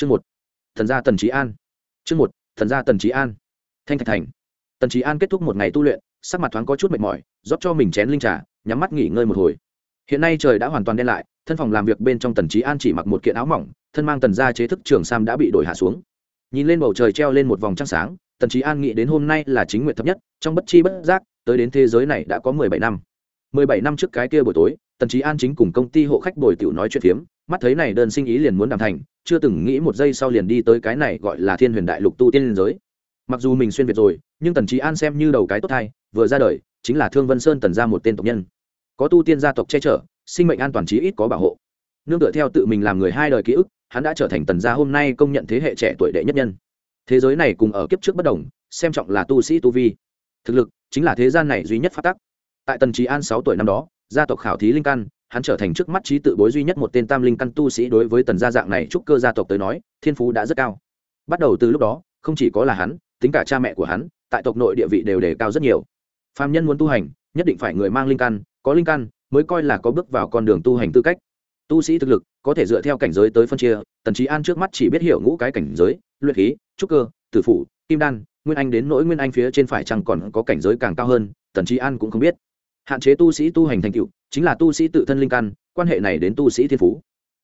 chương một, thần gia tần trí an. Chương một, thần gia tần trí an. Thanh thạch thành. Tần trí an kết thúc một ngày tu luyện, sắc mặt thoáng có chút mệt mỏi, rót cho mình chén linh trà, nhắm mắt nghỉ ngơi một hồi. Hiện nay trời đã hoàn toàn đen lại, thân phòng làm việc bên trong tần trí an chỉ mặc một kiện áo mỏng, thân mang tần gia chế thức trường sam đã bị đổi hạ xuống. Nhìn lên bầu trời treo lên một vòng trăng sáng, tần trí an nghĩ đến hôm nay là chính nguyện thấp nhất, trong bất chi bất giác, tới đến thế giới này đã có mười bảy năm. Mười bảy năm trước cái kia buổi tối tần trí an chính cùng công ty hộ khách bồi tiểu nói chuyện phiếm, mắt thấy này đơn sinh ý liền muốn đàm thành, chưa từng nghĩ một giây sau liền đi tới cái này gọi là thiên huyền đại lục tu tiên liên giới. Mặc dù mình xuyên việt rồi, nhưng tần trí an xem như đầu cái tốt thai vừa ra đời, chính là thương vân sơn tần ra một tên tộc nhân. Có tu tiên gia tộc che chở, sinh mệnh an toàn trí ít có bảo hộ. Nương tựa theo tự mình làm người hai đời ký ức, hắn đã trở thành tần gia hôm nay công nhận thế hệ trẻ tuổi đệ nhất nhân. Thế giới này cùng ở kiếp trước bất đồng, xem trọng là tu sĩ tu vi. Thực lực, chính là thế gian này duy nhất phát tắc. Tại tần trí an sáu tuổi năm đó gia tộc khảo thí linh căn, hắn trở thành trước mắt trí tự bối duy nhất một tên tam linh căn tu sĩ đối với tần gia dạng này trúc cơ gia tộc tới nói, thiên phú đã rất cao. Bắt đầu từ lúc đó, không chỉ có là hắn, tính cả cha mẹ của hắn, tại tộc nội địa vị đều đề cao rất nhiều. Phạm nhân muốn tu hành, nhất định phải người mang linh căn, có linh căn mới coi là có bước vào con đường tu hành tư cách. Tu sĩ thực lực có thể dựa theo cảnh giới tới phân chia, tần trí an trước mắt chỉ biết hiểu ngũ cái cảnh giới, luyện khí, trúc cơ, tử phủ, kim đan, nguyên anh đến nỗi nguyên anh phía trên phải chăng còn có cảnh giới càng cao hơn, tần trí an cũng không biết hạn chế tu sĩ tu hành thành tựu, chính là tu sĩ tự thân linh căn, quan hệ này đến tu sĩ thiên phú.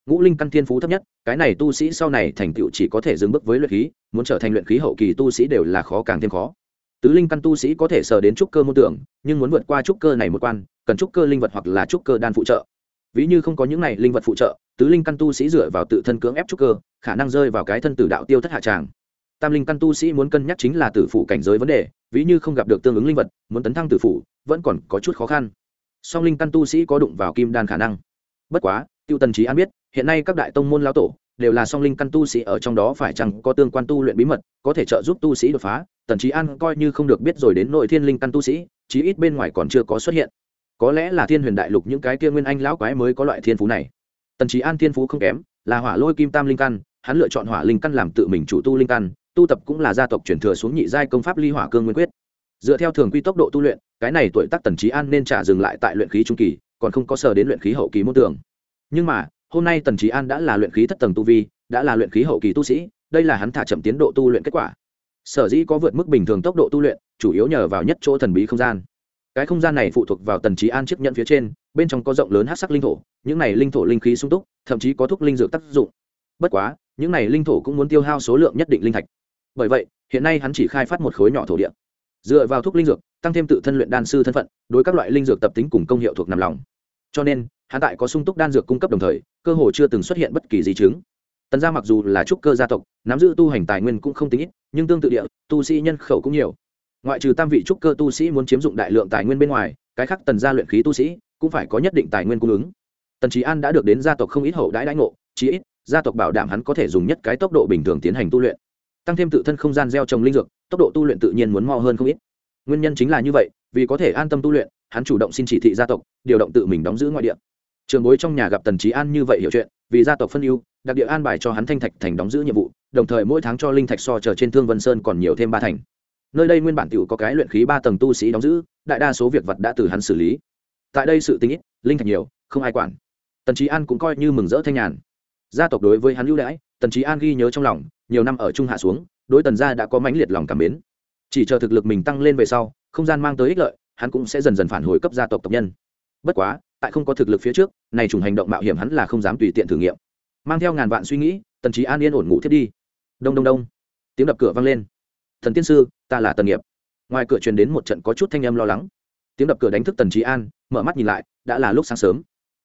Ngũ linh căn thiên phú thấp nhất, cái này tu sĩ sau này thành tựu chỉ có thể dừng bước với luyện khí, muốn trở thành luyện khí hậu kỳ tu sĩ đều là khó càng thêm khó. Tứ linh căn tu sĩ có thể sờ đến trúc cơ môn tưởng, nhưng muốn vượt qua trúc cơ này một quan, cần trúc cơ linh vật hoặc là trúc cơ đan phụ trợ. Ví như không có những này linh vật phụ trợ, tứ linh căn tu sĩ dựa vào tự thân cưỡng ép trúc cơ, khả năng rơi vào cái thân tử đạo tiêu thất hạ tràng tam linh căn tu sĩ muốn cân nhắc chính là tử phụ cảnh giới vấn đề, ví như không gặp được tương ứng linh vật, muốn tấn thăng tử phụ vẫn còn có chút khó khăn. Song linh căn tu sĩ có đụng vào kim đan khả năng. Bất quá, tiêu tần trí an biết, hiện nay các đại tông môn lão tổ, đều là song linh căn tu sĩ ở trong đó phải chăng có tương quan tu luyện bí mật, có thể trợ giúp tu sĩ đột phá. Tần trí an coi như không được biết rồi đến nội thiên linh căn tu sĩ, chí ít bên ngoài còn chưa có xuất hiện. Có lẽ là thiên huyền đại lục những cái kia nguyên anh lão quái mới có loại thiên phú này. Tần trí an thiên phú không kém, là hỏa lôi kim tam linh căn, hắn lựa chọn hỏa linh căn làm tự mình chủ tu linh căn tu tập cũng là gia tộc chuyển thừa xuống nhị giai công pháp ly hỏa cương nguyên quyết. Dựa theo thường quy tốc độ tu luyện, cái này tuổi tác tần trí an nên trả dừng lại tại luyện khí trung kỳ, còn không có sở đến luyện khí hậu kỳ môn tưởng nhưng mà, hôm nay tần trí an đã là luyện khí thất tầng tu vi, đã là luyện khí hậu kỳ tu sĩ, đây là hắn thả chậm tiến độ tu luyện kết quả. Sở dĩ có vượt mức bình thường tốc độ tu luyện, chủ yếu nhờ vào nhất chỗ thần bí không gian. Cái không gian này phụ thuộc vào tần trí an chiếc nhận phía trên, bên trong có rộng lớn hát sắc linh thổ, những này linh thổ linh khí sung túc, thậm chí có thuốc linh dược tác dụng. Bất quá, những này linh thổ cũng muốn tiêu hao số lượng nhất định linh thạch bởi vậy, hiện nay hắn chỉ khai phát một khối nhỏ thổ địa. Dựa vào thuốc linh dược, tăng thêm tự thân luyện đan sư thân phận, đối các loại linh dược tập tính cùng công hiệu thuộc nằm lòng. Cho nên, hắn tại có sung túc đan dược cung cấp đồng thời, cơ hồ chưa từng xuất hiện bất kỳ di chứng. Tần gia mặc dù là trúc cơ gia tộc, nắm giữ tu hành tài nguyên cũng không tính ít, nhưng tương tự địa, tu sĩ nhân khẩu cũng nhiều. Ngoại trừ tam vị trúc cơ tu sĩ muốn chiếm dụng đại lượng tài nguyên bên ngoài, cái khác tần gia luyện khí tu sĩ cũng phải có nhất định tài nguyên cung ứng. Tần trí an đã được đến gia tộc không ít hậu đãi đãi ngộ, chí ít, gia tộc bảo đảm hắn có thể dùng nhất cái tốc độ bình thường tiến hành tu luyện tăng thêm tự thân không gian gieo trồng linh dược, tốc độ tu luyện tự nhiên muốn mo hơn không ít. Nguyên nhân chính là như vậy, vì có thể an tâm tu luyện, hắn chủ động xin chỉ thị gia tộc, điều động tự mình đóng giữ ngoại địa. Trường bối trong nhà gặp tần trí an như vậy hiểu chuyện, vì gia tộc phân ưu, đặc địa an bài cho hắn thanh thạch thành đóng giữ nhiệm vụ, đồng thời mỗi tháng cho linh thạch so chờ trên thương vân sơn còn nhiều thêm ba thành. Nơi đây nguyên bản t có cái luyện khí ba tầng tu sĩ đóng giữ, đại đa số việc vật đã từ hắn xử lý. Tại đây sự tính ít, linh thạch nhiều, không ai quản. Tần trí an cũng coi như mừng rỡ thanh nhàn. Gia tộc đối với hắn ưu đãi, tần trí an ghi nhớ trong lòng nhiều năm ở trung hạ xuống, đối tần gia đã có mãnh liệt lòng cảm mến. Chỉ chờ thực lực mình tăng lên về sau, không gian mang tới ích lợi, hắn cũng sẽ dần dần phản hồi cấp gia tộc tộc nhân. Bất quá, tại không có thực lực phía trước, này trùng hành động mạo hiểm hắn là không dám tùy tiện thử nghiệm. Mang theo ngàn vạn suy nghĩ, tần trí an yên ổn ngủ thiết đi. Đông đông đông. Tiếng đập cửa vang lên. Thần tiên sư, ta là tần nghiệp. Ngoài cửa truyền đến một trận có chút thanh âm lo lắng. Tiếng đập cửa đánh thức tần trí an, mở mắt nhìn lại, đã là lúc sáng sớm.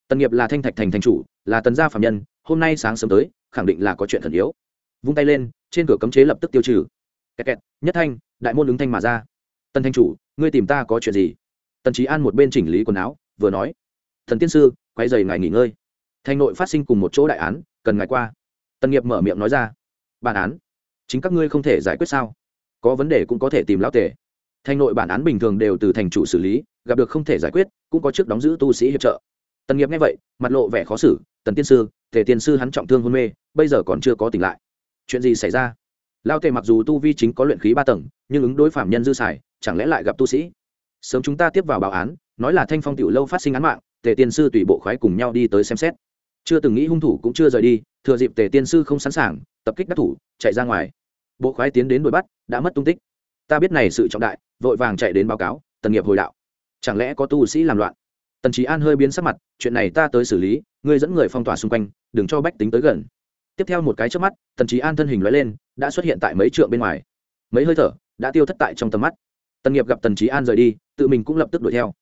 Tần nghiệp là thanh thạch thành thành chủ, là tần gia phạm nhân, hôm nay sáng sớm tới, khẳng định là có chuyện thần yếu vung tay lên, trên cửa cấm chế lập tức tiêu trừ. Kẹt kẹt, nhất thanh, đại môn ứng thanh mà ra. Tần thanh chủ, ngươi tìm ta có chuyện gì? Tần trí an một bên chỉnh lý quần áo, vừa nói. Thần tiên sư quay dày ngài nghỉ ngơi. Thanh nội phát sinh cùng một chỗ đại án, cần ngài qua. Tần nghiệp mở miệng nói ra. Bản án? Chính các ngươi không thể giải quyết sao? Có vấn đề cũng có thể tìm lão tể. Thanh nội bản án bình thường đều từ thành chủ xử lý, gặp được không thể giải quyết, cũng có trước đóng giữ tu sĩ hiệp trợ. Tần nghiệp nghe vậy, mặt lộ vẻ khó xử. Tần tiên sư thể tiên sư hắn trọng thương hôn mê, bây giờ còn chưa có tỉnh lại chuyện gì xảy ra? Lao tề mặc dù tu vi chính có luyện khí ba tầng, nhưng ứng đối phạm nhân dư xài, chẳng lẽ lại gặp tu sĩ? Sớm chúng ta tiếp vào báo án, nói là thanh phong tiểu lâu phát sinh án mạng, tề tiên sư tùy bộ khoái cùng nhau đi tới xem xét. Chưa từng nghĩ hung thủ cũng chưa rời đi, thừa dịp tề tiên sư không sẵn sàng, tập kích đắc thủ, chạy ra ngoài. Bộ khoái tiến đến đuổi bắt, đã mất tung tích. Ta biết này sự trọng đại, vội vàng chạy đến báo cáo, tần nghiệp hồi đạo. Chẳng lẽ có tu sĩ làm loạn? Tần trí an hơi biến sắc mặt, chuyện này ta tới xử lý, ngươi dẫn người phong tỏa xung quanh, đừng cho bách tính tới gần tiếp theo một cái trước mắt, tần trí an thân hình loại lên, đã xuất hiện tại mấy trượng bên ngoài. Mấy hơi thở, đã tiêu thất tại trong tầm mắt. Tần nghiệp gặp tần trí an rời đi, tự mình cũng lập tức đuổi theo.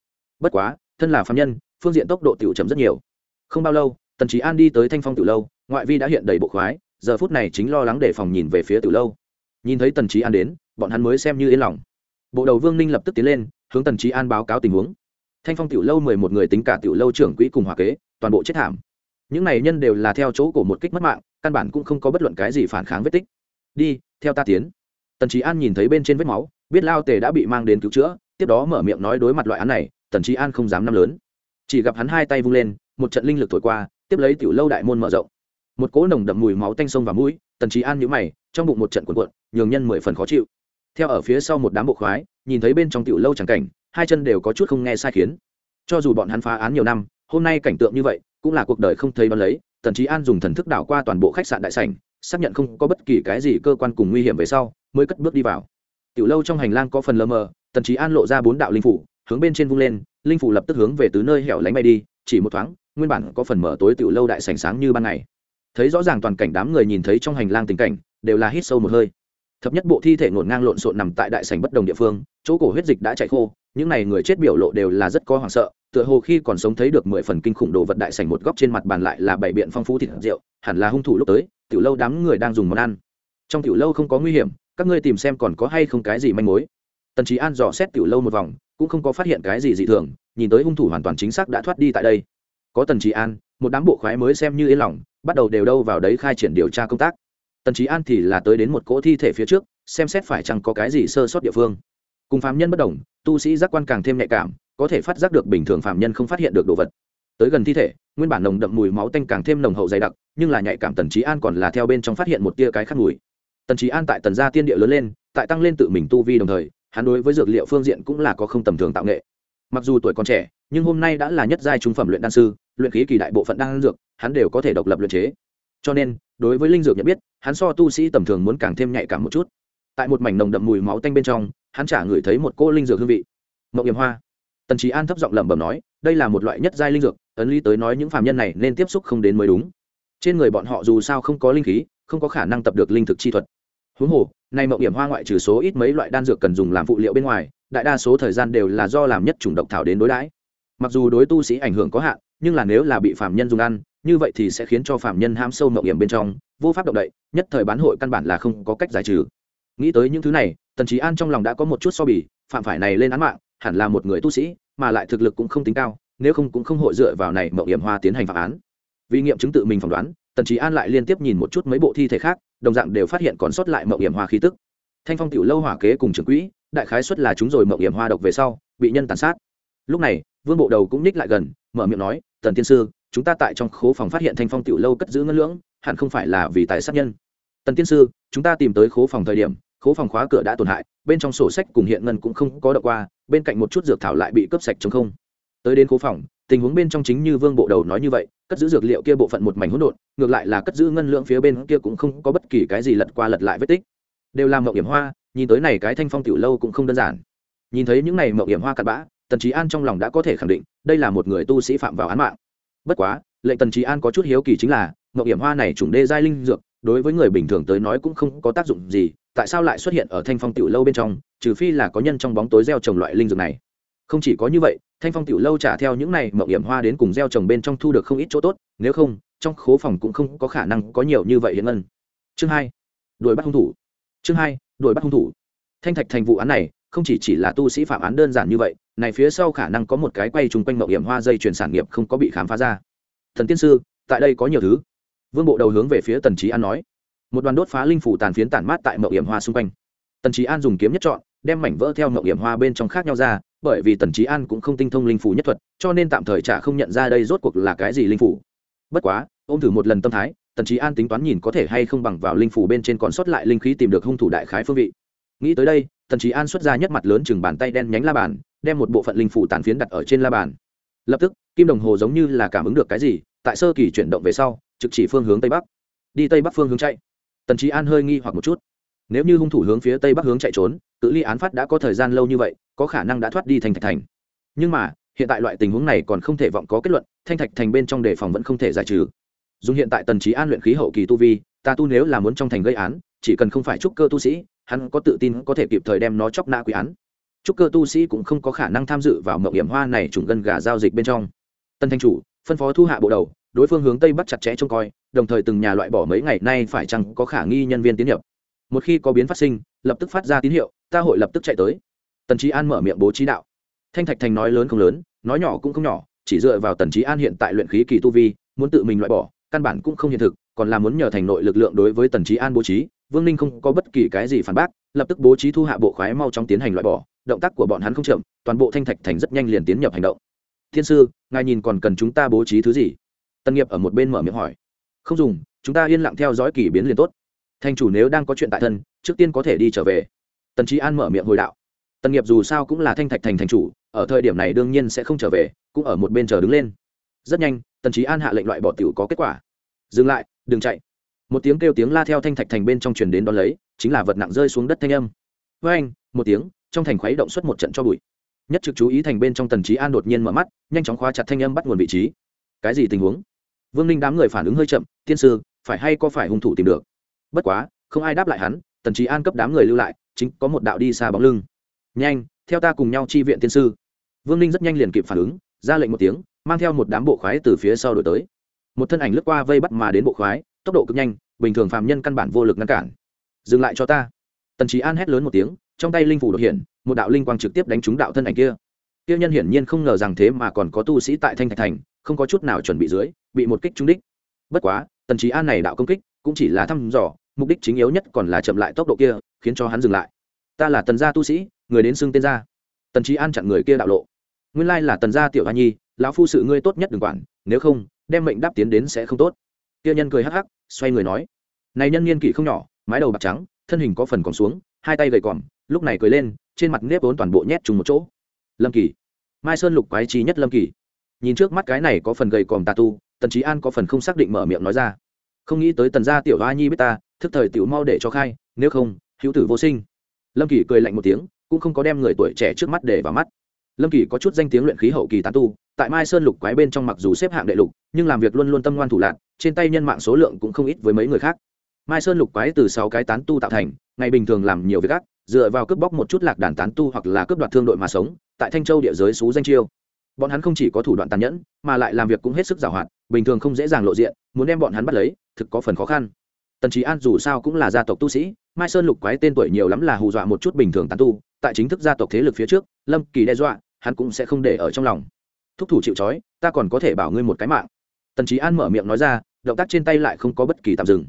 Bất quá, thân là phạm nhân, phương diện tốc độ tiểu chậm rất nhiều. Không bao lâu, tần trí an đi tới thanh phong tiểu lâu, ngoại vi đã hiện đầy bộ khoái, giờ phút này chính lo lắng để phòng nhìn về phía tiểu lâu. Nhìn thấy tần trí an đến, bọn hắn mới xem như yên lòng. Bộ đầu vương ninh lập tức tiến lên, hướng tần trí an báo cáo tình huống. Thanh phong tiểu lâu mười một người tính cả tiểu lâu trưởng quỹ cùng hòa kế, toàn bộ chết thảm. Những này nhân đều là theo chỗ của một kích mất mạng căn bản cũng không có bất luận cái gì phản kháng vết tích. Đi, theo ta tiến. Tần trí an nhìn thấy bên trên vết máu, biết lao tề đã bị mang đến cứu chữa, tiếp đó mở miệng nói đối mặt loại án này, tần trí an không dám năm lớn. Chỉ gặp hắn hai tay vung lên, một trận linh lực thổi qua, tiếp lấy tiểu lâu đại môn mở rộng. Một cỗ nồng đậm mùi máu tanh sông và mũi, tần trí an nhũ mày, trong bụng một trận cuộn cuộn, nhường nhân mười phần khó chịu. Theo ở phía sau một đám bộ khoái, nhìn thấy bên trong tiểu lâu chẳng cảnh, hai chân đều có chút không nghe sai khiến. Cho dù bọn hắn phá án nhiều năm, hôm nay cảnh tượng như vậy, cũng là cuộc đời không thấy đón lấy tần trí an dùng thần thức đảo qua toàn bộ khách sạn đại sảnh, xác nhận không có bất kỳ cái gì cơ quan cùng nguy hiểm về sau, mới cất bước đi vào. Tiểu lâu trong hành lang có phần lơ mờ, tần trí an lộ ra bốn đạo linh phủ, hướng bên trên vung lên, linh phủ lập tức hướng về tứ nơi hẻo lánh bay đi, chỉ một thoáng, nguyên bản có phần mở tối tiểu lâu đại sảnh sáng như ban ngày. Thấy rõ ràng toàn cảnh đám người nhìn thấy trong hành lang tình cảnh, đều là hít sâu một hơi. Thập nhất bộ thi thể ngổn ngang lộn xộn nằm tại đại sảnh bất đồng địa phương, chỗ cổ huyết dịch đã chảy khô những này người chết biểu lộ đều là rất có hoảng sợ, tựa hồ khi còn sống thấy được mười phần kinh khủng đồ vật đại sảnh một góc trên mặt bàn lại là bảy biện phong phú thịt rượu, hẳn là hung thủ lúc tới, tiểu lâu đám người đang dùng món ăn. Trong tiểu lâu không có nguy hiểm, các ngươi tìm xem còn có hay không cái gì manh mối. Tần trí an dò xét tiểu lâu một vòng, cũng không có phát hiện cái gì dị thường, nhìn tới hung thủ hoàn toàn chính xác đã thoát đi tại đây. Có tần trí an, một đám bộ khoái mới xem như yên lòng, bắt đầu đều đâu vào đấy khai triển điều tra công tác. Tần trí an thì là tới đến một cỗ thi thể phía trước, xem xét phải chăng có cái gì sơ sót địa phương. Cùng phạm nhân bất đồng tu sĩ giác quan càng thêm nhạy cảm, có thể phát giác được bình thường phạm nhân không phát hiện được đồ vật. Tới gần thi thể, nguyên bản nồng đậm mùi máu tanh càng thêm nồng hậu dày đặc, nhưng là nhạy cảm tần trí an còn là theo bên trong phát hiện một tia cái khác mùi. Tần trí an tại tần gia tiên địa lớn lên, tại tăng lên tự mình tu vi đồng thời, hắn đối với dược liệu phương diện cũng là có không tầm thường tạo nghệ. Mặc dù tuổi còn trẻ, nhưng hôm nay đã là nhất giai trung phẩm luyện đan sư, luyện khí kỳ đại bộ phận đan dược, hắn đều có thể độc lập luyện chế. Cho nên, đối với linh dược nhận biết, hắn so tu sĩ tầm thường muốn càng thêm nhạy cảm một chút. Tại một mảnh nồng đậm mùi máu tanh bên trong hắn chả ngửi thấy một cô linh dược hương vị. Mộng hiểm hoa. Tần trí an thấp giọng lẩm bẩm nói, đây là một loại nhất giai linh dược, ấn lý tới nói những phạm nhân này nên tiếp xúc không đến mới đúng. Trên người bọn họ dù sao không có linh khí, không có khả năng tập được linh thực chi thuật. Huống hồ, nay Mộng hiểm hoa ngoại trừ số ít mấy loại đan dược cần dùng làm phụ liệu bên ngoài, đại đa số thời gian đều là do làm nhất chủng độc thảo đến đối đãi. Mặc dù đối tu sĩ ảnh hưởng có hạn, nhưng là nếu là bị phạm nhân dùng ăn, như vậy thì sẽ khiến cho phạm nhân ham sâu Mộng hiểm bên trong, vô pháp động đậy, nhất thời bán hội căn bản là không có cách giải trừ nghĩ tới những thứ này, tần trí an trong lòng đã có một chút so bì, phạm phải này lên án mạng, hẳn là một người tu sĩ, mà lại thực lực cũng không tính cao, nếu không cũng không hội dựa vào này mậu hiểm hoa tiến hành phạm án. Vì nghiệm chứng tự mình phỏng đoán, tần trí an lại liên tiếp nhìn một chút mấy bộ thi thể khác, đồng dạng đều phát hiện còn sót lại mậu hiểm hoa khí tức. Thanh phong tiểu lâu hỏa kế cùng trưởng quỹ, đại khái xuất là chúng rồi mậu hiểm hoa độc về sau, bị nhân tàn sát. Lúc này, vương bộ đầu cũng ních lại gần, mở miệng nói, tần tiên sư, chúng ta tại trong khố phòng phát hiện thanh phong tiểu lâu cất giữ ngân lưỡng hẳn không phải là vì tài sát nhân. Tần tiên sư, chúng ta tìm tới khố phòng thời điểm khố phòng khóa cửa đã tổn hại, bên trong sổ sách cùng hiện ngân cũng không có đậu qua, bên cạnh một chút dược thảo lại bị cướp sạch chống không. Tới đến khố phòng, tình huống bên trong chính như vương bộ đầu nói như vậy, cất giữ dược liệu kia bộ phận một mảnh hỗn độn, ngược lại là cất giữ ngân lượng phía bên kia cũng không có bất kỳ cái gì lật qua lật lại vết tích. Đều làm mậu hiểm hoa, nhìn tới này cái thanh phong tiểu lâu cũng không đơn giản. Nhìn thấy những này mậu hiểm hoa cặn bã, tần trí an trong lòng đã có thể khẳng định, đây là một người tu sĩ phạm vào án mạng. Bất quá, lệnh tần trí an có chút hiếu kỳ chính là mậu hiểm hoa này chủng đê giai linh dược, đối với người bình thường tới nói cũng không có tác dụng gì tại sao lại xuất hiện ở thanh phong tiểu lâu bên trong, trừ phi là có nhân trong bóng tối gieo trồng loại linh dược này? Không chỉ có như vậy, thanh phong tiểu lâu trả theo những này mậu hiểm hoa đến cùng gieo trồng bên trong thu được không ít chỗ tốt, nếu không, trong khố phòng cũng không có khả năng có nhiều như vậy hiện ngân. Chương hai, đuổi bắt hung thủ. Chương hai, đuổi bắt hung thủ. Thanh thạch thành vụ án này, không chỉ chỉ là tu sĩ phạm án đơn giản như vậy, này phía sau khả năng có một cái quay chung quanh mậu hiểm hoa dây chuyển sản nghiệp không có bị khám phá ra. Thần tiên sư, tại đây có nhiều thứ. Vương bộ đầu hướng về phía tần trí an nói một đoàn đốt phá linh phủ tàn phiến tản mát tại mậu hiểm hoa xung quanh. Tần trí an dùng kiếm nhất chọn, đem mảnh vỡ theo mậu hiểm hoa bên trong khác nhau ra, bởi vì tần trí an cũng không tinh thông linh phủ nhất thuật, cho nên tạm thời chả không nhận ra đây rốt cuộc là cái gì linh phủ. Bất quá ô m thử một lần tâm thái, tần trí an tính toán nhìn có thể hay không bằng vào linh phủ bên trên còn sót lại linh khí tìm được hung thủ đại khái phương vị. Nghĩ tới đây, tần trí an xuất ra nhất mặt lớn chừng bàn tay đen nhánh la bàn, đem một bộ phận linh phủ tàn phiến đặt ở trên la bàn. Lập tức, kim đồng hồ giống như là cảm ứng được cái gì, tại sơ kỳ chuyển động về sau, trực chỉ phương hướng tây bắc. Đi tây bắc phương hướng chạy tần trí an hơi nghi hoặc một chút nếu như hung thủ hướng phía tây bắc hướng chạy trốn cự ly án phát đã có thời gian lâu như vậy có khả năng đã thoát đi thành thạch thành nhưng mà hiện tại loại tình huống này còn không thể vọng có kết luận thanh thạch thành bên trong đề phòng vẫn không thể giải trừ dùng hiện tại tần trí an luyện khí hậu kỳ tu vi ta tu nếu là muốn trong thành gây án chỉ cần không phải trúc cơ tu sĩ hắn có tự tin có thể kịp thời đem nó chóc nã quý án trúc cơ tu sĩ cũng không có khả năng tham dự vào mậu hiểm hoa này trùng gân gà giao dịch bên trong tân thanh chủ phân phó thu hạ bộ đầu đối phương hướng tây bắc chặt chẽ trông coi đồng thời từng nhà loại bỏ mấy ngày nay phải chăng có khả nghi nhân viên tiến nhập. Một khi có biến phát sinh, lập tức phát ra tín hiệu, ta hội lập tức chạy tới. Tần trí an mở miệng bố trí đạo. Thanh thạch thành nói lớn không lớn, nói nhỏ cũng không nhỏ, chỉ dựa vào tần trí an hiện tại luyện khí kỳ tu vi, muốn tự mình loại bỏ, căn bản cũng không hiện thực, còn là muốn nhờ thành nội lực lượng đối với tần trí an bố trí. Vương ninh không có bất kỳ cái gì phản bác, lập tức bố trí thu hạ bộ khoái mau chóng tiến hành loại bỏ, động tác của bọn hắn không chậm, toàn bộ thanh thạch thành rất nhanh liền tiến nhập hành động. Thiên sư, ngài nhìn còn cần chúng ta bố trí thứ gì? Tân nghiệp ở một bên mở miệng hỏi không dùng, chúng ta yên lặng theo dõi kỳ biến liền tốt. Thành chủ nếu đang có chuyện tại thân, trước tiên có thể đi trở về. Tần trí an mở miệng hồi đạo. Tần nghiệp dù sao cũng là thanh thạch thành thành chủ, ở thời điểm này đương nhiên sẽ không trở về, cũng ở một bên chờ đứng lên. Rất nhanh, tần trí an hạ lệnh loại bỏ tiểu có kết quả. Dừng lại, đừng chạy. Một tiếng kêu tiếng la theo thanh thạch thành bên trong truyền đến đón lấy, chính là vật nặng rơi xuống đất thanh âm. Với anh! Một tiếng, trong thành khuấy động xuất một trận cho bụi. Nhất trực chú ý thành bên trong tần trí an đột nhiên mở mắt, nhanh chóng khóa chặt thanh âm bắt nguồn vị trí. Cái gì tình huống? Vương ninh đám người phản ứng hơi chậm, tiên sư, phải hay có phải hung thủ tìm được? Bất quá, không ai đáp lại hắn, tần trí an cấp đám người lưu lại, chính có một đạo đi xa bóng lưng. Nhanh, theo ta cùng nhau chi viện tiên sư. Vương ninh rất nhanh liền kịp phản ứng, ra lệnh một tiếng, mang theo một đám bộ khoái từ phía sau đổi tới. Một thân ảnh lướt qua vây bắt mà đến bộ khoái, tốc độ cực nhanh, bình thường phạm nhân căn bản vô lực ngăn cản. Dừng lại cho ta. Tần trí an hét lớn một tiếng, trong tay linh phủ đột hiện, một đạo linh quang trực tiếp đánh trúng đạo thân ảnh kia. Tiêu nhân hiển nhiên không ngờ rằng thế mà còn có tu sĩ tại thanh thạch thành không có chút nào chuẩn bị dưới, bị một kích trúng đích. Bất quá, tần trí an này đạo công kích cũng chỉ là thăm dò, mục đích chính yếu nhất còn là chậm lại tốc độ kia, khiến cho hắn dừng lại. Ta là tần gia tu sĩ, người đến xưng tên gia. Tần trí an chặn người kia đạo lộ. Nguyên lai là tần gia tiểu hoa nhi, lão phu sự ngươi tốt nhất đừng quản, nếu không, đem mệnh đáp tiến đến sẽ không tốt. Kia nhân cười hắc hắc, xoay người nói. Này nhân niên kỷ không nhỏ, mái đầu bạc trắng, thân hình có phần còn xuống, hai tay gầy còm, lúc này cười lên, trên mặt nếp vốn toàn bộ nhét trùng một chỗ. Lâm kỳ. Mai sơn lục quái trí nhất lâm kỳ nhìn trước mắt cái này có phần gầy còm tà tu tần trí an có phần không xác định mở miệng nói ra. Không nghĩ tới tần gia tiểu hoa nhi biết ta thức thời tiểu mau để cho khai nếu không hữu tử vô sinh. Lâm kỳ cười lạnh một tiếng cũng không có đem người tuổi trẻ trước mắt để vào mắt. Lâm kỳ có chút danh tiếng luyện khí hậu kỳ tán tu tại mai sơn lục quái bên trong mặc dù xếp hạng đệ lục nhưng làm việc luôn luôn tâm ngoan thủ lạc trên tay nhân mạng số lượng cũng không ít với mấy người khác. Mai sơn lục quái từ sáu cái tán tu tạo thành ngày bình thường làm nhiều việc khác, dựa vào cướp bóc một chút lạc đàn tán tu hoặc là cướp đoạt thương đội mà sống tại thanh châu địa giới xú danh chiêu bọn hắn không chỉ có thủ đoạn tàn nhẫn, mà lại làm việc cũng hết sức giảo hoạt, bình thường không dễ dàng lộ diện, muốn đem bọn hắn bắt lấy, thực có phần khó khăn. Tần trí an dù sao cũng là gia tộc tu sĩ, mai sơn lục quái tên tuổi nhiều lắm là hù dọa một chút bình thường tán tu, tại chính thức gia tộc thế lực phía trước, lâm kỳ đe dọa, hắn cũng sẽ không để ở trong lòng. Thúc thủ chịu c ta còn có thể bảo ngươi một cái mạng. Tần trí an mở miệng nói ra, động tác trên tay lại không có bất kỳ tạm dừng.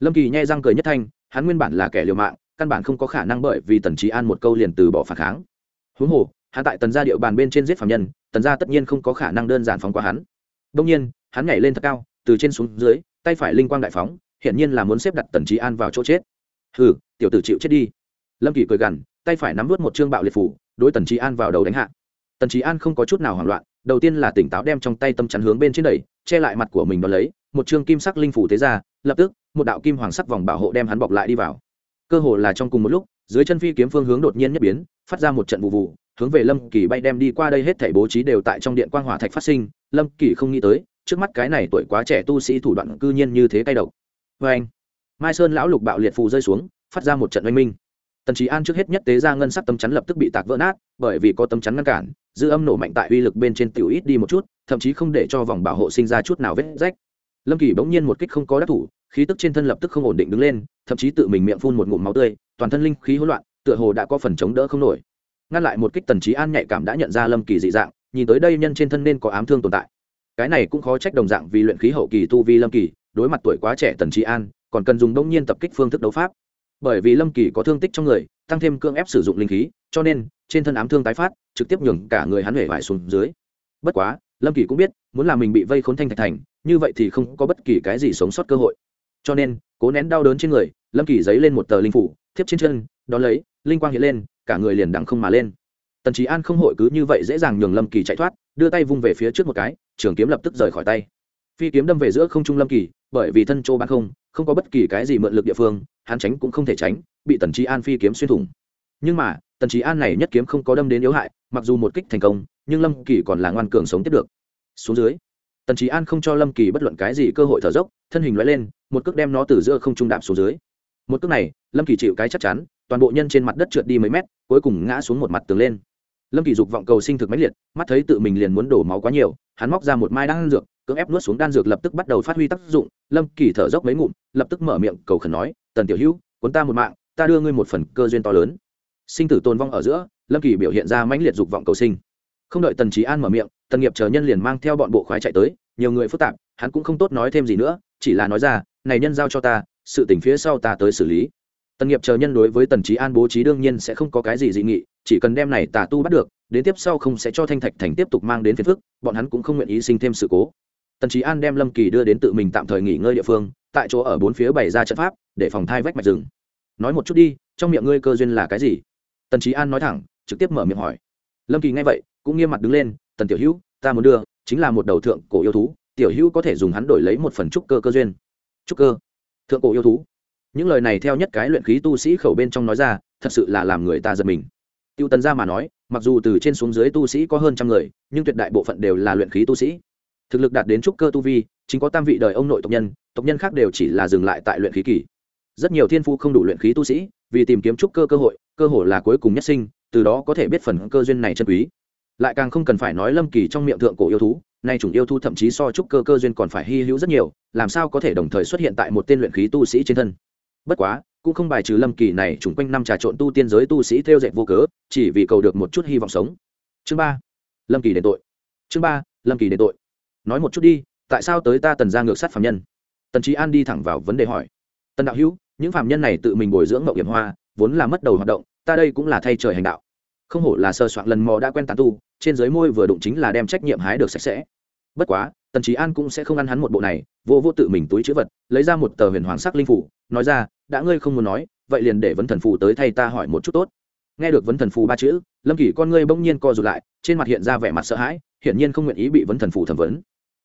Lâm kỳ nhai răng cười nhất thanh, hắn nguyên bản là kẻ liều mạng, căn bản không có khả năng bởi vì tần trí an một câu liền từ bỏ phản kháng. Huống hồ hắn tại tần gia địa bàn bên trên giết phạm nhân, tần gia tất nhiên không có khả năng đơn giản phóng qua hắn. Đông nhiên, hắn nhảy lên thật cao, từ trên xuống dưới, tay phải linh quang đại phóng, hiển nhiên là muốn xếp đặt tần trí an vào chỗ chết. Hừ, tiểu tử chịu chết đi. Lâm kỳ cười gằn, tay phải nắm vớt một chương bạo liệt phủ, đối tần trí an vào đầu đánh hạ. Tần trí an không có chút nào hoảng loạn, đầu tiên là tỉnh táo đem trong tay tâm chắn hướng bên trên đẩy, che lại mặt của mình đón lấy, một chương kim sắc linh phủ thế ra, lập tức, một đạo kim hoàng sắc vòng bảo hộ đem hắn bọc lại đi vào. Cơ hồ là trong cùng một lúc, dưới chân phi kiếm phương hướng đột nhiên nhất biến, phát ra một trận vụ vụ hướng về lâm kỳ bay đem đi qua đây hết thảy bố trí đều tại trong điện quang hỏa thạch phát sinh. Lâm kỳ không nghĩ tới, trước mắt cái này tuổi quá trẻ tu sĩ thủ đoạn cư nhiên như thế cay độc. Vê anh, mai sơn lão lục bạo liệt phù rơi xuống, phát ra một trận oanh minh. Tần trí an trước hết nhất tế ra ngân sắc tấm chắn lập tức bị tạc vỡ nát, bởi vì có tấm chắn ngăn cản, dư âm nổ mạnh tại uy lực bên trên tiểu ít đi một chút, thậm chí không để cho vòng bảo hộ sinh ra chút nào vết rách. Lâm kỳ bỗng nhiên một kích không có đắc thủ, khí tức trên thân lập tức không ổn định đứng lên, thậm chí tự mình miệng phun một ngụm máu tươi, toàn thân linh khí hỗn loạn, tựa hồ đã có phần chống đỡ không nổi ngăn lại một kích tần trí an nhạy cảm đã nhận ra lâm kỳ dị dạng, nhìn tới đây nhân trên thân nên có ám thương tồn tại. Cái này cũng khó trách đồng dạng vì luyện khí hậu kỳ tu vi lâm kỳ, đối mặt tuổi quá trẻ tần trí an, còn cần dùng đông nhiên tập kích phương thức đấu pháp. Bởi vì lâm kỳ có thương tích trong người, tăng thêm cương ép sử dụng linh khí, cho nên, trên thân ám thương tái phát, trực tiếp nhường cả người hắn hể vải xuống dưới. Bất quá, lâm kỳ cũng biết, muốn làm mình bị vây khốn thanh thạch thành, như vậy thì không có bất kỳ cái gì sống sót cơ hội. Cho nên, cố nén đau đớn trên người, lâm kỳ giấy lên một tờ linh phủ, thiếp trên chân, đón lấy, linh quang hiện lên cả người liền đằng không mà lên. Tần trí an không hội cứ như vậy dễ dàng nhường lâm kỳ chạy thoát, đưa tay vung về phía trước một cái, trường kiếm lập tức rời khỏi tay. Phi kiếm đâm về giữa không trung lâm kỳ, bởi vì thân châu bán không không có bất kỳ cái gì mượn lực địa phương, hắn tránh cũng không thể tránh, bị tần trí an phi kiếm xuyên thủng. Nhưng mà, tần trí an này nhất kiếm không có đâm đến yếu hại, mặc dù một kích thành công, nhưng lâm kỳ còn là ngoan cường sống tiếp được. Xuống dưới, tần trí an không cho lâm kỳ bất luận cái gì cơ hội thở dốc, thân hình loại lên, một cước đem nó từ giữa không trung đạp xuống dưới. Một cước này, lâm kỳ chịu cái chắc chắn toàn bộ nhân trên mặt đất trượt đi mấy mét, cuối cùng ngã xuống một mặt tường lên. Lâm kỳ dục vọng cầu sinh thực mãnh liệt, mắt thấy tự mình liền muốn đổ máu quá nhiều, hắn móc ra một mai đan dược, cưỡng ép nuốt xuống đan dược lập tức bắt đầu phát huy tác dụng. Lâm kỳ thở dốc mấy ngụm, lập tức mở miệng cầu khẩn nói, tần tiểu hữu, cuốn ta một mạng, ta đưa ngươi một phần cơ duyên to lớn. Sinh tử tồn vong ở giữa, lâm kỳ biểu hiện ra mãnh liệt dục vọng cầu sinh. Không đợi tần trí an mở miệng, tần nghiệp chờ nhân liền mang theo bọn bộ khoái chạy tới, nhiều người phức tạp, hắn cũng không tốt nói thêm gì nữa, chỉ là nói ra, này nhân giao cho ta, sự tình phía sau ta tới xử lý tần nghiệp chờ nhân đối với tần trí an bố trí đương nhiên sẽ không có cái gì dị nghị, chỉ cần đem này tà tu bắt được, đến tiếp sau không sẽ cho thanh thạch thành tiếp tục mang đến phiền phức, bọn hắn cũng không nguyện ý sinh thêm sự cố. Tần trí an đem lâm kỳ đưa đến tự mình tạm thời nghỉ ngơi địa phương, tại chỗ ở bốn phía bày ra trận pháp, để phòng thai vách mạch rừng. Nói một chút đi, trong miệng ngươi cơ duyên là cái gì? Tần trí an nói thẳng, trực tiếp mở miệng hỏi. Lâm kỳ nghe vậy, cũng nghiêm mặt đứng lên, tần tiểu hữu, ta muốn đưa, chính là một đầu thượng cổ yêu thú, tiểu hữu có thể dùng hắn đổi lấy một phần trúc cơ cơ duyên. Trúc cơ? Thượng cổ yêu thú? Những lời này theo nhất cái luyện khí tu sĩ khẩu bên trong nói ra, thật sự là làm người ta giật mình. Tiêu tần ra mà nói, mặc dù từ trên xuống dưới tu sĩ có hơn trăm người, nhưng tuyệt đại bộ phận đều là luyện khí tu sĩ. Thực lực đạt đến trúc cơ tu vi, chính có tam vị đời ông nội tộc nhân tộc nhân khác đều chỉ là dừng lại tại luyện khí kỳ. Rất nhiều thiên phu không đủ luyện khí tu sĩ, vì tìm kiếm trúc cơ cơ hội cơ hội là cuối cùng nhất sinh, từ đó có thể biết phần cơ duyên này chân quý. Lại càng không cần phải nói lâm kỳ trong miệng thượng cổ yêu thú, nay chủng yêu thú thậm chí so trúc cơ cơ duyên còn phải hy hữu rất nhiều, làm sao có thể đồng thời xuất hiện tại một tên luyện khí tu sĩ trên thân? Bất quá, cũng không bài trừ lâm kỳ này chung quanh năm trà trộn tu tiên giới tu sĩ theo dệt vô cớ, chỉ vì cầu được một chút hy vọng sống. Chương ba, lâm kỳ đền tội. Chương ba, lâm kỳ đền tội. Nói một chút đi, tại sao tới ta tần ra ngược sát phạm nhân? Tần trí an đi thẳng vào vấn đề hỏi. Tần đạo hữu, những phạm nhân này tự mình bồi dưỡng mậu hiểm hoa, vốn là mất đầu hoạt động, ta đây cũng là thay trời hành đạo. Không hổ là sơ soạn lần mò đã quen tàn tu, trên dưới môi vừa đụng chính là đem trách nhiệm hái được sạch sẽ. Bất quá, tần trí an cũng sẽ không ăn hắn một bộ này, vô vô tự mình túi chữ vật, lấy ra một tờ huyền hoàng sắc linh phủ nói ra, đã ngươi không muốn nói, vậy liền để vấn thần phù tới thay ta hỏi một chút tốt. Nghe được vấn thần phù ba chữ, lâm kỷ con ngươi bỗng nhiên co rụt lại, trên mặt hiện ra vẻ mặt sợ hãi, hiển nhiên không nguyện ý bị vấn thần phù thẩm vấn.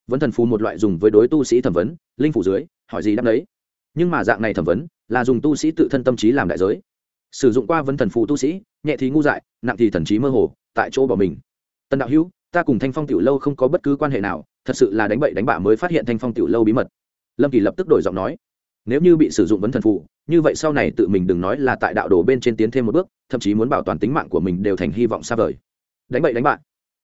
Vấn thần phù một loại dùng với đối tu sĩ thẩm vấn, linh phủ dưới, hỏi gì đáp đấy nhưng mà dạng này thẩm vấn, là dùng tu sĩ tự thân tâm trí làm đại giới. Sử dụng qua vấn thần phù tu sĩ, nhẹ thì ngu dại, nặng thì thần trí mơ hồ, tại chỗ bỏ mình. Tần đạo hữu, ta cùng thanh phong tiểu lâu không có bất cứ quan hệ nào, thật sự là đánh bậy đánh bạ mới phát hiện thanh phong tiểu lâu bí mật. Lâm kỳ lập tức đổi giọng nói nếu như bị sử dụng vấn thần phụ, như vậy sau này tự mình đừng nói là tại đạo đồ bên trên tiến thêm một bước, thậm chí muốn bảo toàn tính mạng của mình đều thành hy vọng xa vời. Đánh bậy đánh bạn.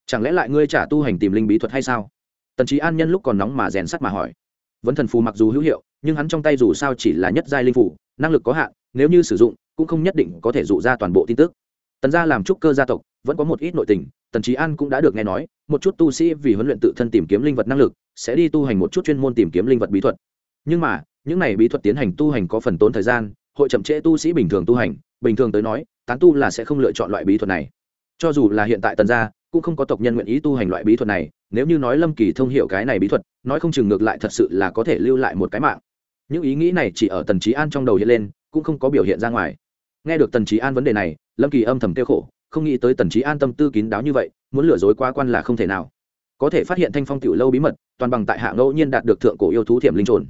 Chẳng lẽ lại ngươi trả tu hành tìm linh bí thuật hay sao? Tần trí an nhân lúc còn nóng mà rèn sắt mà hỏi. Vấn thần phù mặc dù hữu hiệu, nhưng hắn trong tay dù sao chỉ là nhất giai linh phủ năng lực có hạn, nếu như sử dụng, cũng không nhất định có thể dụ ra toàn bộ tin tức. Tần gia làm trúc cơ gia tộc, vẫn có một ít nội tình, tần trí an cũng đã được nghe nói, một chút tu sĩ vì huấn luyện tự thân tìm kiếm linh vật năng lực, sẽ đi tu hành một chút chuyên môn tìm kiếm linh vật bí thuật nhưng mà, những này bí thuật tiến hành tu hành có phần tốn thời gian, hội chậm trễ tu sĩ bình thường tu hành. Bình thường tới nói, tán tu là sẽ không lựa chọn loại bí thuật này. Cho dù là hiện tại tần gia, cũng không có tộc nhân nguyện ý tu hành loại bí thuật này. Nếu như nói lâm kỳ thông hiểu cái này bí thuật, nói không chừng ngược lại thật sự là có thể lưu lại một cái mạng. Những ý nghĩ này chỉ ở tần trí an trong đầu hiện lên, cũng không có biểu hiện ra ngoài. Nghe được tần trí an vấn đề này, lâm kỳ âm thầm tiêu khổ, không nghĩ tới tần trí an tâm tư kín đáo như vậy, muốn lừa dối quá quan là không thể nào. Có thể phát hiện thanh phong tiểu lâu bí mật, toàn bằng tại hạ ngẫu nhiên đạt được thượng cổ yêu thú thiểm linh trồn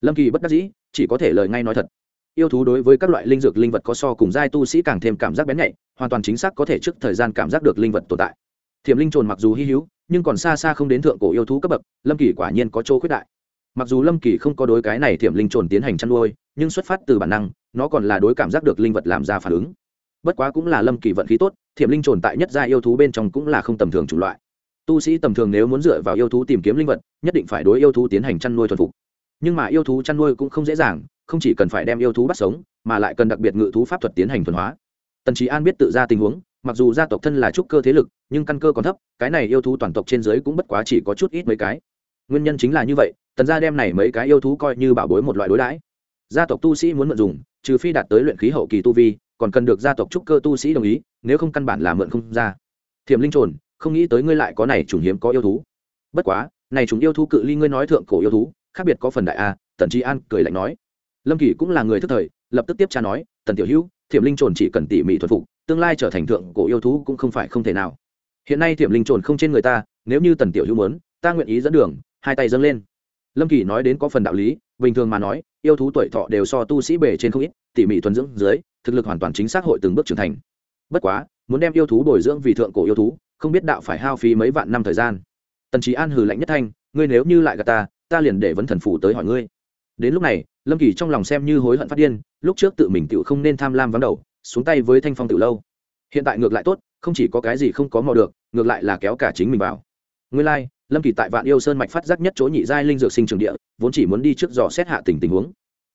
lâm kỳ bất đắc dĩ, chỉ có thể lời ngay nói thật. Yêu thú đối với các loại linh dược linh vật có so cùng giai tu sĩ càng thêm cảm giác bén nhạy, hoàn toàn chính xác có thể trước thời gian cảm giác được linh vật tồn tại. Thiểm linh trồn mặc dù hy hữu, nhưng còn xa xa không đến thượng cổ yêu thú cấp bậc, lâm kỳ quả nhiên có chỗ khuyết đại. Mặc dù lâm kỳ không có đối cái này thiểm linh trồn tiến hành chăn nuôi, nhưng xuất phát từ bản năng, nó còn là đối cảm giác được linh vật làm ra phản ứng. Bất quá cũng là lâm kỳ vận khí tốt, thiểm linh trồn tại nhất gia yêu thú bên trong cũng là không tầm thường chủng loại. Tu sĩ tầm thường nếu muốn dựa vào yêu thú tìm kiếm linh vật, nhất định phải đối yêu thú tiến hành chăn nuôi thuần phục nhưng mà yêu thú chăn nuôi cũng không dễ dàng, không chỉ cần phải đem yêu thú bắt sống, mà lại cần đặc biệt ngự thú pháp thuật tiến hành thuần hóa. Tần trí an biết tự ra tình huống, mặc dù gia tộc thân là trúc cơ thế lực, nhưng căn cơ còn thấp, cái này yêu thú toàn tộc trên dưới cũng bất quá chỉ có chút ít mấy cái. Nguyên nhân chính là như vậy, tần gia đem này mấy cái yêu thú coi như bảo bối một loại đối đãi. Gia tộc tu sĩ muốn mượn dùng, trừ phi đạt tới luyện khí hậu kỳ tu vi, còn cần được gia tộc trúc cơ tu sĩ đồng ý, nếu không căn bản là mượn không ra. Thiểm linh trồn, không nghĩ tới ngươi lại có này chủng hiếm có yêu thú. Bất quá, này chúng yêu thú cự ly ngươi nói thượng cổ yêu thú khác biệt có phần đại a, tần trí an cười lạnh nói. Lâm kỳ cũng là người thức thời, lập tức tiếp tra nói, tần tiểu hữu, thiểm linh trồn chỉ cần tỉ mỉ thuần phục, tương lai trở thành thượng cổ yêu thú cũng không phải không thể nào. Hiện nay thiểm linh trồn không trên người ta, nếu như tần tiểu hữu muốn, ta nguyện ý dẫn đường. Hai tay dâng lên. Lâm kỳ nói đến có phần đạo lý, bình thường mà nói, yêu thú tuổi thọ đều so tu sĩ bề trên không ít, tỉ mỉ thuần dưỡng dưới, thực lực hoàn toàn chính xác hội từng bước trưởng thành. Bất quá, muốn đem yêu thú bồi dưỡng vì thượng cổ yêu thú, không biết đạo phải hao phí mấy vạn năm thời gian. Tần trí an hừ lạnh nhất thanh, ngươi nếu như lại gà ta ta liền để vấn thần phủ tới hỏi ngươi. Đến lúc này lâm kỳ trong lòng xem như hối hận phát điên lúc trước tự mình tự không nên tham lam vắng đầu xuống tay với thanh phong tự lâu. Hiện tại ngược lại tốt không chỉ có cái gì không có mò được ngược lại là kéo cả chính mình vào. Ngươi lai、like, lâm kỳ tại vạn yêu sơn mạch phát giác nhất chỗ nhị giai linh dược sinh trường địa vốn chỉ muốn đi trước dò xét hạ tình tình huống.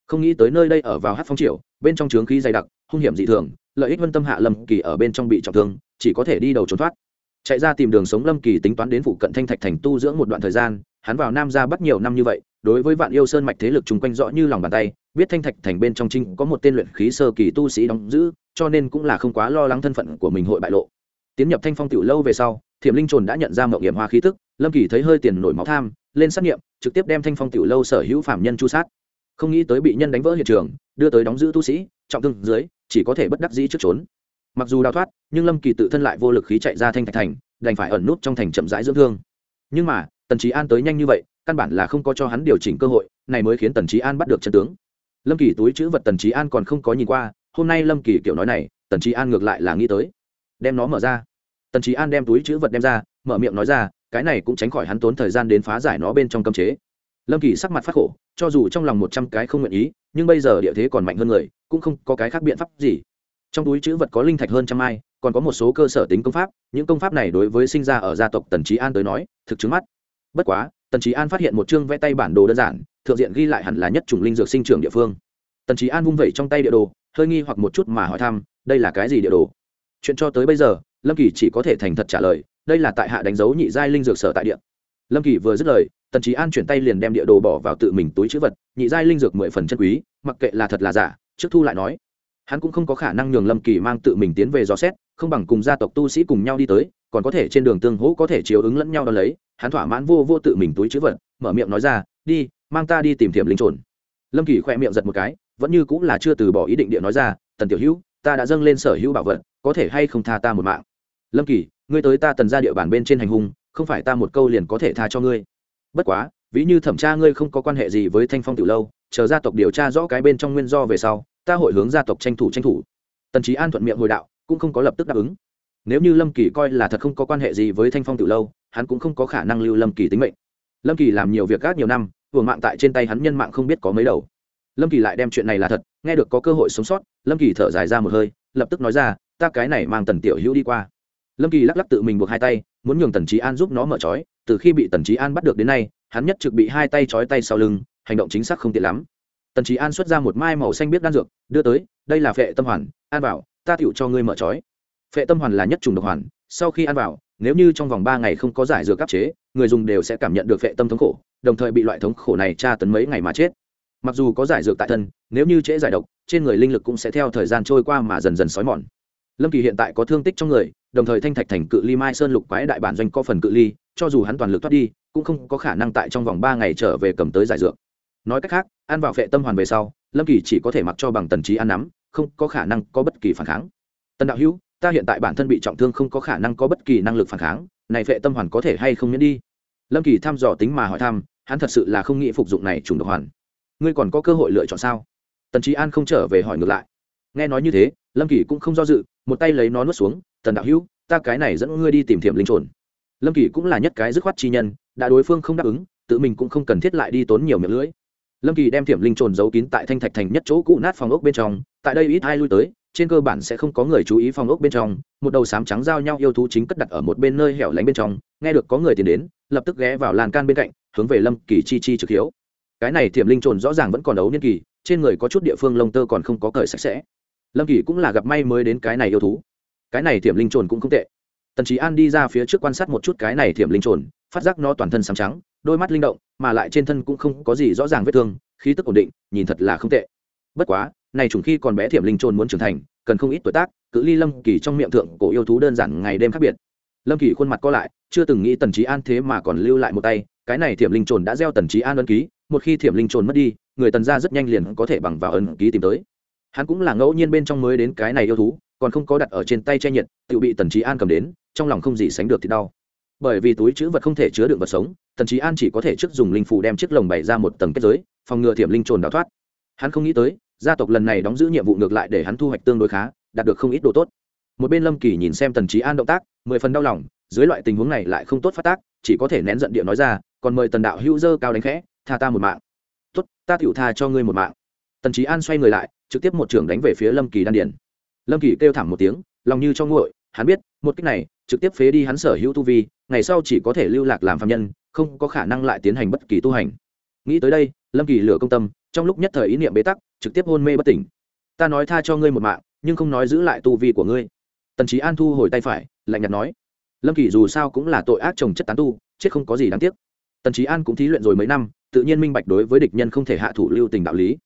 Không nghĩ tới nơi đây ở vào hát phong triều bên trong trướng khí dày đặc hung hiểm dị thường lợi ích vân tâm hạ lâm kỳ ở bên trong bị trọng thương chỉ có thể đi đầu trốn thoát. Chạy ra tìm đường sống lâm kỳ tính toán đến phụ cận thanh thạch thành tu dưỡng một đoạn thời gian hắn vào nam ra bắt nhiều năm như vậy, đối với vạn yêu sơn mạch thế lực chung quanh rõ như lòng bàn tay, biết thanh thạch thành bên trong trinh có một tên luyện khí sơ kỳ tu sĩ đóng giữ, cho nên cũng là không quá lo lắng thân phận của mình hội bại lộ. Tiến nhập thanh phong tiểu lâu về sau, thiểm linh trồn đã nhận ra mậu nghiệm hoa khí tức, lâm kỳ thấy hơi tiền nổi máu tham, lên xét nghiệm, trực tiếp đem thanh phong tiểu lâu sở hữu phạm nhân chu sát. Không nghĩ tới bị nhân đánh vỡ hiện trường, đưa tới đóng giữ tu sĩ, trọng thương dưới, chỉ có thể bất đắc dĩ trước trốn. Mặc dù đào thoát, nhưng lâm kỳ tự thân lại vô lực khí chạy ra thanh thạch thành, đành phải ẩn nút trong thành chậm rãi dưỡng thương. Nhưng mà tần trí an tới nhanh như vậy, căn bản là không có cho hắn điều chỉnh cơ hội, này mới khiến tần trí an bắt được chân tướng. Lâm kỳ túi chữ vật tần trí an còn không có nhìn qua, hôm nay lâm kỳ kiểu nói này, tần trí an ngược lại là nghĩ tới. Đem nó mở ra. Tần trí an đem túi chữ vật đem ra, mở miệng nói ra, cái này cũng tránh khỏi hắn tốn thời gian đến phá giải nó bên trong cơm chế. Lâm kỳ sắc mặt phát khổ, cho dù trong lòng một trăm cái không nguyện ý, nhưng bây giờ địa thế còn mạnh hơn người, cũng không có cái khác biện pháp gì. Trong túi chữ vật có linh thạch hơn trăm ai còn có một số cơ sở tính công pháp, những công pháp này đối với sinh ra ở gia tộc tần trí an tới nói, thực chứng mắt bất quá, tần trí an phát hiện một chương vẽ tay bản đồ đơn giản, thượng diện ghi lại hẳn là nhất chủng linh dược sinh trưởng địa phương. Tần trí an vung vẩy trong tay địa đồ, hơi nghi hoặc một chút mà hỏi thăm, đây là cái gì địa đồ? Chuyện cho tới bây giờ, lâm kỳ chỉ có thể thành thật trả lời, đây là tại hạ đánh dấu nhị giai linh dược sở tại địa. Lâm kỳ vừa dứt lời, tần trí an chuyển tay liền đem địa đồ bỏ vào tự mình túi chữ vật, nhị giai linh dược mười phần chân quý, mặc kệ là thật là giả, trước thu lại nói. Hắn cũng không có khả năng nhường lâm kỳ mang tự mình tiến về dò xét, không bằng cùng gia tộc tu sĩ cùng nhau đi tới còn có thể trên đường tương hỗ có thể chiếu ứng lẫn nhau đ lấy, hắn thỏa mãn vô vô tự mình túi chữ vật, mở miệng nói ra, đi, mang ta đi tìm thiểm linh trồn. Lâm kỳ khoe miệng giật một cái, vẫn như cũng là chưa từ bỏ ý định địa nói ra, tần tiểu hữu, ta đã dâng lên sở hữu bảo vật, có thể hay không tha ta một mạng? Lâm kỳ, ngươi tới ta tần ra địa bàn bên trên hành hung, không phải ta một câu liền có thể tha cho ngươi. Bất quá, ví như thẩm tra ngươi không có quan hệ gì với thanh phong tiểu lâu, chờ gia tộc điều tra rõ cái bên trong nguyên do về sau, ta hội hướng gia tộc tranh thủ tranh thủ. Tần trí an thuận miệng hồi đạo, cũng không có lập tức đáp ứng nếu như lâm kỳ coi là thật không có quan hệ gì với thanh phong tiểu lâu, hắn cũng không có khả năng lưu lâm kỳ tính mệnh. Lâm kỳ làm nhiều việc gác nhiều năm hưởng mạng tại trên tay hắn nhân mạng không biết có mấy đầu. Lâm kỳ lại đem chuyện này là thật, nghe được có cơ hội sống sót, lâm kỳ thở dài ra một hơi, lập tức nói ra, ta cái này mang tần tiểu hữu đi qua. Lâm kỳ lắc lắc tự mình buộc hai tay, muốn nhường tần trí an giúp nó mở trói, từ khi bị tần trí an bắt được đến nay, hắn nhất trực bị hai tay trói tay sau lưng, hành động chính xác không tiện lắm. Tần trí an xuất ra một mai màu xanh biết đan dược, đưa tới, đây là phệ tâm hoàn, an bảo, ta tựu cho ngươi mở trói phệ tâm hoàn là nhất trùng độc hoàn, sau khi ăn vào, nếu như trong vòng ba ngày không có giải dược áp chế, người dùng đều sẽ cảm nhận được phệ tâm thống khổ, đồng thời bị loại thống khổ này tra tấn mấy ngày mà chết. Mặc dù có giải dược tại thân, nếu như trễ giải độc, trên người linh lực cũng sẽ theo thời gian trôi qua mà dần dần xói mòn. Lâm kỳ hiện tại có thương tích trong người, đồng thời thanh thạch thành cự ly mai sơn lục quái đại bản doanh có phần cự ly, cho dù hắn toàn lực thoát đi, cũng không có khả năng tại trong vòng ba ngày trở về cầm tới giải dược. Nói cách khác, ăn vào phệ tâm hoàn về sau, lâm kỳ chỉ có thể mặc cho bằng tần trí ăn nắm, không có khả năng có bất kỳ phản kháng. Tần đạo hữu ta hiện tại bản thân bị trọng thương không có khả năng có bất kỳ năng lực phản kháng, này phệ tâm hoàn có thể hay không miễn đi? Lâm kỳ thăm dò tính mà hỏi thăm, hắn thật sự là không nghĩ phục dụng này trùng độc hoàn. Ngươi còn có cơ hội lựa chọn sao? Tần trí an không trở về hỏi ngược lại. Nghe nói như thế, lâm kỳ cũng không do dự, một tay lấy nó nuốt xuống, tần đạo hữu, ta cái này dẫn ngươi đi tìm thiểm linh trồn. Lâm kỳ cũng là nhất cái dứt khoát chi nhân, đã đối phương không đáp ứng, tự mình cũng không cần thiết lại đi tốn nhiều miệng lưỡi. Lâm kỳ đem thiểm linh trồn giấu kín tại thanh thạch thành nhất chỗ cụ nát phòng ốc bên trong, tại đây ít ai lui tới trên cơ bản sẽ không có người chú ý phòng ốc bên trong, một đầu sám trắng giao nhau yêu thú chính cất đặt ở một bên nơi hẻo lánh bên trong, nghe được có người tìm đến, lập tức ghé vào làn can bên cạnh, hướng về lâm kỳ chi chi trực hiếu. Cái này thiểm linh trồn rõ ràng vẫn còn đấu niên kỳ, trên người có chút địa phương lông tơ còn không có cởi sạch sẽ. Lâm kỳ cũng là gặp may mới đến cái này yêu thú. Cái này thiểm linh trồn cũng không tệ. Tần trí an đi ra phía trước quan sát một chút cái này thiểm linh trồn, phát giác nó toàn thân sáng trắng, đôi mắt linh động, mà lại trên thân cũng không có gì rõ ràng vết thương, khí tức ổn định, nhìn thật là không tệ. Bất quá này chủng khi còn bé thiểm linh trồn muốn trưởng thành, cần không ít tuổi tác, cự ly lâm kỳ trong miệng thượng cổ yêu thú đơn giản ngày đêm khác biệt. Lâm kỳ khuôn mặt co lại, chưa từng nghĩ tần trí an thế mà còn lưu lại một tay, cái này thiểm linh trồn đã gieo tần trí an ân ký, một khi thiểm linh trồn mất đi, người tần ra rất nhanh liền có thể bằng vào ân ký tìm tới. Hắn cũng là ngẫu nhiên bên trong mới đến cái này yêu thú, còn không có đặt ở trên tay che nhiệt, tự bị tần trí an cầm đến, trong lòng không gì sánh được thì đau. Bởi vì túi chữ vật không thể chứa đựng vật sống, tần trí an chỉ có thể trước dùng linh phủ đem chiếc lồng bày ra một tầng kết giới, phòng ngừa thiểm linh trồn đào thoát. Hắn không nghĩ tới gia tộc lần này đóng giữ nhiệm vụ ngược lại để hắn thu hoạch tương đối khá, đạt được không ít đồ tốt. Một bên lâm kỳ nhìn xem tần trí an động tác, mười phần đau lòng, dưới loại tình huống này lại không tốt phát tác, chỉ có thể nén giận điện nói ra, còn mời tần đạo hữu dơ cao đánh khẽ, tha ta một mạng. Tốt, ta tựu tha cho ngươi một mạng. Tần trí an xoay người lại, trực tiếp một trưởng đánh về phía lâm kỳ đan điển lâm kỳ kêu thảm một tiếng, lòng như cho nguội, hắn biết, một cách này, trực tiếp phế đi hắn sở hữu tu vi, ngày sau chỉ có thể lưu lạc làm phạm nhân, không có khả năng lại tiến hành bất kỳ tu hành. Nghĩ tới đây, lâm kỳ lửa công tâm, trong lúc nhất thời ý niệm bế tắc trực tiếp hôn mê bất tỉnh. Ta nói tha cho ngươi một mạng, nhưng không nói giữ lại tu vi của ngươi. Tần trí an thu hồi tay phải, lạnh nhạt nói. Lâm kỳ dù sao cũng là tội ác trồng chất tán tu, chết không có gì đáng tiếc. Tần trí an cũng thí luyện rồi mấy năm, tự nhiên minh bạch đối với địch nhân không thể hạ thủ lưu tình đạo lý.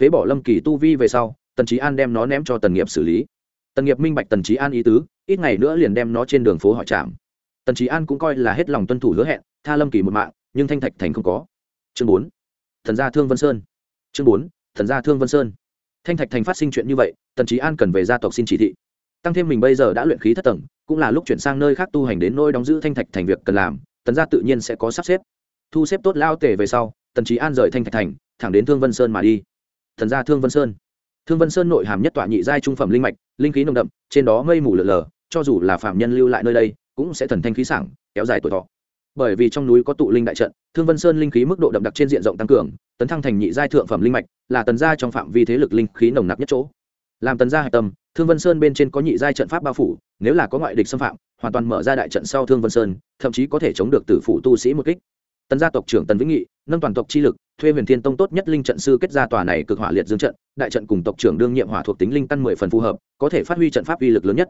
Phế bỏ lâm kỳ tu vi về sau, tần trí an đem nó ném cho tần nghiệp xử lý. Tần nghiệp minh bạch tần trí an ý tứ, ít ngày nữa liền đem nó trên đường phố hỏi trạm tần trí an cũng coi là hết lòng tuân thủ hứa hẹn, tha lâm kỳ một mạng, nhưng thanh thạch thành không có. Chương bốn. Thần gia thương vân sơn. Chương bốn thần gia thương vân sơn. Thanh thạch thành phát sinh chuyện như vậy, tần trí an cần về gia tộc xin chỉ thị. Tăng thêm mình bây giờ đã luyện khí thất tầng, cũng là lúc chuyển sang nơi khác tu hành đến nôi đóng giữ thanh thạch thành việc cần làm, tần gia tự nhiên sẽ có sắp xếp. Thu xếp tốt lao tể về sau, tần trí an rời thanh thạch thành, thẳng đến thương vân sơn mà đi. Thần gia thương vân sơn. Thương vân sơn nội hàm nhất tọa nhị giai trung phẩm linh mạch, linh khí nồng đậm, trên đó mây mù lở lờ, cho dù là phạm nhân lưu lại nơi đây, cũng sẽ thần thanh khí sảng, kéo dài tuổi thọ bởi vì trong núi có tụ linh đại trận, thương vân sơn linh khí mức độ đậm đặc trên diện rộng tăng cường, tấn thăng thành nhị giai thượng phẩm linh mạch, là tần gia trong phạm vi thế lực linh khí nồng nặc nhất chỗ. Làm tần gia hạch tâm, thương vân sơn bên trên có nhị giai trận pháp bao phủ, nếu là có ngoại địch xâm phạm, hoàn toàn mở ra đại trận sau thương vân sơn, thậm chí có thể chống được tử phụ tu sĩ một kích. Tần gia tộc trưởng tần vĩnh nghị, nâng toàn tộc chi lực, thuê huyền thiên tông tốt nhất linh trận sư kết gia tòa này cực hỏa liệt dương trận, đại trận cùng tộc trưởng đương nhiệm hỏa thuộc tính linh căn mười phần phù hợp, có thể phát huy trận pháp uy lực lớn nhất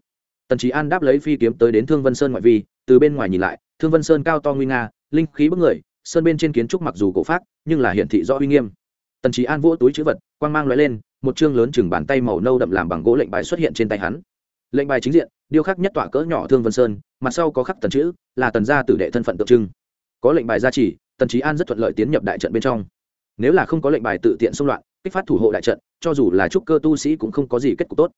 tần trí an đáp lấy phi kiếm tới đến thương vân sơn ngoại vi, từ bên ngoài nhìn lại, thương vân sơn cao to nguy nga, linh khí bức người, sơn bên trên kiến trúc mặc dù cổ phát nhưng là hiển thị rõ uy nghiêm. Tần trí an vỗ túi chữ vật, quang mang loại lên, một chương lớn chừng bàn tay màu nâu đậm làm bằng gỗ lệnh bài xuất hiện trên tay hắn. Lệnh bài chính diện, điêu khắc nhất tọa cỡ nhỏ thương vân sơn, mặt sau có khắc tần chữ, là tần gia tử đệ thân phận tượng trưng. Có lệnh bài gia trì, tần trí an rất thuận lợi tiến nhập đại trận bên trong. Nếu là không có lệnh bài tự tiện xung loạn, kích phát thủ hộ đại trận, cho dù là trúc cơ tu sĩ cũng không có gì kết cục tốt.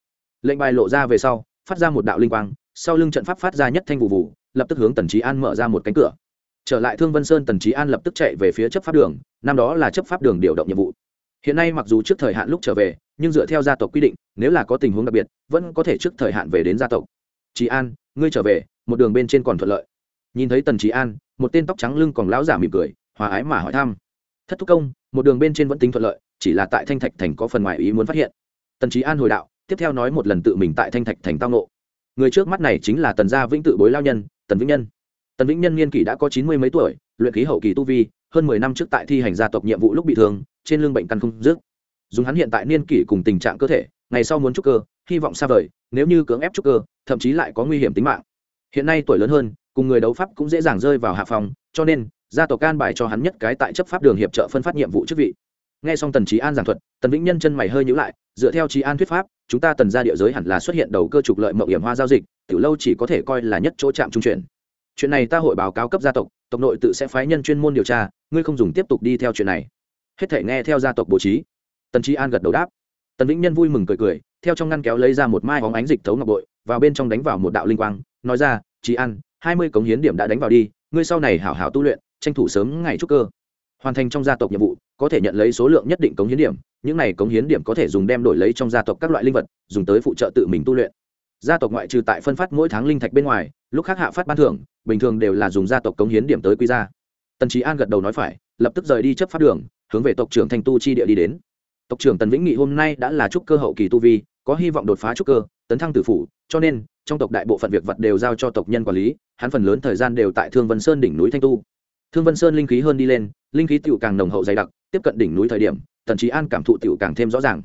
Lệnh bài lộ ra về sau phát ra một đạo linh quang, sau lưng trận pháp phát ra nhất thanh vụ vụ, lập tức hướng tần trí an mở ra một cánh cửa. Trở lại thương vân sơn, tần trí an lập tức chạy về phía chấp pháp đường, năm đó là chấp pháp đường điều động nhiệm vụ. Hiện nay mặc dù trước thời hạn lúc trở về, nhưng dựa theo gia tộc quy định, nếu là có tình huống đặc biệt, vẫn có thể trước thời hạn về đến gia tộc. Trí an, ngươi trở về, một đường bên trên còn thuận lợi. Nhìn thấy tần trí an, một tên tóc trắng lưng còn lão giả mỉm cười, hòa ái mà hỏi thăm. Thất thúc công, một đường bên trên vẫn tính thuận lợi, chỉ là tại thanh thạch thành có phần ngoài ý muốn phát hiện. Tần trí an hồi đạo tiếp theo nói một lần tự mình tại thanh thạch thành tao nộ. Người trước mắt này chính là tần gia vĩnh tự bối lao nhân, tần vĩnh nhân. Tần vĩnh nhân niên kỷ đã có chín mươi mấy tuổi, luyện khí hậu kỳ tu vi, hơn mười năm trước tại thi hành gia tộc nhiệm vụ lúc bị thương, trên lưng bệnh căn không dứt dùng hắn hiện tại niên kỷ cùng tình trạng cơ thể, ngày sau muốn trúc cơ, hy vọng xa vời, nếu như cưỡng ép trúc cơ, thậm chí lại có nguy hiểm tính mạng. Hiện nay tuổi lớn hơn, cùng người đấu pháp cũng dễ dàng rơi vào hạ phòng, cho nên, gia tộc can bài cho hắn nhất cái tại chấp pháp đường hiệp trợ phân phát nhiệm vụ chức vị nghe xong tần trí an giảng thuật, tần vĩnh nhân chân mày hơi nhữ lại, dựa theo trí an thuyết pháp, chúng ta tần ra địa giới hẳn là xuất hiện đầu cơ trục lợi mậu hiểm hoa giao dịch từ lâu chỉ có thể coi là nhất chỗ trạm trung chuyển. Chuyện này ta hội báo cáo cấp gia tộc tộc nội tự sẽ phái nhân chuyên môn điều tra, ngươi không dùng tiếp tục đi theo chuyện này. Hết thể nghe theo gia tộc bố trí. Tần trí an gật đầu đáp. Tần vĩnh nhân vui mừng cười cười, theo trong ngăn kéo lấy ra một mai hóng ánh dịch thấu ngọc bội, vào bên trong đánh vào một đạo linh quang, nói ra trí an, hai mươi cống hiến điểm đã đánh vào đi, ngươi sau này hảo hảo tu luyện, tranh thủ sớm ngày trúc cơ hoàn thành trong gia tộc nhiệm vụ, có thể nhận lấy số lượng nhất định cống hiến điểm, những này cống hiến điểm có thể dùng đem đổi lấy trong gia tộc các loại linh vật, dùng tới phụ trợ tự mình tu luyện. Gia tộc ngoại trừ tại phân phát mỗi tháng linh thạch bên ngoài, lúc khác hạ phát ban thưởng, bình thường đều là dùng gia tộc cống hiến điểm tới quy ra. Tần trí an gật đầu nói phải, lập tức rời đi chấp pháp đường, hướng về tộc trưởng thanh tu chi địa đi đến. Tộc trưởng tần vĩnh nghị hôm nay đã là trúc cơ hậu kỳ tu vi, có hy vọng đột phá trúc cơ, tấn thăng tử phủ, cho nên, trong tộc đại bộ phận việc vật đều giao cho tộc nhân quản lý, hắn phần lớn thời gian đều tại thương vân sơn đỉnh núi thanh tu thương vân sơn linh khí hơn đi lên, linh khí tựu càng nồng hậu dày đặc, tiếp cận đỉnh núi thời điểm, tần trí an cảm thụ tựu càng thêm rõ ràng.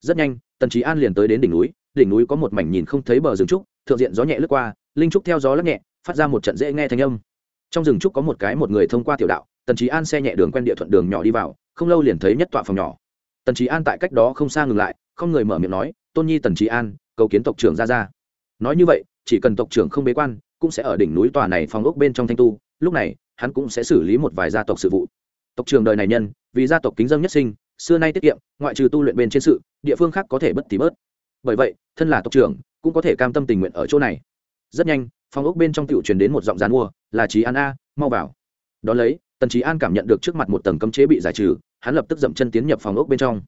Rất nhanh, tần trí an liền tới đến đỉnh núi đỉnh núi có một mảnh nhìn không thấy bờ rừng trúc, thượng diện gió nhẹ lướt qua, linh trúc theo gió lắc nhẹ, phát ra một trận dễ nghe thanh âm. Trong rừng trúc có một cái một người thông qua tiểu đạo, tần trí an xe nhẹ đường quen địa thuận đường nhỏ đi vào, không lâu liền thấy nhất tọa phòng nhỏ. Tần trí an tại cách đó không xa ngừng lại, không người mở miệng nói, tôn nhi, tần trí an, cầu kiến tộc trưởng ra ra nói như vậy, chỉ cần tộc trưởng không bế quan, cũng sẽ ở đỉnh núi tòa này phòng ốc bên trong thanh tu lúc này, hắn cũng sẽ xử lý một vài gia tộc sự vụ. Tộc trưởng đời này nhân, vì gia tộc kính dân nhất sinh, xưa nay tiết kiệm, ngoại trừ tu luyện bên trên sự, địa phương khác có thể bất tí bớt. Bởi vậy, thân là tộc trưởng, cũng có thể cam tâm tình nguyện ở chỗ này. Rất nhanh, phòng ốc bên trong tiểu truyền đến một giọng giàn mua, là trí an a, mau vào. Đón lấy, tần trí an cảm nhận được trước mặt một tầng cấm chế bị giải trừ, hắn lập tức dậm chân tiến nhập phòng ốc bên trong.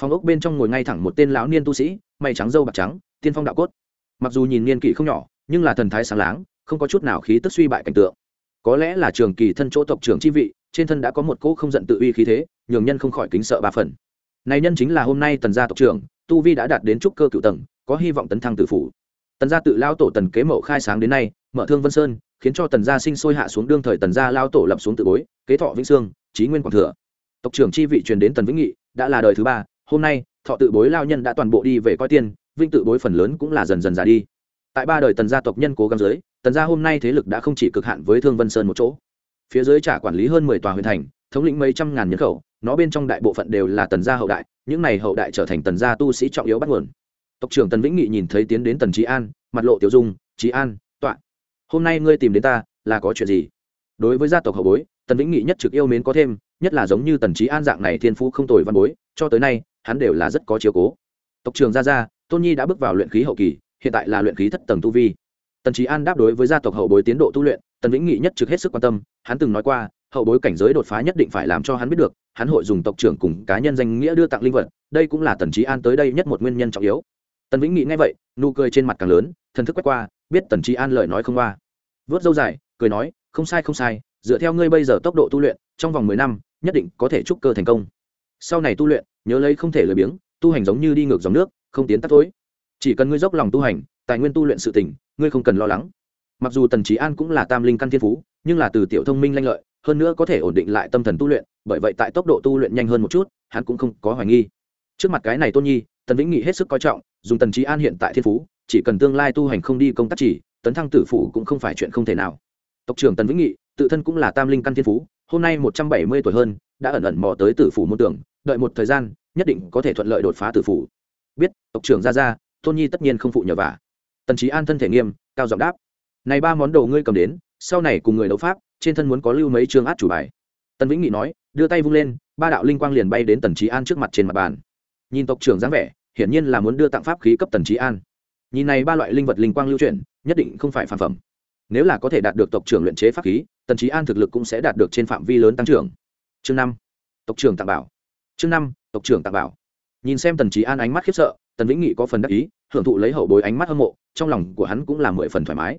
Phòng ốc bên trong ngồi ngay thẳng một tên lão niên tu sĩ, mày trắng dâu bạc trắng, tiên phong đạo cốt. Mặc dù nhìn niên kỷ không nhỏ, nhưng là thần thái sáng láng, không có chút nào khí tức suy bại cảnh tượng có lẽ là trường kỳ thân chỗ tộc trưởng chi vị, trên thân đã có một cỗ không giận tự uy khí thế, nhường nhân không khỏi kính sợ ba phần. Này nhân chính là hôm nay tần gia tộc trưởng, tu vi đã đạt đến trúc cơ cựu tầng, có hy vọng tấn thăng tử phủ. Tần gia tự lao tổ tần kế mậu khai sáng đến nay, mở thương vân sơn, khiến cho tần gia sinh sôi hạ xuống đương thời tần gia lao tổ lập xuống tự bối, kế thọ vĩnh sương trí nguyên quảng thừa. Tộc trưởng chi vị truyền đến tần vĩnh nghị, đã là đời thứ ba, hôm nay, thọ tự bối lao nhân đã toàn bộ đi về coi tiên vinh tự bối phần lớn cũng là dần dần già đi. Tại ba đời tần gia tộc nhân cố gắng dưới tần gia hôm nay thế lực đã không chỉ cực hạn với thương vân sơn một chỗ phía dưới trả quản lý hơn mười tòa huyện thành thống lĩnh mấy trăm ngàn nhân khẩu nó bên trong đại bộ phận đều là tần gia hậu đại những này hậu đại trở thành tần gia tu sĩ trọng yếu bắt nguồn tộc trưởng tần vĩnh nghị nhìn thấy tiến đến tần trí an mặt lộ tiểu dung trí an tọa hôm nay ngươi tìm đến ta là có chuyện gì đối với gia tộc hậu bối tần vĩnh nghị nhất trực yêu mến có thêm nhất là giống như tần trí an dạng này thiên phú không tồi văn bối cho tới nay hắn đều là rất có chiếu cố tộc trưởng gia gia tôn nhi đã bước vào luyện khí hậu kỳ hiện tại là luyện khí thất tầng tu vi tần trí an đáp đối với gia tộc hậu bối tiến độ tu luyện, tần vĩnh nghị nhất trực hết sức quan tâm, hắn từng nói qua, hậu bối cảnh giới đột phá nhất định phải làm cho hắn biết được, hắn hội dùng tộc trưởng cùng cá nhân danh nghĩa đưa tặng linh vật, đây cũng là tần trí an tới đây nhất một nguyên nhân trọng yếu. Tần vĩnh nghị nghe vậy, nụ cười trên mặt càng lớn, thần thức quét qua, biết tần trí an lời nói không qua. Vớt dâu dài, cười nói, không sai không sai, dựa theo ngươi bây giờ tốc độ tu luyện, trong vòng mười năm, nhất định có thể trúc cơ thành công. Sau này tu luyện, nhớ lấy không thể lười biếng, tu hành giống như đi ngược dòng nước, không tiến tắt tối. Chỉ cần ngươi dốc lòng tu hành tài nguyên tu luyện sự tỉnh ngươi không cần lo lắng. Mặc dù tần trí an cũng là tam linh căn thiên phú, nhưng là từ tiểu thông minh lanh lợi, hơn nữa có thể ổn định lại tâm thần tu luyện, bởi vậy tại tốc độ tu luyện nhanh hơn một chút, hắn cũng không có hoài nghi. Trước mặt cái này tôn nhi, tần vĩnh nghị hết sức coi trọng, dùng tần trí an hiện tại thiên phú, chỉ cần tương lai tu hành không đi công tác chỉ, tấn thăng tử phủ cũng không phải chuyện không thể nào. Tộc trưởng tần vĩnh nghị, tự thân cũng là tam linh căn thiên phú, hôm nay một trăm bảy mươi tuổi hơn, đã ẩn ẩn mò tới tử phủ môn tưởng, đợi một thời gian, nhất định có thể thuận lợi đột phá tử phủ. Biết, tộc trưởng ra ra tôn nhi tất nhiên không phụ nhờ vả tần trí an thân thể nghiêm, cao giọng đáp. Này ba món đồ ngươi cầm đến, sau này cùng người đấu pháp, trên thân muốn có lưu mấy chương át chủ bài. Tần vĩnh nghị nói, đưa tay vung lên, ba đạo linh quang liền bay đến tần trí an trước mặt trên mặt bàn. Nhìn tộc trưởng dáng vẻ, hiển nhiên là muốn đưa tặng pháp khí cấp tần trí an. Nhìn này ba loại linh vật linh quang lưu chuyển, nhất định không phải phản phẩm. Nếu là có thể đạt được tộc trưởng luyện chế pháp khí, tần trí an thực lực cũng sẽ đạt được trên phạm vi lớn tăng trưởng. Chương năm, tộc trưởng tặng bảo. Chương năm, tộc trưởng tặng bảo. Nhìn xem tần trí an ánh mắt khiếp sợ tần vĩnh nghị có phần đắc ý, hưởng thụ lấy hậu bối ánh mắt hâm mộ, trong lòng của hắn cũng là mười phần thoải mái.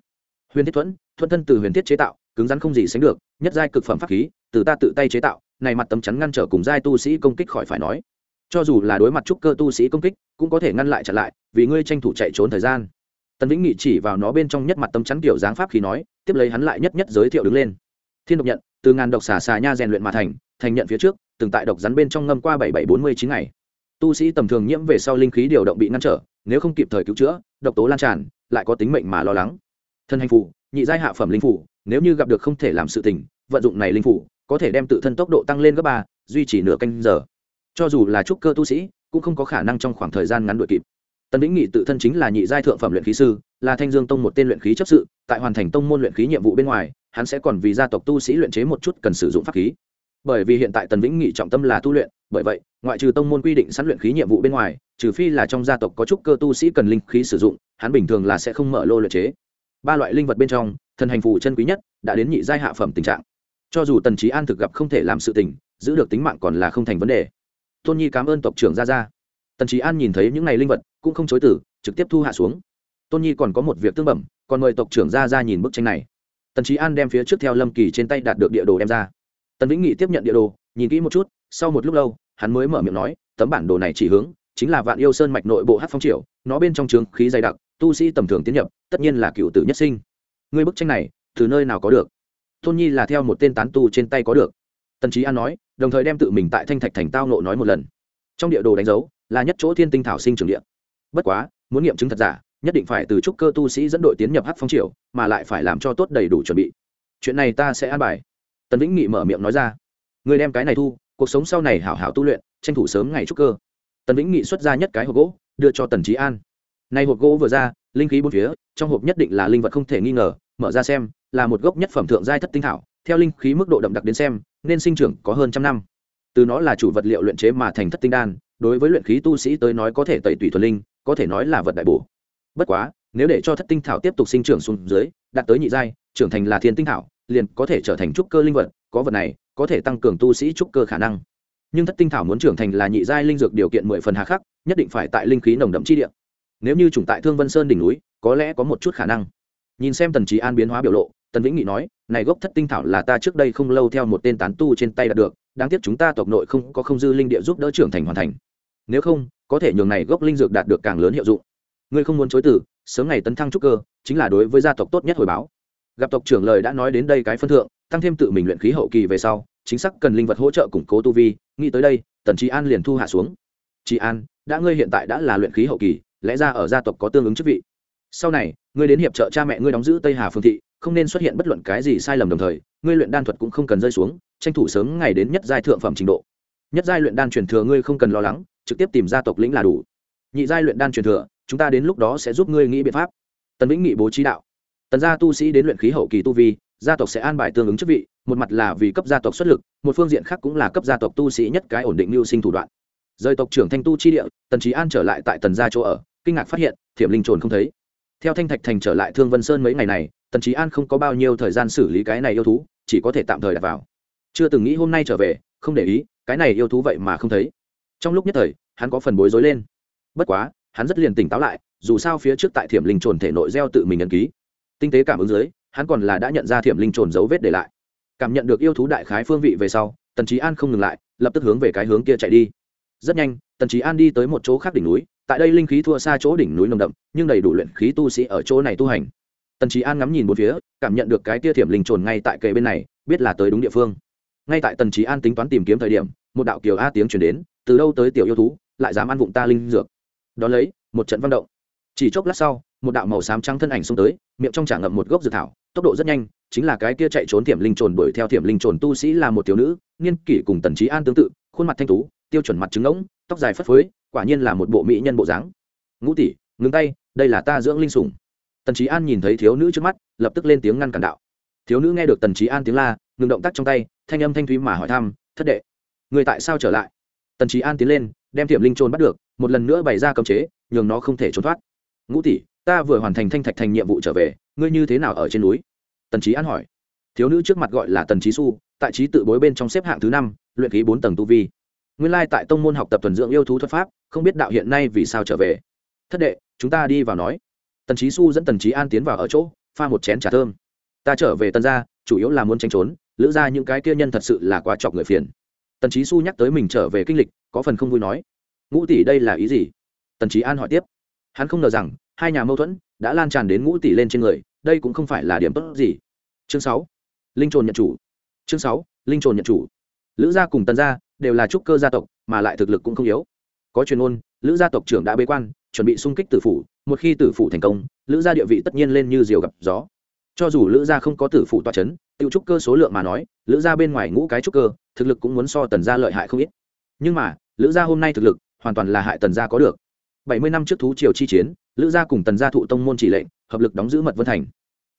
Huyền thiết thuẫn thuận thân từ huyền thiết chế tạo, cứng rắn không gì sánh được, nhất giai cực phẩm pháp khí, từ ta tự tay chế tạo, này mặt tấm chắn ngăn trở cùng giai tu sĩ công kích khỏi phải nói. Cho dù là đối mặt trúc cơ tu sĩ công kích, cũng có thể ngăn lại chặn lại, vì ngươi tranh thủ chạy trốn thời gian. Tần vĩnh nghị chỉ vào nó bên trong nhất mặt tấm chắn kiểu dáng pháp khí nói, tiếp lấy hắn lại nhất nhất giới thiệu đứng lên. Thiên độc nhận, từ ngàn độc xà xà nha rèn luyện mà thành thành nhận phía trước, từng tại độc rắn bên trong ngâm qua bảy bảy bốn mươi chín ngày tu sĩ tầm thường nhiễm về sau linh khí điều động bị ngăn trở, nếu không kịp thời cứu chữa, độc tố lan tràn, lại có tính mệnh mà lo lắng. Thân hành phủ, nhị giai hạ phẩm linh phủ, nếu như gặp được không thể làm sự tình, vận dụng này linh phủ, có thể đem tự thân tốc độ tăng lên gấp ba, duy trì nửa canh giờ. Cho dù là trúc cơ tu sĩ, cũng không có khả năng trong khoảng thời gian ngắn đuổi kịp. Tần vĩnh nghị tự thân chính là nhị giai thượng phẩm luyện khí sư, là thanh dương tông một tên luyện khí chấp sự, tại hoàn thành tông môn luyện khí nhiệm vụ bên ngoài, hắn sẽ còn vì gia tộc tu sĩ luyện chế một chút cần sử dụng pháp khí bởi vì hiện tại tần vĩnh nghị trọng tâm là tu luyện, bởi vậy, ngoại trừ tông môn quy định sẵn luyện khí nhiệm vụ bên ngoài, trừ phi là trong gia tộc có chút cơ tu sĩ cần linh khí sử dụng, hắn bình thường là sẽ không mở lô luyện chế. Ba loại linh vật bên trong, thần hành phù chân quý nhất đã đến nhị giai hạ phẩm tình trạng. Cho dù tần trí an thực gặp không thể làm sự tình, giữ được tính mạng còn là không thành vấn đề. Tôn nhi cảm ơn tộc trưởng gia gia. Tần trí an nhìn thấy những n à y linh vật, cũng không chối tử trực tiếp thu hạ xuống. Tôn nhi còn có một việc tương bẩm, còn mời tộc trưởng gia gia nhìn bức tranh này. Tần trí an đem phía trước theo lâm kỳ trên tay đạt được địa đồ đem ra tần vĩnh nghị tiếp nhận địa đồ, nhìn kỹ một chút, sau một lúc lâu, hắn mới mở miệng nói, tấm bản đồ này chỉ hướng, chính là vạn yêu sơn mạch nội bộ hát phong triều, nó bên trong trường khí dày đặc, tu sĩ tầm thường tiến nhập, tất nhiên là cựu tử nhất sinh. Ngươi bức tranh này, từ nơi nào có được? Tôn nhi là theo một tên tán tu trên tay có được. Tần trí an nói, đồng thời đem tự mình tại thanh thạch thành tao nộ nói một lần. Trong địa đồ đánh dấu, là nhất chỗ thiên tinh thảo sinh trường địa. Bất quá, muốn nghiệm chứng thật giả, nhất định phải từ trúc cơ tu sĩ dẫn đội tiến nhập hát phong triều, mà lại phải làm cho tốt đầy đủ chuẩn bị. Chuyện này ta sẽ an bài tần vĩnh nghị mở miệng nói ra người đem cái này thu, cuộc sống sau này hảo hảo tu luyện, tranh thủ sớm ngày trúc cơ. Tần vĩnh nghị xuất ra nhất cái hộp gỗ, đưa cho tần trí an. Nay hộp gỗ vừa ra, linh khí bốn phía, trong hộp nhất định là linh vật không thể nghi ngờ, mở ra xem, là một gốc nhất phẩm thượng giai thất tinh thảo, theo linh khí mức độ đậm đặc đến xem, nên sinh trưởng có hơn trăm năm. Từ nó là chủ vật liệu luyện chế mà thành thất tinh đan, đối với luyện khí tu sĩ tới nói có thể tẩy tùy thuần linh, có thể nói là vật đại bổ. Bất quá, nếu để cho thất tinh thảo tiếp tục sinh trưởng xuống dưới, đạt tới nhị giai, trưởng thành là thiên tinh thảo liền có thể trở thành trúc cơ linh vật, có vật này, có thể tăng cường tu sĩ trúc cơ khả năng. Nhưng thất tinh thảo muốn trưởng thành là nhị giai linh dược điều kiện mười phần hà khắc, nhất định phải tại linh khí nồng đậm chi địa. Nếu như chủng tại thương vân sơn đỉnh núi, có lẽ có một chút khả năng. Nhìn xem tần trí an biến hóa biểu lộ, tần vĩnh nghị nói, này gốc thất tinh thảo là ta trước đây không lâu theo một tên tán tu trên tay đạt được, đáng tiếc chúng ta tộc nội không có không dư linh địa giúp đỡ trưởng thành hoàn thành. Nếu không, có thể nhường này gốc linh dược đạt được càng lớn hiệu dụng. Ngươi không muốn chối từ, sớm ngày tấn thăng trúc cơ, chính là đối với gia tộc tốt nhất hồi báo gặp tộc trưởng lời đã nói đến đây cái phân thượng, tăng thêm tự mình luyện khí hậu kỳ về sau, chính xác cần linh vật hỗ trợ củng cố tu vi, nghĩ tới đây, tần trí an liền thu hạ xuống. Chị an, đã ngươi hiện tại đã là luyện khí hậu kỳ, lẽ ra ở gia tộc có tương ứng chức vị. Sau này, ngươi đến hiệp trợ cha mẹ ngươi đóng giữ tây hà phương thị, không nên xuất hiện bất luận cái gì sai lầm đồng thời, ngươi luyện đan thuật cũng không cần rơi xuống, tranh thủ sớm ngày đến nhất giai thượng phẩm trình độ. Nhất giai luyện đan truyền thừa ngươi không cần lo lắng, trực tiếp tìm gia tộc lĩnh là đủ. Nhị giai luyện đan truyền thừa, chúng ta đến lúc đó sẽ giúp ngươi nghĩ biện pháp. Tần vĩnh nghị bố trí đạo tần gia tu sĩ đến luyện khí hậu kỳ tu vi, gia tộc sẽ an bài tương ứng chức vị, một mặt là vì cấp gia tộc xuất lực, một phương diện khác cũng là cấp gia tộc tu sĩ nhất cái ổn định mưu sinh thủ đoạn. Rời tộc trưởng thanh tu chi địa, tần trí an trở lại tại tần gia chỗ ở, kinh ngạc phát hiện, thiểm linh trồn không thấy. Theo thanh thạch thành trở lại thương vân sơn mấy ngày này, tần trí an không có bao nhiêu thời gian xử lý cái này yêu thú, chỉ có thể tạm thời đặt vào. Chưa từng nghĩ hôm nay trở về, không để ý, cái này yêu thú vậy mà không thấy. Trong lúc nhất thời, hắn có phần bối rối lên. Bất quá, hắn rất liền tỉnh táo lại, dù sao phía trước tại thiểm linh trồn thể nội gieo tự mình ấn ký tinh tế cảm ứng dưới, hắn còn là đã nhận ra thiểm linh trồn dấu vết để lại. Cảm nhận được yêu thú đại khái phương vị về sau, tần trí an không ngừng lại, lập tức hướng về cái hướng kia chạy đi. Rất nhanh, tần trí an đi tới một chỗ khác đỉnh núi, tại đây linh khí thua xa chỗ đỉnh núi nồng đậm, nhưng đầy đủ luyện khí tu sĩ ở chỗ này tu hành. Tần trí an ngắm nhìn một phía, cảm nhận được cái tia thiểm linh trồn ngay tại kề bên này, biết là tới đúng địa phương. Ngay tại tần trí an tính toán tìm kiếm thời điểm, một đạo kiều a tiếng chuyển đến, từ đâu tới tiểu yêu thú, lại dám ăn vụng ta linh dược. Đón lấy, một trận văn động. Chỉ chốc lát sau một đạo màu xám trắng thân ảnh xông tới, miệng trong trả ngậm một gốc dược thảo, tốc độ rất nhanh, chính là cái kia chạy trốn thiểm linh trồn đuổi theo thiểm linh trồn tu sĩ là một thiếu nữ niên kỷ cùng tần trí an tương tự, khuôn mặt thanh tú, tiêu chuẩn mặt trứng ngỗng, tóc dài phất phới, quả nhiên là một bộ mỹ nhân bộ dáng. Ngũ tỷ, ngừng tay, đây là ta dưỡng linh sủng. Tần trí an nhìn thấy thiếu nữ trước mắt, lập tức lên tiếng ngăn cản đạo. Thiếu nữ nghe được tần trí an tiếng la, ngừng động tác trong tay, thanh âm thanh thúy mà hỏi thăm, thất đệ, người tại sao trở lại? Tần trí an tiến lên, đem thiểm linh trôn bắt được, một lần nữa bày ra cấm chế, nhường nó không thể trốn thoát. Ngũ tỷ ta vừa hoàn thành thanh thạch thành nhiệm vụ trở về, ngươi như thế nào ở trên núi? Tần trí an hỏi. Thiếu nữ trước mặt gọi là tần trí su tại trí tự bối bên trong xếp hạng thứ năm, luyện khí bốn tầng tu vi. Nguyên lai tại tông môn học tập thuần dưỡng yêu thú thuật pháp, không biết đạo hiện nay vì sao trở về. Thất đệ, chúng ta đi vào nói. Tần trí su dẫn tần trí an tiến vào ở chỗ, pha một chén trà thơm. Ta trở về tần gia, chủ yếu là muốn tranh trốn, lữ ra những cái kia nhân thật sự là quá chọc người phiền. Tần trí su nhắc tới mình trở về kinh lịch, có phần không vui nói. Ngũ tỷ đây là ý gì? Tần trí an hỏi tiếp hắn không ngờ rằng, hai nhà mâu thuẫn đã lan tràn đến ngũ tỷ lên trên người, đây cũng không phải là điểm tốt gì. Chương sáu, linh trồn nhận chủ. Chương sáu, linh trồn nhận chủ. Lữ gia cùng tần gia đều là trúc cơ gia tộc, mà lại thực lực cũng không yếu. Có chuyên môn, lữ gia tộc trưởng đã bế quan, chuẩn bị xung kích tử phủ, một khi tử phủ thành công, lữ gia địa vị tất nhiên lên như diều gặp gió. Cho dù lữ gia không có tử phủ toa c h ấ n tự trúc cơ số lượng mà nói, lữ gia bên ngoài ngũ cái trúc cơ, thực lực cũng muốn so tần gia lợi hại không ít. Nhưng mà, lữ gia hôm nay thực lực hoàn toàn là hại tần gia có được bảy mươi năm trước thú triều chi chiến, lữ gia cùng tần gia thụ tông môn chỉ lệnh, hợp lực đóng giữ mật vân thành.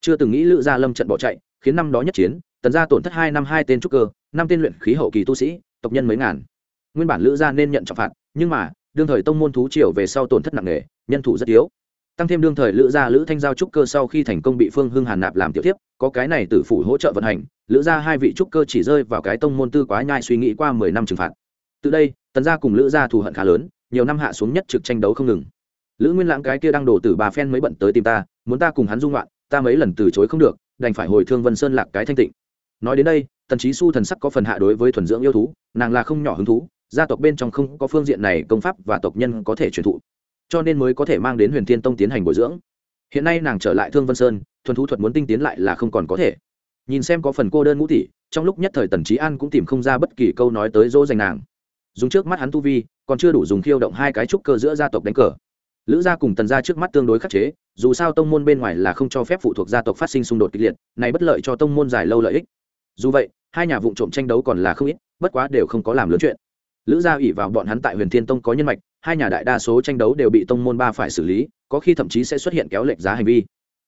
Chưa từng nghĩ lữ gia lâm trận bỏ chạy, khiến năm đó nhất chiến, tần gia tổn thất hai năm hai tên trúc cơ, năm tên luyện khí hậu kỳ tu sĩ, tộc nhân mấy ngàn. Nguyên bản lữ gia nên nhận trọng phạt, nhưng mà, đương thời tông môn thú triều về sau tổn thất nặng nề, nhân thủ rất yếu. Tăng thêm đương thời lữ gia lữ thanh giao trúc cơ sau khi thành công bị phương hưng hàn nạp làm tiểu tiếp có cái này tử phủ hỗ trợ vận hành, lữ gia hai vị trúc cơ chỉ rơi vào cái tông môn tư quá nhai suy nghĩ qua mười năm trừng phạt. Từ đây, tần gia cùng lữ gia thù hận khá lớn nhiều năm hạ xuống nhất trực tranh đấu không ngừng. Lữ nguyên lãng cái kia đang đổ tử bà phen mới bận tới tìm ta, muốn ta cùng hắn dung loạn, ta mấy lần từ chối không được, đành phải hồi thương vân sơn lạc cái thanh tịnh. Nói đến đây, tần trí su thần sắc có phần hạ đối với thuần dưỡng yêu thú, nàng là không nhỏ hứng thú, gia tộc bên trong không có phương diện này công pháp và tộc nhân có thể truyền thụ, cho nên mới có thể mang đến huyền thiên tông tiến hành bồi dưỡng. Hiện nay nàng trở lại thương vân sơn, thuần thú thuật muốn tinh tiến lại là không còn có thể. Nhìn xem có phần cô đơn ngũ tỷ trong lúc nhất thời tần trí an cũng tìm không ra bất kỳ câu nói tới dỗ dành nàng dùng trước mắt hắn tu vi, còn chưa đủ dùng khiêu động hai cái trúc cơ giữa gia tộc đánh cờ. Lữ gia cùng tần gia trước mắt tương đối khắc chế, dù sao tông môn bên ngoài là không cho phép phụ thuộc gia tộc phát sinh xung đột kịch liệt, này bất lợi cho tông môn dài lâu lợi ích. Dù vậy, hai nhà vụ trộm tranh đấu còn là không ít, bất quá đều không có làm lớn chuyện. Lữ gia ủy vào bọn hắn tại huyền thiên tông có nhân mạch, hai nhà đại đa số tranh đấu đều bị tông môn ba phải xử lý, có khi thậm chí sẽ xuất hiện kéo lệch giá hành vi.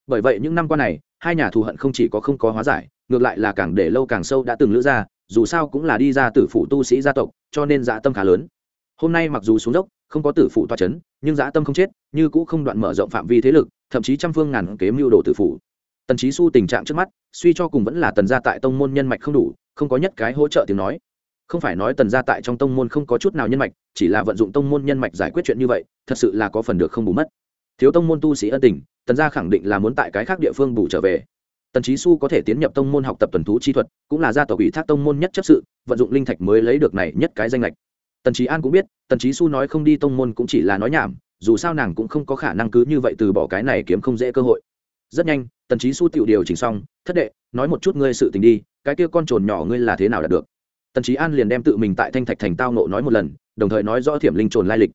Bởi vậy những năm qua này, hai nhà thù hận không chỉ có không có hóa giải, ngược lại là càng để lâu càng sâu đã từng lữ Gia dù sao cũng là đi ra tử phủ tu sĩ gia tộc, cho nên dã tâm khá lớn. Hôm nay mặc dù xuống dốc, không có tử phủ toa c h ấ n nhưng dã tâm không chết, như cũ không đoạn mở rộng phạm vi thế lực, thậm chí trăm phương ngàn kế mưu đồ tử phủ. Tần trí su tình trạng trước mắt, suy cho cùng vẫn là tần gia tại tông môn nhân mạch không đủ, không có nhất cái hỗ trợ tiếng nói. Không phải nói tần gia tại trong tông môn không có chút nào nhân mạch, chỉ là vận dụng tông môn nhân mạch giải quyết chuyện như vậy, thật sự là có phần được không bù mất. Thiếu tông môn tu sĩ ân tình, tần gia khẳng định là muốn tại cái khác địa phương bù trở về tần trí su có thể tiến nhập tông môn học tập tuần thú chi thuật, cũng là gia tộc ủy thác tông môn nhất chấp sự, vận dụng linh thạch mới lấy được này nhất cái danh lệch. Tần trí an cũng biết, tần trí su nói không đi tông môn cũng chỉ là nói nhảm, dù sao nàng cũng không có khả năng cứ như vậy từ bỏ cái này kiếm không dễ cơ hội. Rất nhanh, tần trí su tiểu điều chỉnh xong, thất đệ, nói một chút ngươi sự tình đi, cái kia con trồn nhỏ ngươi là thế nào đạt được? Tần trí an liền đem tự mình tại thanh thạch thành tao nộ nói một lần, đồng thời nói rõ thiểm linh trồn lai lịch.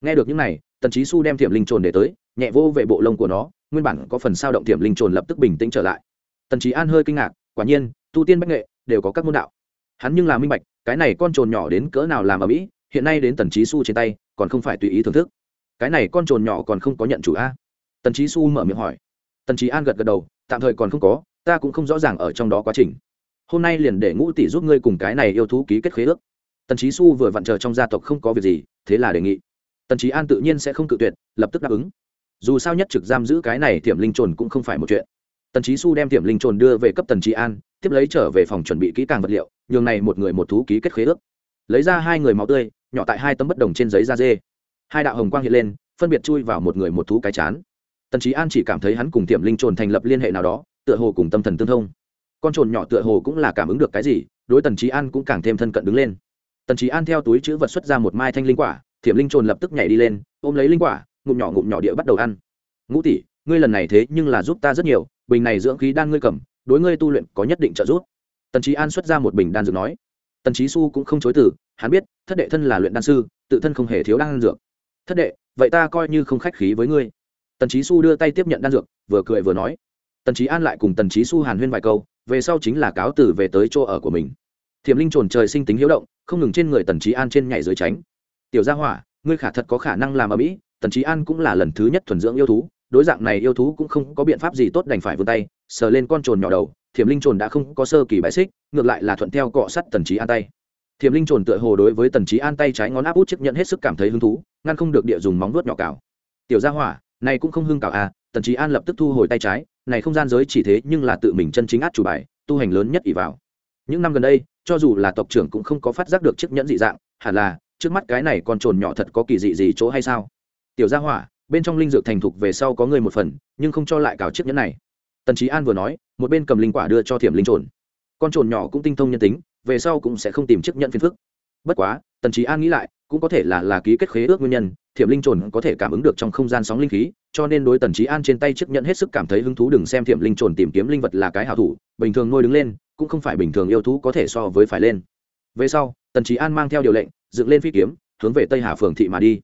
Nghe được những này, tần trí su đem thiểm linh trồn để tới, nhẹ vô về bộ lông của nó, nguyên bản có phần sao động thiểm linh trồn lập tức bình tĩnh trở lại tần trí an hơi kinh ngạc, quả nhiên, tu tiên bách nghệ, đều có các môn đạo. Hắn nhưng là minh bạch, cái này con trồn nhỏ đến cỡ nào làm ở mỹ, hiện nay đến tần trí su trên tay, còn không phải tùy ý thưởng thức. Cái này con trồn nhỏ còn không có nhận chủ a? Tần trí su mở miệng hỏi. Tần trí an gật gật đầu, tạm thời còn không có, ta cũng không rõ ràng ở trong đó quá trình. Hôm nay liền để ngũ tỷ giúp ngươi cùng cái này yêu thú ký kết khế ước. Tần trí su vừa vặn chờ trong gia tộc không có việc gì, thế là đề nghị. Tần trí an tự nhiên sẽ không cự tuyệt, lập tức đáp ứng. Dù sao nhất trực giam giữ cái này thiểm linh trồn cũng không phải một chuyện tần trí su đem thiểm linh trồn đưa về cấp tần trí an, tiếp lấy trở về phòng chuẩn bị kỹ càng vật liệu, nhường này một người một thú ký kết khế ước. Lấy ra hai người máu tươi, nhỏ tại hai tấm bất đồng trên giấy da dê. Hai đạo hồng quang hiện lên, phân biệt chui vào một người một thú cái chán. Tần trí an chỉ cảm thấy hắn cùng tiềm linh trồn thành lập liên hệ nào đó, tựa hồ cùng tâm thần tương thông. Con trồn nhỏ tựa hồ cũng là cảm ứng được cái gì, đối tần trí an cũng càng thêm thân cận đứng lên. Tần trí an theo túi chữ vật xuất ra một mai thanh linh quả thiểm linh trồn lập tức nhảy đi lên, ôm lấy linh quả, ngụm nhỏ ngụm nhỏ địa bắt đầu ăn. Ngũ tỷ, ngươi lần này thế nhưng là giúp ta rất nhiều bình này dưỡng khí đan ngươi cầm, đối ngươi tu luyện có nhất định trợ giúp. Tần trí an xuất ra một bình đan dược nói. Tần trí su cũng không chối từ, hắn biết, thất đệ thân là luyện đan sư, tự thân không hề thiếu đan dược. Thất đệ, vậy ta coi như không khách khí với ngươi. Tần trí su đưa tay tiếp nhận đan dược, vừa cười vừa nói. Tần trí an lại cùng tần trí su hàn huyên vài câu, về sau chính là cáo từ về tới chỗ ở của mình. Thiểm linh trồn trời sinh tính hiếu động, không ngừng trên người tần trí an trên nhảy dưới tránh. Tiểu gia hỏa, ngươi khả thật có khả năng làm ở mỹ, tần trí an cũng là lần thứ nhất thuần dưỡng yêu thú đối dạng này yêu thú cũng không có biện pháp gì tốt đành phải vươn tay, sờ lên con trồn nhỏ đầu, thiểm linh trồn đã không có sơ kỳ bãi xích, ngược lại là thuận theo cọ sắt tần trí an tay. Thiểm linh trồn tựa hồ đối với tần trí an tay trái ngón áp út chấp nhận hết sức cảm thấy hứng thú, ngăn không được địa dùng móng vuốt nhỏ cào. Tiểu gia hỏa, này cũng không hưng cào à? Tần trí an lập tức thu hồi tay trái, này không gian giới chỉ thế nhưng là tự mình chân chính át chủ bài, tu hành lớn nhất ỷ vào. Những năm gần đây, cho dù là tộc trưởng cũng không có phát giác được chiếc nhẫn dị dạng, hẳn là, trước mắt cái này con trồn nhỏ thật có kỳ dị gì chỗ hay sao? Tiểu gia hỏa bên trong linh dược thành thục về sau có người một phần, nhưng không cho lại cào chiếc nhẫn này. Tần trí an vừa nói, một bên cầm linh quả đưa cho thiểm linh trồn. Con trồn nhỏ cũng tinh thông nhân tính, về sau cũng sẽ không tìm chiếc nhẫn phiền phức. Bất quá, tần trí an nghĩ lại, cũng có thể là là ký kết khế ước nguyên nhân, thiểm linh trồn có thể cảm ứng được trong không gian sóng linh khí, cho nên đối tần trí an trên tay chiếc nhẫn hết sức cảm thấy hứng thú đừng xem thiểm linh trồn tìm kiếm linh vật là cái hảo thủ, bình thường nuôi đứng lên, cũng không phải bình thường yêu thú có thể so với phải lên. Về sau, tần trí an mang theo điều lệnh, dựng lên phi kiếm, hướng về tây hà phường thị mà đi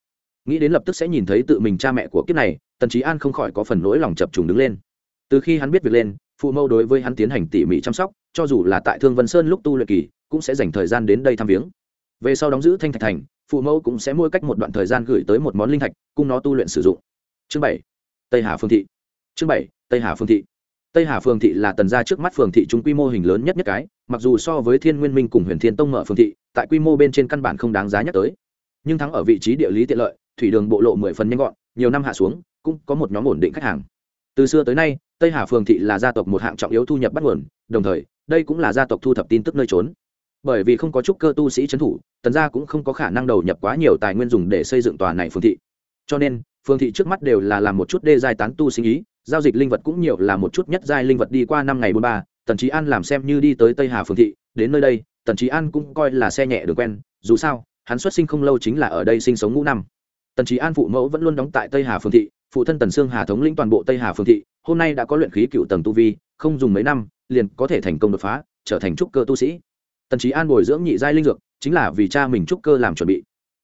nghĩ đến lập tức sẽ nhìn thấy tự mình cha mẹ của kiếp này, tần trí an không khỏi có phần nỗi lòng chập trùng đứng lên. Từ khi hắn biết việc lên, phụ mẫu đối với hắn tiến hành tỉ mỉ chăm sóc, cho dù là tại thương vân sơn lúc tu luyện kỳ, cũng sẽ dành thời gian đến đây thăm viếng. Về sau đóng giữ thanh thạch thành, phụ mẫu cũng sẽ mua cách một đoạn thời gian gửi tới một món linh thạch, cùng nó tu luyện sử dụng. Chương bảy, tây hà phương thị. Chương bảy, tây hà phương thị. Tây hà phương thị là tần gia trước mắt phường thị chúng quy mô hình lớn nhất nhất cái, mặc dù so với thiên nguyên minh cùng huyền thiên tông mở phương thị, tại quy mô bên trên căn bản không đáng giá nhắc tới. Nhưng thắng ở vị trí địa lý tiện lợi thủy đường bộ lộ mười phần nhanh gọn, nhiều năm hạ xuống, cũng có một nhóm ổn định khách hàng. Từ xưa tới nay, tây hà phường thị là gia tộc một hạng trọng yếu thu nhập bắt nguồn, đồng thời, đây cũng là gia tộc thu thập tin tức nơi trốn. Bởi vì không có chút cơ tu sĩ trấn thủ, tần gia cũng không có khả năng đầu nhập quá nhiều tài nguyên dùng để xây dựng tòa này phường thị. Cho nên, phường thị trước mắt đều là làm một chút đê giai tán tu sinh ý, giao dịch linh vật cũng nhiều là một chút nhất giai linh vật đi qua năm ngày bốn ba, tần trí an làm xem như đi tới tây hà phường thị, đến nơi đây, tần trí an cũng coi là xe nhẹ được quen, dù sao, hắn xuất sinh không lâu chính là ở đây sinh sống ngũ năm tần trí an phụ mẫu vẫn luôn đóng tại tây hà Phương thị, phụ thân tần sương hà thống lĩnh toàn bộ tây hà Phương thị, hôm nay đã có luyện khí cựu tầng tu vi, không dùng mấy năm, liền có thể thành công đột phá, trở thành trúc cơ tu sĩ. Tần trí an bồi dưỡng nhị giai linh dược, chính là vì cha mình trúc cơ làm chuẩn bị.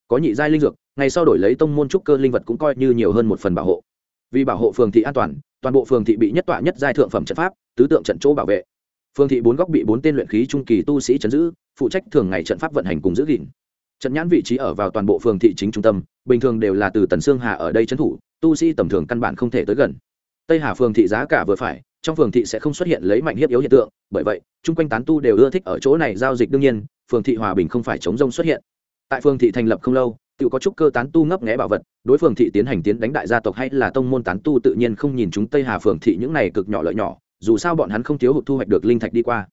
Có nhị giai linh dược, ngày sau đổi lấy tông môn trúc cơ linh vật cũng coi như nhiều hơn một phần bảo hộ. Vì bảo hộ phường thị an toàn toàn bộ phường thị bị nhất tọa nhất giai thượng phẩm trận pháp, tứ tượng trận chỗ bảo vệ. Phường thị bốn góc bị bốn tên luyện khí trung kỳ tu sĩ chấn giữ, phụ trách thường ngày trận pháp vận hành cùng giữ gìn trận nhãn vị trí ở vào toàn bộ phường thị chính trung tâm, bình thường đều là từ tần sương hà ở đây trấn thủ, tu sĩ tầm thường căn bản không thể tới gần. Tây hà phường thị giá cả vừa phải, trong phường thị sẽ không xuất hiện lấy mạnh hiếp yếu hiện tượng, bởi vậy, chung quanh tán tu đều ưa thích ở chỗ này giao dịch đương nhiên, phường thị hòa bình không phải chống rông xuất hiện. Tại phường thị thành lập không lâu, tự có chút cơ tán tu ngấp nghé bảo vật, đối phường thị tiến hành tiến đánh đại gia tộc hay là tông môn tán tu tự nhiên không nhìn chúng tây hà phường thị những này cực nhỏ lợi nhỏ, dù sao bọn hắn không thiếu hụt thu hoạch được linh thạch đi qua.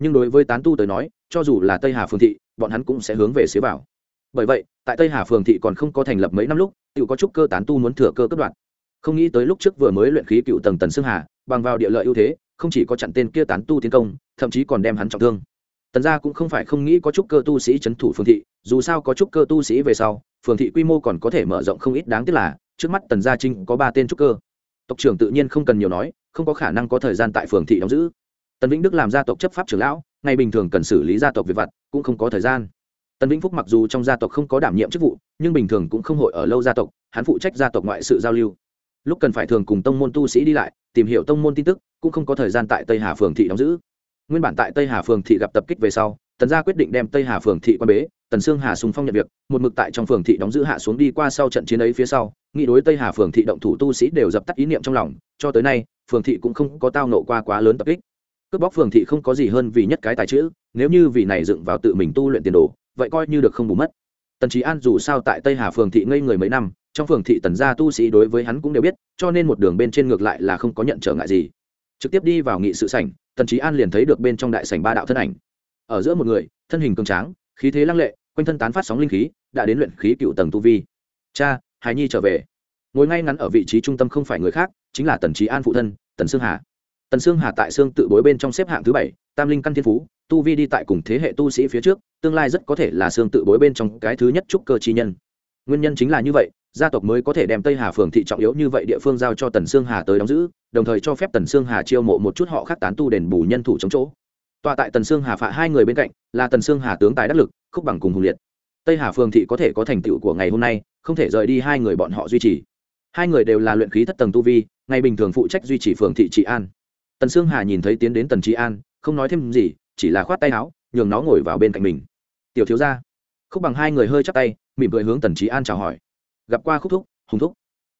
Nhưng đối với tán tu tới nói, cho dù là tây hà phường thị, bọn hắn cũng sẽ hướng về xế vào bởi vậy, tại tây hà phường thị còn không có thành lập mấy năm lúc tự có chúc cơ tán tu muốn thừa cơ cất đoạn. Không nghĩ tới lúc trước vừa mới luyện khí cựu tầng tần xương hà, bằng vào địa lợi ưu thế, không chỉ có chặn tên kia tán tu tiến công, thậm chí còn đem hắn trọng thương. Tần gia cũng không phải không nghĩ có chúc cơ tu sĩ c thủ phường thị, dù sao có chúc cơ tu sĩ về sau, phường thị quy mô còn có thể mở rộng không ít đáng tiếc là, trước mắt tần gia trinh có ba tên trúc cơ. Tộc trưởng tự nhiên không cần nhiều nói, không có khả năng có thời gian tại phường thị đóng giữ. Tần vĩnh đức làm gia tộc chấp pháp trưởng lão, ngày bình thường cần xử lý gia tộc việc vặt, cũng không có thời gian tần vĩnh phúc mặc dù trong gia tộc không có đảm nhiệm chức vụ, nhưng bình thường cũng không hội ở lâu gia tộc, hắn phụ trách gia tộc ngoại sự giao lưu. Lúc cần phải thường cùng tông môn tu sĩ đi lại, tìm hiểu tông môn tin tức, cũng không có thời gian tại tây hà phường thị đóng giữ. Nguyên bản tại tây hà phường thị gặp tập kích về sau, tần gia quyết định đem tây hà phường thị quan bế, tần sương hà sùng phong nhận việc, một mực tại trong phường thị đóng giữ hạ xuống đi qua sau trận chiến ấy phía sau nghị đối tây hà phường thị động thủ tu sĩ đều dập tắt ý niệm trong lòng, cho tới nay, phường thị cũng không có tao nộ qua quá lớn tập kích. Cướp bóc phường thị không có gì hơn vì nhất cái tài chữ, nếu như vì này dựng vào tự mình tu luyện tiền đồ vậy coi như được không bù mất. Tần trí an dù sao tại tây hà phường thị ngây người mấy năm, trong phường thị tần gia tu sĩ đối với hắn cũng đều biết, cho nên một đường bên trên ngược lại là không có nhận trở ngại gì. Trực tiếp đi vào nghị sự sảnh, tần trí an liền thấy được bên trong đại sảnh ba đạo thân ảnh. Ở giữa một người, thân hình cường tráng, khí thế lăng lệ, quanh thân tán phát sóng linh khí, đã đến luyện khí cựu tầng tu vi. Cha, hải nhi trở về. Ngồi ngay ngắn ở vị trí trung tâm không phải người khác, chính là tần trí an phụ thân, tần sương hà. Tần sương hà tại xương tự bối bên trong xếp hạng thứ bảy, tam linh căn thiên phú tu vi đi tại cùng thế hệ tu sĩ phía trước, tương lai rất có thể là xương tự bối bên trong cái thứ nhất trúc cơ chi nhân. Nguyên nhân chính là như vậy, gia tộc mới có thể đem tây hà phường thị trọng yếu như vậy địa phương giao cho tần sương hà tới đóng giữ, đồng thời cho phép tần sương hà chiêu mộ một chút họ khác tán tu đền bù nhân thủ chống chỗ. Tọa tại tần sương hà phạ hai người bên cạnh, là tần sương hà tướng tài đắc lực, khúc bằng cùng hùng liệt. Tây hà phường thị có thể có thành tựu của ngày hôm nay, không thể rời đi hai người bọn họ duy trì. Hai người đều là luyện khí thất tầng tu vi, ngày bình thường phụ trách duy trì phường thị trị an. Tần sương hà nhìn thấy tiến đến tần trị an, không nói thêm gì chỉ là khoát tay áo, nhường nó ngồi vào bên cạnh mình. Tiểu thiếu gia. Khúc bằng hai người hơi chắp tay, mỉm cười hướng tần trí an chào hỏi. Gặp qua khúc thúc, hùng thúc.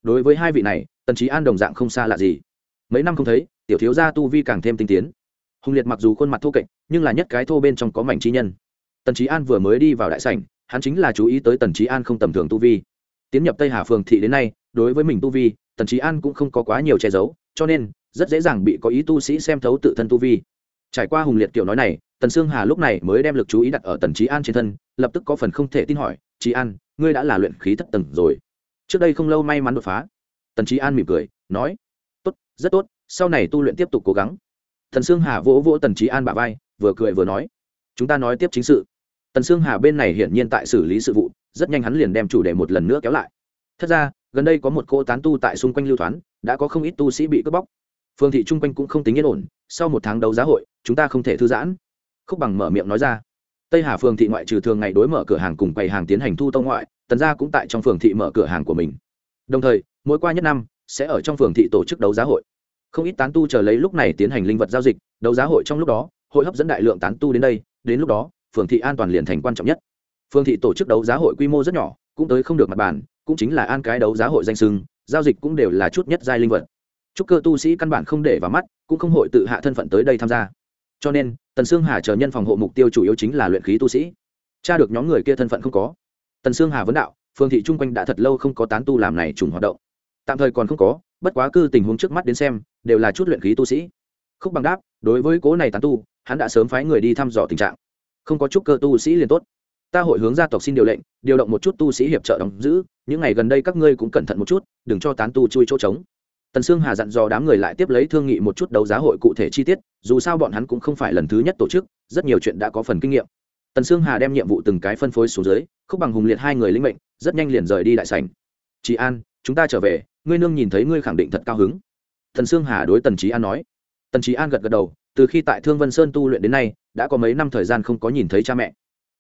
Đối với hai vị này, tần trí an đồng dạng không xa lạ gì. Mấy năm không thấy, tiểu thiếu gia tu vi càng thêm tinh tiến. Hùng liệt mặc dù khuôn mặt thô kệch, nhưng là nhất cái thô bên trong có mảnh trí nhân. Tần trí an vừa mới đi vào đại sảnh, hắn chính là chú ý tới tần trí an không tầm thường tu vi. Tiến nhập tây hà phường thị đến nay, đối với mình tu vi, tần trí an cũng không có quá nhiều che giấu, cho nên rất dễ dàng bị có ý tu sĩ xem thấu tự thân tu vi trải qua hùng liệt kiểu nói này, tần sương hà lúc này mới đem lực chú ý đặt ở tần trí an trên thân, lập tức có phần không thể tin hỏi, trí an, ngươi đã là luyện khí thất tầng rồi. Trước đây không lâu may mắn đột phá. Tần trí an mỉm cười, nói, tốt, rất tốt, sau này tu luyện tiếp tục cố gắng. Tần sương hà vỗ vỗ tần trí an bả vai, vừa cười vừa nói, chúng ta nói tiếp chính sự. Tần sương hà bên này hiển nhiên tại xử lý sự vụ, rất nhanh hắn liền đem chủ đề một lần nữa kéo lại. Thật ra, gần đây có một cô tán tu tại xung quanh lưu thoán, đã có không ít tu sĩ bị cướp bóc phương thị chung quanh cũng không tính yên ổn, sau một tháng đấu giá hội, chúng ta không thể thư giãn. Khúc bằng mở miệng nói ra. Tây hà phường thị ngoại trừ thường ngày đối mở cửa hàng cùng quầy hàng tiến hành thu tông ngoại, tần gia cũng tại trong phường thị mở cửa hàng của mình. Đồng thời, mỗi qua nhất năm, sẽ ở trong phường thị tổ chức đấu giá hội. Không ít tán tu chờ lấy lúc này tiến hành linh vật giao dịch, đấu giá hội trong lúc đó, hội hấp dẫn đại lượng tán tu đến đây, đến lúc đó phường thị an toàn liền thành quan trọng nhất. Phường thị tổ chức đấu giá hội quy mô rất nhỏ, cũng tới không được mặt bàn, cũng chính là an cái đấu giá hội danh sưng, giao dịch cũng đều là chút nhất giai linh vật chúc cơ tu sĩ căn bản không để vào mắt, cũng không hội tự hạ thân phận tới đây tham gia. Cho nên, tần sương hà chờ nhân phòng hộ mục tiêu chủ yếu chính là luyện khí tu sĩ. Cha được nhóm người kia thân phận không có. Tần sương hà vấn đạo, phương thị chung quanh đã thật lâu không có tán tu làm này trùng hoạt động. Tạm thời còn không có, bất quá cư tình huống trước mắt đến xem, đều là chút luyện khí tu sĩ. Khúc bằng đáp, đối với cố này tán tu, hắn đã sớm phái người đi thăm dò tình trạng. Không có chút cơ tu sĩ liền tốt. Ta hội hướng gia tộc xin điều lệnh, điều động một chút tu sĩ hiệp trợ đóng giữ, những ngày gần đây các ngươi cũng cẩn thận một chút, đừng cho tán tu chui chỗ trống tần sương hà dặn dò đám người lại tiếp lấy thương nghị một chút đấu giá hội cụ thể chi tiết, dù sao bọn hắn cũng không phải lần thứ nhất tổ chức, rất nhiều chuyện đã có phần kinh nghiệm. Tần sương hà đem nhiệm vụ từng cái phân phối xuống dưới khúc bằng hùng liệt hai người linh mệnh, rất nhanh liền rời đi đại sảnh. Chị an, chúng ta trở về, ngươi nương nhìn thấy ngươi khẳng định thật cao hứng. Tần sương hà đối tần trí an nói. Tần trí an gật gật đầu, từ khi tại thương vân sơn tu luyện đến nay, đã có mấy năm thời gian không có nhìn thấy cha mẹ.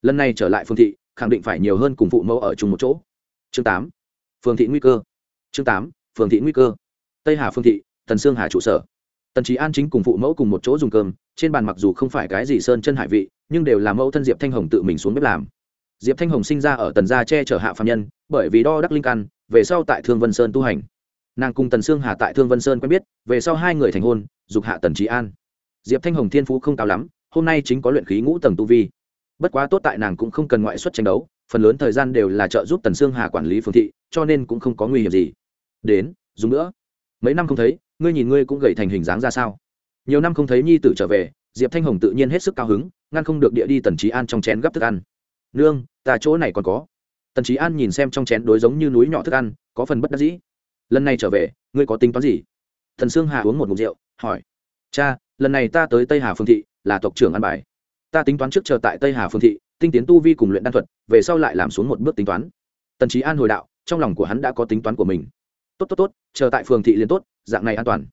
Lần này trở lại phương thị, khẳng định phải nhiều hơn cùng phụ mẫu ở chung một chỗ. Chương tám phường thị nguy cơ. Chương tám phường thị nguy cơ tây hà phương thị, tần sương hà trụ sở. Tần trí an chính cùng phụ mẫu cùng một chỗ dùng cơm, trên bàn mặc dù không phải cái gì sơn chân hải vị, nhưng đều là mẫu thân diệp thanh hồng tự mình xuống bếp làm. Diệp thanh hồng sinh ra ở tần gia che chở hạ phạm nhân, bởi vì đo đắc linh căn, về sau tại thương vân sơn tu hành. Nàng cùng tần sương hà tại thương vân sơn quen biết, về sau hai người thành hôn, dục hạ tần trí an. Diệp thanh hồng thiên phú không cao lắm, hôm nay chính có luyện khí ngũ tầng tu vi. Bất quá tốt tại nàng cũng không cần ngoại xuất tranh đấu, phần lớn thời gian đều là trợ giúp tần sương hà quản lý phương thị, cho nên cũng không có nguy hiểm gì. Đến, dùng nữa mấy năm không thấy, ngươi nhìn ngươi cũng gầy thành hình dáng ra sao? Nhiều năm không thấy nhi tử trở về, diệp thanh hồng tự nhiên hết sức cao hứng, ngăn không được địa đi tần trí an trong chén gấp thức ăn. Nương, ta chỗ này còn có. Tần trí an nhìn xem trong chén đối giống như núi nhỏ thức ăn, có phần bất đắc dĩ. Lần này trở về, ngươi có tính toán gì? Thần sương hà uống một mục rượu, hỏi. Cha, lần này ta tới tây hà phương thị, là tộc trưởng ăn bài. Ta tính toán trước chờ tại tây hà phương thị, tinh tiến tu vi cùng luyện đan thuật, về sau lại làm xuống một bước tính toán. Tần trí an hồi đạo, trong lòng của hắn đã có tính toán của mình tốt tốt tốt, chờ tại phường thị liền tốt, dạng này an toàn.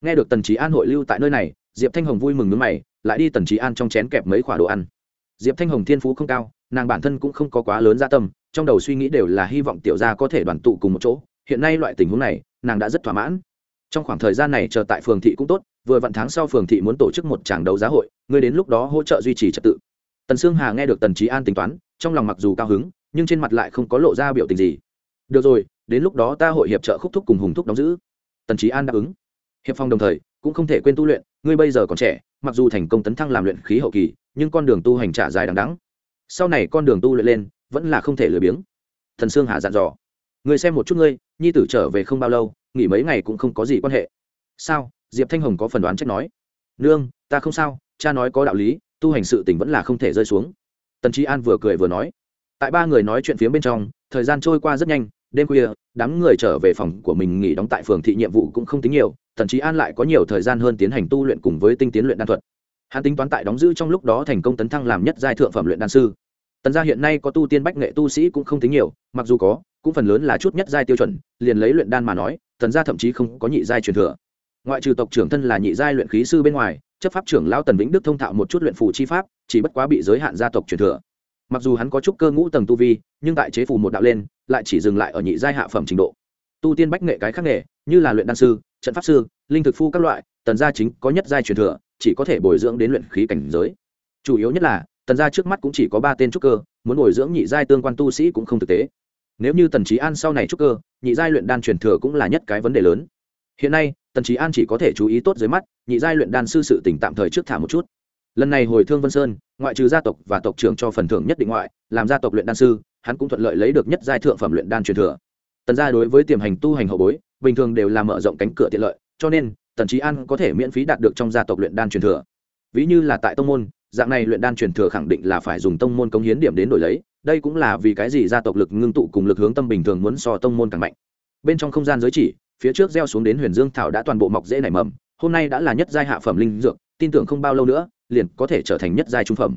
Nghe được tần trí an hội lưu tại nơi này, diệp thanh hồng vui mừng nước mày, lại đi tần trí an trong chén kẹp mấy khoả đồ ăn. Diệp thanh hồng thiên phú không cao, nàng bản thân cũng không có quá lớn gia tâm, trong đầu suy nghĩ đều là hy vọng tiểu gia có thể đoàn tụ cùng một chỗ, hiện nay loại tình huống này, nàng đã rất thỏa mãn. Trong khoảng thời gian này chờ tại phường thị cũng tốt, vừa vặn tháng sau phường thị muốn tổ chức một tràng đấu giá hội ngươi đến lúc đó hỗ trợ duy trì trật tự. Tần sương hà nghe được tần trí an tính toán, trong lòng mặc dù cao hứng, nhưng trên mặt lại không có lộ ra biểu tình gì. Được rồi đến lúc đó ta hội hiệp trợ khúc thúc cùng hùng thúc đóng giữ. Tần trí an đáp ứng. Hiệp phong đồng thời cũng không thể quên tu luyện, ngươi bây giờ còn trẻ, mặc dù thành công tấn thăng làm luyện khí hậu kỳ, nhưng con đường tu hành trả dài đằng đắng sau này con đường tu luyện lên, vẫn là không thể lười biếng. Thần sương hà dặn dò. Người xem một chút ngươi, nhi tử trở về không bao lâu, nghỉ mấy ngày cũng không có gì quan hệ. Sao? Diệp thanh hồng có phần đoán trách nói. Nương, ta không sao, cha nói có đạo lý, tu hành sự tình vẫn là không thể rơi xuống. Tần trí an vừa cười vừa nói. Tại ba người nói chuyện phía bên trong, thời gian trôi qua rất nhanh đêm khuya, đám người trở về phòng của mình nghỉ đóng tại phường thị nhiệm vụ cũng không tính nhiều, tần trí an lại có nhiều thời gian hơn tiến hành tu luyện cùng với tinh tiến luyện đan thuật. Hắn tính toán tại đóng giữ trong lúc đó thành công tấn thăng làm nhất giai thượng phẩm luyện đan sư. Tần gia hiện nay có tu tiên bách nghệ tu sĩ cũng không tính nhiều, mặc dù có, cũng phần lớn là chút nhất giai tiêu chuẩn, liền lấy luyện đan mà nói, tần gia thậm chí không có nhị giai truyền thừa. Ngoại trừ tộc trưởng thân là nhị giai luyện khí sư bên ngoài, chấp pháp trưởng lão tần vĩnh đức thông thạo một chút luyện phù chi pháp, chỉ bất quá bị giới hạn gia tộc truyền thừa mặc dù hắn có chút cơ ngũ tầng tu vi, nhưng tại chế phù một đạo lên, lại chỉ dừng lại ở nhị giai hạ phẩm trình độ. Tu tiên bách nghệ cái khác nghề, như là luyện đan sư, trận pháp sư, linh thực phu các loại, tần gia chính có nhất giai truyền thừa, chỉ có thể bồi dưỡng đến luyện khí cảnh giới. Chủ yếu nhất là, tần gia trước mắt cũng chỉ có ba tên trúc cơ, muốn bồi dưỡng nhị giai tương quan tu sĩ cũng không thực tế. Nếu như tần trí an sau này trúc cơ, nhị giai luyện đan truyền thừa cũng là nhất cái vấn đề lớn. Hiện nay, tần trí an chỉ có thể chú ý tốt dưới mắt, nhị giai luyện đan sư sự tỉnh tạm thời trước thả một chút lần này hồi thương vân sơn, ngoại trừ gia tộc và tộc trưởng cho phần thưởng nhất định ngoại, làm gia tộc luyện đan sư, hắn cũng thuận lợi lấy được nhất giai thượng phẩm luyện đan truyền thừa. Tần gia đối với tiềm hành tu hành hậu bối, bình thường đều là mở rộng cánh cửa tiện lợi, cho nên, tần trí an có thể miễn phí đạt được trong gia tộc luyện đan truyền thừa. Ví như là tại tông môn, dạng này luyện đan truyền thừa khẳng định là phải dùng tông môn công hiến điểm đến đổi lấy, đây cũng là vì cái gì gia tộc lực ngưng tụ cùng lực hướng tâm bình thường muốn so tông môn càng mạnh. Bên trong không gian giới chỉ, phía trước gieo xuống đến huyền dương thảo đã toàn bộ mọc dễ nảy mầm, hôm nay đã là nhất giai hạ phẩm linh dược, tin tưởng không bao lâu nữa liền có thể trở thành nhất giai trung phẩm.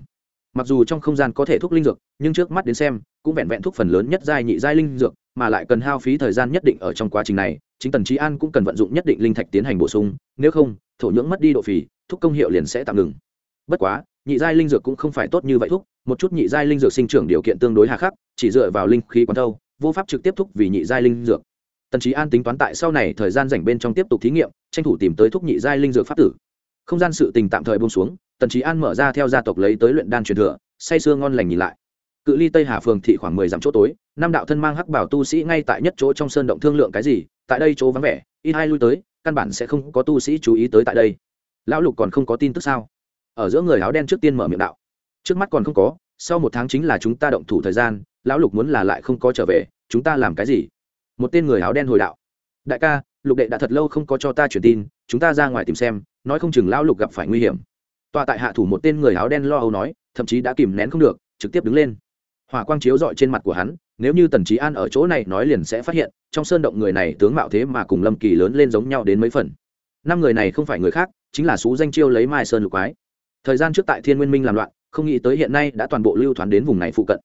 Mặc dù trong không gian có thể thuốc linh dược, nhưng trước mắt đến xem, cũng vẹn vẹn thuốc phần lớn nhất giai nhị giai linh dược, mà lại cần hao phí thời gian nhất định ở trong quá trình này, chính tần trí an cũng cần vận dụng nhất định linh thạch tiến hành bổ sung, nếu không, thổ nhưỡng mất đi độ phì thuốc công hiệu liền sẽ tạm ngừng. Bất quá, nhị giai linh dược cũng không phải tốt như vậy thuốc một chút nhị giai linh dược sinh trưởng điều kiện tương đối hà khắc, chỉ dựa vào linh khí quán thâu, vô pháp trực tiếp thúc vì nhị giai linh dược. Tần trí an tính toán tại sau này thời gian dành bên trong tiếp tục thí nghiệm, tranh thủ tìm tới thuốc nhị giai linh dược pháp tử. Không gian sự tình tạm thời bông xuống tần trí an mở ra theo gia tộc lấy tới luyện đan truyền thừa, say sưa ngon lành nhìn lại. Cự ly tây hà phường thị khoảng mười dặm chỗ tối, năm đạo thân mang hắc bảo tu sĩ ngay tại nhất chỗ trong sơn động thương lượng cái gì, tại đây chỗ vắng vẻ, ít hai lui tới, căn bản sẽ không có tu sĩ chú ý tới tại đây. Lão lục còn không có tin tức sao? Ở giữa người áo đen trước tiên mở miệng đạo. Trước mắt còn không có, sau một tháng chính là chúng ta động thủ thời gian, lão lục muốn là lại không có trở về, chúng ta làm cái gì? Một tên người áo đen hồi đạo. Đại ca, lục đệ đã thật lâu không có cho ta truyền tin, chúng ta ra ngoài tìm xem, nói không chừng lão lục gặp phải nguy hiểm tọa tại hạ thủ một tên người áo đen lo âu nói, thậm chí đã kìm nén không được, trực tiếp đứng lên. Hỏa quang chiếu dọi trên mặt của hắn, nếu như tần trí an ở chỗ này nói liền sẽ phát hiện, trong sơn động người này tướng mạo thế mà cùng lâm kỳ lớn lên giống nhau đến mấy phần. Năm người này không phải người khác, chính là xú danh chiêu lấy mai sơn lục quái. Thời gian trước tại thiên nguyên minh làm loạn, không nghĩ tới hiện nay đã toàn bộ lưu thoán đến vùng này phụ cận.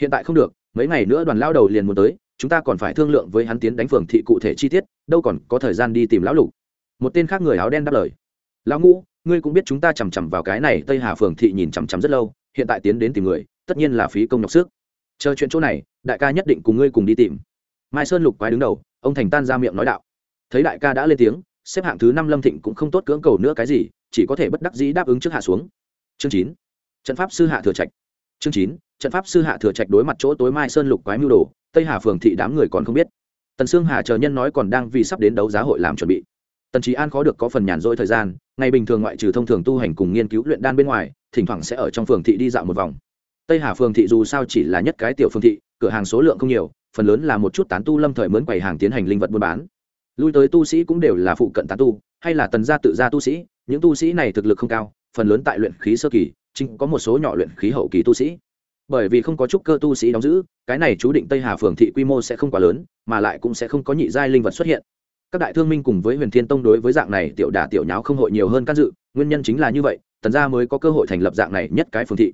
Hiện tại không được, mấy ngày nữa đoàn lao đầu liền muốn tới, chúng ta còn phải thương lượng với hắn tiến đánh phường thị cụ thể chi tiết, đâu còn có thời gian đi tìm lão lục. Một tên khác người áo đen đáp lời. Lão ngũ ngươi cũng biết chúng ta chằm chằm vào cái này, tây hà phường thị nhìn chằm chằm rất lâu, hiện tại tiến đến tìm người, tất nhiên là phí công nhọc sức. Chờ chuyện chỗ này, đại ca nhất định cùng ngươi cùng đi tìm. Mai sơn lục quái đứng đầu, ông thành tan ra miệng nói đạo. Thấy đại ca đã lên tiếng, xếp hạng thứ năm lâm thịnh cũng không tốt cưỡng cầu nữa cái gì, chỉ có thể bất đắc dĩ đáp ứng trước hạ xuống. Chương chín, trận pháp sư hạ thừa trạch. Chương chín, trận pháp sư hạ thừa trạch đối mặt chỗ tối mai sơn lục quái mưu đồ, tây hà phường thị đám người còn không biết. Tần sương hà chờ nhân nói còn đang vì sắp đến đấu giá hội làm chuẩn bị tần trí an khó được có phần nhàn rỗi thời gian, ngày bình thường ngoại trừ thông thường tu hành cùng nghiên cứu luyện đan bên ngoài, thỉnh thoảng sẽ ở trong phường thị đi dạo một vòng. Tây hà phường thị dù sao chỉ là nhất cái tiểu phường thị, cửa hàng số lượng không nhiều, phần lớn là một chút tán tu lâm thời mướn quầy hàng tiến hành linh vật buôn bán. Lui tới tu sĩ cũng đều là phụ cận tán tu, hay là tần gia tự gia tu sĩ, những tu sĩ này thực lực không cao, phần lớn tại luyện khí sơ kỳ, chính có một số nhỏ luyện khí hậu kỳ tu sĩ. Bởi vì không có chút cơ tu sĩ đóng giữ, cái này chú định tây hà phường thị quy mô sẽ không quá lớn, mà lại cũng sẽ không có nhị giai linh vật xuất hiện các đại thương minh cùng với huyền thiên tông đối với dạng này tiểu đả tiểu nháo không hội nhiều hơn can dự, nguyên nhân chính là như vậy, tần gia mới có cơ hội thành lập dạng này nhất cái phường thị.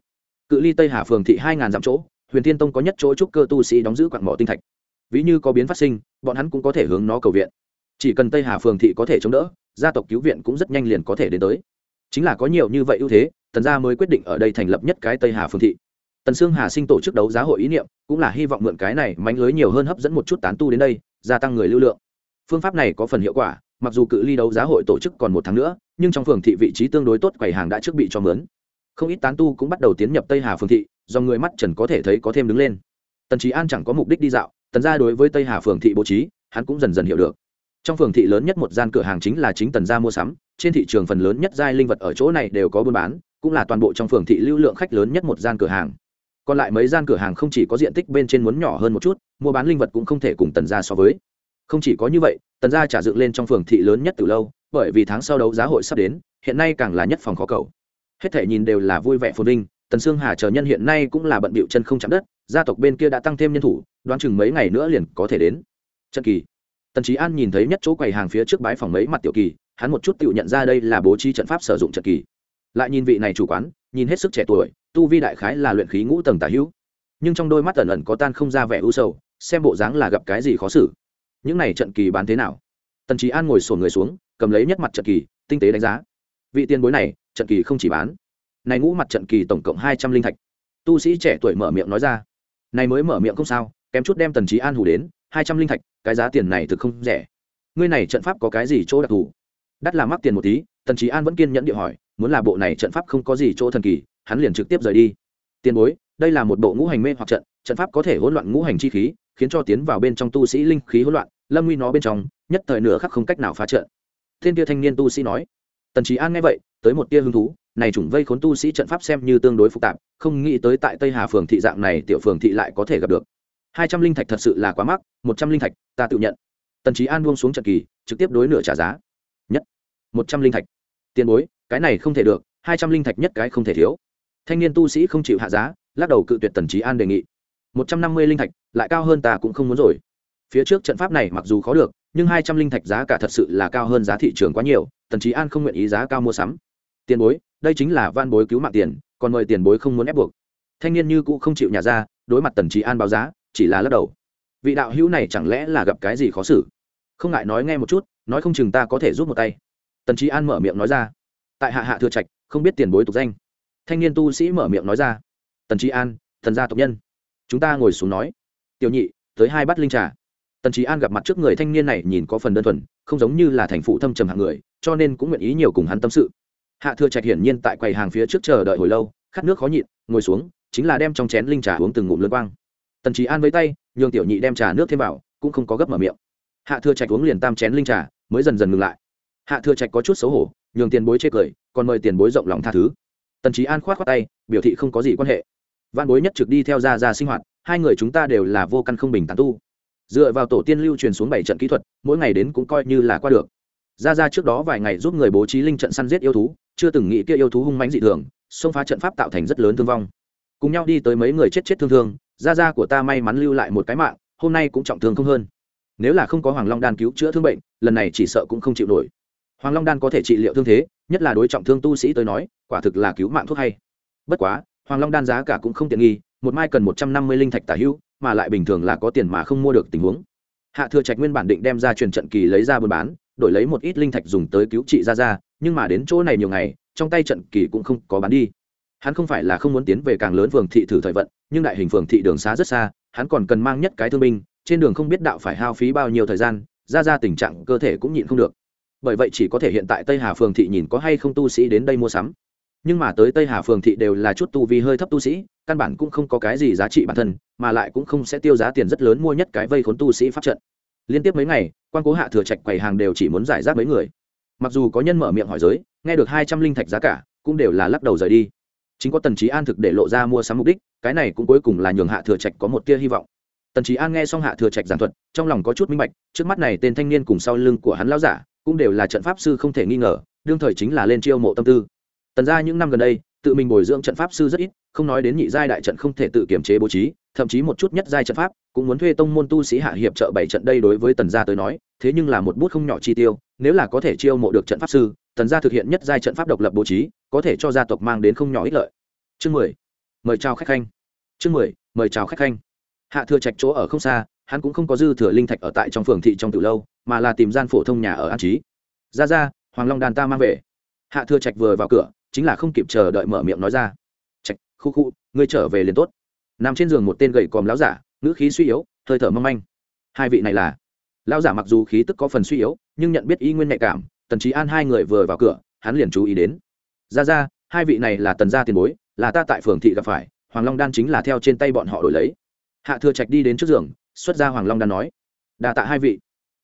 Cự ly tây hà phường thị hai ngàn dặm chỗ, huyền thiên tông có nhất chỗ trúc cơ tu sĩ đóng giữ quặng mỏ tinh thạch. Ví như có biến phát sinh, bọn hắn cũng có thể hướng nó cầu viện. Chỉ cần tây hà phường thị có thể chống đỡ, gia tộc cứu viện cũng rất nhanh liền có thể đến tới. Chính là có nhiều như vậy ưu thế, tần gia mới quyết định ở đây thành lập nhất cái tây hà phường thị. Tần sương hà sinh tổ chức đấu giá hội ý niệm, cũng là hy vọng mượn cái này mánh lưới nhiều hơn hấp dẫn một chút tán tu đến đây, gia tăng người lưu lượng phương pháp này có phần hiệu quả, mặc dù cự ly đấu giá hội tổ chức còn một tháng nữa, nhưng trong phường thị vị trí tương đối tốt quầy hàng đã trước bị cho mướn. Không ít tán tu cũng bắt đầu tiến nhập tây hà phường thị, do người mắt trần có thể thấy có thêm đứng lên. Tần trí an chẳng có mục đích đi dạo, tần gia đối với tây hà phường thị bố trí, hắn cũng dần dần hiểu được. Trong phường thị lớn nhất một gian cửa hàng chính là chính tần gia mua sắm, trên thị trường phần lớn nhất giai linh vật ở chỗ này đều có buôn bán, cũng là toàn bộ trong phường thị lưu lượng khách lớn nhất một gian cửa hàng. Còn lại mấy gian cửa hàng không chỉ có diện tích bên trên muốn nhỏ hơn một chút, mua bán linh vật cũng không thể cùng tần gia so với không chỉ có như vậy, tần gia trả dựng lên trong phường thị lớn nhất từ lâu, bởi vì tháng sau đấu giá hội sắp đến, hiện nay càng là nhất phòng khó cầu. Hết thể nhìn đều là vui vẻ phồn vinh, tần sương hà chờ nhân hiện nay cũng là bận bịu chân không chạm đất, gia tộc bên kia đã tăng thêm nhân thủ, đoán chừng mấy ngày nữa liền có thể đến. Trận kỳ, tần trí an nhìn thấy nhất chỗ quầy hàng phía trước bái phòng mấy mặt tiểu kỳ, hắn một chút tự nhận ra đây là bố trí trận pháp sử dụng trận kỳ. Lại nhìn vị này chủ quán, nhìn hết sức trẻ tuổi, tu vi đại khái là luyện khí ngũ tầng tả hữu. Nhưng trong đôi mắt ẩn ẩn có tan không ra vẻ u sầu, xem bộ dáng là gặp cái gì khó xử những này trận kỳ bán thế nào? Tần trí an ngồi sổ người xuống, cầm lấy nhất mặt trận kỳ, tinh tế đánh giá. Vị tiền bối này, trận kỳ không chỉ bán. Này ngũ mặt trận kỳ tổng cộng hai trăm linh thạch. Tu sĩ trẻ tuổi mở miệng nói ra. Này mới mở miệng không sao, kém chút đem tần trí an hủ đến, hai trăm linh thạch, cái giá tiền này thực không rẻ. Ngươi này trận pháp có cái gì chỗ đặc thù? Đắt là mắc tiền một tí, tần trí an vẫn kiên nhẫn địa hỏi, muốn là bộ này trận pháp không có gì chỗ thần kỳ, hắn liền trực tiếp rời đi. Tiền bối, đây là một bộ ngũ hành mê hoặc trận trận pháp có thể hỗn loạn ngũ hành chi khí khiến cho tiến vào bên trong tu sĩ linh khí hỗn loạn, lâm nguy nó bên trong, nhất thời nửa khắc không cách nào phá trận. Thiên tia thanh niên tu sĩ nói, tần trí an nghe vậy, tới một tia hứng thú, này chủng vây khốn tu sĩ trận pháp xem như tương đối phức tạp, không nghĩ tới tại tây hà phường thị dạng này tiểu phường thị lại có thể gặp được. Hai trăm linh thạch thật sự là quá mắc, một trăm linh thạch, ta tự nhận. Tần trí an buông xuống trận kỳ, trực tiếp đối nửa trả giá. Nhất, một trăm linh thạch. Tiền bối, cái này không thể được, hai trăm linh thạch nhất cái không thể thiếu. Thanh niên tu sĩ không chịu hạ giá, lắc đầu cự tuyệt tần trí an đề nghị. Một trăm năm mươi linh thạch lại cao hơn ta cũng không muốn rồi. Phía trước trận pháp này mặc dù khó được, nhưng hai trăm linh thạch giá cả thật sự là cao hơn giá thị trường quá nhiều, tần trí an không nguyện ý giá cao mua sắm. Tiền bối, đây chính là van bối cứu mạng tiền, còn mời tiền bối không muốn ép buộc. Thanh niên như cũ không chịu nhà ra, đối mặt tần trí an báo giá, chỉ là lắc đầu. Vị đạo hữu này chẳng lẽ là gặp cái gì khó xử? Không ngại nói nghe một chút, nói không chừng ta có thể giúp một tay. Tần trí an mở miệng nói ra. Tại hạ hạ thừa trạch, không biết tiền bối tục danh. Thanh niên tu sĩ mở miệng nói ra. Tần trí an, thần gia tộc nhân. Chúng ta ngồi xuống nói tiểu nhị, tới hai bát linh trà. Tần trí an gặp mặt trước người thanh niên này nhìn có phần đơn thuần, không giống như là thành phụ thâm trầm hạng người, cho nên cũng nguyện ý nhiều cùng hắn tâm sự. Hạ thừa trạch hiển nhiên tại quầy hàng phía trước chờ đợi hồi lâu, khát nước khó nhịn, ngồi xuống, chính là đem trong chén linh trà uống từng ngụm lươn quang. Tần trí an với tay, nhường tiểu nhị đem trà nước thêm vào, cũng không có gấp mở miệng. Hạ thừa trạch uống liền tam chén linh trà, mới dần dần ngừng lại. Hạ thừa trạch có chút xấu hổ, nhường tiền bối chê cười, còn mời tiền bối rộng lòng tha thứ. Tần trí an khoát khoát tay, biểu thị không có gì quan hệ. Văn bối nhất trực đi theo ra ra sinh hoạt hai người chúng ta đều là vô căn không bình tán tu. Dựa vào tổ tiên lưu truyền xuống bảy trận kỹ thuật, mỗi ngày đến cũng coi như là qua được. Ra Ra trước đó vài ngày giúp người bố trí linh trận săn giết yêu thú, chưa từng nghĩ kia yêu thú hung mãnh dị thường, xông phá trận pháp tạo thành rất lớn thương vong. Cùng nhau đi tới mấy người chết chết thương thương, Ra Ra của ta may mắn lưu lại một cái mạng, hôm nay cũng trọng thương không hơn. Nếu là không có hoàng long đan cứu chữa thương bệnh, lần này chỉ sợ cũng không chịu nổi. Hoàng long đan có thể trị liệu thương thế, nhất là đối trọng thương tu sĩ tới nói, quả thực là cứu mạng thuốc hay. Bất quá, hoàng long đan giá cả cũng không tiện nghi một mai cần một trăm năm mươi linh thạch tả hữu, mà lại bình thường là có tiền mà không mua được tình huống. Hạ thừa trạch nguyên bản định đem ra truyền trận kỳ lấy ra buôn bán, đổi lấy một ít linh thạch dùng tới cứu trị ra ra nhưng mà đến chỗ này nhiều ngày, trong tay trận kỳ cũng không có bán đi. Hắn không phải là không muốn tiến về càng lớn phường thị thử thời vận, nhưng đại hình phường thị đường xá rất xa, hắn còn cần mang nhất cái thương binh, trên đường không biết đạo phải hao phí bao nhiêu thời gian ra ra tình trạng cơ thể cũng nhịn không được. Bởi vậy chỉ có thể hiện tại tây hà phường thị nhìn có hay không tu sĩ đến đây mua sắm nhưng mà tới tây hà phường thị đều là chút tu vi hơi thấp tu sĩ, căn bản cũng không có cái gì giá trị bản thân, mà lại cũng không sẽ tiêu giá tiền rất lớn mua nhất cái vây khốn tu sĩ pháp trận. Liên tiếp mấy ngày, quan cố hạ thừa trạch quầy hàng đều chỉ muốn giải rác mấy người. Mặc dù có nhân mở miệng hỏi giới, nghe được hai trăm linh thạch giá cả, cũng đều là lắc đầu rời đi. Chính có tần trí an thực để lộ ra mua sắm mục đích, cái này cũng cuối cùng là nhường hạ thừa trạch có một tia hy vọng. Tần trí an nghe xong hạ thừa trạch giảng thuật, trong lòng có chút minh bạch, trước mắt này tên thanh niên cùng sau lưng của hắn lao giả, cũng đều là trận pháp sư không thể nghi ngờ, đương thời chính là lên chiêu mộ tâm tư tần gia những năm gần đây, tự mình bồi dưỡng trận pháp sư rất ít, không nói đến nhị giai đại trận không thể tự kiểm chế bố trí, thậm chí một chút nhất giai trận pháp cũng muốn thuê tông môn tu sĩ hạ hiệp trợ bảy trận đây đối với tần gia tới nói, thế nhưng là một bút không nhỏ chi tiêu, nếu là có thể chiêu mộ được trận pháp sư, tần gia thực hiện nhất giai trận pháp độc lập bố trí, có thể cho gia tộc mang đến không nhỏ ích lợi. Chương mười, mời chào khách khanh. Chương mười, mời chào khách khanh. Hạ thừa trạch chỗ ở không xa, hắn cũng không có dư thừa linh thạch ở tại trong phường thị trong từ lâu, mà là tìm gian phổ thông nhà ở an trí. Ra ra, hoàng long đàn ta mang về. Hạ thừa trạch vừa vào cửa chính là không kịp chờ đợi mở miệng nói ra. Trạch khu khu, ngươi trở về liền tốt. Nằm trên giường một tên gầy còm láo giả, ngữ khí suy yếu, hơi thở mong manh. Hai vị này là? Lão giả mặc dù khí tức có phần suy yếu, nhưng nhận biết y nguyên nhạy cảm, tần trí an hai người vừa vào cửa, hắn liền chú ý đến. Ra ra, hai vị này là tần gia tiền bối, là ta tại phường thị gặp phải, hoàng long đan chính là theo trên tay bọn họ đổi lấy. Hạ thừa trạch đi đến trước giường, xuất ra hoàng long đan nói. Đà tạ hai vị.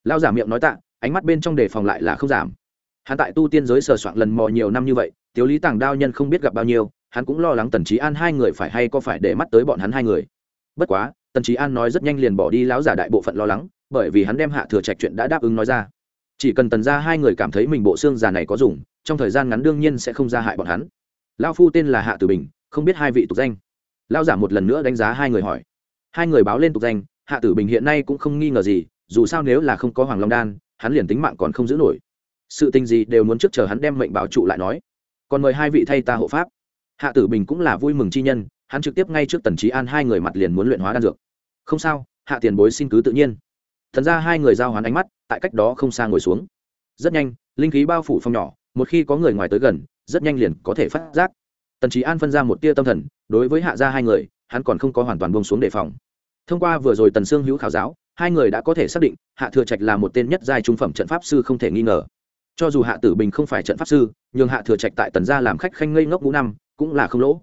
Lao giả miệng nói tạ, ánh mắt bên trong đề phòng lại là không giảm hắn tại tu tiên giới sờ soạn lần mò nhiều năm như vậy, tiếu lý tàng đao nhân không biết gặp bao nhiêu, hắn cũng lo lắng tần trí an hai người phải hay có phải để mắt tới bọn hắn hai người. Bất quá, tần trí an nói rất nhanh liền bỏ đi, lão giả đại bộ phận lo lắng, bởi vì hắn đem hạ thừa trạch chuyện đã đáp ứng nói ra. Chỉ cần tần ra hai người cảm thấy mình bộ xương già này có dùng, trong thời gian ngắn đương nhiên sẽ không ra hại bọn hắn. Lao phu tên là hạ tử bình, không biết hai vị tục danh. Lao giả một lần nữa đánh giá hai người hỏi. Hai người báo lên tục danh, hạ tử bình hiện nay cũng không nghi ngờ gì, dù sao nếu là không có hoàng long đan, hắn liền tính mạng còn không giữ nổi sự tình gì đều muốn trước chờ hắn đem mệnh bảo trụ lại nói. Còn mời hai vị thay ta hộ pháp. Hạ tử bình cũng là vui mừng chi nhân, hắn trực tiếp ngay trước tần trí an hai người mặt liền muốn luyện hóa đan dược. Không sao, hạ tiền bối xin cứ tự nhiên. Thần ra hai người giao hoán ánh mắt, tại cách đó không xa ngồi xuống. Rất nhanh, linh khí bao phủ phong nhỏ, một khi có người ngoài tới gần, rất nhanh liền có thể phát giác. Tần trí an phân ra một tia tâm thần, đối với hạ gia hai người, hắn còn không có hoàn toàn bông xuống đề phòng. Thông qua vừa rồi tần sương hữu khảo giáo, hai người đã có thể xác định, hạ thừa trạch là một tên nhất giai trung phẩm trận pháp sư không thể nghi ngờ cho dù hạ tử bình không phải trận pháp sư, nhưng hạ thừa trạch tại tần gia làm khách khanh ngây ngốc ngũ năm, cũng là không lỗ.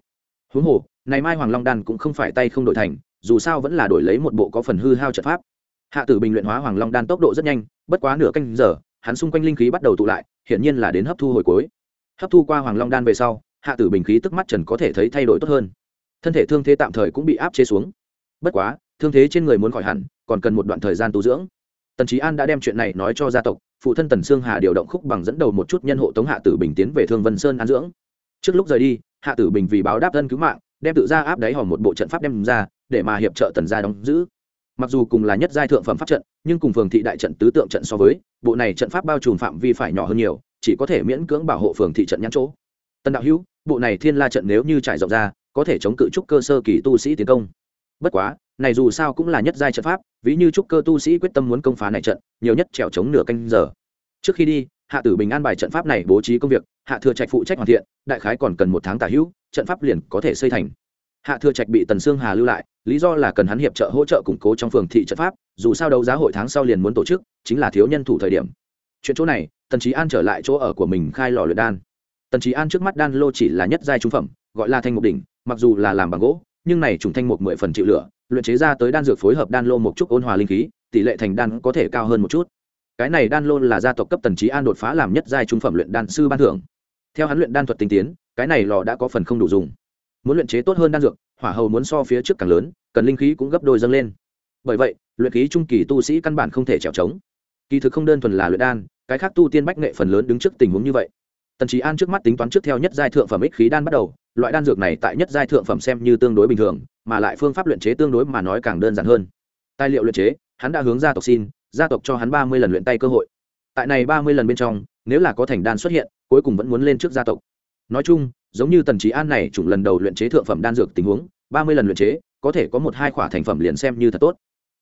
Huống hồ, này mai hoàng long đan cũng không phải tay không đổi thành, dù sao vẫn là đổi lấy một bộ có phần hư hao trận pháp. Hạ tử bình luyện hóa hoàng long đan tốc độ rất nhanh, bất quá nửa canh giờ, hắn xung quanh linh khí bắt đầu tụ lại, hiển nhiên là đến hấp thu hồi cuối. Hấp thu qua hoàng long đan về sau, hạ tử bình khí tức mắt trần có thể thấy thay đổi tốt hơn. Thân thể thương thế tạm thời cũng bị áp chế xuống. Bất quá, thương thế trên người muốn khỏi hẳn, còn cần một đoạn thời gian tu dưỡng. Tần trí an đã đem chuyện này nói cho gia tộc phụ thân tần sương hà điều động khúc bằng dẫn đầu một chút nhân hộ tống hạ tử bình tiến về thương vân sơn an dưỡng. Trước lúc rời đi, hạ tử bình vì báo đáp thân cứu mạng, đem tự ra áp đáy hòm một bộ trận pháp đem ra, để mà hiệp trợ tần gia đóng giữ. Mặc dù cùng là nhất giai thượng phẩm pháp trận, nhưng cùng phường thị đại trận tứ tượng trận so với, bộ này trận pháp bao trùm phạm vi phải nhỏ hơn nhiều, chỉ có thể miễn cưỡng bảo hộ phường thị trận nhãn chỗ. Tần đạo hữu, bộ này thiên la trận nếu như trải rộng ra, có thể chống cự trúc cơ sơ kỳ tu sĩ tiến công. Bất quá này dù sao cũng là nhất giai trận pháp, ví như trúc cơ tu sĩ quyết tâm muốn công phá này trận, nhiều nhất trèo chống nửa canh giờ. Trước khi đi, hạ tử bình an bài trận pháp này bố trí công việc, hạ thừa trạch phụ trách hoàn thiện, đại khái còn cần một tháng tả hữu, trận pháp liền có thể xây thành. Hạ thừa trạch bị tần sương hà lưu lại, lý do là cần hắn hiệp trợ hỗ trợ củng cố trong phường thị trận pháp, dù sao đấu giá hội tháng sau liền muốn tổ chức, chính là thiếu nhân thủ thời điểm. Chuyện chỗ này, tần trí an trở lại chỗ ở của mình khai lò luyện đan. Tần trí an trước mắt đan lô chỉ là nhất giai trung phẩm, gọi là thanh mục đỉnh, mặc dù là làm bằng gỗ nhưng này trùng thanh mục mười phần chịu lửa, luyện chế ra tới đan dược phối hợp đan lô một chút ôn hòa linh khí, tỷ lệ thành đan có thể cao hơn một chút. Cái này đan lô là gia tộc cấp tần trí an đột phá làm nhất giai trung phẩm luyện đan sư ban thưởng. Theo hắn luyện đan thuật tinh tiến, cái này lò đã có phần không đủ dùng. Muốn luyện chế tốt hơn đan dược, hỏa hầu muốn so phía trước càng lớn, cần linh khí cũng gấp đôi dâng lên. Bởi vậy, luyện khí trung kỳ tu sĩ căn bản không thể trèo trống kỳ thực không đơn thuần là luyện đan, cái khác tu tiên bách nghệ phần lớn đứng trước tình huống như vậy. Tần trí an trước mắt tính toán trước theo nhất giai thượng phẩm ích khí đan bắt đầu loại đan dược này tại nhất giai thượng phẩm xem như tương đối bình thường, mà lại phương pháp luyện chế tương đối mà nói càng đơn giản hơn. Tài liệu luyện chế, hắn đã hướng gia tộc xin, gia tộc cho hắn ba mươi lần luyện tay cơ hội. Tại này ba mươi lần bên trong, nếu là có thành đan xuất hiện, cuối cùng vẫn muốn lên trước gia tộc. Nói chung, giống như tần trí an này, chủng lần đầu luyện chế thượng phẩm đan dược tình huống, ba mươi lần luyện chế, có thể có một hai khỏa thành phẩm liền xem như thật tốt.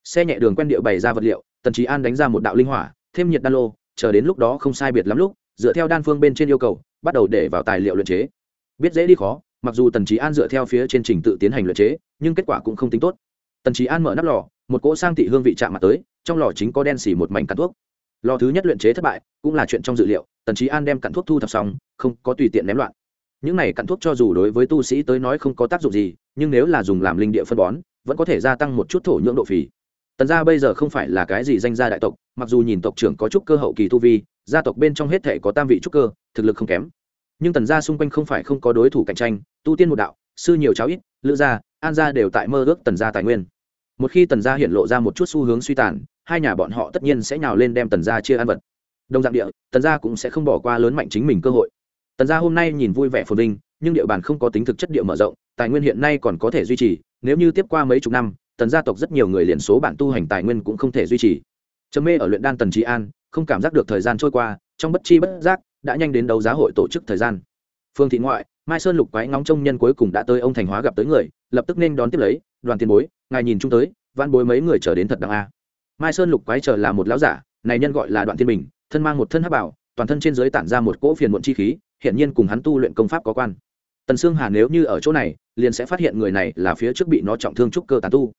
Xe nhẹ đường quen điệu bày ra vật liệu, tần trí an đánh ra một đạo linh hỏa, thêm nhiệt đan lô, chờ đến lúc đó không sai biệt lắm lúc, dựa theo đan phương bên trên yêu cầu, bắt đầu để vào tài liệu luyện chế. Biết dễ đi khó mặc dù tần trí an dựa theo phía trên trình tự tiến hành luyện chế, nhưng kết quả cũng không tính tốt. Tần trí an mở nắp lò, một cỗ sang thị hương vị chạm mặt tới, trong lò chính có đen xỉ một mảnh cắn thuốc. Lò thứ nhất luyện chế thất bại, cũng là chuyện trong dự liệu, tần trí an đem cặn thuốc thu thập xong, không có tùy tiện ném loạn. Những này cặn thuốc cho dù đối với tu sĩ tới nói không có tác dụng gì, nhưng nếu là dùng làm linh địa phân bón, vẫn có thể gia tăng một chút thổ nhưỡng độ phì. Tần gia bây giờ không phải là cái gì danh gia đại tộc, mặc dù nhìn tộc trưởng có chút cơ hậu kỳ tu vi, gia tộc bên trong hết thể có tam vị trúc cơ, thực lực không kém nhưng tần gia xung quanh không phải không có đối thủ cạnh tranh, tu tiên một đạo, sư nhiều cháu ít, lữ gia, an gia đều tại mơ ước tần gia tài nguyên. Một khi tần gia hiện lộ ra một chút xu hướng suy tàn, hai nhà bọn họ tất nhiên sẽ nhào lên đem tần gia chia ăn vật. Đồng dạng địa, tần gia cũng sẽ không bỏ qua lớn mạnh chính mình cơ hội. Tần gia hôm nay nhìn vui vẻ phồn vinh, nhưng địa bàn không có tính thực chất địa mở rộng, tài nguyên hiện nay còn có thể duy trì, nếu như tiếp qua mấy chục năm, tần gia tộc rất nhiều người liền số bản tu hành tài nguyên cũng không thể duy trì. Chấm mê ở luyện đan tần trí an, không cảm giác được thời gian trôi qua trong bất chi bất giác, đã nhanh đến đấu giá hội tổ chức thời gian. Phương thị ngoại, mai sơn lục quái ngóng trông nhân cuối cùng đã tới ông thành hóa gặp tới người, lập tức nên đón tiếp lấy, đoàn tiền bối, ngài nhìn chung tới văn bối mấy người chờ đến thật đằng a. Mai sơn lục quái chờ là một lão giả, này nhân gọi là đoạn thiên bình, thân mang một thân hắc bảo, toàn thân trên dưới tản ra một cỗ phiền muộn chi khí hiện nhiên cùng hắn tu luyện công pháp có quan. Tần sương hà nếu như ở chỗ này, liền sẽ phát hiện người này là phía trước bị nó trọng thương trúc cơ tàn tu.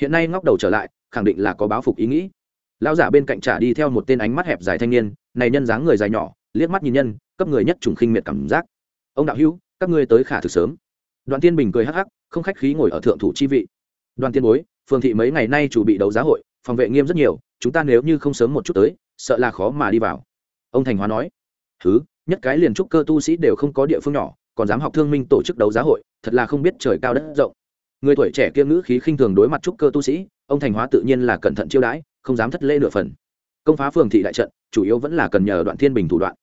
Hiện nay ngóc đầu trở lại, khẳng định là có báo phục ý nghĩ lão giả bên cạnh trả đi theo một tên ánh mắt hẹp dài thanh niên, này nhân dáng người dài nhỏ, liếc mắt nhìn nhân, cấp người nhất trùng khinh miệt cảm giác. Ông đạo hữu, các ngươi tới khả thực sớm. Đoàn tiên bình cười hắc hắc, không khách khí ngồi ở thượng thủ chi vị. Đoàn tiên bối phường thị mấy ngày nay chủ bị đấu giá hội, phòng vệ nghiêm rất nhiều, chúng ta nếu như không sớm một chút tới, sợ là khó mà đi vào. Ông thành hóa nói thứ nhất cái liền trúc cơ tu sĩ đều không có địa phương nhỏ, còn dám học thương minh tổ chức đấu giá hội, thật là không biết trời cao đất rộng. Người tuổi trẻ kia ngữ khí khinh thường đối mặt trúc cơ tu sĩ, ông thành hóa tự nhiên là cẩn thận chiêu đãi không dám thất lễ nửa phần. Công phá phường thị đại trận, chủ yếu vẫn là cần nhờ đoạn thiên bình thủ đoạn.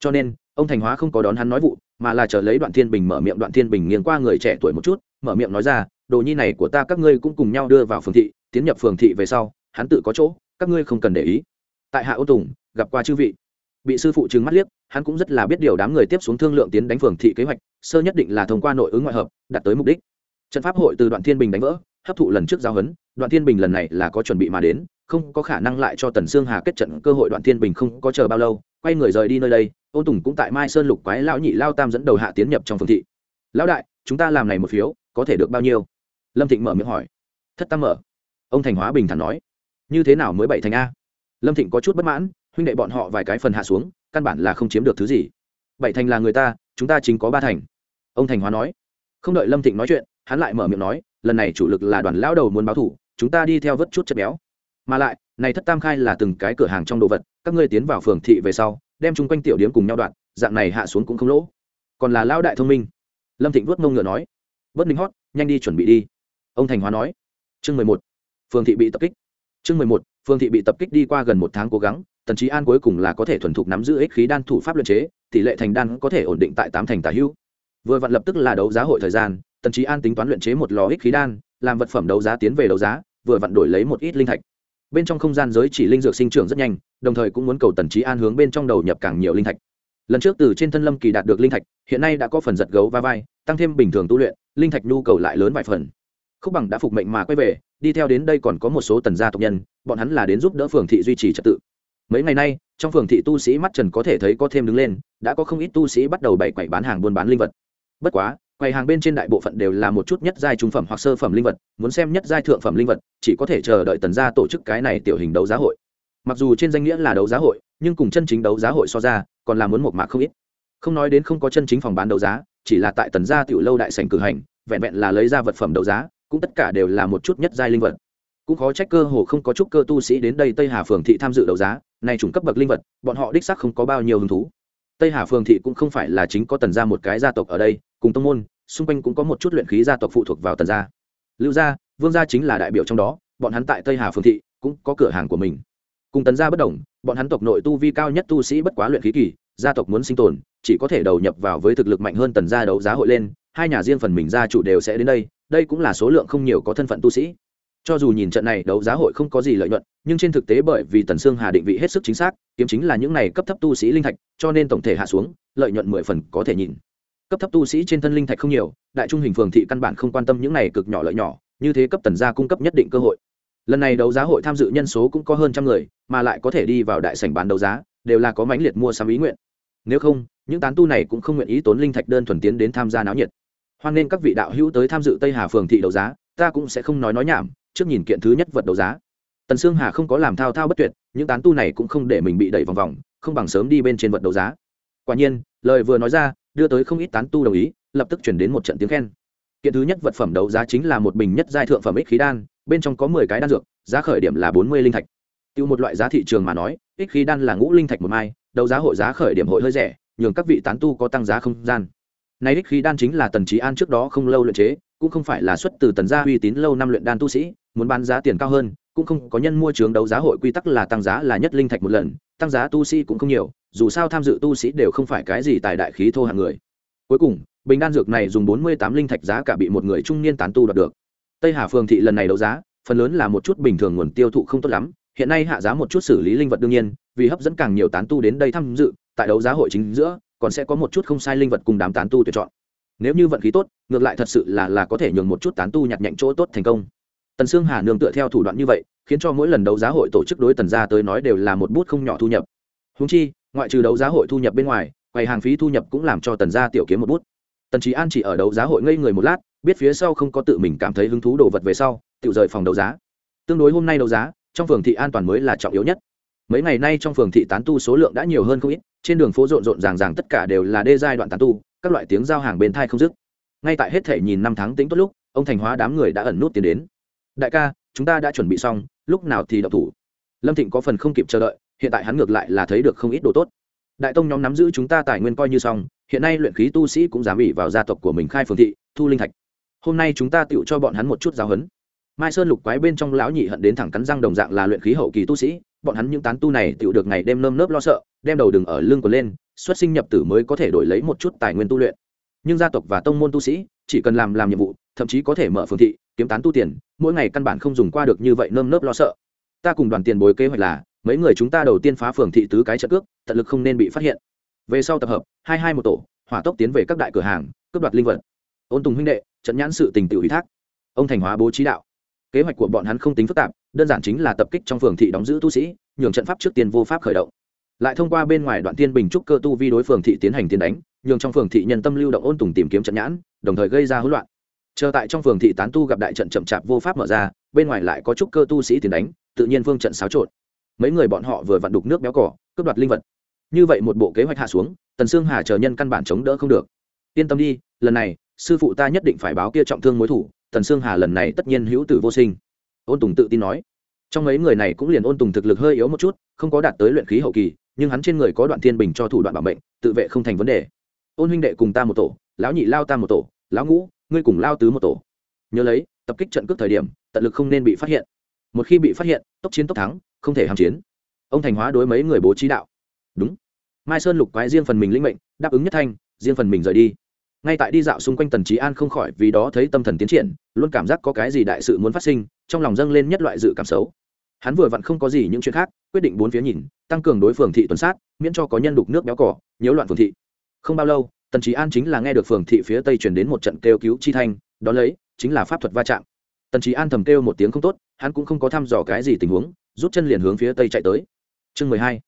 Cho nên, ông thành hóa không có đón hắn nói vụ, mà là chờ lấy đoạn thiên bình mở miệng đoạn thiên bình nghiêng qua người trẻ tuổi một chút, mở miệng nói ra, đồ nhi này của ta các ngươi cũng cùng nhau đưa vào phường thị, tiến nhập phường thị về sau, hắn tự có chỗ, các ngươi không cần để ý. Tại hạ ô tùng, gặp qua chư vị. Bị sư phụ trừng mắt liếc, hắn cũng rất là biết điều đám người tiếp xuống thương lượng tiến đánh phường thị kế hoạch, sơ nhất định là thông qua nội ứng ngoại hợp, đạt tới mục đích. Trận pháp hội từ đoạn thiên bình đánh vỡ, hấp thụ lần trước giao hấn đoạn thiên bình lần này là có chuẩn bị mà đến không có khả năng lại cho tần sương hà kết trận, cơ hội đoạn thiên bình không có chờ bao lâu, quay người rời đi nơi đây ô tùng cũng tại mai sơn lục quái lão nhị lao tam dẫn đầu hạ tiến nhập trong phường thị. Lão đại, chúng ta làm này một phiếu, có thể được bao nhiêu? Lâm thịnh mở miệng hỏi. Thất tam mở. Ông thành hóa bình thản nói. Như thế nào mới bảy thành a? Lâm thịnh có chút bất mãn, huynh đệ bọn họ vài cái phần hạ xuống, căn bản là không chiếm được thứ gì. Bảy thành là người ta, chúng ta chính có ba thành. Ông thành hóa nói. Không đợi lâm thịnh nói chuyện, hắn lại mở miệng nói, lần này chủ lực là đoàn lão đầu muốn báo thủ, chúng ta đi theo vớt chút chất béo mà lại, này thất tam khai là từng cái cửa hàng trong đồ vật, các ngươi tiến vào phường thị về sau, đem chung quanh tiểu điếm cùng nhau đoạn, dạng này hạ xuống cũng không lỗ. Còn là lao đại thông minh. Lâm thịnh vuốt mông ngựa nói vớt ninh hót, nhanh đi chuẩn bị đi. Ông thành hóa nói, chương mười một, phường thị bị tập kích. Chương mười một, phường thị bị tập kích đi qua gần một tháng cố gắng, tần trí an cuối cùng là có thể thuần thục nắm giữ ích khí đan thủ pháp luật chế, tỷ lệ thành đan có thể ổn định tại tám thành tả hữu vừa vặn lập tức là đấu giá hội thời gian, tần trí an tính toán luyện chế một lò ích khí đan, làm vật phẩm đấu giá tiến về đấu giá, vừa vặn đổi lấy một ít linh thạch bên trong không gian giới chỉ linh dược sinh trưởng rất nhanh, đồng thời cũng muốn cầu tần trí an hướng bên trong đầu nhập càng nhiều linh thạch. Lần trước từ trên thân lâm kỳ đạt được linh thạch, hiện nay đã có phần giật gấu va vai, tăng thêm bình thường tu luyện, linh thạch nhu cầu lại lớn vài phần. Khúc bằng đã phục mệnh mà quay về, đi theo đến đây còn có một số tần gia tộc nhân, bọn hắn là đến giúp đỡ phường thị duy trì trật tự. Mấy ngày nay, trong phường thị tu sĩ mắt trần có thể thấy có thêm đứng lên, đã có không ít tu sĩ bắt đầu bày quậy bán hàng buôn bán linh vật. Bất quá quầy hàng bên trên đại bộ phận đều là một chút nhất giai trung phẩm hoặc sơ phẩm linh vật, muốn xem nhất giai thượng phẩm linh vật, chỉ có thể chờ đợi tần gia tổ chức cái này tiểu hình đấu giá hội. Mặc dù trên danh nghĩa là đấu giá hội, nhưng cùng chân chính đấu giá hội so ra, còn là muốn một mạc không ít. Không nói đến không có chân chính phòng bán đấu giá, chỉ là tại tần gia tiểu lâu đại sành cử hành, vẹn vẹn là lấy ra vật phẩm đấu giá, cũng tất cả đều là một chút nhất giai linh vật. Cũng khó trách cơ hồ không có chút cơ tu sĩ đến đây tây hà phường thị tham dự đấu giá này chủng cấp bậc linh vật, bọn họ đích xác không có bao nhiêu hứng thú. Tây hà phường thị cũng không phải là chính có tần gia một cái gia tộc ở đây cùng tông môn, xung quanh cũng có một chút luyện khí gia tộc phụ thuộc vào tần gia. Lưu gia, vương gia chính là đại biểu trong đó, bọn hắn tại tây hà phường thị cũng có cửa hàng của mình. Cùng tần gia bất đồng, bọn hắn tộc nội tu vi cao nhất tu sĩ bất quá luyện khí kỳ, gia tộc muốn sinh tồn, chỉ có thể đầu nhập vào với thực lực mạnh hơn tần gia đấu giá hội lên, hai nhà riêng phần mình gia chủ đều sẽ đến đây đây cũng là số lượng không nhiều có thân phận tu sĩ. Cho dù nhìn trận này đấu giá hội không có gì lợi nhuận, nhưng trên thực tế bởi vì tần sương hà định vị hết sức chính xác, kiếm chính là những này cấp thấp tu sĩ linh thạch, cho nên tổng thể hạ xuống, lợi nhuận mười phần có thể nhìn cấp thấp tu sĩ trên thân linh thạch không nhiều, đại trung hình phường thị căn bản không quan tâm những này cực nhỏ lợi nhỏ, như thế cấp tần gia cung cấp nhất định cơ hội. Lần này đấu giá hội tham dự nhân số cũng có hơn trăm người, mà lại có thể đi vào đại sảnh bán đấu giá, đều là có mãnh liệt mua sắm ý nguyện. Nếu không, những tán tu này cũng không nguyện ý tốn linh thạch đơn thuần tiến đến tham gia náo nhiệt. Hoan nên các vị đạo hữu tới tham dự tây hà phường thị đấu giá, ta cũng sẽ không nói nói nhảm, trước nhìn kiện thứ nhất vật đấu giá. Tần sương hà không có làm thao thao bất tuyệt, những tán tu này cũng không để mình bị đẩy vòng vòng, không bằng sớm đi bên trên vật đấu giá. Quả nhiên, lời vừa nói ra đưa tới không ít tán tu đồng ý, lập tức chuyển đến một trận tiếng khen. Kiện thứ nhất vật phẩm đấu giá chính là một bình nhất giai thượng phẩm ích khí đan, bên trong có mười cái đan dược, giá khởi điểm là bốn mươi linh thạch. Tiêu một loại giá thị trường mà nói, ích khí đan là ngũ linh thạch một mai, đấu giá hội giá khởi điểm hội hơi rẻ, nhường các vị tán tu có tăng giá không gian. Nay ích khí đan chính là tần trí an trước đó không lâu luyện chế, cũng không phải là xuất từ tần gia uy tín lâu năm luyện đan tu sĩ, muốn bán giá tiền cao hơn, cũng không có nhân mua trường đấu giá hội quy tắc là tăng giá là nhất linh thạch một lần, tăng giá tu sĩ cũng không nhiều dù sao tham dự tu sĩ đều không phải cái gì tài đại khí thô hạng người. Cuối cùng, bình đan dược này dùng bốn mươi tám linh thạch giá cả bị một người trung niên tán tu đoạt được. Tây hà phường thị lần này đấu giá, phần lớn là một chút bình thường nguồn tiêu thụ không tốt lắm, hiện nay hạ giá một chút xử lý linh vật đương nhiên, vì hấp dẫn càng nhiều tán tu đến đây tham dự, tại đấu giá hội chính giữa, còn sẽ có một chút không sai linh vật cùng đám tán tu tuyển chọn. Nếu như vận khí tốt, ngược lại thật sự là là có thể nhường một chút tán tu nhặt nhạnh chỗ tốt thành công. Tần sương hà nương tựa theo thủ đoạn như vậy, khiến cho mỗi lần đấu giá hội tổ chức đối tần gia tới nói đều là một bút không nhỏ thu nhập. Húng chi ngoại trừ đấu giá hội thu nhập bên ngoài, quầy hàng phí thu nhập cũng làm cho tần gia tiểu kiếm một bút. Tần trí an chỉ ở đấu giá hội ngây người một lát, biết phía sau không có tự mình cảm thấy hứng thú đồ vật về sau, tự rời phòng đấu giá. Tương đối hôm nay đấu giá, trong phường thị an toàn mới là trọng yếu nhất. Mấy ngày nay trong phường thị tán tu số lượng đã nhiều hơn không ít, trên đường phố rộn rộn ràng ràng tất cả đều là đê giai đoạn tán tu, các loại tiếng giao hàng bên thai không dứt. Ngay tại hết thể nhìn năm tháng tính tốt lúc, ông thành hóa đám người đã ẩn nút tiến đến. Đại ca, chúng ta đã chuẩn bị xong, lúc nào thì đậu thủ? Lâm thịnh có phần không kịp chờ đợi hiện tại hắn ngược lại là thấy được không ít đồ tốt. Đại tông nhóm nắm giữ chúng ta tài nguyên coi như xong, hiện nay luyện khí tu sĩ cũng dám ủy vào gia tộc của mình khai phường thị, thu linh thạch. Hôm nay chúng ta tựu cho bọn hắn một chút giáo huấn. Mai sơn lục quái bên trong lão nhị hận đến thẳng cắn răng đồng dạng là luyện khí hậu kỳ tu sĩ, bọn hắn những tán tu này tựu được ngày đêm nơm nớp lo sợ, đem đầu đừng ở lưng của lên, xuất sinh nhập tử mới có thể đổi lấy một chút tài nguyên tu luyện. Nhưng gia tộc và tông môn tu sĩ, chỉ cần làm làm nhiệm vụ, thậm chí có thể mở phường thị, kiếm tán tu tiền, mỗi ngày căn bản không dùng qua được như vậy nơm nớp lo sợ. Ta cùng đoàn tiền bồi kế hoạch là mấy người chúng ta đầu tiên phá phường thị tứ cái trận cước, tận lực không nên bị phát hiện. Về sau tập hợp, hai hai một tổ, hỏa tốc tiến về các đại cửa hàng, cướp đoạt linh vật. Ôn tùng huynh đệ, trận nhãn sự tình tự ủy thác. Ông thành hóa bố trí đạo. Kế hoạch của bọn hắn không tính phức tạp, đơn giản chính là tập kích trong phường thị đóng giữ tu sĩ, nhường trận pháp trước tiên vô pháp khởi động. Lại thông qua bên ngoài đoạn tiên bình trúc cơ tu vi đối phường thị tiến hành tiến đánh, nhường trong phường thị nhân tâm lưu động ôn tùng tìm kiếm trận nhãn, đồng thời gây ra hỗn loạn. Chờ tại trong phường thị tán tu gặp đại trận chậm chạp vô pháp mở ra, bên ngoài lại có trúc cơ tu sĩ tiến đánh, tự nhiên phương trận xáo trộn mấy người bọn họ vừa vặn đục nước béo cỏ, cướp đoạt linh vật. Như vậy một bộ kế hoạch hạ xuống, tần sương hà chờ nhân căn bản chống đỡ không được. Yên tâm đi, lần này, sư phụ ta nhất định phải báo kia trọng thương mối thủ, tần sương hà lần này tất nhiên hữu tử vô sinh. Ôn tùng tự tin nói. Trong mấy người này cũng liền ôn tùng thực lực hơi yếu một chút, không có đạt tới luyện khí hậu kỳ, nhưng hắn trên người có đoạn thiên bình cho thủ đoạn bảo mệnh, tự vệ không thành vấn đề. Ôn huynh đệ cùng ta một tổ, lão nhị lao ta một tổ, lão ngũ, ngươi cùng lao tứ một tổ. Nhớ lấy, tập kích trận cướp thời điểm, tận lực không nên bị phát hiện. Một khi bị phát hiện, tốc chiến tốc thắng không thể hàm chiến. Ông thành hóa đối mấy người bố trí đạo. Đúng. Mai sơn lục quái riêng phần mình linh mệnh, đáp ứng nhất thanh, riêng phần mình rời đi. Ngay tại đi dạo xung quanh tần trí an không khỏi vì đó thấy tâm thần tiến triển, luôn cảm giác có cái gì đại sự muốn phát sinh, trong lòng dâng lên nhất loại dự cảm xấu. Hắn vừa vặn không có gì những chuyện khác, quyết định bốn phía nhìn, tăng cường đối phường thị tuần sát, miễn cho có nhân đục nước béo cỏ, nhiễu loạn phường thị. Không bao lâu, tần trí an chính là nghe được phường thị phía tây chuyển đến một trận kêu cứu chi thanh đón lấy, chính là pháp thuật va chạm tần trí an thầm kêu một tiếng không tốt, hắn cũng không có thăm dò cái gì tình huống, rút chân liền hướng phía tây chạy tới. chương mười hai,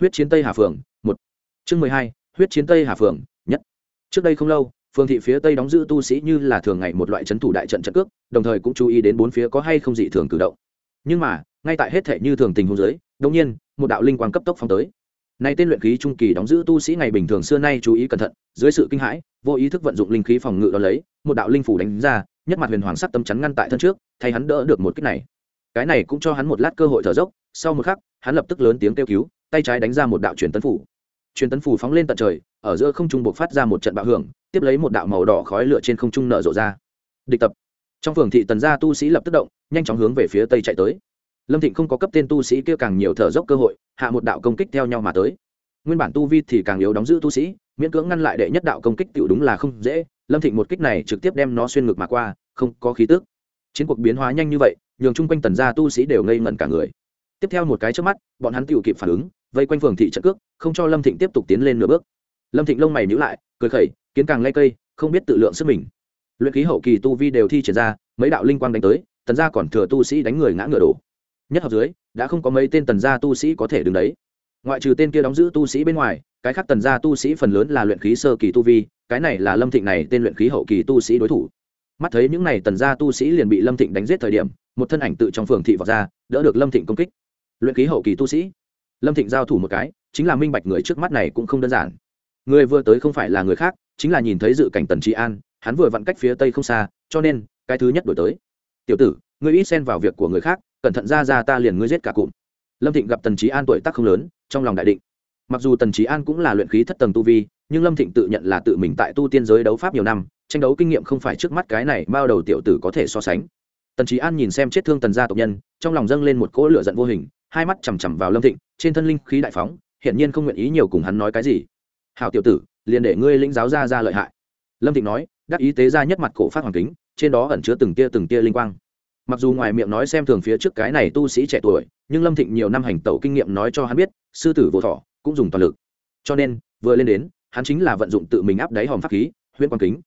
huyết chiến tây hà phường, một. chương mười hai, huyết chiến tây hà phường, nhất. trước đây không lâu phường thị phía tây đóng giữ tu sĩ như là thường ngày một loại c h ấ n thủ đại trận trận cước, đồng thời cũng chú ý đến bốn phía có hay không dị thường cử động. nhưng mà, ngay tại hết thể như thường tình huống giới đông nhiên, một đạo linh quang cấp tốc phong tới nay tên luyện khí trung kỳ đóng giữ tu sĩ ngày bình thường xưa nay chú ý cẩn thận, dưới sự kinh hãi, vô ý thức vận dụng linh khí phòng ngự đó lấy, một đạo linh phủ đánh ra, nhất mặt huyền hoàng sắc tấm chắn ngăn tại thân trước, thay hắn đỡ được một kích này. Cái này cũng cho hắn một lát cơ hội thở dốc, sau một khắc, hắn lập tức lớn tiếng kêu cứu, tay trái đánh ra một đạo truyền tấn phủ. Truyền tấn phủ phóng lên tận trời, ở giữa không trung buộc phát ra một trận bạo hưởng, tiếp lấy một đạo màu đỏ khói lửa trên không trung nở rộ ra. Địch tập. Trong phường thị tần gia tu sĩ lập tức động, nhanh chóng hướng về phía tây chạy tới lâm thịnh không có cấp tên tu sĩ kia càng nhiều thở dốc cơ hội, hạ một đạo công kích theo nhau mà tới. Nguyên bản tu vi thì càng yếu đóng giữ tu sĩ, miễn cưỡng ngăn lại đệ nhất đạo công kích tựu đúng là không dễ. Lâm thịnh một kích này trực tiếp đem nó xuyên ngực mà qua, không có khí tức. Chiến cuộc biến hóa nhanh như vậy, nhường chung quanh tần gia tu sĩ đều ngây ngẩn cả người. Tiếp theo một cái trước mắt, bọn hắn tựu kịp phản ứng, vây quanh phường thị trận cước, không cho lâm thịnh tiếp tục tiến lên nửa bước. Lâm thịnh lông mày nhữ lại, cười khẩy, kiến càng lây cây, không biết tự lượng sức mình. Luyện khí hậu kỳ tu vi đều thi triển ra, mấy đạo linh quang đánh tới, tần gia còn thừa tu sĩ đánh người ngã ngựa đổ nhất hợp dưới, đã không có mấy tên tần gia tu sĩ có thể đứng đấy. Ngoại trừ tên kia đóng giữ tu sĩ bên ngoài, cái khác tần gia tu sĩ phần lớn là luyện khí sơ kỳ tu vi, cái này là lâm thịnh này tên luyện khí hậu kỳ tu sĩ đối thủ. Mắt thấy những này tần gia tu sĩ liền bị lâm thịnh đánh giết thời điểm, một thân ảnh tự trong phường thị vọt ra, đỡ được lâm thịnh công kích. Luyện khí hậu kỳ tu sĩ. Lâm thịnh giao thủ một cái, chính là minh bạch người trước mắt này cũng không đơn giản. Người vừa tới không phải là người khác, chính là nhìn thấy dự cảnh tần trị an, hắn vừa vặn cách phía tây không xa, cho nên, cái thứ nhất đổi tới. Tiểu tử, ngươi ít xen vào việc của người khác cẩn thận ra ra ta liền ngươi giết cả cụm. Lâm thịnh gặp tần trí an tuổi tác không lớn, trong lòng đại định. Mặc dù tần trí an cũng là luyện khí thất tầng tu vi, nhưng lâm thịnh tự nhận là tự mình tại tu tiên giới đấu pháp nhiều năm, tranh đấu kinh nghiệm không phải trước mắt cái này bao đầu tiểu tử có thể so sánh. Tần trí an nhìn xem chết thương tần gia tộc nhân, trong lòng dâng lên một cỗ lửa giận vô hình, hai mắt chằm chằm vào lâm thịnh, trên thân linh khí đại phóng hiện nhiên không nguyện ý nhiều cùng hắn nói cái gì. Hào tiểu tử, liền để ngươi lĩnh giáo ra ra lợi hại. Lâm thịnh nói, đắc ý tế ra nhất mặt cổ phát hoàng kính, trên đó ẩn chứa từng tia từng tia linh quang mặc dù ngoài miệng nói xem thường phía trước cái này tu sĩ trẻ tuổi, nhưng lâm thịnh nhiều năm hành tẩu kinh nghiệm nói cho hắn biết, sư tử vô thọ cũng dùng toàn lực. Cho nên, vừa lên đến, hắn chính là vận dụng tự mình áp đáy hòm pháp khí, huyễn quang kính.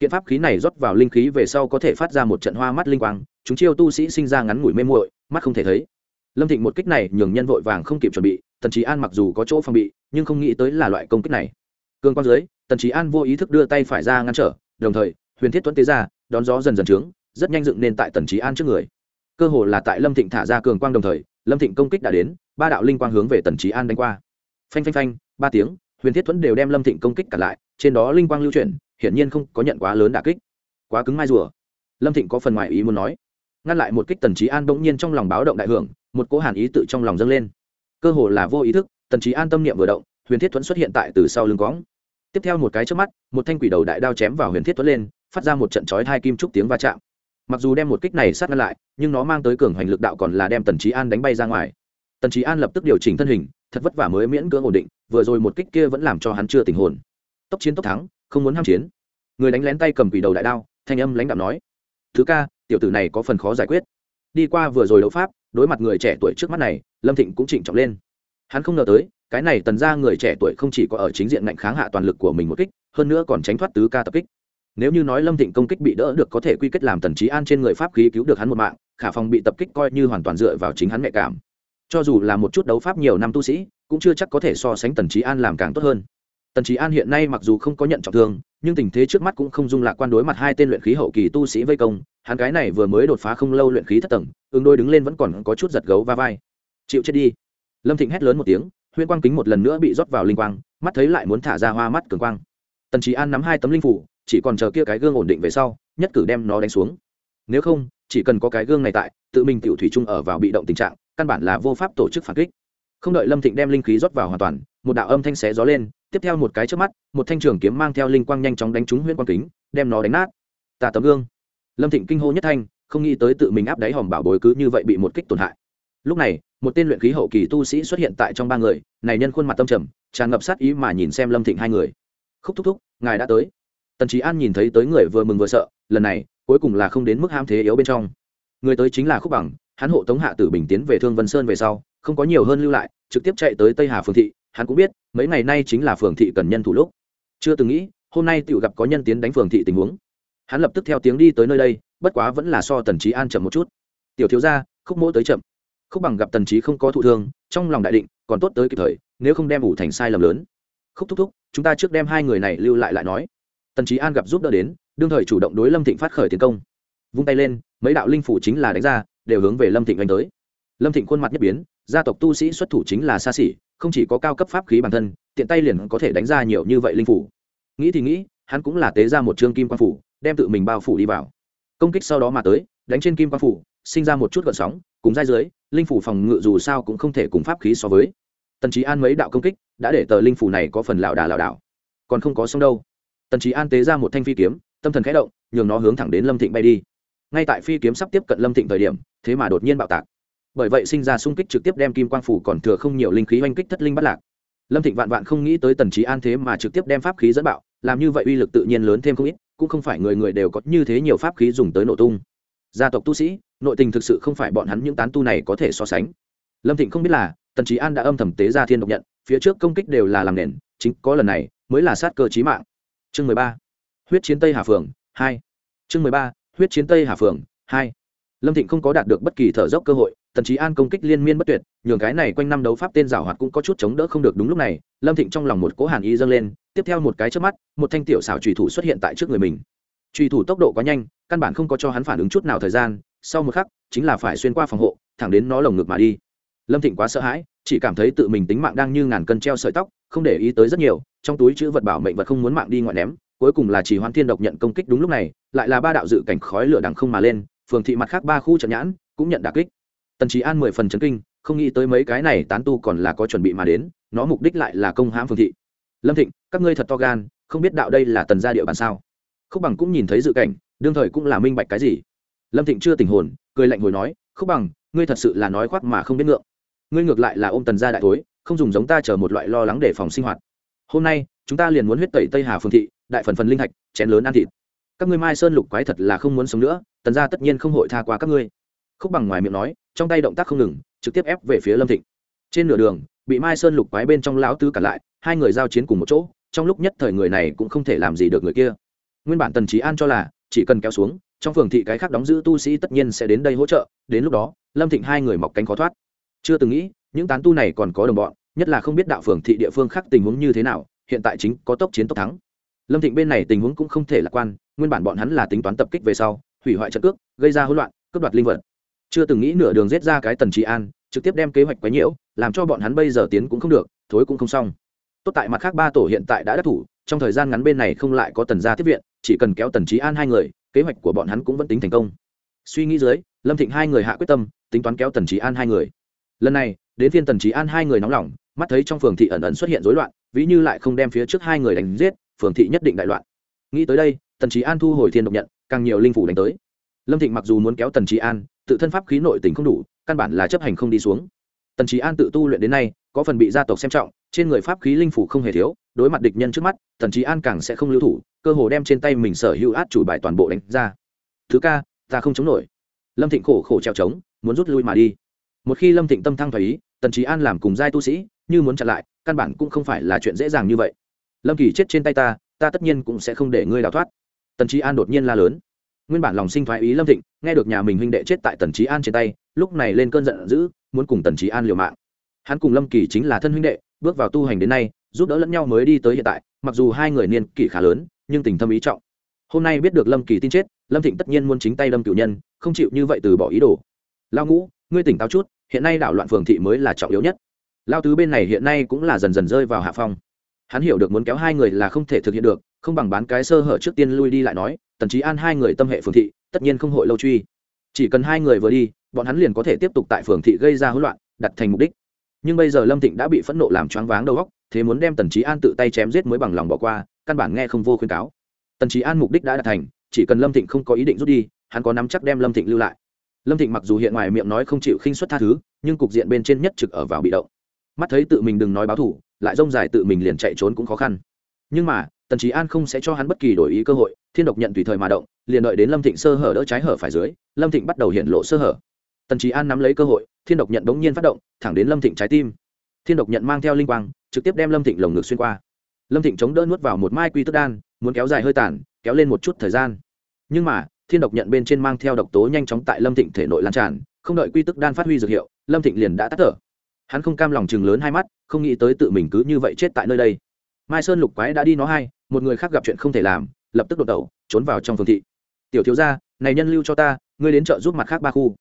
Kiện pháp khí này rót vào linh khí về sau có thể phát ra một trận hoa mắt linh quang, chúng chiêu tu sĩ sinh ra ngắn ngủi mê muội, mắt không thể thấy. Lâm thịnh một kích này nhường nhân vội vàng không kịp chuẩn bị, tần trí an mặc dù có chỗ phòng bị, nhưng không nghĩ tới là loại công kích này. Cương quang dưới, tần trí an vô ý thức đưa tay phải ra ngăn trở, đồng thời, huyền thiết tuấn tế ra, đón gió dần dần trướng rất nhanh dựng nên tại tần trí an trước người. Cơ hồ là tại lâm thịnh thả ra cường quang đồng thời, lâm thịnh công kích đã đến, ba đạo linh quang hướng về tần trí an đánh qua. Phanh phanh phanh, ba tiếng, huyền thiết thuẫn đều đem lâm thịnh công kích cả lại, trên đó linh quang lưu chuyển, hiển nhiên không có nhận quá lớn đà kích. Quá cứng mai rùa. Lâm thịnh có phần ngoài ý muốn nói. Ngăn lại một kích tần trí an bỗng nhiên trong lòng báo động đại hưởng, một cỗ hàn ý tự trong lòng dâng lên. Cơ hồ là vô ý thức, tần trí an tâm niệm vừa động, huyền thiết thuẫn xuất hiện tại từ sau lưng cóng tiếp theo một cái trước mắt, một thanh quỷ đầu đại đao chém vào huyền thiết thuẫn lên, phát ra một trận chói hai kim trúc tiếng va chạm mặc dù đem một kích này sát ngăn lại, nhưng nó mang tới cường hoành lực đạo còn là đem tần trí an đánh bay ra ngoài. Tần trí an lập tức điều chỉnh thân hình, thật vất vả mới miễn cưỡng ổn định, vừa rồi một kích kia vẫn làm cho hắn chưa tình hồn. Tốc chiến tốc thắng, không muốn ham chiến. Người đánh lén tay cầm quỷ đầu đại đao, thanh âm lãnh đạo nói, thứ ca, tiểu tử này có phần khó giải quyết. Đi qua vừa rồi đấu pháp, đối mặt người trẻ tuổi trước mắt này, lâm thịnh cũng chỉnh trọng lên. Hắn không ngờ tới, cái này tần ra người trẻ tuổi không chỉ có ở chính diện ngạnh kháng hạ toàn lực của mình một kích, hơn nữa còn tránh thoát tứ ca tập kích nếu như nói lâm thịnh công kích bị đỡ được có thể quy kết làm tần trí an trên người pháp khí cứu được hắn một mạng, khả phòng bị tập kích coi như hoàn toàn dựa vào chính hắn nhạy cảm. Cho dù là một chút đấu pháp nhiều năm tu sĩ, cũng chưa chắc có thể so sánh tần trí an làm càng tốt hơn. Tần trí an hiện nay mặc dù không có nhận trọng thương, nhưng tình thế trước mắt cũng không dung lạc quan đối mặt hai tên luyện khí hậu kỳ tu sĩ vây công, hắn cái này vừa mới đột phá không lâu luyện khí thất tầng ứng đôi đứng lên vẫn còn có chút giật gấu va vai. Chịu chết đi. Lâm thịnh hét lớn một tiếng huyên quang kính một lần nữa bị rót vào linh quang, mắt thấy lại muốn thả ra hoa mắt cường quang. Tần trí an nắm hai tấm linh phủ chỉ còn chờ kia cái gương ổn định về sau, nhất cử đem nó đánh xuống. Nếu không, chỉ cần có cái gương này tại, tự mình tiểu thủy chung ở vào bị động tình trạng, căn bản là vô pháp tổ chức phản kích. Không đợi lâm thịnh đem linh khí rót vào hoàn toàn, một đạo âm thanh xé gió lên, tiếp theo một cái trước mắt, một thanh trường kiếm mang theo linh quang nhanh chóng đánh trúng huyễn quang kính, đem nó đánh nát. Tà tấm gương. Lâm thịnh kinh hô nhất thanh, không nghĩ tới tự mình áp đáy hòm bảo bối cứ như vậy bị một kích tổn hại. Lúc này, một tên luyện khí hậu kỳ tu sĩ xuất hiện tại trong ba người, này nhân khuôn mặt tâm trầm, tràn ngập sát ý mà nhìn xem lâm thịnh hai người. Khúc thúc thúc, ngài đã tới tần trí an nhìn thấy tới người vừa mừng vừa sợ lần này cuối cùng là không đến mức ham thế yếu bên trong người tới chính là khúc bằng hắn hộ tống hạ tử bình tiến về thương vân sơn về sau không có nhiều hơn lưu lại trực tiếp chạy tới tây hà phường thị hắn cũng biết mấy ngày nay chính là phường thị cần nhân thủ lúc chưa từng nghĩ hôm nay tự gặp có nhân tiến đánh phường thị tình huống hắn lập tức theo tiếng đi tới nơi đây bất quá vẫn là so tần trí an chậm một chút tiểu thiếu gia khúc mỗ tới chậm khúc bằng gặp tần trí không có thụ thương trong lòng đại định còn tốt tới kịp thời nếu không đem ủ thành sai lầm lớn khúc thúc thúc chúng ta trước đem hai người này lưu lại lại nói tần trí an gặp giúp đỡ đến, đương thời chủ động đối lâm thịnh phát khởi tiến công. Vung tay lên, mấy đạo linh phủ chính là đánh ra, đều hướng về lâm thịnh đánh tới. Lâm thịnh khuôn mặt nhất biến, gia tộc tu sĩ xuất thủ chính là xa xỉ, không chỉ có cao cấp pháp khí bản thân, tiện tay liền có thể đánh ra nhiều như vậy linh phủ. Nghĩ thì nghĩ, hắn cũng là tế ra một chương kim quan phủ, đem tự mình bao phủ đi vào. Công kích sau đó mà tới, đánh trên kim quan phủ, sinh ra một chút gợn sóng, cùng dai dưới, linh phủ phòng ngự dù sao cũng không thể cùng pháp khí so với. Tần trí an mấy đạo công kích, đã để tờ linh phủ này có phần lảo đà lảo đảo. Còn không có xong đâu tần trí an tế ra một thanh phi kiếm, tâm thần khẽ động, nhường nó hướng thẳng đến lâm thịnh bay đi. Ngay tại phi kiếm sắp tiếp cận lâm thịnh thời điểm, thế mà đột nhiên bạo tạc. Bởi vậy sinh ra xung kích trực tiếp đem kim quang phủ còn thừa không nhiều linh khí oanh kích thất linh bắt lạc. Lâm thịnh vạn vạn không nghĩ tới tần trí an thế mà trực tiếp đem pháp khí dẫn bạo, làm như vậy uy lực tự nhiên lớn thêm không ít, cũng không phải người người đều có như thế nhiều pháp khí dùng tới nổ tung. Gia tộc tu sĩ, nội tình thực sự không phải bọn hắn những tán tu này có thể so sánh. Lâm thịnh không biết là, tần trí an đã âm thầm tế ra thiên độc nhận, phía trước công kích đều là làm nền, chính có lần này mới là sát cơ chí mạng chương mười ba, huyết chiến tây hà phường, hai. Chương mười ba, huyết chiến tây hà phường, hai. Lâm thịnh không có đạt được bất kỳ thở dốc cơ hội, tần trí an công kích liên miên bất tuyệt, nhường cái này quanh năm đấu pháp tên giảo hoạt cũng có chút chống đỡ không được đúng lúc này, lâm thịnh trong lòng một cố hàn ý dâng lên, tiếp theo một cái trước mắt, một thanh tiểu xảo trùy thủ xuất hiện tại trước người mình. Trùy thủ tốc độ quá nhanh, căn bản không có cho hắn phản ứng chút nào thời gian, sau một khắc, chính là phải xuyên qua phòng hộ, thẳng đến nó lồng ngực mà đi. Lâm thịnh quá sợ hãi, chỉ cảm thấy tự mình tính mạng đang như ngàn cân treo sợi tóc, không để ý tới rất nhiều trong túi chữ vật bảo mệnh vật không muốn mạng đi ngoại ném, cuối cùng là chỉ hoan thiên độc nhận công kích đúng lúc này, lại là ba đạo dự cảnh khói lửa đằng không mà lên, phường thị mặt khác ba khu trận nhãn, cũng nhận đà kích. Tần trí an mười phần chấn kinh, không nghĩ tới mấy cái này tán tu còn là có chuẩn bị mà đến, nó mục đích lại là công hãm phường thị. Lâm thịnh, các ngươi thật to gan, không biết đạo đây là tần gia địa bàn sao? Khúc bằng cũng nhìn thấy dự cảnh, đương thời cũng là minh bạch cái gì. Lâm thịnh chưa tình hồn, cười lạnh hồi nói, khúc bằng, ngươi thật sự là nói khoác mà không biết ngượng. Ngươi ngược lại là ôm tần gia đại thối, không dùng giống ta chờ một loại lo lắng để phòng sinh hoạt hôm nay, chúng ta liền muốn huyết tẩy tây hà phương thị, đại phần phần linh thạch, chén lớn ăn thịt. Các ngươi mai sơn lục quái thật là không muốn sống nữa, tần gia tất nhiên không hội tha qua các ngươi. Khúc bằng ngoài miệng nói, trong tay động tác không ngừng, trực tiếp ép về phía lâm thịnh. Trên nửa đường, bị mai sơn lục quái bên trong lão tứ cả lại, hai người giao chiến cùng một chỗ, trong lúc nhất thời người này cũng không thể làm gì được người kia. Nguyên bản tần trí an cho là, chỉ cần kéo xuống, trong phường thị cái khác đóng giữ tu sĩ tất nhiên sẽ đến đây hỗ trợ, đến lúc đó, lâm thịnh hai người mọc cánh khó thoát. Chưa từng nghĩ, những tán tu này còn có đồng bọn nhất là không biết đạo phường thị địa phương khác tình huống như thế nào, hiện tại chính có tốc chiến tốc thắng. Lâm thịnh bên này tình huống cũng không thể lạc quan, nguyên bản bọn hắn là tính toán tập kích về sau, hủy hoại trận cước, gây ra hỗn loạn, cướp đoạt linh vật. Chưa từng nghĩ nửa đường giết ra cái tần trị an, trực tiếp đem kế hoạch quấy nhiễu, làm cho bọn hắn bây giờ tiến cũng không được, thối cũng không xong. Tốt tại mặt khác ba tổ hiện tại đã đắc thủ, trong thời gian ngắn bên này không lại có tần gia tiếp viện, chỉ cần kéo tần trí an hai người, kế hoạch của bọn hắn cũng vẫn tính thành công. Suy nghĩ dưới, lâm thịnh hai người hạ quyết tâm, tính toán kéo tần trí an hai người. Lần này, đến phiên tần trí an hai người nóng lòng mắt thấy trong phường thị ẩn ẩn xuất hiện rối loạn, ví như lại không đem phía trước hai người đánh giết, phường thị nhất định đại loạn. Nghĩ tới đây, tần trí an thu hồi thiên độc nhận, càng nhiều linh phủ đánh tới. Lâm thịnh mặc dù muốn kéo tần trí an, tự thân pháp khí nội tình không đủ, căn bản là chấp hành không đi xuống. Tần trí an tự tu luyện đến nay, có phần bị gia tộc xem trọng, trên người pháp khí linh phủ không hề thiếu, đối mặt địch nhân trước mắt, tần trí an càng sẽ không lưu thủ, cơ hồ đem trên tay mình sở hữu át chủ bài toàn bộ đánh ra. Thứ ca, ta không chống nổi. Lâm thịnh khổ khổ treo trống, muốn rút lui mà đi. Một khi lâm thịnh tâm thăng thoái ý, tần trí an làm cùng giai tu sĩ như muốn chặn lại, căn bản cũng không phải là chuyện dễ dàng như vậy. Lâm kỳ chết trên tay ta ta tất nhiên cũng sẽ không để ngươi đào thoát. Tần trí an đột nhiên la lớn. Nguyên bản lòng sinh thoái ý lâm thịnh, nghe được nhà mình huynh đệ chết tại tần trí an trên tay, lúc này lên cơn giận dữ, muốn cùng tần trí an liều mạng. Hắn cùng lâm kỳ chính là thân huynh đệ, bước vào tu hành đến nay, giúp đỡ lẫn nhau mới đi tới hiện tại, mặc dù hai người niên kỷ khá lớn, nhưng tình thâm ý trọng. Hôm nay biết được lâm kỳ tin chết, lâm thịnh tất nhiên muốn chính tay lâm cựu nhân, không chịu như vậy từ bỏ ý đồ. Lao ngũ, ngươi tỉnh táo chút, hiện nay đảo loạn phường thị mới là trọng yếu nhất lao tứ bên này hiện nay cũng là dần dần rơi vào hạ phong. Hắn hiểu được muốn kéo hai người là không thể thực hiện được, không bằng bán cái sơ hở trước tiên lui đi lại nói, tần trí an hai người tâm hệ phường thị, tất nhiên không hội lâu truy. Chỉ cần hai người vừa đi, bọn hắn liền có thể tiếp tục tại phường thị gây ra hỗn loạn, đặt thành mục đích. Nhưng bây giờ lâm thịnh đã bị phẫn nộ làm choáng váng đầu óc, thế muốn đem tần trí an tự tay chém giết mới bằng lòng bỏ qua, căn bản nghe không vô khuyên cáo. Tần trí an mục đích đã đạt thành, chỉ cần lâm thịnh không có ý định rút đi, hắn có nắm chắc đem lâm thịnh lưu lại. Lâm thịnh mặc dù hiện ngoài miệng nói không chịu khinh xuất tha thứ, nhưng cục diện bên trên nhất trực ở vào bị động mắt thấy tự mình đừng nói báo thủ, lại rông dài tự mình liền chạy trốn cũng khó khăn. Nhưng mà, tần trí an không sẽ cho hắn bất kỳ đổi ý cơ hội, thiên độc nhận tùy thời mà động, liền đợi đến lâm thịnh sơ hở đỡ trái hở phải dưới, lâm thịnh bắt đầu hiện lộ sơ hở. Tần trí an nắm lấy cơ hội, thiên độc nhận bỗng nhiên phát động, thẳng đến lâm thịnh trái tim. Thiên độc nhận mang theo linh quang, trực tiếp đem lâm thịnh lồng ngực xuyên qua. Lâm thịnh chống đỡ nuốt vào một mai quy tức đan, muốn kéo dài hơi tàn, kéo lên một chút thời gian. Nhưng mà, thiên độc nhận bên trên mang theo độc tố nhanh chóng tại lâm thịnh thể nội lan tràn, không đợi quy tức đan phát huy dược hiệu, lâm thịnh liền đã tắt thở hắn không cam lòng chừng lớn hai mắt, không nghĩ tới tự mình cứ như vậy chết tại nơi đây. Mai sơn lục quái đã đi nó hai, một người khác gặp chuyện không thể làm, lập tức đột đầu, trốn vào trong phương thị. Tiểu thiếu gia, này nhân lưu cho ta, ngươi đến chợ giúp mặt khác ba khu.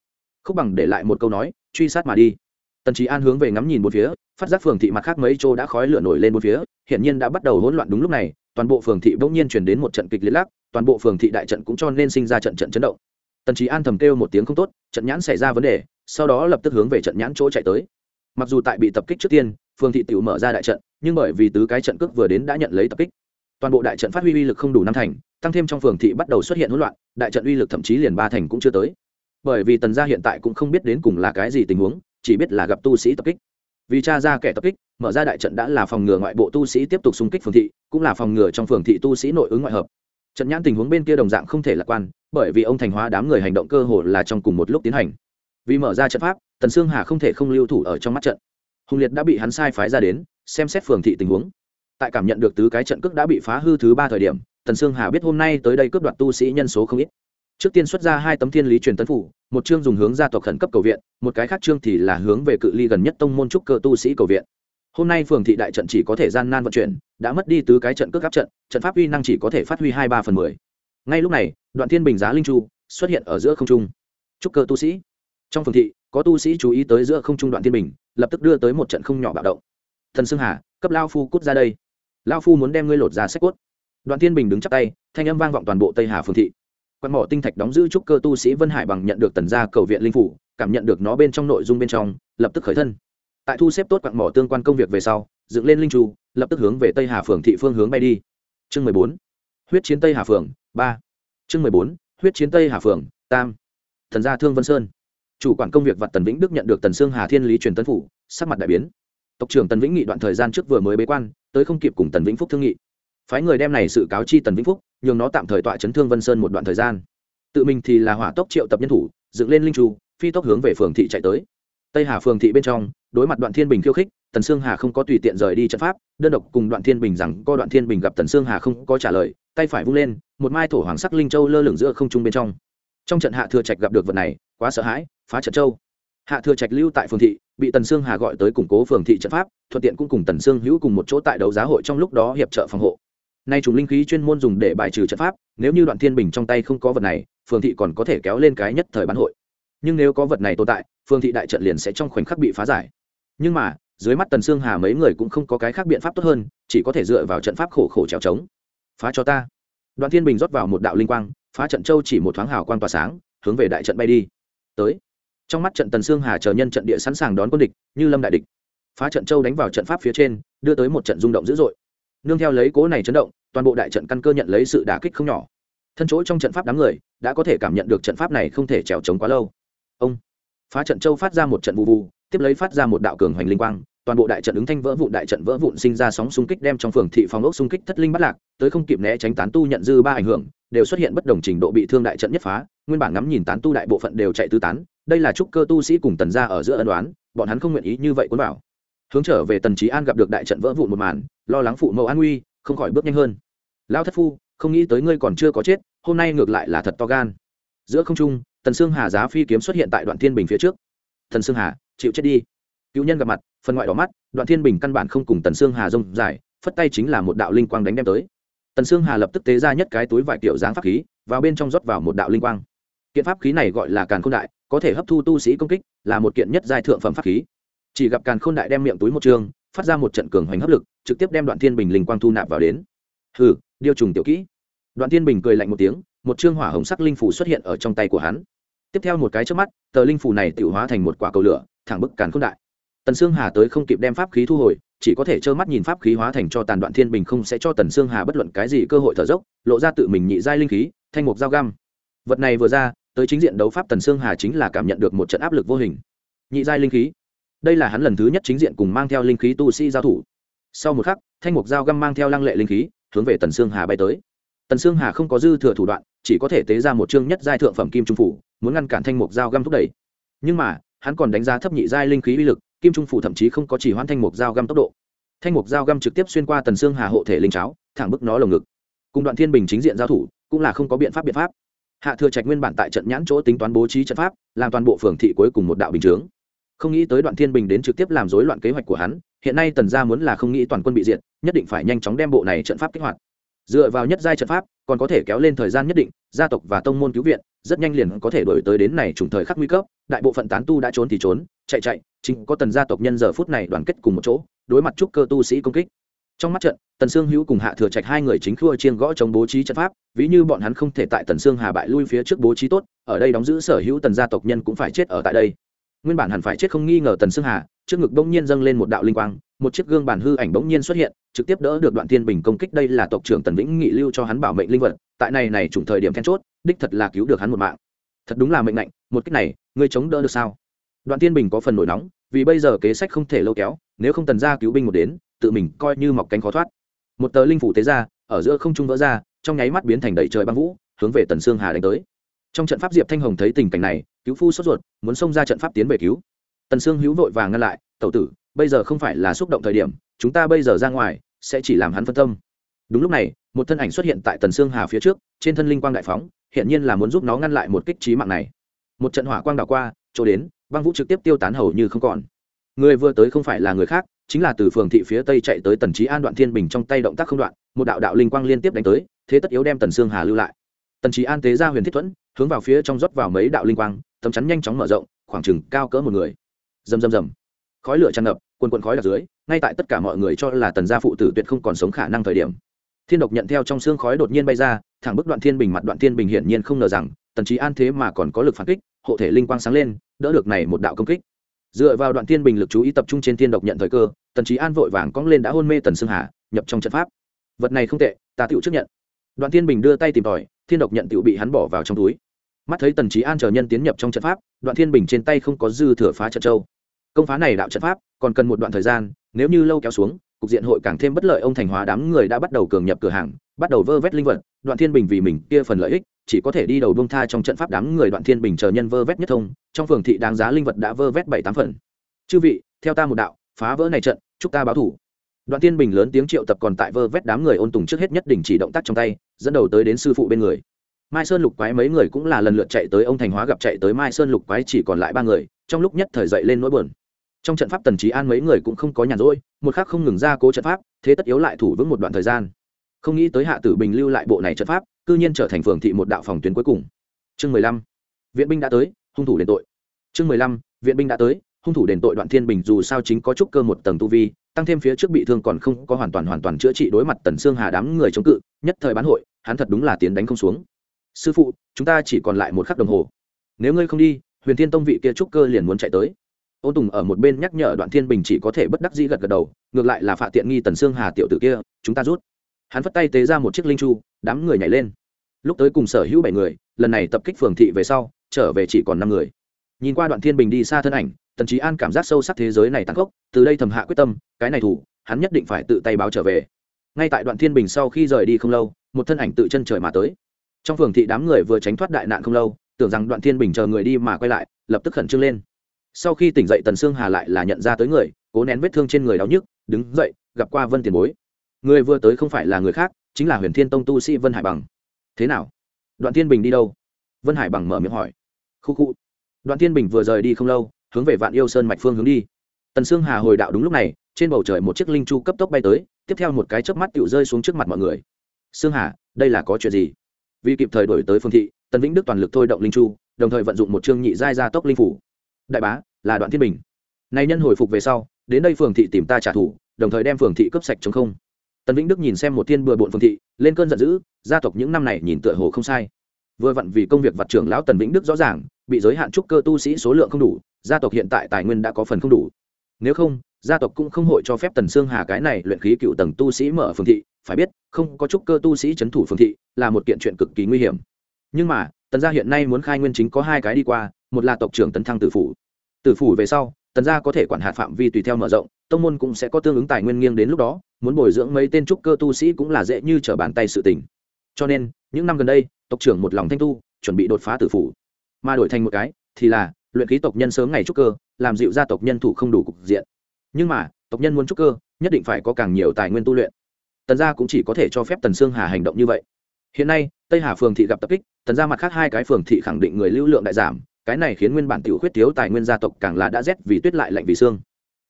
Không bằng để lại một câu nói, truy sát mà đi. Tần trí an hướng về ngắm nhìn một phía, phát giác phường thị mặt khác mấy chỗ đã khói lửa nổi lên một phía hiện nhiên đã bắt đầu hỗn loạn đúng lúc này, toàn bộ phường thị bỗng nhiên chuyển đến một trận kịch liệt lắc, toàn bộ phường thị đại trận cũng cho nên sinh ra trận trận chấn động. Tần trí an thầm kêu một tiếng không tốt, trận nhãn xảy ra vấn đề, sau đó lập tức hướng về trận nhãn chỗ chạy tới mặc dù tại bị tập kích trước tiên, Phương thị Tiểu mở ra đại trận, nhưng bởi vì tứ cái trận cước vừa đến đã nhận lấy tập kích. Toàn bộ đại trận phát huy uy lực không đủ năm thành, tăng thêm trong phường thị bắt đầu xuất hiện hỗn loạn, đại trận uy lực thậm chí liền ba thành cũng chưa tới. Bởi vì tần gia hiện tại cũng không biết đến cùng là cái gì tình huống, chỉ biết là gặp tu sĩ tập kích. Vì cha ra kẻ tập kích, mở ra đại trận đã là phòng ngừa ngoại bộ tu sĩ tiếp tục xung kích phường thị, cũng là phòng ngừa trong phường thị tu sĩ nội ứng ngoại hợp. Trận nhãn tình huống bên kia đồng dạng không thể lạc quan, bởi vì ông thành hóa đám người hành động cơ hồ là trong cùng một lúc tiến hành. Vì mở ra trận pháp tần sương hà không thể không lưu thủ ở trong mắt trận. Hùng liệt đã bị hắn sai phái ra đến, xem xét phường thị tình huống. Tại cảm nhận được tứ cái trận cước đã bị phá hư thứ ba thời điểm, tần sương hà biết hôm nay tới đây cướp đoạt tu sĩ nhân số không ít. Trước tiên xuất ra hai tấm thiên lý truyền tấn phủ, một chương dùng hướng gia tộc khẩn cấp cầu viện, một cái khác chương thì là hướng về cự ly gần nhất tông môn trúc cơ tu sĩ cầu viện. Hôm nay phường thị đại trận chỉ có thể gian nan vận chuyển, đã mất đi tứ cái trận cước áp trận trận pháp uy năng chỉ có thể phát huy hai ba phần mười. Ngay lúc này, đoạn thiên bình giá linh chu xuất hiện ở giữa không trung. Trúc cơ tu sĩ. Trong phường thị có tu sĩ chú ý tới giữa không trung đoạn thiên bình, lập tức đưa tới một trận không nhỏ bạo động. Thần xưng hà, cấp lao phu cút ra đây. Lao phu muốn đem ngươi lột ra sách cốt. Đoạn thiên bình đứng chắc tay, thanh âm vang vọng toàn bộ tây hà phường thị. Quan mỏ tinh thạch đóng giữ trúc cơ tu sĩ vân hải bằng nhận được tần gia cầu viện linh phủ, cảm nhận được nó bên trong nội dung bên trong, lập tức khởi thân. Tại thu xếp tốt quặng mỏ tương quan công việc về sau, dựng lên linh tru lập tức hướng về tây hà phường thị phương hướng bay đi. Chương mười bốn, huyết chiến tây hà phường, ba. Chương mười bốn, huyết chiến tây hà phường, tam. Thần gia thương vân sơn chủ quản công việc vặt tần vĩnh đức nhận được tần sương hà thiên lý truyền tân phủ, sắc mặt đại biến. Tộc trưởng tần vĩnh nghị đoạn thời gian trước vừa mới bế quan, tới không kịp cùng tần vĩnh phúc thương nghị. Phái người đem này sự cáo chi tần vĩnh phúc, nhường nó tạm thời tọa chấn thương vân sơn một đoạn thời gian. Tự mình thì là hỏa tốc triệu tập nhân thủ, dựng lên linh tru phi tốc hướng về phường thị chạy tới. Tây hà phường thị bên trong, đối mặt đoạn thiên bình khiêu khích, tần sương hà không có tùy tiện rời đi trận pháp. Đơn độc cùng đoạn thiên bình rằng co đoạn thiên bình gặp tần sương hà không có trả lời, tay phải vung lên, một mai thổ hoàng sắc linh châu lơ lửng giữa không trung bên trong. Trong trận hạ thừa trạch gặp được vật này quá sợ hãi, phá trận châu. Hạ thừa trạch lưu tại phường thị, bị tần sương hà gọi tới củng cố phường thị trận pháp, thuận tiện cũng cùng tần sương hữu cùng một chỗ tại đấu giá hội trong lúc đó hiệp trợ phòng hộ. Nay chúng linh khí chuyên môn dùng để bài trừ trận pháp, nếu như đoạn thiên bình trong tay không có vật này, phường thị còn có thể kéo lên cái nhất thời bán hội. Nhưng nếu có vật này tồn tại, phường thị đại trận liền sẽ trong khoảnh khắc bị phá giải. Nhưng mà, dưới mắt tần sương hà mấy người cũng không có cái khác biện pháp tốt hơn, chỉ có thể dựa vào trận pháp khổ khổ trèo trống. Phá cho ta. Đoạn thiên bình rót vào một đạo linh quang, phá trận châu chỉ một thoáng hào quang tỏa sáng, hướng về đại trận bay đi tới. Trong mắt trận tần sương hà chờ nhân trận địa sẵn sàng đón quân địch, như lâm đại địch. Phá trận châu đánh vào trận pháp phía trên, đưa tới một trận rung động dữ dội. Nương theo lấy cố này chấn động, toàn bộ đại trận căn cơ nhận lấy sự đả kích không nhỏ. Thân chỗ trong trận pháp đám người, đã có thể cảm nhận được trận pháp này không thể trèo trống quá lâu. Ông. Phá trận châu phát ra một trận vụ vụ, tiếp lấy phát ra một đạo cường hoành linh quang, toàn bộ đại trận ứng thanh vỡ vụn, đại trận vỡ vụn sinh ra sóng xung kích đem trong phường thị phòng ốc xung kích thất linh bắt lạc, tới không kịp né tránh tán tu nhận dư ba ảnh hưởng đều xuất hiện bất đồng trình độ bị thương đại trận nhất phá, nguyên bản ngắm nhìn tán tu đại bộ phận đều chạy tứ tán, đây là trúc cơ tu sĩ cùng tần gia ở giữa ân đoán bọn hắn không nguyện ý như vậy cuốn bảo hướng trở về tần trí an gặp được đại trận vỡ vụn một màn, lo lắng phụ mẫu an nguy, không khỏi bước nhanh hơn. Lao thất phu, không nghĩ tới ngươi còn chưa có chết, hôm nay ngược lại là thật to gan. Giữa không trung, tần sương hà giá phi kiếm xuất hiện tại đoạn thiên bình phía trước. Thần sương hà, chịu chết đi. Cựu nhân gặp mặt, phần ngoại đỏ mắt, đoạn thiên bình căn bản không cùng tần sương hà rông dài, phất tay chính là một đạo linh quang đánh đem tới tần sương hà lập tức tế ra nhất cái túi vải kiểu dáng pháp khí, vào bên trong rót vào một đạo linh quang. Kiện pháp khí này gọi là càn khôn đại, có thể hấp thu tu sĩ công kích, là một kiện nhất giai thượng phẩm pháp khí. Chỉ gặp càn khôn đại đem miệng túi một trường, phát ra một trận cường hoành hấp lực, trực tiếp đem đoạn thiên bình linh quang thu nạp vào đến. Hừ, điêu trùng tiểu kỹ. Đoạn thiên bình cười lạnh một tiếng, một chương hỏa hồng sắc linh phủ xuất hiện ở trong tay của hắn. Tiếp theo một cái trước mắt, tờ linh phủ này tự hóa thành một quả cầu lửa, thẳng bức càn khôn đại tần sương hà tới không kịp đem pháp khí thu hồi, chỉ có thể trơ mắt nhìn pháp khí hóa thành cho tàn đoạn thiên bình không sẽ cho tần sương hà bất luận cái gì cơ hội thở dốc, lộ ra tự mình nhị giai linh khí, thanh mục dao găm. Vật này vừa ra, tới chính diện đấu pháp tần sương hà chính là cảm nhận được một trận áp lực vô hình. Nhị giai linh khí. Đây là hắn lần thứ nhất chính diện cùng mang theo linh khí tu sĩ giao thủ. Sau một khắc, thanh mục dao găm mang theo lăng lệ linh khí, hướng về tần sương hà bay tới. Tần sương hà không có dư thừa thủ đoạn, chỉ có thể tế ra một chương nhất giai thượng phẩm kim trung phủ, muốn ngăn cản thanh mục dao găm thúc đẩy. Nhưng mà, hắn còn đánh giá thấp nhị giai linh khí uy lực kim trung phủ thậm chí không có chỉ hoãn thanh mục dao găm tốc độ. Thanh mục dao găm trực tiếp xuyên qua tần xương hà hộ thể linh cháo, thẳng bức nó lồng ngực. Cùng đoạn thiên bình chính diện giao thủ, cũng là không có biện pháp biện pháp. Hạ thừa trạch nguyên bản tại trận nhãn chỗ tính toán bố trí trận pháp, làm toàn bộ phường thị cuối cùng một đạo bình chướng. Không nghĩ tới đoạn thiên bình đến trực tiếp làm rối loạn kế hoạch của hắn, hiện nay tần gia muốn là không nghĩ toàn quân bị diệt, nhất định phải nhanh chóng đem bộ này trận pháp kích hoạt. Dựa vào nhất giai trận pháp còn có thể kéo lên thời gian nhất định, gia tộc và tông môn cứu viện, rất nhanh liền có thể đổi tới đến này trùng thời khắc nguy cấp, đại bộ phận tán tu đã trốn thì trốn, chạy chạy, chính có tần gia tộc nhân giờ phút này đoàn kết cùng một chỗ, đối mặt trúc cơ tu sĩ công kích. Trong mắt trận, tần sương hữu cùng hạ thừa trạch hai người chính khua chiên gõ chống bố trí trận pháp, ví như bọn hắn không thể tại tần sương hà bại lui phía trước bố trí tốt, ở đây đóng giữ sở hữu tần gia tộc nhân cũng phải chết ở tại đây nguyên bản hẳn phải chết không nghi ngờ tần Xương hà trước ngực bỗng nhiên dâng lên một đạo linh quang một chiếc gương bản hư ảnh bỗng nhiên xuất hiện trực tiếp đỡ được đoạn thiên bình công kích. Đây là tộc trưởng tần vĩnh nghị lưu cho hắn bảo mệnh linh vật tại này này trùng thời điểm then chốt đích thật là cứu được hắn một mạng. Thật đúng là mệnh lệnh, một cách này ngươi chống đỡ được sao? Đoạn thiên bình có phần nổi nóng vì bây giờ kế sách không thể lâu kéo nếu không tần gia cứu binh một đến tự mình coi như mọc cánh khó thoát. Một tờ linh phủ tế ra ở giữa không trung vỡ ra trong nháy mắt biến thành đầy trời băng vũ hướng về tần Xương hà đánh tới. Trong trận pháp diệp thanh hồng thấy tình cảnh này cứu phu sốt ruột, muốn xông ra trận pháp tiến về cứu. Tần sương hữu vội vàng ngăn lại, tẩu tử, bây giờ không phải là xúc động thời điểm, chúng ta bây giờ ra ngoài, sẽ chỉ làm hắn phân tâm. Đúng lúc này, một thân ảnh xuất hiện tại tần sương hà phía trước, trên thân linh quang đại phóng hiện nhiên là muốn giúp nó ngăn lại một kích trí mạng này. Một trận hỏa quang đảo qua, chỗ đến, băng vũ trực tiếp tiêu tán hầu như không còn. Người vừa tới không phải là người khác, chính là từ phường thị phía tây chạy tới tần trí an đoạn thiên bình trong tay động tác không đoạn, một đạo đạo linh quang liên tiếp đánh tới, thế tất yếu đem tần sương hà lưu lại. Tần trí an tế ra huyền thiết thuẫn hướng vào phía trong rót vào mấy đạo linh quang, tấm chắn nhanh chóng mở rộng, khoảng chừng cao cỡ một người. Rầm rầm rầm. Khói lửa tràn ngập, quần quần khói ở dưới, ngay tại tất cả mọi người cho là tần gia phụ tử tuyệt không còn sống khả năng thời điểm. Thiên độc nhận theo trong xương khói đột nhiên bay ra, thẳng bức đoạn thiên bình mặt đoạn thiên bình hiển nhiên không ngờ rằng, tần trí an thế mà còn có lực phản kích, hộ thể linh quang sáng lên, đỡ được này một đạo công kích. Dựa vào đoạn thiên bình lực chú ý tập trung trên thiên độc nhận thời cơ, tần trí an vội vàng cong lên đã hôn mê tần xương hà, nhập trong trận pháp. Vật này không tệ, ta tựu trước nhận. Đoạn thiên bình đưa tay tìm tòi thiên độc nhận tựu bị hắn bỏ vào trong túi. Mắt thấy tần trí an chờ nhân tiến nhập trong trận pháp, đoạn thiên bình trên tay không có dư thừa phá trận châu. Công phá này đạo trận pháp, còn cần một đoạn thời gian, nếu như lâu kéo xuống, cục diện hội càng thêm bất lợi, ông thành hóa đám người đã bắt đầu cường nhập cửa hàng, bắt đầu vơ vét linh vật, đoạn thiên bình vì mình kia phần lợi ích, chỉ có thể đi đầu bông tha trong trận pháp đám người đoạn thiên bình chờ nhân vơ vét nhất thông, trong phường thị đáng giá linh vật đã vơ vét bảy tám phần. Chư vị, theo ta một đạo, phá vỡ này trận, chúc ta báo thủ đoạn tiên bình lớn tiếng triệu tập còn tại vơ vét đám người ôn tùng trước hết nhất đình chỉ động tác trong tay, dẫn đầu tới đến sư phụ bên người. Mai sơn lục quái mấy người cũng là lần lượt chạy tới ông thành hóa gặp chạy tới mai sơn lục quái chỉ còn lại ba người, trong lúc nhất thời dậy lên nỗi buồn. Trong trận pháp tần trí an mấy người cũng không có nhàn rỗi, một khắc không ngừng ra cố trận pháp, thế tất yếu lại thủ vững một đoạn thời gian. Không nghĩ tới hạ tử bình lưu lại bộ này trận pháp, cư nhiên trở thành phường thị một đạo phòng tuyến cuối cùng. Chương mười lăm, viện binh đã tới, hung thủ đền tội. Chương mười lăm, viện binh đã tới hung thủ đền tội đoạn thiên bình dù sao chính có chút cơ một tầng tu vi, tăng thêm phía trước bị thương còn không có hoàn toàn hoàn toàn chữa trị đối mặt tần xương hà đám người chống cự, nhất thời bán hội, hắn thật đúng là tiến đánh không xuống. Sư phụ, chúng ta chỉ còn lại một khắc đồng hồ. Nếu ngươi không đi, huyền thiên tông vị kia trúc cơ liền muốn chạy tới. Ôn tùng ở một bên nhắc nhở đoạn thiên bình chỉ có thể bất đắc dĩ gật gật đầu, ngược lại là phạ tiện nghi tần xương hà tiểu tử kia, chúng ta rút. Hắn vất tay tế ra một chiếc linh chu, đám người nhảy lên. Lúc tới cùng sở hữu bảy người, lần này tập kích phường thị về sau, trở về chỉ còn năm người. Nhìn qua đoạn thiên bình đi xa thân ảnh tần trí an cảm giác sâu sắc thế giới này tăng cốc từ đây thầm hạ quyết tâm, cái này thủ, hắn nhất định phải tự tay báo trở về. Ngay tại đoạn thiên bình sau khi rời đi không lâu, một thân ảnh tự chân trời mà tới. Trong phường thị đám người vừa tránh thoát đại nạn không lâu, tưởng rằng đoạn thiên bình chờ người đi mà quay lại, lập tức khẩn trương lên. Sau khi tỉnh dậy tần sương hà lại là nhận ra tới người, cố nén vết thương trên người đau nhức, đứng dậy, gặp qua vân tiền bối. Người vừa tới không phải là người khác, chính là huyền thiên tông tu sĩ vân hải bằng. Thế nào? Đoạn thiên bình đi đâu? Vân hải bằng mở miệng hỏi. Khu khu. Đoạn thiên bình vừa rời đi không lâu hướng về vạn yêu sơn mạch phương hướng đi. Tần sương hà hồi đạo đúng lúc này, trên bầu trời một chiếc linh chu cấp tốc bay tới, tiếp theo một cái chớp mắt tựu rơi xuống trước mặt mọi người. Sương hà, đây là có chuyện gì? Vì kịp thời đổi tới phương thị, tần vĩnh đức toàn lực thôi động linh chu, đồng thời vận dụng một chương nhị giai gia tốc linh phủ. Đại bá, là đoạn thiên bình. Nay nhân hồi phục về sau, đến đây phường thị tìm ta trả thù, đồng thời đem phường thị cướp sạch chống không. Tần vĩnh đức nhìn xem một thiên bừa bộn phường thị, lên cơn giận dữ, gia tộc những năm này nhìn tựa hồ không sai. Vừa vặn vì công việc vặt trưởng lão tần vĩnh đức rõ ràng, bị giới hạn trúc cơ tu sĩ số lượng không đủ gia tộc hiện tại tài nguyên đã có phần không đủ. Nếu không, gia tộc cũng không hội cho phép tần sương hà cái này luyện khí cựu tầng tu sĩ mở phường thị. Phải biết, không có trúc cơ tu sĩ c h ấ n thủ phường thị là một kiện chuyện cực kỳ nguy hiểm. Nhưng mà, tần gia hiện nay muốn khai nguyên chính có hai cái đi qua, một là tộc trưởng tấn thăng tử phủ. Tử phủ về sau, tần gia có thể quản hạt phạm vi tùy theo mở rộng, tông môn cũng sẽ có tương ứng tài nguyên nghiêng đến lúc đó, muốn bồi dưỡng mấy tên trúc cơ tu sĩ cũng là dễ như trở bàn tay sự tình. Cho nên, những năm gần đây, tộc trưởng một lòng thanh tu, chuẩn bị đột phá tử phủ. Mà đổi thành một cái, thì là luyện khí tộc nhân sớm ngày trúc cơ, làm dịu gia tộc nhân thủ không đủ cục diện. Nhưng mà, tộc nhân muốn trúc cơ, nhất định phải có càng nhiều tài nguyên tu luyện. Tần gia cũng chỉ có thể cho phép tần sương hà hành động như vậy. Hiện nay, tây hà phường thị gặp tập kích, tần gia mặt khác hai cái phường thị khẳng định người lưu lượng đại giảm, cái này khiến nguyên bản tiểu khuyết thiếu tài nguyên gia tộc càng là đã rét vì tuyết lại lạnh vì xương.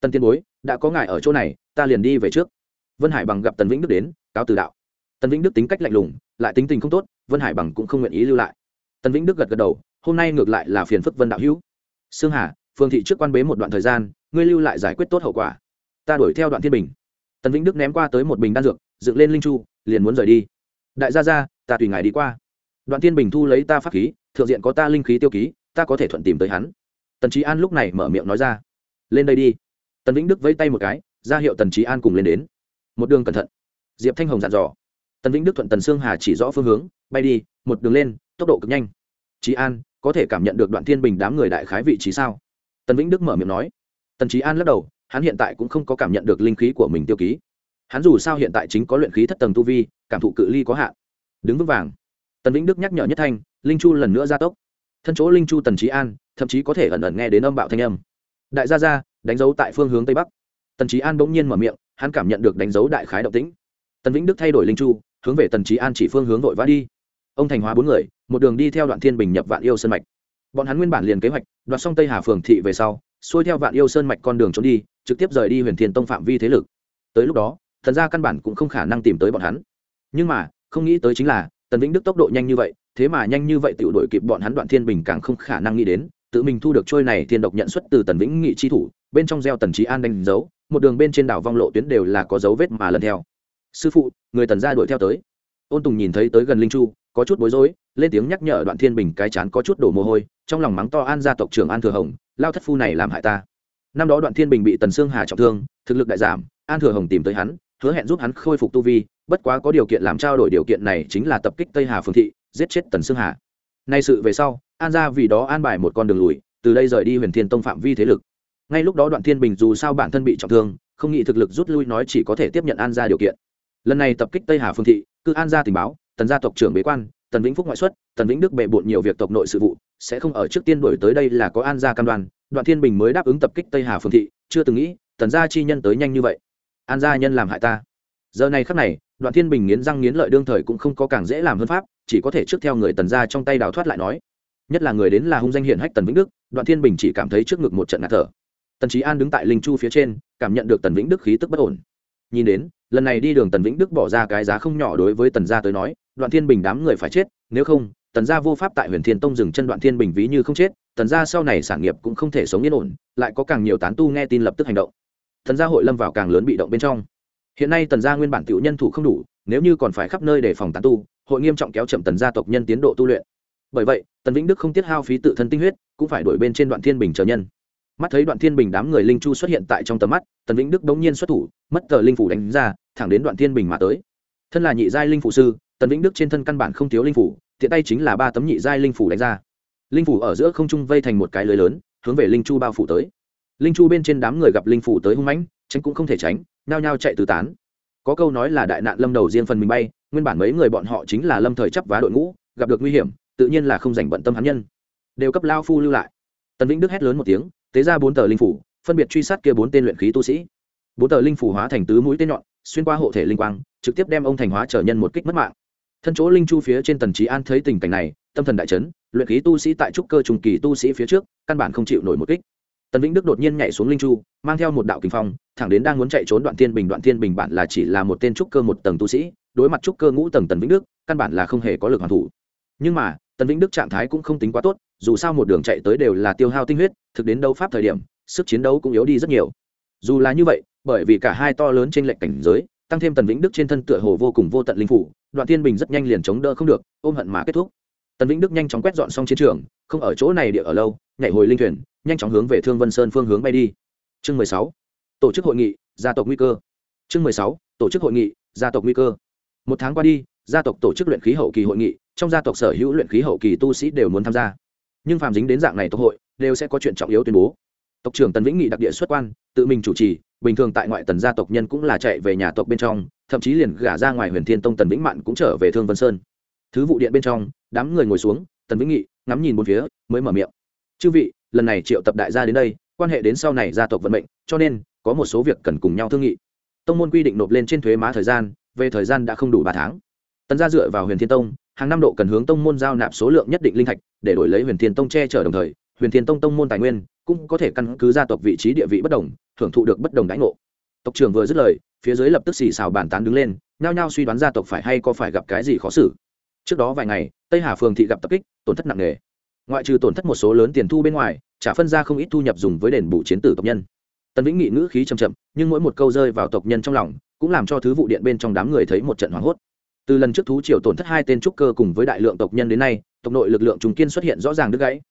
Tần tiên bối, đã có ngài ở chỗ này, ta liền đi về trước. Vân hải bằng gặp tần vĩnh đức đến, cáo từ đạo. Tần vĩnh đức tính cách lạnh lùng, lại tính tình không tốt, vân hải bằng cũng không nguyện ý lưu lại. Tần vĩnh đức gật gật đầu, hôm nay ngược lại là phiền phức vân đạo hữu sương hà, phương thị trước quan bế một đoạn thời gian, ngươi lưu lại giải quyết tốt hậu quả. Ta đuổi theo đoạn thiên bình. Tần vĩnh đức ném qua tới một bình đan dược, dựng lên linh chu, liền muốn rời đi. Đại gia ra ta tùy ngài đi qua. Đoạn thiên bình thu lấy ta pháp khí, thượng diện có ta linh khí tiêu ký, ta có thể thuận tìm tới hắn. Tần trí an lúc này mở miệng nói ra. Lên đây đi. Tần vĩnh đức vẫy tay một cái, ra hiệu tần trí an cùng lên đến. Một đường cẩn thận. Diệp thanh hồng dặn dò. Tần vĩnh đức thuận tần sương hà chỉ rõ phương hướng, bay đi, một đường lên, tốc độ cực nhanh. Trí an có thể cảm nhận được đoạn thiên bình đám người đại khái vị trí sao? Tần vĩnh đức mở miệng nói. Tần trí an lắc đầu, hắn hiện tại cũng không có cảm nhận được linh khí của mình tiêu ký. Hắn dù sao hiện tại chính có luyện khí thất tầng tu vi, cảm thụ cự ly có hạn. Đứng vững vàng. Tần vĩnh đức nhắc nhở nhất thanh, linh chu lần nữa gia tốc. Thân chỗ linh chu tần trí an, thậm chí có thể ẩn ẩn nghe đến âm bạo thanh âm. Đại gia gia, đánh dấu tại phương hướng tây bắc. Tần trí an bỗng nhiên mở miệng, hắn cảm nhận được đánh dấu đại khái động tĩnh. Tần vĩnh đức thay đổi linh chu, hướng về tần trí an chỉ phương hướng vội vã đi. Ông thành hóa bốn người một đường đi theo đoạn thiên bình nhập vạn yêu sơn mạch. Bọn hắn nguyên bản liền kế hoạch, đoạt xong tây hà phường thị về sau, xuôi theo vạn yêu sơn mạch con đường trốn đi, trực tiếp rời đi huyền thiên tông phạm vi thế lực. Tới lúc đó, thần gia căn bản cũng không khả năng tìm tới bọn hắn. Nhưng mà, không nghĩ tới chính là, tần vĩnh đức tốc độ nhanh như vậy, thế mà nhanh như vậy tự đổi kịp bọn hắn đoạn thiên bình càng không khả năng nghĩ đến, tự mình thu được trôi này thiên độc nhận xuất từ tần vĩnh nghị chi thủ, bên trong gieo tần trí an đánh dấu, một đường bên trên đảo vong lộ tuyến đều là có dấu vết mà lần theo. Sư phụ, người tần gia đuổi theo tới. Ôn tùng nhìn thấy tới gần linh chu có chút bối rối, lên tiếng nhắc nhở đoạn thiên bình cái chán có chút đổ mồ hôi, trong lòng mắng to an gia tộc trưởng an thừa hồng, lao thất phu này làm hại ta. Năm đó đoạn thiên bình bị tần sương hà trọng thương, thực lực đại giảm, an thừa hồng tìm tới hắn, hứa hẹn giúp hắn khôi phục tu vi, bất quá có điều kiện làm trao đổi điều kiện này chính là tập kích tây hà phương thị, giết chết tần sương hà. Nay sự về sau, an gia vì đó an bài một con đường lùi, từ đây rời đi huyền thiên tông phạm vi thế lực. Ngay lúc đó đoạn thiên bình dù sao bản thân bị trọng thương, không nghĩ thực lực rút lui nói chỉ có thể tiếp nhận an gia điều kiện. Lần này tập kích tây hà phương thị, cứ an gia tình báo tần gia tộc trưởng bế quan, tần vĩnh phúc ngoại xuất, tần vĩnh đức bệ bộn nhiều việc tộc nội sự vụ, sẽ không ở trước tiên đổi tới đây là có an gia cam đoan, đoạn thiên bình mới đáp ứng tập kích tây hà phương thị, chưa từng nghĩ, tần gia chi nhân tới nhanh như vậy. An gia nhân làm hại ta. Giờ này khắc này, đoạn thiên bình nghiến răng nghiến lợi đương thời cũng không có càng dễ làm hơn pháp, chỉ có thể trước theo người tần gia trong tay đào thoát lại nói. Nhất là người đến là hung danh hiển hách tần vĩnh đức, đoạn thiên bình chỉ cảm thấy trước ngực một trận ngạt thở. Tần trí an đứng tại linh chu phía trên, cảm nhận được tần vĩnh đức khí tức bất ổn. Nhìn đến lần này đi đường tần vĩnh đức bỏ ra cái giá không nhỏ đối với tần gia tới nói, đoạn thiên bình đám người phải chết, nếu không, tần gia vô pháp tại huyền thiên tông dừng chân đoạn thiên bình ví như không chết, tần gia sau này sản nghiệp cũng không thể sống yên ổn, lại có càng nhiều tán tu nghe tin lập tức hành động. Tần gia hội lâm vào càng lớn bị động bên trong. Hiện nay tần gia nguyên bản tiểu nhân thủ không đủ, nếu như còn phải khắp nơi để phòng tán tu, hội nghiêm trọng kéo chậm tần gia tộc nhân tiến độ tu luyện. Bởi vậy, tần vĩnh đức không tiết hao phí tự thân tinh huyết, cũng phải đổi bên trên đoạn thiên bình chờ nhân mắt thấy đoạn thiên bình đám người linh chu xuất hiện tại trong tầm mắt, tần vĩnh đức đống nhiên xuất thủ, mất tờ linh phủ đánh ra, thẳng đến đoạn thiên bình mà tới. Thân là nhị giai linh phủ sư, tần vĩnh đức trên thân căn bản không thiếu linh phủ, tiện tay chính là ba tấm nhị giai linh phủ đánh ra. Linh phủ ở giữa không trung vây thành một cái lưới lớn, hướng về linh chu bao phủ tới. Linh chu bên trên đám người gặp linh phủ tới hung mãnh, tránh cũng không thể tránh, nhao nhao chạy tứ tán. Có câu nói là đại nạn lâm đầu riêng phần mình bay, nguyên bản mấy người bọn họ chính là lâm thời chấp vá đội ngũ, gặp được nguy hiểm, tự nhiên là không dành bận tâm hắn nhân. Đều cấp lao phu lưu lại. Tần vĩnh đức hét lớn một tiếng tế ra bốn tờ linh phủ, phân biệt truy sát kia bốn tên luyện khí tu sĩ. Bốn tờ linh phủ hóa thành tứ mũi tên nhọn, xuyên qua hộ thể linh quang, trực tiếp đem ông thành hóa trở nhân một kích mất mạng. Thân chỗ linh chu phía trên tần trí an thấy tình cảnh này, tâm thần đại chấn, luyện khí tu sĩ tại trúc cơ trùng kỳ tu sĩ phía trước, căn bản không chịu nổi một kích. Tần vĩnh đức đột nhiên nhảy xuống linh chu, mang theo một đạo kinh phong, thẳng đến đang muốn chạy trốn đoạn thiên bình, đoạn thiên bình bản là chỉ là một tên trúc cơ một tầng tu sĩ, đối mặt trúc cơ ngũ tầng tần vĩnh đức, căn bản là không hề có lực hoàn thủ. Nhưng mà, tần vĩnh đức trạng thái cũng không tính quá tốt dù sao một đường chạy tới đều là tiêu hao tinh huyết, thực đến đấu pháp thời điểm, sức chiến đấu cũng yếu đi rất nhiều. Dù là như vậy, bởi vì cả hai to lớn trên lệnh cảnh giới, tăng thêm tần vĩnh đức trên thân tựa hồ vô cùng vô tận linh phủ, đoạn thiên bình rất nhanh liền chống đỡ không được, ôm hận mà kết thúc. Tần vĩnh đức nhanh chóng quét dọn xong chiến trường, không ở chỗ này địa ở lâu, nhảy hồi linh thuyền, nhanh chóng hướng về thương vân sơn phương hướng bay đi. Chương mười sáu, tổ chức hội nghị, gia tộc nguy cơ. Chương mười sáu, tổ chức hội nghị, gia tộc nguy cơ. Một tháng qua đi, gia tộc tổ chức luyện khí hậu kỳ hội nghị, trong gia tộc sở hữu luyện khí hậu kỳ tu sĩ đều muốn tham gia nhưng phàm dính đến dạng này tộc hội, đều sẽ có chuyện trọng yếu tuyên bố. Tộc trưởng tần vĩnh nghị đặc địa xuất quan, tự mình chủ trì, bình thường tại ngoại tần gia tộc nhân cũng là chạy về nhà tộc bên trong, thậm chí liền gả ra ngoài huyền thiên tông tần vĩnh mạn cũng trở về thương vân sơn. Thứ vụ điện bên trong, đám người ngồi xuống, tần vĩnh nghị ngắm nhìn bốn phía, mới mở miệng. Chư vị, lần này triệu tập đại gia đến đây, quan hệ đến sau này gia tộc vận mệnh, cho nên có một số việc cần cùng nhau thương nghị. Tông môn quy định nộp lên trên thuế má thời gian, về thời gian đã không đủ ba tháng. Tần gia dựa vào huyền thiên tông hàng năm độ cần hướng tông môn giao nạp số lượng nhất định linh thạch, để đổi lấy huyền thiên tông che chở đồng thời, huyền thiên tông tông môn tài nguyên cũng có thể căn cứ gia tộc vị trí địa vị bất đồng, hưởng thụ được bất đồng đãi ngộ. Tộc trưởng vừa dứt lời, phía dưới lập tức xì xào bàn tán đứng lên, nhao nhao suy đoán gia tộc phải hay có phải gặp cái gì khó xử. Trước đó vài ngày, tây hà phường thị gặp tập kích, tổn thất nặng nề. Ngoại trừ tổn thất một số lớn tiền thu bên ngoài trả phân ra không ít thu nhập dùng với đền bù chiến tử tộc nhân. Tần vĩnh nghị ngữ khí chầm chậm, nhưng mỗi một câu rơi vào tộc nhân trong lòng, cũng làm cho thứ vụ điện bên trong đám người thấy một trận hoảng hốt từ lần trước thú triều tổn thất hai tên trúc cơ cùng với đại lượng tộc nhân đến nay, tộc nội lực lượng trùng kiên xuất hiện rõ ràng đứt gãy.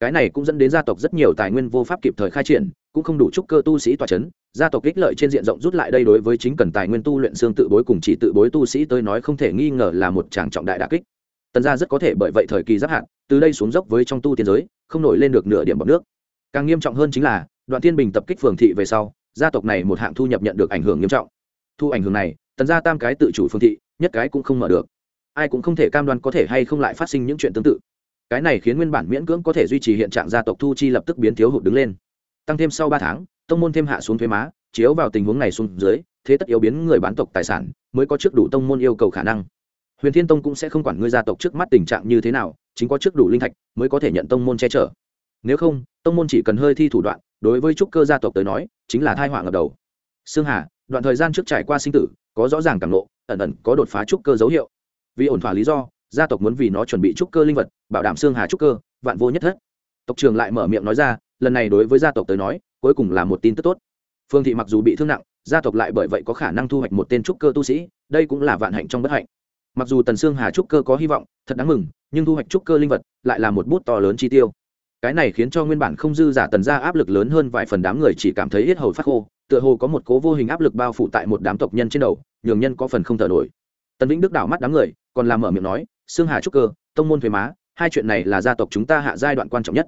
Cái này cũng dẫn đến gia tộc rất nhiều tài nguyên vô pháp kịp thời khai triển, cũng không đủ trúc cơ tu sĩ tòa c h ấ n gia tộc ích lợi trên diện rộng rút lại đây đối với chính cần tài nguyên tu luyện xương tự bối cùng chỉ tự bối tu sĩ tới nói không thể nghi ngờ là một tràng trọng đại đà kích. Tần gia rất có thể bởi vậy thời kỳ giáp hạn, từ đây xuống dốc với trong tu tiến giới, không nổi lên được nửa điểm bọc nước. Càng nghiêm trọng hơn chính là, đoạn thiên bình tập kích phường thị về sau, gia tộc này một hạng thu nhập nhận được ảnh hưởng nghiêm trọng. Thu ảnh hưởng này tần gia tam cái tự chủ phương thị, nhất cái cũng không mở được. Ai cũng không thể cam đoan có thể hay không lại phát sinh những chuyện tương tự. Cái này khiến nguyên bản miễn cưỡng có thể duy trì hiện trạng gia tộc thu chi lập tức biến thiếu hụt đứng lên. Tăng thêm sau ba tháng, tông môn thêm hạ xuống thuế má, chiếu vào tình huống này xuống dưới, thế tất yếu biến người bán tộc tài sản, mới có trước đủ tông môn yêu cầu khả năng. Huyền thiên tông cũng sẽ không quản ngươi gia tộc trước mắt tình trạng như thế nào, chính có trước đủ linh thạch, mới có thể nhận tông môn che chở. Nếu không, tông môn chỉ cần hơi thi thủ đoạn, đối với trúc cơ gia tộc tới nói, chính là thai họa ngập đầu. Sương hà, đoạn thời gian trước trải qua sinh tử có rõ ràng cảm lộ ẩn ẩn có đột phá trúc cơ dấu hiệu. Vì ổn thỏa lý do, gia tộc muốn vì nó chuẩn bị trúc cơ linh vật, bảo đảm xương hà trúc cơ, vạn vô nhất thất. Tộc trường lại mở miệng nói ra, lần này đối với gia tộc tới nói, cuối cùng là một tin tức tốt. Phương thị mặc dù bị thương nặng, gia tộc lại bởi vậy có khả năng thu hoạch một tên trúc cơ tu sĩ, đây cũng là vạn hạnh trong bất hạnh. Mặc dù tần xương hà trúc cơ có hy vọng, thật đáng mừng, nhưng thu hoạch trúc cơ linh vật lại là một bút to lớn chi tiêu. Cái này khiến cho nguyên bản không dư giả tần gia áp lực lớn hơn vài phần đám người chỉ cảm thấy hết hầu phát khô tựa hồ có một cố vô hình áp lực bao phủ tại một đám tộc nhân trên đầu, nhường nhân có phần không thở nổi. Tần vĩnh đức đảo mắt đám người, còn làm mở miệng nói xương hà trúc cơ, tông môn thuế má, hai chuyện này là gia tộc chúng ta hạ giai đoạn quan trọng nhất.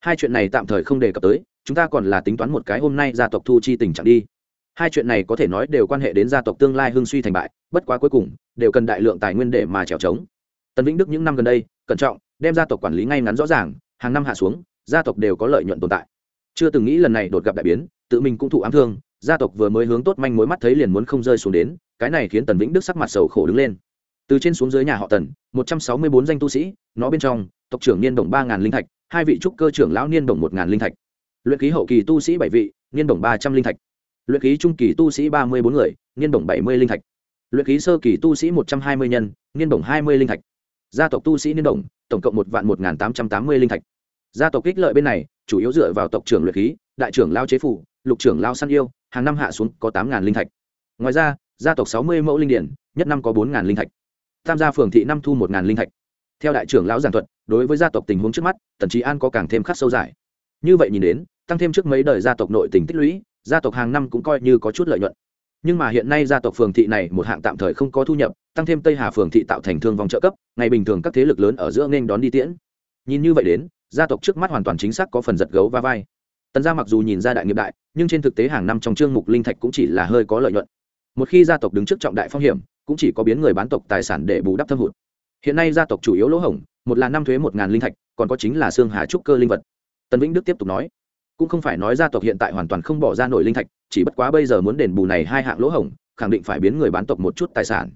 Hai chuyện này tạm thời không đề cập tới, chúng ta còn là tính toán một cái hôm nay gia tộc thu chi tình trạng đi. Hai chuyện này có thể nói đều quan hệ đến gia tộc tương lai hưng suy thành bại, bất quá cuối cùng, đều cần đại lượng tài nguyên để mà trèo trống. Tần vĩnh đức những năm gần đây, cẩn trọng, đem gia tộc quản lý ngay ngắn rõ ràng, hàng năm hạ xuống, gia tộc đều có lợi nhuận tồn tại. Chưa từng nghĩ lần này đột gặp đại biến tự mình cũng thụ ám thương, gia tộc vừa mới hướng tốt manh mối mắt thấy liền muốn không rơi xuống đến, cái này khiến tần vĩnh đức sắc mặt sầu khổ đứng lên. Từ trên xuống dưới nhà họ tần, một trăm sáu mươi bốn danh tu sĩ, nó bên trong, tộc trưởng niên đồng ba ngàn linh thạch, hai vị trúc cơ trưởng lão niên đồng một ngàn linh thạch. Luyện khí hậu kỳ tu sĩ bảy vị, niên đồng ba trăm linh thạch. Luyện khí trung kỳ tu sĩ ba mươi bốn người, niên đồng bảy mươi linh thạch. Luyện khí sơ kỳ tu sĩ một trăm hai mươi nhân, niên đồng hai mươi linh thạch. Gia tộc tu sĩ niên đồng, tổng cộng một vạn một n tám trăm tám mươi linh thạch. Gia tộc kích lợi bên này, chủ yếu dựa vào tộc trưởng luyện khí, đại trưởng lao chế phủ lục trưởng lao săn yêu, hàng năm hạ xuống có tám ngàn linh thạch. Ngoài ra, gia tộc sáu mươi mẫu linh điển, nhất năm có bốn ngàn linh thạch. Tham gia phường thị năm thu một ngàn linh thạch. Theo đại trưởng lão giảng thuật, đối với gia tộc tình huống trước mắt, tần trí an có càng thêm khắc sâu dài như vậy nhìn đến, tăng thêm trước mấy đời gia tộc nội tình tích lũy, gia tộc hàng năm cũng coi như có chút lợi nhuận. Nhưng mà hiện nay gia tộc phường thị này một hạng tạm thời không có thu nhập, tăng thêm tây hà phường thị tạo thành thương vòng trợ cấp, ngày bình thường các thế lực lớn ở giữa nên đón đi tiễn. Nhìn như vậy đến, gia tộc trước mắt hoàn toàn chính xác có phần giật gấu va vai tần gia mặc dù nhìn ra đại nghiệp đại, nhưng trên thực tế hàng năm trong chương mục linh thạch cũng chỉ là hơi có lợi nhuận. Một khi gia tộc đứng trước trọng đại phong hiểm, cũng chỉ có biến người bán tộc tài sản để bù đắp thâm hụt. Hiện nay gia tộc chủ yếu lỗ hổng, một là năm thuế một ngàn linh thạch, còn có chính là xương hà trúc cơ linh vật. Tần vĩnh đức tiếp tục nói, cũng không phải nói gia tộc hiện tại hoàn toàn không bỏ ra nổi linh thạch, chỉ bất quá bây giờ muốn đền bù này hai hạng lỗ hổng, khẳng định phải biến người bán tộc một chút tài sản.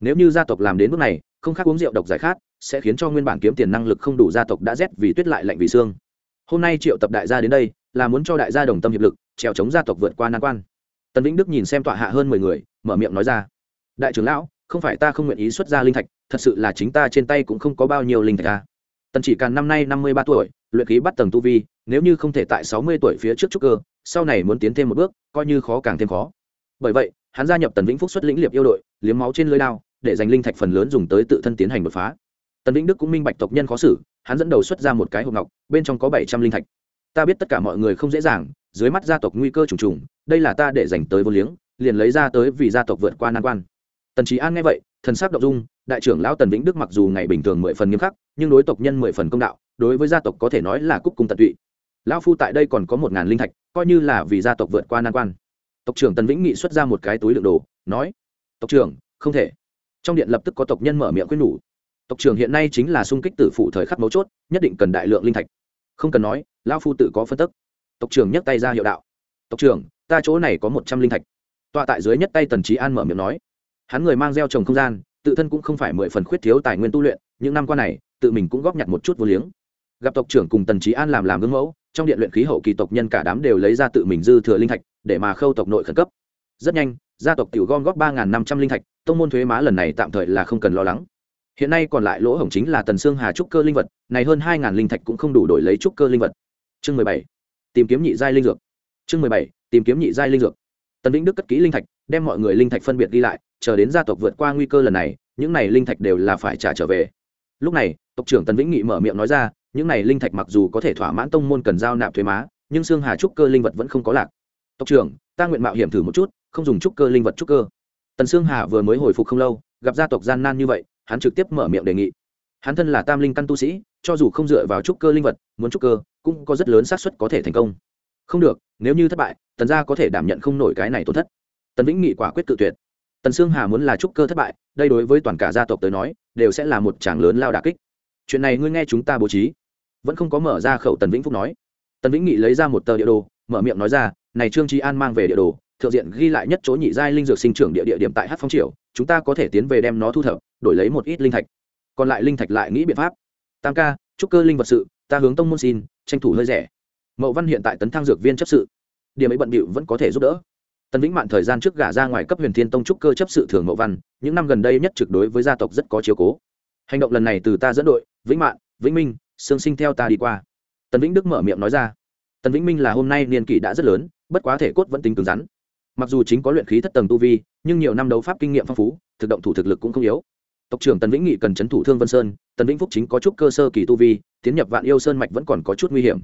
Nếu như gia tộc làm đến mức này, không khác uống rượu độc giải khát, sẽ khiến cho nguyên bản kiếm tiền năng lực không đủ gia tộc đã rét vì tuyết lại lạnh vì xương. Hôm nay triệu tập đại gia đến đây là muốn cho đại gia đồng tâm hiệp lực, trèo chống gia tộc vượt qua nan quan. Tần vĩnh đức nhìn xem tọa hạ hơn mười người, mở miệng nói ra, đại trưởng lão, không phải ta không nguyện ý xuất ra linh thạch, thật sự là chính ta trên tay cũng không có bao nhiêu linh thạch ta tần chỉ càn năm nay năm mươi ba tuổi, luyện khí bắt tầng tu vi, nếu như không thể tại sáu mươi tuổi phía trước trúc cơ, sau này muốn tiến thêm một bước, coi như khó càng thêm khó. Bởi vậy, hắn gia nhập tần vĩnh phúc xuất lĩnh liệp yêu đội, liếm máu trên lưới lao để giành linh thạch phần lớn dùng tới tự thân tiến hành đột phá. Tần vĩnh đức cũng minh bạch tộc nhân khó xử, hắn dẫn đầu xuất ra một cái hộp ngọc, bên trong có bảy trăm linh thạch ta biết tất cả mọi người không dễ dàng, dưới mắt gia tộc nguy cơ trùng trùng, đây là ta để dành tới vô liếng, liền lấy ra tới vì gia tộc vượt qua nan quan. Tần trí an nghe vậy, thần sắc động dung, đại trưởng lão tần vĩnh đức mặc dù ngày bình thường mười phần nghiêm khắc, nhưng đối tộc nhân mười phần công đạo, đối với gia tộc có thể nói là cúc cung tận tụy. Lão phu tại đây còn có một ngàn linh thạch, coi như là vì gia tộc vượt qua nan quan. Tộc trưởng tần vĩnh nghị xuất ra một cái túi đựng đồ, nói, tộc trưởng, không thể. Trong điện lập tức có tộc nhân mở miệng quyết nhủ. Tộc trưởng hiện nay chính là sung kích tử phụ thời khắc mấu chốt, nhất định cần đại lượng linh thạch. Không cần nói lão phu tự có phân tức. Tộc trưởng nhấc tay ra hiệu đạo. Tộc trưởng, ta chỗ này có một trăm linh thạch. Tọa tại dưới nhất tay tần trí an mở miệng nói. Hắn người mang gieo trồng không gian, tự thân cũng không phải mười phần khuyết thiếu tài nguyên tu luyện, những năm qua này, tự mình cũng góp nhặt một chút vô liếng. Gặp tộc trưởng cùng tần trí an làm làm gương mẫu, trong điện luyện khí hậu kỳ tộc nhân cả đám đều lấy ra tự mình dư thừa linh thạch, để mà khâu tộc nội khẩn cấp. Rất nhanh, gia tộc tiểu gom góp ba năm trăm linh thạch, tông môn thuế má lần này tạm thời là không cần lo lắng. Hiện nay còn lại lỗ hổng chính là tần xương hà trúc cơ linh vật, này hơn hai linh thạch cũng không đủ đổi lấy trúc cơ linh vật chương mười bảy, tìm kiếm nhị giai linh dược. Chương mười bảy, tìm kiếm nhị giai linh dược. Tần vĩnh đức cất kỹ linh thạch, đem mọi người linh thạch phân biệt đi lại, chờ đến gia tộc vượt qua nguy cơ lần này, những này linh thạch đều là phải trả trở về. Lúc này, tộc trưởng tần vĩnh nghị mở miệng nói ra, những này linh thạch mặc dù có thể thỏa mãn tông môn cần giao nạp thuế má, nhưng xương hà trúc cơ linh vật vẫn không có lạc. Tộc trưởng, ta nguyện mạo hiểm thử một chút, không dùng trúc cơ linh vật trúc cơ. Tần xương hà vừa mới hồi phục không lâu, gặp gia tộc gian nan như vậy, hắn trực tiếp mở miệng đề nghị. Hắn thân là tam linh căn tu sĩ cho dù không dựa vào trúc cơ linh vật, muốn trúc cơ, cũng có rất lớn xác suất có thể thành công. Không được, nếu như thất bại, tần gia có thể đảm nhận không nổi cái này tổn thất. Tần vĩnh nghị quả quyết tự tuyệt. Tần sương hà muốn là trúc cơ thất bại, đây đối với toàn cả gia tộc tới nói, đều sẽ là một tràng lớn lao đà kích. Chuyện này ngươi nghe chúng ta bố trí. Vẫn không có mở ra khẩu tần vĩnh phúc nói. Tần vĩnh nghị lấy ra một tờ địa đồ, mở miệng nói ra, này trương trí an mang về địa đồ, thượng diện ghi lại nhất chỗ nhị giai linh dược sinh trưởng địa địa điểm tại hát phong triều, chúng ta có thể tiến về đem nó thu thập, đổi lấy một ít linh thạch. Còn lại linh thạch lại nghĩ biện pháp tam ca trúc cơ linh vật sự, ta hướng tông môn xin, tranh thủ hơi rẻ. Mậu văn hiện tại tấn thăng dược viên chấp sự. Điểm ấy bận bịu vẫn có thể giúp đỡ. Tần vĩnh mạn thời gian trước gả ra ngoài cấp huyền thiên tông trúc cơ chấp sự thường mậu văn, những năm gần đây nhất trực đối với gia tộc rất có chiếu cố. Hành động lần này từ ta dẫn đội, vĩnh mạn, vĩnh minh, sương sinh theo ta đi qua. Tần vĩnh đức mở miệng nói ra. Tần vĩnh minh là hôm nay niên kỷ đã rất lớn, bất quá thể cốt vẫn tính cứng rắn. Mặc dù chính có luyện khí thất tầng tu vi, nhưng nhiều năm đấu pháp kinh nghiệm phong phú, thực động thủ thực lực cũng không yếu tộc trưởng tần vĩnh nghị cần c h ấ n thủ thương vân sơn, tần vĩnh phúc chính có chút cơ sơ kỳ tu vi, tiến nhập vạn yêu sơn mạch vẫn còn có chút nguy hiểm.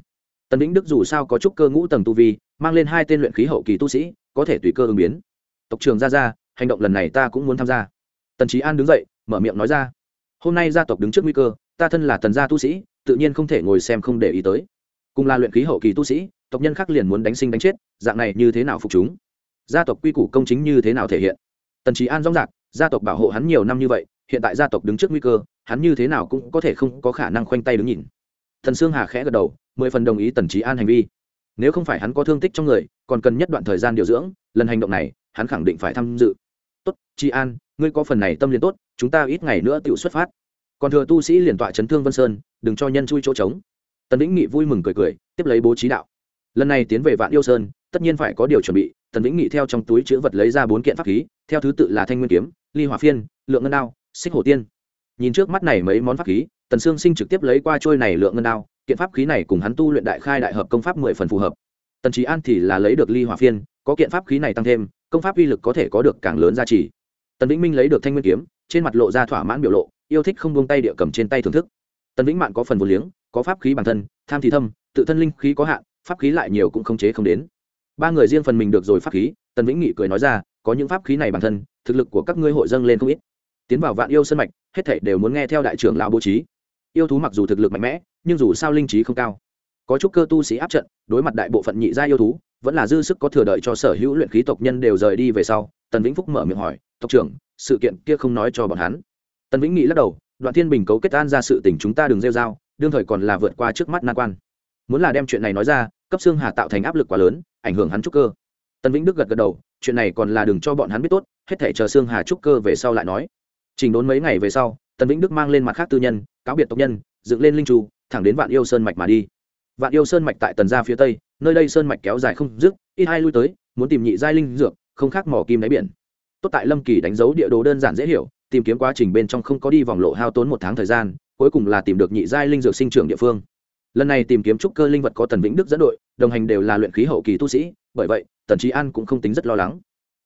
Tần vĩnh đức dù sao có chút cơ ngũ tầng tu vi, mang lên hai tên luyện khí hậu kỳ tu sĩ, có thể tùy cơ ứng biến. Tộc trưởng ra ra hành động lần này ta cũng muốn tham gia. Tần trí an đứng dậy, mở miệng nói ra. Hôm nay gia tộc đứng trước nguy cơ, ta thân là tần gia tu sĩ, tự nhiên không thể ngồi xem không để ý tới. Cùng là luyện khí hậu kỳ tu sĩ, tộc nhân khác liền muốn đánh sinh đánh chết, dạng này như thế nào phục chúng? Gia tộc quy củ công chính như thế nào thể hiện? Tần trí an rõ rạc gia tộc bảo hộ hắn nhiều năm như vậy hiện tại gia tộc đứng trước nguy cơ, hắn như thế nào cũng có thể không có khả năng khoanh tay đứng nhìn. Thần sương hà khẽ gật đầu, mười phần đồng ý tần trí an hành vi. Nếu không phải hắn có thương tích trong người, còn cần nhất đoạn thời gian điều dưỡng, lần hành động này, hắn khẳng định phải tham dự. Tốt, trí an, ngươi có phần này tâm liền tốt, chúng ta ít ngày nữa tự xuất phát. Còn thừa tu sĩ liền tọa chấn thương vân sơn, đừng cho nhân chui chỗ trống. Tần vĩnh nghị vui mừng cười cười, tiếp lấy bố trí đạo. Lần này tiến về vạn yêu sơn, tất nhiên phải có điều chuẩn bị. Tần vĩnh nghị theo trong túi chữ vật lấy ra bốn kiện pháp khí, theo thứ tự là thanh nguyên kiếm, ly hỏa phiên, lượng ngân đao xích hổ tiên. Nhìn trước mắt này mấy món pháp khí, tần sương sinh trực tiếp lấy qua trôi này lượng ngân đao, kiện pháp khí này cùng hắn tu luyện đại khai đại hợp công pháp mười phần phù hợp. Tần trí an thì là lấy được ly hỏa phiên, có kiện pháp khí này tăng thêm, công pháp uy lực có thể có được càng lớn giá trị tần vĩnh minh lấy được thanh nguyên kiếm, trên mặt lộ ra thỏa mãn biểu lộ, yêu thích không buông tay địa cầm trên tay thưởng thức. Tần vĩnh mạn có phần vô liếng, có pháp khí bản thân, tham thì thâm, tự thân linh khí có hạn, pháp khí lại nhiều cũng không chế không đến. Ba người riêng phần mình được rồi pháp khí, tần vĩnh nghị cười nói ra, có những pháp khí này bản thân, thực lực của các ngươi hội dâng lên không ít tiến vào vạn yêu sân mạch, hết thảy đều muốn nghe theo đại trưởng lão bố trí. Yêu thú mặc dù thực lực mạnh mẽ, nhưng dù sao linh trí không cao. Có chút cơ tu sĩ áp trận, đối mặt đại bộ phận nhị gia yêu thú, vẫn là dư sức có thừa đợi cho sở hữu luyện khí tộc nhân đều rời đi về sau, tần vĩnh phúc mở miệng hỏi, tộc trưởng, sự kiện kia không nói cho bọn hắn. Tần vĩnh nghĩ lắc đầu, đoạn thiên bình cấu kết an ra sự tình chúng ta đừng rêu r a o đương thời còn là vượt qua trước mắt nan quan. Muốn là đem chuyện này nói ra, cấp xương hà tạo thành áp lực quá lớn, ảnh hưởng hắn trúc cơ. Tần vĩnh đức gật gật đầu, chuyện này còn là đừng cho bọn hắn biết tốt, hết thể chờ xương hà trúc cơ về sau lại nói trình đốn mấy ngày về sau, tần vĩnh đức mang lên mặt khác tư nhân, cáo biệt tộc nhân, dựng lên linh trù thẳng đến vạn yêu sơn mạch mà đi. Vạn yêu sơn mạch tại tần gia phía tây, nơi đây sơn mạch kéo dài không dứt, ít hai lui tới, muốn tìm nhị giai linh dược, không khác mỏ kim đáy biển. Tốt tại lâm kỳ đánh dấu địa đồ đơn giản dễ hiểu, tìm kiếm quá trình bên trong không có đi vòng lộ hao tốn một tháng thời gian, cuối cùng là tìm được nhị giai linh dược sinh trưởng địa phương. Lần này tìm kiếm trúc cơ linh vật có tần vĩnh đức dẫn đội, đồng hành đều là luyện khí hậu kỳ tu sĩ, bởi vậy, tần trí an cũng không tính rất lo lắng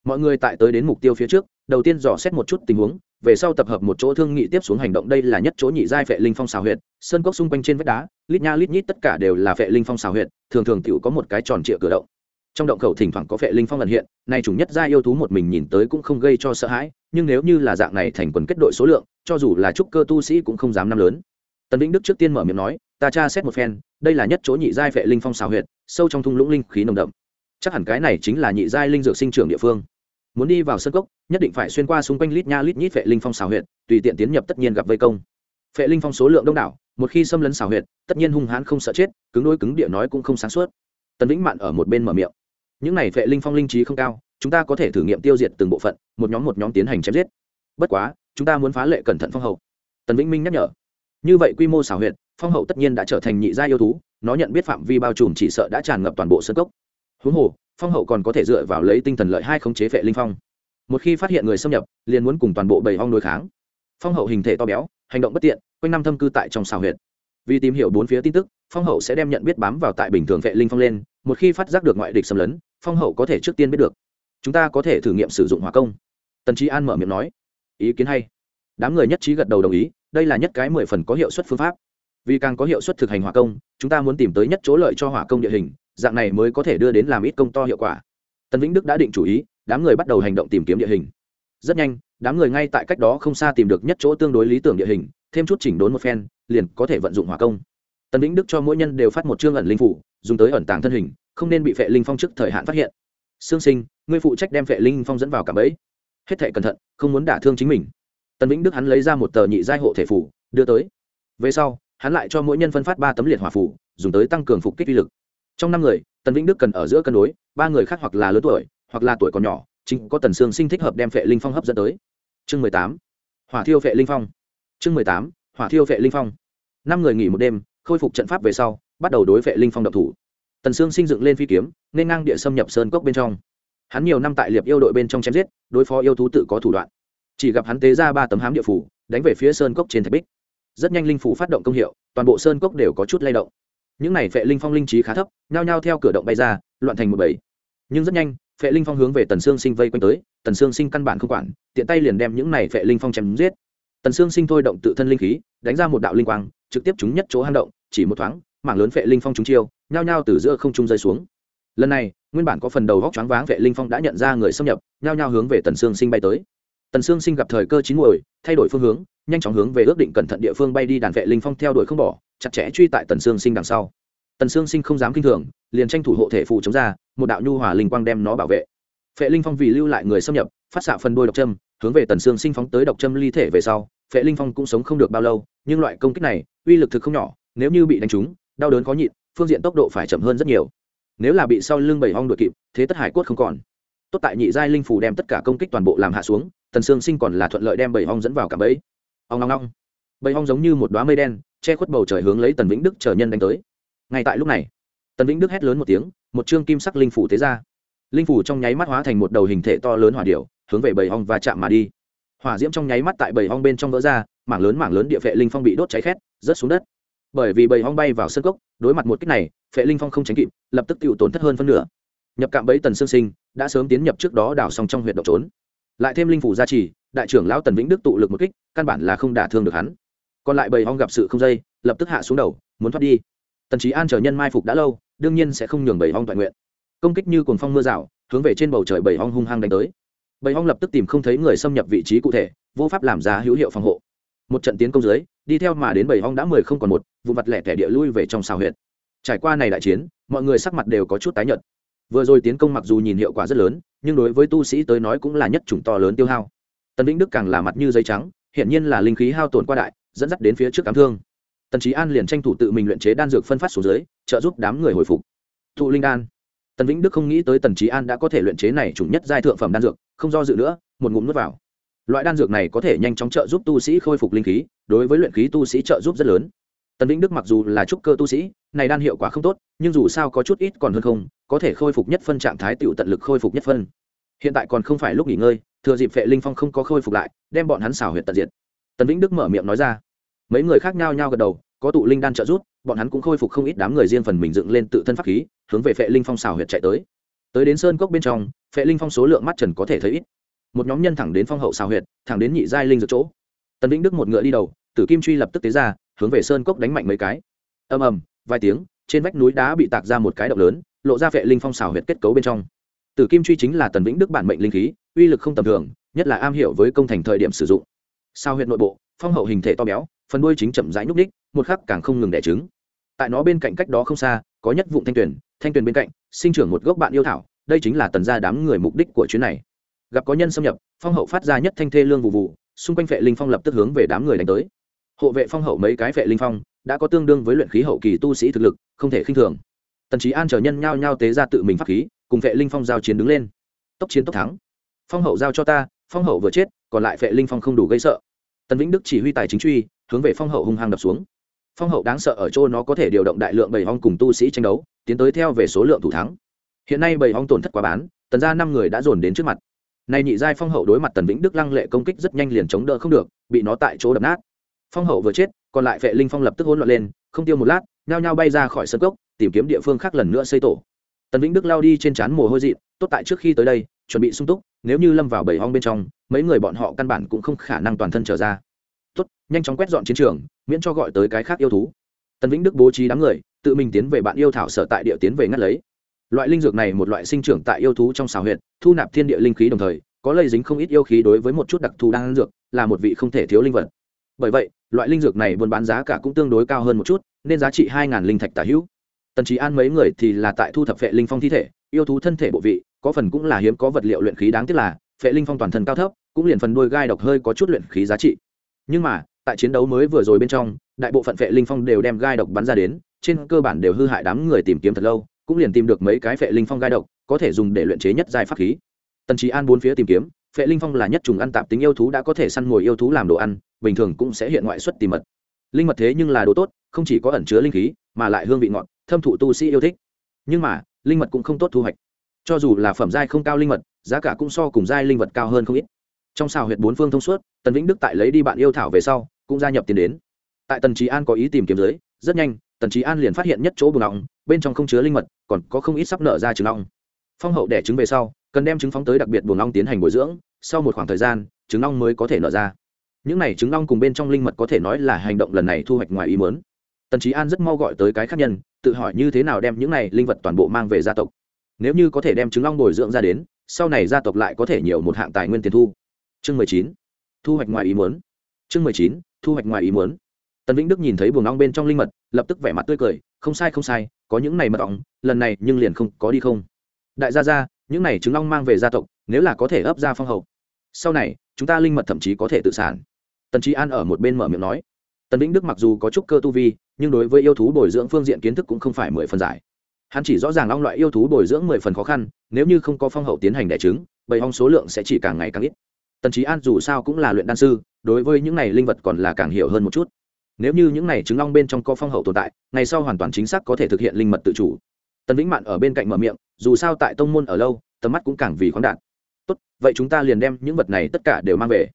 mọi người tại tới đến mục tiêu phía trước, đầu tiên dò xét một chút tình huống, về sau tập hợp một chỗ thương nghị tiếp xuống hành động. Đây là nhất chỗ nhị giai phệ linh phong xào huyệt, sơn cốc xung quanh trên vách đá, lít nha lít nhít tất cả đều là phệ linh phong xào huyệt, thường thường tiểu có một cái tròn trịa cửa động. Trong động khẩu thỉnh thoảng có phệ linh phong lần hiện, nay chủng nhất gia yêu thú một mình nhìn tới cũng không gây cho sợ hãi, nhưng nếu như là dạng này thành quần kết đội số lượng, cho dù là trúc cơ tu sĩ cũng không dám năm lớn. Tần vĩnh đức trước tiên mở miệng nói, ta tra xét một phen, đây là nhất chỗ nhị giai phệ linh phong xào huyệt, sâu trong thung lũng linh khí nồng đậm chắc hẳn cái này chính là nhị giai linh dược sinh trưởng địa phương. Muốn đi vào sân cốc, nhất định phải xuyên qua xung quanh lít nha lít nhít vệ linh phong xào huyệt, tùy tiện tiến nhập tất nhiên gặp vây công. Vệ linh phong số lượng đông đảo, một khi xâm lấn xào huyệt, tất nhiên hung hãn không sợ chết, cứng đôi cứng địa nói cũng không sáng suốt. Tần vĩnh mạn ở một bên mở miệng. Những này vệ linh phong linh trí không cao, chúng ta có thể thử nghiệm tiêu diệt từng bộ phận, một nhóm một nhóm tiến hành chém giết. Bất quá, chúng ta muốn phá lệ cẩn thận phong hậu. Tần vĩnh minh nhắc nhở. Như vậy quy mô xảo huyệt, phong hậu tất nhiên đã trở thành nhị gia yêu thú, nó nhận biết phạm vi bao trùm chỉ sợ đã tràn ngập toàn bộ sân cốc huống hồ, phong hậu còn có thể dựa vào lấy tinh thần lợi hai khống chế vệ linh phong. Một khi phát hiện người xâm nhập, liền muốn cùng toàn bộ bầy hong đối kháng. Phong hậu hình thể to béo, hành động bất tiện, quanh năm thâm cư tại trong xào huyệt. Vì tìm hiểu bốn phía tin tức, phong hậu sẽ đem nhận biết bám vào tại bình thường vệ linh phong lên, một khi phát giác được ngoại địch xâm lấn, phong hậu có thể trước tiên biết được. Chúng ta có thể thử nghiệm sử dụng hỏa công. Tần trí an mở miệng nói. Ý kiến hay. Đám người nhất trí gật đầu đồng ý, đây là nhất cái mười phần có hiệu suất phương pháp. Vì càng có hiệu suất thực hành hỏa công, chúng ta muốn tìm tới nhất chỗ lợi cho hỏa công địa hình dạng này mới có thể đưa đến làm ít công to hiệu quả. Tần vĩnh đức đã định chủ ý, đám người bắt đầu hành động tìm kiếm địa hình. Rất nhanh, đám người ngay tại cách đó không xa tìm được nhất chỗ tương đối lý tưởng địa hình, thêm chút chỉnh đốn một phen, liền có thể vận dụng hỏa công. Tần vĩnh đức cho mỗi nhân đều phát một chương ẩn linh phủ, dùng tới ẩn tàng thân hình, không nên bị phệ linh phong trước thời hạn phát hiện. Sương sinh, ngươi phụ trách đem phệ linh phong dẫn vào cả bẫy. Hết thệ cẩn thận, không muốn đả thương chính mình. Tần vĩnh đức hắn lấy ra một tờ nhị giai hộ thể phủ, đưa tới. Về sau, hắn lại cho mỗi nhân phân phát ba tấm liệt hỏa phủ, dùng tới tăng cường phục kích vi lực trong năm người, tần vĩnh đức cần ở giữa cân đối, ba người khác hoặc là lớn tuổi, hoặc là tuổi còn nhỏ, chính có tần sương sinh thích hợp đem phệ linh phong hấp dẫn tới. Chương mười tám, hỏa thiêu phệ linh phong. Chương mười tám, hỏa thiêu phệ linh phong. Năm người nghỉ một đêm, khôi phục trận pháp về sau, bắt đầu đối phệ linh phong độc thủ. Tần sương sinh dựng lên phi kiếm, nên ngang địa xâm nhập sơn cốc bên trong. Hắn nhiều năm tại liệp yêu đội bên trong chém giết, đối phó yêu thú tự có thủ đoạn. Chỉ gặp hắn tế ra ba tấm hám địa phủ, đánh về phía sơn cốc trên thạch bích. Rất nhanh linh phủ phát động công hiệu, toàn bộ sơn cốc đều có chút lay động những này phệ linh phong linh trí khá thấp, nhao nhao theo cửa động bay ra, loạn thành một bầy. Nhưng rất nhanh, phệ linh phong hướng về tần sương sinh vây quanh tới, tần sương sinh căn bản không quản, tiện tay liền đem những này phệ linh phong chém giết. Tần sương sinh thôi động tự thân linh khí, đánh ra một đạo linh quang, trực tiếp chúng nhất chỗ hang động, chỉ một thoáng, mảng lớn phệ linh phong chúng chiêu, nhao nhao từ giữa không trung rơi xuống. Lần này, nguyên bản có phần đầu góc choáng váng vệ linh phong đã nhận ra người xâm nhập, nhao nhao hướng về tần sương sinh bay tới tần sương sinh gặp thời cơ chín muồi, thay đổi phương hướng, nhanh chóng hướng về ước định cẩn thận địa phương bay đi đàn vệ linh phong theo đuổi không bỏ, chặt chẽ truy tại tần sương sinh đằng sau. Tần sương sinh không dám kinh thường, liền tranh thủ hộ thể phụ chống ra, một đạo nhu hòa linh quang đem nó bảo vệ. Phệ linh phong vì lưu lại người xâm nhập, phát xạ phân đôi độc châm, hướng về tần sương sinh phóng tới độc châm ly thể về sau, phệ linh phong cũng sống không được bao lâu, nhưng loại công kích này, uy lực thực không nhỏ, nếu như bị đánh trúng, đau đớn khó nhịn, phương diện tốc độ phải chậm hơn rất nhiều. Nếu là bị sau lưng bảy hong đội kịp, thế tất hải quất không còn. Tốt tại nhị giai linh phủ đem tất cả công kích toàn bộ làm hạ xuống tần sương sinh còn là thuận lợi đem bầy hong dẫn vào cả bẫy. Ong long long bầy hong giống như một đoá mây đen, che khuất bầu trời hướng lấy tần vĩnh đức chờ nhân đánh tới. Ngay tại lúc này, tần vĩnh đức hét lớn một tiếng, một chương kim sắc linh phủ tế ra. Linh phủ trong nháy mắt hóa thành một đầu hình thể to lớn hỏa điệu hướng về bầy hong và chạm mà đi. Hỏa diễm trong nháy mắt tại bầy hong bên trong vỡ ra, mảng lớn mảng lớn địa phệ linh phong bị đốt cháy khét, rớt xuống đất. Bởi vì bầy hong bay vào sân cốc, đối mặt một cách này, phệ linh phong không tránh kịp, lập tức tự tổn thất hơn phân nửa. Nhập cạm bẫy tần sương sinh, đã sớm tiến nhập trước đó đảo xong trong huyện độc trốn lại thêm linh phủ gia trì, đại trưởng lão tần vĩnh đức tụ lực một kích, căn bản là không đả thương được hắn. Còn lại bầy hong gặp sự không dây, lập tức hạ xuống đầu, muốn thoát đi. Tần trí an chờ nhân mai phục đã lâu, đương nhiên sẽ không nhường bầy hong toàn nguyện. Công kích như cồn phong mưa rào, hướng về trên bầu trời bầy hong hung hăng đánh tới. Bầy hong lập tức tìm không thấy người xâm nhập vị trí cụ thể, vô pháp làm ra hữu hiệu phòng hộ. Một trận tiến công dưới, đi theo mà đến bầy hong đã mười không còn một, vụ mặt lẻ tẻ địa lui về trong xào huyện trải qua này đại chiến, mọi người sắc mặt đều có chút tái nhợt vừa rồi tiến công mặc dù nhìn hiệu quả rất lớn, nhưng đối với tu sĩ tới nói cũng là nhất chủng to lớn tiêu hao. Tần vĩnh đức càng là mặt như giấy trắng, hiển nhiên là linh khí hao tổn qua đại, dẫn dắt đến phía trước cám thương. Tần trí an liền tranh thủ tự mình luyện chế đan dược phân phát xuống dưới, trợ giúp đám người hồi phục. Thụ linh đan. Tần vĩnh đức không nghĩ tới tần trí an đã có thể luyện chế này chủng nhất giai thượng phẩm đan dược, không do dự nữa, một ngụm nuốt vào. Loại đan dược này có thể nhanh chóng trợ giúp tu sĩ khôi phục linh khí, đối với luyện khí tu sĩ trợ giúp rất lớn. Tần vĩnh đức mặc dù là trúc cơ tu sĩ, này đan hiệu quả không tốt, nhưng dù sao có chút ít còn hơn không có thể khôi phục nhất phân trạng thái tựu tận lực khôi phục nhất phân. Hiện tại còn không phải lúc nghỉ ngơi, thừa dịp vệ linh phong không có khôi phục lại, đem bọn hắn xảo huyệt tận diệt. Tần vĩnh đức mở miệng nói ra. Mấy người khác nhau nhau gật đầu, có tụ linh đan trợ giúp, bọn hắn cũng khôi phục không ít đám người riêng phần mình dựng lên tự thân pháp khí, hướng về phệ linh phong xảo huyệt chạy tới. Tới đến sơn cốc bên trong, phệ linh phong số lượng mắt trần có thể thấy ít. Một nhóm nhân thẳng đến phong hậu xào huyệt, thẳng đến nhị giai linh dược chỗ. Tần vĩnh đức một ngựa đi đầu, tử kim truy lập tức tế ra, hướng về sơn cốc đánh mạnh mấy cái. Ầm ầm, vài tiếng, trên vách núi đá bị tạc ra một cái động lớn lộ ra vệ linh phong xào huyệt kết cấu bên trong. Tử kim truy chính là tần vĩnh đức bản mệnh linh khí, uy lực không tầm thường, nhất là am hiểu với công thành thời điểm sử dụng. Sao huyệt nội bộ, phong hậu hình thể to béo, phần đuôi chính chậm rãi nhúc ních một khắc càng không ngừng đẻ trứng. Tại nó bên cạnh cách đó không xa, có nhất vụng thanh tuyền thanh tuyền bên cạnh, sinh trưởng một gốc bạn yêu thảo, đây chính là tần gia đám người mục đích của chuyến này. Gặp có nhân xâm nhập, phong hậu phát ra nhất thanh thê lương vụ vụ, xung quanh vệ linh phong lập tức hướng về đám người đánh tới. Hộ vệ phong hậu mấy cái vệ linh phong, đã có tương đương với luyện khí hậu kỳ tu sĩ thực lực, không thể khinh thường tần trí an chờ nhân nhao nhao tế ra tự mình pháp khí, cùng vệ linh phong giao chiến đứng lên. Tốc chiến tốc thắng. Phong hậu giao cho ta, phong hậu vừa chết, còn lại vệ linh phong không đủ gây sợ. Tần vĩnh đức chỉ huy tài chính truy, hướng về phong hậu hung hăng đập xuống. Phong hậu đáng sợ ở chỗ nó có thể điều động đại lượng bảy hong cùng tu sĩ tranh đấu, tiến tới theo về số lượng thủ thắng. Hiện nay bảy hong tổn thất quá bán, tần ra năm người đã dồn đến trước mặt. Nay nhị giai phong hậu đối mặt tần vĩnh đức lăng lệ công kích rất nhanh liền chống đỡ không được, bị nó tại chỗ đập nát. Phong hậu vừa chết, còn lại vệ linh phong lập tức hỗn loạn lên, không tiêu một lát nhao nhao bay ra khỏi sân cốc, tìm kiếm địa phương khác lần nữa xây tổ. Tần vĩnh đức lao đi trên trán mồ hôi dị tốt tại trước khi tới đây, chuẩn bị sung túc, nếu như lâm vào bầy hong bên trong, mấy người bọn họ căn bản cũng không khả năng toàn thân trở ra. Tốt, nhanh chóng quét dọn chiến trường, miễn cho gọi tới cái khác yêu thú. Tần vĩnh đức bố trí đám người, tự mình tiến về bạn yêu thảo sở tại địa tiến về ngắt lấy. Loại linh dược này một loại sinh trưởng tại yêu thú trong xào huyện thu nạp thiên địa linh khí đồng thời, có lây dính không ít yêu khí đối với một chút đặc thù đang dược, là một vị không thể thiếu linh vật. Bởi vậy loại linh dược này buôn bán giá cả cũng tương đối cao hơn một chút, nên giá trị hai linh thạch tả hữu. Tần trí an mấy người thì là tại thu thập vệ linh phong thi thể, yêu thú thân thể bộ vị, có phần cũng là hiếm có vật liệu luyện khí đáng tiếc là vệ linh phong toàn thân cao thấp, cũng liền phần đôi gai độc hơi có chút luyện khí giá trị. Nhưng mà, tại chiến đấu mới vừa rồi bên trong, đại bộ phận vệ linh phong đều đem gai độc bắn ra đến, trên cơ bản đều hư hại đám người tìm kiếm thật lâu, cũng liền tìm được mấy cái vệ linh phong gai độc, có thể dùng để luyện chế nhất giai pháp khí. Tần trí an bốn phía tìm kiếm Phệ linh phong là nhất trùng ăn tạp tính yêu thú đã có thể săn mồi yêu thú làm đồ ăn, bình thường cũng sẽ hiện ngoại xuất tìm mật. Linh mật thế nhưng là đồ tốt, không chỉ có ẩn chứa linh khí, mà lại hương vị ngọt, thâm thụ tu sĩ yêu thích. Nhưng mà, linh mật cũng không tốt thu hoạch. Cho dù là phẩm giai không cao linh mật, giá cả cũng so cùng giai linh vật cao hơn không ít. Trong xào huyệt bốn phương thông suốt, tần vĩnh đức tại lấy đi bạn yêu thảo về sau, cũng gia nhập tiền đến. Tại tần trí an có ý tìm kiếm dưới rất nhanh, tần trí an liền phát hiện nhất chỗ bùn ong bên trong không chứa linh mật, còn có không ít sắp nở ra trứng ong. Phong hậu đẻ trứng về sau cần đem trứng phóng tới đặc biệt buồng ong tiến hành bồi dưỡng, sau một khoảng thời gian, trứng ong mới có thể nở ra. Những này trứng ong cùng bên trong linh mật có thể nói là hành động lần này thu hoạch ngoài ý mớn tần trí an rất mau gọi tới cái khác nhân, tự hỏi như thế nào đem những này linh vật toàn bộ mang về gia tộc. Nếu như có thể đem trứng ong bồi dưỡng ra đến, sau này gia tộc lại có thể nhiều một hạng tài nguyên tiền thu. Chương mười chín, thu hoạch ngoài ý muốn. Chương mười chín, thu hoạch ngoài ý muốn. Tần vĩnh đức nhìn thấy buồng ong bên trong linh mật, lập tức vẻ mặt tươi cười, không sai không sai, có những này mật ong, lần này nhưng liền không có đi không. Đại gia gia những này trứng long mang về gia tộc, nếu là có thể ấp ra phong hậu. Sau này, chúng ta linh mật thậm chí có thể tự sản. Tần trí an ở một bên mở miệng nói. Tần vĩnh đức mặc dù có chút cơ tu vi, nhưng đối với yêu thú bồi dưỡng phương diện kiến thức cũng không phải mười phần giải. Hắn chỉ rõ ràng long loại yêu thú bồi dưỡng mười phần khó khăn, nếu như không có phong hậu tiến hành đẻ trứng, bầy ong số lượng sẽ chỉ càng ngày càng ít. Tần trí an dù sao cũng là luyện đan sư, đối với những này linh vật còn là càng hiểu hơn một chút. Nếu như những này trứng long bên trong có phong hậu tồn tại, ngày sau hoàn toàn chính xác có thể thực hiện linh mật tự chủ tần vĩnh mạn ở bên cạnh mở miệng, dù sao tại tông môn ở lâu, tầm mắt cũng càng vì khoáng đạt. Tốt, vậy chúng ta liền đem những vật này tất cả đều mang về.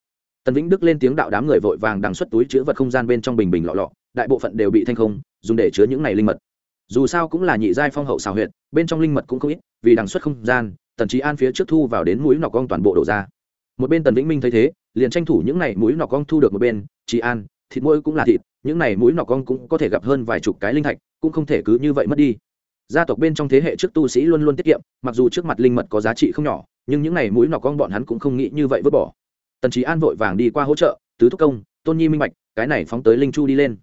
Tần vĩnh đức lên tiếng đạo đám người vội vàng đằng xuất túi chứa vật không gian bên trong bình bình lọ lọ, đại bộ phận đều bị thanh không, dùng để chứa những này linh mật. Dù sao cũng là nhị giai phong hậu xào huyện bên trong linh mật cũng không ít, vì đằng xuất không gian, tần trí an phía trước thu vào đến mũi nọc cong toàn bộ đổ ra. Một bên tần vĩnh minh thấy thế, liền tranh thủ những này mũi nọc cong thu được một bên, trí an, thịt mũi cũng là thịt, những này mũi nọc cong cũng có thể gặp hơn vài chục cái linh thạch, cũng không thể cứ như vậy mất đi gia tộc bên trong thế hệ trước tu sĩ luôn luôn tiết kiệm, mặc dù trước mặt linh mật có giá trị không nhỏ, nhưng những này mũi nọ con bọn hắn cũng không nghĩ như vậy vứt bỏ. Tần trí an vội vàng đi qua hỗ trợ, tứ thúc công, tôn nhi minh bạch, cái này phóng tới linh chu đi lên.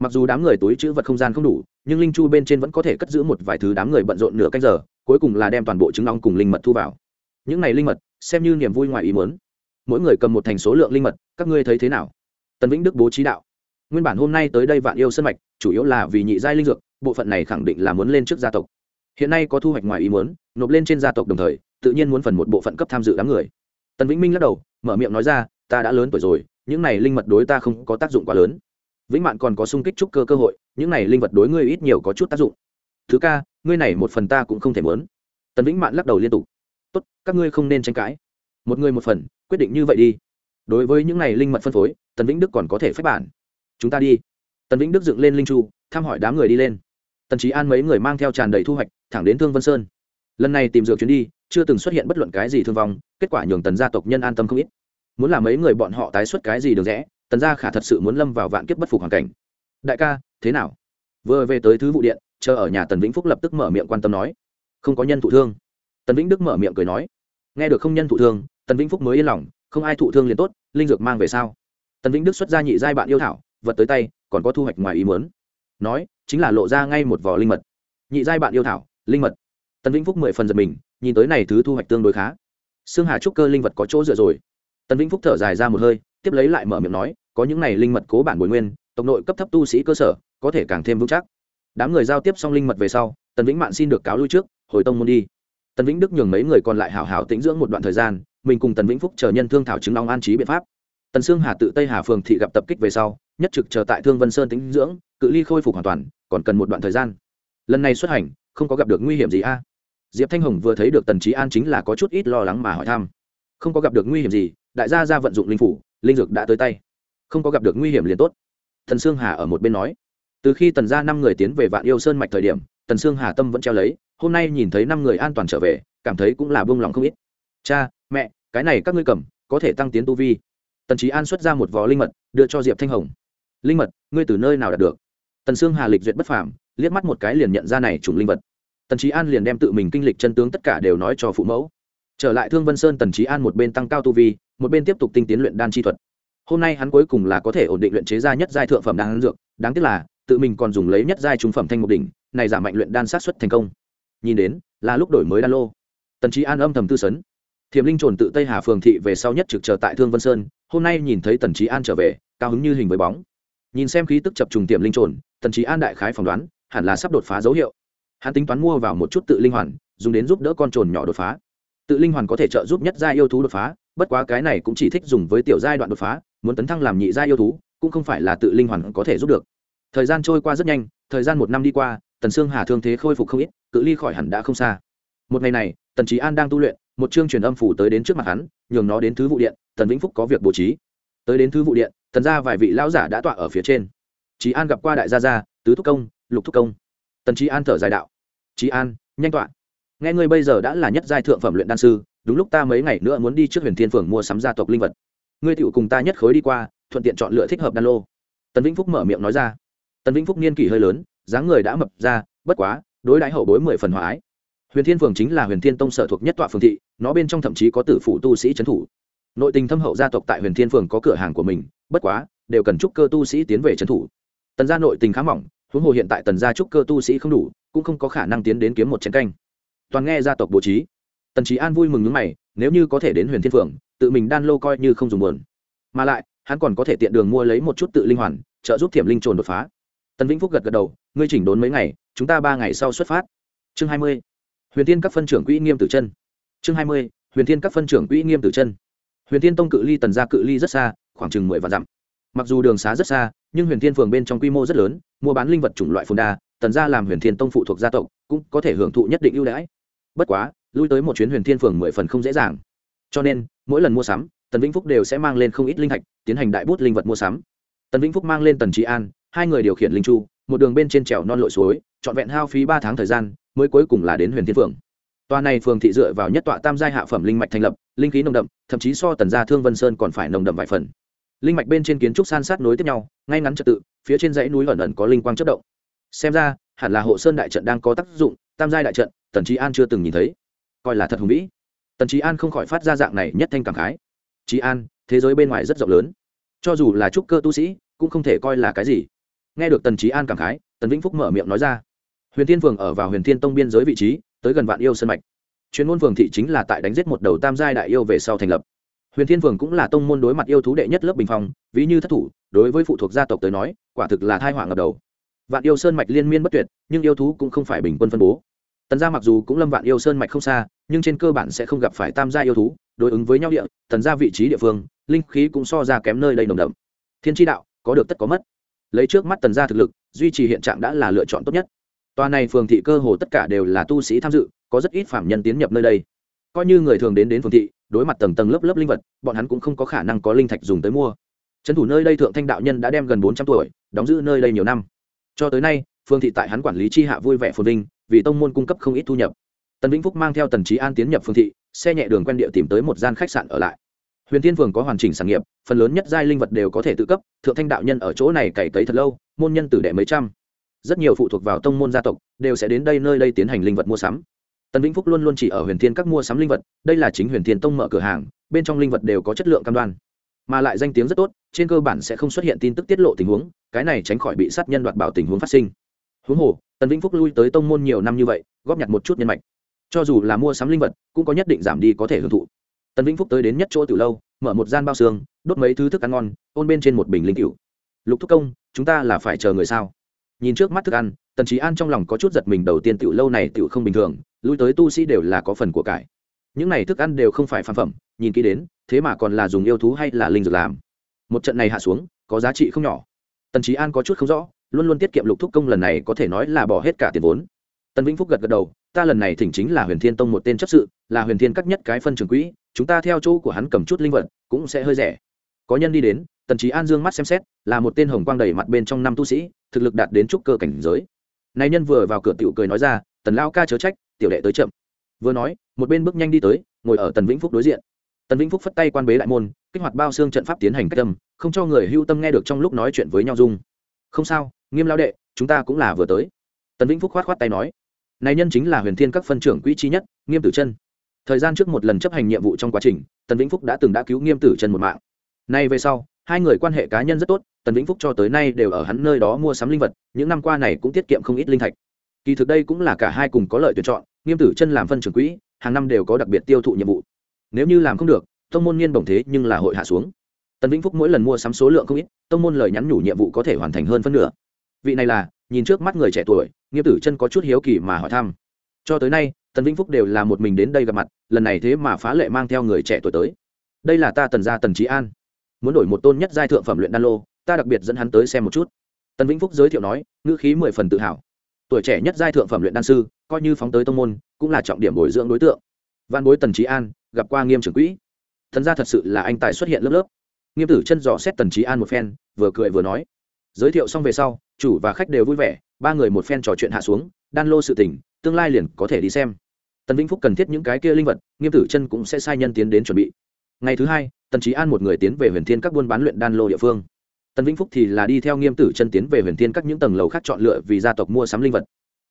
Mặc dù đám người túi chữ vật không gian không đủ, nhưng linh chu bên trên vẫn có thể cất giữ một vài thứ đám người bận rộn nửa canh giờ, cuối cùng là đem toàn bộ trứng ong cùng linh mật thu vào. Những này linh mật, xem như niềm vui ngoài ý muốn. Mỗi người cầm một thành số lượng linh mật, các ngươi thấy thế nào? Tần vĩnh đức bố trí đạo nguyên bản hôm nay tới đây vạn yêu sân mạch, chủ yếu là vì nhị giai linh dược, bộ phận này khẳng định là muốn lên trước gia tộc. Hiện nay có thu hoạch ngoài ý muốn, nộp lên trên gia tộc đồng thời, tự nhiên muốn phần một bộ phận cấp tham dự đám người. Tần vĩnh minh lắc đầu, mở miệng nói ra, ta đã lớn tuổi rồi, những này linh mật đối ta không có tác dụng quá lớn. Vĩnh mạn còn có sung kích trúc cơ cơ hội, những này linh vật đối ngươi ít nhiều có chút tác dụng. Thứ ca, ngươi này một phần ta cũng không thể mớn. Tần vĩnh mạn lắc đầu liên tục, tốt, các ngươi không nên tranh cãi. Một người một phần, quyết định như vậy đi. Đối với những này linh mật phân phối, tần vĩnh đức còn có thể phép bản chúng ta đi. Tần vĩnh đức dựng lên linh chu, thăm hỏi đám người đi lên. Tần trí an mấy người mang theo tràn đầy thu hoạch, thẳng đến thương vân sơn. Lần này tìm dược chuyến đi, chưa từng xuất hiện bất luận cái gì thương vong, kết quả nhường tần gia tộc nhân an tâm không ít. Muốn làm mấy người bọn họ tái xuất cái gì được rẽ, tần gia khả thật sự muốn lâm vào vạn kiếp bất phục hoàn cảnh. Đại ca, thế nào? Vừa về tới thứ vụ điện, chờ ở nhà tần vĩnh phúc lập tức mở miệng quan tâm nói. Không có nhân thụ thương. Tần vĩnh đức mở miệng cười nói. Nghe được không nhân thụ thương, tần vĩnh phúc mới yên lòng, không ai thụ thương liền tốt, linh dược mang về sao? Tần vĩnh đức xuất ra nhị giai bạn yêu thảo vật tới tay, còn có thu hoạch ngoài ý muốn. Nói, chính là lộ ra ngay một vỏ linh mật. Nhị giai bạn yêu thảo, linh mật. Tần vĩnh phúc mười phần giật mình, nhìn tới này thứ thu hoạch tương đối khá. Xương hà trúc cơ linh vật có chỗ dựa rồi. Tần vĩnh phúc thở dài ra một hơi, tiếp lấy lại mở miệng nói, có những này linh mật cố bản bồi nguyên, tộc nội cấp thấp tu sĩ cơ sở, có thể càng thêm vững chắc. Đám người giao tiếp xong linh mật về sau, tần vĩnh mạn xin được cáo lui trước, hồi tông môn đi. Tần vĩnh đức nhường mấy người còn lại hảo hảo tĩnh dưỡng một đoạn thời gian, mình cùng tần vĩnh phúc chờ nhân thương thảo chứng long an trí biện pháp tần sương hà tự tây hà phường thị gặp tập kích về sau, nhất trực chờ tại thương vân sơn tĩnh dưỡng, cự ly khôi phục hoàn toàn, còn cần một đoạn thời gian. Lần này xuất hành, không có gặp được nguy hiểm gì a. Diệp thanh hồng vừa thấy được tần trí an chính là có chút ít lo lắng mà hỏi thăm. Không có gặp được nguy hiểm gì, đại gia ra vận dụng linh phủ, linh dược đã tới tay. Không có gặp được nguy hiểm liền tốt. Thần sương hà ở một bên nói. Từ khi tần ra năm người tiến về vạn yêu sơn mạch thời điểm, tần sương hà tâm vẫn treo lấy, hôm nay nhìn thấy năm người an toàn trở về, cảm thấy cũng là buông lòng không ít. Cha, mẹ, cái này các ngươi cầm, có thể tăng tiến tu vi tần trí an xuất ra một vò linh mật, đưa cho diệp thanh hồng. Linh mật, ngươi từ nơi nào đạt được? Tần sương hà lịch duyệt bất phàm, liếc mắt một cái liền nhận ra này chủng linh vật. Tần trí an liền đem tự mình kinh lịch chân tướng tất cả đều nói cho phụ mẫu. Trở lại thương vân sơn, tần trí an một bên tăng cao tu vi, một bên tiếp tục tinh tiến luyện đan chi thuật. Hôm nay hắn cuối cùng là có thể ổn định luyện chế ra nhất giai thượng phẩm đan dược, đáng tiếc là, tự mình còn dùng lấy nhất giai trung phẩm thanh một đỉnh, này giảm mạnh luyện đan sát xuất thành công. Nhìn đến, là lúc đổi mới đan lô. Tần trí an âm thầm tư sấn. Thiềm linh trồn tự tây hà phường thị về sau nhất trực chờ tại thương vân sơn hôm nay nhìn thấy tần trí an trở về, cao hứng như hình với bóng. Nhìn xem khí tức chập trùng tiềm linh trồn, tần trí an đại khái phỏng đoán, hẳn là sắp đột phá dấu hiệu. Hắn tính toán mua vào một chút tự linh hoàn, dùng đến giúp đỡ con trồn nhỏ đột phá. Tự linh hoàn có thể trợ giúp nhất gia yêu thú đột phá, bất quá cái này cũng chỉ thích dùng với tiểu giai đoạn đột phá, muốn tấn thăng làm nhị gia yêu thú, cũng không phải là tự linh hoàn có thể giúp được. Thời gian trôi qua rất nhanh, thời gian một năm đi qua, tần sương hà thương thế khôi phục không ít, cự ly khỏi hẳn đã không xa. Một ngày này, tần trí an đang tu luyện, một chương truyền âm phủ tới đến trước mặt hắn, nhường nó đến thứ vụ điện tần vĩnh phúc có việc bố trí. Tới đến thứ vụ điện, tần ra vài vị lão giả đã tọa ở phía trên. Trí an gặp qua đại gia gia, tứ thúc công, lục thúc công. Tần trí an thở dài đạo trí an, nhanh tọa. Nghe ngươi bây giờ đã là nhất giai thượng phẩm luyện đan sư, đúng lúc ta mấy ngày nữa muốn đi trước huyền thiên phường mua sắm gia tộc linh vật. Ngươi tựu cùng ta nhất khối đi qua, thuận tiện chọn lựa thích hợp đan lô. Tần vĩnh phúc mở miệng nói ra. Tần vĩnh phúc niên kỷ hơi lớn, dáng người đã mập ra, bất quá, đối đãi hậu bối mười phần hòa ái. Huyền thiên phường chính là huyền thiên tông sở thuộc nhất tọa phường thị, nó bên trong thậm chí có tử phủ tu sĩ trấn thủ nội tình thâm hậu gia tộc tại huyền thiên phường có cửa hàng của mình, bất quá, đều cần trúc cơ tu sĩ tiến về trấn thủ. Tần gia nội tình khá mỏng, huống hồ hiện tại tần gia trúc cơ tu sĩ không đủ, cũng không có khả năng tiến đến kiếm một chén canh. Toàn nghe gia tộc bố trí. Tần trí an vui mừng nhúng mày, nếu như có thể đến huyền thiên phượng tự mình đan lô coi như không dùng buồn. Mà lại, hắn còn có thể tiện đường mua lấy một chút tự linh hoàn, trợ giúp thiểm linh trồn đột phá. Tần vĩnh phúc gật gật đầu, ngươi chỉnh đốn mấy ngày, chúng ta ba ngày sau xuất phát. Chương hai mươi. Huyền thiên các phân trưởng quỹ nghiêm tử chân. Chương hai mươi. Huyền thiên các phân trưởng quỹ nghiêm tử chân huyền thiên tông cự ly tần gia cự ly rất xa, khoảng chừng mười vạn dặm. Mặc dù đường xá rất xa, nhưng huyền thiên phường bên trong quy mô rất lớn, mua bán linh vật chủng loại phồn đa, tần gia làm huyền thiên tông phụ thuộc gia tộc, cũng có thể hưởng thụ nhất định ưu đãi. Bất quá, lui tới một chuyến huyền thiên phường mười phần không dễ dàng. Cho nên, mỗi lần mua sắm, tần vĩnh phúc đều sẽ mang lên không ít linh thạch, tiến hành đại bút linh vật mua sắm. Tần vĩnh phúc mang lên tần trí an, hai người điều khiển linh chu, một đường bên trên trèo non lội suối, trọn vẹn hao phí ba tháng thời gian, mới cuối cùng là đến huyền thiên phường tòa này phường thị dựa vào nhất tọa tam giai hạ phẩm linh mạch thành lập, linh khí nồng đậm, thậm chí so tần gia thương vân sơn còn phải nồng đậm vài phần. Linh mạch bên trên kiến trúc san sát nối tiếp nhau, ngay ngắn trật tự, phía trên dãy núi ẩn ẩn có linh quang chất động. Xem ra, hẳn là hộ sơn đại trận đang có tác dụng, tam giai đại trận, tần trí an chưa từng nhìn thấy. Coi là thật hùng vĩ. Tần trí an không khỏi phát ra dạng này nhất thanh cảm khái. Trí an, thế giới bên ngoài rất rộng lớn. Cho dù là trúc cơ tu sĩ, cũng không thể coi là cái gì. Nghe được tần trí an cảm khái, tần vĩnh phúc mở miệng nói ra. Huyền thiên phường ở vào huyền thiên tông biên giới vị trí tới gần vạn yêu sân mạch. Chuyên môn phường thị chính là tại đánh giết một đầu tam giai đại yêu về sau thành lập. Huyền thiên phường cũng là tông môn đối mặt yêu thú đệ nhất lớp bình phong, ví như thất thủ, đối với phụ thuộc gia tộc tới nói, quả thực là thai họa ngập đầu. Vạn yêu sơn mạch liên miên bất tuyệt, nhưng yêu thú cũng không phải bình quân phân bố. Tần gia mặc dù cũng lâm vạn yêu sơn mạch không xa, nhưng trên cơ bản sẽ không gặp phải tam gia yêu thú, đối ứng với nhau địa, tần gia vị trí địa phương, linh khí cũng so ra kém nơi đây nồng đậm. Thiên tri đạo, có được tất có mất. Lấy trước mắt tần gia thực lực, duy trì hiện trạng đã là lựa chọn tốt nhất tòa này phường thị cơ hồ tất cả đều là tu sĩ tham dự, có rất ít phạm nhân tiến nhập nơi đây. Coi như người thường đến đến phường thị, đối mặt tầng tầng lớp lớp linh vật, bọn hắn cũng không có khả năng có linh thạch dùng tới mua. Trấn thủ nơi đây thượng thanh đạo nhân đã đem gần bốn trăm tuổi, đóng giữ nơi đây nhiều năm. Cho tới nay phương thị tại hắn quản lý chi hạ vui vẻ phồn vinh, vì tông môn cung cấp không ít thu nhập. Tần vĩnh phúc mang theo tần trí an tiến nhập phương thị, xe nhẹ đường quen địa tìm tới một gian khách sạn ở lại. Huyền thiên phường có hoàn chỉnh sản nghiệp, phần lớn nhất giai linh vật đều có thể tự cấp, thượng thanh đạo nhân ở chỗ này cày cấy thật lâu, môn nhân tử đệ mấy trăm rất nhiều phụ thuộc vào tông môn gia tộc, đều sẽ đến đây nơi đây tiến hành linh vật mua sắm. Tần vĩnh phúc luôn luôn chỉ ở huyền thiên các mua sắm linh vật, đây là chính huyền thiên tông mở cửa hàng, bên trong linh vật đều có chất lượng cam đoan. Mà lại danh tiếng rất tốt, trên cơ bản sẽ không xuất hiện tin tức tiết lộ tình huống, cái này tránh khỏi bị sát nhân đoạt bảo tình huống phát sinh. Huống hồ, tần vĩnh phúc lui tới tông môn nhiều năm như vậy, góp nhặt một chút nhân mạch. Cho dù là mua sắm linh vật, cũng có nhất định giảm đi có thể hưởng thụ. Tần vĩnh phúc tới đến nhất chỗ từ lâu, mở một gian bao xương, đốt mấy thứ thức ăn ngon, ôn bên trên một bình linh cựu lục thúc công, chúng ta là phải chờ người sao? Nhìn trước mắt thức ăn, tần trí an trong lòng có chút giật mình đầu tiên tiểu lâu này tiểu không bình thường, lui tới tu sĩ đều là có phần của cải. Những này thức ăn đều không phải phản phẩm, nhìn kỹ đến, thế mà còn là dùng yêu thú hay là linh dược làm. Một trận này hạ xuống, có giá trị không nhỏ. Tần trí an có chút không rõ, luôn luôn tiết kiệm lục thúc công lần này có thể nói là bỏ hết cả tiền vốn. Tần vĩnh phúc gật gật đầu, ta lần này thỉnh chính là huyền thiên tông một tên chấp sự, là huyền thiên cắt nhất cái phân trường quỹ, chúng ta theo chỗ của hắn cầm chút linh vật, cũng sẽ hơi rẻ. Có nhân đi đến, tần trí an dương mắt xem xét, là một tên hồng quang đầy mặt bên trong năm tu sĩ thực lực đạt đến trúc cơ cảnh giới. Này nhân vừa vào cửa tiểu cười nói ra, tần lao ca chớ trách, tiểu đệ tới chậm. Vừa nói, một bên bước nhanh đi tới, ngồi ở tần vĩnh phúc đối diện. Tần vĩnh phúc phất tay quan bế đại môn, kích hoạt bao xương trận pháp tiến hành cách tâm không cho người hưu tâm nghe được trong lúc nói chuyện với nhau dung. Không sao, nghiêm lao đệ, chúng ta cũng là vừa tới. Tần vĩnh phúc khoát khoát tay nói, này nhân chính là huyền thiên các phân trưởng quỹ trí nhất, nghiêm tử chân. Thời gian trước một lần chấp hành nhiệm vụ trong quá trình, tần vĩnh phúc đã từng đã cứu nghiêm tử chân một mạng. Nay về sau, hai người quan hệ cá nhân rất tốt tần vĩnh phúc cho tới nay đều ở hắn nơi đó mua sắm linh vật, những năm qua này cũng tiết kiệm không ít linh thạch. Kỳ thực đây cũng là cả hai cùng có lợi tuyển chọn, nghiêm tử chân làm phân trưởng quỹ, hàng năm đều có đặc biệt tiêu thụ nhiệm vụ. Nếu như làm không được, tông môn niên bổng thế nhưng là hội hạ xuống. Tần vĩnh phúc mỗi lần mua sắm số lượng không ít, tông môn lời nhắn nhủ nhiệm vụ có thể hoàn thành hơn phân nửa. Vị này là, nhìn trước mắt người trẻ tuổi, nghiêm tử chân có chút hiếu kỳ mà hỏi thăm. Cho tới nay, tần vĩnh phúc đều là một mình đến đây gặp mặt, lần này thế mà phá lệ mang theo người trẻ tuổi tới. Đây là ta tần gia tần trí an. Muốn đổi một tôn nhất giai thượng phẩm luyện đan lô ta đặc biệt dẫn hắn tới xem một chút. Tần vĩnh phúc giới thiệu nói, ngữ khí mười phần tự hào. Tuổi trẻ nhất giai thượng phẩm luyện đan sư, coi như phóng tới tông môn, cũng là trọng điểm bồi dưỡng đối tượng. Văn bối tần trí an, gặp qua nghiêm trưởng quỹ. Thần gia thật sự là anh tài xuất hiện lớp lớp. Nghiêm tử chân dò xét tần trí an một phen, vừa cười vừa nói. Giới thiệu xong về sau, chủ và khách đều vui vẻ, ba người một phen trò chuyện hạ xuống, đan lô sự tỉnh tương lai liền có thể đi xem. Tần vĩnh phúc cần thiết những cái kia linh vật, nghiêm tử chân cũng sẽ sai nhân tiến đến chuẩn bị. Ngày thứ hai, tần trí an một người tiến về huyền thiên các buôn bán luyện đan lô địa phương tần vĩnh phúc thì là đi theo nghiêm tử chân tiến về huyền thiên các những tầng lầu khác chọn lựa vì gia tộc mua sắm linh vật.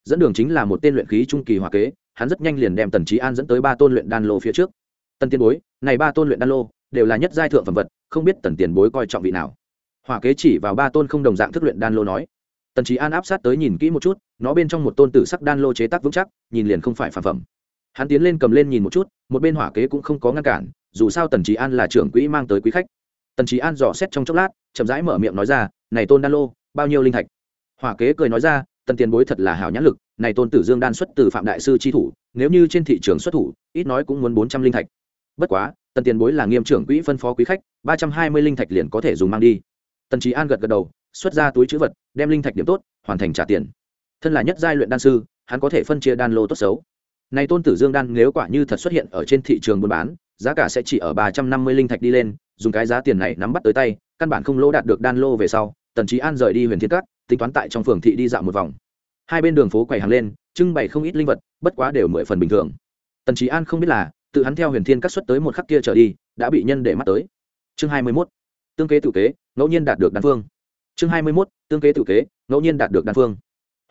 Dẫn đường chính là một tên luyện khí trung kỳ hòa kế, hắn rất nhanh liền đem tần trí an dẫn tới ba tôn luyện đan lô phía trước. Tần tiền bối, này ba tôn luyện đan lô đều là nhất giai thượng phẩm vật, không biết tần tiền bối coi trọng vị nào. Hòa kế chỉ vào ba tôn không đồng dạng thức luyện đan lô nói. Tần trí an áp sát tới nhìn kỹ một chút, nó bên trong một tôn tử sắc đan lô chế tác vững chắc, nhìn liền không phải phản phẩm. Hắn tiến lên cầm lên nhìn một chút, một bên hỏa kế cũng không có ngăn cản, dù sao tần trí an là trưởng quỹ mang tới quý khách tần trí an dò xét trong chốc lát, chậm rãi mở miệng nói ra, này tôn đan lô, bao nhiêu linh thạch? Hỏa kế cười nói ra, tần tiền bối thật là hảo nhãn lực, này tôn tử dương đan xuất từ phạm đại sư tri thủ, nếu như trên thị trường xuất thủ, ít nói cũng muốn bốn trăm linh thạch. Bất quá, tần tiền bối là nghiêm trưởng quỹ phân phó quý khách, ba trăm hai mươi linh thạch liền có thể dùng mang đi. Tần trí an gật gật đầu, xuất ra túi chữ vật, đem linh thạch điểm tốt, hoàn thành trả tiền. Thân là nhất giai luyện đan sư, hắn có thể phân chia đan lô tốt xấu. Này tôn tử dương đan nếu quả như thật xuất hiện ở trên thị trường buôn bán, giá cả sẽ chỉ ở ba trăm năm mươi linh thạch đi lên dùng cái giá tiền này nắm bắt tới tay, căn bản không lỗ đạt được đan lô về sau, tần trí an rời đi huyền thiên cát tính toán tại trong phường thị đi dạo một vòng. Hai bên đường phố quầy hàng lên, trưng bày không ít linh vật, bất quá đều mười phần bình thường. Tần trí an không biết là, tự hắn theo huyền thiên cát xuất tới một khắc kia trở đi, đã bị nhân để mắt tới. Chương hai mươi mốt, tương kế tự kế, ngẫu nhiên đạt được đan phương. Chương hai mươi mốt, tương kế tự kế, ngẫu nhiên đạt được đan phương.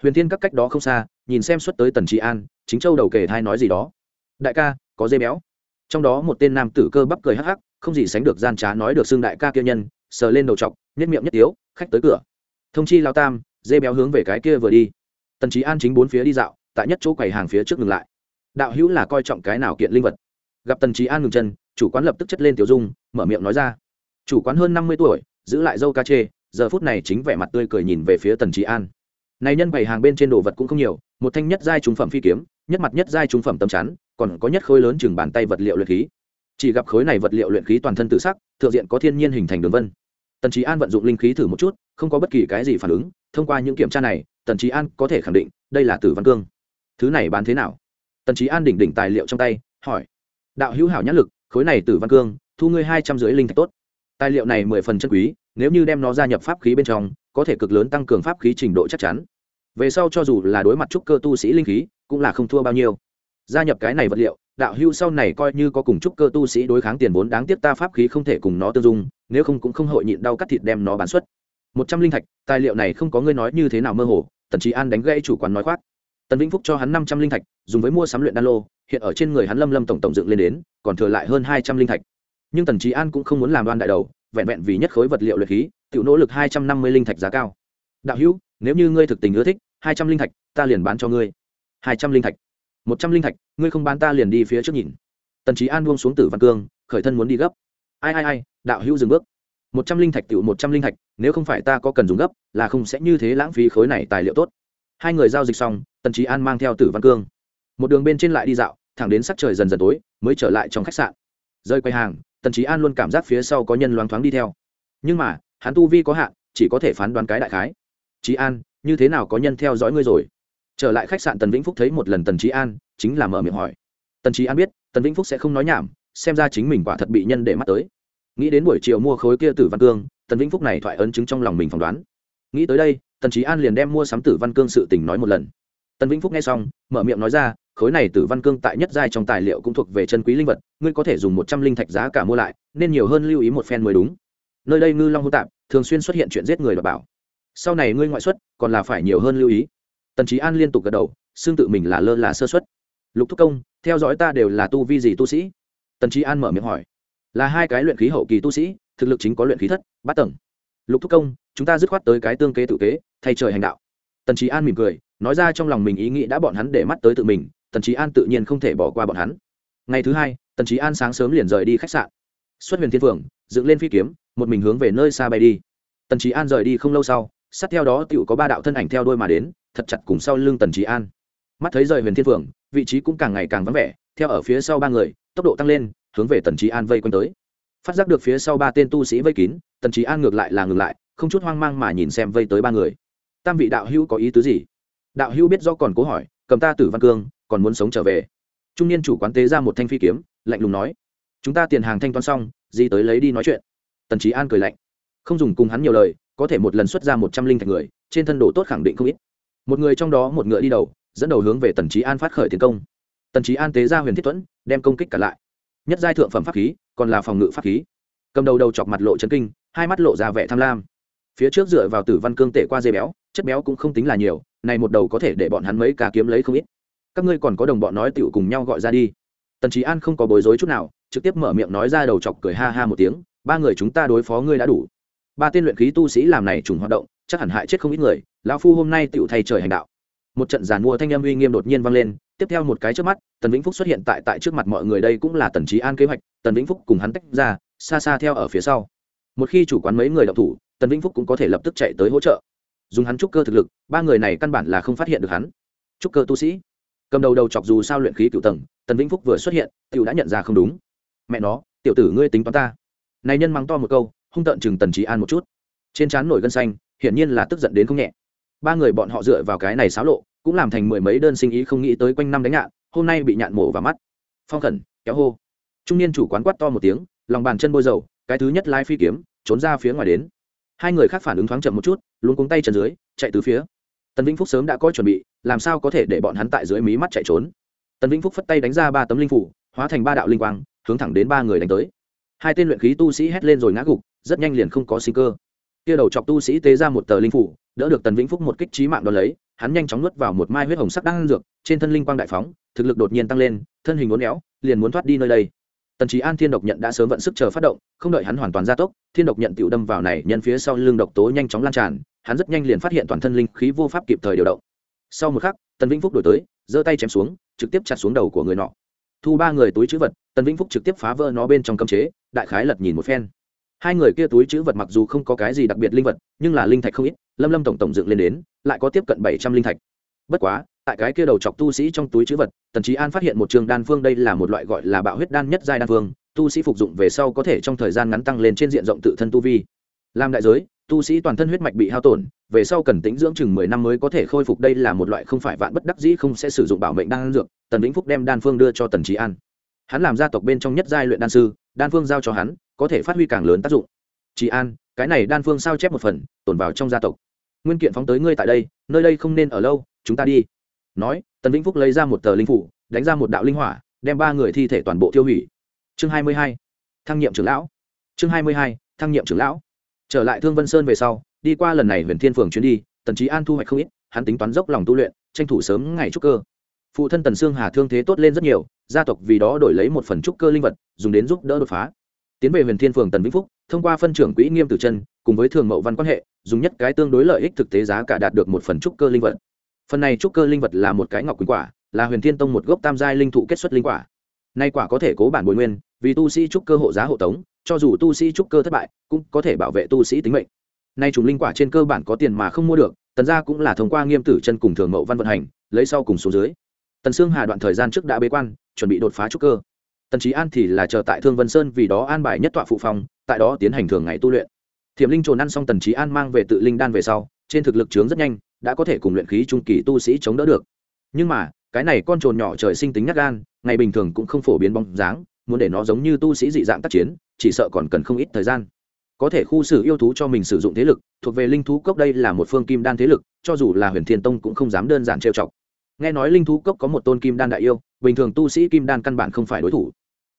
Huyền thiên các cách đó không xa, nhìn xem xuất tới tần trí an, chính châu đầu kể thai nói gì đó. Đại ca, có dây béo. Trong đó một tên nam tử cơ bắp cười hắc hắc không gì sánh được gian trá nói được xương đại ca kia nhân, sờ lên đầu chọc nhất miệng nhất tiếu, khách tới cửa. Thông chi lao tam, dê béo hướng về cái kia vừa đi. Tần trí an chính bốn phía đi dạo, tại nhất chỗ quầy hàng phía trước ngừng lại. Đạo hữu là coi trọng cái nào kiện linh vật? Gặp tần trí an ngừng chân, chủ quán lập tức chất lên tiểu dung, mở miệng nói ra. Chủ quán hơn năm mươi tuổi, giữ lại dâu ca chê, giờ phút này chính vẻ mặt tươi cười nhìn về phía tần trí an. Này nhân bày hàng bên trên đồ vật cũng không nhiều, một thanh nhất giai trung phẩm phi kiếm, nhất mặt nhất giai trung phẩm tấm chắn, còn có nhất khối lớn chừng bàn tay vật liệu luyện khí chỉ gặp khối này vật liệu luyện khí toàn thân tự sắc, thượng diện có thiên nhiên hình thành đường vân. Tần trí an vận dụng linh khí thử một chút, không có bất kỳ cái gì phản ứng, thông qua những kiểm tra này, tần trí an có thể khẳng định, đây là tử văn cương. Thứ này bán thế nào? Tần trí an đỉnh đỉnh tài liệu trong tay, hỏi. Đạo hữu hảo nhãn lực, khối này tử văn cương, thu ngươi hai trăm rưỡi linh thạch tốt. Tài liệu này mười phần chân quý, nếu như đem nó gia nhập pháp khí bên trong, có thể cực lớn tăng cường pháp khí trình độ chắc chắn. Về sau cho dù là đối mặt trúc cơ tu sĩ linh khí, cũng là không thua bao nhiêu. Gia nhập cái này vật liệu đạo hưu sau này coi như có cùng chúc cơ tu sĩ đối kháng tiền vốn đáng tiếc ta pháp khí không thể cùng nó tương dung, nếu không cũng không hội nhịn đau cắt thịt đem nó bán xuất. Một trăm linh thạch, tài liệu này không có ngươi nói như thế nào mơ hồ, tần trí an đánh gãy chủ quán nói khoác. Tần vĩnh phúc cho hắn năm trăm linh thạch, dùng với mua sắm luyện đan lô, hiện ở trên người hắn lâm lâm tổng tổng dựng lên đến, còn thừa lại hơn hai trăm linh thạch. Nhưng tần trí an cũng không muốn làm đoan đại đầu, vẹn vẹn vì nhất khối vật liệu luyện khí tự nỗ lực hai trăm năm mươi linh thạch giá cao. Đạo hữu, nếu như ngươi thực tình ưa thích, hai trăm linh thạch, ta liền bán cho ngươi. Hai trăm linh thạch. Một trăm linh thạch ngươi không bán ta liền đi phía trước nhìn. Tần trí an buông xuống tử văn cương, khởi thân muốn đi gấp. Ai ai ai, đạo hữu dừng bước. Một trăm linh thạch tiểu một trăm linh thạch, nếu không phải ta có cần dùng gấp, là không sẽ như thế lãng phí khối này tài liệu tốt. Hai người giao dịch xong, tần trí an mang theo tử văn cương. Một đường bên trên lại đi dạo, thẳng đến sắc trời dần dần tối, mới trở lại trong khách sạn. Rơi quay hàng, tần trí an luôn cảm giác phía sau có nhân loáng thoáng đi theo. Nhưng mà, hắn tu vi có hạn, chỉ có thể phán đoán cái đại khái. Trí an, như thế nào có nhân theo dõi ngươi rồi? Trở lại khách sạn tần vĩnh phúc thấy một lần tần trí an, chính là mở miệng hỏi. Tần trí an biết, tần vĩnh phúc sẽ không nói nhảm, xem ra chính mình quả thật bị nhân để mắt tới. Nghĩ đến buổi chiều mua khối kia tử văn cương, tần vĩnh phúc này thoại ấn chứng trong lòng mình phỏng đoán. Nghĩ tới đây, tần trí an liền đem mua sắm tử văn cương sự tình nói một lần. Tần vĩnh phúc nghe xong, mở miệng nói ra, khối này tử văn cương tại nhất giai trong tài liệu cũng thuộc về chân quý linh vật, ngươi có thể dùng một trăm linh thạch giá cả mua lại, nên nhiều hơn lưu ý một phen mới đúng. Nơi đây ngư long hô tạp, thường xuyên xuất hiện chuyện giết người và bảo. Sau này ngươi ngoại xuất, còn là phải nhiều hơn lưu ý tần trí an liên tục gật đầu, xương tự mình là lơ là sơ xuất lục thúc công, theo dõi ta đều là tu vi gì tu sĩ? Tần trí an mở miệng hỏi. Là hai cái luyện khí hậu kỳ tu sĩ, thực lực chính có luyện khí thất, bát tầng. Lục thúc công, chúng ta dứt khoát tới cái tương kế tự kế, thay trời hành đạo. Tần trí an mỉm cười, nói ra trong lòng mình ý nghĩ đã bọn hắn để mắt tới tự mình, tần trí an tự nhiên không thể bỏ qua bọn hắn. Ngày thứ hai, tần trí an sáng sớm liền rời đi khách sạn. Xuất huyền thiên phượng, dựng lên phi kiếm, một mình hướng về nơi xa bay đi. Tần trí an rời đi không lâu sau, sát theo đó tựu có ba đạo thân ảnh theo đôi mà đến thật chặt cùng sau lưng tần trí an. Mắt thấy rời huyền thiên phượng vị trí cũng càng ngày càng vắng vẻ, theo ở phía sau ba người, tốc độ tăng lên, hướng về tần trí an vây quanh tới. Phát giác được phía sau ba tên tu sĩ vây kín, tần trí an ngược lại là ngừng lại, không chút hoang mang mà nhìn xem vây tới ba người. Tam vị đạo hữu có ý tứ gì? Đạo hữu biết do còn cố hỏi, cầm ta tử văn cương, còn muốn sống trở về. Trung niên chủ quán tế ra một thanh phi kiếm, lạnh lùng nói, chúng ta tiền hàng thanh toán xong, di tới lấy đi nói chuyện. Tần trí an cười lạnh, không dùng cùng hắn nhiều lời, có thể một lần xuất ra một trăm linh thạch người, trên thân đồ tốt khẳng định không ít một người trong đó một ngựa đi đầu, dẫn đầu hướng về tần trí an phát khởi tiến công. Tần trí an tế ra huyền thiết thuẫn, đem công kích cả lại. Nhất giai thượng phẩm pháp khí, còn là phòng ngự pháp khí. Cầm đầu đầu chọc mặt lộ chấn kinh, hai mắt lộ ra vẻ tham lam. Phía trước dựa vào tử văn cương tể qua dây béo, chất béo cũng không tính là nhiều, này một đầu có thể để bọn hắn mấy cá kiếm lấy không ít. Các ngươi còn có đồng bọn nói tựu cùng nhau gọi ra đi. Tần trí an không có bối rối chút nào, trực tiếp mở miệng nói ra đầu chọc cười ha ha một tiếng, ba người chúng ta đối phó ngươi đã đủ. Ba tên luyện khí tu sĩ làm này trùng hoạt động chắc hẳn hại chết không ít người, lão phu hôm nay tựu thay trời hành đạo. Một trận giàn mua thanh âm uy nghiêm đột nhiên vang lên, tiếp theo một cái trước mắt, tần vĩnh phúc xuất hiện tại tại trước mặt mọi người đây cũng là tần trí an kế hoạch, tần vĩnh phúc cùng hắn tách ra, xa xa theo ở phía sau. Một khi chủ quán mấy người đọc thủ, tần vĩnh phúc cũng có thể lập tức chạy tới hỗ trợ. Dùng hắn trúc cơ thực lực, ba người này căn bản là không phát hiện được hắn. Trúc cơ tu sĩ. Cầm đầu đầu chọc dù sao luyện khí cựu tầng, tần vĩnh phúc vừa xuất hiện cựu đã nhận ra không đúng. Mẹ nó, tiểu tử ngươi tính toán ta. Này nhân mắng to một câu, hung tợn chừng tần trí an một chút. Trên trán nổi gân xanh hiển nhiên là tức giận đến không nhẹ. Ba người bọn họ dựa vào cái này xáo lộ, cũng làm thành mười mấy đơn sinh ý không nghĩ tới quanh năm đánh nhạn hôm nay bị nhạn mổ vào mắt. Phong khẩn, kéo hô. Trung niên chủ quán quát to một tiếng, lòng bàn chân bôi dầu, cái thứ nhất lai phi kiếm, trốn ra phía ngoài đến. Hai người khác phản ứng thoáng chậm một chút luôn cuống tay chân dưới, chạy từ phía. Tần vĩnh phúc sớm đã có chuẩn bị, làm sao có thể để bọn hắn tại dưới mí mắt chạy trốn? Tần vĩnh phúc phất tay đánh ra ba tấm linh phủ, hóa thành ba đạo linh quang, hướng thẳng đến ba người đánh tới. Hai tên luyện khí tu sĩ hét lên rồi ngã gục, rất nhanh liền không có sinh cơ kia đầu chọc tu sĩ tế ra một tờ linh phủ, đỡ được tần vĩnh phúc một kích trí mạng đ ó lấy, hắn nhanh chóng nuốt vào một mai huyết hồng sắc đang dược, trên thân linh quang đại phóng, thực lực đột nhiên tăng lên, thân hình uốn éo, liền muốn thoát đi nơi đây. Tần trí an thiên độc nhận đã sớm vận sức chờ phát động, không đợi hắn hoàn toàn gia tốc, thiên độc nhận tự đâm vào này nhân phía sau lưng độc tố nhanh chóng lan tràn, hắn rất nhanh liền phát hiện toàn thân linh khí vô pháp kịp thời điều động. Sau một khắc, tần vĩnh phúc đổi tới, giơ tay chém xuống, trực tiếp chặt xuống đầu của người nọ. Thu ba người túi chữ vật, tần vĩnh phúc trực tiếp phá vỡ nó bên trong cấm chế, đại khái lật nhìn một phen hai người kia túi chữ vật mặc dù không có cái gì đặc biệt linh vật, nhưng là linh thạch không ít, lâm lâm tổng tổng dựng lên đến, lại có tiếp cận bảy trăm linh thạch. Bất quá, tại cái kia đầu chọc tu sĩ trong túi chữ vật, tần trí an phát hiện một trường đan phương đây là một loại gọi là bạo huyết đan nhất giai đan phương, tu sĩ phục dụng về sau có thể trong thời gian ngắn tăng lên trên diện rộng tự thân tu vi. Làm đại giới, tu sĩ toàn thân huyết mạch bị hao tổn, về sau cần tính dưỡng chừng mười năm mới có thể khôi phục đây là một loại không phải vạn bất đắc dĩ không sẽ sử dụng bảo mệnh đan dược, tần vĩnh phúc đem đan phương đưa cho tần trí an. Hắn làm gia tộc bên trong nhất giai luyện đan sư đan phương giao cho hắn, có thể phát huy càng lớn tác dụng. Chị an, cái này đan phương sao chép một phần tồn vào trong gia tộc. Nguyên kiện phóng tới ngươi tại đây, nơi đây không nên ở lâu, chúng ta đi. Nói, tần vĩnh phúc lấy ra một tờ linh phủ, đánh ra một đạo linh hỏa, đem ba người thi thể toàn bộ tiêu hủy. Chương hai mươi hai, thăng nhiệm trưởng lão. Chương hai mươi hai, thăng nhiệm trưởng lão. Trở lại thương vân sơn về sau, đi qua lần này huyền thiên phường chuyến đi, tần trí an thu hoạch không ít, hắn tính toán dốc lòng tu luyện, tranh thủ sớm ngày trúc cơ. Phụ thân tần sương hà thương thế tốt lên rất nhiều gia tộc vì đó đổi lấy một phần trúc cơ linh vật, dùng đến giúp đỡ đột phá. Tiến về huyền thiên phường tần vĩnh phúc, thông qua phân trưởng quỹ nghiêm tử chân, cùng với thường mậu văn quan hệ, dùng nhất cái tương đối lợi ích thực tế giá cả đạt được một phần trúc cơ linh vật. Phần này trúc cơ linh vật là một cái ngọc quỳnh quả, là huyền thiên tông một gốc tam giai linh thụ kết xuất linh quả. Nay quả có thể cố bản bồi nguyên, vì tu sĩ trúc cơ hộ giá hộ tống, cho dù tu sĩ trúc cơ thất bại, cũng có thể bảo vệ tu sĩ tính mệnh. Nay chúng linh quả trên cơ bản có tiền mà không mua được, tần gia cũng là thông qua nghiêm tử chân cùng thường mậu văn vận hành, lấy sau cùng số dưới. Tần sương hà đoạn thời gian trước đã bế quan chuẩn bị đột phá trúc cơ. Tần trí an thì là chờ tại thương vân sơn vì đó an bài nhất tọa phụ phòng tại đó tiến hành thường ngày tu luyện. Thiểm linh trồn ăn xong tần trí an mang về tự linh đan về sau, trên thực lực trướng rất nhanh, đã có thể cùng luyện khí trung kỳ tu sĩ chống đỡ được. Nhưng mà, cái này con trồn nhỏ trời sinh tính nhắc gan, ngày bình thường cũng không phổ biến bóng dáng, muốn để nó giống như tu sĩ dị dạng tác chiến, chỉ sợ còn cần không ít thời gian. Có thể khu xử yêu thú cho mình sử dụng thế lực, thuộc về linh thú cốc đây là một phương kim đan thế lực, cho dù là huyền thiên tông cũng không dám đơn giản trêu chọc. Nghe nói linh thú cốc có một tôn kim đan đại yêu bình thường tu sĩ kim đan căn bản không phải đối thủ.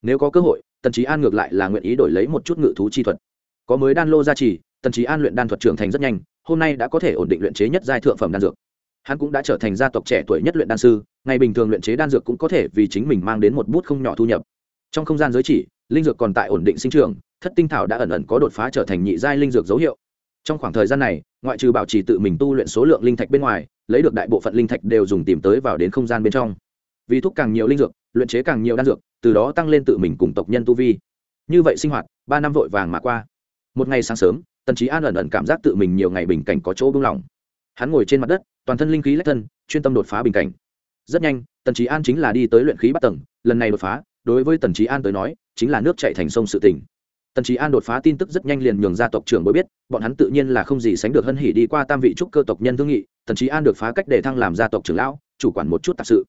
Nếu có cơ hội, tần trí an ngược lại là nguyện ý đổi lấy một chút ngự thú chi thuật. Có mới đan lô gia trì, tần trí an luyện đan thuật trưởng thành rất nhanh, hôm nay đã có thể ổn định luyện chế nhất giai thượng phẩm đan dược. Hắn cũng đã trở thành gia tộc trẻ tuổi nhất luyện đan sư, ngày bình thường luyện chế đan dược cũng có thể vì chính mình mang đến một bút không nhỏ thu nhập. Trong không gian giới chỉ, linh dược còn tại ổn định sinh trường thất tinh thảo đã ẩn ẩn có đột phá trở thành nhị giai linh dược dấu hiệu. Trong khoảng thời gian này, ngoại trừ bảo trì tự mình tu luyện số lượng linh thạch bên ngoài, lấy được đại bộ phận linh thạch đều dùng tìm tới vào đến không gian bên trong vì thúc càng nhiều linh dược, luyện chế càng nhiều đan dược, từ đó tăng lên tự mình cùng tộc nhân tu vi. Như vậy sinh hoạt, ba năm vội vàng mà qua. Một ngày sáng sớm, tần trí an ẩn ẩn cảm giác tự mình nhiều ngày bình cảnh có chỗ buông lỏng. Hắn ngồi trên mặt đất, toàn thân linh khí lách thân, chuyên tâm đột phá bình cảnh. Rất nhanh, tần trí an chính là đi tới luyện khí bắt tầng, lần này đột phá, đối với tần trí an tới nói, chính là nước chạy thành sông sự tỉnh tần trí an đột phá tin tức rất nhanh liền nhường ra tộc trưởng mới biết, bọn hắn tự nhiên là không gì sánh được hân hỉ đi qua tam vị trúc cơ tộc nhân thương nghị, tần trí an được phá cách để thăng làm gia tộc trưởng lão, chủ quản một chút tạp sự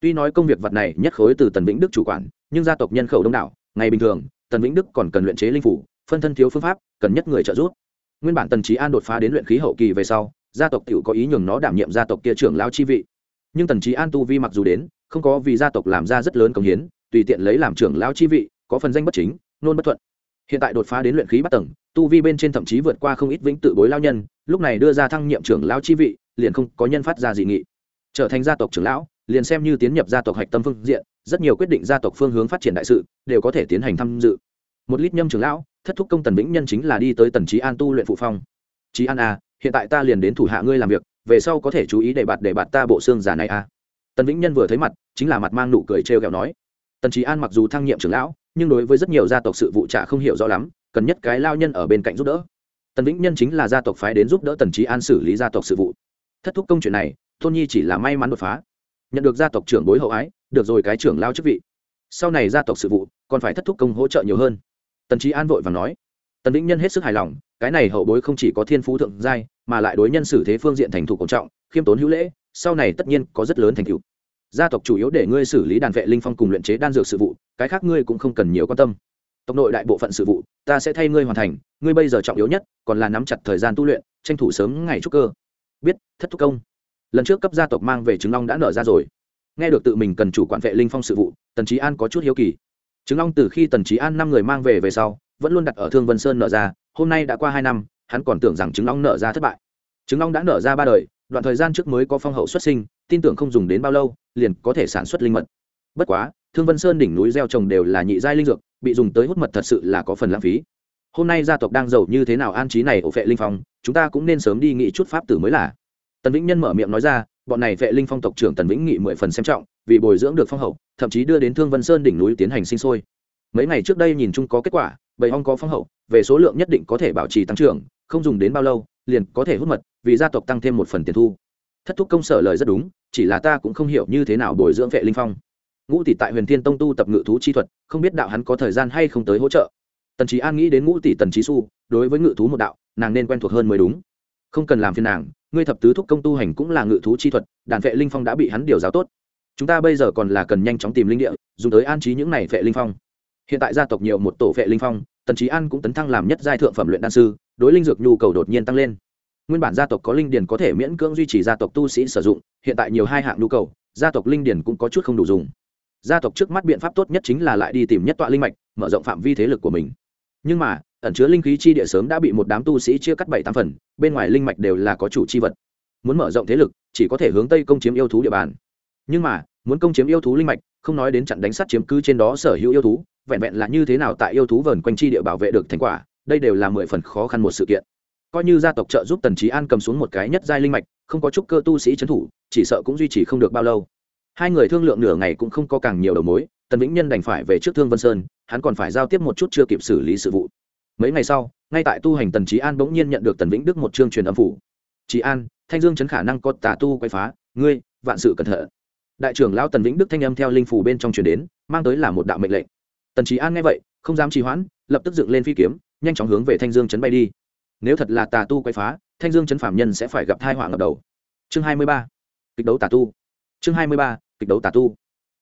tuy nói công việc vật này nhất khối từ tần vĩnh đức chủ quản, nhưng gia tộc nhân khẩu đông đảo, ngày bình thường, tần vĩnh đức còn cần luyện chế linh phủ, phân thân thiếu phương pháp, cần nhất người trợ giúp. Nguyên bản tần trí an đột phá đến luyện khí hậu kỳ về sau, gia tộc t có ý nhường nó đảm nhiệm gia tộc kia trưởng lao chi vị. Nhưng tần trí an tu vi mặc dù đến, không có vì gia tộc làm ra rất lớn công hiến, tùy tiện lấy làm trưởng lao chi vị, có phần danh bất chính, nôn bất thuận. Hiện tại đột phá đến luyện khí bắt tầng, tu vi bên trên thậm chí vượt qua không ít vĩnh tự bối lao nhân, lúc này đưa ra thăng nhiệm trưởng lao chi vị, liền không có nhân phát ra dị nghị. Trở thành gia tộc trưởng lão liền xem như tiến nhập gia tộc hạch tâm phương diện, rất nhiều quyết định gia tộc phương hướng phát triển đại sự, đều có thể tiến hành tham dự. Một lít nhâm trưởng lão, thất thúc công tần vĩnh nhân chính là đi tới tần trí an tu luyện phụ phong. Trí an a hiện tại ta liền đến thủ hạ ngươi làm việc, về sau có thể chú ý để bạt để bạt ta bộ xương giả này à. Tần vĩnh nhân vừa thấy mặt, chính là mặt mang nụ cười trêu ghẹo nói. Tần trí an mặc dù thăng nhiệm trưởng lão, nhưng đối với rất nhiều gia tộc sự vụ trả không hiểu rõ lắm, cần nhất cái lao nhân ở bên cạnh giúp đỡ. Tần vĩnh nhân chính là gia tộc phái đến giúp đỡ tần trí an xử lý gia tộc sự vụ. Thất thúc công chuyện này, tôn nhi chỉ là may mắn đột phá nhận được gia tộc trưởng bối hậu ái, được rồi cái trưởng lao chức vị. Sau này gia tộc sự vụ, còn phải thất thúc công hỗ trợ nhiều hơn. Tần trí an vội và nói. Tần vĩnh nhân hết sức hài lòng, cái này hậu bối không chỉ có thiên phú thượng giai, mà lại đối nhân xử thế phương diện thành thục cổ trọng, khiêm tốn hữu lễ, sau này tất nhiên có rất lớn thành tựu. Gia tộc chủ yếu để ngươi xử lý đàn vệ linh phong cùng luyện chế đan dược sự vụ, cái khác ngươi cũng không cần nhiều quan tâm. Tộc nội đại bộ phận sự vụ, ta sẽ thay ngươi hoàn thành, ngươi bây giờ trọng yếu nhất, còn là nắm chặt thời gian tu luyện, tranh thủ sớm ngày trúc cơ. Biết, thất thúc công lần trước cấp gia tộc mang về trứng long đã nở ra rồi. Nghe được tự mình cần chủ quản vệ linh phong sự vụ, tần trí an có chút hiếu kỳ. Trứng long từ khi tần trí an năm người mang về về sau, vẫn luôn đặt ở thương vân sơn nở ra, hôm nay đã qua hai năm, hắn còn tưởng rằng trứng long nở ra thất bại. Trứng long đã nở ra ba đời, đoạn thời gian trước mới có phong hậu xuất sinh, tin tưởng không dùng đến bao lâu, liền có thể sản xuất linh mật. Bất quá, thương vân sơn đỉnh núi gieo trồng đều là nhị giai linh dược, bị dùng tới hút mật thật sự là có phần lãng phí. Hôm nay gia tộc đang giàu như thế nào an trí này ổ vệ linh phong, chúng ta cũng nên sớm đi nghị chút pháp tử mới là tần vĩnh nhân mở miệng nói ra, bọn này vệ linh phong tộc trưởng tần vĩnh nghị mười phần xem trọng, vì bồi dưỡng được phong hậu, thậm chí đưa đến thương vân sơn đỉnh núi tiến hành sinh sôi. Mấy ngày trước đây nhìn chung có kết quả, bầy ong có phong hậu, về số lượng nhất định có thể bảo trì tăng trưởng, không dùng đến bao lâu, liền có thể hút mật, vì gia tộc tăng thêm một phần tiền thu. Thất thúc công sở lời rất đúng, chỉ là ta cũng không hiểu như thế nào bồi dưỡng vệ linh phong. Ngũ tỷ tại huyền thiên tông tu tập ngự thú chi thuật, không biết đạo hắn có thời gian hay không tới hỗ trợ. Tần trí an nghĩ đến ngũ tỷ tần trí su đối với ngự thú một đạo, nàng nên quen thuộc hơn mới đúng không cần làm phiền nàng, ngươi thập tứ thúc công tu hành cũng là ngự thú chi thuật, đàn vệ linh phong đã bị hắn điều giáo tốt. Chúng ta bây giờ còn là cần nhanh chóng tìm linh địa, dùng tới an trí những này vệ linh phong. Hiện tại gia tộc nhiều một tổ vệ linh phong, tần trí an cũng tấn thăng làm nhất giai thượng phẩm luyện đan sư, đối linh dược nhu cầu đột nhiên tăng lên. Nguyên bản gia tộc có linh điền có thể miễn cưỡng duy trì gia tộc tu sĩ sử dụng, hiện tại nhiều hai hạng nhu cầu, gia tộc linh điền cũng có chút không đủ dùng. Gia tộc trước mắt biện pháp tốt nhất chính là lại đi tìm nhất tọa linh mạch, mở rộng phạm vi thế lực của mình. Nhưng mà ẩn chứa linh khí chi địa sớm đã bị một đám tu sĩ chia cắt bảy tám phần, bên ngoài linh mạch đều là có chủ chi vật. Muốn mở rộng thế lực, chỉ có thể hướng tây công chiếm yêu thú địa bàn. Nhưng mà, muốn công chiếm yêu thú linh mạch, không nói đến chặn đánh sát chiếm cứ trên đó sở hữu yêu thú, vẹn vẹn là như thế nào tại yêu thú vờn quanh chi địa bảo vệ được thành quả, đây đều là mười phần khó khăn một sự kiện. Coi như gia tộc trợ giúp tần trí an cầm xuống một cái nhất giai linh mạch, không có chút cơ tu sĩ trấn thủ, chỉ sợ cũng duy trì không được bao lâu. Hai người thương lượng nửa ngày cũng không có càng nhiều đầu mối, tần vĩnh nhân đành phải về trước thương vân sơn, hắn còn phải giao tiếp một chút chưa kịp xử lý sự vụ mấy ngày sau, ngay tại tu hành tần trí an bỗng nhiên nhận được tần vĩnh đức một chương truyền âm phủ. Trí an, thanh dương chấn khả năng có tà tu quay phá, ngươi, vạn sự cẩn thận. Đại trưởng lão tần vĩnh đức thanh âm theo linh phủ bên trong truyền đến, mang tới là một đạo mệnh lệnh. Tần trí an nghe vậy, không dám trì hoãn, lập tức dựng lên phi kiếm, nhanh chóng hướng về thanh dương chấn bay đi. Nếu thật là tà tu quay phá, thanh dương chấn phạm nhân sẽ phải gặp thai họa ngập đầu. Chương hai mươi ba, kịch đấu tà tu. Chương hai mươi ba, kịch đấu tà tu.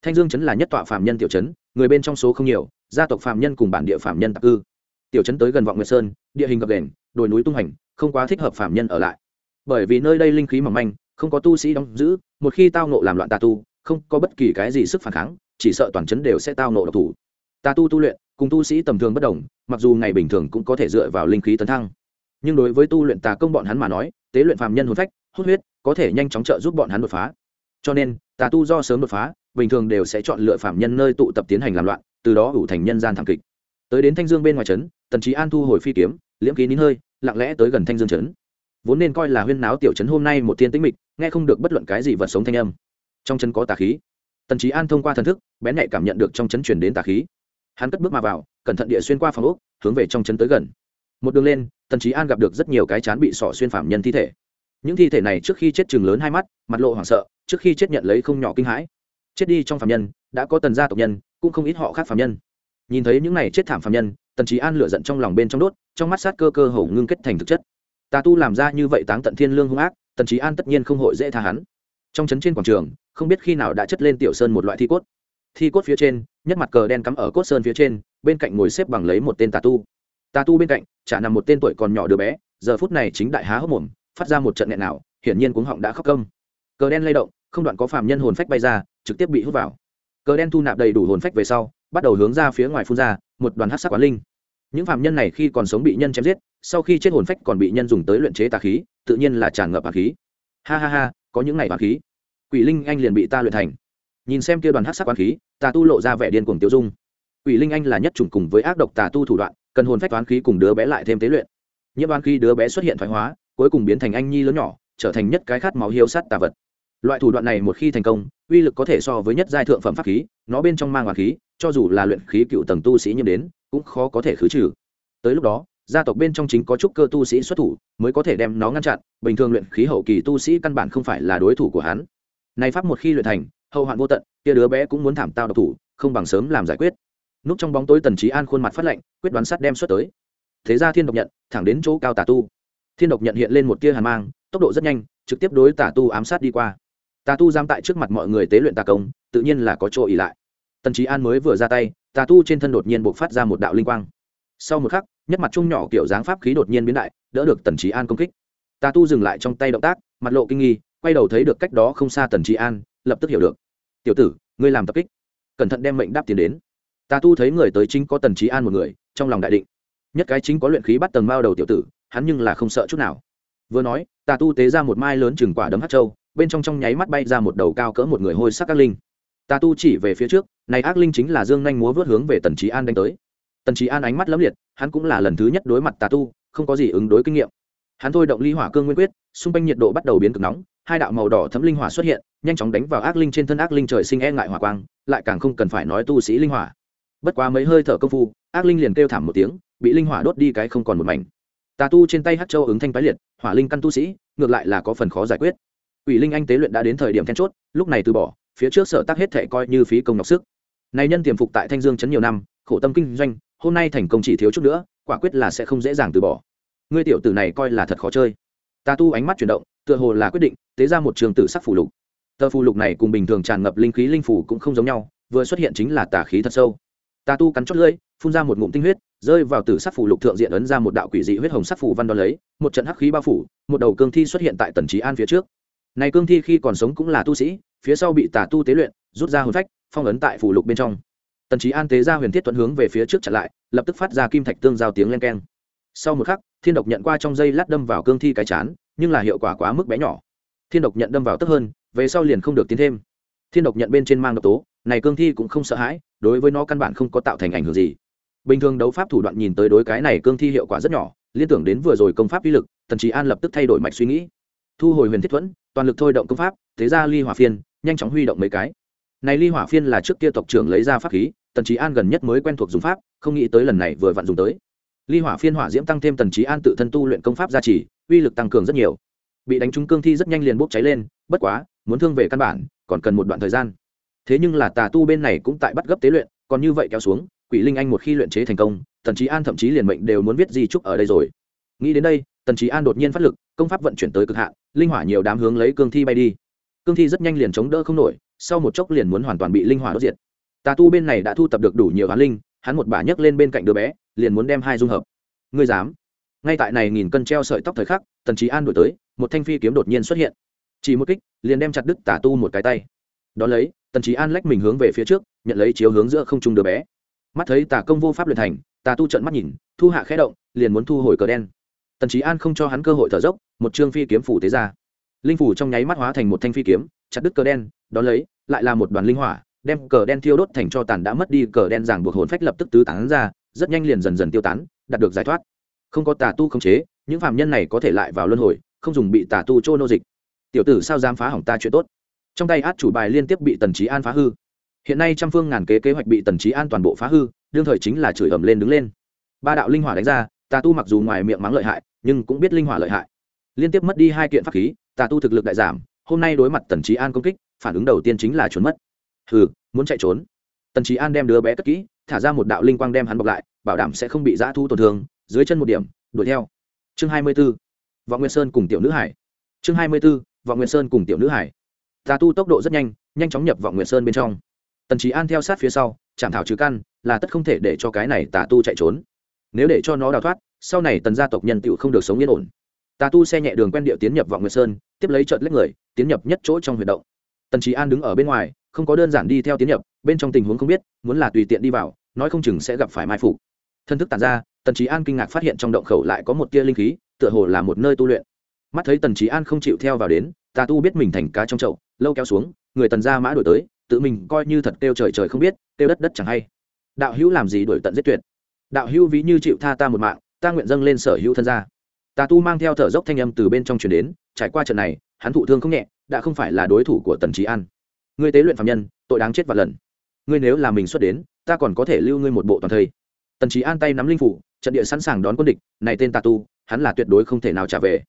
Thanh dương chấn là nhất tọa phạm nhân tiểu chấn, người bên trong số không nhiều, gia tộc phạm nhân cùng bản địa phạm nhân tạc cư tiểu chấn tới gần vọng nguyệt sơn, địa hình gập đền đồi núi tung hành, không quá thích hợp phạm nhân ở lại. Bởi vì nơi đây linh khí mỏng manh, không có tu sĩ đóng giữ, một khi tao nộ làm loạn tà tu, không có bất kỳ cái gì sức phản kháng, chỉ sợ toàn chấn đều sẽ tao nộ độc thủ. Tà tu tu luyện, cùng tu sĩ tầm thường bất đồng, mặc dù ngày bình thường cũng có thể dựa vào linh khí tấn thăng. Nhưng đối với tu luyện tà công bọn hắn mà nói, tế luyện phàm nhân hồn phách, hút huyết, có thể nhanh chóng trợ giúp bọn hắn đột phá. Cho nên, tà tu do sớm đột phá, bình thường đều sẽ chọn lựa phạm nhân nơi tụ tập tiến hành làm loạn, từ đó ủ thành nhân gian thảm kịch tới đến thanh dương bên ngoài trấn, tần trí an thu hồi phi kiếm, liễm ký nín hơi, lặng lẽ tới gần thanh dương trấn. Vốn nên coi là huyên náo tiểu trấn hôm nay một thiên tĩnh mịch, nghe không được bất luận cái gì vật sống thanh âm. Trong trấn có tà khí. Tần trí an thông qua thần thức, bén nhạy cảm nhận được trong trấn chuyển đến tà khí. Hắn cất bước mà vào, cẩn thận địa xuyên qua phòng ốc, hướng về trong trấn tới gần. Một đường lên, tần trí an gặp được rất nhiều cái chán bị sỏ xuyên phạm nhân thi thể. Những thi thể này trước khi chết chừng lớn hai mắt, mặt lộ hoảng sợ, trước khi chết nhận lấy không nhỏ kinh hãi. Chết đi trong phạm nhân, đã có tần gia tộc nhân, cũng không ít họ khác phạm nhân nhìn thấy những này chết thảm phạm nhân, tần trí an lửa giận trong lòng bên trong đốt, trong mắt sát cơ cơ hầu ngưng kết thành thực chất. Tà tu làm ra như vậy táng tận thiên lương hung ác, tần trí an tất nhiên không hội dễ tha hắn. Trong trấn trên quảng trường, không biết khi nào đã chất lên tiểu sơn một loại thi cốt. Thi cốt phía trên, nhất mặt cờ đen cắm ở cốt sơn phía trên, bên cạnh ngồi xếp bằng lấy một tên tà tu. Tà tu bên cạnh, chả nằm một tên tuổi còn nhỏ đứa bé, giờ phút này chính đại há hốc mồm, phát ra một trận nghẹn nào, hiển nhiên cuống họng đã khóc công. cờ đen lay động, không đoạn có phạm nhân hồn phách bay ra, trực tiếp bị hút vào. Cờ đen thu nạp đầy đủ hồn phách về sau bắt đầu hướng ra phía ngoài phun ra, một đoàn hát sắc quán linh. Những phạm nhân này khi còn sống bị nhân chém giết, sau khi chết hồn phách còn bị nhân dùng tới luyện chế tà khí, tự nhiên là tràn ngập hạt khí. Ha ha ha, có những ngày hạt khí. Quỷ linh anh liền bị ta luyện thành. Nhìn xem kia đoàn hát sắc quán khí tà tu lộ ra vẻ điên cuồng tiêu dung. Quỷ linh anh là nhất chủng cùng với ác độc tà tu thủ đoạn, cần hồn phách toán khí cùng đứa bé lại thêm tế luyện. Nhiễm oán khí đứa bé xuất hiện thoái hóa, cuối cùng biến thành anh nhi lớn nhỏ, trở thành nhất cái khát máu hiếu sát tà vật. Loại thủ đoạn này một khi thành công, uy lực có thể so với nhất giai thượng phẩm pháp khí, nó bên trong mang hoàng khí cho dù là luyện khí cựu tầng tu sĩ nhiễm đến, cũng khó có thể khứ trừ. Tới lúc đó, gia tộc bên trong chính có trúc cơ tu sĩ xuất thủ, mới có thể đem nó ngăn chặn, bình thường luyện khí hậu kỳ tu sĩ căn bản không phải là đối thủ của hắn. Nay pháp một khi luyện thành, hậu hoạn vô tận, kia đứa bé cũng muốn thảm tao độc thủ, không bằng sớm làm giải quyết. Núp trong bóng tối tần trí an khuôn mặt phát lệnh quyết đoán sắt đem xuất tới. Thế ra thiên độc nhận, thẳng đến chỗ cao tà tu. Thiên độc nhận hiện lên một tia hàn mang, tốc độ rất nhanh, trực tiếp đối tà tu ám sát đi qua. Tà tu giam tại trước mặt mọi người tế luyện tà công, tự nhiên là có chỗ ỉ lại tần trí an mới vừa ra tay, tà tu trên thân đột nhiên buộc phát ra một đạo linh quang. Sau một khắc, nhất mặt trung nhỏ kiểu dáng pháp khí đột nhiên biến đại, đỡ được tần trí an công kích. Tà tu dừng lại trong tay động tác, mặt lộ kinh nghi, quay đầu thấy được cách đó không xa tần trí an, lập tức hiểu được. Tiểu tử, ngươi làm tập kích. Cẩn thận đem mệnh đáp tiền đến. Tà tu thấy người tới chính có tần trí an một người, trong lòng đại định. Nhất cái chính có luyện khí bắt tầng mao đầu tiểu tử, hắn nhưng là không sợ chút nào. Vừa nói, tà tu tế ra một mai lớn chừng quả đấm hát trâu bên trong trong nháy mắt bay ra một đầu cao cỡ một người hôi sắc các linh tà tu chỉ về phía trước, này ác linh chính là dương nhanh múa vớt hướng về tần trí an đánh tới. Tần trí an ánh mắt lấm liệt, hắn cũng là lần thứ nhất đối mặt tà tu, không có gì ứng đối kinh nghiệm. Hắn thôi động ly hỏa cương nguyên quyết, xung quanh nhiệt độ bắt đầu biến cực nóng, hai đạo màu đỏ thấm linh hỏa xuất hiện, nhanh chóng đánh vào ác linh trên thân ác linh trời sinh e ngại hỏa quang, lại càng không cần phải nói tu sĩ linh hỏa. Bất quá mấy hơi thở công phu, ác linh liền kêu thảm một tiếng, bị linh hỏa đốt đi cái không còn một mảnh. Tà tu trên tay hát châu ứng thanh tái liệt, hỏa linh căn tu sĩ, ngược lại là có phần khó giải quyết. Ủy linh anh tế luyện đã đến thời điểm then chốt, lúc này từ bỏ phía trước sở tác hết thệ coi như phí công nhọc sức. Này nhân tiềm phục tại thanh dương chấn nhiều năm, khổ tâm kinh doanh, hôm nay thành công chỉ thiếu chút nữa, quả quyết là sẽ không dễ dàng từ bỏ. Ngươi tiểu tử này coi là thật khó chơi. Ta tu ánh mắt chuyển động, tựa hồ là quyết định, tế ra một trường tử sắc phù lục. Tờ phù lục này cùng bình thường tràn ngập linh khí linh phủ cũng không giống nhau, vừa xuất hiện chính là tà khí thật sâu. Ta tu cắn chót lưỡi, phun ra một ngụm tinh huyết, rơi vào tử sắc phù lục thượng diện ấn ra một đạo quỷ dị huyết hồng sắc phù văn đo lấy, một trận hắc khí bao phủ, một đầu cương thi xuất hiện tại tần trí an phía trước. Này cương thi khi còn sống cũng là tu sĩ phía sau bị tà tu tế luyện, rút ra hồn phách, phong ấn tại phủ lục bên trong. Tần trí an tế ra huyền thiết thuận hướng về phía trước chặn lại, lập tức phát ra kim thạch tương giao tiếng len keng. Sau một khắc, thiên độc nhận qua trong dây lát đâm vào cương thi cái chán, nhưng là hiệu quả quá mức bé nhỏ. Thiên độc nhận đâm vào tức hơn, về sau liền không được tiến thêm. Thiên độc nhận bên trên mang độc tố, này cương thi cũng không sợ hãi, đối với nó căn bản không có tạo thành ảnh hưởng gì. Bình thường đấu pháp thủ đoạn nhìn tới đối cái này cương thi hiệu quả rất nhỏ, liên tưởng đến vừa rồi công pháp uy lực, tần trí an lập tức thay đổi mạch suy nghĩ. Thu hồi huyền thiết thuẫn, toàn lực thôi động công pháp thế ra ly hỏa phiên nhanh chóng huy động mấy cái. Này ly hỏa phiên là trước kia tộc trưởng lấy ra pháp khí, tần trí an gần nhất mới quen thuộc dùng pháp, không nghĩ tới lần này vừa vặn dùng tới. Ly hỏa phiên hỏa diễm tăng thêm tần trí an tự thân tu luyện công pháp gia trì, uy lực tăng cường rất nhiều. Bị đánh trúng cương thi rất nhanh liền bốc cháy lên, bất quá, muốn thương về căn bản, còn cần một đoạn thời gian. Thế nhưng là tà tu bên này cũng tại bắt gấp tế luyện, còn như vậy kéo xuống, quỷ linh anh một khi luyện chế thành công, tần trí an thậm chí liền mệnh đều muốn viết di trúc ở đây rồi. Nghĩ đến đây, tần trí an đột nhiên phát lực, công pháp vận chuyển tới cực hạn, linh hỏa nhiều đám hướng lấy cương thi bay đi cương thi rất nhanh liền chống đỡ không nổi, sau một chốc liền muốn hoàn toàn bị linh hỏa đốt diệt. Tà tu bên này đã thu tập được đủ nhiều hán linh, hắn một bà nhấc lên bên cạnh đứa bé, liền muốn đem hai dung hợp. Ngươi dám? Ngay tại này nghìn cân treo sợi tóc thời khắc, tần trí an đổi tới, một thanh phi kiếm đột nhiên xuất hiện. Chỉ một kích, liền đem chặt đứt tà tu một cái tay. Đ ó lấy, tần trí an lách mình hướng về phía trước, nhận lấy chiếu hướng giữa không trung đứa bé. Mắt thấy tà công vô pháp luyện thành, tà tu trận mắt nhìn, thu hạ khẽ động, liền muốn thu hồi cờ đen. Tần trí an không cho hắn cơ hội thở dốc, một chương phi kiếm phủ tế ra linh phủ trong nháy mắt hóa thành một thanh phi kiếm, chặt đứt cờ đen, đón lấy, lại là một đoàn linh hỏa, đem cờ đen thiêu đốt thành cho tàn đã mất đi, cờ đen giảng buộc hồn phách lập tức tứ tán ra, rất nhanh liền dần dần tiêu tán, đạt được giải thoát. Không có tà tu khống chế, những phạm nhân này có thể lại vào luân hồi, không dùng bị tà tu trô nô dịch. Tiểu tử sao dám phá hỏng ta chuyện tốt? Trong tay át chủ bài liên tiếp bị tần trí an phá hư. Hiện nay trăm phương ngàn kế kế hoạch bị tần trí an toàn bộ phá hư, đương thời chính là chửi ẩm lên đứng lên. Ba đạo linh hỏa đánh ra, tà tu mặc dù ngoài miệng mắng lợi hại, nhưng cũng biết linh hỏa lợi hại. Liên tiếp mất đi hai kiện pháp khí tà tu thực lực đại giảm, hôm nay đối mặt tần trí an công kích, phản ứng đầu tiên chính là trốn mất. Hừ, muốn chạy trốn. Tần trí an đem đứa bé cất kỹ, thả ra một đạo linh quang đem hắn bọc lại, bảo đảm sẽ không bị giã thu tổn thương, dưới chân một điểm, đuổi theo. Chương hai mươi b ố võ nguyên sơn cùng tiểu nữ hải. Chương hai mươi b ố võ nguyên sơn cùng tiểu nữ hải. Tà tu tốc độ rất nhanh nhanh chóng nhập võ nguyên sơn bên trong. Tần trí an theo sát phía sau, chạm thảo trừ căn, là tất không thể để cho cái này tà tu chạy trốn. Nếu để cho nó đào thoát, sau này tần gia tộc nhân tựu không được sống yên ổn tà tu xe nhẹ đường quen điệu tiến nhập vọng nguyệt sơn, tiếp lấy trợt lấy người, tiến nhập nhất chỗ trong huyệt động. Tần trí an đứng ở bên ngoài, không có đơn giản đi theo tiến nhập, bên trong tình huống không biết, muốn là tùy tiện đi vào, nói không chừng sẽ gặp phải mai phục. Thân thức tàn ra, tần trí an kinh ngạc phát hiện trong động khẩu lại có một tia linh khí, tựa hồ là một nơi tu luyện. Mắt thấy tần trí an không chịu theo vào đến, tà tu biết mình thành cá trong chậu, lâu kéo xuống, người tần gia mã đổi tới, tự mình coi như thật kêu trời trời không biết, kêu đất đất chẳng hay. Đạo hữu làm gì đổi tận giết tuyệt? Đạo hữu ví như chịu tha ta một mạng, ta nguyện dâng lên sở hữu thân gia tà tu mang theo thở dốc thanh âm từ bên trong truyền đến, trải qua trận này, hắn thụ thương không nhẹ, đã không phải là đối thủ của tần trí an. Ngươi tế luyện phạm nhân, tội đáng chết và lần. Ngươi nếu là mình xuất đến, ta còn có thể lưu ngươi một bộ toàn thây. Tần trí an tay nắm linh phủ, trận địa sẵn sàng đón quân địch, này tên tà tu, hắn là tuyệt đối không thể nào trả về.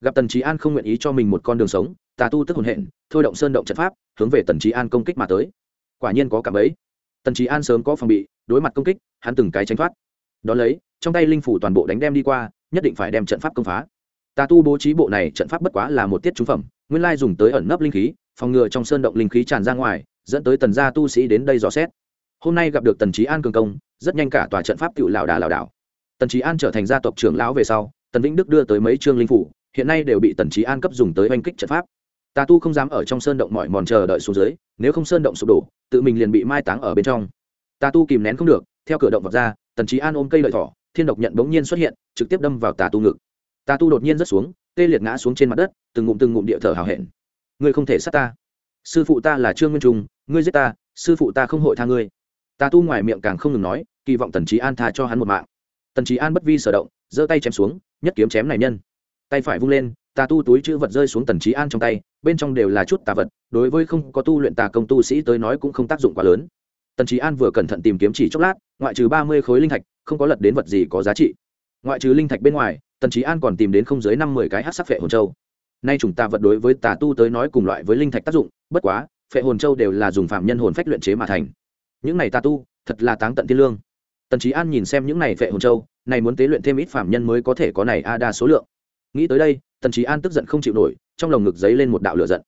Gặp tần trí an không nguyện ý cho mình một con đường sống, tà tu tức hồn hện, thôi động sơn động trận pháp, hướng về tần trí an công kích mà tới. Quả nhiên có cảm ấy tần trí an sớm có phòng bị, đối mặt công kích, hắn từng cái tránh thoát. Đón lấy, trong tay linh phủ toàn bộ đánh đem đi qua nhất định phải đem trận pháp công phá. Tà tu bố trí bộ này trận pháp bất quá là một tiết trúng phẩm, nguyên lai dùng tới ẩn nấp linh khí, phòng ngừa trong sơn động linh khí tràn ra ngoài, dẫn tới tần gia tu sĩ đến đây dò xét. Hôm nay gặp được tần trí an cường công, rất nhanh cả tòa trận pháp cựu lảo đà lảo đảo. Tần trí an trở thành gia tộc trưởng lão về sau, tần vĩnh đức đưa tới mấy trương linh phủ, hiện nay đều bị tần trí an cấp dùng tới oanh kích trận pháp. Tà tu không dám ở trong sơn động mọi mòn chờ đợi xuống dưới, nếu không sơn động sụp đổ, tự mình liền bị mai táng ở bên trong. Tà tu kìm nén không được, theo cửa động vọt ra, tần trí an ôm cây lợi thỏ thiên độc nhận bỗng nhiên xuất hiện, trực tiếp đâm vào tà tu ngực. Tà tu đột nhiên rớt xuống, tê liệt ngã xuống trên mặt đất, từng ngụm từng ngụm địa thở hào hẹn. Ngươi không thể sát ta. Sư phụ ta là trương nguyên trung, ngươi giết ta, sư phụ ta không hội tha ngươi. Tà tu ngoài miệng càng không ngừng nói, kỳ vọng tần trí an tha cho hắn một mạng. Tần trí an bất vi sở động, giơ tay chém xuống, nhất kiếm chém này nhân. Tay phải vung lên, tà tu túi chữ vật rơi xuống tần trí an trong tay, bên trong đều là chút tà vật, đối với không có tu luyện tà công tu sĩ tới nói cũng không tác dụng quá lớn. Tần trí an vừa cẩn thận tìm kiếm chỉ chốc lát, ngoại trừ ba mươi khối linh thạch không có lật đến vật gì có giá trị. Ngoại trừ linh thạch bên ngoài, tần trí an còn tìm đến không dưới năm mươi cái hát sắc phệ hồn châu. Nay chúng ta vật đối với tà tu tới nói cùng loại với linh thạch tác dụng, bất quá, phệ hồn châu đều là dùng phạm nhân hồn phách luyện chế mà thành. Những này tà tu, thật là táng tận thiên lương. Tần trí an nhìn xem những này phệ hồn châu, này muốn tế luyện thêm ít phạm nhân mới có thể có này a đa số lượng. Nghĩ tới đây, tần trí an tức giận không chịu nổi, trong lồng ngực giấy lên một đạo lửa giận.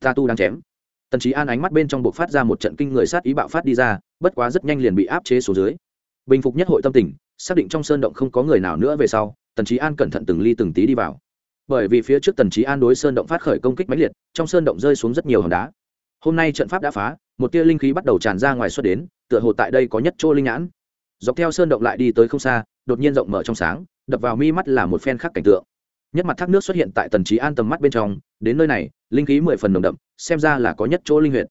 Tà tu đang chém. Tần trí an ánh mắt bên trong buộc phát ra một trận kinh người sát ý bạo phát đi ra, bất quá rất nhanh liền bị áp chế xuống dưới bình phục nhất hội tâm tình, xác định trong sơn động không có người nào nữa về sau, tần trí an cẩn thận từng ly từng tí đi vào. Bởi vì phía trước tần trí an đối sơn động phát khởi công kích mãnh liệt, trong sơn động rơi xuống rất nhiều hòn đá. Hôm nay trận pháp đã phá, một tia linh khí bắt đầu tràn ra ngoài xuất đến, tựa hồ tại đây có nhất chỗ linh nhãn. Dọc theo sơn động lại đi tới không xa, đột nhiên rộng mở trong sáng, đập vào mi mắt là một phen khác cảnh tượng. Nhất mặt thác nước xuất hiện tại tần trí an tầm mắt bên trong, đến nơi này, linh khí mười phần nồng đậm, xem ra là có nhất chỗ linh huyệt.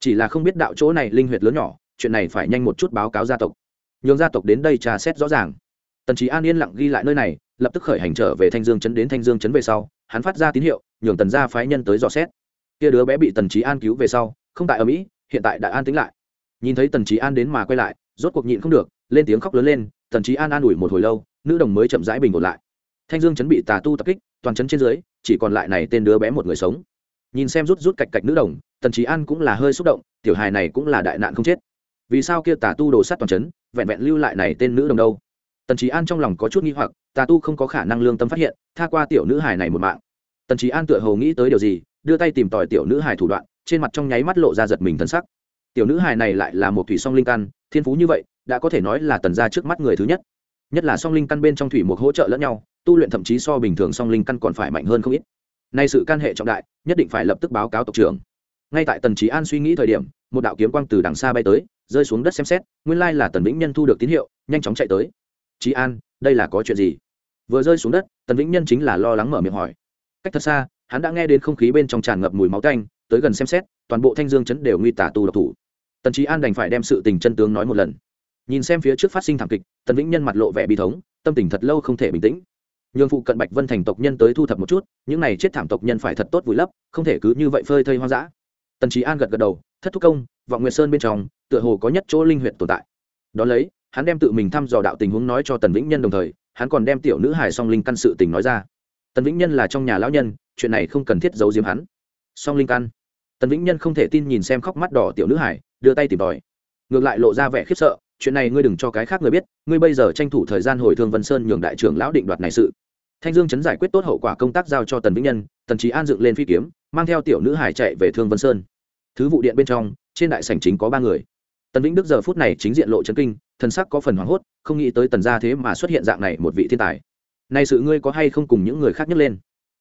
Chỉ là không biết đạo chỗ này linh huyệt lớn nhỏ, chuyện này phải nhanh một chút báo cáo gia tộc nhường gia tộc đến đây trà xét rõ ràng. Tần trí an yên lặng ghi lại nơi này, lập tức khởi hành trở về thanh dương chấn đến thanh dương chấn về sau, hắn phát ra tín hiệu, nhường tần gia phái nhân tới dò xét. Kia đứa bé bị tần trí an cứu về sau, không tại ở mỹ, hiện tại đã an tính lại. Nhìn thấy tần trí an đến mà quay lại, rốt cuộc nhịn không được, lên tiếng khóc lớn lên, tần trí an an ủi một hồi lâu, nữ đồng mới chậm rãi bình ổn lại. Thanh dương chấn bị tà tu tập kích, toàn chấn trên dưới, chỉ còn lại này tên đứa bé một người sống. Nhìn xem rút rút cạch cạch nữ đồng, tần trí an cũng là hơi xúc động, tiểu hài này cũng là đại nạn không chết. Vì sao kia tà tu đồ sát toàn chấn vẹn vẹn lưu lại này tên nữ đồng đâu. Tần trí an trong lòng có chút nghi hoặc tà tu không có khả năng lương tâm phát hiện, tha qua tiểu nữ hài này một mạng. Tần trí an tựa hồ nghĩ tới điều gì, đưa tay tìm tòi tiểu nữ hài thủ đoạn, trên mặt trong nháy mắt lộ ra giật mình thân sắc. Tiểu nữ hài này lại là một thủy song linh căn, thiên phú như vậy, đã có thể nói là tần ra trước mắt người thứ nhất. Nhất là song linh căn bên trong thủy một hỗ trợ lẫn nhau, tu luyện thậm chí so bình thường song linh căn còn phải mạnh hơn không ít. Nay sự can hệ trọng đại, nhất định phải lập tức báo cáo tộc trưởng. Ngay tại tần trí an suy nghĩ thời điểm, một đạo kiếm quang từ đằng xa bay tới rơi xuống đất xem xét, nguyên lai là tần vĩnh nhân thu được tín hiệu, nhanh chóng chạy tới. Trí an, đây là có chuyện gì? Vừa rơi xuống đất, tần vĩnh nhân chính là lo lắng mở miệng hỏi. Cách thật xa, hắn đã nghe đến không khí bên trong tràn ngập mùi máu tanh, tới gần xem xét, toàn bộ thanh dương chấn đều nguy tả tù độc thủ. Tần trí an đành phải đem sự tình chân tướng nói một lần. Nhìn xem phía trước phát sinh thảm kịch, tần vĩnh nhân mặt lộ vẻ bi thống, tâm tình thật lâu không thể bình tĩnh. Nhường phụ cận bạch vân thành tộc nhân tới thu thập một chút, những này chết thảm tộc nhân phải thật tốt vùi lấp, không thể cứ như vậy phơi thây hoang dã. Tần trí an gật gật đầu thất thúc công, vọng nguyệt sơn bên trong, tựa hồ có nhất chỗ linh huyện tồn tại. Đón lấy, hắn đem tự mình thăm dò đạo tình huống nói cho tần vĩnh nhân đồng thời, hắn còn đem tiểu nữ hải song linh căn sự tình nói ra. Tần vĩnh nhân là trong nhà lão nhân, chuyện này không cần thiết giấu giếm hắn. Song linh căn. Tần vĩnh nhân không thể tin nhìn xem khóc mắt đỏ tiểu nữ hải đưa tay tìm tòi. Ngược lại lộ ra vẻ khiếp sợ, chuyện này ngươi đừng cho cái khác người biết, ngươi bây giờ tranh thủ thời gian hồi thương vân sơn nhường đại trưởng lão định đoạt này sự. Thanh dương chấn giải quyết tốt hậu quả công tác giao cho tần vĩnh nhân, tần trí an dựng lên phi kiếm, mang theo tiểu nữ hải chạy về thương vân sơn thứ vụ điện bên trong, trên đại sảnh chính có ba người. Tần vĩnh đức giờ phút này chính diện lộ chấn kinh, thần sắc có phần hoảng hốt, không nghĩ tới tần gia thế mà xuất hiện dạng này một vị thiên tài. Nay sự ngươi có hay không cùng những người khác nhấc lên?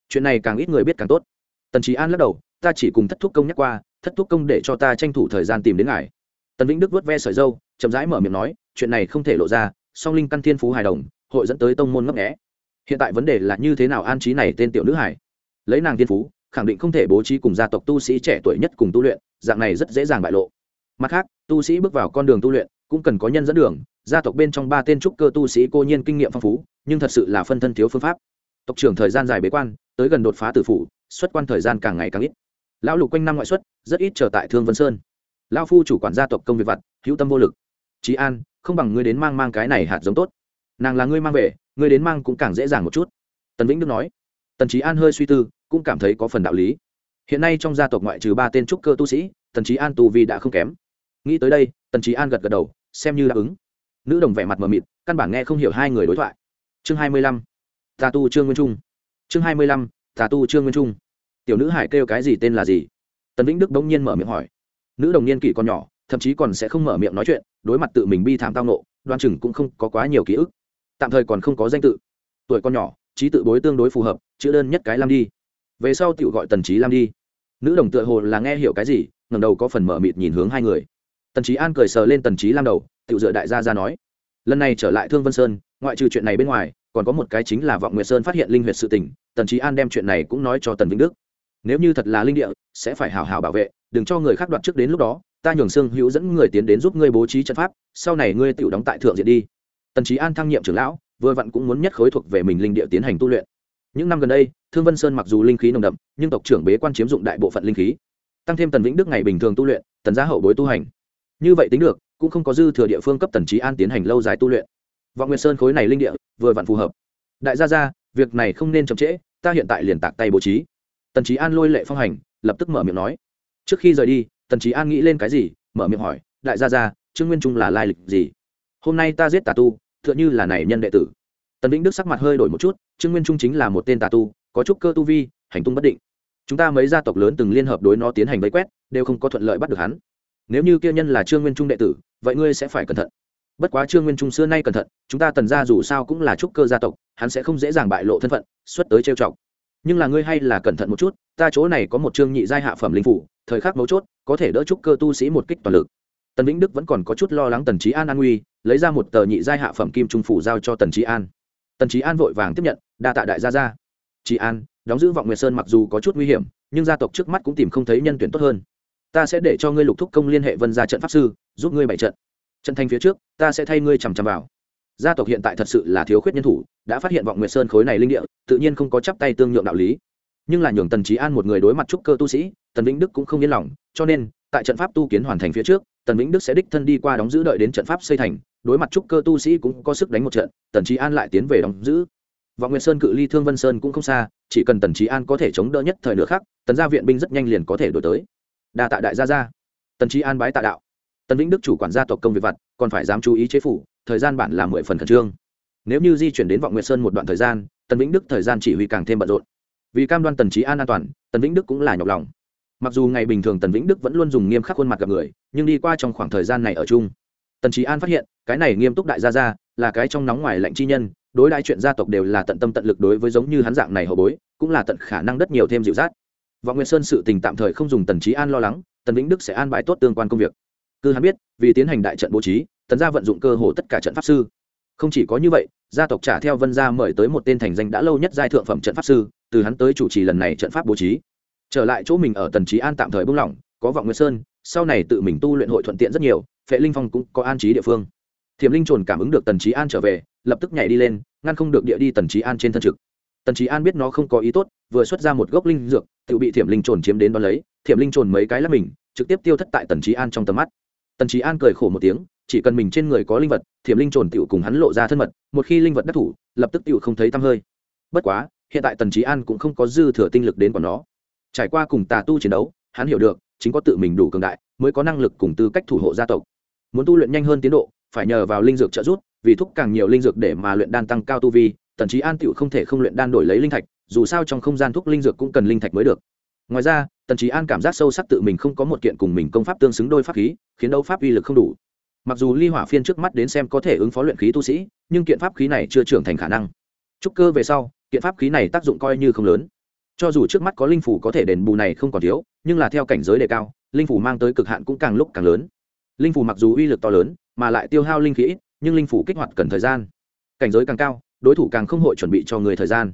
Chuyện này càng ít người biết càng tốt. Tần trí an lắc đầu, ta chỉ cùng thất thúc công nhắc qua, thất thúc công để cho ta tranh thủ thời gian tìm đến ngài. Tần vĩnh đức vớt ve sợi dâu, chậm rãi mở miệng nói, chuyện này không thể lộ ra, song linh căn thiên phú hài đồng, hội dẫn tới tông môn ngấp nghẽ hiện tại vấn đề là như thế nào an trí này tên tiểu nữ hải lấy nàng thiên phú khẳng định không thể bố trí cùng gia tộc tu sĩ trẻ tuổi nhất cùng tu luyện, dạng này rất dễ dàng bại lộ. Mặt khác, tu sĩ bước vào con đường tu luyện cũng cần có nhân dẫn đường, gia tộc bên trong ba tên trúc cơ tu sĩ cô nhiên kinh nghiệm phong phú, nhưng thật sự là phân thân thiếu phương pháp. Tộc trưởng thời gian dài bế quan, tới gần đột phá tử phủ, xuất quan thời gian càng ngày càng ít. Lão lục quanh năm ngoại xuất, rất ít trở tại thương vân sơn. Lão phu chủ quản gia tộc công việc vặt, hữu tâm vô lực. Trí an, không bằng ngươi đến mang mang cái này hạt giống tốt. Nàng là ngươi mang về, ngươi đến mang cũng càng dễ dàng một chút. Tần vĩnh đức nói. Tần trí an hơi suy tư cũng cảm thấy có phần đạo lý. Hiện nay trong gia tộc ngoại trừ ba tên trúc cơ tu sĩ, tần trí an tu vi đã không kém. Nghĩ tới đây, tần trí an gật gật đầu, xem như đáp ứng. Nữ đồng vẻ mặt mờ mịt, căn bản nghe không hiểu hai người đối thoại. Chương hai mươi lăm, tà tu trương nguyên trung. Chương hai mươi lăm, tà tu trương nguyên trung. Tiểu nữ hải kêu cái gì tên là gì? Tần vĩnh đức bỗng nhiên mở miệng hỏi. Nữ đồng niên kỷ còn nhỏ, thậm chí còn sẽ không mở miệng nói chuyện, đối mặt tự mình bi thảm tao nộ đoan chừng cũng không có quá nhiều ký ức. Tạm thời còn không có danh tự. Tuổi con nhỏ, trí tự bối tương đối phù hợp, chữ đơn nhất cái lam đi về sau tựu gọi tần trí lam đi. Nữ đồng tựa hồ là nghe hiểu cái gì ngầm đầu có phần mở mịt nhìn hướng hai người. Tần trí an cười sờ lên tần trí lam đầu tựu dựa đại gia ra nói, lần này trở lại thương vân sơn, ngoại trừ chuyện này bên ngoài, còn có một cái chính là vọng nguyệt sơn phát hiện linh huyệt sự tỉnh tần trí an đem chuyện này cũng nói cho tần vĩnh đức. Nếu như thật là linh địa, sẽ phải hào hào bảo vệ, đừng cho người khác đoạt trước đến lúc đó, ta nhường xương hữu dẫn người tiến đến giúp ngươi bố trí trận pháp, sau này ngươi tự đóng tại thượng diện đi. Tần trí an thăng nhiệm trưởng lão, vừa vặn cũng muốn nhất khối thuộc về mình linh địa tiến hành tu luyện những năm gần đây, thương vân sơn mặc dù linh khí nồng đậm, nhưng tộc trưởng bế quan chiếm dụng đại bộ phận linh khí. Tăng thêm tần vĩnh đức ngày bình thường tu luyện, tần gia hậu bối tu hành. Như vậy tính được, cũng không có dư thừa địa phương cấp tần trí an tiến hành lâu dài tu luyện. Vọng nguyệt sơn khối này linh địa, vừa vặn phù hợp. Đại gia gia, việc này không nên chậm trễ, ta hiện tại liền tạc tay bố trí. Tần trí an lôi lệ phong hành, lập tức mở miệng nói. Trước khi rời đi, tần trí an nghĩ lên cái gì, mở miệng hỏi, đại gia gia, trương nguyên trung là lai lịch gì? Hôm nay ta giết tà tu t h ư ợ n h ư là này nhân đệ tử tần vĩnh đức sắc mặt hơi đổi một chút, trương nguyên trung chính là một tên tà tu, có chút cơ tu vi, hành tung bất định. Chúng ta mấy gia tộc lớn từng liên hợp đối nó tiến hành vây quét, đều không có thuận lợi bắt được hắn. Nếu như kia nhân là trương nguyên trung đệ tử, vậy ngươi sẽ phải cẩn thận. Bất quá trương nguyên trung xưa nay cẩn thận, chúng ta tần gia dù sao cũng là trúc cơ gia tộc, hắn sẽ không dễ dàng bại lộ thân phận, xuất tới trêu chọc. Nhưng là ngươi hay là cẩn thận một chút, ta chỗ này có một trương nhị giai hạ phẩm linh phủ, thời khắc mấu chốt, có thể đỡ trúc cơ tu sĩ một kích toàn lực. Tần vĩnh đức vẫn còn có chút lo lắng tần trí an an nguy, lấy ra một tờ nhị giai hạ phẩm kim trung phủ giao cho tần trí an tần trí an vội vàng tiếp nhận, đa tạ đại gia gia. Trí an, đóng giữ vọng nguyệt sơn mặc dù có chút nguy hiểm, nhưng gia tộc trước mắt cũng tìm không thấy nhân tuyển tốt hơn. Ta sẽ để cho ngươi lục thúc công liên hệ vân ra trận pháp sư, giúp ngươi bày trận. Trận Thanh phía trước, ta sẽ thay ngươi chằm chằm vào. Gia tộc hiện tại thật sự là thiếu khuyết nhân thủ, đã phát hiện vọng nguyệt sơn khối này linh địa, tự nhiên không có chắp tay tương nhượng đạo lý. Nhưng là nhường tần trí an một người đối mặt trúc cơ tu sĩ, tần vĩnh đức cũng không yên lòng, cho nên, tại trận pháp tu kiến hoàn thành phía trước, tần vĩnh đức sẽ đích thân đi qua đóng giữ đợi đến trận pháp xây thành đối mặt trúc cơ tu sĩ cũng có sức đánh một trận, tần trí an lại tiến về đóng giữ. Vọng nguyệt sơn cự ly thương vân sơn cũng không xa, chỉ cần tần trí an có thể chống đỡ nhất thời nửa khác tần gia viện binh rất nhanh liền có thể đổi tới. Đa tạ đại gia gia. Tần trí an bái tạ đạo. Tần vĩnh đức chủ quản gia tộc công việc vặt, còn phải dám chú ý chế phủ, thời gian bản là mười phần khẩn trương. Nếu như di chuyển đến vọng nguyệt sơn một đoạn thời gian, tần vĩnh đức thời gian chỉ huy càng thêm bận rộn. Vì cam đoan tần trí an an toàn, tần vĩnh đức cũng là nhọc lòng. Mặc dù ngày bình thường tần vĩnh đức vẫn luôn dùng nghiêm khắc khuôn mặt gặp người, nhưng đi qua trong khoảng thời gian này ở chung tần trí an phát hiện, cái này nghiêm túc đại gia gia, là cái trong nóng ngoài lạnh chi nhân, đối đãi chuyện gia tộc đều là tận tâm tận lực đối với giống như hắn dạng này hậu bối, cũng là tận khả năng đất nhiều thêm dịu dắt. Vọng nguyệt sơn sự tình tạm thời không dùng tần trí an lo lắng, tần vĩnh đức sẽ an bài tốt tương quan công việc. Cứ hắn biết, vì tiến hành đại trận bố trí, tần gia vận dụng cơ hồ tất cả trận pháp sư. Không chỉ có như vậy, gia tộc trả theo vân gia mời tới một tên thành danh đã lâu nhất giai thượng phẩm trận pháp sư, từ hắn tới chủ trì lần này trận pháp bố trí. Trở lại chỗ mình ở tần trí an tạm thời buông lỏng, có vọng nguyệt sơn, sau này tự mình tu luyện hội thuận tiện rất nhiều phệ linh phong cũng có an trí địa phương. Thiểm linh trồn cảm ứng được tần trí an trở về, lập tức nhảy đi lên, ngăn không được địa đi tần trí an trên thân trực. Tần trí an biết nó không có ý tốt, vừa xuất ra một gốc linh dược, tự bị thiểm linh trồn chiếm đến đ ó lấy, thiểm linh trồn mấy cái lắp mình, trực tiếp tiêu thất tại tần trí an trong tầm mắt. Tần trí an cười khổ một tiếng, chỉ cần mình trên người có linh vật, thiểm linh trồn tự cùng hắn lộ ra thân mật, một khi linh vật đắc thủ, lập tức tự không thấy tăm hơi. Bất quá, hiện tại tần trí an cũng không có dư thừa tinh lực đến còn nó. Trải qua cùng tà tu chiến đấu, hắn hiểu được, chính có tự mình đủ cường đại, mới có năng lực cùng tư cách thủ hộ gia tộc muốn tu luyện nhanh hơn tiến độ, phải nhờ vào linh dược trợ giúp, vì thúc càng nhiều linh dược để mà luyện đan tăng cao tu vi, tần trí an tựu không thể không luyện đan đổi lấy linh thạch, dù sao trong không gian thuốc linh dược cũng cần linh thạch mới được. Ngoài ra, tần trí an cảm giác sâu sắc tự mình không có một kiện cùng mình công pháp tương xứng đôi pháp khí, khiến đấu pháp uy lực không đủ. Mặc dù ly hỏa phiên trước mắt đến xem có thể ứng phó luyện khí tu sĩ, nhưng kiện pháp khí này chưa trưởng thành khả năng. Trúc cơ về sau, kiện pháp khí này tác dụng coi như không lớn. Cho dù trước mắt có linh phủ có thể đền bù này không còn thiếu, nhưng là theo cảnh giới đề cao, linh phủ mang tới cực hạn cũng càng lúc càng lớn linh phủ mặc dù uy lực to lớn, mà lại tiêu hao linh khí ít, nhưng linh phủ kích hoạt cần thời gian. Cảnh giới càng cao, đối thủ càng không hội chuẩn bị cho người thời gian.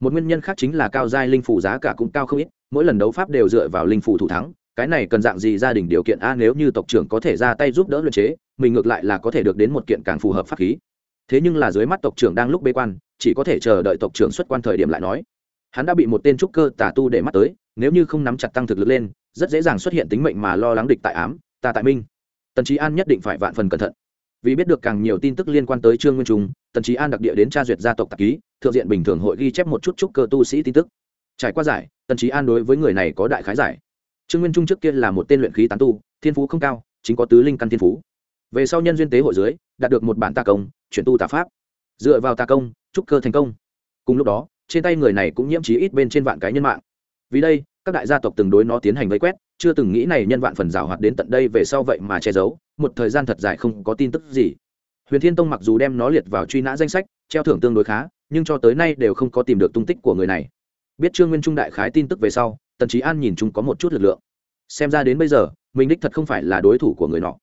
Một nguyên nhân khác chính là cao giai linh phủ giá cả cũng cao không ít, mỗi lần đấu pháp đều dựa vào linh phủ thủ thắng, cái này cần dạng gì gia đình điều kiện? A, nếu như tộc trưởng có thể ra tay giúp đỡ luyện chế, mình ngược lại là có thể được đến một kiện càng phù hợp pháp khí. Thế nhưng là dưới mắt tộc trưởng đang lúc bế quan, chỉ có thể chờ đợi tộc trưởng xuất quan thời điểm lại nói. Hắn đã bị một tên trúc cơ tà tu để mắt tới, nếu như không nắm chặt tăng thực lực lên, rất dễ dàng xuất hiện tính mệnh mà lo lắng địch tại ám, ta tại minh tần trí an nhất định phải vạn phần cẩn thận. Vì biết được càng nhiều tin tức liên quan tới trương nguyên trung, tần trí an đặc địa đến tra duyệt gia tộc tạp ký, thượng diện bình thường hội ghi chép một chút chúc cơ tu sĩ tin tức. Trải qua giải, tần trí an đối với người này có đại khái giải. Trương nguyên trung trước kia là một tên luyện khí tán tu, thiên phú không cao, chính có tứ linh căn thiên phú. Về sau nhân duyên tế hội dưới, đạt được một bản tà công, chuyển tu tà pháp. Dựa vào tà công trúc cơ thành công. Cùng lúc đó, trên tay người này cũng nhiễm trí ít bên trên vạn cái nhân mạng. Vì đây, các đại gia tộc từng đối nó tiến hành vây quét chưa từng nghĩ này nhân vạn phần rào hoạt đến tận đây về sau vậy mà che giấu, một thời gian thật dài không có tin tức gì. Huyền thiên tông mặc dù đem nó liệt vào truy nã danh sách, treo thưởng tương đối khá, nhưng cho tới nay đều không có tìm được tung tích của người này. Biết trương nguyên trung đại khái tin tức về sau, tần trí an nhìn chúng có một chút lực lượng. Xem ra đến bây giờ, mình đích thật không phải là đối thủ của người nọ.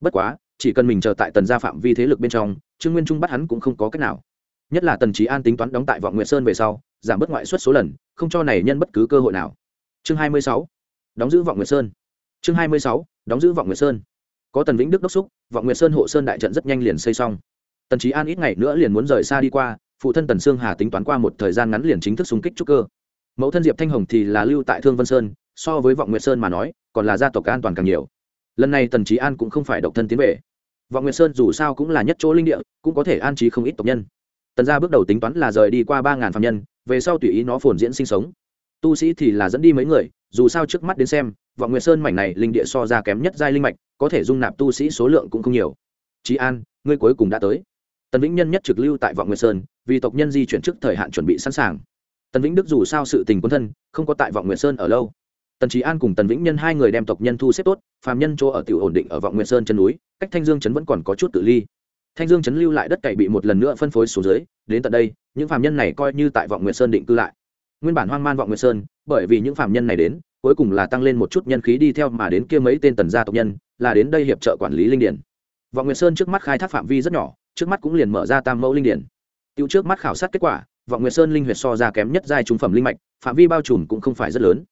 Bất quá, chỉ cần mình chờ tại tần gia phạm vi thế lực bên trong, trương nguyên trung bắt hắn cũng không có cách nào. Nhất là tần trí an tính toán đóng tại vọng nguyệt sơn về sau, giảm bớt ngoại suất số lần, không cho này nhân bất cứ cơ hội nào. Chương hai mươi sáu đóng giữ vọng nguyệt sơn. Chương hai mươi sáu, đóng giữ vọng nguyệt sơn. Có tần vĩnh đức đốc xúc, vọng nguyệt sơn hộ sơn đại trận rất nhanh liền xây xong. Tần trí an ít ngày nữa liền muốn rời xa đi qua, phụ thân tần sương hà tính toán qua một thời gian ngắn liền chính thức xung kích trúc cơ. Mẫu thân diệp thanh hồng thì là lưu tại thương vân sơn, so với vọng nguyệt sơn mà nói, còn là gia tộc an toàn càng nhiều. Lần này tần trí an cũng không phải độc thân tiến về. Vọng nguyệt sơn dù sao cũng là nhất chỗ linh địa, cũng có thể an trí không ít tộc nhân. Tần gia bước đầu tính toán là rời đi qua ba ngàn phạm nhân, về sau tùy ý nó phồn diễn sinh sống. Tu sĩ thì là dẫn đi mấy người dù sao trước mắt đến xem, vọng nguyệt sơn mảnh này linh địa so ra kém nhất giai linh mạch, có thể dung nạp tu sĩ số lượng cũng không nhiều. Trí an, ngươi cuối cùng đã tới. Tần vĩnh nhân nhất trực lưu tại vọng nguyệt sơn, vì tộc nhân di chuyển trước thời hạn chuẩn bị sẵn sàng. Tần vĩnh đức dù sao sự tình quân thân, không có tại vọng nguyệt sơn ở lâu. Tần trí an cùng tần vĩnh nhân hai người đem tộc nhân thu xếp tốt, phàm nhân chỗ ở tiểu ổn định ở vọng nguyệt sơn chân núi, cách thanh dương trấn vẫn còn có chút tự ly. Thanh dương trấn lưu lại đất cày bị một lần nữa phân phối xuống dưới, đến tận đây, những phàm nhân này coi như tại vọng nguyệt sơn định cư lại nguyên bản hoang man vọng nguyệt sơn, bởi vì những phạm nhân này đến, cuối cùng là tăng lên một chút nhân khí đi theo mà đến kia mấy tên tần gia tộc nhân, là đến đây hiệp trợ quản lý linh điển. Vọng nguyệt sơn trước mắt khai thác phạm vi rất nhỏ, trước mắt cũng liền mở ra tam mẫu linh điển. Tiêu trước mắt khảo sát kết quả, vọng nguyệt sơn linh huyệt so ra kém nhất giai trung phẩm linh mạch, phạm vi bao trùm cũng không phải rất lớn.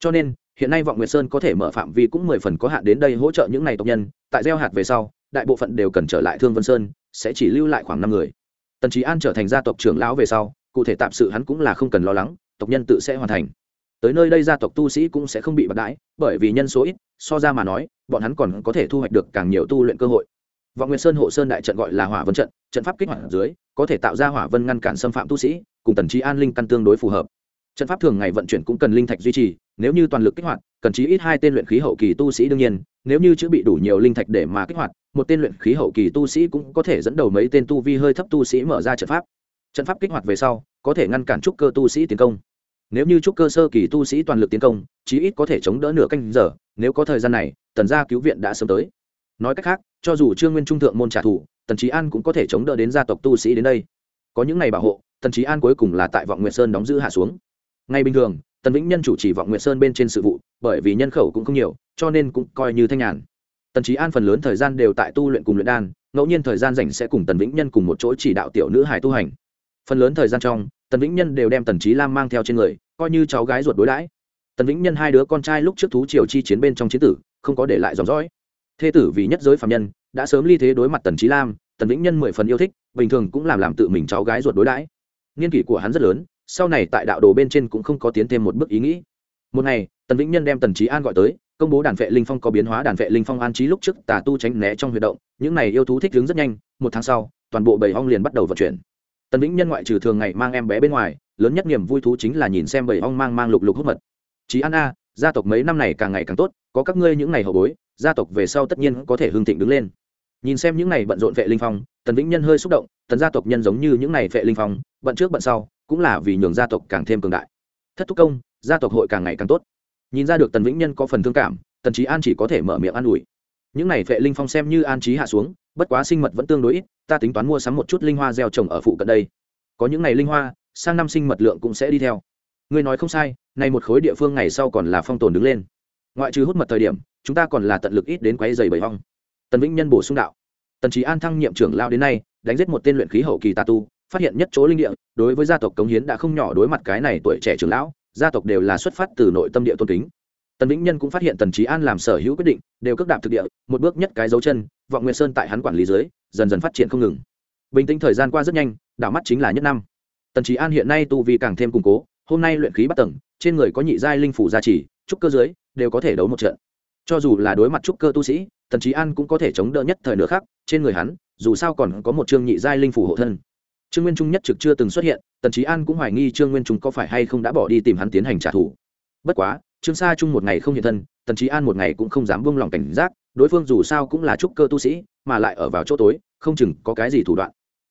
Cho nên, hiện nay vọng nguyệt sơn có thể mở phạm vi cũng mười phần có hạn đến đây hỗ trợ những n à y tộc nhân, tại gieo hạt về sau, đại bộ phận đều cần trở lại thương vân sơn, sẽ chỉ lưu lại khoảng năm người. Tần trí an trở thành gia tộc trưởng lão về sau, cụ thể tạm sự hắn cũng là không cần lo lắng tộc nhân tự sẽ hoàn thành. Tới nơi đây gia tộc tu sĩ cũng sẽ không bị bạc đãi, bởi vì nhân số ít, so ra mà nói, bọn hắn còn có thể thu hoạch được càng nhiều tu luyện cơ hội. Vọng nguyên sơn hộ sơn đại trận gọi là hỏa vân trận trận pháp kích hoạt dưới, có thể tạo ra hỏa vân ngăn cản xâm phạm tu sĩ, cùng tần trí an linh căn tương đối phù hợp. Trận pháp thường ngày vận chuyển cũng cần linh thạch duy trì, nếu như toàn lực kích hoạt, cần chí ít hai tên luyện khí hậu kỳ tu sĩ đương nhiên, nếu như chữ bị đủ nhiều linh thạch để mà kích hoạt, một tên luyện khí hậu kỳ tu sĩ cũng có thể dẫn đầu mấy tên tu vi hơi thấp tu sĩ mở ra trận pháp. Trận pháp kích hoạt về sau, có thể ngăn cản trúc cơ tu sĩ tiến công nếu như trúc cơ sơ kỳ tu sĩ toàn lực tiến công, chí ít có thể chống đỡ nửa canh giờ, nếu có thời gian này, tần gia cứu viện đã sớm tới. Nói cách khác, cho dù trương nguyên trung thượng môn trả thù, tần trí an cũng có thể chống đỡ đến gia tộc tu sĩ đến đây. Có những ngày bảo hộ, tần trí an cuối cùng là tại vọng nguyệt sơn đóng giữ hạ xuống. Ngay bình thường, tần vĩnh nhân chủ trì vọng nguyệt sơn bên trên sự vụ, bởi vì nhân khẩu cũng không nhiều, cho nên cũng coi như thanh nhàn. Tần trí an phần lớn thời gian đều tại tu luyện cùng luyện đan, ngẫu nhiên thời gian rảnh sẽ cùng tần vĩnh nhân cùng một chỗ chỉ đạo tiểu nữ hải tu hành phần lớn thời gian trong, tần vĩnh nhân đều đem tần trí lam mang theo trên người, coi như cháu gái ruột đối đãi. Tần vĩnh nhân hai đứa con trai lúc trước thú triều chi chiến bên trong chiến tử, không có để lại dòng dõi. Thê tử vì nhất giới phạm nhân, đã sớm ly thế đối mặt tần trí lam, tần vĩnh nhân mười phần yêu thích, bình thường cũng làm làm tự mình cháu gái ruột đối đãi. Niên kỷ của hắn rất lớn, sau này tại đạo đồ bên trên cũng không có tiến thêm một bước ý nghĩ. Một ngày, tần vĩnh nhân đem tần trí an gọi tới, công bố đàn vệ linh phong có biến hóa, đàn vệ linh phong an trí lúc trước tà tu tránh né trong huy động, những này yêu thú thích hướng rất nhanh, một tháng sau, toàn bộ bầy ong liền bắt đầu vận chuyển tần vĩnh nhân ngoại trừ thường ngày mang em bé bên ngoài, lớn nhất niềm vui thú chính là nhìn xem bầy ong mang mang lục lục hút mật. Chí an a, gia tộc mấy năm này càng ngày càng tốt, có các ngươi những ngày hậu bối, gia tộc về sau tất nhiên có thể hương thịnh đứng lên. Nhìn xem những ngày bận rộn vệ linh phong, tần vĩnh nhân hơi xúc động, tần gia tộc nhân giống như những ngày vệ linh phong, bận trước bận sau, cũng là vì nhường gia tộc càng thêm cường đại. Thất thúc công, gia tộc hội càng ngày càng tốt. Nhìn ra được tần vĩnh nhân có phần thương cảm, tần trí an chỉ có thể mở miệng an ủi những này vệ linh phong xem như an trí hạ xuống, bất quá sinh mật vẫn tương đối ít, ta tính toán mua sắm một chút linh hoa gieo trồng ở phụ cận đây. Có những ngày linh hoa, sang năm sinh mật lượng cũng sẽ đi theo. Ngươi nói không sai nay một khối địa phương ngày sau còn là phong tồn đứng lên. Ngoại trừ hút mật thời điểm, chúng ta còn là tận lực ít đến quấy dày bầy hong tần vĩnh nhân bổ sung đạo. Tần trí an thăng nhiệm trưởng lao đến nay, đánh giết một tên luyện khí hậu kỳ tà tu, phát hiện nhất chỗ linh địa, đối với gia tộc cống hiến đã không nhỏ đối mặt cái này tuổi trẻ trưởng lão, gia tộc đều là xuất phát từ nội tâm địa tôn kính tần vĩnh nhân cũng phát hiện tần trí an làm sở hữu quyết định, đều cước đạp thực địa, một bước nhất cái dấu chân, vọng nguyệt sơn tại hắn quản lý dưới, dần dần phát triển không ngừng. Bình tĩnh thời gian qua rất nhanh, đảo mắt chính là nhất năm. Tần trí an hiện nay tu vi càng thêm củng cố, hôm nay luyện khí bắt tầng, trên người có nhị giai linh phủ gia trì, trúc cơ dưới, đều có thể đấu một trận. Cho dù là đối mặt trúc cơ tu sĩ, tần trí an cũng có thể chống đỡ nhất thời nữa khác trên người hắn, dù sao còn có một trương nhị giai linh phủ hộ thân. Trương nguyên trung nhất trực chưa từng xuất hiện, tần trí an cũng hoài nghi trương nguyên trung có phải hay không đã bỏ đi tìm hắn tiến hành trả thù. Bất quá trương sa trung một ngày không hiện thân, tần trí an một ngày cũng không dám buông lòng cảnh giác, đối phương dù sao cũng là trúc cơ tu sĩ, mà lại ở vào chỗ tối, không chừng có cái gì thủ đoạn.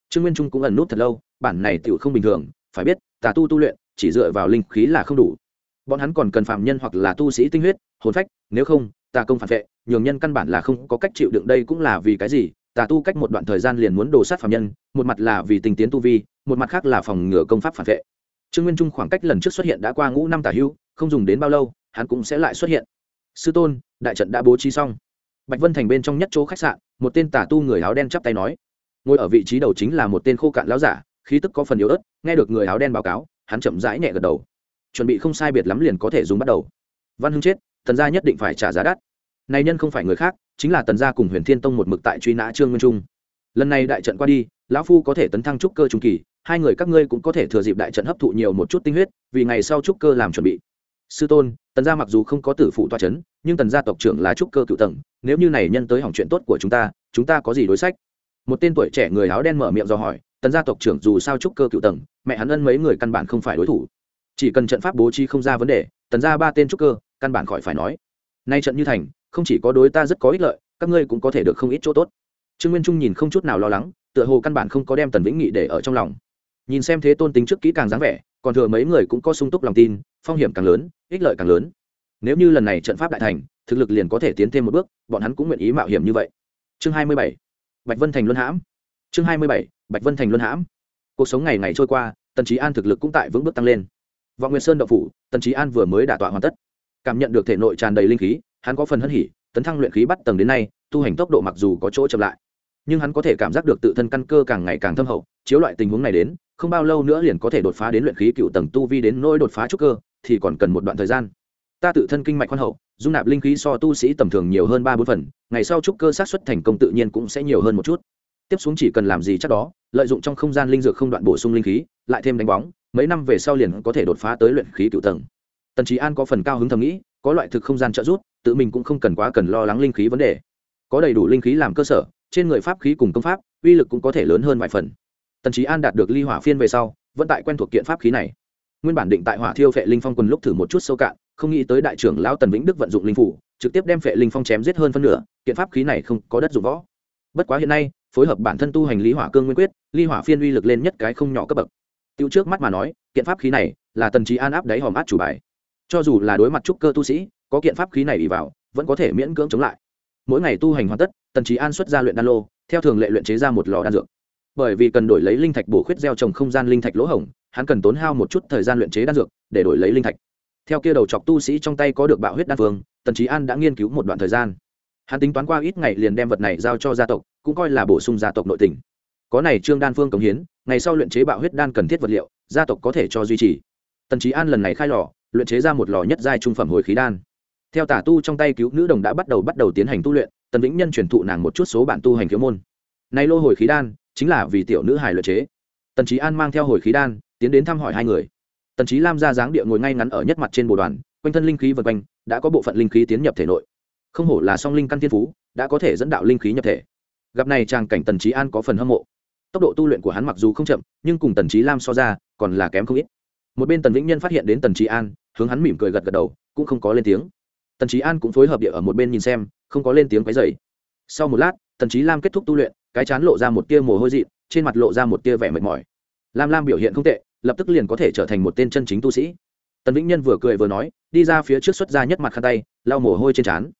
Trương nguyên trung cũng ẩn nút thật lâu, bản này tựu không bình thường, phải biết, tà tu tu luyện, chỉ dựa vào linh khí là không đủ. Bọn hắn còn cần phạm nhân hoặc là tu sĩ tinh huyết, hồn phách, nếu không, tà công phản vệ, nhường nhân căn bản là không có cách chịu đựng đây cũng là vì cái gì, tà tu cách một đoạn thời gian liền muốn đồ sát phạm nhân, một mặt là vì tình tiến tu vi, một mặt khác là phòng ngừa công pháp phản vệ. Trương nguyên trung khoảng cách lần trước xuất hiện đã qua ngũ năm tả hưu, không dùng đến bao lâu hắn cũng sẽ lại xuất hiện. Sư tôn, đại trận đã bố trí xong. Bạch vân thành bên trong nhất chỗ khách sạn, một tên tà tu người áo đen chắp tay nói. Ngồi ở vị trí đầu chính là một tên khô cạn láo giả, khí tức có phần yếu ớt, nghe được người áo đen báo cáo, hắn chậm rãi nhẹ gật đầu. Chuẩn bị không sai biệt lắm liền có thể dùng bắt đầu. Văn hưng chết tần gia nhất định phải trả giá đắt. Này nhân không phải người khác, chính là tần gia cùng huyền thiên tông một mực tại truy nã trương nguyên trung. Lần này đại trận qua đi, lão phu có thể tấn thăng trúc cơ trung kỳ, hai người các ngươi cũng có thể thừa dịp đại trận hấp thụ nhiều một chút tinh huyết, vì ngày sau trúc cơ làm chuẩn bị sư tôn, tần gia mặc dù không có tử phụ toa c h ấ n nhưng tần gia tộc trưởng là trúc cơ cựu tầng, nếu như này nhân tới hỏng chuyện tốt của chúng ta chúng ta có gì đối sách? Một tên tuổi trẻ người áo đen mở miệng do hỏi, tần gia tộc trưởng dù sao trúc cơ cựu tầng, mẹ hắn ân mấy người căn bản không phải đối thủ. Chỉ cần trận pháp bố trí không ra vấn đề, tần gia ba tên trúc cơ, căn bản khỏi phải nói. Nay trận như thành, không chỉ có đối ta rất có ích lợi, các ngươi cũng có thể được không ít chỗ tốt. Trương nguyên trung nhìn không chút nào lo lắng, tựa hồ căn bản không có đem tần vĩnh nghị để ở trong lòng. Nhìn xem thế tôn tính trước kỹ càng dáng vẻ, còn thừa mấy người cũng có sung túc lòng tin phong hiểm càng lớn, ích lợi càng lớn. Nếu như lần này trận pháp đại thành, thực lực liền có thể tiến thêm một bước, bọn hắn cũng nguyện ý mạo hiểm như vậy. Chương hai mươi bảy, bạch vân thành luân hãm. Chương hai mươi bảy, bạch vân thành luân hãm. Cuộc sống ngày ngày trôi qua, tần trí an thực lực cũng tại vững bước tăng lên. Vọng nguyên sơn đậu phủ, tần trí an vừa mới đả tọa hoàn tất. Cảm nhận được thể nội tràn đầy linh khí, hắn có phần hân hỉ, tấn thăng luyện khí bắt tầng đến nay, tu hành tốc độ mặc dù có chỗ chậm lại. Nhưng hắn có thể cảm giác được tự thân căn cơ càng ngày càng thâm hậu, chiếu loại tình huống này đến, không bao lâu nữa liền có thể đột phá đến luyện khí cựu tầng tu vi đến nỗi đột phá trúc cơ thì còn cần một đoạn thời gian. Ta tự thân kinh mạch khoan hậu, dung nạp linh khí so tu sĩ tầm thường nhiều hơn ba bốn phần, ngày sau trúc cơ sát xuất thành công tự nhiên cũng sẽ nhiều hơn một chút. Tiếp xuống chỉ cần làm gì chắc đó, lợi dụng trong không gian linh dược không đoạn bổ sung linh khí, lại thêm đánh bóng, mấy năm về sau liền có thể đột phá tới luyện khí cựu tầng. Tần trí an có phần cao hứng thầm nghĩ, có loại thực không gian trợ giúp, tự mình cũng không cần quá cần lo lắng linh khí vấn đề. Có đầy đủ linh khí làm cơ sở, trên người pháp khí cùng công pháp, uy lực cũng có thể lớn hơn vài phần. Tần trí an đạt được ly hỏa phiên về sau, vẫn tại quen thuộc kiện pháp khí này nguyên bản định tại hỏa thiêu phệ linh phong quần lúc thử một chút sâu cạn, không nghĩ tới đại trưởng lão tần vĩnh đức vận dụng linh phủ, trực tiếp đem phệ linh phong chém giết hơn phân nửa, kiện pháp khí này không có đất dụng võ. Bất quá hiện nay, phối hợp bản thân tu hành lý hỏa cương nguyên quyết ly hỏa phiên uy lực lên nhất cái không nhỏ cấp bậc. Tiêu trước mắt mà nói, kiện pháp khí này là tần trí an áp đáy hòm át chủ bài. Cho dù là đối mặt trúc cơ tu sĩ, có kiện pháp khí này ỉ vào, vẫn có thể miễn cưỡng chống lại. Mỗi ngày tu hành hoàn tất, tần trí an xuất ra luyện đan lô, theo thường lệ luyện chế ra một lò đan dược. Bởi vì cần đổi lấy linh thạch bổ khuyết gieo trồng không gian linh thạch lỗ hổng hắn cần tốn hao một chút thời gian luyện chế đan dược để đổi lấy linh thạch. Theo kia đầu chọc tu sĩ trong tay có được bạo huyết đan phương, tần trí an đã nghiên cứu một đoạn thời gian. Hắn tính toán qua ít ngày liền đem vật này giao cho gia tộc, cũng coi là bổ sung gia tộc nội tình. Có này trương đan phương cống hiến, ngày sau luyện chế bạo huyết đan cần thiết vật liệu, gia tộc có thể cho duy trì. Tần trí an lần này khai lò, luyện chế ra một lò nhất giai trung phẩm hồi khí đan. Theo tả tu trong tay cứu nữ đồng đã bắt đầu bắt đầu tiến hành tu luyện, tần vĩnh nhân truyền thụ nàng một chút số bản tu hành khiếu môn. Này lô hồi khí đan, chính là vì tiểu nữ hài luyện chế. Tần trí an mang theo hồi khí đan tiến đến thăm hỏi hai người. Tần trí lam ra dáng địa ngồi ngay ngắn ở nhất mặt trên bồ đoàn, quanh thân linh khí vần quanh, đã có bộ phận linh khí tiến nhập thể nội. Không hổ là song linh căn thiên phú, đã có thể dẫn đạo linh khí nhập thể. Gặp này tràng cảnh tần trí an có phần hâm mộ. Tốc độ tu luyện của hắn mặc dù không chậm, nhưng cùng tần trí lam so ra, còn là kém không ít. Một bên tần vĩnh nhân phát hiện đến tần trí an, hướng hắn mỉm cười gật gật đầu, cũng không có lên tiếng. Tần trí an cũng phối hợp địa ở một bên nhìn xem, không có lên tiếng quấy dày sau một lát, tần trí lam kết thúc tu luyện, cái chán lộ ra một tia mồ hôi dị trên mặt lộ ra một tia vẻ mệt mỏi. Lam lam biểu hiện không tệ lập tức liền có thể trở thành một tên chân chính tu sĩ. Tần vĩnh nhân vừa cười vừa nói, đi ra phía trước xuất ra nhất mặt khăn tay, lau mồ hôi trên trán.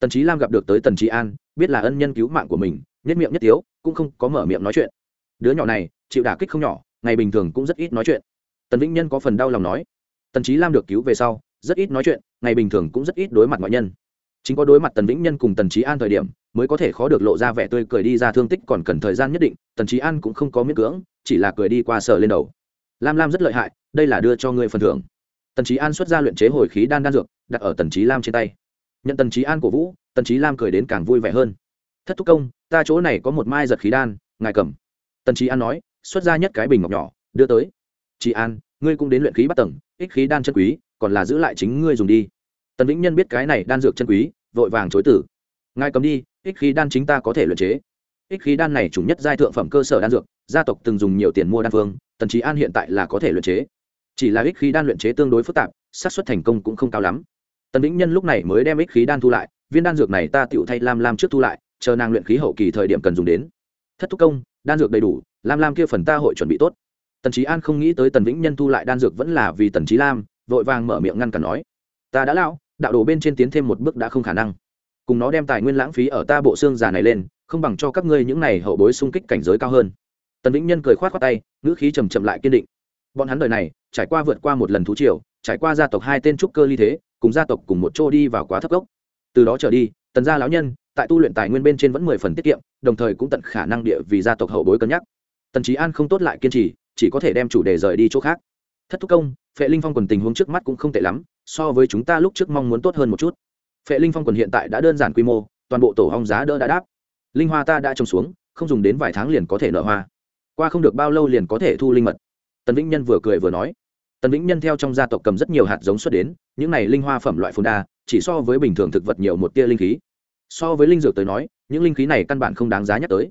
Tần trí lam gặp được tới tần trí an, biết là ân nhân cứu mạng của mình, nhất miệng nhất tiếu, cũng không có mở miệng nói chuyện. Đứa nhỏ này, chịu đả kích không nhỏ, ngày bình thường cũng rất ít nói chuyện. Tần vĩnh nhân có phần đau lòng nói, tần trí lam được cứu về sau, rất ít nói chuyện, ngày bình thường cũng rất ít đối mặt ngoại nhân. Chính có đối mặt tần vĩnh nhân cùng tần trí an thời điểm, mới có thể khó được lộ ra vẻ tươi cười đi ra thương tích còn cần thời gian nhất định, tần trí an cũng không có miễn cưỡng, chỉ là cười đi qua sở lên đầu lam lam rất lợi hại, đây là đưa cho ngươi phần thưởng. Tần trí an xuất ra luyện chế hồi khí đan đan dược, đặt ở tần trí lam trên tay. Nhận tần trí an cổ vũ, tần trí lam cười đến càng vui vẻ hơn. Thất thúc công, ta chỗ này có một mai giật khí đan, ngài cầm. Tần trí an nói, xuất ra nhất cái bình ngọc nhỏ, đưa tới. Chị an, ngươi cũng đến luyện khí bắt tầng, ích khí đan chân quý, còn là giữ lại chính ngươi dùng đi. Tần vĩnh nhân biết cái này đan dược chân quý, vội vàng chối tử. Ngài cầm đi, ích khí đan chính ta có thể luyện chế. Ích khí đan này chủ nhất giai thượng phẩm cơ sở đan dược, gia tộc từng dùng nhiều tiền mua đan phương tần trí an hiện tại là có thể luyện chế. Chỉ là ích khí đan luyện chế tương đối phức tạp, xác suất thành công cũng không cao lắm. Tần vĩnh nhân lúc này mới đem ích khí đan thu lại, viên đan dược này ta tựu thay lam lam trước thu lại, chờ nàng luyện khí hậu kỳ thời điểm cần dùng đến. Thất thúc công, đan dược đầy đủ, lam lam kia phần ta hội chuẩn bị tốt. Tần trí an không nghĩ tới tần vĩnh nhân thu lại đan dược vẫn là vì tần trí lam, vội vàng mở miệng ngăn cản nói, ta đã lão, đạo đồ bên trên tiến thêm một bước đã không khả năng. Cùng nó đem tài nguyên lãng phí ở ta bộ xương già này lên, không bằng cho các ngươi những này hậu bối xung kích cảnh giới cao hơn tần vĩnh nhân cười khoát khoát tay, ngữ khí trầm chậm lại kiên định. Bọn hắn đời này, trải qua vượt qua một lần thú triều, trải qua gia tộc hai tên trúc cơ ly thế, cùng gia tộc cùng một chỗ đi vào quá thấp gốc. Từ đó trở đi, tần gia lão nhân, tại tu luyện tài nguyên bên trên vẫn mười phần tiết kiệm, đồng thời cũng tận khả năng địa vì gia tộc hậu bối cân nhắc. Tần trí an không tốt lại kiên trì, chỉ có thể đem chủ đề rời đi chỗ khác. Thất thúc công, phệ linh phong quần tình huống trước mắt cũng không tệ lắm, so với chúng ta lúc trước mong muốn tốt hơn một chút. Phệ linh phong quần hiện tại đã đơn giản quy mô, toàn bộ tổ hong giá đỡ đã đáp. Linh hoa ta đã trồng xuống, không dùng đến vài tháng liền có thể nở hoa qua không được bao lâu liền có thể thu linh mật. Tần vĩnh nhân vừa cười vừa nói. Tần vĩnh nhân theo trong gia tộc cầm rất nhiều hạt giống xuất đến, những này linh hoa phẩm loại phồn đa, chỉ so với bình thường thực vật nhiều một tia linh khí. So với linh dược tới nói, những linh khí này căn bản không đáng giá nhắc tới.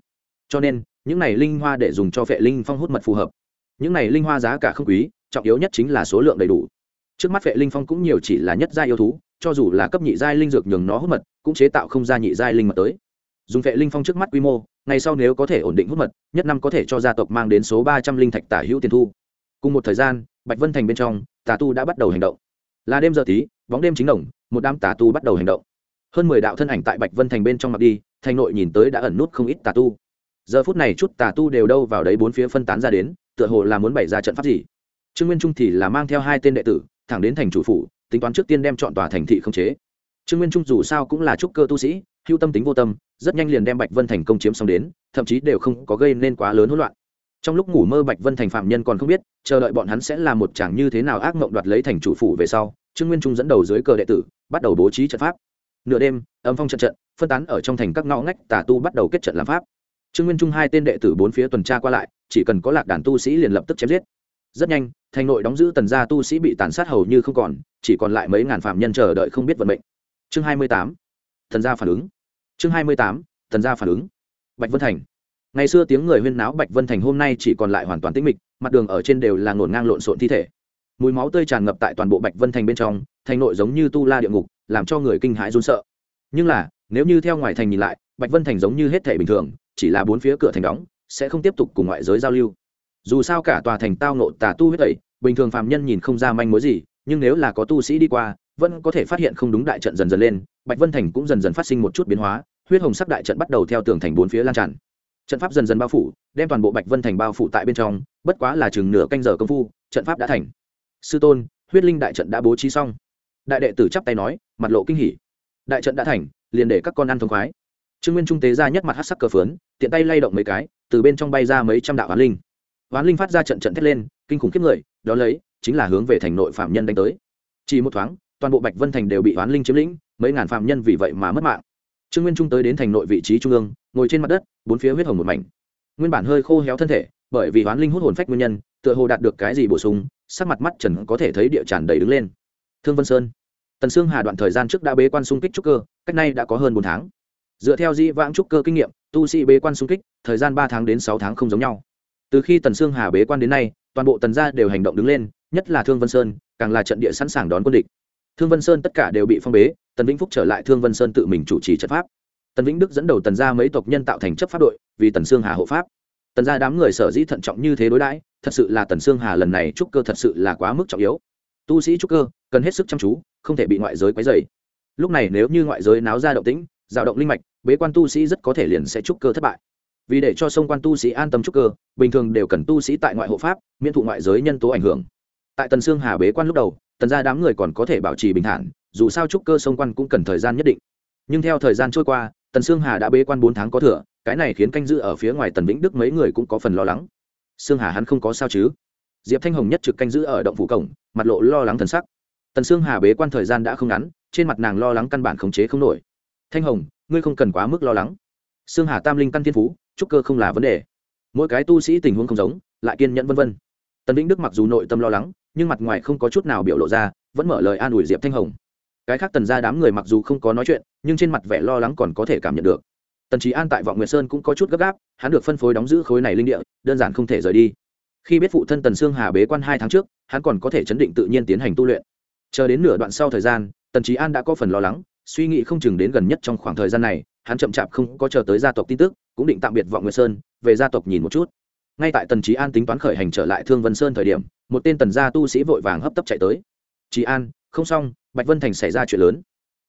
Cho nên, những này linh hoa để dùng cho phệ linh phong hút mật phù hợp. Những này linh hoa giá cả không quý, trọng yếu nhất chính là số lượng đầy đủ. Trước mắt phệ linh phong cũng nhiều chỉ là nhất gia yêu thú, cho dù là cấp nhị giai linh dược nhường nó hút mật, cũng chế tạo không ra nhị giai linh mật tới dùng vệ linh phong trước mắt quy mô, ngày sau nếu có thể ổn định hút mật, nhất năm có thể cho gia tộc mang đến số ba trăm linh thạch tả hữu tiền thu. Cùng một thời gian, bạch vân thành bên trong, tà tu đã bắt đầu hành động. Là đêm giờ tí, bóng đêm chính đồng, một đám tà tu bắt đầu hành động. Hơn mười đạo thân ảnh tại bạch vân thành bên trong mặc đi, thành nội nhìn tới đã ẩn nút không ít tà tu. Giờ phút này chút tà tu đều đâu vào đấy bốn phía phân tán ra đến, tựa hồ là muốn bày ra trận pháp gì. Trương nguyên trung thì là mang theo hai tên đệ tử, thẳng đến thành chủ phủ, tính toán trước tiên đem chọn tòa thành thị không chế. Trương nguyên trung dù sao cũng là trúc cơ tu sĩ hưu tâm tính vô tâm, rất nhanh liền đem bạch vân thành công chiếm xong đến, thậm chí đều không có gây nên quá lớn hỗn loạn. Trong lúc ngủ mơ bạch vân thành phạm nhân còn không biết, chờ đợi bọn hắn sẽ là một chàng như thế nào ác mộng đoạt lấy thành chủ phủ về sau, trương nguyên trung dẫn đầu dưới cờ đệ tử, bắt đầu bố trí trận pháp. Nửa đêm, âm phong trận trận, phân tán ở trong thành các ngõ ngách tà tu bắt đầu kết trận làm pháp. Trương nguyên trung hai tên đệ tử bốn phía tuần tra qua lại, chỉ cần có lạc đàn tu sĩ liền lập tức chém giết. Rất nhanh, thành nội đóng giữ tần gia tu sĩ bị tàn sát hầu như không còn, chỉ còn lại mấy ngàn phạm nhân chờ đợi không biết vận mệnh. Chương hai mươi tám, thần gia phản ứng chương hai mươi tám thần gia phản ứng. Bạch vân thành. Ngày xưa tiếng người huyên náo bạch vân thành hôm nay chỉ còn lại hoàn toàn tĩnh mịch, mặt đường ở trên đều là ngổn ngang lộn xộn thi thể. Mùi máu tươi tràn ngập tại toàn bộ bạch vân thành bên trong, thành nội giống như tu la địa ngục, làm cho người kinh hãi run sợ. Nhưng là, nếu như theo ngoài thành nhìn lại, bạch vân thành giống như hết thể bình thường, chỉ là bốn phía cửa thành đóng, sẽ không tiếp tục cùng ngoại giới giao lưu. Dù sao cả tòa thành tao nộ tà tu huyết tẩy bình thường phàm nhân nhìn không ra manh mối gì, nhưng nếu là có tu sĩ đi qua, vẫn có thể phát hiện không đúng đại trận dần dần lên bạch vân thành cũng dần dần phát sinh một chút biến hóa, huyết hồng sắc đại trận bắt đầu theo tường thành bốn phía lan tràn. Trận pháp dần dần bao phủ, đem toàn bộ bạch vân thành bao phủ tại bên trong, bất quá là chừng nửa canh giờ công phu, trận pháp đã thành. Sư tôn, huyết linh đại trận đã bố trí xong. Đại đệ tử chắp tay nói, mặt lộ kinh hỉ. Đại trận đã thành, liền để các con ăn thông khoái. Trương nguyên trung tế ra nhất mặt hát sắc cờ phướn, tiện tay lay động mấy cái, từ bên trong bay ra mấy trăm đạo hoán linh. Hoán linh phát ra trận trận thét lên, kinh khủng khiếp người, đó lấy, chính là hướng về thành nội phạm nhân đánh tới. Chỉ một thoáng, toàn bộ bạch vân thành đều bị hoán linh chiếm lĩnh mấy ngàn phạm nhân vì vậy mà mất mạng. Trương nguyên trung tới đến thành nội vị trí trung ương, ngồi trên mặt đất, bốn phía huyết hồng một mảnh. Nguyên bản hơi khô héo thân thể, bởi vì hoán linh hút hồn phách nguyên nhân, tựa hồ đạt được cái gì bổ sung, sắc mặt mắt trần có thể thấy địa tràn đầy đứng lên. Thương vân sơn. Tần sương hà đoạn thời gian trước đã bế quan xung kích trúc cơ, cách nay đã có hơn bốn tháng. Dựa theo di vãng trúc cơ kinh nghiệm, tu sĩ bế quan xung kích, thời gian ba tháng đến sáu tháng không giống nhau. Từ khi tần sương hà bế quan đến nay, toàn bộ tần gia đều hành động đứng lên, nhất là thương vân sơn, càng là trận địa sẵn sàng đón quân địch thương vân sơn tất cả đều bị phong bế, tần vĩnh phúc trở lại thương vân sơn tự mình chủ trì trận pháp. Tần vĩnh đức dẫn đầu tần gia mấy tộc nhân tạo thành chấp pháp đội, vì tần sương hà hộ pháp. Tần gia đám người sở dĩ thận trọng như thế đối đãi, thật sự là tần sương hà lần này trúc cơ thật sự là quá mức trọng yếu. Tu sĩ trúc cơ, cần hết sức chăm chú, không thể bị ngoại giới quấy dày lúc này nếu như ngoại giới náo ra động tĩnh dạo động linh mạch, bế quan tu sĩ rất có thể liền sẽ trúc cơ thất bại. Vì để cho sông quan tu sĩ an tâm trúc cơ, bình thường đều cần tu sĩ tại ngoại hộ pháp, miễn thụ ngoại giới nhân tố ảnh hưởng. Tại tần sương hà bế quan lúc đầu tần gia đám người còn có thể bảo trì bình thản, dù sao trúc cơ sông quan cũng cần thời gian nhất định. Nhưng theo thời gian trôi qua, tần sương hà đã bế quan bốn tháng có thừa, cái này khiến canh giữ ở phía ngoài tần vĩnh đức mấy người cũng có phần lo lắng. Sương hà hắn không có sao chứ? Diệp thanh hồng nhất trực canh giữ ở động phủ cổng, mặt lộ lo lắng thần sắc. Tần sương hà bế quan thời gian đã không ngắn, trên mặt nàng lo lắng căn bản khống chế không nổi. Thanh hồng, ngươi không cần quá mức lo lắng. Sương hà tam linh căn thiên phú, trúc cơ không là vấn đề. Mỗi cái tu sĩ tình huống không giống, lại kiên nhẫn vân vân. Tần vĩnh đức mặc dù nội tâm lo lắng nhưng mặt ngoài không có chút nào biểu lộ ra, vẫn mở lời an ủi diệp thanh hồng. Cái khác tần ra đám người mặc dù không có nói chuyện, nhưng trên mặt vẻ lo lắng còn có thể cảm nhận được. Tần trí an tại vọng nguyệt sơn cũng có chút gấp gáp, hắn được phân phối đóng giữ khối này linh địa, đơn giản không thể rời đi. Khi biết phụ thân tần sương hà bế quan hai tháng trước, hắn còn có thể chấn định tự nhiên tiến hành tu luyện. Chờ đến nửa đoạn sau thời gian, tần trí an đã có phần lo lắng, suy nghĩ không chừng đến gần nhất trong khoảng thời gian này, hắn chậm chạp không có chờ tới gia tộc tin tức, cũng định tạm biệt vọng nguyệt sơn, về gia tộc nhìn một chút. Ngay tại tần trí an tính toán khởi hành trở lại thương vân sơn thời điểm một tên tần gia tu sĩ vội vàng hấp tấp chạy tới. Chị an, không xong, bạch vân thành xảy ra chuyện lớn.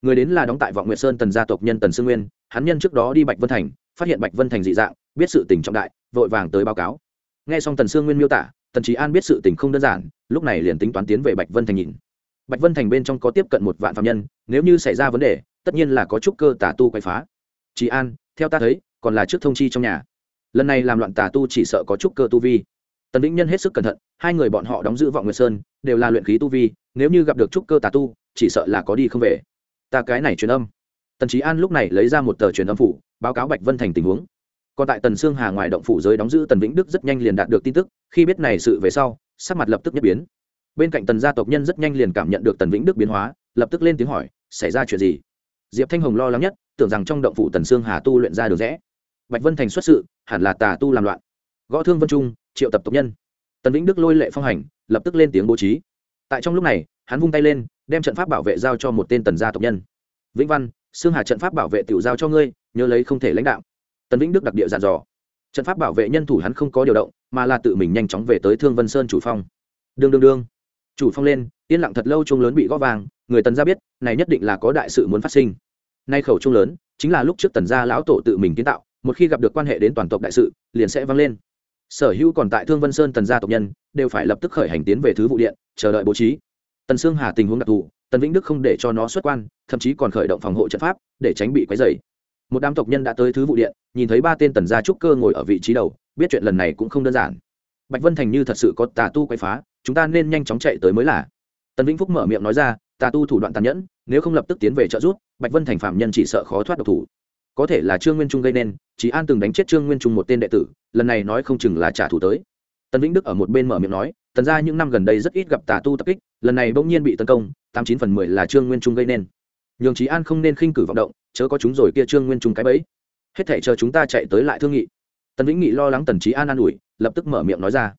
Người đến là đóng tại vọng nguyệt sơn tần gia tộc nhân tần sương nguyên, hắn nhân trước đó đi bạch vân thành, phát hiện bạch vân thành dị dạng, biết sự tình trọng đại, vội vàng tới báo cáo. Nghe xong tần sương nguyên miêu tả, tần trí an biết sự tình không đơn giản, lúc này liền tính toán tiến về bạch vân thành nhìn. Bạch vân thành bên trong có tiếp cận một vạn phạm nhân, nếu như xảy ra vấn đề, tất nhiên là có chút cơ tà tu quay phá. Trí an, theo ta thấy, còn là trước thông chi trong nhà. Lần này làm loạn tà tu chỉ sợ có chút cơ tu vi tần vĩnh nhân hết sức cẩn thận, hai người bọn họ đóng giữ vọng nguyệt sơn, đều là luyện khí tu vi, nếu như gặp được trúc cơ tà tu, chỉ sợ là có đi không về. Ta cái này truyền âm. Tần trí an lúc này lấy ra một tờ truyền âm phủ, báo cáo bạch vân thành tình huống. Còn tại tần sương hà ngoài động phủ giới đóng giữ tần vĩnh đức rất nhanh liền đạt được tin tức, khi biết này sự về sau, sắc mặt lập tức nhất biến. Bên cạnh tần gia tộc nhân rất nhanh liền cảm nhận được tần vĩnh đức biến hóa, lập tức lên tiếng hỏi, xảy ra chuyện gì? Diệp thanh hồng lo lắng nhất, tưởng rằng trong động phủ tần sương hà tu luyện ra được rẽ. Bạch vân thành xuất sự, hẳn là tà tu làm loạn. Gõ thương vân trung triệu tập tộc nhân. Tần vĩnh đức lôi lệ phong hành, lập tức lên tiếng bố trí. Tại trong lúc này, hắn vung tay lên, đem trận pháp bảo vệ giao cho một tên tần gia tộc nhân. Vĩnh văn xương hà trận pháp bảo vệ tiểu giao cho ngươi, nhớ lấy không thể lãnh đạo. Tần vĩnh đức đặc địa dàn dò. Trận pháp bảo vệ nhân thủ hắn không có điều động, mà là tự mình nhanh chóng về tới thương vân sơn chủ phong. Đương đương đương. Chủ phong lên, yên lặng thật lâu chung lớn bị gõ vàng, người tần gia biết, này nhất định là có đại sự muốn phát sinh. Nay khẩu chung lớn, chính là lúc trước tần gia lão tổ tự mình kiến tạo, một khi gặp được quan hệ đến toàn tộc đại sự, liền sẽ vang lên sở hữu còn tại thương vân sơn tần gia tộc nhân, đều phải lập tức khởi hành tiến về thứ vụ điện, chờ đợi bố trí. Tần sương hà tình huống đặc thù, tần vĩnh đức không để cho nó xuất quan, thậm chí còn khởi động phòng hộ trận pháp, để tránh bị quấy dày một đám tộc nhân đã tới thứ vụ điện, nhìn thấy ba tên tần gia trúc cơ ngồi ở vị trí đầu, biết chuyện lần này cũng không đơn giản. Bạch vân thành như thật sự có tà tu quay phá, chúng ta nên nhanh chóng chạy tới mới là. Tần vĩnh phúc mở miệng nói ra, tà tu thủ đoạn tàn nhẫn, nếu không lập tức tiến về trợ giúp, bạch vân thành phạm nhân chỉ sợ khó thoát độc thủ có thể là trương nguyên trung gây nên chỉ an từng đánh chết trương nguyên trung một tên đệ tử, lần này nói không chừng là trả thù tới. Tần vĩnh đức ở một bên mở miệng nói, tần ra những năm gần đây rất ít gặp tà tu tập kích, lần này bỗng nhiên bị tấn công, tám chín phần mười là trương nguyên trung gây nên. Nhường trí an không nên khinh cử vọng động, chớ có chúng rồi kia trương nguyên trung cái bẫy. Hết thể chờ chúng ta chạy tới lại thương nghị. Tần vĩnh nghị lo lắng tần trí an an ủi, lập tức mở miệng nói ra,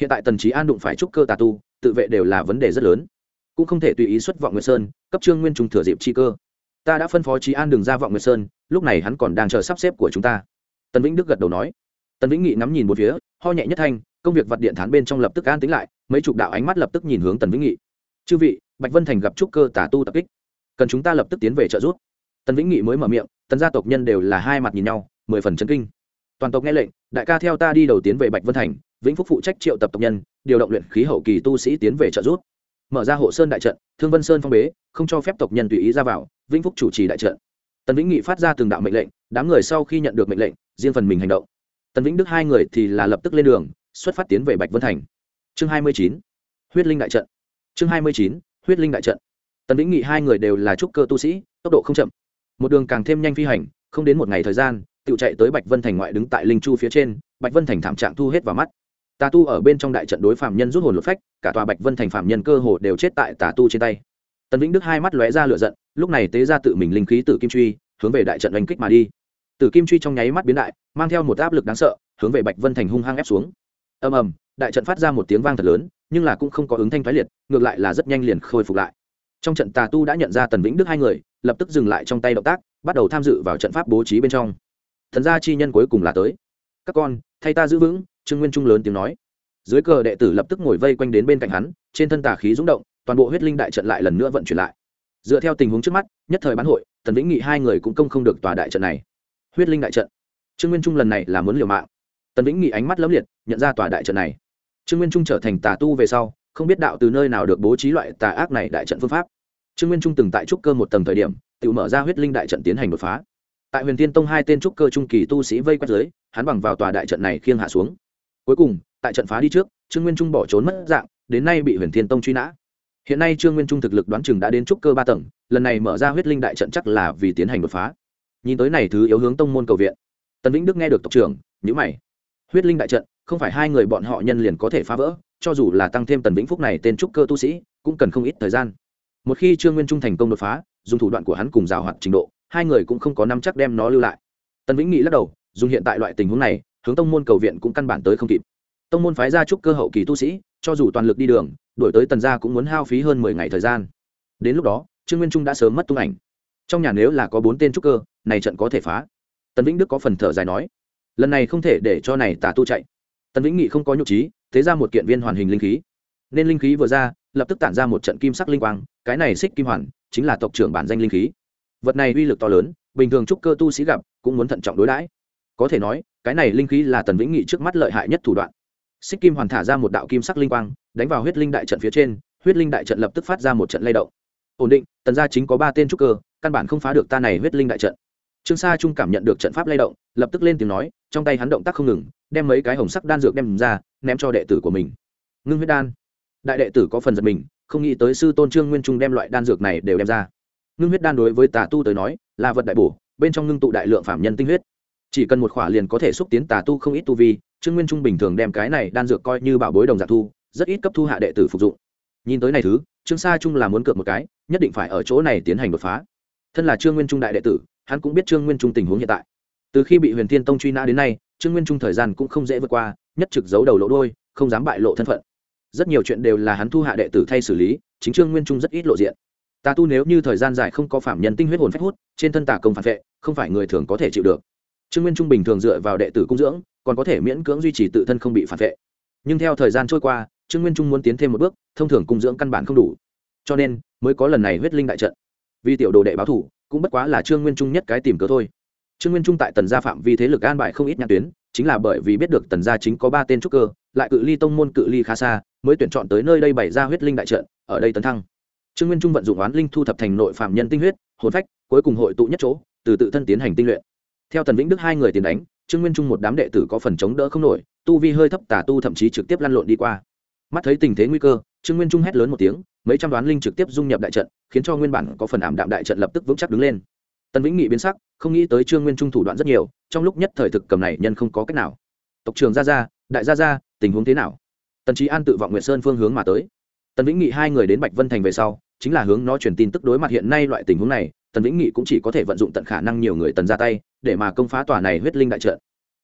hiện tại tần trí an đụng phải trúc cơ tà tu, tự vệ đều là vấn đề rất lớn. Cũng không thể tùy ý xuất vọng nguyệt sơn, cấp trương nguyên trung thừa dịp chi cơ. Ta đã phân phó trí an đường ra vọng nguyệt sơn lúc này hắn còn đang chờ sắp xếp của chúng ta. Tần vĩnh đức gật đầu nói. Tần vĩnh nghị ngắm nhìn một phía, ho nhẹ nhất thanh, công việc vật điện thán bên trong lập tức an tính lại, mấy chục đạo ánh mắt lập tức nhìn hướng tần vĩnh nghị. Chư vị, bạch vân thành gặp trúc cơ tả tu tập kích. Cần chúng ta lập tức tiến về trợ giúp. Tần vĩnh nghị mới mở miệng, tần gia tộc nhân đều là hai mặt nhìn nhau, mười phần chân kinh. Toàn tộc nghe lệnh, đại ca theo ta đi đầu tiến về bạch vân thành, vĩnh phúc phụ trách triệu tập tộc nhân, điều động luyện khí hậu kỳ tu sĩ tiến về trợ giúp. Mở ra hộ sơn đại trận, thương vân sơn phong bế, không cho phép tộc nhân tùy ý ra vào, vĩnh phúc chủ trì đại trận tần vĩnh nghị phát ra từng đạo mệnh lệnh, đám người sau khi nhận được mệnh lệnh, riêng phần mình hành động. Tần vĩnh đức hai người thì là lập tức lên đường, xuất phát tiến về bạch vân thành. Chương hai mươi chín, huyết linh đại trận. Chương hai mươi chín, huyết linh đại trận. Tần vĩnh nghị hai người đều là trúc cơ tu sĩ, tốc độ không chậm. Một đường càng thêm nhanh phi hành, không đến một ngày thời gian tự chạy tới bạch vân thành ngoại đứng tại linh chu phía trên, bạch vân thành thảm trạng thu hết vào mắt. Tà tu ở bên trong đại trận đối phạm nhân rút hồn lột phách, cả tòa bạch vân thành phạm nhân cơ hồ đều chết tại tà tu trên tay tần vĩnh đức hai mắt lóe ra lửa giận, lúc này tế ra tự mình linh khí tử kim truy, hướng về đại trận oanh kích mà đi. Tử kim truy trong nháy mắt biến đại, mang theo một áp lực đáng sợ, hướng về bạch vân thành hung hăng ép xuống. Ầm ầm, đại trận phát ra một tiếng vang thật lớn, nhưng là cũng không có ứng thanh thoái liệt, ngược lại là rất nhanh liền khôi phục lại. Trong trận tà tu đã nhận ra tần vĩnh đức hai người, lập tức dừng lại trong tay động tác, bắt đầu tham dự vào trận pháp bố trí bên trong. Thần gia chi nhân cuối cùng là tới. Các con, thay ta giữ vững, trương nguyên trung lớn tiếng nói. Dưới cờ đệ tử lập tức ngồi vây quanh đến bên cạnh hắn, trên thân tà khí rúng động toàn bộ huyết linh đại trận lại lần nữa vận chuyển lại. Dựa theo tình huống trước mắt, nhất thời bán hội, tần vĩnh nghị hai người cũng công không được tòa đại trận này. Huyết linh đại trận. Trương nguyên trung lần này là muốn liều mạng. Tần vĩnh nghị ánh mắt lấm liệt, nhận ra tòa đại trận này. Trương nguyên trung trở thành tà tu về sau, không biết đạo từ nơi nào được bố trí loại tà ác này đại trận phương pháp. Trương nguyên trung từng tại trúc cơ một tầng thời điểm, tự mở ra huyết linh đại trận tiến hành đột phá. Tại huyền thiên tông hai tên trúc cơ trung kỳ tu sĩ vây quét dưới, hắn bằng vào tòa đại trận này khiêng hạ xuống. Cuối cùng, tại trận phá đi trước, trương nguyên trung bỏ trốn mất dạng, đến nay bị huyền thiên tông truy nã hiện nay trương nguyên trung thực lực đoán chừng đã đến trúc cơ ba tầng, lần này mở ra huyết linh đại trận chắc là vì tiến hành đột phá. Nhìn tới này thứ yếu hướng tông môn cầu viện, tần vĩnh đức nghe được tộc trưởng nhữ mày. Huyết linh đại trận, không phải hai người bọn họ nhân liền có thể phá vỡ, cho dù là tăng thêm tần vĩnh phúc này tên trúc cơ tu sĩ, cũng cần không ít thời gian. Một khi trương nguyên trung thành công đột phá, dùng thủ đoạn của hắn cùng rào hoạt trình độ, hai người cũng không có năm chắc đem nó lưu lại. Tần vĩnh nghĩ lắc đầu, dùng hiện tại loại tình huống này, hướng tông môn cầu viện cũng căn bản tới không kịp. Tông môn phái ra trúc cơ hậu kỳ tu sĩ, cho dù toàn lực đi đường đổi tới tần gia cũng muốn hao phí hơn mười ngày thời gian. Đến lúc đó, trương nguyên trung đã sớm mất tung ảnh. Trong nhà nếu là có bốn tên trúc cơ, này trận có thể phá. Tần vĩnh đức có phần thở dài nói, lần này không thể để cho này tà tu chạy. Tần vĩnh nghị không có nhục trí, thế ra một kiện viên hoàn hình linh khí. Nên linh khí vừa ra, lập tức tản ra một trận kim sắc linh quang, cái này xích kim hoàn chính là tộc trưởng bản danh linh khí. Vật này uy lực to lớn, bình thường trúc cơ tu sĩ gặp cũng muốn thận trọng đối đãi. Có thể nói, cái này linh khí là tần vĩnh nghị trước mắt lợi hại nhất thủ đoạn xích kim hoàn thả ra một đạo kim sắc linh quang, đánh vào huyết linh đại trận phía trên, huyết linh đại trận lập tức phát ra một trận lay động. Ổn định, tần gia chính có ba tên trúc cơ, căn bản không phá được ta này huyết linh đại trận. Trương sa trung cảm nhận được trận pháp lay động, lập tức lên tiếng nói, trong tay hắn động tác không ngừng, đem mấy cái hồng sắc đan dược đem ra, ném cho đệ tử của mình. Ngưng huyết đan. Đại đệ tử có phần giật mình, không nghĩ tới sư tôn trương nguyên trung đem loại đan dược này đều đem ra. Ngưng huyết đan đối với tà tu tới nói, là vật đại bổ, bên trong ngưng tụ đại lượng phạm nhân tinh huyết. Chỉ cần một khỏa liền có thể xúc tiến tà tu không ít tu vi trương nguyên trung bình thường đem cái này đan dược coi như bảo bối đồng dạng thu, rất ít cấp thu hạ đệ tử phục dụng. Nhìn tới này thứ, trương sa trung là muốn cược một cái, nhất định phải ở chỗ này tiến hành đột phá. Thân là trương nguyên trung đại đệ tử, hắn cũng biết trương nguyên trung tình huống hiện tại. Từ khi bị huyền thiên tông truy nã đến nay, trương nguyên trung thời gian cũng không dễ vượt qua, nhất trực giấu đầu lỗ đôi, không dám bại lộ thân phận. Rất nhiều chuyện đều là hắn thu hạ đệ tử thay xử lý, chính trương nguyên trung rất ít lộ diện. Tà tu nếu như thời gian dài không có phạm nhân tinh huyết hồn phách hút, trên thân tà công phản vệ, không phải người thường có thể chịu được trương nguyên trung bình thường dựa vào đệ tử cung dưỡng, còn có thể miễn cưỡng duy trì tự thân không bị phản vệ. Nhưng theo thời gian trôi qua, trương nguyên trung muốn tiến thêm một bước, thông thường cung dưỡng căn bản không đủ. Cho nên, mới có lần này huyết linh đại trận. Vì tiểu đồ đệ báo thủ, cũng bất quá là trương nguyên trung nhất cái tìm cớ thôi. Trương nguyên trung tại tần gia phạm vi thế lực an bại không ít nhãn tuyến, chính là bởi vì biết được tần gia chính có ba tên trúc cơ, lại cự ly tông môn cự ly khá xa, mới tuyển chọn tới nơi đây bày ra huyết linh đại trận, ở đây tấn thăng. Trương nguyên trung vận dụng oán linh thu thập thành nội phạm nhân tinh huyết, hồn phách, cuối cùng hội tụ nhất chỗ, từ tự thân tiến hành tinh luyện theo tần vĩnh đức hai người tiền đánh trương nguyên trung một đám đệ tử có phần chống đỡ không nổi tu vi hơi thấp tà tu thậm chí trực tiếp lăn lộn đi qua. Mắt thấy tình thế nguy cơ trương nguyên trung hét lớn một tiếng mấy trăm đoán linh trực tiếp dung nhập đại trận khiến cho nguyên bản có phần ảm đạm đại trận lập tức vững chắc đứng lên. Tần vĩnh nghị biến sắc không nghĩ tới trương nguyên trung thủ đoạn rất nhiều trong lúc nhất thời thực cầm này nhân không có cách nào. Tộc trường gia gia, đại gia gia, tình huống thế nào? Tần trí an tự vọng nguyệt sơn phương hướng mà tới. Tần vĩnh nghị hai người đến bạch vân thành về sau chính là hướng nó truyền tin tức đối mặt hiện nay loại tình huống này tần vĩnh nghị cũng chỉ có thể vận dụng tận khả năng nhiều người tần ra tay, để mà công phá tòa này huyết linh đại trận.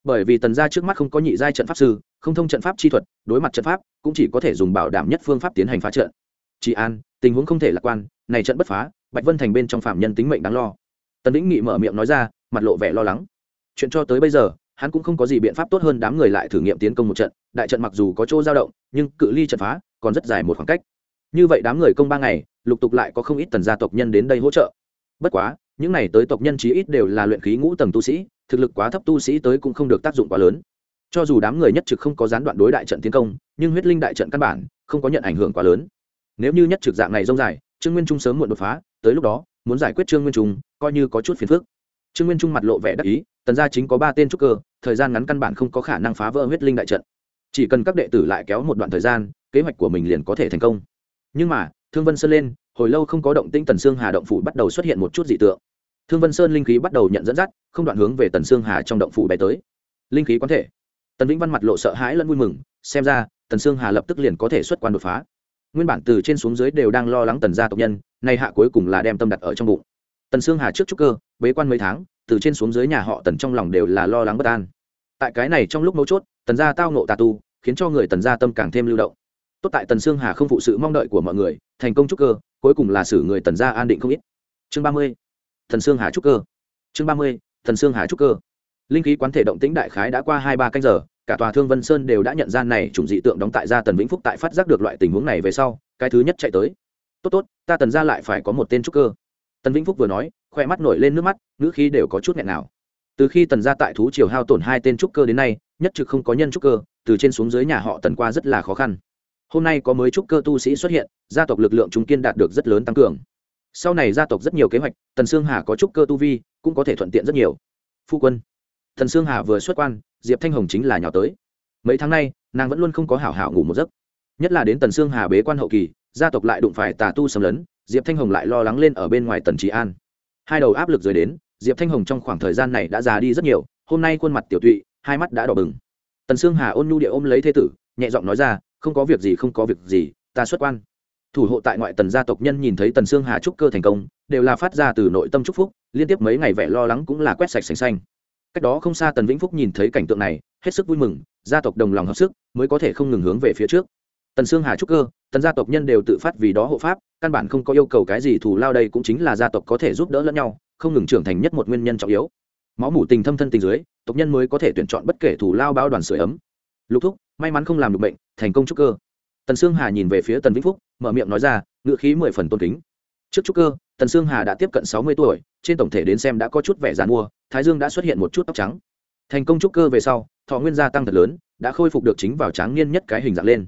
Bởi vì tần gia trước mắt không có nhị giai trận pháp sư, không thông trận pháp chi thuật, đối mặt trận pháp, cũng chỉ có thể dùng bảo đảm nhất phương pháp tiến hành phá trận. Chị an, tình huống không thể lạc quan, này trận bất phá, bạch vân thành bên trong phạm nhân tính mệnh đáng lo. Tần vĩnh nghị mở miệng nói ra, mặt lộ vẻ lo lắng. Chuyện cho tới bây giờ, hắn cũng không có gì biện pháp tốt hơn đám người lại thử nghiệm tiến công một trận. Đại trận mặc dù có chỗ dao động, nhưng cự ly trận phá còn rất dài một khoảng cách. Như vậy đám người công ba ngày, lục tục lại có không ít tần gia tộc nhân đến đây hỗ trợ bất quá, những này tới tộc nhân chí ít đều là luyện khí ngũ tầng tu sĩ, thực lực quá thấp tu sĩ tới cũng không được tác dụng quá lớn. Cho dù đám người nhất trực không có gián đoạn đối đại trận tiến công, nhưng huyết linh đại trận căn bản không có nhận ảnh hưởng quá lớn. Nếu như nhất trực dạng này rông dài, trương nguyên trung sớm muộn đột phá, tới lúc đó, muốn giải quyết trương nguyên trung, coi như có chút phiền phức. Trương nguyên trung mặt lộ vẻ đắc ý, tần gia chính có ba tên trúc cơ, thời gian ngắn căn bản không có khả năng phá vỡ huyết linh đại trận. Chỉ cần các đệ tử lại kéo một đoạn thời gian, kế hoạch của mình liền có thể thành công. Nhưng mà, thương vân sơn lên hồi lâu không có động tĩnh tần xương hà động phủ bắt đầu xuất hiện một chút dị tượng. Thương vân sơn linh khí bắt đầu nhận dẫn dắt, không đoạn hướng về tần xương hà trong động phủ bay tới. Linh khí quán thể. Tần vĩnh văn mặt lộ sợ hãi lẫn vui mừng, xem ra, tần xương hà lập tức liền có thể xuất quan đột phá. Nguyên bản từ trên xuống dưới đều đang lo lắng tần gia tộc nhân, nay hạ cuối cùng là đem tâm đặt ở trong bụng. Tần xương hà trước trúc cơ, bế quan mấy tháng, từ trên xuống dưới nhà họ tần trong lòng đều là lo lắng bất an. Tại cái này trong lúc mấu chốt, tần gia tao nộ tà tu, khiến cho người tần gia tâm càng thêm lưu động tốt tại tần xương hà không phụ sự mong đợi của mọi người, thành công trúc cơ, cuối cùng là xử người tần gia an định không ít. Chương ba mươi thần xương hà trúc cơ. Chương ba mươi thần xương hà trúc cơ. Linh khí quán thể động tĩnh đại khái đã qua hai ba canh giờ, cả tòa thương vân sơn đều đã nhận ra này chủng dị tượng đóng tại gia tần vĩnh phúc tại phát giác được loại tình huống này về sau, cái thứ nhất chạy tới. Tốt tốt, ta tần ra lại phải có một tên trúc cơ. Tần vĩnh phúc vừa nói, khoe mắt nổi lên nước mắt, ngữ khí đều có chút nghẹn nào. Từ khi tần ra tại thú triều hao tổn hai tên trúc cơ đến nay, nhất trực không có nhân trúc cơ, từ trên xuống dưới nhà họ tần qua rất là khó khăn hôm nay có mới trúc cơ tu sĩ xuất hiện, gia tộc lực lượng chúng kiên đạt được rất lớn tăng cường. Sau này gia tộc rất nhiều kế hoạch, tần sương hà có trúc cơ tu vi, cũng có thể thuận tiện rất nhiều. Phu quân thần sương hà vừa xuất quan, diệp thanh hồng chính là nhỏ tới. Mấy tháng nay, nàng vẫn luôn không có hảo hảo ngủ một giấc. Nhất là đến tần sương hà bế quan hậu kỳ, gia tộc lại đụng phải tà tu xâm lấn, diệp thanh hồng lại lo lắng lên ở bên ngoài tần trí an. Hai đầu áp lực rời đến, diệp thanh hồng trong khoảng thời gian này đã già đi rất nhiều, hôm nay khuôn mặt tiểu tụy, hai mắt đã đỏ bừng. Tần sương hà ôn nhu địa ôm lấy thế tử, nhẹ giọng nói ra không có việc gì, không có việc gì, ta xuất quan. Thủ hộ tại ngoại tần gia tộc nhân nhìn thấy tần sương hà trúc cơ thành công, đều là phát ra từ nội tâm chúc phúc, liên tiếp mấy ngày vẻ lo lắng cũng là quét sạch sành xanh. Cách đó không xa tần vĩnh phúc nhìn thấy cảnh tượng này, hết sức vui mừng, gia tộc đồng lòng hợp sức, mới có thể không ngừng hướng về phía trước. Tần sương hà trúc cơ, tần gia tộc nhân đều tự phát vì đó hộ pháp, căn bản không có yêu cầu cái gì thù lao đây cũng chính là gia tộc có thể giúp đỡ lẫn nhau, không ngừng trưởng thành nhất một nguyên nhân trọng yếu. Máu mủ tình thâm thân tình dưới, tộc nhân mới có thể tuyển chọn bất kể thù lao bao đoàn sửa ấm. Lục thúc may mắn không làm được bệnh thành công trúc cơ. Tần sương hà nhìn về phía tần vĩnh phúc mở miệng nói ra ngự khí mười phần tôn kính. Trước trúc cơ tần sương hà đã tiếp cận sáu mươi tuổi trên tổng thể đến xem đã có chút vẻ dàn mua thái dương đã xuất hiện một chút tóc trắng. Thành công trúc cơ về sau thọ nguyên gia tăng thật lớn đã khôi phục được chính vào tráng niên nhất cái hình dạng lên.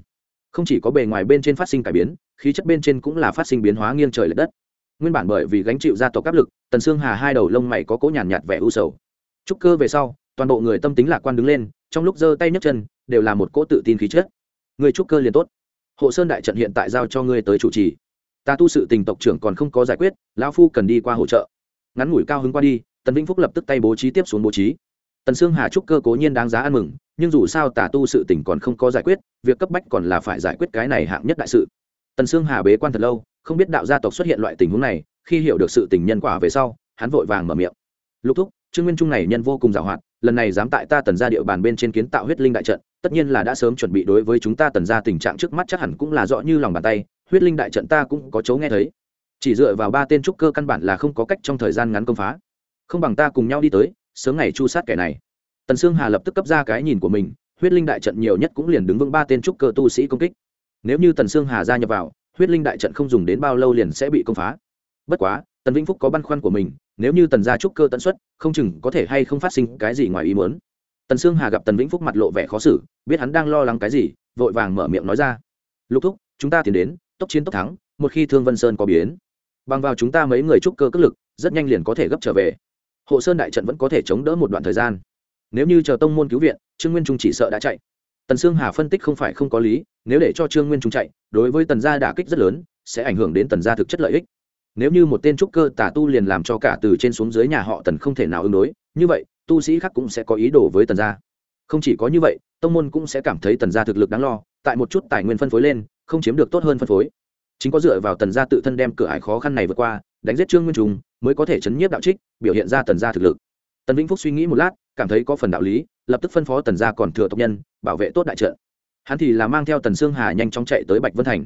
Không chỉ có bề ngoài bên trên phát sinh cải biến khí chất bên trên cũng là phát sinh biến hóa nghiêng trời l ệ đất. Nguyên bản bởi vì gánh chịu gia tộc áp lực tần sương hà hai đầu lông mày có cỗ nhàn nhạt, nhạt vẻ u sầu. Trúc cơ về sau toàn bộ người tâm tính lạc quan đứng lên trong lúc giơ tay nhấc chân đều là một cỗ tự tin khí chất. Người trúc cơ liền tốt. Hộ sơn đại trận hiện tại giao cho ngươi tới chủ trì. Ta tu sự tình tộc trưởng còn không có giải quyết, lão phu cần đi qua hỗ trợ. Ngắn ngủi cao hứng qua đi, tần vĩnh phúc lập tức tay bố trí tiếp xuống bố trí. Tần sương hà trúc cơ cố nhiên đáng giá ăn mừng, nhưng dù sao tà tu sự tình còn không có giải quyết, việc cấp bách còn là phải giải quyết cái này hạng nhất đại sự. Tần sương hà bế quan thật lâu, không biết đạo gia tộc xuất hiện loại tình huống này, khi hiểu được sự tình nhân quả về sau, hắn vội vàng mở miệng. Lục thúc, trương nguyên trung này nhân vô cùng giàu hoạt lần này dám tại ta tần ra địa bàn bên trên kiến tạo huyết linh đại trận tất nhiên là đã sớm chuẩn bị đối với chúng ta tần ra tình trạng trước mắt chắc hẳn cũng là rõ như lòng bàn tay, huyết linh đại trận ta cũng có chấu nghe thấy. Chỉ dựa vào ba tên trúc cơ căn bản là không có cách trong thời gian ngắn công phá. Không bằng ta cùng nhau đi tới, sớm ngày chu sát kẻ này. Tần sương hà lập tức cấp ra cái nhìn của mình, huyết linh đại trận nhiều nhất cũng liền đứng vững ba tên trúc cơ tu sĩ công kích. Nếu như tần sương hà gia nhập vào, huyết linh đại trận không dùng đến bao lâu liền sẽ bị công phá. Bất quá, tần vĩnh phúc có băn khoăn của mình, nếu như tần gia trúc cơ tận xuất, không chừng có thể hay không phát sinh cái gì ngoài ý muốn tần sương hà gặp tần vĩnh phúc mặt lộ vẻ khó xử, biết hắn đang lo lắng cái gì, vội vàng mở miệng nói ra. Lục thúc, chúng ta tiến đến, tốc chiến tốc thắng, một khi thương vân sơn có biến, bằng vào chúng ta mấy người trúc cơ cất lực, rất nhanh liền có thể gấp trở về. Hộ sơn đại trận vẫn có thể chống đỡ một đoạn thời gian. Nếu như chờ tông môn cứu viện, trương nguyên trung chỉ sợ đã chạy. Tần sương hà phân tích không phải không có lý, nếu để cho trương nguyên trung chạy, đối với tần gia đả kích rất lớn, sẽ ảnh hưởng đến tần gia thực chất lợi ích. Nếu như một tên trúc cơ tà tu liền làm cho cả từ trên xuống dưới nhà họ tần không thể nào ứng đối, như vậy tu sĩ khác cũng sẽ có ý đồ với tần gia. Không chỉ có như vậy, tông môn cũng sẽ cảm thấy tần gia thực lực đáng lo, tại một chút tài nguyên phân phối lên, không chiếm được tốt hơn phân phối. Chính có dựa vào tần gia tự thân đem cửa ải khó khăn này vượt qua, đánh giết trương nguyên trung mới có thể chấn nhiếp đạo trích, biểu hiện ra tần gia thực lực. Tần vĩnh phúc suy nghĩ một lát, cảm thấy có phần đạo lý, lập tức phân phó tần gia còn thừa tộc nhân, bảo vệ tốt đại trận. Hắn thì là mang theo tần sương hà nhanh chóng chạy tới bạch vân thành.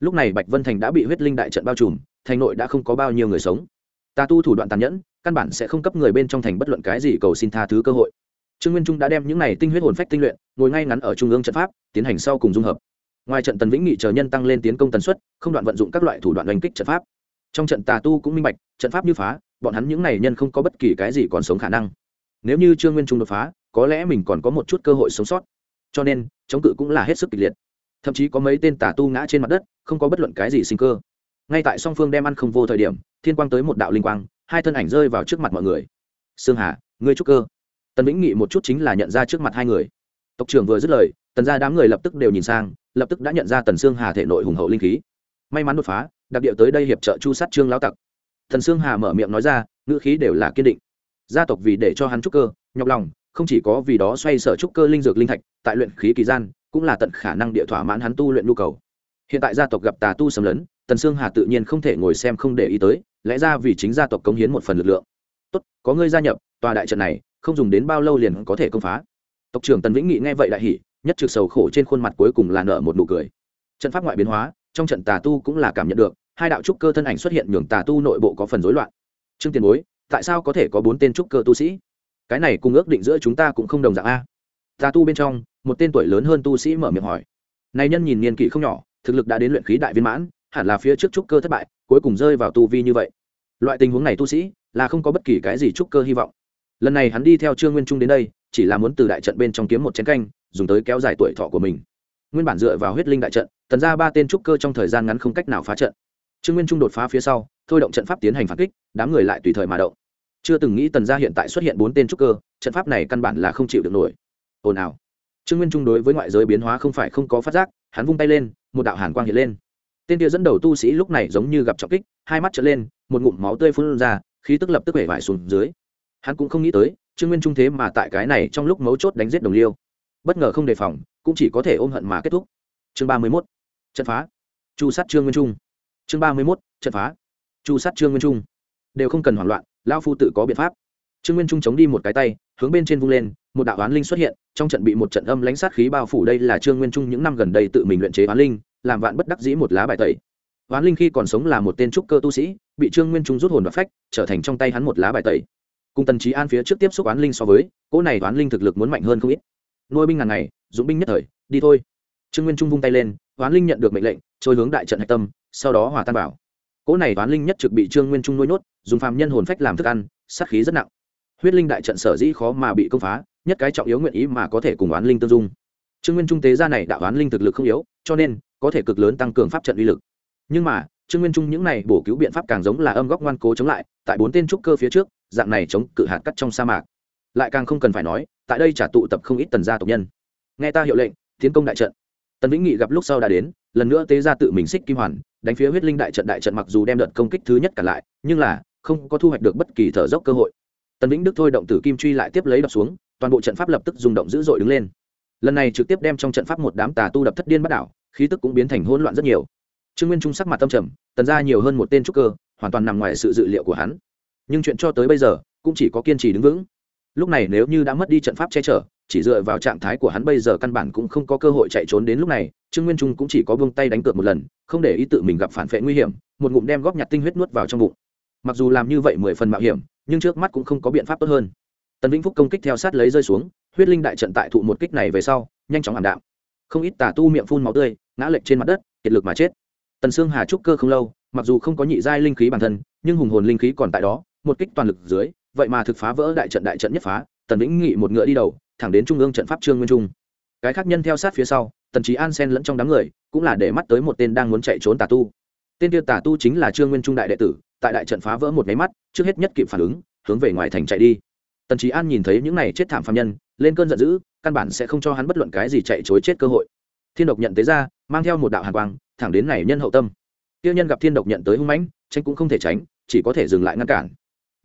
Lúc này bạch vân thành đã bị huyết linh đại trận bao trùm, thành nội đã không có bao nhiêu người sống. Ta tu thủ đoạn tàn nhẫn căn bản sẽ không cấp người bên trong thành bất luận cái gì cầu xin tha thứ cơ hội. Trương nguyên trung đã đem những này tinh huyết hồn phách tinh luyện, ngồi ngay ngắn ở trung ương trận pháp, tiến hành sau cùng dung hợp. Ngoài trận tần vĩnh nghị chờ nhân tăng lên tiến công tần suất, không đoạn vận dụng các loại thủ đoạn oanh kích trận pháp. Trong trận tà tu cũng minh bạch, trận pháp như phá, bọn hắn những này nhân không có bất kỳ cái gì còn sống khả năng. Nếu như trương nguyên trung đột phá, có lẽ mình còn có một chút cơ hội sống sót. Cho nên, chống cự cũng là hết sức kịch liệt. Thậm chí có mấy tên tà tu ngã trên mặt đất, không có bất luận cái gì sinh cơ. Ngay tại song phương đem ăn không vô thời điểm, thiên quang tới một đạo linh quang hai thân ảnh rơi vào trước mặt mọi người. Sương hà, ngươi trúc cơ. Tần vĩnh nghị một chút chính là nhận ra trước mặt hai người. Tộc trưởng vừa dứt lời, tần ra đám người lập tức đều nhìn sang, lập tức đã nhận ra tần sương hà thể nội hùng hậu linh khí. May mắn đột phá, đặc địa tới đây hiệp trợ chu sát trương lão tặc. Tần sương hà mở miệng nói ra, ngữ khí đều là kiên định. Gia tộc vì để cho hắn trúc cơ, nhọc lòng, không chỉ có vì đó xoay sở trúc cơ linh dược linh thạch, tại luyện khí kỳ gian, cũng là tận khả năng địa thỏa mãn hắn tu luyện nhu cầu. Hiện tại gia tộc gặp tà tu xâm lấn tần sương hà tự nhiên không thể ngồi xem không để ý tới, lẽ ra vì chính gia tộc cống hiến một phần lực lượng. Tốt, có ngươi gia nhập, tòa đại trận này, không dùng đến bao lâu liền có thể công phá. Tộc trưởng tần vĩnh nghị nghe vậy đại hỉ, nhất trực sầu khổ trên khuôn mặt cuối cùng là nợ một nụ cười. Trận pháp ngoại biến hóa, trong trận tà tu cũng là cảm nhận được, hai đạo trúc cơ thân ảnh xuất hiện nhường tà tu nội bộ có phần rối loạn. Trương tiền bối, tại sao có thể có bốn tên trúc cơ tu sĩ? Cái này cùng ước định giữa chúng ta cũng không đồng dạng a. Tà tu bên trong, một tên tuổi lớn hơn tu sĩ mở miệng hỏi. Này nhân nhìn niên kỷ không nhỏ, thực lực đã đến luyện khí đại viên mãn hẳn là phía trước trúc cơ thất bại, cuối cùng rơi vào tu vi như vậy. Loại tình huống này tu sĩ là không có bất kỳ cái gì trúc cơ hy vọng. Lần này hắn đi theo trương nguyên trung đến đây, chỉ là muốn từ đại trận bên trong kiếm một chén canh, dùng tới kéo dài tuổi thọ của mình. Nguyên bản dựa vào huyết linh đại trận, tần ra ba tên trúc cơ trong thời gian ngắn không cách nào phá trận. Trương nguyên trung đột phá phía sau, thôi động trận pháp tiến hành phản kích, đám người lại tùy thời mà động. Chưa từng nghĩ tần gia hiện tại xuất hiện bốn tên trúc cơ, trận pháp này căn bản là không chịu được nổi. Ồn ào. Trương nguyên trung đối với ngoại giới biến hóa không phải không có phát giác, hắn vung tay lên, một đạo hàn quang hiện lên tên kia dẫn đầu tu sĩ lúc này giống như gặp trọng kích, hai mắt trở lên, một ngụm máu tươi phun ra, khí tức lập tức hể vải xuống dưới. Hắn cũng không nghĩ tới, trương nguyên trung thế mà tại cái này trong lúc mấu chốt đánh giết đồng liêu. Bất ngờ không đề phòng, cũng chỉ có thể ôm hận mà kết thúc. Chương ba mươi mốt, trận phá. Chu sát trương nguyên trung. Chương ba mươi mốt, trận phá. Chu sát trương nguyên trung. Đều không cần hoảng loạn lao phu tự có biện pháp trương nguyên trung chống đi một cái tay, hướng bên trên vung lên, một đạo oán linh xuất hiện, trong trận bị một trận âm lãnh sát khí bao phủ đây là trương nguyên trung những năm gần đây tự mình luyện chế oán linh, làm vạn bất đắc dĩ một lá bài tẩy. Oán linh khi còn sống là một tên trúc cơ tu sĩ, bị trương nguyên trung rút hồn và phách, trở thành trong tay hắn một lá bài tẩy. Cùng tần trí an phía trước tiếp xúc oán linh so với, cỗ này oán linh thực lực muốn mạnh hơn không ít. Nuôi binh ngàn ngày dũng binh nhất thời, đi thôi. Trương nguyên trung vung tay lên, oán linh nhận được mệnh lệnh, trôi hướng đại trận hạch tâm, sau đó hòa tan bảo cỗ này oán linh nhất trực bị trương nguyên trung nuôi nhốt, dùng phàm nhân hồn phách làm thức ăn, sát khí rất nặng huyết linh đại trận sở dĩ khó mà bị công phá, nhất cái trọng yếu nguyện ý mà có thể cùng oán linh tương dung. Trương nguyên trung tế ra này đạo oán linh thực lực không yếu, cho nên có thể cực lớn tăng cường pháp trận uy lực. Nhưng mà, trương nguyên trung những này bổ cứu biện pháp càng giống là âm góc ngoan cố chống lại, tại bốn tên trúc cơ phía trước, dạng này chống cự hạt cắt trong sa mạc. Lại càng không cần phải nói, tại đây trả tụ tập không ít tần gia tộc nhân. Nghe ta hiệu lệnh, tiến công đại trận. Tần vĩnh nghị gặp lúc sau đã đến, lần nữa tế ra tự mình xích kim hoàn, đánh phía huyết linh đại trận đại trận mặc dù đem đợt công kích thứ nhất cả lại, nhưng là không có thu hoạch được bất kỳ thở dốc cơ hội tần vĩnh đức thôi động tử kim truy lại tiếp lấy đập xuống, toàn bộ trận pháp lập tức rung động dữ dội đứng lên. Lần này trực tiếp đem trong trận pháp một đám tà tu đập thất điên bắt đảo, khí tức cũng biến thành hỗn loạn rất nhiều. Trương nguyên trung sắc mặt tâm trầm, tần ra nhiều hơn một tên trúc cơ, hoàn toàn nằm ngoài sự dự liệu của hắn. Nhưng chuyện cho tới bây giờ, cũng chỉ có kiên trì đứng vững. Lúc này nếu như đã mất đi trận pháp che chở, chỉ dựa vào trạng thái của hắn bây giờ căn bản cũng không có cơ hội chạy trốn đến lúc này, trương nguyên trung cũng chỉ có vương tay đánh cược một lần, không để ý tự mình gặp phản vệ nguy hiểm, một ngụm đem góp nhặt tinh huyết nuốt vào trong bụng. Mặc dù làm như vậy mười phần mạo hiểm nhưng trước mắt cũng không có biện pháp tốt hơn. Tần vĩnh phúc công kích theo sát lấy rơi xuống, huyết linh đại trận tại thụ một kích này về sau, nhanh chóng ảm đạm. Không ít tà tu miệng phun máu tươi, ngã lệch trên mặt đất, kiệt lực mà chết. Tần sương hà trúc cơ không lâu, mặc dù không có nhị giai linh khí bản thân, nhưng hùng hồn linh khí còn tại đó, một kích toàn lực dưới, vậy mà thực phá vỡ đại trận đại trận nhất phá, tần vĩnh nghị một ngựa đi đầu, thẳng đến trung ương trận pháp trương nguyên trung. Cái khác nhân theo sát phía sau, tần trí an sen lẫn trong đám người, cũng là để mắt tới một tên đang muốn chạy trốn tà tu. Tên tiêu tà tu chính là trương nguyên trung đại đệ tử tại đại trận phá vỡ một máy mắt, trước hết nhất kịp phản ứng, hướng về ngoài thành chạy đi. Tần trí an nhìn thấy những này chết thảm phạm nhân, lên cơn giận dữ, căn bản sẽ không cho hắn bất luận cái gì chạy chối chết cơ hội. Thiên độc nhận tới ra, mang theo một đạo hàn quang, thẳng đến này nhân hậu tâm. Tiêu nhân gặp thiên độc nhận tới hung mãnh tranh cũng không thể tránh, chỉ có thể dừng lại ngăn cản.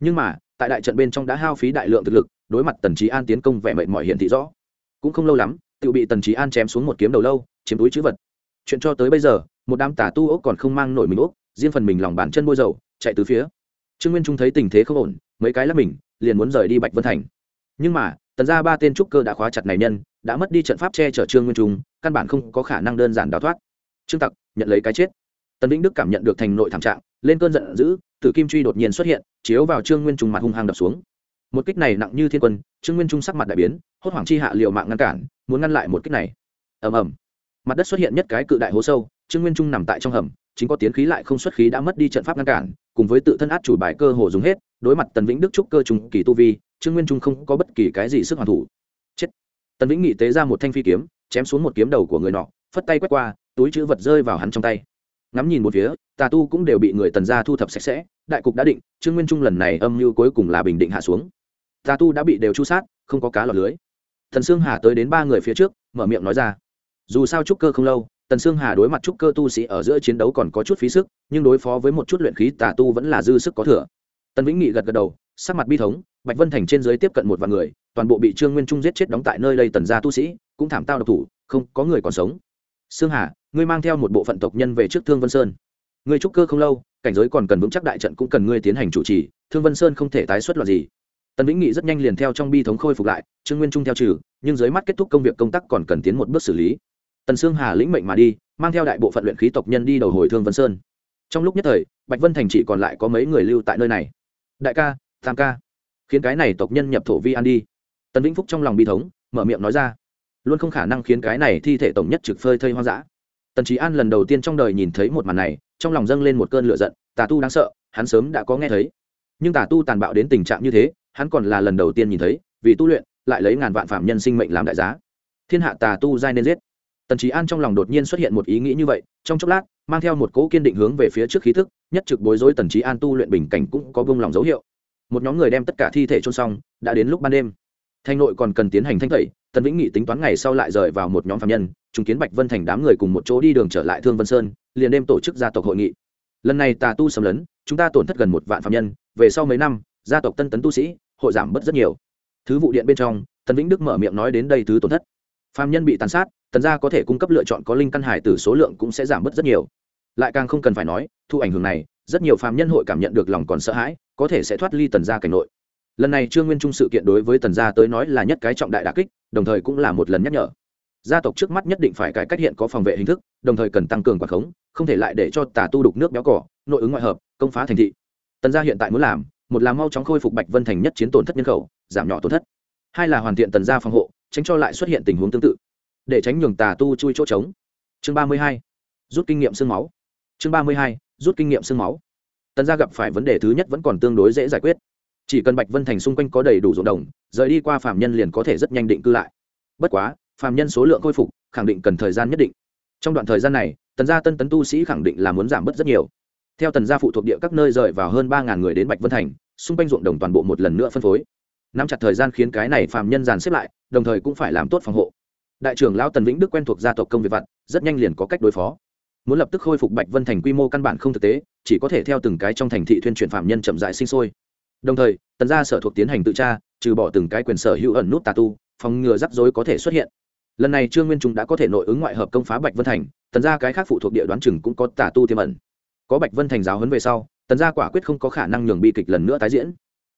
Nhưng mà, tại đại trận bên trong đã hao phí đại lượng thực lực, đối mặt tần trí an tiến công vẻ mệt mỏi hiện thị rõ. Cũng không lâu lắm, tự bị tần trí an chém xuống một kiếm đầu lâu, chiếm túi chữ vật. Chuyện cho tới bây giờ, một đám tà tu ốc còn không mang nổi mình ốc riêng phần mình lòng bàn chân bôi dầu, chạy từ phía. Trương nguyên trung thấy tình thế không ổn, mấy cái lắp mình, liền muốn rời đi bạch vân thành. Nhưng mà, tần ra ba tên trúc cơ đã khóa chặt này nhân, đã mất đi trận pháp che chở trương nguyên trung, căn bản không có khả năng đơn giản đào thoát. Trương tặc, nhận lấy cái chết. Tần vĩnh đức cảm nhận được thành nội thảm trạng, lên cơn giận dữ, tử kim truy đột nhiên xuất hiện, chiếu vào trương nguyên trung mặt hung hăng đập xuống. Một kích này nặng như thiên quân, trương nguyên trung sắc mặt đại biến, hốt hoảng chi hạ liệu mạng ngăn cản, muốn ngăn lại một kích này. Ầm ầm. Mặt đất xuất hiện nhất cái cự đại hố sâu, trương nguyên trung nằm tại trong hầm chính có tiến khí lại không xuất khí đã mất đi trận pháp ngăn cản, cùng với tự thân át chủ bài cơ hồ dùng hết, đối mặt tần vĩnh đức trúc cơ trùng kỳ tu vi, trương nguyên trung không có bất kỳ cái gì sức hoàn thủ. Chết. Tần vĩnh nghị tế ra một thanh phi kiếm, chém xuống một kiếm đầu của người nọ, phất tay quét qua, túi chữ vật rơi vào hắn trong tay. Ngắm nhìn một phía, tà tu cũng đều bị người tần gia thu thập sạch sẽ, đại cục đã định, trương nguyên trung lần này âm mưu cuối cùng là bình định hạ xuống. Tà tu đã bị đều chu sát, không có cá lọt lưới. Thần sương hà tới đến ba người phía trước, mở miệng nói ra. Dù sao trúc cơ không lâu tần sương hà đối mặt trúc cơ tu sĩ ở giữa chiến đấu còn có chút phí sức, nhưng đối phó với một chút luyện khí tà tu vẫn là dư sức có thừa. Tần vĩnh nghị gật gật đầu, sắc mặt bi thống, bạch vân thành trên dưới tiếp cận một vạn người, toàn bộ bị trương nguyên trung giết chết đóng tại nơi đây tần gia tu sĩ, cũng thảm tao độc thủ, không có người còn sống. Sương hà, ngươi mang theo một bộ phận tộc nhân về trước thương vân sơn. Ngươi trúc cơ không lâu, cảnh giới còn cần vững chắc đại trận cũng cần ngươi tiến hành chủ trì, thương vân sơn không thể tái xuất loạt gì. Tần vĩnh nghị rất nhanh liền theo trong bi thống khôi phục lại, trương nguyên trung theo trừ, nhưng dưới mắt kết thúc công việc công tác còn cần tiến một bước xử lý tần sương hà lĩnh mệnh mà đi, mang theo đại bộ phận luyện khí tộc nhân đi đầu hồi thương vân sơn. Trong lúc nhất thời, bạch vân thành chỉ còn lại có mấy người lưu tại nơi này. Đại ca, tam ca, khiến cái này tộc nhân nhập thổ vi an đi. Tần vĩnh phúc trong lòng bi thống, mở miệng nói ra. Luôn không khả năng khiến cái này thi thể tổng nhất trực phơi thây hoang dã. Tần trí an lần đầu tiên trong đời nhìn thấy một màn này, trong lòng dâng lên một cơn lửa giận, tà tu đáng sợ, hắn sớm đã có nghe thấy. Nhưng tà tu tàn bạo đến tình trạng như thế, hắn còn là lần đầu tiên nhìn thấy, vì tu luyện, lại lấy ngàn vạn phạm nhân sinh mệnh làm đại giá. Thiên hạ tà tu dai nên giết tần trí an trong lòng đột nhiên xuất hiện một ý nghĩ như vậy, trong chốc lát, mang theo một cỗ kiên định hướng về phía trước khí thức, nhất trực bối rối tần trí an tu luyện bình cảnh cũng có bông lòng dấu hiệu. Một nhóm người đem tất cả thi thể chôn xong, đã đến lúc ban đêm. Thanh nội còn cần tiến hành thanh tẩy, tần vĩnh nghị tính toán ngày sau lại rời vào một nhóm phạm nhân chứng kiến bạch vân thành đám người cùng một chỗ đi đường trở lại thương vân sơn, liền đêm tổ chức gia tộc hội nghị. Lần này tà tu xâm lấn, chúng ta tổn thất gần một vạn phạm nhân, về sau mấy năm, gia tộc tân tấn tu sĩ, hội giảm bớt rất nhiều. Thứ vụ điện bên trong, tần vĩnh đức mở miệng nói đến đây thứ tổn thất. Phạm nhân bị tàn sát tần gia có thể cung cấp lựa chọn có linh căn hải tử số lượng cũng sẽ giảm bớt rất nhiều. Lại càng không cần phải nói, thu ảnh hưởng này, rất nhiều phàm nhân hội cảm nhận được lòng còn sợ hãi, có thể sẽ thoát ly tần gia cảnh nội. Lần này trương nguyên trung sự kiện đối với tần gia tới nói là nhất cái trọng đại đà kích, đồng thời cũng là một lần nhắc nhở. Gia tộc trước mắt nhất định phải cải cách hiện có phòng vệ hình thức, đồng thời cần tăng cường quản khống, không thể lại để cho tà tu đục nước béo cỏ, nội ứng ngoại hợp, công phá thành thị. Tần gia hiện tại muốn làm, một là mau chóng khôi phục bạch vân thành nhất chiến tổn thất nhân khẩu, giảm nhỏ tổn thất. Hai là hoàn thiện tần gia phòng hộ, tránh cho lại xuất hiện tình huống tương tự để tránh nhường tà tu chui chỗ trống. Chương ba mươi hai, rút kinh nghiệm sương máu. Chương ba mươi hai, rút kinh nghiệm sương máu. Tần gia gặp phải vấn đề thứ nhất vẫn còn tương đối dễ giải quyết. Chỉ cần bạch vân thành xung quanh có đầy đủ ruộng đồng, rời đi qua phạm nhân liền có thể rất nhanh định cư lại. Bất quá phạm nhân số lượng khôi phục, khẳng định cần thời gian nhất định. Trong đoạn thời gian này, tần gia tân tấn tu sĩ khẳng định là muốn giảm bớt rất nhiều. Theo tần gia phụ thuộc địa các nơi rời vào hơn ba người đến bạch vân thành, xung quanh ruộng đồng toàn bộ một lần nữa phân phối. Nắm chặt thời gian khiến cái này phạm nhân dàn xếp lại, đồng thời cũng phải làm tốt phòng hộ đại trưởng lão tần vĩnh đức quen thuộc gia tộc công việc vặt, rất nhanh liền có cách đối phó. Muốn lập tức khôi phục bạch vân thành quy mô căn bản không thực tế, chỉ có thể theo từng cái trong thành thị thuyên truyền phạm nhân chậm dại sinh sôi. Đồng thời, tần gia sở thuộc tiến hành tự tra, trừ bỏ từng cái quyền sở hữu ẩn nút tà tu, phòng ngừa rắc rối có thể xuất hiện. Lần này trương nguyên trung đã có thể nội ứng ngoại hợp công phá bạch vân thành, tần gia cái khác phụ thuộc địa đoán chừng cũng có tà tu tiềm ẩn. Có bạch vân thành giáo huấn về sau, tần gia quả quyết không có khả năng nhường bi kịch lần nữa tái diễn.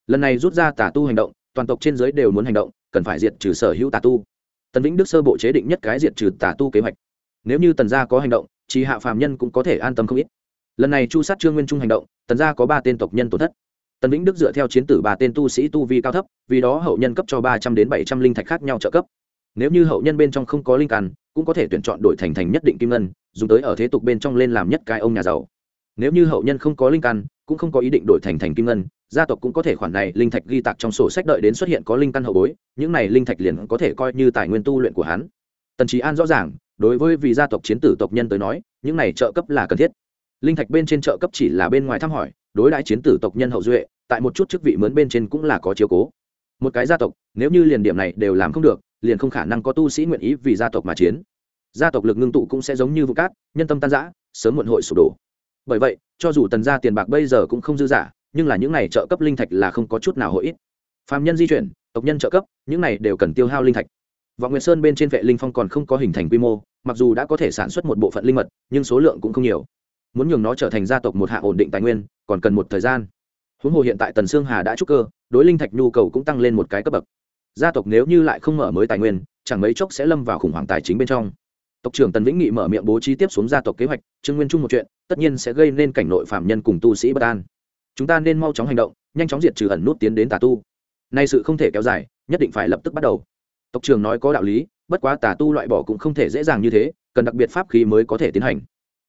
Lần này rút ra tà tu hành động, toàn tộc trên giới đều muốn hành động, cần phải diệt trừ sở hữu tà tu tần vĩnh đức sơ bộ chế định nhất cái diệt trừ tà tu kế hoạch. Nếu như tần gia có hành động chỉ hạ phàm nhân cũng có thể an tâm không ít. Lần này chu sát trương nguyên trung hành động, tần gia có ba tên tộc nhân tổn thất. Tần vĩnh đức dựa theo chiến tử ba tên tu sĩ tu vi cao thấp, vì đó hậu nhân cấp cho ba trăm đến bảy trăm linh thạch khác nhau trợ cấp. Nếu như hậu nhân bên trong không có linh căn, cũng có thể tuyển chọn đổi thành thành nhất định kim ngân, dùng tới ở thế tục bên trong lên làm nhất cái ông nhà giàu nếu như hậu nhân không có linh căn, cũng không có ý định đổi thành thành kim ngân, gia tộc cũng có thể khoản này linh thạch ghi tạc trong sổ sách đợi đến xuất hiện có linh căn hậu bối, những này linh thạch liền có thể coi như tài nguyên tu luyện của hắn. Tần trí an rõ ràng, đối với vì gia tộc chiến tử tộc nhân tới nói, những này trợ cấp là cần thiết. Linh thạch bên trên trợ cấp chỉ là bên ngoài thăm hỏi, đối đãi chiến tử tộc nhân hậu duệ, tại một chút chức vị mướn bên trên cũng là có chiếu cố. Một cái gia tộc, nếu như liền điểm này đều làm không được, liền không khả năng có tu sĩ nguyện ý vì gia tộc mà chiến. Gia tộc lực ngưng tụ cũng sẽ giống như vụ cát, nhân tâm tan giã sớm muộn hội sụp đổ bởi vậy, cho dù tần gia tiền bạc bây giờ cũng không dư giả, nhưng là những này trợ cấp linh thạch là không có chút nào hội ít. Phạm nhân di chuyển, tộc nhân trợ cấp, những này đều cần tiêu hao linh thạch. Vọng nguyệt sơn bên trên vệ linh phong còn không có hình thành quy mô, mặc dù đã có thể sản xuất một bộ phận linh mật, nhưng số lượng cũng không nhiều. Muốn nhường nó trở thành gia tộc một hạ ổn định tài nguyên, còn cần một thời gian. Huống hồ hiện tại tần sương hà đã trúc cơ, đối linh thạch nhu cầu cũng tăng lên một cái cấp bậc. Gia tộc nếu như lại không mở mới tài nguyên, chẳng mấy chốc sẽ lâm vào khủng hoảng tài chính bên trong tộc trưởng tần vĩnh nghị mở miệng bố trí tiếp xuống gia tộc kế hoạch, trương nguyên trung một chuyện, tất nhiên sẽ gây nên cảnh nội phạm nhân cùng tu sĩ bất an. Chúng ta nên mau chóng hành động, nhanh chóng diệt trừ ẩn nút tiến đến tà tu. Nay sự không thể kéo dài, nhất định phải lập tức bắt đầu. Tộc trưởng nói có đạo lý, bất quá tà tu loại bỏ cũng không thể dễ dàng như thế, cần đặc biệt pháp khí mới có thể tiến hành.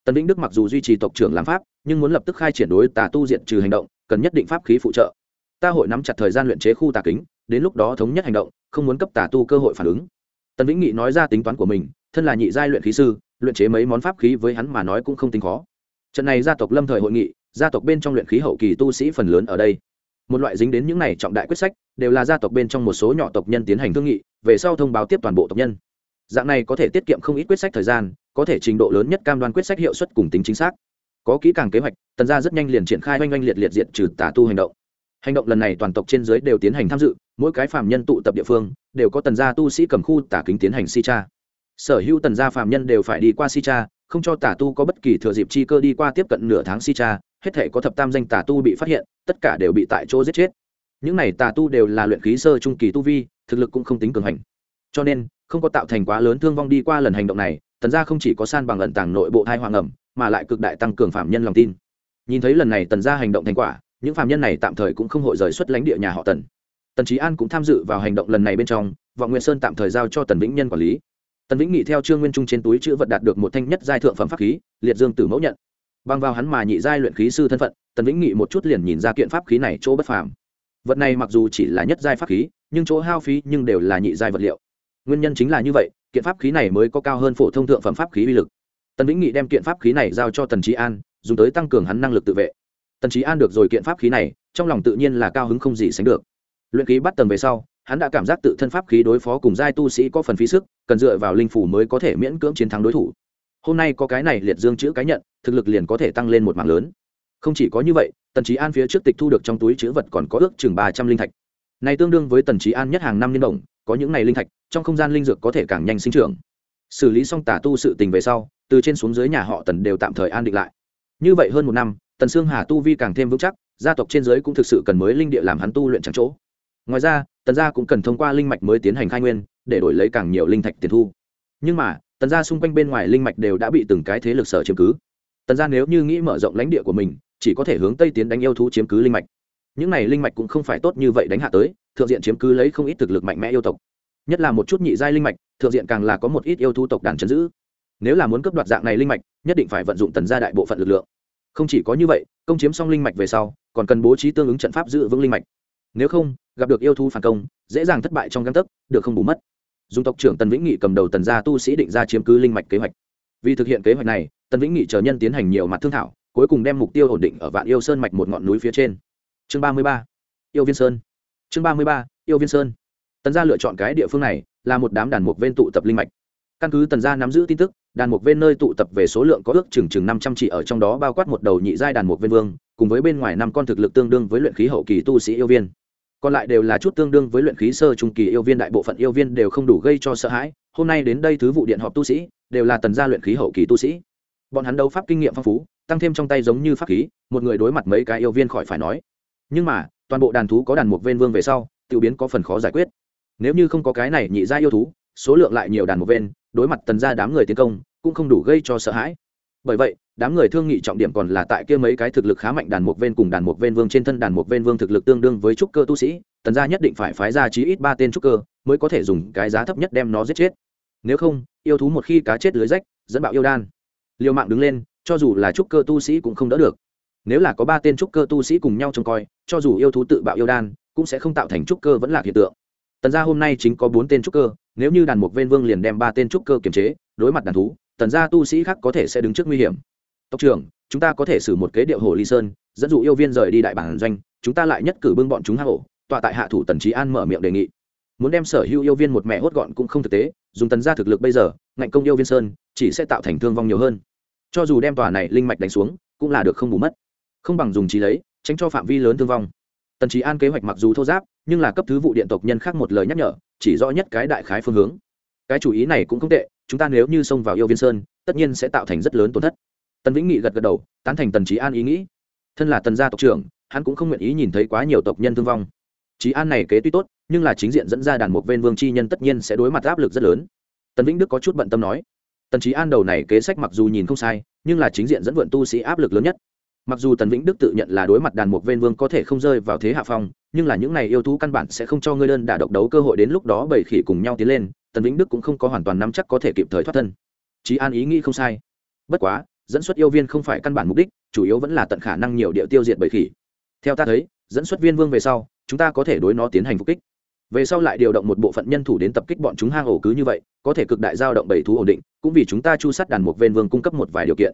Tần vĩnh đức mặc dù duy trì tộc trưởng làm pháp, nhưng muốn lập tức khai triển đối tà tu diện trừ hành động, cần nhất định pháp khí phụ trợ. Ta hội nắm chặt thời gian luyện chế khu tà kính, đến lúc đó thống nhất hành động, không muốn cấp tà tu cơ hội phản ứng tần vĩnh nghị nói ra tính toán của mình, thân là nhị giai luyện khí sư, luyện chế mấy món pháp khí với hắn mà nói cũng không tính khó. Trận này gia tộc lâm thời hội nghị, gia tộc bên trong luyện khí hậu kỳ tu sĩ phần lớn ở đây. Một loại dính đến những này trọng đại quyết sách, đều là gia tộc bên trong một số nhỏ tộc nhân tiến hành thương nghị, về sau thông báo tiếp toàn bộ tộc nhân. Dạng này có thể tiết kiệm không ít quyết sách thời gian, có thể trình độ lớn nhất cam đoan quyết sách hiệu suất cùng tính chính xác. Có kỹ càng kế hoạch, tần gia rất nhanh liền triển khai oanh oanh liệt liệt diện trừ tà tu hành động hành động lần này toàn tộc trên dưới đều tiến hành tham dự, mỗi cái phạm nhân tụ tập địa phương đều có tần gia tu sĩ cầm khu tả kính tiến hành si cha. Sở hữu tần gia phạm nhân đều phải đi qua si cha, không cho tả tu có bất kỳ thừa dịp chi cơ đi qua tiếp cận nửa tháng si cha, hết thể có thập tam danh tà tu bị phát hiện, tất cả đều bị tại chỗ giết chết. Những này tà tu đều là luyện khí sơ trung kỳ tu vi, thực lực cũng không tính cường hành. Cho nên, không có tạo thành quá lớn thương vong đi qua lần hành động này, tần gia không chỉ có san bằng ẩn tàng nội bộ thai hoàng ẩm, mà lại cực đại tăng cường phạm nhân lòng tin. Nhìn thấy lần này tần gia hành động thành quả những phạm nhân này tạm thời cũng không hội rời xuất lãnh địa nhà họ tần. Tần trí an cũng tham dự vào hành động lần này bên trong, vọng Nguyên sơn tạm thời giao cho tần vĩnh nhân quản lý. Tần vĩnh nghị theo trương nguyên trung trên túi chữ vật đạt được một thanh nhất giai thượng phẩm pháp khí, liệt dương tử mẫu nhận. Bằng vào hắn mà nhị giai luyện khí sư thân phận, tần vĩnh nghị một chút liền nhìn ra kiện pháp khí này chỗ bất phàm. Vật này mặc dù chỉ là nhất giai pháp khí, nhưng chỗ hao phí nhưng đều là nhị giai vật liệu. Nguyên nhân chính là như vậy, kiện pháp khí này mới có cao hơn phổ thông thượng phẩm pháp khí uy lực. Tần vĩnh nghị đem kiện pháp khí này giao cho tần trí an, dùng tới tăng cường hắn năng lực tự vệ tần trí an được rồi kiện pháp khí này, trong lòng tự nhiên là cao hứng không gì sánh được. Luyện khí bắt tầng về sau, hắn đã cảm giác tự thân pháp khí đối phó cùng giai tu sĩ có phần phí sức, cần dựa vào linh phủ mới có thể miễn cưỡng chiến thắng đối thủ. Hôm nay có cái này liệt dương chữ cái nhận, thực lực liền có thể tăng lên một mạng lớn. Không chỉ có như vậy, tần trí an phía trước tịch thu được trong túi chữ vật còn có ước chừng ba trăm linh thạch. Này tương đương với tần trí an nhất hàng năm liên đồng có những này linh thạch, trong không gian linh dược có thể càng nhanh sinh trưởng. Xử lý xong tà tu sự tình về sau, từ trên xuống dưới nhà họ tần đều tạm thời an định lại. Như vậy hơn một năm tần sương hà tu vi càng thêm vững chắc, gia tộc trên giới cũng thực sự cần mới linh địa làm hắn tu luyện chẳng chỗ. Ngoài ra, tần gia cũng cần thông qua linh mạch mới tiến hành khai nguyên, để đổi lấy càng nhiều linh thạch tiền thu. Nhưng mà, tần gia xung quanh bên ngoài linh mạch đều đã bị từng cái thế lực sở chiếm cứ. Tần gia nếu như nghĩ mở rộng lãnh địa của mình, chỉ có thể hướng tây tiến đánh yêu thú chiếm cứ linh mạch. Những này linh mạch cũng không phải tốt như vậy đánh hạ tới, thượng diện chiếm cứ lấy không ít thực lực mạnh mẽ yêu tộc. Nhất là một chút nhị giai linh mạch, thượng diện càng là có một ít yêu thú tộc đàn chấn giữ. Nếu là muốn cấp đoạt dạng này linh mạch, nhất định phải vận dụng tần gia đại bộ phận lực lượng không chỉ có như vậy, công chiếm xong linh mạch về sau, còn cần bố trí tương ứng trận pháp giữ vững linh mạch. Nếu không, gặp được yêu thú phản công, dễ dàng thất bại trong găng tấc, được không bù mất. Dùng tộc trưởng tần vĩnh nghị cầm đầu tần gia tu sĩ định ra chiếm cứ linh mạch kế hoạch. Vì thực hiện kế hoạch này, tần vĩnh nghị chờ nhân tiến hành nhiều mặt thương thảo, cuối cùng đem mục tiêu ổn định ở vạn yêu sơn mạch một ngọn núi phía trên. Chương ba mươi ba, yêu viên sơn. Chương ba mươi ba, yêu viên sơn. Tần gia lựa chọn cái địa phương này là một đám đàn mục ven tụ tập linh mạch căn cứ tần gia nắm giữ tin tức, đàn mục ven nơi tụ tập về số lượng có ước chừng chừng năm trăm chỉ ở trong đó bao quát một đầu nhị giai đàn mục ven vương, cùng với bên ngoài năm con thực lực tương đương với luyện khí hậu kỳ tu sĩ yêu viên. Còn lại đều là chút tương đương với luyện khí sơ trung kỳ yêu viên, đại bộ phận yêu viên đều không đủ gây cho sợ hãi. Hôm nay đến đây thứ vụ điện họp tu sĩ, đều là tần gia luyện khí hậu kỳ tu sĩ. Bọn hắn đấu pháp kinh nghiệm phong phú, tăng thêm trong tay giống như pháp khí, một người đối mặt mấy cái yêu viên khỏi phải nói. Nhưng mà, toàn bộ đàn thú có đàn mục ven vương về sau tự biến có phần khó giải quyết. Nếu như không có cái này nhị gia yêu thú số lượng lại nhiều đàn một ven đối mặt tần ra đám người tiến công, cũng không đủ gây cho sợ hãi. Bởi vậy, đám người thương nghị trọng điểm còn là tại kia mấy cái thực lực khá mạnh đàn mục ven cùng đàn mục ven vương trên thân đàn mục ven vương thực lực tương đương với trúc cơ tu sĩ, tần gia nhất định phải phái ra chí ít ba tên trúc cơ mới có thể dùng cái giá thấp nhất đem nó giết chết. Nếu không, yêu thú một khi cá chết lưới rách, dẫn bạo yêu đan. Liều mạng đứng lên, cho dù là trúc cơ tu sĩ cũng không đỡ được. Nếu là có ba tên trúc cơ tu sĩ cùng nhau trông coi, cho dù yêu thú tự bạo yêu đan, cũng sẽ không tạo thành trúc cơ vẫn là hiện tượng tần gia hôm nay chính có bốn tên trúc cơ, nếu như đàn mục ven vương liền đem ba tên trúc cơ kiềm chế, đối mặt đàn thú, tần gia tu sĩ khác có thể sẽ đứng trước nguy hiểm. Tộc trưởng, chúng ta có thể xử một kế điệu hồ ly sơn, dẫn dụ yêu viên rời đi đại bản doanh, chúng ta lại nhất cử bưng bọn chúng hạ hổ, tọa tại hạ thủ tần trí an mở miệng đề nghị. Muốn đem sở hữu yêu viên một mẹ hốt gọn cũng không thực tế, dùng tần gia thực lực bây giờ, ngạnh công yêu viên sơn, chỉ sẽ tạo thành thương vong nhiều hơn. Cho dù đem tòa này linh mạch đánh xuống, cũng là được không bù mất. Không bằng dùng trí lấy, tránh cho phạm vi lớn thương vong. Tần trí an kế hoạch mặc dù thô giáp nhưng là cấp thứ vụ điện tộc nhân khác một lời nhắc nhở, chỉ rõ nhất cái đại khái phương hướng. Cái chủ ý này cũng không tệ, chúng ta nếu như xông vào yêu viên sơn, tất nhiên sẽ tạo thành rất lớn tổn thất. Tần vĩnh nghị gật gật đầu, tán thành tần trí an ý nghĩ. Thân là tần gia tộc trưởng, hắn cũng không nguyện ý nhìn thấy quá nhiều tộc nhân thương vong. Trí an này kế tuy tốt, nhưng là chính diện dẫn ra đàn mục ven vương chi nhân tất nhiên sẽ đối mặt áp lực rất lớn. Tần vĩnh đức có chút bận tâm nói. Tần trí an đầu này kế sách mặc dù nhìn không sai, nhưng là chính diện dẫn vượn tu sĩ áp lực lớn nhất mặc dù tần vĩnh đức tự nhận là đối mặt đàn mục ven vương có thể không rơi vào thế hạ phong, nhưng là những này yêu thú căn bản sẽ không cho ngươi đơn đả độc đấu cơ hội đến lúc đó bảy khỉ cùng nhau tiến lên, tần vĩnh đức cũng không có hoàn toàn nắm chắc có thể kịp thời thoát thân. Chí an ý nghĩ không sai. Bất quá, dẫn xuất yêu viên không phải căn bản mục đích, chủ yếu vẫn là tận khả năng nhiều địa tiêu diệt bảy khỉ. Theo ta thấy, dẫn xuất viên vương về sau, chúng ta có thể đối nó tiến hành phục kích. Về sau lại điều động một bộ phận nhân thủ đến tập kích bọn chúng hang ổ cứ như vậy, có thể cực đại giao động bảy thú ổn định, cũng vì chúng ta chu sát đàn mục ven vương cung cấp một vài điều kiện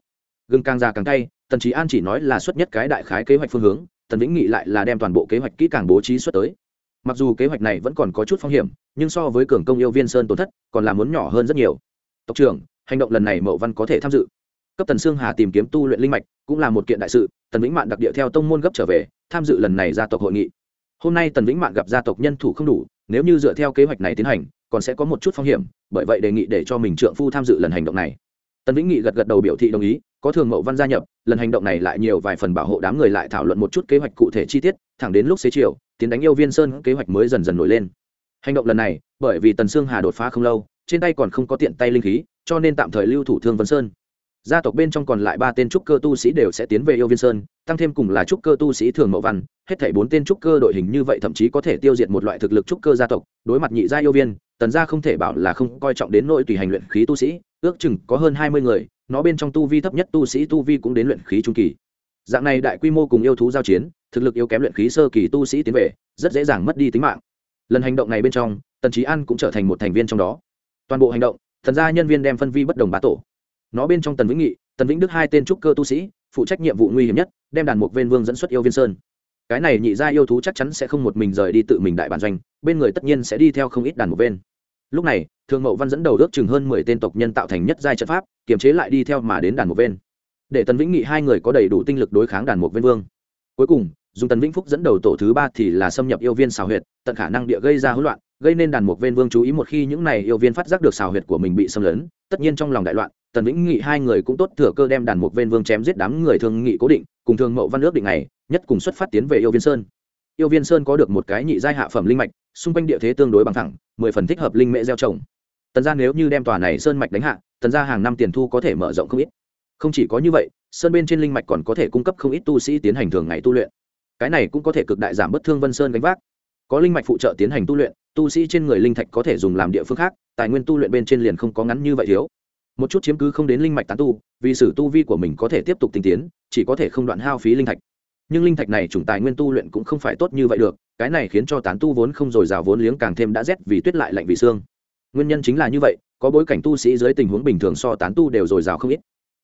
gừng càng già càng tay tần trí an chỉ nói là xuất nhất cái đại khái kế hoạch phương hướng, tần vĩnh nghị lại là đem toàn bộ kế hoạch kỹ càng bố trí xuất tới. Mặc dù kế hoạch này vẫn còn có chút phong hiểm, nhưng so với cường công yêu viên sơn tổn thất, còn là muốn nhỏ hơn rất nhiều. Tộc trưởng, hành động lần này mậu văn có thể tham dự. Cấp tần sương hà tìm kiếm tu luyện linh mạch, cũng là một kiện đại sự, tần vĩnh mạn đặc địa theo tông môn gấp trở về, tham dự lần này gia tộc hội nghị. Hôm nay tần vĩnh mạn gặp gia tộc nhân thủ không đủ, nếu như dựa theo kế hoạch này tiến hành, còn sẽ có một chút phong hiểm, bởi vậy đề nghị để cho mình trượng phu tham dự lần hành động này. Tần vĩnh nghị gật gật đầu biểu thị đồng ý có thường mậu văn gia nhập, lần hành động này lại nhiều vài phần bảo hộ đám người lại thảo luận một chút kế hoạch cụ thể chi tiết, thẳng đến lúc xế chiều, tiến đánh yêu viên sơn, kế hoạch mới dần dần nổi lên. Hành động lần này, bởi vì tần sương hà đột phá không lâu, trên tay còn không có tiện tay linh khí, cho nên tạm thời lưu thủ thương vân sơn. Gia tộc bên trong còn lại ba tên trúc cơ tu sĩ đều sẽ tiến về yêu viên sơn, tăng thêm cùng là trúc cơ tu sĩ thường mậu văn, hết thảy bốn tên trúc cơ đội hình như vậy thậm chí có thể tiêu diệt một loại thực lực trúc cơ gia tộc, đối mặt nhị gia yêu viên, tần gia không thể bảo là không coi trọng đến nội tùy hành luyện khí tu sĩ, ước chừng có hơn hai mươi người nó bên trong tu vi thấp nhất tu sĩ tu vi cũng đến luyện khí trung kỳ. Dạng này đại quy mô cùng yêu thú giao chiến, thực lực yếu kém luyện khí sơ kỳ tu sĩ tiến về, rất dễ dàng mất đi tính mạng. Lần hành động này bên trong, tần trí an cũng trở thành một thành viên trong đó. Toàn bộ hành động, thần gia nhân viên đem phân vi bất đồng bá tổ. Nó bên trong tần vĩnh nghị, tần vĩnh đức hai tên trúc cơ tu sĩ, phụ trách nhiệm vụ nguy hiểm nhất, đem đàn mục viên vương dẫn xuất yêu viên sơn. Cái này nhị gia yêu thú chắc chắn sẽ không một mình rời đi tự mình đại bản doanh, bên người tất nhiên sẽ đi theo không ít đàn mục viên lúc này thường mậu văn dẫn đầu ước chừng hơn mười tên tộc nhân tạo thành nhất giai trận pháp, kiềm chế lại đi theo mà đến đàn một ven để tần vĩnh nghị hai người có đầy đủ tinh lực đối kháng đàn một ven vương. Cuối cùng, dùng tần vĩnh phúc dẫn đầu tổ thứ ba thì là xâm nhập yêu viên xào huyệt, tận khả năng địa gây ra hỗn loạn, gây nên đàn một viên vương chú ý một khi những này yêu viên phát giác được xào huyệt của mình bị xâm lấn, tất nhiên trong lòng đại loạn, tần vĩnh nghị hai người cũng tốt thừa cơ đem đàn một viên vương chém giết đám người thương nghị cố định, cùng thường mậu văn ước định này, nhất cùng xuất phát tiến về yêu viên sơn. Yêu viên sơn có được một cái nhị giai hạ phẩm linh mạch xung quanh địa thế tương đối bằng thẳng, mười phần thích hợp linh mễ gieo trồng. Tần gia nếu như đem tòa này sơn mạch đánh hạ, tần gia hàng năm tiền thu có thể mở rộng không ít. Không chỉ có như vậy, sơn bên trên linh mạch còn có thể cung cấp không ít tu sĩ tiến hành thường ngày tu luyện. Cái này cũng có thể cực đại giảm bất thương vân sơn gánh vác. Có linh mạch phụ trợ tiến hành tu luyện, tu sĩ trên người linh thạch có thể dùng làm địa phương khác, tài nguyên tu luyện bên trên liền không có ngắn như vậy thiếu. Một chút chiếm cứ không đến linh mạch tán tu, vì sử tu vi của mình có thể tiếp tục tinh tiến, chỉ có thể không đoạn hao phí linh thạch nhưng linh thạch này chủng tài nguyên tu luyện cũng không phải tốt như vậy được, cái này khiến cho tán tu vốn không dồi dào vốn liếng càng thêm đã rét vì tuyết lại lạnh vì xương. Nguyên nhân chính là như vậy, có bối cảnh tu sĩ dưới tình huống bình thường so tán tu đều dồi dào không ít.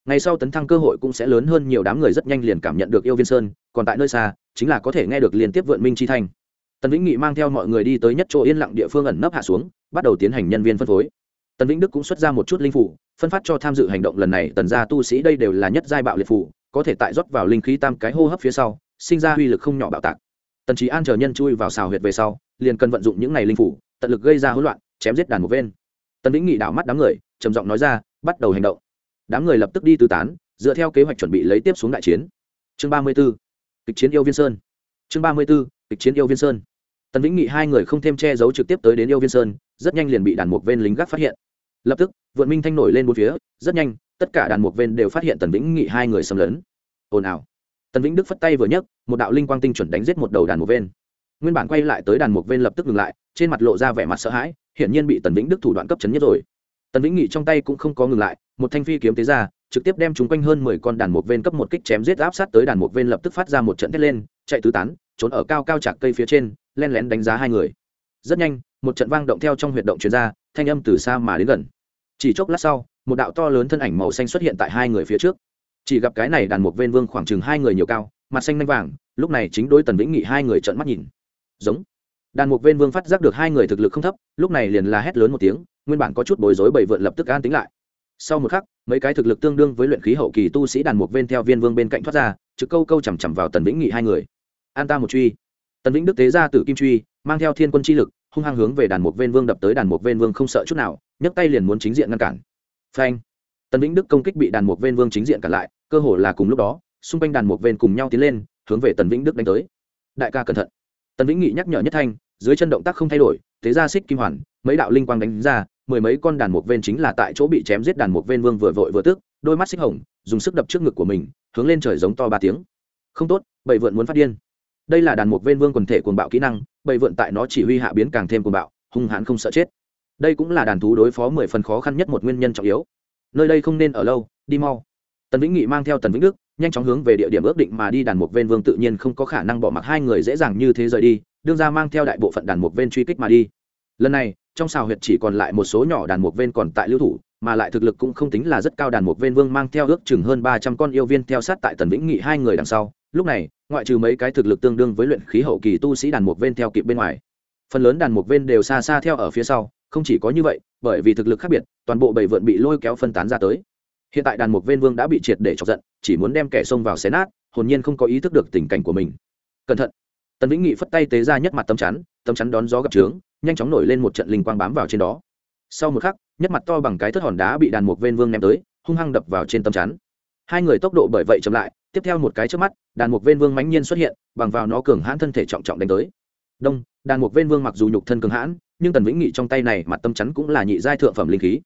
Ngày sau tấn thăng cơ hội cũng sẽ lớn hơn nhiều, đám người rất nhanh liền cảm nhận được yêu viên sơn, còn tại nơi xa, chính là có thể nghe được liên tiếp vượn minh chi thanh. Tần vĩnh nghị mang theo mọi người đi tới nhất chỗ yên lặng địa phương ẩn nấp hạ xuống, bắt đầu tiến hành nhân viên phân phối. Tần vĩnh đức cũng xuất ra một chút linh phủ phân phát cho tham dự hành động lần này, tần gia tu sĩ đây đều là nhất giai bạo liệt phủ có thể tại rót vào linh khí tam cái hô hấp phía sau, sinh ra uy lực không nhỏ bạo tạc. Tần trí an chờ nhân chui vào xào huyệt về sau, liền cần vận dụng những này linh phủ, tận lực gây ra hỗn loạn, chém giết đàn một bên. Tần vĩnh nghị đảo mắt đám người, trầm giọng nói ra, bắt đầu hành động. Đám người lập tức đi tứ tán, dựa theo kế hoạch chuẩn bị lấy tiếp xuống đại chiến. Chương ba mươi b ố kịch chiến yêu viên sơn. Chương ba mươi b ố kịch chiến yêu viên sơn. Tần vĩnh nghị hai người không thêm che giấu trực tiếp tới đến yêu viên sơn, rất nhanh liền bị đàn mục ven lính gác phát hiện. Lập tức vượn minh thanh nổi lên bốn phía rất nhanh tất cả đàn mục ven đều phát hiện tần vĩnh nghị hai người xâm lấn. Ồn ào. Tần vĩnh đức phất tay vừa nhấc một đạo linh quang tinh chuẩn đánh giết một đầu đàn mục ven nguyên bản quay lại tới đàn mục ven lập tức ngừng lại trên mặt lộ ra vẻ mặt sợ hãi hiển nhiên bị tần vĩnh đức thủ đoạn cấp chấn nhất rồi. Tần vĩnh nghị trong tay cũng không có ngừng lại một thanh phi kiếm tế ra trực tiếp đem chúng quanh hơn mười con đàn mục ven cấp một kích chém giết áp sát tới đàn mục ven lập tức phát ra một trận thét lên chạy tứ tán trốn ở cao cao chạc cây phía trên len lén đánh giá hai người. Rất nhanh một trận vang động theo trong huyệt động chuyên ra, thanh âm từ xa mà đến gần chỉ chốc lát sau, một đạo to lớn thân ảnh màu xanh xuất hiện tại hai người phía trước. Chỉ gặp cái này đàn mục ven vương khoảng chừng hai người nhiều cao, mặt xanh nanh vàng, lúc này chính đôi tần vĩnh nghị hai người trợn mắt nhìn. Giống. Đàn mục ven vương phát giác được hai người thực lực không thấp, lúc này liền la hét lớn một tiếng, nguyên bản có chút bối rối bầy vượn lập tức an tính lại. Sau một khắc, mấy cái thực lực tương đương với luyện khí hậu kỳ tu sĩ đàn mục ven theo viên vương bên cạnh thoát ra, trực câu câu chằm chằm vào tần vĩnh nghị hai người. An ta một truy. Tần vĩnh đức tế ra từ kim truy, mang theo thiên quân chi lực, hung hăng hướng về đàn mục ven vương đập tới đàn mục ven vương không sợ chút nào nhấc tay liền muốn chính diện ngăn cản. Phanh. Tần vĩnh đức công kích bị đàn mục ven vương chính diện cản lại, cơ hồ là cùng lúc đó, xung quanh đàn mục ven cùng nhau tiến lên, hướng về tần vĩnh đức đánh tới. Đại ca cẩn thận. Tần vĩnh nghị nhắc nhở nhất thanh, dưới chân động tác không thay đổi, thế ra xích kim hoàn, mấy đạo linh quang đánh ra, mười mấy con đàn mục ven chính là tại chỗ bị chém giết đàn mục ven vương vừa vội vừa tức, đôi mắt xích hồng, dùng sức đập trước ngực của mình, hướng lên trời giống to ba tiếng. Không tốt, bầy vượn muốn phát điên. Đây là đàn mục ven vương quần thể cuồng bạo kỹ năng, bầy vượn tại nó chỉ huy hạ biến càng thêm cuồng bạo, hung hãn không sợ chết đây cũng là đàn thú đối phó mười phần khó khăn nhất một nguyên nhân trọng yếu. Nơi đây không nên ở lâu, đi mau. Tần vĩnh nghị mang theo tần vĩnh đức, nhanh chóng hướng về địa điểm ước định mà đi đàn mục ven vương tự nhiên không có khả năng bỏ mặc hai người dễ dàng như thế rời đi, đương ra mang theo đại bộ phận đàn mục ven truy kích mà đi. Lần này, trong xào huyệt chỉ còn lại một số nhỏ đàn mục ven còn tại lưu thủ, mà lại thực lực cũng không tính là rất cao đàn mục ven vương mang theo ước chừng hơn ba trăm con yêu viên theo sát tại tần vĩnh nghị hai người đằng sau. Lúc này, ngoại trừ mấy cái thực lực tương đương với luyện khí hậu kỳ tu sĩ đàn mục ven theo kịp bên ngoài, phần lớn đàn mục ven đều xa xa theo ở phía sau không chỉ có như vậy, bởi vì thực lực khác biệt, toàn bộ bảy vượn bị lôi kéo phân tán ra tới. Hiện tại đàn mục ven vương đã bị triệt để chọc giận, chỉ muốn đem kẻ xông vào xé nát, hồn nhiên không có ý thức được tình cảnh của mình. Cẩn thận! Tần vĩnh nghị phất tay tế ra nhất mặt tấm chắn tấm chắn đón gió gặp trướng, nhanh chóng nổi lên một trận linh quang bám vào trên đó. Sau một khắc, nhất mặt to bằng cái thất hòn đá bị đàn mục ven vương ném tới, hung hăng đập vào trên tấm chắn. Hai người tốc độ bởi vậy chậm lại, tiếp theo một cái trước mắt, đàn mục ven vương mãnh nhiên xuất hiện, bằng vào nó cường hãn thân thể trọng trọng đánh tới đông, đàn mục ven vương mặc dù nhục thân cường hãn, nhưng tần vĩnh nghị trong tay này mặt tâm chắn cũng là nhị giai thượng phẩm linh khí.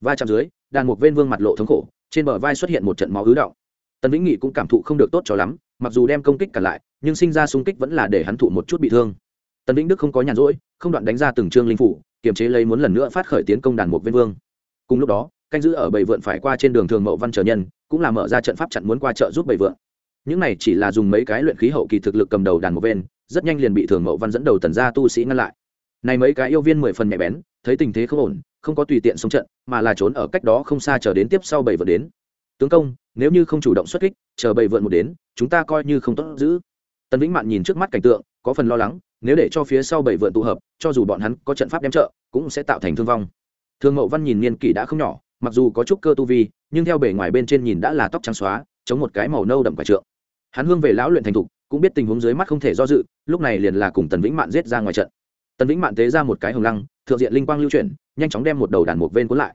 Va chạm dưới, đàn mục ven vương mặt lộ thống khổ, trên bờ vai xuất hiện một trận máu ứ động. Tần vĩnh nghị cũng cảm thụ không được tốt cho lắm, mặc dù đem công kích cả lại, nhưng sinh ra xung kích vẫn là để hắn thụ một chút bị thương. Tần vĩnh đức không có nhàn rỗi, không đoạn đánh ra từng trương linh phủ, kiềm chế lấy muốn lần nữa phát khởi tiến công đàn mục ven vương. Cùng lúc đó, canh giữ ở bầy vượn phải qua trên đường thường mậu văn trở nhân, cũng là mở ra trận pháp chặn muốn qua chợ giúp bầy vượn. Những này chỉ là dùng mấy cái luyện khí hậu kỳ thực lực cầm đầu đàn một bên rất nhanh liền bị thường mậu văn dẫn đầu tần gia tu sĩ ngăn lại. Này mấy cái yêu viên mười phần nhẹ bén, thấy tình thế không ổn, không có tùy tiện xông trận, mà là trốn ở cách đó không xa chờ đến tiếp sau bảy vượn đến. Tướng công, nếu như không chủ động xuất kích, chờ bảy vượn một đến, chúng ta coi như không tốt giữ. Tần vĩnh mạn nhìn trước mắt cảnh tượng, có phần lo lắng, nếu để cho phía sau bảy vượn tụ hợp, cho dù bọn hắn có trận pháp đem trợ, cũng sẽ tạo thành thương vong. Thương mậu văn nhìn niên kỷ đã không nhỏ, mặc dù có chút cơ tu vi, nhưng theo bề ngoài bên trên nhìn đã là tóc trắng xóa, chống một cái màu nâu đậm quả trượng. Hắn hương về lão luyện thành thục cũng biết tình huống dưới mắt không thể do dự, lúc này liền là cùng tần vĩnh mạn giết ra ngoài trận. Tần vĩnh mạn tế ra một cái hồng lăng, thượng diện linh quang lưu chuyển, nhanh chóng đem một đầu đàn mục ven cuốn lại.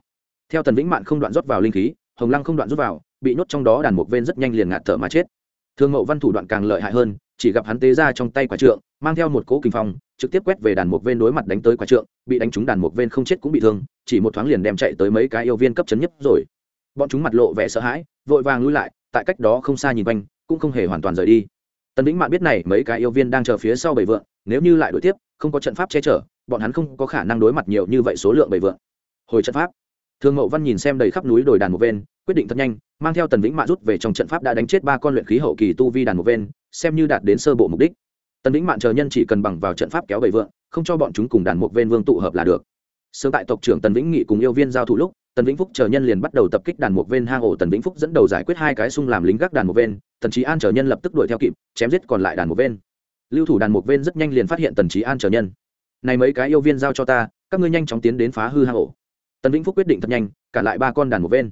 Theo tần vĩnh mạn không đoạn rót vào linh khí, hồng lăng không đoạn rút vào, bị nhốt trong đó đàn mục ven rất nhanh liền ngạt thở mà chết. Thương mậu văn thủ đoạn càng lợi hại hơn, chỉ gặp hắn tế ra trong tay quả trượng, mang theo một cỗ kinh phong, trực tiếp quét về đàn mục ven đối mặt đánh tới quả trượng, bị đánh trúng đàn mục ven không chết cũng bị thương, chỉ một thoáng liền đem chạy tới mấy cái yêu viên cấp chấn nhất rồi. Bọn chúng mặt lộ vẻ sợ hãi, vội vàng lui lại, tại cách đó không xa nhìn quanh, cũng không hề hoàn toàn rời đi tần vĩnh mạn biết này, mấy cái yêu viên đang chờ phía sau bầy vượng, nếu như lại đối tiếp, không có trận pháp che chở, bọn hắn không có khả năng đối mặt nhiều như vậy số lượng bầy vượng. Hồi trận pháp. Thương mậu văn nhìn xem đầy khắp núi đồi đàn một ven quyết định thật nhanh, mang theo tần vĩnh mạn rút về trong trận pháp đã đánh chết ba con luyện khí hậu kỳ tu vi đàn một ven xem như đạt đến sơ bộ mục đích. Tần vĩnh mạn chờ nhân chỉ cần bằng vào trận pháp kéo bầy vượng, không cho bọn chúng cùng đàn một ven vương tụ hợp là được. Sớm tại tộc trưởng tần vĩnh nghị cùng yêu viên giao thủ lúc tần vĩnh phúc chờ nhân liền bắt đầu tập kích đàn một ven hang ổ. Tần vĩnh phúc dẫn đầu giải quyết hai cái xung làm lính gác đàn một ven. Tần trí an chờ nhân lập tức đuổi theo kịp, chém giết còn lại đàn một ven. Lưu thủ đàn một ven rất nhanh liền phát hiện tần trí an chờ nhân. Này mấy cái yêu viên giao cho ta, các ngươi nhanh chóng tiến đến phá hư hang ổ. Tần vĩnh phúc quyết định thật nhanh, cả lại ba con đàn một ven.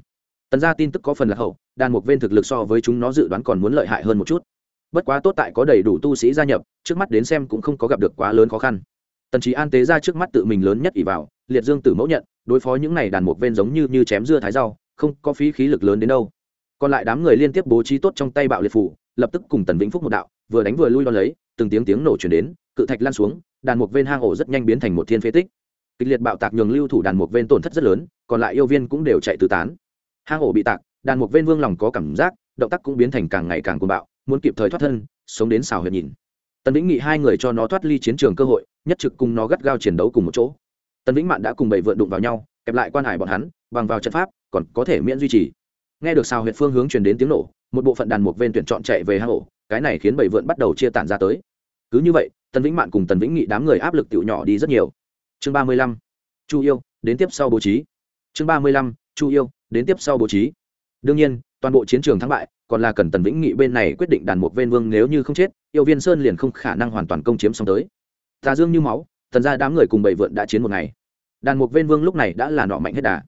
Tần ra tin tức có phần là hậu, đàn một ven thực lực so với chúng nó dự đoán còn muốn lợi hại hơn một chút. Bất quá tốt tại có đầy đủ tu sĩ gia nhập, trước mắt đến xem cũng không có gặp được quá lớn khó khăn. Tần trí an tế ra trước mắt tự mình lớn nhất ỷ vào, liệt dương tử mẫu nhận đối phó những này đàn một ven giống như như chém dưa thái rau, không có phí khí lực lớn đến đâu. Còn lại đám người liên tiếp bố trí tốt trong tay bạo liệt phủ, lập tức cùng tần vĩnh phúc một đạo, vừa đánh vừa lui đo lấy, từng tiếng tiếng nổ chuyển đến, cự thạch lan xuống, đàn một ven hang ổ rất nhanh biến thành một thiên phế tích. Kịch liệt bạo tạc nhường lưu thủ đàn mục ven tổn thất rất lớn, còn lại yêu viên cũng đều chạy tứ tán. Hang ổ bị tạc, đàn mục ven vương lòng có cảm giác, động tác cũng biến thành càng ngày càng cuồng bạo, muốn kịp thời thoát thân, sống đến xào huyệt nhìn. Tần vĩnh nghị hai người cho nó thoát ly chiến trường cơ hội, nhất trực cùng nó gắt gao chiến đấu cùng một chỗ tần vĩnh mạn đã cùng bảy vượn đụng vào nhau, kẹp lại quan hải bọn hắn, bằng vào trận pháp, còn có thể miễn duy trì. Nghe được sao huyệt phương hướng truyền đến tiếng nổ, một bộ phận đàn mục ven tuyển chọn chạy về hang ổ, cái này khiến bảy vượn bắt đầu chia tản ra tới. Cứ như vậy, tần vĩnh mạn cùng tần vĩnh nghị đám người áp lực tiểu nhỏ đi rất nhiều. Chương ba mươi lăm, chu yêu, đến tiếp sau bố trí. Chương ba mươi lăm, chu yêu, đến tiếp sau bố trí. Đương nhiên, toàn bộ chiến trường thắng bại, còn là cần tần vĩnh nghị bên này quyết định đàn một ven vương nếu như không chết, yêu viên sơn liền không khả năng hoàn toàn công chiếm xong tới. Tà dương như máu tần ra đám người cùng bầy vượn đã chiến một ngày. Đàn Mục Vên vương lúc này đã là nọ mạnh hết đà.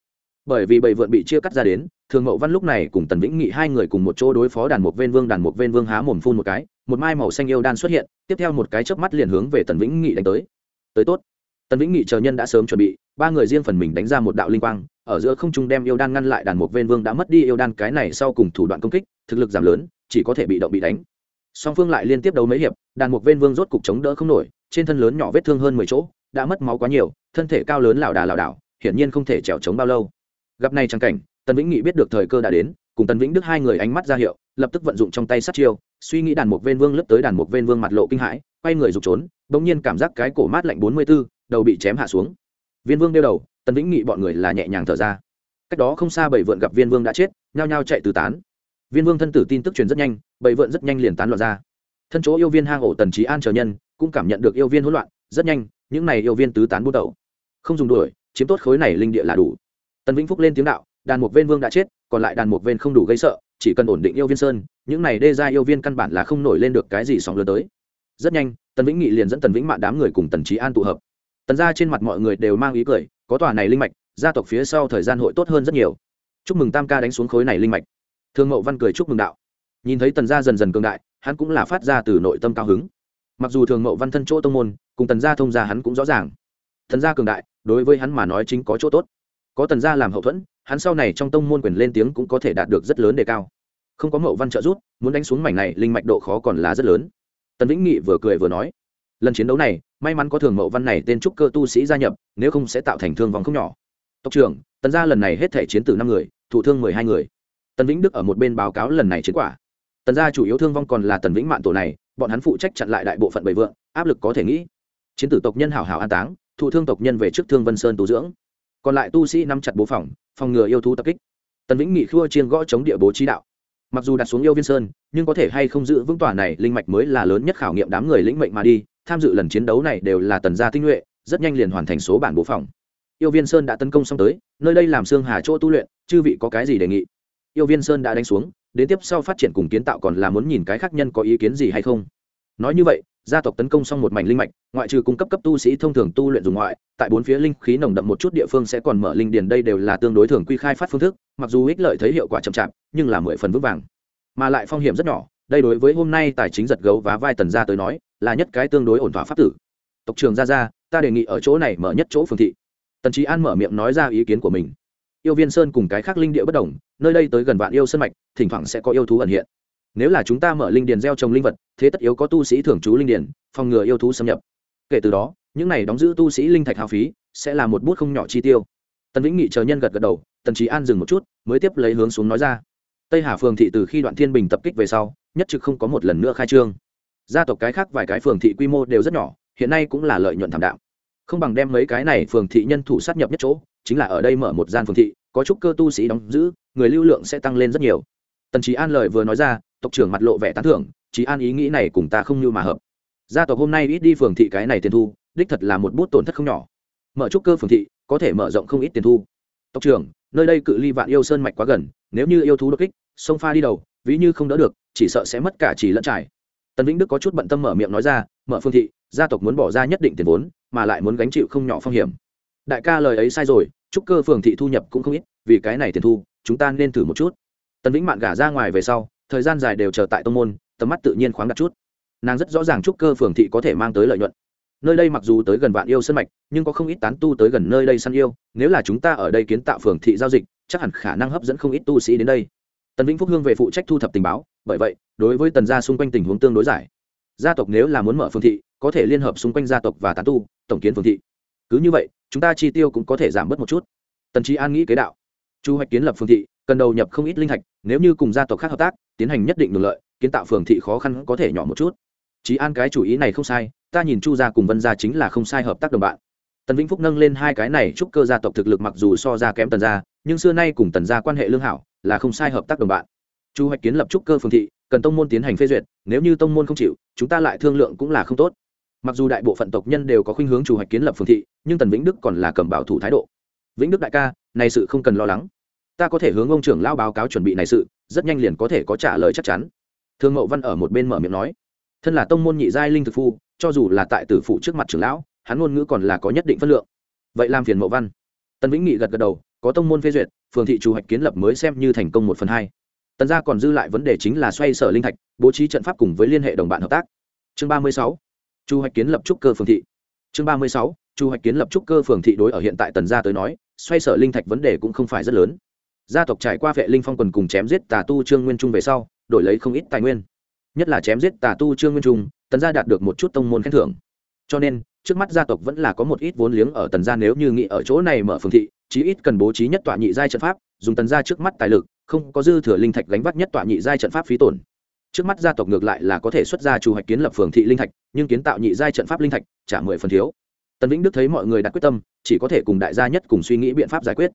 Bởi vì bầy vượn bị chia cắt ra đến, thường mậu văn lúc này cùng tần vĩnh nghị hai người cùng một chỗ đối phó đàn Mục Vên vương, đàn Mục Vên vương há mồm phun một cái, một mai màu xanh yêu đan xuất hiện, tiếp theo một cái chớp mắt liền hướng về tần vĩnh nghị đánh tới. Tới tốt. Tần vĩnh nghị chờ nhân đã sớm chuẩn bị, ba người riêng phần mình đánh ra một đạo linh quang, ở giữa không trung đem yêu đan ngăn lại đàn mục Vên vương đã mất đi yêu đan, cái này sau cùng thủ đoạn công kích, thực lực giảm lớn, chỉ có thể bị động bị đánh. Song phương lại liên tiếp đấu mấy hiệp, đàn mục Vên vương rốt cục chống đỡ không nổi trên thân lớn nhỏ vết thương hơn mười chỗ đã mất máu quá nhiều thân thể cao lớn lảo đà lảo đảo hiển nhiên không thể trèo chống bao lâu. Gặp này trang cảnh tần vĩnh nghị biết được thời cơ đã đến cùng tần vĩnh đức hai người ánh mắt ra hiệu lập tức vận dụng trong tay sát chiêu suy nghĩ đàn mục ven vương lướt tới đàn mục ven vương mặt lộ kinh hãi quay người rục trốn bỗng nhiên cảm giác cái cổ mát lạnh bốn mươi 44, đầu bị chém hạ xuống. Viên vương đeo đầu tần vĩnh nghị bọn người là nhẹ nhàng thở ra. Cách đó không xa bảy vượn gặp viên vương đã chết nhao nhao chạy từ tán. Viên vương thân tử tin tức truyền rất nhanh bảy vượn rất nhanh liền tán loạn ra. Thân chỗ yêu viên hang ổ tần trí an chờ nhân cũng cảm nhận được yêu viên hỗn loạn, rất nhanh, những này yêu viên tứ tán bút đầu không dùng đuổi, chiếm tốt khối này linh địa là đủ. Tần vĩnh phúc lên tiếng đạo, đàn mục viên vương đã chết, còn lại đàn mục viên không đủ gây sợ, chỉ cần ổn định yêu viên sơn, những này đê ra yêu viên căn bản là không nổi lên được cái gì sóng lớn tới. Rất nhanh, tần vĩnh nghị liền dẫn tần vĩnh mạn đám người cùng tần trí an tụ hợp. Tần ra trên mặt mọi người đều mang ý cười, có tòa này linh mạch, gia tộc phía sau thời gian hội tốt hơn rất nhiều. Chúc mừng tam ca đánh xuống khối này linh mạch. Thương mậu văn cười chúc mừng đạo. Nhìn thấy tần gia dần dần cường đại, hắn cũng là phát ra từ nội tâm cao hứng mặc dù thường mậu văn thân chỗ tông môn, cùng tần gia thông gia hắn cũng rõ ràng. Thần gia cường đại, đối với hắn mà nói chính có chỗ tốt. Có tần gia làm hậu thuẫn, hắn sau này trong tông môn quyền lên tiếng cũng có thể đạt được rất lớn đề cao. Không có mậu văn trợ giúp, muốn đánh xuống mảnh này, linh mạch độ khó còn là rất lớn. Tần vĩnh nghị vừa cười vừa nói, lần chiến đấu này, may mắn có thường mậu văn này tên trúc cơ tu sĩ gia nhập, nếu không sẽ tạo thành thương vong không nhỏ. Tộc trưởng, tần gia lần này hết thể chiến tử năm người thủ thương mười hai người. Tần vĩnh đức ở một bên báo cáo lần này chiến quả. Tần gia chủ yếu thương vong còn là tần vĩnh mạng tổ này bọn hắn phụ trách chặn lại đại bộ phận bầy vượng, áp lực có thể nghĩ. Chiến tử tộc nhân hảo hảo an táng, thụ thương tộc nhân về trước thương vân sơn tu dưỡng. Còn lại tu sĩ nắm chặt bố phòng phòng ngừa yêu thú tập kích. Tần vĩnh nghị khua chiên gõ chống địa bố trí đạo. Mặc dù đặt xuống yêu viên sơn, nhưng có thể hay không giữ vững tòa này linh mạch mới là lớn nhất khảo nghiệm đám người lĩnh mệnh mà đi, tham dự lần chiến đấu này đều là tần gia tinh nhuệ, rất nhanh liền hoàn thành số bản bố phòng. Yêu viên sơn đã tấn công xong tới, nơi đây làm xương hà chỗ tu luyện, chư vị có cái gì đề nghị? Yêu viên sơn đã đánh xuống đến tiếp sau phát triển cùng kiến tạo còn là muốn nhìn cái khác nhân có ý kiến gì hay không. Nói như vậy, gia tộc tấn công xong một mảnh linh mạch, ngoại trừ cung cấp cấp tu sĩ thông thường tu luyện dùng ngoại, tại bốn phía linh khí nồng đậm một chút địa phương sẽ còn mở linh điền đây đều là tương đối thường quy khai phát phương thức, mặc dù ích lợi thấy hiệu quả chậm chạp, nhưng là mười phần vững vàng. Mà lại phong hiểm rất nhỏ, đây đối với hôm nay tài chính giật gấu và vai tần gia tới nói, là nhất cái tương đối ổn thỏa pháp tử. Tộc trường gia gia, ta đề nghị ở chỗ này mở nhất chỗ phường thị. Tần trí an mở miệng nói ra ý kiến của mình yêu viên sơn cùng cái khác linh địa bất đồng, nơi đây tới gần vạn yêu sân mạch, thỉnh thoảng sẽ có yêu thú ẩn hiện. Nếu là chúng ta mở linh điền gieo trồng linh vật, thế tất yếu có tu sĩ thường trú linh điền, phòng ngừa yêu thú xâm nhập. Kể từ đó, những này đóng giữ tu sĩ linh thạch hao phí, sẽ là một bút không nhỏ chi tiêu. Tần vĩnh nghị chờ nhân gật gật đầu, tần trí an dừng một chút, mới tiếp lấy hướng xuống nói ra. Tây hà phường thị từ khi đoạn thiên bình tập kích về sau, nhất trực không có một lần nữa khai trương. Gia tộc cái khác vài cái phường thị quy mô đều rất nhỏ, hiện nay cũng là lợi nhuận thảm đạo không bằng đem mấy cái này phường thị nhân thủ sát nhập nhất chỗ chính là ở đây mở một gian phường thị, có chút cơ tu sĩ đóng giữ, người lưu lượng sẽ tăng lên rất nhiều. Tần trí an lời vừa nói ra, tộc trưởng mặt lộ vẻ tán thưởng trí an ý nghĩ này cùng ta không như mà hợp. Gia tộc hôm nay ít đi phường thị cái này tiền thu, đích thật là một bút tổn thất không nhỏ. Mở trúc cơ phường thị, có thể mở rộng không ít tiền thu. Tộc trưởng, nơi đây cự ly vạn yêu sơn mạch quá gần, nếu như yêu thú đột kích, sông pha đi đầu, ví như không đỡ được, chỉ sợ sẽ mất cả chỉ lẫn trải. Tần vĩnh đức có chút bận tâm mở miệng nói ra, mở phương thị, gia tộc muốn bỏ ra nhất định tiền vốn, mà lại muốn gánh chịu không nhỏ phong hiểm đại ca lời ấy sai rồi, trúc cơ phường thị thu nhập cũng không ít, vì cái này tiền thu, chúng ta nên thử một chút. Tần vĩnh mạn gả ra ngoài về sau, thời gian dài đều chờ tại tông môn, tầm mắt tự nhiên khoáng đặt chút. Nàng rất rõ ràng trúc cơ phường thị có thể mang tới lợi nhuận. Nơi đây mặc dù tới gần vạn yêu sân mạch, nhưng có không ít tán tu tới gần nơi đây săn yêu, nếu là chúng ta ở đây kiến tạo phường thị giao dịch, chắc hẳn khả năng hấp dẫn không ít tu sĩ đến đây. Tần vĩnh phúc hương về phụ trách thu thập tình báo, bởi vậy, đối với tần gia xung quanh tình huống tương đối giải. Gia tộc nếu là muốn mở phường thị, có thể liên hợp xung quanh gia tộc và tán tu, tổng kiến phường thị. Cứ như vậy chúng ta chi tiêu cũng có thể giảm bớt một chút. Tần trí an nghĩ kế đạo. Chu hoạch kiến lập phường thị, cần đầu nhập không ít linh thạch, nếu như cùng gia tộc khác hợp tác, tiến hành nhất định được lợi, kiến tạo phường thị khó khăn có thể nhỏ một chút. Trí an cái chủ ý này không sai, ta nhìn chu gia cùng vân gia chính là không sai hợp tác đồng bạn. Tần vĩnh phúc nâng lên hai cái này chúc cơ gia tộc thực lực mặc dù so ra kém tần gia, nhưng xưa nay cùng tần gia quan hệ lương hảo, là không sai hợp tác đồng bạn. Chu hoạch kiến lập trúc cơ phương thị, cần tông môn tiến hành phê duyệt, nếu như tông môn không chịu, chúng ta lại thương lượng cũng là không tốt mặc dù đại bộ phận tộc nhân đều có khuynh hướng chủ hoạch kiến lập phương thị, nhưng tần vĩnh đức còn là cầm bảo thủ thái độ. Vĩnh đức đại ca, này sự không cần lo lắng. Ta có thể hướng ông trưởng lao báo cáo chuẩn bị này sự, rất nhanh liền có thể có trả lời chắc chắn. Thương mậu văn ở một bên mở miệng nói. Thân là tông môn nhị giai linh thực phu, cho dù là tại tử phụ trước mặt trưởng lão, hắn ngôn ngữ còn là có nhất định phân lượng. Vậy làm phiền mậu văn. Tần vĩnh nghị gật gật đầu, có tông môn phê duyệt, phường thị chủ hoạch kiến lập mới xem như thành công một phần hai. Tần gia còn dư lại vấn đề chính là xoay sở linh thạch, bố trí trận pháp cùng với liên hệ đồng bạn hợp tác. Chương ba mươi sáu chu hoạch kiến lập trúc cơ phường thị. Chương ba mươi sáu, chu hoạch kiến lập trúc cơ phường thị đối ở hiện tại tần gia tới nói, xoay sở linh thạch vấn đề cũng không phải rất lớn. Gia tộc trải qua vệ linh phong quần cùng chém giết tà tu trương nguyên trung về sau, đổi lấy không ít tài nguyên. Nhất là chém giết tà tu trương nguyên trung, tần gia đạt được một chút tông môn khen thưởng. Cho nên, trước mắt gia tộc vẫn là có một ít vốn liếng ở tần gia nếu như nghĩ ở chỗ này mở phường thị, chí ít cần bố trí nhất tọa nhị giai trận pháp, dùng tần gia trước mắt tài lực, không có dư thừa linh thạch gánh vác nhất tọa nhị giai trận pháp phí tổn trước mắt gia tộc ngược lại là có thể xuất ra chủ hoạch kiến lập phường thị linh thạch, nhưng kiến tạo nhị giai trận pháp linh thạch trả mười phần thiếu. Tần vĩnh đức thấy mọi người đặt quyết tâm, chỉ có thể cùng đại gia nhất cùng suy nghĩ biện pháp giải quyết.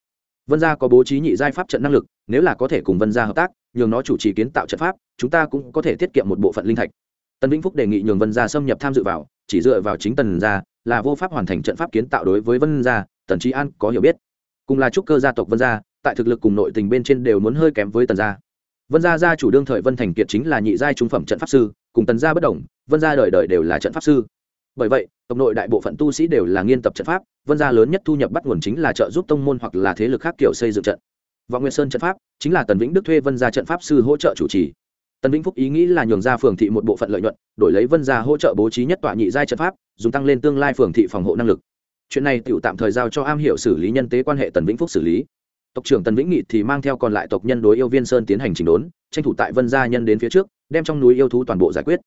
Vân gia có bố trí nhị giai pháp trận năng lực, nếu là có thể cùng vân gia hợp tác, nhường nó chủ trì kiến tạo trận pháp, chúng ta cũng có thể tiết kiệm một bộ phận linh thạch. Tần vĩnh phúc đề nghị nhường vân gia xâm nhập tham dự vào, chỉ dựa vào chính tần gia là vô pháp hoàn thành trận pháp kiến tạo đối với vân gia, tần trí an có hiểu biết. Cùng là trúc cơ gia tộc vân gia, tại thực lực cùng nội tình bên trên đều muốn hơi kém với tần gia vân gia gia chủ đương thời vân thành kiệt chính là nhị giai trung phẩm trận pháp sư, cùng tần gia bất đồng, vân gia đời đời đều là trận pháp sư. Bởi vậy, tộc nội đại bộ phận tu sĩ đều là nghiên tập trận pháp, vân gia lớn nhất thu nhập bắt nguồn chính là trợ giúp tông môn hoặc là thế lực khác kiểu xây dựng trận. Võ Nguyên sơn trận pháp chính là tần vĩnh đức thuê vân gia trận pháp sư hỗ trợ chủ trì. Tần vĩnh phúc ý nghĩ là nhường ra phường thị một bộ phận lợi nhuận, đổi lấy vân gia hỗ trợ bố trí nhất tọa nhị giai trận pháp, dùng tăng lên tương lai phường thị phòng hộ năng lực. Chuyện này tự tạm thời giao cho am hiểu xử lý nhân tế quan hệ tần vĩnh phúc xử lý tộc trưởng tần vĩnh nghị thì mang theo còn lại tộc nhân đối yêu viên sơn tiến hành chỉnh đốn, tranh thủ tại vân gia nhân đến phía trước, đem trong núi yêu thú toàn bộ giải quyết.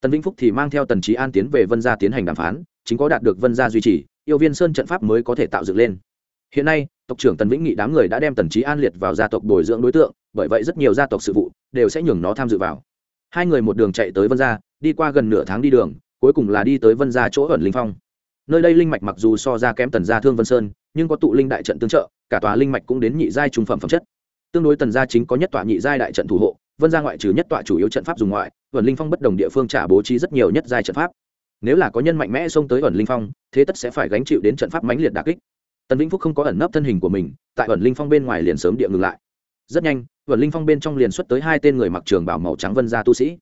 Tần vĩnh phúc thì mang theo tần trí an tiến về vân gia tiến hành đàm phán, chính có đạt được vân gia duy trì, yêu viên sơn trận pháp mới có thể tạo dựng lên. Hiện nay, tộc trưởng tần vĩnh nghị đám người đã đem tần trí an liệt vào gia tộc bồi dưỡng đối tượng, bởi vậy rất nhiều gia tộc sự vụ đều sẽ nhường nó tham dự vào. Hai người một đường chạy tới vân gia, đi qua gần nửa tháng đi đường, cuối cùng là đi tới vân gia chỗ ẩn linh phong. Nơi đây linh mạch mặc dù so ra kém tần gia thương vân sơn nhưng có tụ linh đại trận tương trợ, cả tòa linh mạch cũng đến nhị giai trung phẩm phẩm chất. Tương đối tần gia chính có nhất tọa nhị giai đại trận thủ hộ, vân gia ngoại trừ nhất tọa chủ yếu trận pháp dùng ngoại vẩn linh phong bất đồng địa phương trả bố trí rất nhiều nhất giai trận pháp. Nếu là có nhân mạnh mẽ xông tới ẩn linh phong, thế tất sẽ phải gánh chịu đến trận pháp mãnh liệt đà kích. Tần vĩnh phúc không có ẩn nấp thân hình của mình, tại ẩn linh phong bên ngoài liền sớm địa ngừng lại. Rất nhanh ẩn linh phong bên trong liền xuất tới hai tên người mặc trường bảo màu trắng vân gia tu sĩ.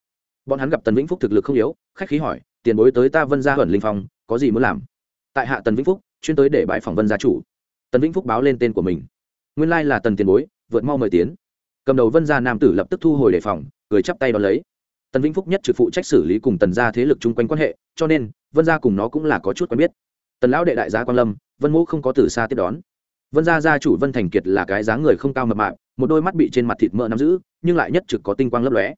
Bọn hắn gặp tần vĩnh phúc thực lực không yếu, khách khí hỏi, tiền bối tới ta vân gia ẩn linh phong, có gì muốn làm? Tại hạ tần vĩnh phúc, chuyên tới để bãi phỏng vân gia chủ. Tần vĩnh phúc báo lên tên của mình. Nguyên lai là tần tiền bối, vượt mau mời tiến. Cầm đầu vân gia nam tử lập tức thu hồi đề phòng, cười chắp tay đón lấy. Tần vĩnh phúc nhất trực phụ trách xử lý cùng tần gia thế lực chung quanh quan hệ, cho nên, vân gia cùng nó cũng là có chút quen biết. Tần lão đệ đại gia quan lâm, vân mũ không có từ xa tiếp đón. Vân gia gia chủ vân thành kiệt là cái dáng người không cao mập mạp, một đôi mắt bị trên mặt thịt mỡ nắm giữ, nhưng lại nhất trực có tinh quang lấp lóe.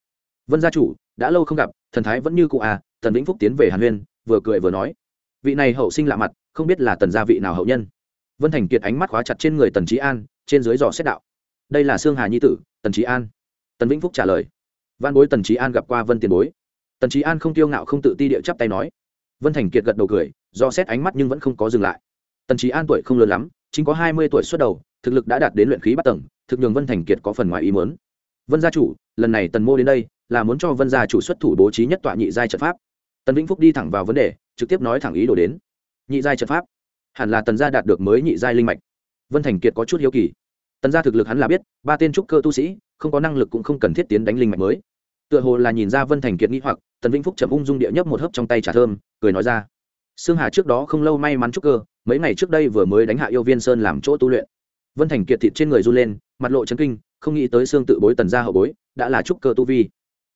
Vân gia chủ, đã lâu không gặp, thần thái vẫn như cụ à tần vĩnh phúc tiến về hàn huyên, vừa cười vừa nói vị này hậu sinh lạ mặt, không biết là tần gia vị nào hậu nhân. Vân thành kiệt ánh mắt khóa chặt trên người tần trí an, trên dưới dò xét đạo. Đây là sương hà nhi tử, tần trí an. Tần vĩnh phúc trả lời. Văn bối tần trí an gặp qua vân tiền bối. Tần trí an không tiêu ngạo không tự ti địa chắp tay nói. Vân thành kiệt gật đầu cười do xét ánh mắt nhưng vẫn không có dừng lại. Tần trí an tuổi không lớn lắm, chính có hai mươi tuổi xuất đầu, thực lực đã đạt đến luyện khí bắt tầng, thực nhường vân thành kiệt có phần ngoài ý muốn. Vân gia chủ, lần này tần mô đến đây, là muốn cho vân gia chủ xuất thủ bố trí nhất tọa nhị giai trận pháp. Tần vĩnh phúc đi thẳng vào vấn đề trực tiếp nói thẳng ý đồ đến. Nhị giai trận pháp. Hẳn là tần gia đạt được mới nhị giai linh mạch. Vân thành kiệt có chút hiếu kỳ. Tần gia thực lực hắn là biết, ba tên trúc cơ tu sĩ, không có năng lực cũng không cần thiết tiến đánh linh mạch mới. Tựa hồ là nhìn ra vân thành kiệt nghĩ hoặc, tần vĩnh phúc chậm ung dung địa nhấp một hớp trong tay trà thơm, cười nói ra. Sương hà trước đó không lâu may mắn trúc cơ, mấy ngày trước đây vừa mới đánh hạ yêu viên sơn làm chỗ tu luyện. Vân thành kiệt thịt trên người run lên, mặt lộ chấn kinh, không nghĩ tới xương tự bối tần gia hậu bối, đã là trúc cơ tu vi.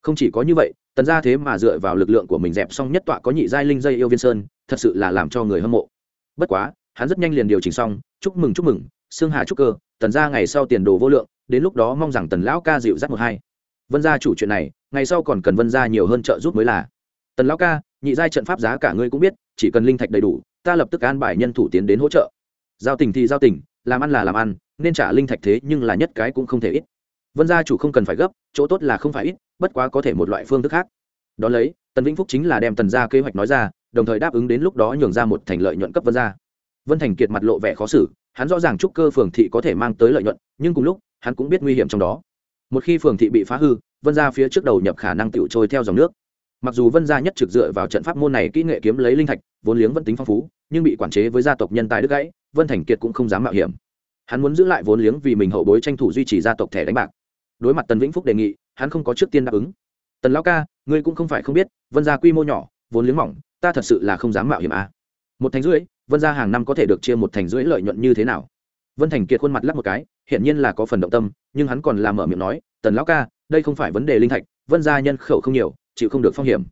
Không chỉ có như vậy tần gia thế mà dựa vào lực lượng của mình dẹp xong nhất tọa có nhị giai linh dây yêu viên sơn, thật sự là làm cho người hâm mộ. Bất quá, hắn rất nhanh liền điều chỉnh xong, chúc mừng chúc mừng xương hà chúc cơ, tần gia ngày sau tiền đồ vô lượng, đến lúc đó mong rằng tần lão ca dịu dắt một hai. Vân gia chủ chuyện này, ngày sau còn cần vân gia nhiều hơn trợ giúp mới là. Tần lão ca, nhị giai trận pháp giá cả ngươi cũng biết, chỉ cần linh thạch đầy đủ, ta lập tức an bài nhân thủ tiến đến hỗ trợ. Giao tình thì giao tình, làm ăn là làm ăn, nên trả linh thạch thế nhưng là nhất cái cũng không thể ít. Vân gia chủ không cần phải gấp, chỗ tốt là không phải ít bất quá có thể một loại phương thức khác. Đó lấy, tần vĩnh phúc chính là đem tần gia kế hoạch nói ra, đồng thời đáp ứng đến lúc đó nhường ra một thành lợi nhuận cấp vân gia. Vân thành kiệt mặt lộ vẻ khó xử, hắn rõ ràng trúc cơ phường thị có thể mang tới lợi nhuận, nhưng cùng lúc, hắn cũng biết nguy hiểm trong đó. Một khi phường thị bị phá hư, vân gia phía trước đầu nhập khả năng tựu trôi theo dòng nước. Mặc dù vân gia nhất trực dựa vào trận pháp môn này kỹ nghệ kiếm lấy linh thạch, vốn liếng vẫn tính phong phú, nhưng bị quản chế với gia tộc nhân tài đức gãy, vân thành kiệt cũng không dám mạo hiểm. Hắn muốn giữ lại vốn liếng vì mình hậu bối tranh thủ duy trì gia tộc thẻ đánh bạc đối mặt tần vĩnh phúc đề nghị, hắn không có trước tiên đáp ứng. Tần lão ca, ngươi cũng không phải không biết, vân gia quy mô nhỏ, vốn liếng mỏng, ta thật sự là không dám mạo hiểm à. một thành rưỡi, vân gia hàng năm có thể được chia một thành rưỡi lợi nhuận như thế nào? Vân thành kiệt khuôn mặt lắc một cái, hiển nhiên là có phần động tâm, nhưng hắn còn làm mở miệng nói, tần lão ca, đây không phải vấn đề linh thạch, vân gia nhân khẩu không nhiều, chịu không được phong hiểm.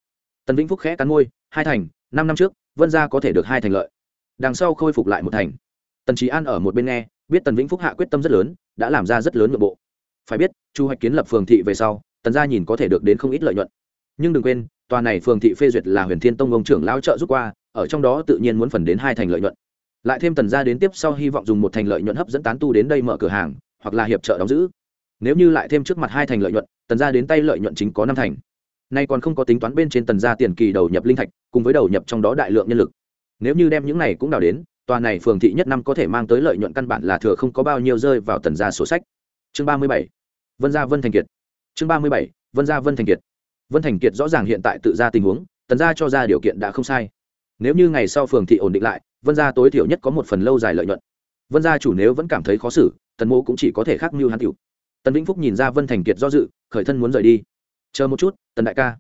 Tần vĩnh phúc khẽ cắn môi, hai thành, năm năm trước, vân gia có thể được hai thành lợi. Đằng sau khôi phục lại một thành. Tần trí an ở một bên nghe, biết tần vĩnh phúc hạ quyết tâm rất lớn, đã làm ra rất lớn nội bộ phải biết, chu hoạch kiến lập phường thị về sau, tần gia nhìn có thể được đến không ít lợi nhuận. Nhưng đừng quên, tòa này phường thị phê duyệt là huyền thiên tông ông trưởng lao trợ rút qua, ở trong đó tự nhiên muốn phần đến hai thành lợi nhuận. Lại thêm tần gia đến tiếp sau hy vọng dùng một thành lợi nhuận hấp dẫn tán tu đến đây mở cửa hàng, hoặc là hiệp trợ đóng giữ. Nếu như lại thêm trước mặt hai thành lợi nhuận, tần gia đến tay lợi nhuận chính có năm thành. Nay còn không có tính toán bên trên tần gia tiền kỳ đầu nhập linh thạch, cùng với đầu nhập trong đó đại lượng nhân lực. Nếu như đem những này cũng đào đến, tòa này phường thị nhất năm có thể mang tới lợi nhuận căn bản là thừa không có bao nhiêu rơi vào tần gia sổ sách chương ba mươi bảy, vân gia vân thành kiệt. Chương ba mươi bảy, vân gia vân thành kiệt. Vân thành kiệt rõ ràng hiện tại tự ra tình huống, tần gia cho ra điều kiện đã không sai. Nếu như ngày sau phường thị ổn định lại, vân gia tối thiểu nhất có một phần lâu dài lợi nhuận. Vân gia chủ nếu vẫn cảm thấy khó xử, tần mô cũng chỉ có thể khắc mưu hắn tiểu. Tần vĩnh phúc nhìn ra vân thành kiệt do dự, khởi thân muốn rời đi. Chờ một chút, tần đại ca.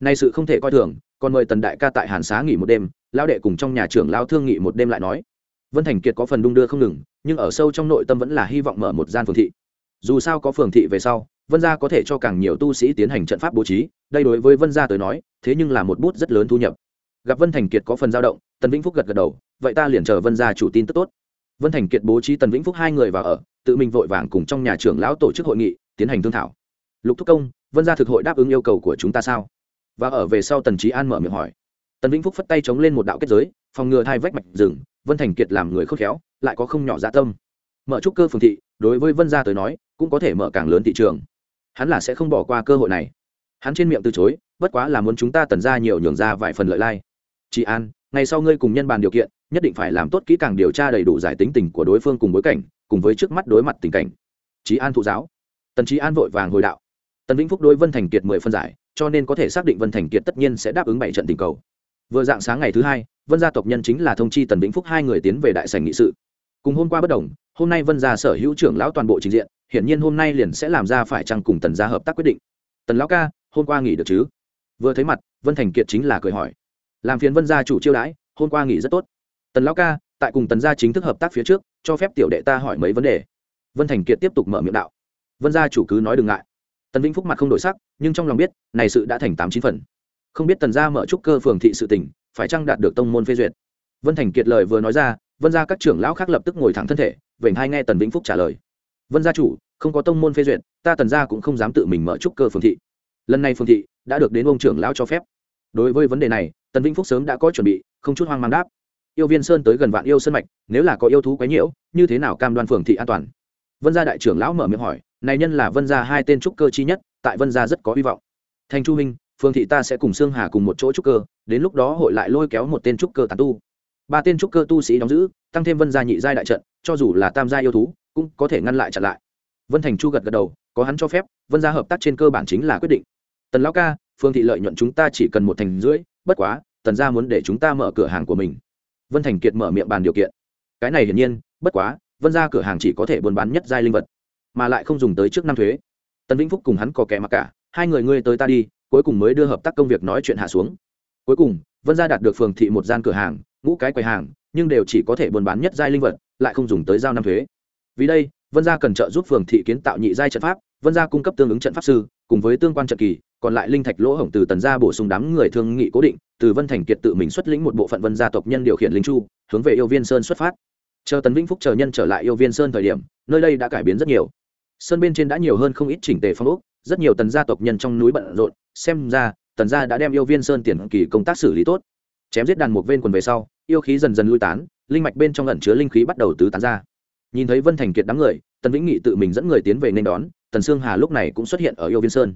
Nay sự không thể coi thường, còn mời tần đại ca tại hàn xá nghỉ một đêm lao đệ cùng trong nhà trưởng lao thương nghị một đêm lại nói. Vân thành kiệt có phần đung đưa không ngừng, nhưng ở sâu trong nội tâm vẫn là hy vọng mở một gian phường thị dù sao có phường thị về sau, vân gia có thể cho càng nhiều tu sĩ tiến hành trận pháp bố trí, đây đối với vân gia tới nói, thế nhưng là một bút rất lớn thu nhập. Gặp vân thành kiệt có phần dao động, tần vĩnh phúc gật gật đầu, vậy ta liền chờ vân gia chủ tin tức tốt. Vân thành kiệt bố trí tần vĩnh phúc hai người vào ở, tự mình vội vàng cùng trong nhà trưởng lão tổ chức hội nghị, tiến hành thương thảo. Lục thúc công, vân gia thực hội đáp ứng yêu cầu của chúng ta sao? Và ở về sau tần trí an mở miệng hỏi. Tần vĩnh phúc phất tay chống lên một đạo kết giới, phòng ngừa hai vách mạch rừng, vân thành kiệt làm người khôn khéo, lại có không nhỏ dạ tâm mở trúc cơ phường thị, đối với vân gia tới nói, cũng có thể mở càng lớn thị trường. Hắn là sẽ không bỏ qua cơ hội này. Hắn trên miệng từ chối, bất quá là muốn chúng ta tần ra nhiều nhường ra vài phần lợi lai. Chị an, ngày sau ngươi cùng nhân bàn điều kiện, nhất định phải làm tốt kỹ càng điều tra đầy đủ giải tính tình của đối phương cùng bối cảnh, cùng với trước mắt đối mặt tình cảnh. Trí an thụ giáo. Tần trí an vội vàng hồi đạo. Tần vĩnh phúc đối vân thành kiệt mười phân giải, cho nên có thể xác định vân thành kiệt tất nhiên sẽ đáp ứng bảy trận tình cầu. Vừa dạng sáng ngày thứ hai, vân gia tộc nhân chính là thông chi tần vĩnh phúc hai người tiến về đại sảnh nghị sự cùng hôm qua bất đồng, hôm nay vân gia sở hữu trưởng lão toàn bộ trình diện, hiển nhiên hôm nay liền sẽ làm ra phải chăng cùng tần gia hợp tác quyết định. Tần lão ca, hôm qua nghỉ được chứ? Vừa thấy mặt, vân thành kiệt chính là cười hỏi. Làm phiền vân gia chủ chiêu đãi, hôm qua nghỉ rất tốt. Tần lão ca, tại cùng tần gia chính thức hợp tác phía trước, cho phép tiểu đệ ta hỏi mấy vấn đề. Vân thành kiệt tiếp tục mở miệng đạo. Vân gia chủ cứ nói đừng ngại. Tần vĩnh phúc mặt không đổi sắc, nhưng trong lòng biết, này sự đã thành tám chín phần. Không biết tần gia mở trúc cơ phường thị sự tỉnh, phải chăng đạt được tông môn phê duyệt? Vân thành kiệt lời vừa nói ra vân ra các trưởng lão khác lập tức ngồi thẳng thân thể, vểnh hai nghe tần vĩnh phúc trả lời. Vân gia chủ, không có tông môn phê duyệt, ta tần gia cũng không dám tự mình mở trúc cơ phương thị. Lần này phương thị đã được đến ông trưởng lão cho phép. Đối với vấn đề này, tần vĩnh phúc sớm đã có chuẩn bị, không chút hoang mang đáp. Yêu viên sơn tới gần vạn yêu sơn mạch, nếu là có yêu thú quấy nhiễu, như thế nào cam đoan phường thị an toàn? Vân gia đại trưởng lão mở miệng hỏi, này nhân là vân gia hai tên trúc cơ chi nhất, tại vân gia rất có hy vọng. Thành chu minh phương thị ta sẽ cùng sương hà cùng một chỗ trúc cơ, đến lúc đó hội lại lôi kéo một tên trúc cơ tàn tu ba tên trúc cơ tu sĩ đóng giữ, tăng thêm vân gia nhị giai đại trận, cho dù là tam gia yêu thú, cũng có thể ngăn lại chặn lại. Vân thành chu gật gật đầu, có hắn cho phép, vân gia hợp tác trên cơ bản chính là quyết định. Tần lão ca, phương thị lợi nhuận chúng ta chỉ cần một thành rưỡi, bất quá, tần gia muốn để chúng ta mở cửa hàng của mình. Vân thành kiệt mở miệng bàn điều kiện. Cái này hiển nhiên, bất quá, vân gia cửa hàng chỉ có thể buôn bán nhất giai linh vật, mà lại không dùng tới trước năm thuế. Tần vĩnh phúc cùng hắn có kẻ mặc cả, hai người ngươi tới ta đi, cuối cùng mới đưa hợp tác công việc nói chuyện hạ xuống. Cuối cùng, vân gia đạt được phường thị một gian cửa hàng ngũ cái quầy hàng, nhưng đều chỉ có thể buôn bán nhất giai linh vật, lại không dùng tới giao năm thuế. Vì đây, vân gia cần trợ giúp phường thị kiến tạo nhị giai trận pháp, vân gia cung cấp tương ứng trận pháp sư, cùng với tương quan trận kỳ, còn lại linh thạch lỗ hổng từ tần gia bổ sung đám người thương nghị cố định, từ vân thành kiệt tự mình xuất lĩnh một bộ phận vân gia tộc nhân điều khiển linh chu, hướng về yêu viên sơn xuất phát. Chờ tần vĩnh phúc chờ nhân trở lại yêu viên sơn thời điểm, nơi đây đã cải biến rất nhiều. Sơn bên trên đã nhiều hơn không ít chỉnh tề phong ốc, rất nhiều tần gia tộc nhân trong núi bận rộn, xem ra tần gia đã đem yêu viên sơn tiền kỳ công tác xử lý tốt. Chém giết đàn một bên quần về sau yêu khí dần dần lui tán, linh mạch bên trong ẩn chứa linh khí bắt đầu tứ tán ra. Nhìn thấy vân thành kiệt đám người, tần vĩnh nghị tự mình dẫn người tiến về nên đón, tần sương hà lúc này cũng xuất hiện ở yêu viên sơn.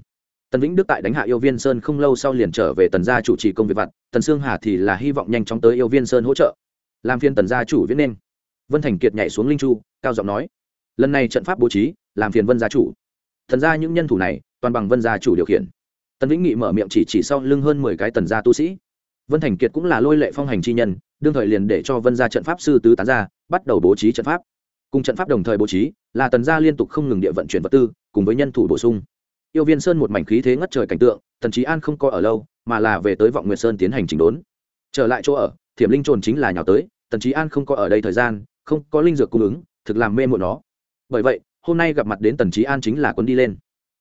Tần vĩnh đức tại đánh hạ yêu viên sơn không lâu sau liền trở về tần gia chủ trì công việc vặt, tần sương hà thì là hy vọng nhanh chóng tới yêu viên sơn hỗ trợ. Làm phiên tần gia chủ viết nên. Vân thành kiệt nhảy xuống linh chu, cao giọng nói, lần này trận pháp bố trí, làm phiền vân gia chủ. Thần gia những nhân thủ này, toàn bằng vân gia chủ điều khiển. Tần vĩnh nghị mở miệng chỉ chỉ sau lưng hơn mười cái tần gia tu sĩ vân thành kiệt cũng là lôi lệ phong hành chi nhân, đương thời liền để cho vân gia trận pháp sư tứ tán ra, bắt đầu bố trí trận pháp. Cùng trận pháp đồng thời bố trí, là tần gia liên tục không ngừng địa vận chuyển vật tư, cùng với nhân thủ bổ sung. Yêu viên sơn một mảnh khí thế ngất trời cảnh tượng, tần trí an không coi ở lâu, mà là về tới vọng nguyệt sơn tiến hành chỉnh đốn. Trở lại chỗ ở, thiểm linh trồn chính là nhào tới, tần trí an không có ở đây thời gian, không có linh dược cung ứng, thực làm mê muộn nó. Bởi vậy, hôm nay gặp mặt đến tần trí an chính là quân đi lên.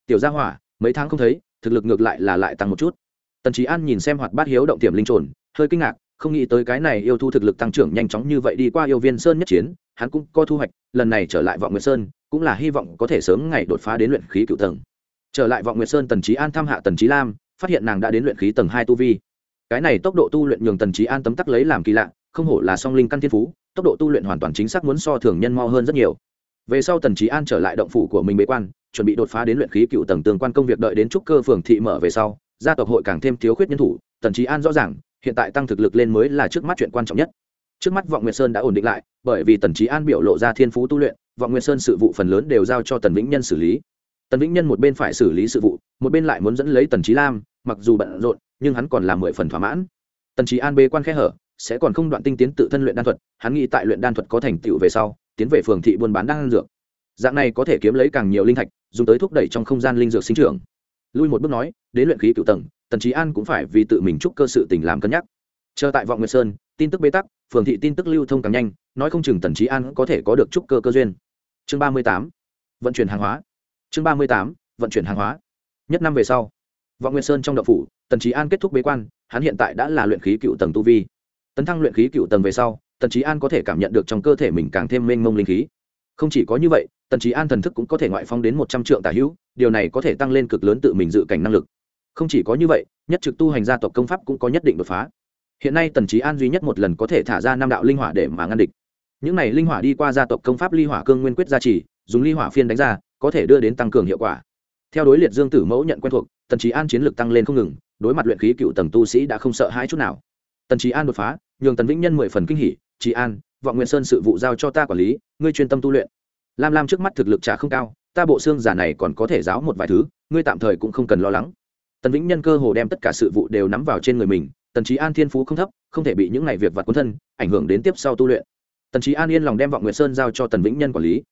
Tiểu gia hỏa, mấy tháng không thấy, thực lực ngược lại là lại tăng một chút tần trí an nhìn xem hoạt bát hiếu động tiềm linh trồn, hơi kinh ngạc, không nghĩ tới cái này yêu thu thực lực tăng trưởng nhanh chóng như vậy đi qua yêu viên sơn nhất chiến, hắn cũng có thu hoạch, lần này trở lại vọng nguyệt sơn, cũng là hy vọng có thể sớm ngày đột phá đến luyện khí cựu tầng. Trở lại vọng nguyệt sơn, tần trí an thăm hạ tần trí lam, phát hiện nàng đã đến luyện khí tầng hai tu vi. Cái này tốc độ tu luyện nhường tần trí an tấm tắc lấy làm kỳ lạ, không hổ là song linh căn thiên phú, tốc độ tu luyện hoàn toàn chính xác muốn so thường nhân mo hơn rất nhiều. Về sau tần trí an trở lại động phủ của mình bế quan, chuẩn bị đột phá đến luyện khí cựu tầng tương quan công việc đợi đến trúc cơ phường thị mở về sau gia tộc hội càng thêm thiếu khuyết nhân thủ, tần trí an rõ ràng, hiện tại tăng thực lực lên mới là trước mắt chuyện quan trọng nhất. Trước mắt vọng nguyệt sơn đã ổn định lại, bởi vì tần trí an biểu lộ ra thiên phú tu luyện, vọng nguyệt sơn sự vụ phần lớn đều giao cho tần vĩnh nhân xử lý. Tần vĩnh nhân một bên phải xử lý sự vụ, một bên lại muốn dẫn lấy tần trí lam, mặc dù bận rộn, nhưng hắn còn làm mười phần thỏa mãn. Tần trí an bê quan khẽ hở, sẽ còn không đoạn tinh tiến tự thân luyện đan thuật, hắn nghĩ tại luyện đan thuật có thành tựu về sau, tiến về phường thị buôn bán đan dược. Dạng này có thể kiếm lấy càng nhiều linh thạch, dùng tới thúc đẩy trong không gian linh dược sinh trưởng lui một bước nói, đến luyện khí cựu tầng, tần trí an cũng phải vì tự mình chúc cơ sự tình làm cân nhắc. Chờ tại vọng nguyệt sơn, tin tức bế tắc, phường thị tin tức lưu thông càng nhanh, nói không chừng tần trí an có thể có được chúc cơ cơ duyên. Chương ba mươi tám, vận chuyển hàng hóa. Chương ba mươi tám, vận chuyển hàng hóa. Nhất năm về sau, vọng nguyệt sơn trong đậu phủ, tần trí an kết thúc bế quan, hắn hiện tại đã là luyện khí cựu tầng tu vi. Tấn thăng luyện khí cựu tầng về sau, tần trí an có thể cảm nhận được trong cơ thể mình càng thêm mênh mông linh khí. Không chỉ có như vậy tần trí an thần thức cũng có thể ngoại phong đến một trăm triệu tả hữu, điều này có thể tăng lên cực lớn tự mình dự cảnh năng lực. Không chỉ có như vậy, nhất trực tu hành gia tộc công pháp cũng có nhất định đột phá. Hiện nay tần trí an duy nhất một lần có thể thả ra năm đạo linh hỏa để mà ngăn địch. Những này linh hỏa đi qua gia tộc công pháp ly hỏa cương nguyên quyết gia trì, dùng ly hỏa phiên đánh ra, có thể đưa đến tăng cường hiệu quả. Theo đối liệt dương tử mẫu nhận quen thuộc, tần trí an chiến lược tăng lên không ngừng, đối mặt luyện khí cựu tầng tu sĩ đã không sợ hãi chút nào. Tần trí an đột phá, nhường tần vĩnh nhân mười phần kinh hỉ, trí an, vọng nguyện sơn sự vụ giao cho ta quản lý, ngươi chuyên tâm tu luyện lam lam trước mắt thực lực trả không cao, ta bộ xương giả này còn có thể giáo một vài thứ, ngươi tạm thời cũng không cần lo lắng. Tần vĩnh nhân cơ hồ đem tất cả sự vụ đều nắm vào trên người mình, tần trí an thiên phú không thấp, không thể bị những ngày việc vặt quân thân, ảnh hưởng đến tiếp sau tu luyện. Tần trí an yên lòng đem vọng nguyệt sơn giao cho tần vĩnh nhân quản lý.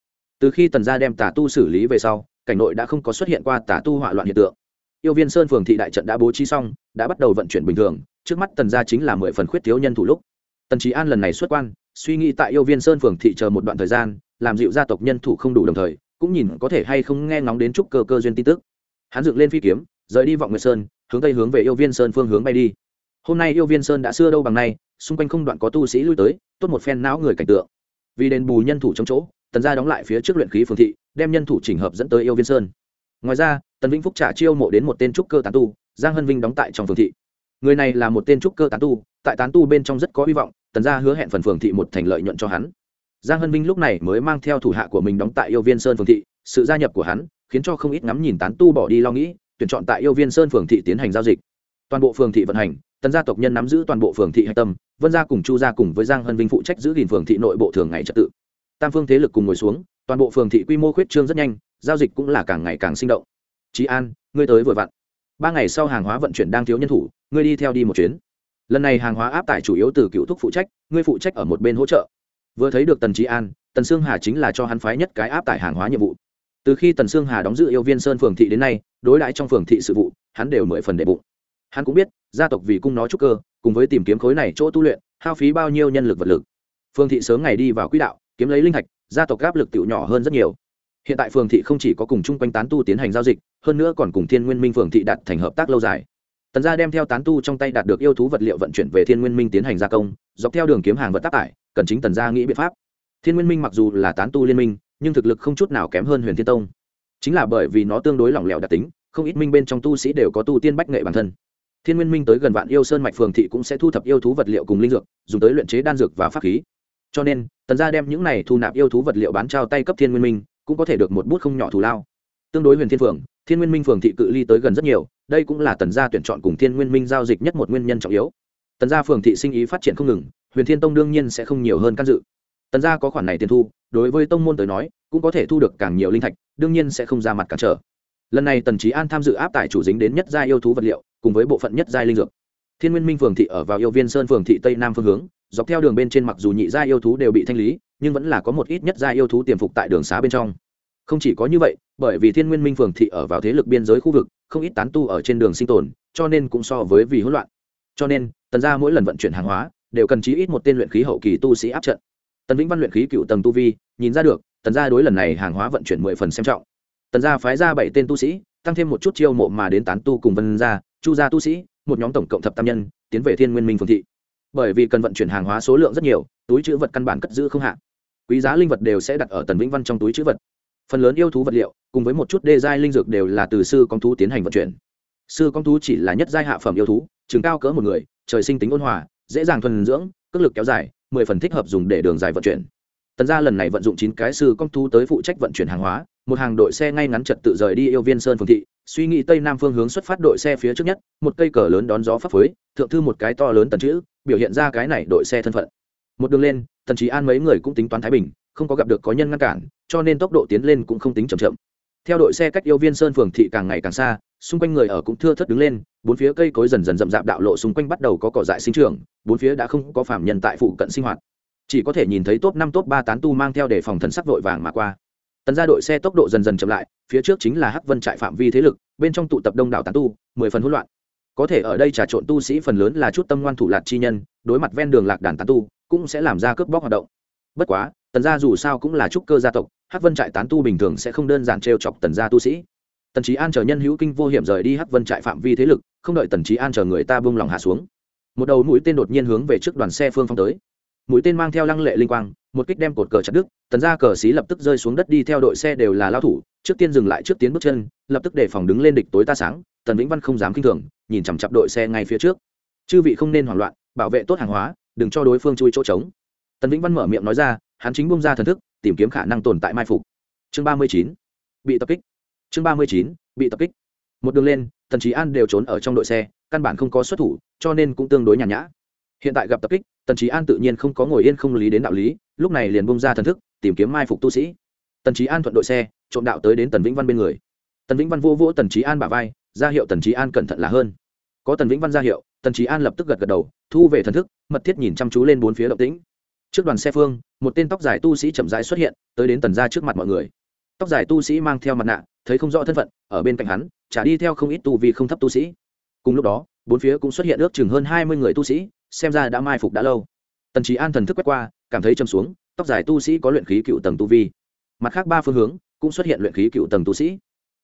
Từ khi tần gia đem tà tu xử lý về sau, cảnh nội đã không có xuất hiện qua tà tu hỏa loạn hiện tượng. Yêu viên sơn phường thị đại trận đã bố trí xong, đã bắt đầu vận chuyển bình thường, trước mắt tần gia chính là mười phần khuyết thiếu nhân thủ lúc. Tần trí an lần này xuất quan, suy nghĩ tại yêu viên sơn phường thị chờ một đoạn thời gian làm dịu gia tộc nhân thủ không đủ đồng thời, cũng nhìn có thể hay không nghe ngóng đến trúc cơ cơ duyên tin tức. Hắn dựng lên phi kiếm, rời đi vọng nguyệt sơn, hướng tây hướng về yêu viên sơn phương hướng bay đi. Hôm nay yêu viên sơn đã xưa đâu bằng nay, xung quanh không đoạn có tu sĩ lui tới, tốt một phen não người cảnh tượng. Vì đền bù nhân thủ trong chỗ, tần gia đóng lại phía trước luyện khí phường thị, đem nhân thủ chỉnh hợp dẫn tới yêu viên sơn. Ngoài ra, tần vĩnh phúc trả chiêu mộ đến một tên trúc cơ tán tu, giang hân vinh đóng tại trong phường thị. Người này là một tên trúc cơ tán tu, tại tán tu bên trong rất có hy vọng, tần gia hứa hẹn phần phường thị một thành lợi nhuận cho hắn giang hân vinh lúc này mới mang theo thủ hạ của mình đóng tại yêu viên sơn phường thị, sự gia nhập của hắn khiến cho không ít ngắm nhìn tán tu bỏ đi lo nghĩ, tuyển chọn tại yêu viên sơn phường thị tiến hành giao dịch. Toàn bộ phường thị vận hành, tần gia tộc nhân nắm giữ toàn bộ phường thị hạch tâm, vân gia cùng chu gia cùng với giang hân vinh phụ trách giữ gìn phường thị nội bộ thường ngày trật tự. Tam phương thế lực cùng ngồi xuống, toàn bộ phường thị quy mô khuyết trương rất nhanh, giao dịch cũng là càng ngày càng sinh động. Trí an, ngươi tới vội vặn. Ba ngày sau hàng hóa vận chuyển đang thiếu nhân thủ, ngươi đi theo đi một chuyến. Lần này hàng hóa áp tải chủ yếu từ cựu thúc phụ trách, ngươi phụ trách ở một bên hỗ trợ vừa thấy được tần trí an, tần sương hà chính là cho hắn phái nhất cái áp tải hàng hóa nhiệm vụ. Từ khi tần sương hà đóng giữ yêu viên sơn phường thị đến nay, đối đãi trong phường thị sự vụ, hắn đều mười phần đệ bụng. Hắn cũng biết, gia tộc vì cung nó trúc cơ, cùng với tìm kiếm khối này chỗ tu luyện, hao phí bao nhiêu nhân lực vật lực. Phương thị sớm ngày đi vào quỹ đạo, kiếm lấy linh thạch gia tộc áp lực tiểu nhỏ hơn rất nhiều. Hiện tại phường thị không chỉ có cùng chung quanh tán tu tiến hành giao dịch, hơn nữa còn cùng thiên nguyên minh phường thị đạt thành hợp tác lâu dài tần gia đem theo tán tu trong tay đạt được yêu thú vật liệu vận chuyển về thiên nguyên minh tiến hành gia công, dọc theo đường kiếm hàng vật tác tải, cần chính tần gia nghĩ biện pháp. Thiên nguyên minh mặc dù là tán tu liên minh, nhưng thực lực không chút nào kém hơn huyền thiên tông. Chính là bởi vì nó tương đối lỏng lẻo đặc tính, không ít minh bên trong tu sĩ đều có tu tiên bách nghệ bản thân. Thiên nguyên minh tới gần vạn yêu sơn mạch phường thị cũng sẽ thu thập yêu thú vật liệu cùng linh dược, dùng tới luyện chế đan dược và pháp khí. Cho nên, tần gia đem những này thu nạp yêu thú vật liệu bán trao tay cấp thiên nguyên minh, cũng có thể được một bút không nhỏ thù lao. Tương đối huyền thiên phường, thiên nguyên minh phường thị cự ly tới gần rất nhiều đây cũng là tần gia tuyển chọn cùng thiên nguyên minh giao dịch nhất một nguyên nhân trọng yếu. Tần gia phường thị sinh ý phát triển không ngừng, huyền thiên tông đương nhiên sẽ không nhiều hơn can dự. Tần gia có khoản này tiền thu, đối với tông môn tới nói, cũng có thể thu được càng nhiều linh thạch, đương nhiên sẽ không ra mặt cản trở. Lần này tần trí an tham dự áp tải chủ dính đến nhất gia yêu thú vật liệu, cùng với bộ phận nhất gia linh dược. Thiên nguyên minh phường thị ở vào yêu viên sơn phường thị tây nam phương hướng, dọc theo đường bên trên mặc dù nhị gia yêu thú đều bị thanh lý, nhưng vẫn là có một ít nhất gia yêu thú tiềm phục tại đường xá bên trong. Không chỉ có như vậy, bởi vì thiên nguyên minh phường thị ở vào thế lực biên giới khu vực không ít tán tu ở trên đường sinh tồn, cho nên cũng so với vì hỗn loạn. Cho nên, tần gia mỗi lần vận chuyển hàng hóa, đều cần chí ít một tên luyện khí hậu kỳ tu sĩ áp trận. Tần vĩnh văn luyện khí cựu tầng tu vi, nhìn ra được, tần gia đối lần này hàng hóa vận chuyển mười phần xem trọng. Tần gia phái ra bảy tên tu sĩ, tăng thêm một chút chiêu mộ mà đến tán tu cùng vân gia, chu gia tu sĩ, một nhóm tổng cộng thập tam nhân, tiến về thiên nguyên minh phường thị. Bởi vì cần vận chuyển hàng hóa số lượng rất nhiều, túi chữ vật căn bản cất giữ không hạn quý giá linh vật đều sẽ đặt ở tần vĩnh văn trong túi chữ vật phần lớn yêu thú vật liệu, cùng với một chút đê giai linh dược đều là từ sư công thú tiến hành vận chuyển. Sư công thú chỉ là nhất giai hạ phẩm yêu thú, chừng cao cỡ một người, trời sinh tính ôn hòa, dễ dàng thuần dưỡng, cước lực kéo dài, mười phần thích hợp dùng để đường dài vận chuyển. Tần gia lần này vận dụng chín cái sư công thú tới phụ trách vận chuyển hàng hóa, một hàng đội xe ngay ngắn trật tự rời đi yêu viên sơn phương thị, suy nghĩ tây nam phương hướng xuất phát đội xe phía trước nhất, một cây cờ lớn đón gió phấp phới, thượng thư một cái to lớn tần chữ, biểu hiện ra cái này đội xe thân phận. Một đường lên, tần trí an mấy người cũng tính toán thái bình không có gặp được có nhân ngăn cản, cho nên tốc độ tiến lên cũng không tính chậm chậm. Theo đội xe cách yêu viên sơn phường thị càng ngày càng xa, xung quanh người ở cũng thưa thớt đứng lên, bốn phía cây cối dần dần rậm rạp đạo lộ xung quanh bắt đầu có cỏ dại sinh trưởng, bốn phía đã không có phạm nhân tại phụ cận sinh hoạt. Chỉ có thể nhìn thấy top năm, top ba tán tu mang theo để phòng thần sắc vội vàng mà qua. Tần ra đội xe tốc độ dần dần chậm lại, phía trước chính là hắc vân trại phạm vi thế lực, bên trong tụ tập đông đảo tán tu, mười phần hỗn loạn. Có thể ở đây trà trộn tu sĩ phần lớn là chút tâm ngoan thủ lạc chi nhân, đối mặt ven đường lạc đàn tán tu, cũng sẽ làm ra cướp bóc hoạt động. Bất quá tần gia dù sao cũng là trúc cơ gia tộc, hắc vân trại tán tu bình thường sẽ không đơn giản t chọc tần gia tu sĩ. Tần trí an chờ nhân hữu kinh vô hiểm rời đi hắc vân trại phạm vi thế lực, không đợi tần trí an chờ người ta buông lòng hạ xuống. Một đầu mũi tên đột nhiên hướng về trước đoàn xe phương phong tới. Mũi tên mang theo lăng lệ linh quang, một kích đem cột cờ chặt đứt, tần gia cờ xí lập tức rơi xuống đất đi theo đội xe đều là lao thủ, trước tiên dừng lại trước tiến bước chân, lập tức đề phòng đứng lên địch tối ta sáng, tần vĩnh văn không dám kinh thường, nhìn chằm chặp đội xe ngay phía trước. Chư vị không nên hoảng loạn, bảo vệ tốt hàng hóa, đừng cho đối phương chui chỗ trống. Tần vĩnh văn mở miệng nói ra hắn chính bung ra thần thức, tìm kiếm khả năng tồn tại mai phục. Chương ba mươi chín, bị tập kích. Chương ba mươi chín, bị tập kích. Một đường lên, tần trí an đều trốn ở trong đội xe, căn bản không có xuất thủ, cho nên cũng tương đối nhàn nhã. Hiện tại gặp tập kích, tần trí an tự nhiên không có ngồi yên không lý đến đạo lý, lúc này liền bung ra thần thức, tìm kiếm mai phục tu sĩ. Tần trí an thuận đội xe, trộm đạo tới đến tần vĩnh văn bên người. Tần vĩnh văn vô vỗ tần trí an bả vai, ra hiệu tần trí an cẩn thận là hơn. Có tần vĩnh văn ra hiệu, tần trí an lập tức gật gật đầu, thu về thần thức, mật thiết nhìn chăm chú lên bốn phía động tĩnh trước đoàn xe phương, một tên tóc dài tu sĩ chậm rãi xuất hiện, tới đến tần ra trước mặt mọi người. Tóc dài tu sĩ mang theo mặt nạ, thấy không rõ thân phận, ở bên cạnh hắn trả đi theo không ít tu vì không thấp tu sĩ. Cùng lúc đó, bốn phía cũng xuất hiện ước chừng hơn hai mươi người tu sĩ, xem ra đã mai phục đã lâu. Tần trí an thần thức quét qua, cảm thấy châm xuống, tóc dài tu sĩ có luyện khí cựu tầng tu vi. Mặt khác ba phương hướng, cũng xuất hiện luyện khí cựu tầng tu sĩ.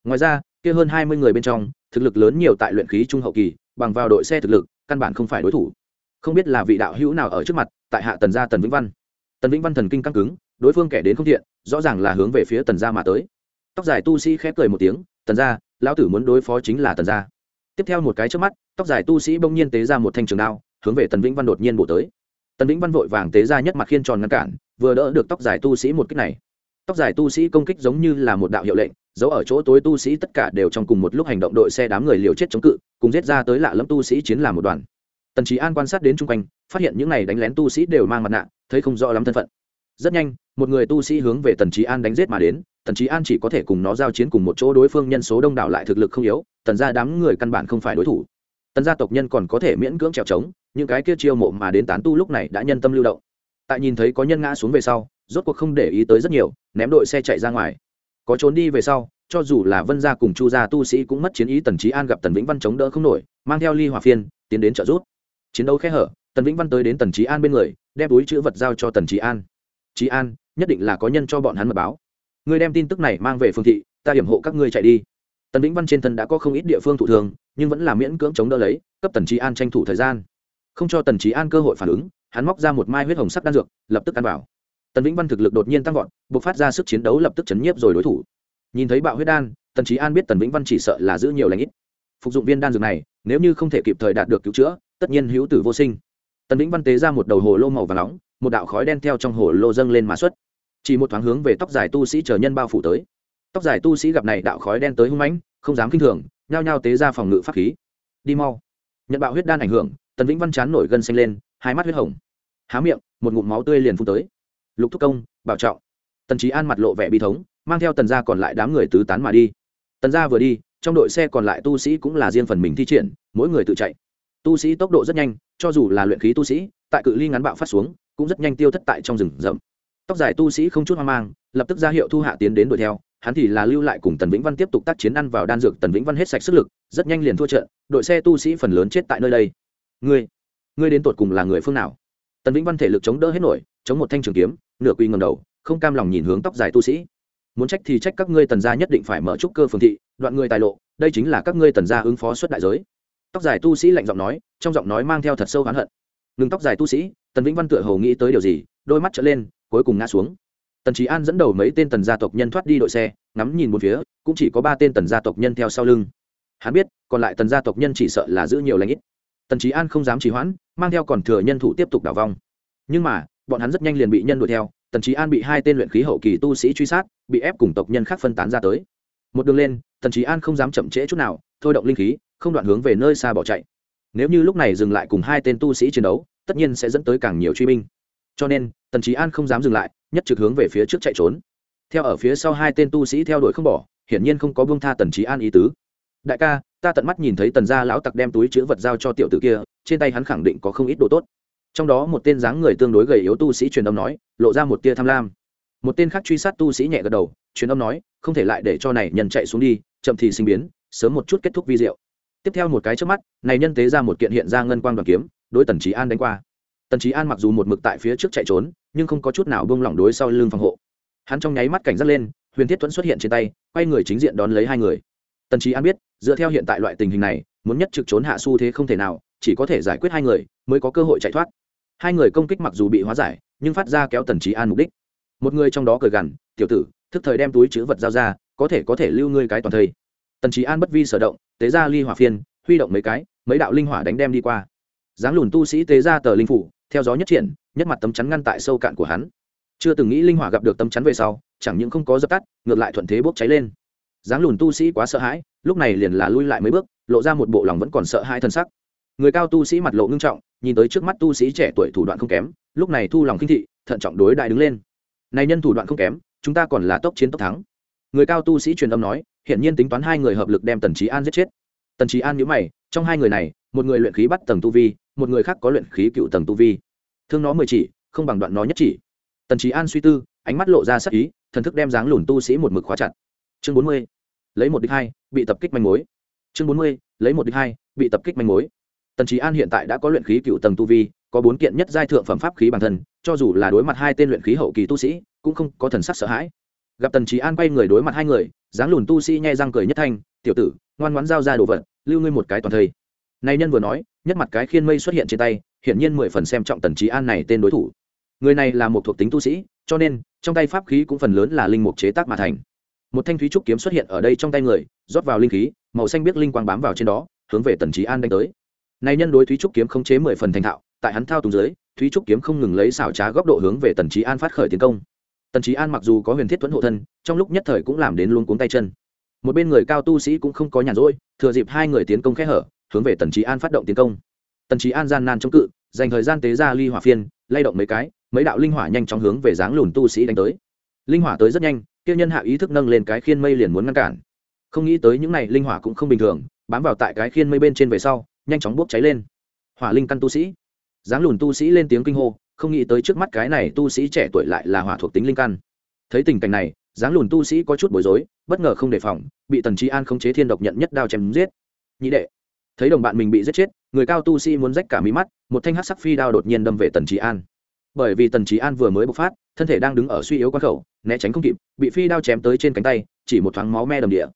Ngoài ra, kia hơn hai mươi người bên trong, thực lực lớn nhiều tại luyện khí trung hậu kỳ, bằng vào đội xe thực lực, căn bản không phải đối thủ không biết là vị đạo hữu nào ở trước mặt, tại hạ tần gia tần vĩnh văn. Tần vĩnh văn thần kinh căng cứng, đối phương kẻ đến không thiện, rõ ràng là hướng về phía tần gia mà tới. Tóc dài tu sĩ khép cười một tiếng, tần gia, lão tử muốn đối phó chính là tần gia. Tiếp theo một cái trước mắt, tóc dài tu sĩ bỗng nhiên tế ra một thanh trường đao, hướng về tần vĩnh văn đột nhiên bổ tới. Tần vĩnh văn vội vàng tế ra nhất mặt khiên tròn ngăn cản, vừa đỡ được tóc dài tu sĩ một kích này. Tóc dài tu sĩ công kích giống như là một đạo hiệu lệnh, giấu ở chỗ tối tu sĩ tất cả đều trong cùng một lúc hành động đội xe đám người liều chết chống cự, cùng giết ra tới lạ lẫm tu sĩ chiến làm một đoàn tần trí an quan sát đến chung quanh, phát hiện những n à y đánh lén tu sĩ đều mang mặt nạ, thấy không rõ lắm thân phận. Rất nhanh, một người tu sĩ hướng về tần trí an đánh giết mà đến, tần trí an chỉ có thể cùng nó giao chiến cùng một chỗ đối phương nhân số đông đảo lại thực lực không yếu, tần ra đám người căn bản không phải đối thủ. Tần gia tộc nhân còn có thể miễn cưỡng trèo trống, những cái kia chiêu mộ mà đến tán tu lúc này đã nhân tâm lưu động. Tại nhìn thấy có nhân ngã xuống về sau, rốt cuộc không để ý tới rất nhiều, ném đội xe chạy ra ngoài. Có trốn đi về sau, cho dù là vân gia cùng chu gia tu sĩ cũng mất chiến ý, tần trí an gặp tần vĩnh văn chống đỡ không nổi, mang theo ly hòa phiên, tiến đến trợ giúp chiến đấu khẽ hở, tần vĩnh văn tới đến tần trí an bên người, đem túi chữ vật giao cho tần trí an. Trí an, nhất định là có nhân cho bọn hắn mật báo. Ngươi đem tin tức này mang về phương thị, ta hiểm hộ các ngươi chạy đi. Tần vĩnh văn trên thân đã có không ít địa phương thụ thường, nhưng vẫn là miễn cưỡng chống đỡ lấy, cấp tần trí an tranh thủ thời gian. Không cho tần trí an cơ hội phản ứng, hắn móc ra một mai huyết hồng sắc đan dược, lập tức ăn vào. Tần vĩnh văn thực lực đột nhiên tăng vọt buộc phát ra sức chiến đấu lập tức chấn nhiếp rồi đối thủ. Nhìn thấy bạo huyết đan, tần trí an biết tần vĩnh văn chỉ sợ là giữ nhiều lãnh ít. Phục dụng viên đan dược này, nếu như không thể kịp thời đạt được cứu chữa tất nhiên hữu tử vô sinh. Tần vĩnh văn tế ra một đầu hồ lô màu và nóng, một đạo khói đen theo trong hồ lô dâng lên mã xuất. Chỉ một thoáng hướng về tóc dài tu sĩ chờ nhân bao phủ tới. Tóc dài tu sĩ gặp này đạo khói đen tới hung mãnh, không dám k i n h thường, nhao nhao tế ra phòng ngự pháp khí. Đi mau. Nhận bạo huyết đan ảnh hưởng, tần vĩnh văn chán nổi gân xanh lên, hai mắt huyết hồng. Há miệng, một ngụm máu tươi liền phun tới. Lục thúc công, bảo trọng. Tần trí an mặt lộ vẻ bi thống, mang theo tần gia còn lại đám người tứ tán mà đi. Tần gia vừa đi, trong đội xe còn lại tu sĩ cũng là riêng phần mình thi triển, mỗi người tự chạy tu sĩ tốc độ rất nhanh, cho dù là luyện khí tu sĩ, tại cự ly ngắn bạo phát xuống, cũng rất nhanh tiêu thất tại trong rừng rậm. Tóc dài tu sĩ không chút hoang mang, lập tức ra hiệu thu hạ tiến đến đuổi theo, hắn thì là lưu lại cùng tần vĩnh văn tiếp tục tác chiến ăn vào đan dược tần vĩnh văn hết sạch sức lực, rất nhanh liền thua trận, đội xe tu sĩ phần lớn chết tại nơi đây. Ngươi ngươi đến tột cùng là người phương nào? Tần vĩnh văn thể lực chống đỡ hết nổi, chống một thanh trường kiếm, nửa quy ngầm đầu, không cam lòng nhìn hướng tóc dài tu sĩ. Muốn trách thì trách các ngươi tần gia nhất định phải mở trúc cơ phường thị, đoạn người tài lộ, đây chính là các ngươi tần gia ứng phó xuất đại giới tóc dài tu sĩ lạnh giọng nói, trong giọng nói mang theo thật sâu oán hận. Ngừng tóc dài tu sĩ, tần vĩnh văn tựa hầu nghĩ tới điều gì, đôi mắt trở lên, cuối cùng ngã xuống. Tần trí an dẫn đầu mấy tên tần gia tộc nhân thoát đi đội xe, ngắm nhìn một phía, cũng chỉ có ba tên tần gia tộc nhân theo sau lưng. Hắn biết, còn lại tần gia tộc nhân chỉ sợ là giữ nhiều lãnh ít. Tần trí an không dám trì hoãn, mang theo còn thừa nhân thủ tiếp tục đảo vong nhưng mà, bọn hắn rất nhanh liền bị nhân đuổi theo, tần trí an bị hai tên luyện khí hậu kỳ tu sĩ truy sát, bị ép cùng tộc nhân khác phân tán ra tới một đường lên, tần trí an không dám chậm trễ chút nào, thôi động linh khí, không đoạn hướng về nơi xa bỏ chạy. Nếu như lúc này dừng lại cùng hai tên tu sĩ chiến đấu, tất nhiên sẽ dẫn tới càng nhiều truy binh. Cho nên, tần trí an không dám dừng lại, nhất trực hướng về phía trước chạy trốn. Theo ở phía sau hai tên tu sĩ theo đuổi không bỏ, hiển nhiên không có buông tha tần trí an ý tứ. Đại ca, ta tận mắt nhìn thấy tần gia lão tặc đem túi chữ vật giao cho tiểu tử kia, trên tay hắn khẳng định có không ít đồ tốt. Trong đó một tên dáng người tương đối gầy yếu tu sĩ truyền âm nói, lộ ra một tia tham lam. Một tên khác truy sát tu sĩ nhẹ gật đầu, truyền âm nói không thể lại để cho này nhân chạy xuống đi, chậm thì sinh biến, sớm một chút kết thúc vi diệu. Tiếp theo một cái trước mắt, này nhân tế ra một kiện hiện ra ngân quang đoàn kiếm, đối tần trí an đánh qua. Tần trí an mặc dù một mực tại phía trước chạy trốn, nhưng không có chút nào bông lỏng đối sau lưng phòng hộ. Hắn trong nháy mắt cảnh giác lên, huyền thiết thuẫn xuất hiện trên tay, quay người chính diện đón lấy hai người. Tần trí an biết, dựa theo hiện tại loại tình hình này, muốn nhất trực trốn hạ s u thế không thể nào, chỉ có thể giải quyết hai người, mới có cơ hội chạy thoát. Hai người công kích mặc dù bị hóa giải, nhưng phát ra kéo tần trí an mục đích. Một người trong đó cười gằn, tiểu tử thức thời đem túi chữ vật giao ra, có thể có thể lưu ngươi cái toàn thây tần trí an bất vi sở động, tế ra ly hỏa phiên, huy động mấy cái, mấy đạo linh hỏa đánh đem đi qua. Dáng lùn tu sĩ tế ra tờ linh phủ, theo gió nhất triển, nhất mặt tấm chắn ngăn tại sâu cạn của hắn. Chưa từng nghĩ linh hỏa gặp được tấm chắn về sau, chẳng những không có dập tắt, ngược lại thuận thế bốc cháy lên. Dáng lùn tu sĩ quá sợ hãi, lúc này liền là lui lại mấy bước, lộ ra một bộ lòng vẫn còn sợ hai thân sắc. Người cao tu sĩ mặt lộ ngưng trọng, nhìn tới trước mắt tu sĩ trẻ tuổi thủ đoạn không kém, lúc này thu lòng khinh thị, thận trọng đối đại đứng lên. Này nhân thủ đoạn không kém chúng ta còn là tốc chiến tốc thắng. Người cao tu sĩ truyền âm nói hiện nhiên tính toán hai người hợp lực đem tần trí an giết chết. Tần trí an nhữ mày, trong hai người này, một người luyện khí bắt tầng tu vi, một người khác có luyện khí cựu tầng tu vi. Thương nó mười chỉ, không bằng đoạn nó nhất chỉ. Tần trí an suy tư, ánh mắt lộ ra sắc ý, thần thức đem dáng lùn tu sĩ một mực khóa chặt. Chương bốn mươi, lấy một đích hai, bị tập kích manh mối. Chương bốn mươi, lấy một đích hai, bị tập kích manh mối. Tần trí an hiện tại đã có luyện khí cựu tầng tu vi có bốn kiện nhất giai thượng phẩm pháp khí bản thân, cho dù là đối mặt hai tên luyện khí hậu kỳ tu sĩ, cũng không có thần sắc sợ hãi. Gặp tần trí an quay người đối mặt hai người, dáng lùn tu sĩ nhai răng cười nhất thanh, tiểu tử, ngoan ngoãn giao ra đồ vật, lưu ngươi một cái toàn thây. Nay nhân vừa nói, nhất mặt cái khiên mây xuất hiện trên tay, hiển nhiên mười phần xem trọng tần trí an này tên đối thủ. Người này là một thuộc tính tu sĩ, cho nên, trong tay pháp khí cũng phần lớn là linh mục chế tác mà thành. Một thanh thúy trúc kiếm xuất hiện ở đây trong tay người, rót vào linh khí, màu xanh biết linh quang bám vào trên đó, hướng về tần trí an đánh tới. Này nhân đối thúy trúc kiếm không chế mười phần thành thạo tại hắn thao túng dưới, thúy trúc kiếm không ngừng lấy xảo trá góc độ hướng về tần trí an phát khởi tiến công. Tần trí an mặc dù có huyền thiết thuẫn hộ thân, trong lúc nhất thời cũng làm đến luôn cuống tay chân. Một bên người cao tu sĩ cũng không có nhàn rỗi, thừa dịp hai người tiến công khẽ hở, hướng về tần trí an phát động tiến công. Tần trí an gian nan chống cự, dành thời gian tế ra ly hỏa phiên, lay động mấy cái, mấy đạo linh hỏa nhanh chóng hướng về dáng lùn tu sĩ đánh tới. Linh hỏa tới rất nhanh, kia nhân hạ ý thức nâng lên cái khiên mây liền muốn ngăn cản. Không nghĩ tới những này linh hỏa cũng không bình thường, bám vào tại cái khiên mây bên trên về sau, nhanh chóng bốc cháy lên. Hỏa linh căn tu sĩ dáng lùn tu sĩ lên tiếng kinh hô, không nghĩ tới trước mắt cái này tu sĩ trẻ tuổi lại là hỏa thuộc tính linh căn. Thấy tình cảnh này, dáng lùn tu sĩ có chút bối rối, bất ngờ không đề phòng, bị tần trí an không chế thiên độc nhận nhất đao chém giết. Nhị đệ, thấy đồng bạn mình bị giết chết, người cao tu sĩ muốn rách cả mí mắt, một thanh hát sắc phi đao đột nhiên đâm về tần trí an. Bởi vì tần trí an vừa mới bộc phát, thân thể đang đứng ở suy yếu quan khẩu, né tránh không kịp, bị phi đao chém tới trên cánh tay, chỉ một thoáng máu me đầm địa.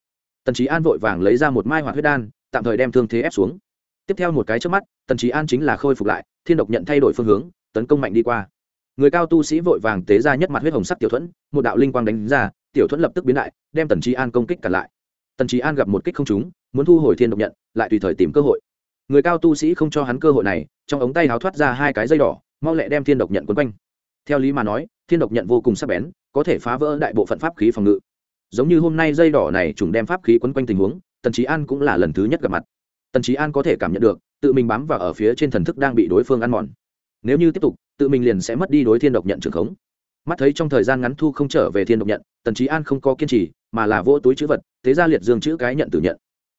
Tần trí an vội vàng lấy ra một mai hoạt huyết đan, tạm thời đem thương thế ép xuống. Tiếp theo một cái trước mắt, tần trí an chính là khôi phục lại thiên độc nhận thay đổi phương hướng, tấn công mạnh đi qua. Người cao tu sĩ vội vàng tế ra nhất mặt huyết hồng sắc tiểu thuẫn, một đạo linh quang đánh ra, tiểu thuẫn lập tức biến đại, đem tần trí an công kích cản lại. Tần trí an gặp một kích không trúng, muốn thu hồi thiên độc nhận, lại tùy thời tìm cơ hội. Người cao tu sĩ không cho hắn cơ hội này, trong ống tay háo thoát ra hai cái dây đỏ, mau lẹ đem thiên độc nhận quấn quanh. Theo lý mà nói, thiên độc nhận vô cùng sắc bén, có thể phá vỡ đại bộ phận pháp khí phòng ngự. Giống như hôm nay dây đỏ này trùng đem pháp khí quấn quanh tình huống, tần trí an cũng là lần thứ nhất gặp mặt. Tần trí an có thể cảm nhận được tự mình bám vào ở phía trên thần thức đang bị đối phương ăn mòn. Nếu như tiếp tục, tự mình liền sẽ mất đi đối thiên độc nhận trường khống. Mắt thấy trong thời gian ngắn thu không trở về thiên độc nhận, tần trí an không có kiên trì, mà là vô túi chữ vật, thế ra liệt dương chữ cái nhận tử nhận.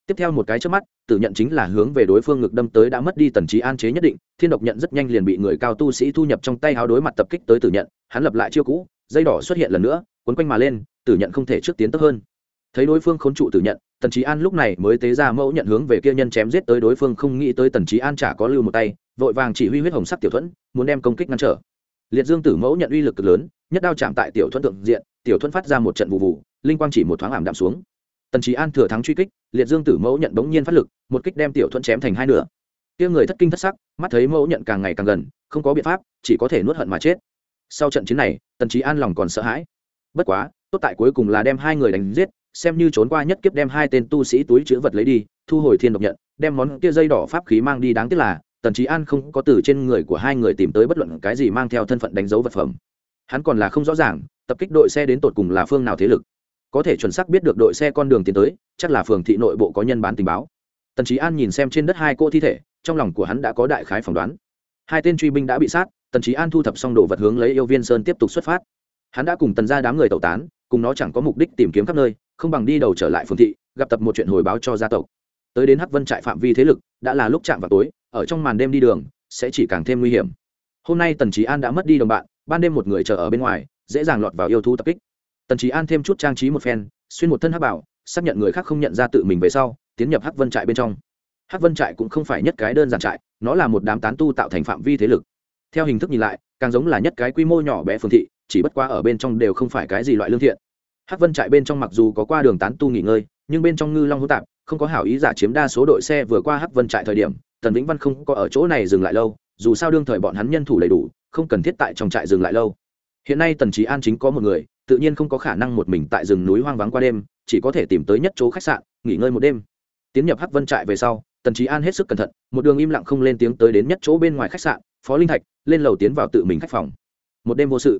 Tiếp theo một cái trước mắt, tử nhận chính là hướng về đối phương ngực đâm tới đã mất đi tần trí an chế nhất định, thiên độc nhận rất nhanh liền bị người cao tu sĩ thu nhập trong tay háo đối mặt tập kích tới tử nhận, hắn lập lại chiêu cũ, dây đỏ xuất hiện lần nữa quấn quanh mà lên, tử nhận không thể trước tiến tấp hơn. Thấy đối phương khốn trụ tử nhận tần trí an lúc này mới tế ra mẫu nhận hướng về kia nhân chém giết tới đối phương, không nghĩ tới tần trí an chả có lưu một tay, vội vàng chỉ huy huyết hồng sắc tiểu thuẫn, muốn đem công kích ngăn trở. Liệt dương tử mẫu nhận uy lực cực lớn, nhất đao chạm tại tiểu thuẫn thượng diện, tiểu thuẫn phát ra một trận vụ vụ, linh quang chỉ một thoáng ảm đạm xuống. Tần trí an thừa thắng truy kích, liệt dương tử mẫu nhận bỗng nhiên phát lực, một kích đem tiểu thuẫn chém thành hai nửa. Kia người thất kinh thất sắc, mắt thấy mẫu nhận càng ngày càng gần, không có biện pháp, chỉ có thể nuốt hận mà chết. Sau trận chiến này, tần trí an lòng còn sợ hãi. Bất quá, tốt tại cuối cùng là đem hai người đánh giết xem như trốn qua nhất kiếp đem hai tên tu sĩ túi chữ vật lấy đi, thu hồi thiên độc nhận, đem món kia dây đỏ pháp khí mang đi đáng tiếc là, tần trí an không có từ trên người của hai người tìm tới bất luận cái gì mang theo thân phận đánh dấu vật phẩm. Hắn còn là không rõ ràng, tập kích đội xe đến tột cùng là phương nào thế lực. Có thể chuẩn xác biết được đội xe con đường tiến tới, chắc là phường thị nội bộ có nhân bán tình báo. Tần trí an nhìn xem trên đất hai cô thi thể, trong lòng của hắn đã có đại khái phỏng đoán. Hai tên truy binh đã bị sát, tần trí an thu thập xong đồ vật hướng lấy yêu viên sơn tiếp tục xuất phát. Hắn đã cùng tần ra đám người tẩu tán, cùng nó chẳng có mục đích tìm kiếm khắp nơi không bằng đi đầu trở lại phường thị, gặp tập một chuyện hồi báo cho gia tộc. Tới đến hắc vân trại phạm vi thế lực, đã là lúc chạm vào tối, ở trong màn đêm đi đường, sẽ chỉ càng thêm nguy hiểm. Hôm nay tần trí an đã mất đi đồng bạn, ban đêm một người chờ ở bên ngoài, dễ dàng lọt vào yêu thú tập kích. Tần trí an thêm chút trang trí một phen, xuyên một thân hắc bảo, xác nhận người khác không nhận ra tự mình về sau, tiến nhập hắc vân trại bên trong. Hắc vân trại cũng không phải nhất cái đơn giản trại, nó là một đám tán tu tạo thành phạm vi thế lực. Theo hình thức nhìn lại, càng giống là nhất cái quy mô nhỏ bé phương thị, chỉ bất qua ở bên trong đều không phải cái gì loại lương thiện hắc vân trại bên trong mặc dù có qua đường tán tu nghỉ ngơi, nhưng bên trong ngư long hữu tạp, không có hảo ý giả chiếm đa số đội xe vừa qua hắc vân trại thời điểm, tần vĩnh văn không có ở chỗ này dừng lại lâu, dù sao đương thời bọn hắn nhân thủ đầy đủ, không cần thiết tại trong trại dừng lại lâu. Hiện nay tần trí an chính có một người, tự nhiên không có khả năng một mình tại rừng núi hoang vắng qua đêm, chỉ có thể tìm tới nhất chỗ khách sạn, nghỉ ngơi một đêm. Tiến nhập hắc vân trại về sau, tần trí an hết sức cẩn thận, một đường im lặng không lên tiếng tới đến nhất chỗ bên ngoài khách sạn, phó linh thạch, lên lầu tiến vào tự mình khách phòng. Một đêm vô sự.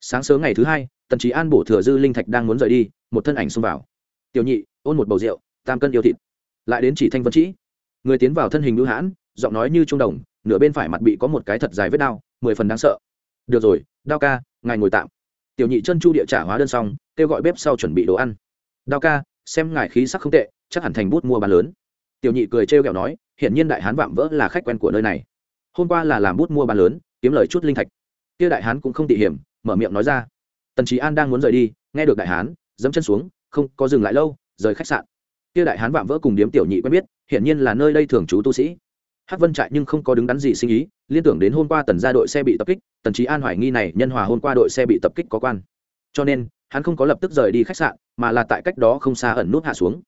Sáng sớm ngày thứ hai tần trí an bổ thừa dư linh thạch đang muốn rời đi, một thân ảnh xông vào. Tiểu nhị, ôn một bầu rượu, tam cân yêu thịt. Lại đến chỉ thanh vân trĩ người tiến vào thân hình đũ hãn, giọng nói như trung đồng, nửa bên phải mặt bị có một cái thật dài vết đao, mười phần đáng sợ. Được rồi, đao ca, ngài ngồi tạm. Tiểu nhị chân chu địa trả hóa đơn xong, kêu gọi bếp sau chuẩn bị đồ ăn. Đao ca, xem ngài khí sắc không tệ, chắc hẳn thành bút mua bán lớn. Tiểu nhị cười trêu ghẹo nói hiện nhiên đại hán vạm vỡ là khách quen của nơi này. Hôm qua là làm bút mua bán lớn, kiếm lời chút linh thạch. Kia đại hán cũng không tỉ hiểm, mở miệng nói ra tần trí an đang muốn rời đi, nghe được đại hán, dẫm chân xuống, không có dừng lại lâu, rời khách sạn. Kia đại hán vạm vỡ cùng điếm tiểu nhị quen biết, hiển nhiên là nơi đây thường trú tu sĩ. Hắc vân trại nhưng không có đứng đắn gì sinh ý, liên tưởng đến hôm qua tần ra đội xe bị tập kích, tần trí an hoài nghi này nhân hòa hôm qua đội xe bị tập kích có quan. Cho nên, hắn không có lập tức rời đi khách sạn, mà là tại cách đó không xa ẩn nút hạ xuống.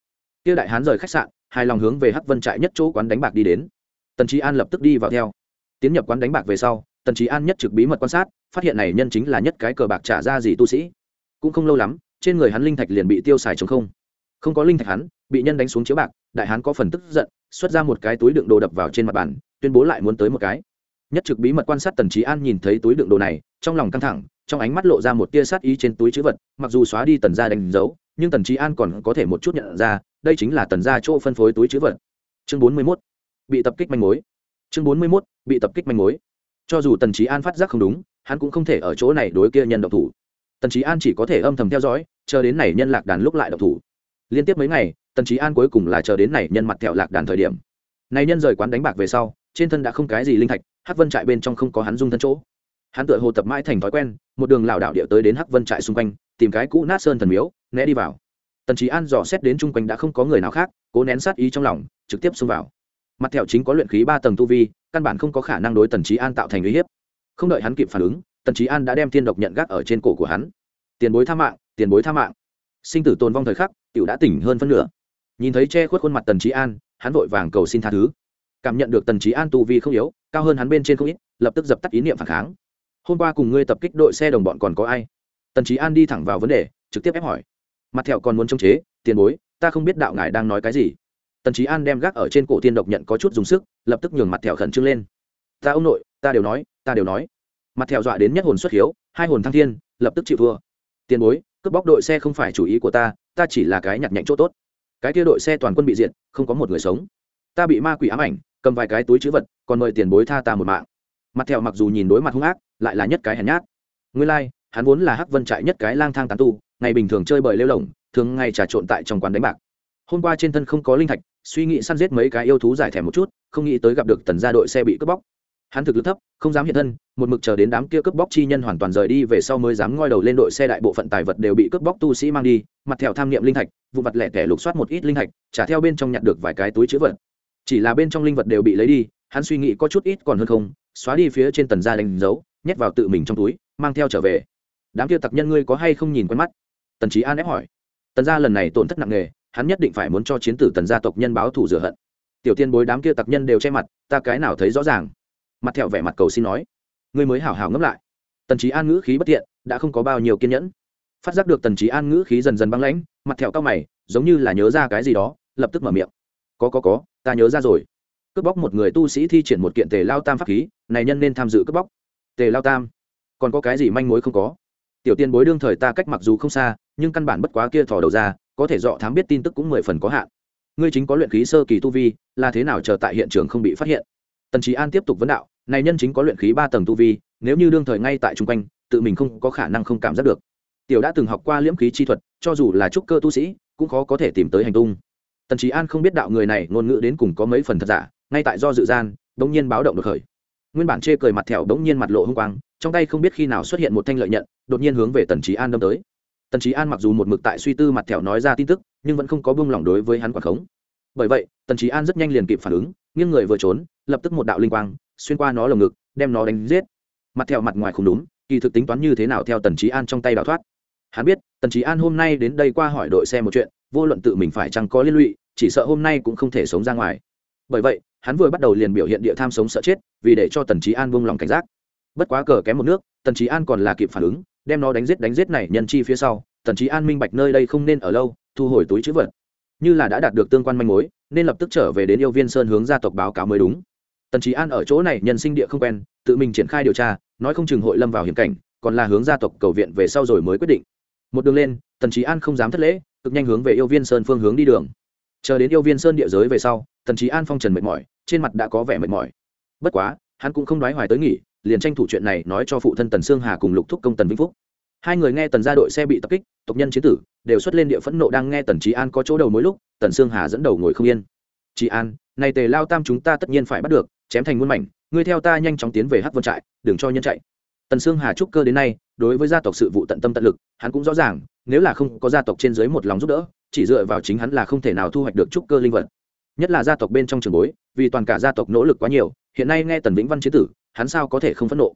Kia đại hán rời khách sạn hai lòng hướng về hắc vân trại nhất chỗ quán đánh bạc đi đến. Tần trí an lập tức đi vào theo. Tiến nhập quán đánh bạc về sau tần trí an nhất trực bí mật quan sát, phát hiện này nhân chính là nhất cái cờ bạc trả ra gì tu sĩ. Cũng không lâu lắm, trên người hắn linh thạch liền bị tiêu xài chống không. Không có linh thạch hắn, bị nhân đánh xuống chiếu bạc, đại hán có phần tức giận, xuất ra một cái túi đựng đồ đập vào trên mặt bàn, tuyên bố lại muốn tới một cái. Nhất trực bí mật quan sát tần trí an nhìn thấy túi đựng đồ này, trong lòng căng thẳng, trong ánh mắt lộ ra một tia sát ý trên túi chữ vật, mặc dù xóa đi tần gia đánh dấu, nhưng tần trí an còn có thể một chút nhận ra, đây chính là tần gia chỗ phân phối túi chữ vật. Chương bốn mươi mốt, bị tập kích manh mối. Chương bốn mươi mốt, bị tập kích manh mối cho dù tần trí an phát giác không đúng, hắn cũng không thể ở chỗ này đối kia nhân độc thủ. Tần trí an chỉ có thể âm thầm theo dõi, chờ đến này nhân lạc đàn lúc lại độc thủ. Liên tiếp mấy ngày, tần trí an cuối cùng là chờ đến này nhân mặt thẹo lạc đàn thời điểm. Này nhân rời quán đánh bạc về sau, trên thân đã không cái gì linh thạch, hắc vân trại bên trong không có hắn dung thân chỗ. Hắn tựa hồ tập mãi thành thói quen, một đường lảo đảo địa tới đến hắc vân trại xung quanh, tìm cái cũ nát sơn thần miếu, né đi vào. Tần trí an dò xét đến chung quanh đã không có người nào khác, cố nén sát ý trong lòng, trực tiếp xông vào. Mặt thẹo chính có luyện khí ba tầng tu vi căn bản không có khả năng đối tần trí an tạo thành uy hiếp. Không đợi hắn kịp phản ứng, tần trí an đã đem thiên độc nhận gác ở trên cổ của hắn. Tiền bối tha mạng, tiền bối tha mạng. Sinh tử tồn vong thời khắc, tiểu đã tỉnh hơn phân nửa. Nhìn thấy che khuất khuôn mặt tần trí an, hắn vội vàng cầu xin tha thứ. Cảm nhận được tần trí an tu vi không yếu, cao hơn hắn bên trên không ít, lập tức dập tắt ý niệm phản kháng. Hôm qua cùng ngươi tập kích đội xe đồng bọn còn có ai? Tần trí an đi thẳng vào vấn đề, trực tiếp ép hỏi. Mặt thẹo còn muốn chống chế, tiền bối, ta không biết đạo ngài đang nói cái gì tần trí an đem gác ở trên cổ tiên độc nhận có chút dùng sức lập tức nhường mặt thẹo khẩn trương lên. Ta ông nội ta đều nói ta đều nói. Mặt thẹo dọa đến nhất hồn xuất hiếu hai hồn thăng thiên lập tức chịu thua. Tiền bối cướp bóc đội xe không phải chủ ý của ta ta chỉ là cái nhặt nhạnh chỗ tốt. Cái kia đội xe toàn quân bị diệt không có một người sống. Ta bị ma quỷ ám ảnh cầm vài cái túi chữ vật còn mời tiền bối tha ta một mạng. Mặt thẹo mặc dù nhìn đối mặt hung ác lại là nhất cái hèn nhát. Nguyên lai、like, hắn vốn là hắc vân trại nhất cái lang thang tán tu ngày bình thường chơi bời lêu lồng thường ngày trà trộn tại trong quán đánh bạc. Hôm qua trên thân không có linh thạch suy nghĩ săn giết mấy cái yêu thú giải thẻ một chút, không nghĩ tới gặp được tần gia đội xe bị cướp bóc. Hắn thực lực thấp, không dám hiện thân, một mực chờ đến đám kia cướp bóc chi nhân hoàn toàn rời đi về sau mới dám ngoi đầu lên đội xe đại bộ phận tài vật đều bị cướp bóc tu sĩ mang đi, mặt theo tham niệm linh thạch vụ vật lẻ tẻ lục soát một ít linh thạch trả theo bên trong nhặt được vài cái túi chữ vật. Chỉ là bên trong linh vật đều bị lấy đi, hắn suy nghĩ có chút ít còn hơn không, xóa đi phía trên tần gia đánh dấu, nhét vào tự mình trong túi, mang theo trở về. Đám kia tặc nhân ngươi có hay không nhìn quen mắt? Tần trí an ép hỏi. Tần gia lần này tổn thất nặng nề hắn nhất định phải muốn cho chiến tử tần gia tộc nhân báo thù rửa hận. Tiểu tiên bối đám kia tặc nhân đều che mặt, ta cái nào thấy rõ ràng? Mặt thẹo vẻ mặt cầu xin nói. Ngươi mới hảo hảo ngẫm lại. Tần trí an ngữ khí bất tiện đã không có bao nhiêu kiên nhẫn. Phát giác được tần trí an ngữ khí dần dần băng lãnh, mặt thẹo cao mày, giống như là nhớ ra cái gì đó, lập tức mở miệng. Có có có, ta nhớ ra rồi. Cướp bóc một người tu sĩ thi triển một kiện tề lao tam pháp khí, này nhân nên tham dự cướp bóc. Tề lao tam, còn có cái gì manh mối không có? Tiểu tiên bối đương thời ta cách mặc dù không xa, nhưng căn bản bất quá kia thò đầu ra có thể dọ thám biết tin tức cũng mười phần có hạn. Ngươi chính có luyện khí sơ kỳ tu vi, là thế nào chờ tại hiện trường không bị phát hiện? Tần trí an tiếp tục vấn đạo, này nhân chính có luyện khí ba tầng tu vi, nếu như đương thời ngay tại chung quanh, tự mình không có khả năng không cảm giác được. Tiểu đã từng học qua liễm khí chi thuật, cho dù là trúc cơ tu sĩ, cũng khó có thể tìm tới hành tung. Tần trí an không biết đạo người này ngôn ngữ đến cùng có mấy phần thật giả, ngay tại do dự gian đ n g nhiên báo động được khởi. Nguyên bản chê cười mặt thẹo đ n g nhiên mặt lộ h ư n g quang, trong tay không biết khi nào xuất hiện một thanh lợi nhận, đột nhiên hướng về tần trí an đâm tới tần trí an mặc dù một mực tại suy tư mặt thẹo nói ra tin tức, nhưng vẫn không có buông lỏng đối với hắn quảng khống. Bởi vậy, tần trí an rất nhanh liền kịp phản ứng, nghiêng người vừa trốn, lập tức một đạo linh quang xuyên qua nó lồng ngực, đem nó đánh giết. Mặt thẹo mặt ngoài không đúng, kỳ thực tính toán như thế nào theo tần trí an trong tay đào thoát. Hắn biết, tần trí an hôm nay đến đây qua hỏi đội xe một chuyện, vô luận tự mình phải chăng có liên lụy, chỉ sợ hôm nay cũng không thể sống ra ngoài. Bởi vậy, hắn vừa bắt đầu liền biểu hiện địa tham sống sợ chết, vì để cho tần trí an buông lòng cảnh giác. Bất quá cờ kém một nước, tần trí an còn là kịp phản ứng đem nó đánh giết đánh giết này nhân chi phía sau tần trí an minh bạch nơi đây không nên ở lâu, thu hồi túi chữ vật. Như là đã đạt được tương quan manh mối, nên lập tức trở về đến yêu viên sơn hướng gia tộc báo cáo mới đúng. Tần trí an ở chỗ này nhân sinh địa không quen, tự mình triển khai điều tra, nói không chừng hội lâm vào hiểm cảnh, còn là hướng gia tộc cầu viện về sau rồi mới quyết định. Một đường lên, tần trí an không dám thất lễ, cực nhanh hướng về yêu viên sơn phương hướng đi đường. Chờ đến yêu viên sơn địa giới về sau, tần trí an phong trần mệt mỏi, trên mặt đã có vẻ mệt mỏi. Bất quá, hắn cũng không đoái hoài tới nghỉ liền tranh thủ chuyện này nói cho phụ thân tần sương hà cùng lục thúc công tần vĩnh phúc. Hai người nghe tần gia đội xe bị tập kích, tộc nhân chiến tử, đều xuất lên địa phẫn nộ đang nghe tần trí an có chỗ đầu mỗi lúc, tần sương hà dẫn đầu ngồi không yên. Trí an, này tề lao tam chúng ta tất nhiên phải bắt được, chém thành muôn mảnh, ngươi theo ta nhanh chóng tiến về hắc vân trại, đừng cho nhân chạy. Tần sương hà trúc cơ đến nay, đối với gia tộc sự vụ tận tâm tận lực, hắn cũng rõ ràng, nếu là không có gia tộc trên dưới một lòng giúp đỡ, chỉ dựa vào chính hắn là không thể nào thu hoạch được trúc cơ linh vật. Nhất là gia tộc bên trong trường bối, vì toàn cả gia tộc nỗ lực quá nhiều, hiện nay nghe tần vĩnh văn chế tử hắn sao có thể không phẫn nộ?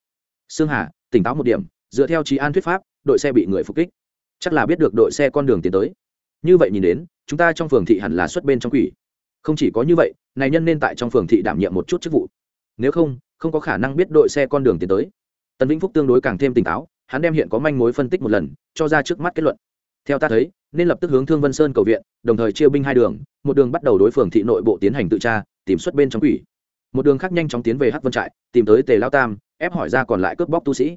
Sương hà, tỉnh táo một điểm, dựa theo trí an thuyết pháp, đội xe bị người phục kích. Chắc là biết được đội xe con đường tiến tới. Như vậy nhìn đến, chúng ta trong phường thị hẳn là xuất bên trong quỷ. Không chỉ có như vậy, này nhân nên tại trong phường thị đảm nhiệm một chút chức vụ. Nếu không không có khả năng biết đội xe con đường tiến tới. Tần vĩnh phúc tương đối càng thêm tỉnh táo, hắn đem hiện có manh mối phân tích một lần, cho ra trước mắt kết luận. Theo ta thấy, nên lập tức hướng thương vân sơn cầu viện, đồng thời chia binh hai đường, một đường bắt đầu đối phường thị nội bộ tiến hành tự tra, tìm xuất bên trong quỷ một đường khác nhanh chóng tiến về hắc vân trại, tìm tới tề lao tam, ép hỏi ra còn lại cướp bóc tu sĩ.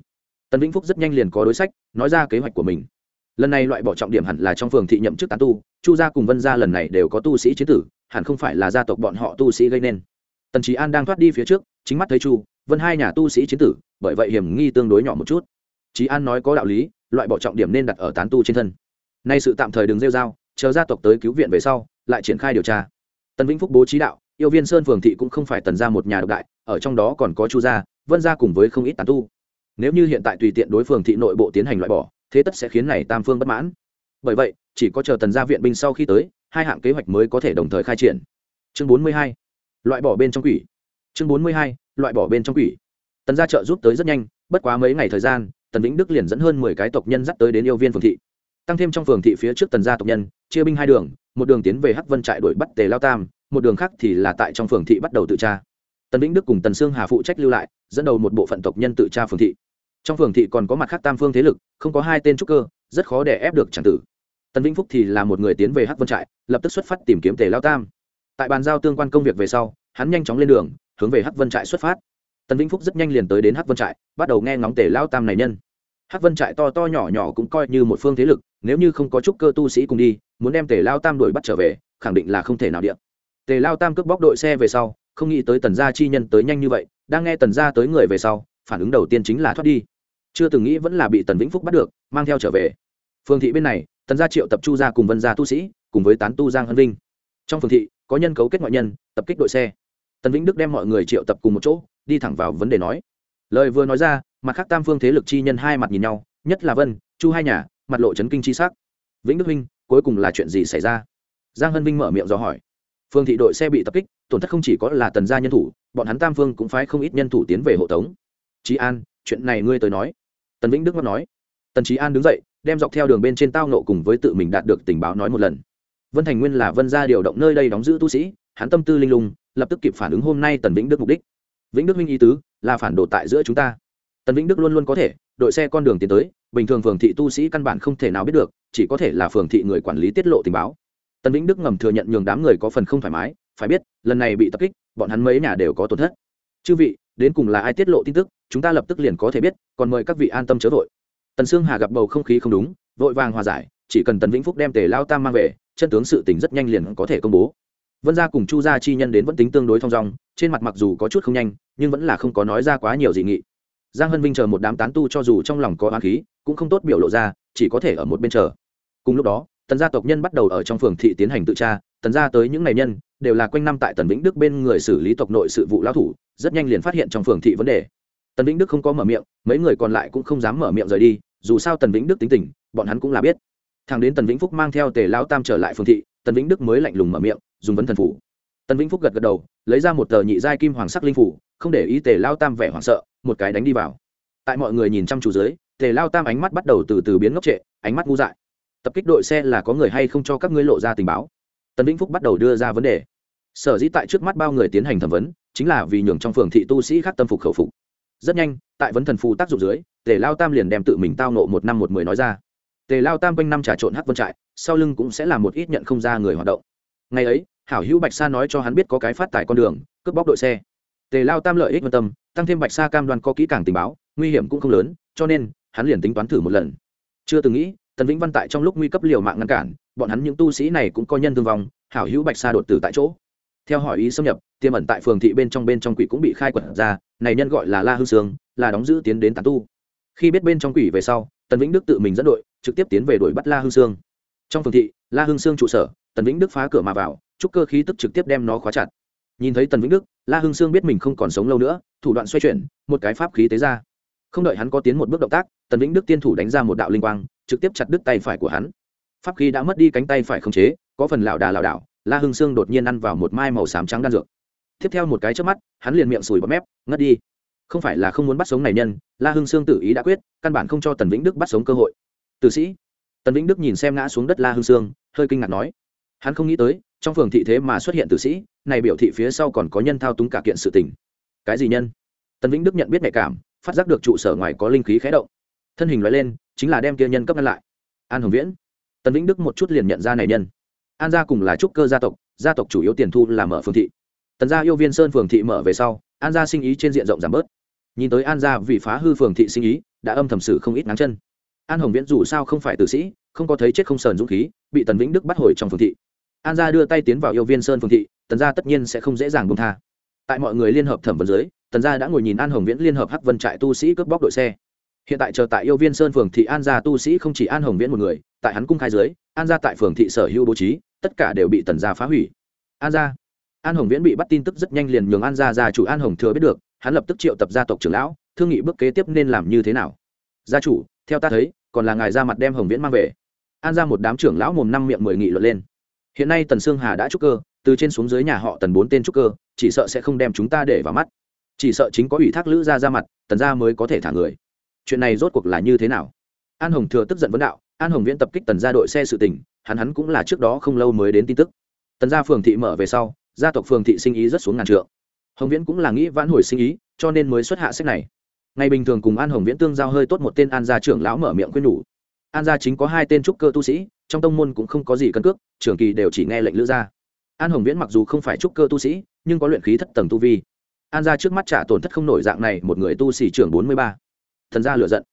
Tần vĩnh phúc rất nhanh liền có đối sách, nói ra kế hoạch của mình. Lần này loại bỏ trọng điểm hẳn là trong phường thị nhậm chức tán tu, chu gia cùng vân gia lần này đều có tu sĩ chế tử, hẳn không phải là gia tộc bọn họ tu sĩ gây nên. Tần trí an đang thoát đi phía trước, chính mắt thấy chu, vân hai nhà tu sĩ chế tử, bởi vậy hiểm nghi tương đối nhỏ một chút. Trí an nói có đạo lý, loại bỏ trọng điểm nên đặt ở tán tu trên thân. Nay sự tạm thời đừng rêu dao chờ gia tộc tới cứu viện về sau, lại triển khai điều tra. Tần vĩnh phúc bố trí đạo yêu viên sơn phường thị cũng không phải tần ra một nhà độc đại, ở trong đó còn có chu gia, vân gia cùng với không ít tàn tu. Nếu như hiện tại tùy tiện đối phường thị nội bộ tiến hành loại bỏ, thế tất sẽ khiến này tam phương bất mãn. Bởi vậy, chỉ có chờ tần gia viện binh sau khi tới, hai hạng kế hoạch mới có thể đồng thời khai triển. Chương bốn mươi hai, loại bỏ bên trong quỷ. Chương bốn mươi hai, loại bỏ bên trong quỷ. Tần gia trợ giúp tới rất nhanh, bất quá mấy ngày thời gian, tần vĩnh đức liền dẫn hơn mười cái tộc nhân dắt tới đến yêu viên phường thị. Tăng thêm trong phường thị phía trước tần gia tộc nhân, chia binh hai đường, một đường tiến về hắc vân trại đuổi bắt tề lao tam một đường khác thì là tại trong phường thị bắt đầu tự tra. Tần vĩnh đức cùng tần sương hà phụ trách lưu lại, dẫn đầu một bộ phận tộc nhân tự tra phường thị. Trong phường thị còn có mặt khác tam phương thế lực, không có hai tên trúc cơ, rất khó để ép được tràng tử. Tần vĩnh phúc thì là một người tiến về hắc vân trại, lập tức xuất phát tìm kiếm tề lao tam. Tại bàn giao tương quan công việc về sau, hắn nhanh chóng lên đường, hướng về hắc vân trại xuất phát. Tần vĩnh phúc rất nhanh liền tới đến hắc vân trại, bắt đầu nghe ngóng tề lao tam này nhân. Hắc vân trại to to nhỏ nhỏ cũng coi như một phương thế lực, nếu như không có trúc cơ tu sĩ cùng đi, muốn đem tề lao tam đuổi bắt trở về, khẳng định là không thể nào điện tề lao tam cướp bóc đội xe về sau không nghĩ tới tần gia chi nhân tới nhanh như vậy đang nghe tần gia tới người về sau phản ứng đầu tiên chính là thoát đi. Chưa từng nghĩ vẫn là bị tần vĩnh phúc bắt được mang theo trở về. Phương thị bên này tần gia triệu tập chu gia cùng vân gia tu sĩ cùng với tán tu giang hân vinh. Trong phương thị có nhân cấu kết ngoại nhân tập kích đội xe. Tần vĩnh đức đem mọi người triệu tập cùng một chỗ đi thẳng vào vấn đề nói. Lời vừa nói ra mặt khác tam phương thế lực chi nhân hai mặt nhìn nhau nhất là vân chu hai nhà mặt lộ chấn kinh chi sắc. Vĩnh đức vinh, cuối cùng là chuyện gì xảy ra? Giang hân vinh mở miệng do hỏi phương thị đội xe bị tập kích, tổn thất không chỉ có là tần gia nhân thủ, bọn hắn tam phương cũng phái không ít nhân thủ tiến về hộ tống. Trí an, chuyện này ngươi tới nói. Tần vĩnh đức ngót nói. Tần trí an đứng dậy, đem dọc theo đường bên trên tao nộ cùng với tự mình đạt được tình báo nói một lần. Vân thành nguyên là vân gia điều động nơi đây đóng giữ tu sĩ, hắn tâm tư linh lung, lập tức kịp phản ứng hôm nay tần vĩnh đức mục đích. Vĩnh đức minh ý tứ, là phản đồ tại giữa chúng ta. Tần vĩnh đức luôn luôn có thể, đội xe con đường tiến tới, bình thường phường thị tu sĩ căn bản không thể nào biết được, chỉ có thể là phường thị người quản lý tiết lộ tình báo tần vĩnh đức ngầm thừa nhận nhường đám người có phần không thoải mái, phải biết, lần này bị tập kích, bọn hắn mấy nhà đều có tổn thất. Chư vị, đến cùng là ai tiết lộ tin tức, chúng ta lập tức liền có thể biết, còn mời các vị an tâm chớ vội. Tần sương hà gặp bầu không khí không đúng, vội vàng hòa giải, chỉ cần tần vĩnh phúc đem tề lao tam mang về, chân tướng sự tình rất nhanh liền có thể công bố. Vân gia cùng chu gia chi nhân đến vẫn tính tương đối thong dong, trên mặt mặc dù có chút không nhanh, nhưng vẫn là không có nói ra quá nhiều dị nghị. Giang hân vinh chờ một đám tán tu cho dù trong lòng có oán khí, cũng không tốt biểu lộ ra, chỉ có thể ở một bên chờ. Cùng lúc đó tần gia tộc nhân bắt đầu ở trong phường thị tiến hành tự tra, tần gia tới những ngày nhân, đều là quanh năm tại tần vĩnh đức bên người xử lý tộc nội sự vụ lao thủ, rất nhanh liền phát hiện trong phường thị vấn đề. Tần vĩnh đức không có mở miệng, mấy người còn lại cũng không dám mở miệng rời đi, dù sao tần vĩnh đức tính tình, bọn hắn cũng là biết. Thằng đến tần vĩnh phúc mang theo tề lao tam trở lại phường thị, tần vĩnh đức mới lạnh lùng mở miệng, dùng vấn thần phủ. Tần vĩnh phúc gật gật đầu, lấy ra một tờ nhị giai kim hoàng sắc linh phủ, không để ý tề lao tam vẻ hoảng sợ, một cái đánh đi vào. Tại mọi người nhìn chăm chú dưới, tề lao tam ánh mắt bắt đầu từ từ biến ngốc trệ, ánh mắt ngu dại tập kích đội xe là có người hay không cho các ngươi lộ ra tình báo? Tần vĩnh phúc bắt đầu đưa ra vấn đề. Sở dĩ tại trước mắt bao người tiến hành thẩm vấn, chính là vì nhường trong phường thị tu sĩ khác tâm phục khẩu phục. Rất nhanh, tại vấn thần phù tác dụng dưới, tề lao tam liền đem tự mình tao nộ một năm một mười nói ra. Tề lao tam quanh năm trà trộn hát vân trại, sau lưng cũng sẽ là một ít nhận không ra người hoạt động. Ngày ấy, hảo hữu bạch sa nói cho hắn biết có cái phát tải con đường, cướp bóc đội xe. Tề lao tam lợi ích quan tâm, tăng thêm bạch sa cam đoan có kỹ càng tình báo, nguy hiểm cũng không lớn, cho nên, hắn liền tính toán thử một lần. Chưa từng nghĩ tần vĩnh văn tại trong lúc nguy cấp liều mạng ngăn cản, bọn hắn những tu sĩ này cũng có nhân thương vong, hảo hữu bạch sa đột tử tại chỗ. Theo hỏi ý xâm nhập, tiềm ẩn tại phường thị bên trong bên trong quỷ cũng bị khai quật ra, này nhân gọi là la Hư sương, là đóng giữ tiến đến tán tu. Khi biết bên trong quỷ về sau, tần vĩnh đức tự mình dẫn đội, trực tiếp tiến về đuổi bắt la Hư sương. Trong phường thị, la hương sương trụ sở, tần vĩnh đức phá cửa mà vào, chúc cơ khí tức trực tiếp đem nó khóa chặt. Nhìn thấy tần vĩnh đức, la hương sương biết mình không còn sống lâu nữa, thủ đoạn xoay chuyển, một cái pháp khí tế ra. Không đợi hắn có tiến một bước động tác, tần vĩnh đức tiên thủ đánh ra một đạo linh quang trực tiếp chặt đứt tay phải của hắn. Pháp khí đã mất đi cánh tay phải không chế, có phần lảo đà lảo đảo, la hưng sương đột nhiên ăn vào một mai màu xám trắng đan dược. Tiếp theo một cái trước mắt, hắn liền miệng sùi bọt mép, ngất đi. Không phải là không muốn bắt sống này nhân, la hưng sương tự ý đã quyết, căn bản không cho tần vĩnh đức bắt sống cơ hội. Tử sĩ. Tần vĩnh đức nhìn xem ngã xuống đất la hưng sương, hơi kinh ngạc nói. Hắn không nghĩ tới, trong phường thị thế mà xuất hiện tử sĩ, này biểu thị phía sau còn có nhân thao túng cả kiện sự tình. Cái gì nhân? Tần vĩnh đức nhận biết nhạy cảm, phát giác được trụ sở ngoài có linh khí khé động. Thân hình loại lên chính là đem kia nhân cấp ngăn lại. An hồng viễn, tần vĩnh đức một chút liền nhận ra này nhân. An gia cùng là trúc cơ gia tộc gia tộc chủ yếu tiền thu là mở phường thị. Tần gia yêu viên sơn phường thị mở về sau, an gia sinh ý trên diện rộng giảm bớt. Nhìn tới an gia vì phá hư phường thị sinh ý, đã âm thầm sự không ít ngáng chân. An hồng viễn dù sao không phải tử sĩ, không có thấy chết không sờn dũng khí, bị tần vĩnh đức bắt hồi trong phường thị. An gia đưa tay tiến vào yêu viên sơn phường thị, tần gia tất nhiên sẽ không dễ dàng buông tha. Tại mọi người liên hợp thẩm vấn dưới, tần gia đã ngồi nhìn an hồng viễn liên hợp hắc vân trại tu sĩ cướp bóc đội xe hiện tại chờ tại yêu viên sơn phường thị an gia tu sĩ không chỉ an hồng viễn một người, tại hắn cung khai dưới, an gia tại phường thị sở hữu bố trí, tất cả đều bị tần gia phá hủy. An gia. An hồng viễn bị bắt tin tức rất nhanh liền nhường an gia gia chủ an hồng thừa biết được, hắn lập tức triệu tập gia tộc trưởng lão, thương nghị bước kế tiếp nên làm như thế nào. Gia chủ, theo ta thấy, còn là ngài ra mặt đem hồng viễn mang về. An ra một đám trưởng lão mồm năm miệng mười nghị luận lên. Hiện nay tần sương hà đã trúc cơ, từ trên xuống dưới nhà họ tần bốn tên trúc cơ, chỉ sợ sẽ không đem chúng ta để vào mắt. Chỉ sợ chính có ủy thác lữ gia ra mặt, tần gia mới có thể thả người chuyện này rốt cuộc là như thế nào? An hồng thừa tức giận vấn đạo, an hồng viễn tập kích tần gia đội xe sự tình, hắn hắn cũng là trước đó không lâu mới đến tin tức. Tần gia phường thị mở về sau, gia tộc phường thị sinh ý rất xuống ngàn trượng. Hồng viễn cũng là nghĩ vãn hồi sinh ý, cho nên mới xuất hạ sách này. Ngày bình thường cùng an hồng viễn tương giao hơi tốt một tên an gia trưởng lão mở miệng khuyên nhủ. An gia chính có hai tên trúc cơ tu sĩ, trong tông môn cũng không có gì cân cước trường kỳ đều chỉ nghe lệnh lữ gia. An hồng viễn mặc dù không phải trúc cơ tu sĩ, nhưng có luyện khí thất tầng tu vi. An gia trước mắt trả tổn thất không nổi dạng này, một người tu sĩ trưởng bốn mươi ba thần gia lựa giận.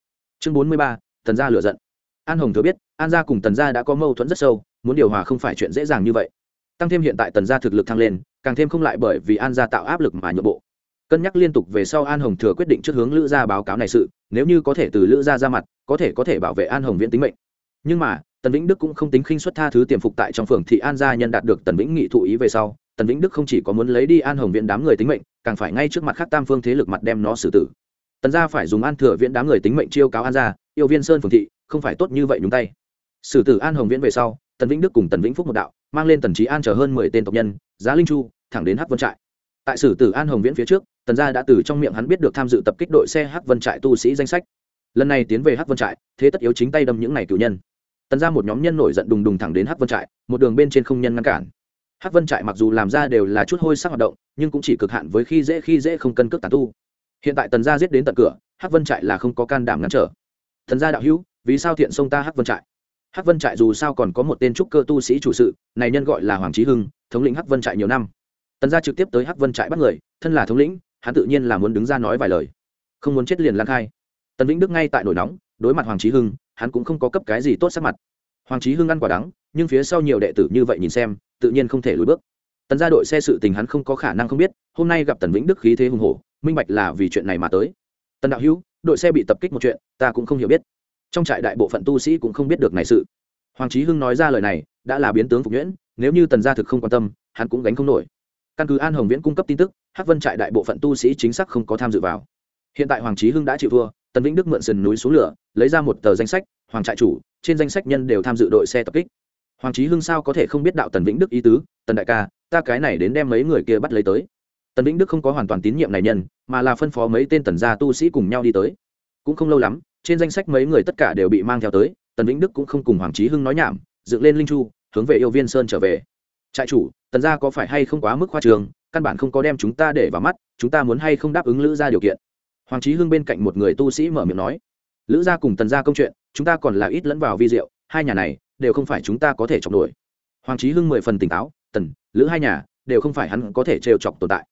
Chương bốn mươi ba, thần gia lựa giận. An hồng thừa biết, an gia cùng tần gia đã có mâu thuẫn rất sâu, muốn điều hòa không phải chuyện dễ dàng như vậy. Tăng thêm hiện tại tần gia thực lực thăng lên, càng thêm không lại bởi vì an gia tạo áp lực mà nhượng bộ. Cân nhắc liên tục về sau an hồng thừa quyết định trước hướng lữ gia báo cáo này sự, nếu như có thể từ lữ gia ra mặt, có thể có thể bảo vệ an hồng viễn tính mệnh. Nhưng mà, tần vĩnh đức cũng không tính khinh xuất tha thứ tiềm phục tại trong phường thị an gia nhân đạt được tần vĩnh nghị thụ ý về sau, tần vĩnh đức không chỉ có muốn lấy đi an hồng viễn đám người tính mệnh, càng phải ngay trước mặt khác tam phương thế lực mặt đem nó xử tử tần gia phải dùng an thừa viễn đám người tính mệnh chiêu cáo an gia, yêu viên sơn phường thị, không phải tốt như vậy nhúng tay. Sử tử an hồng viễn về sau, tần vĩnh đức cùng tần vĩnh phúc một đạo, mang lên tần trí an chờ hơn mười tên tộc nhân, giá linh chu, thẳng đến hắc vân trại. Tại sử tử an hồng viễn phía trước, tần gia đã từ trong miệng hắn biết được tham dự tập kích đội xe hắc vân trại tu sĩ danh sách. Lần này tiến về hắc vân trại, thế tất yếu chính tay đâm những này cử nhân. Tần ra một nhóm nhân nổi giận đùng đùng thẳng đến hắc vân trại, một đường bên trên không nhân ngăn cản. Hắc vân trại mặc dù làm ra đều là chút hôi sắc hoạt động, nhưng cũng chỉ cực hạn với khi dễ khi dễ không cân cước tàn tu hiện tại tần gia giết đến tận cửa, hắc vân trại là không có can đảm ngăn trở. Thần gia đạo hữu, vì sao thiện sông ta hắc vân trại? Hắc vân trại dù sao còn có một tên trúc cơ tu sĩ chủ sự, này nhân gọi là hoàng trí hưng, thống lĩnh hắc vân trại nhiều năm. Tần gia trực tiếp tới hắc vân trại bắt người, thân là thống lĩnh, hắn tự nhiên là muốn đứng ra nói vài lời. Không muốn chết liền lan khai. Tần vĩnh đức ngay tại nổi nóng, đối mặt hoàng trí hưng, hắn cũng không có cấp cái gì tốt sắc mặt. Hoàng trí hưng ăn quả đắng, nhưng phía sau nhiều đệ tử như vậy nhìn xem, tự nhiên không thể lùi bước. Tần gia đội xe sự tình hắn không có khả năng không biết, hôm nay gặp tần vĩnh đức khí thế hùng hổ minh bạch là vì chuyện này mà tới. Tần đạo hữu, đội xe bị tập kích một chuyện, ta cũng không hiểu biết. Trong trại đại bộ phận tu sĩ cũng không biết được này sự. Hoàng trí hưng nói ra lời này, đã là biến tướng phục nhuyễn, nếu như tần gia thực không quan tâm, hắn cũng gánh không nổi. Căn cứ an hồng viễn cung cấp tin tức, hắc vân trại đại bộ phận tu sĩ chính xác không có tham dự vào. Hiện tại hoàng trí hưng đã chịu thua, tần vĩnh đức mượn sườn núi xuống lửa, lấy ra một tờ danh sách, hoàng trại chủ, trên danh sách nhân đều tham dự đội xe tập kích. Hoàng trí hưng sao có thể không biết đạo tần vĩnh đức ý tứ? Tần đại ca, ta cái này đến đem mấy người kia bắt lấy tới tần vĩnh đức không có hoàn toàn tín nhiệm này nhân, mà là phân phó mấy tên tần gia tu sĩ cùng nhau đi tới. Cũng không lâu lắm, trên danh sách mấy người tất cả đều bị mang theo tới, tần vĩnh đức cũng không cùng hoàng trí hưng nói nhảm, dựng lên linh chu, hướng về yêu viên sơn trở về. Trại chủ, tần gia có phải hay không quá mức khoa trường, căn bản không có đem chúng ta để vào mắt, chúng ta muốn hay không đáp ứng lữ gia điều kiện? Hoàng trí hưng bên cạnh một người tu sĩ mở miệng nói. Lữ gia cùng tần gia công chuyện, chúng ta còn là ít lẫn vào vi diệu, hai nhà này, đều không phải chúng ta có thể chọc nổi. Hoàng trí hưng mười phần tỉnh táo, tần, lữ hai nhà, đều không phải hắn có thể trêu chọc tồn tại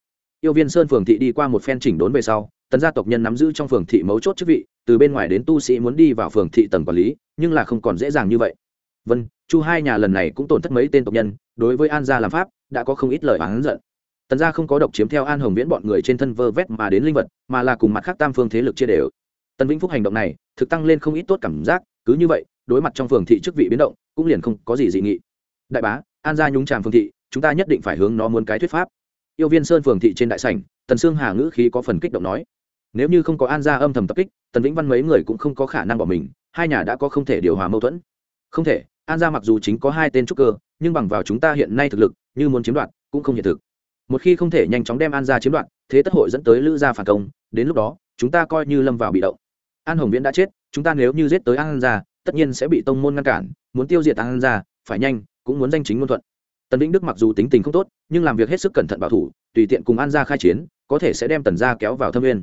yêu viên sơn phường thị đi qua một phen chỉnh đốn về sau, tần gia tộc nhân nắm giữ trong phường thị mấu chốt chức vị, từ bên ngoài đến tu sĩ muốn đi vào phường thị tầng quản lý, nhưng là không còn dễ dàng như vậy. Vân, chu hai nhà lần này cũng tổn thất mấy tên tộc nhân, đối với an gia làm pháp, đã có không ít lời oán giận. Tần gia không có độc chiếm theo an hồng viễn bọn người trên thân vơ vét mà đến linh vật, mà là cùng mặt khác tam phương thế lực chia đều. Tần vĩnh phúc hành động này, thực tăng lên không ít tốt cảm giác, cứ như vậy, đối mặt trong phường thị chức vị biến động, cũng liền không có gì dị nghị. Đại bá, an gia nhúng tràm phường thị, chúng ta nhất định phải hướng nó muốn cái thuyết pháp yêu viên sơn phường thị trên đại sảnh, tần sương hà ngữ khí có phần kích động nói. Nếu như không có an gia âm thầm tập kích, tần vĩnh văn mấy người cũng không có khả năng bỏ mình, hai nhà đã có không thể điều hòa mâu thuẫn. Không thể, an gia mặc dù chính có hai tên trúc cơ, nhưng bằng vào chúng ta hiện nay thực lực, như muốn chiếm đoạt, cũng không hiện thực. Một khi không thể nhanh chóng đem an gia chiếm đoạt, thế tất hội dẫn tới lữ gia phản công, đến lúc đó, chúng ta coi như lâm vào bị động. An hồng viễn đã chết, chúng ta nếu như giết tới an gia, tất nhiên sẽ bị tông môn ngăn cản, muốn tiêu diệt an gia, phải nhanh, cũng muốn danh chính ngôn thuận tần vĩnh đức mặc dù tính tình không tốt, nhưng làm việc hết sức cẩn thận bảo thủ, tùy tiện cùng an gia khai chiến, có thể sẽ đem tần gia kéo vào thâm nguyên.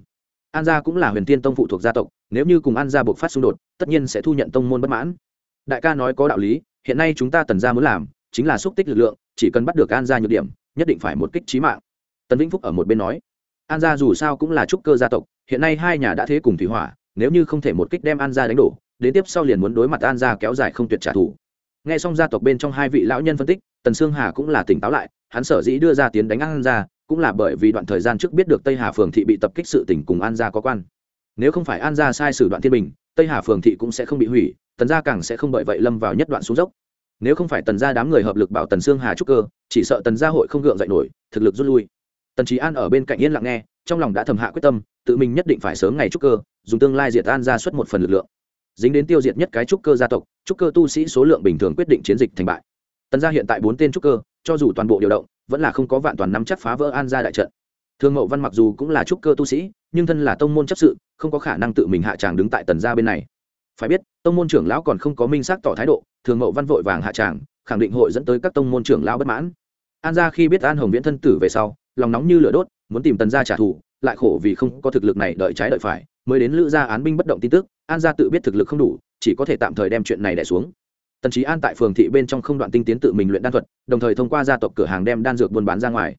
An gia cũng là huyền tiên tông phụ thuộc gia tộc, nếu như cùng an gia buộc phát xung đột, tất nhiên sẽ thu nhận tông môn bất mãn. Đại ca nói có đạo lý, hiện nay chúng ta tần gia muốn làm, chính là xúc tích lực lượng, chỉ cần bắt được an gia nhược điểm, nhất định phải một kích trí mạng. Tần vĩnh phúc ở một bên nói, an gia dù sao cũng là trúc cơ gia tộc, hiện nay hai nhà đã thế cùng thủy hỏa, nếu như không thể một kích đem an gia đánh đổ, đến tiếp sau liền muốn đối mặt an gia kéo dài không tuyệt trả thù nghe xong gia tộc bên trong hai vị lão nhân phân tích, tần sương hà cũng là tỉnh táo lại, hắn sở dĩ đưa ra tiến đánh an gia, cũng là bởi vì đoạn thời gian trước biết được tây hà phường thị bị tập kích sự tỉnh cùng an gia có quan. Nếu không phải an gia sai sử đoạn thiên bình, tây hà phường thị cũng sẽ không bị hủy, tần gia càng sẽ không bởi vậy lâm vào nhất đoạn xuống dốc. Nếu không phải tần gia đám người hợp lực bảo tần sương hà trúc cơ, chỉ sợ tần gia hội không gượng dậy nổi, thực lực rút lui. Tần trí an ở bên cạnh yên lặng nghe, trong lòng đã thầm hạ quyết tâm, tự mình nhất định phải sớm ngày trúc cơ, dùng tương lai diệt an gia xuất một phần lực lượng dính đến tiêu diệt nhất cái trúc cơ gia tộc, trúc cơ tu sĩ số lượng bình thường quyết định chiến dịch thành bại. Tần gia hiện tại bốn tên trúc cơ, cho dù toàn bộ điều động, vẫn là không có vạn toàn nắm chắc phá vỡ an gia đại trận. Thương mậu văn mặc dù cũng là trúc cơ tu sĩ, nhưng thân là tông môn chấp sự, không có khả năng tự mình hạ tràng đứng tại tần gia bên này. Phải biết, tông môn trưởng lão còn không có minh xác tỏ thái độ thường mậu văn vội vàng hạ tràng, khẳng định hội dẫn tới các tông môn trưởng lão bất mãn. An gia khi biết an hồng viễn thân tử về sau, lòng nóng như lửa đốt, muốn tìm tần gia trả thù lại khổ vì không có thực lực này đợi trái đợi phải, mới đến lữ gia án binh bất động tin tức, an gia tự biết thực lực không đủ, chỉ có thể tạm thời đem chuyện này đẻ xuống. Tần trí an tại phường thị bên trong không đoạn tinh tiến tự mình luyện đan thuật, đồng thời thông qua gia tộc cửa hàng đem đan dược buôn bán ra ngoài.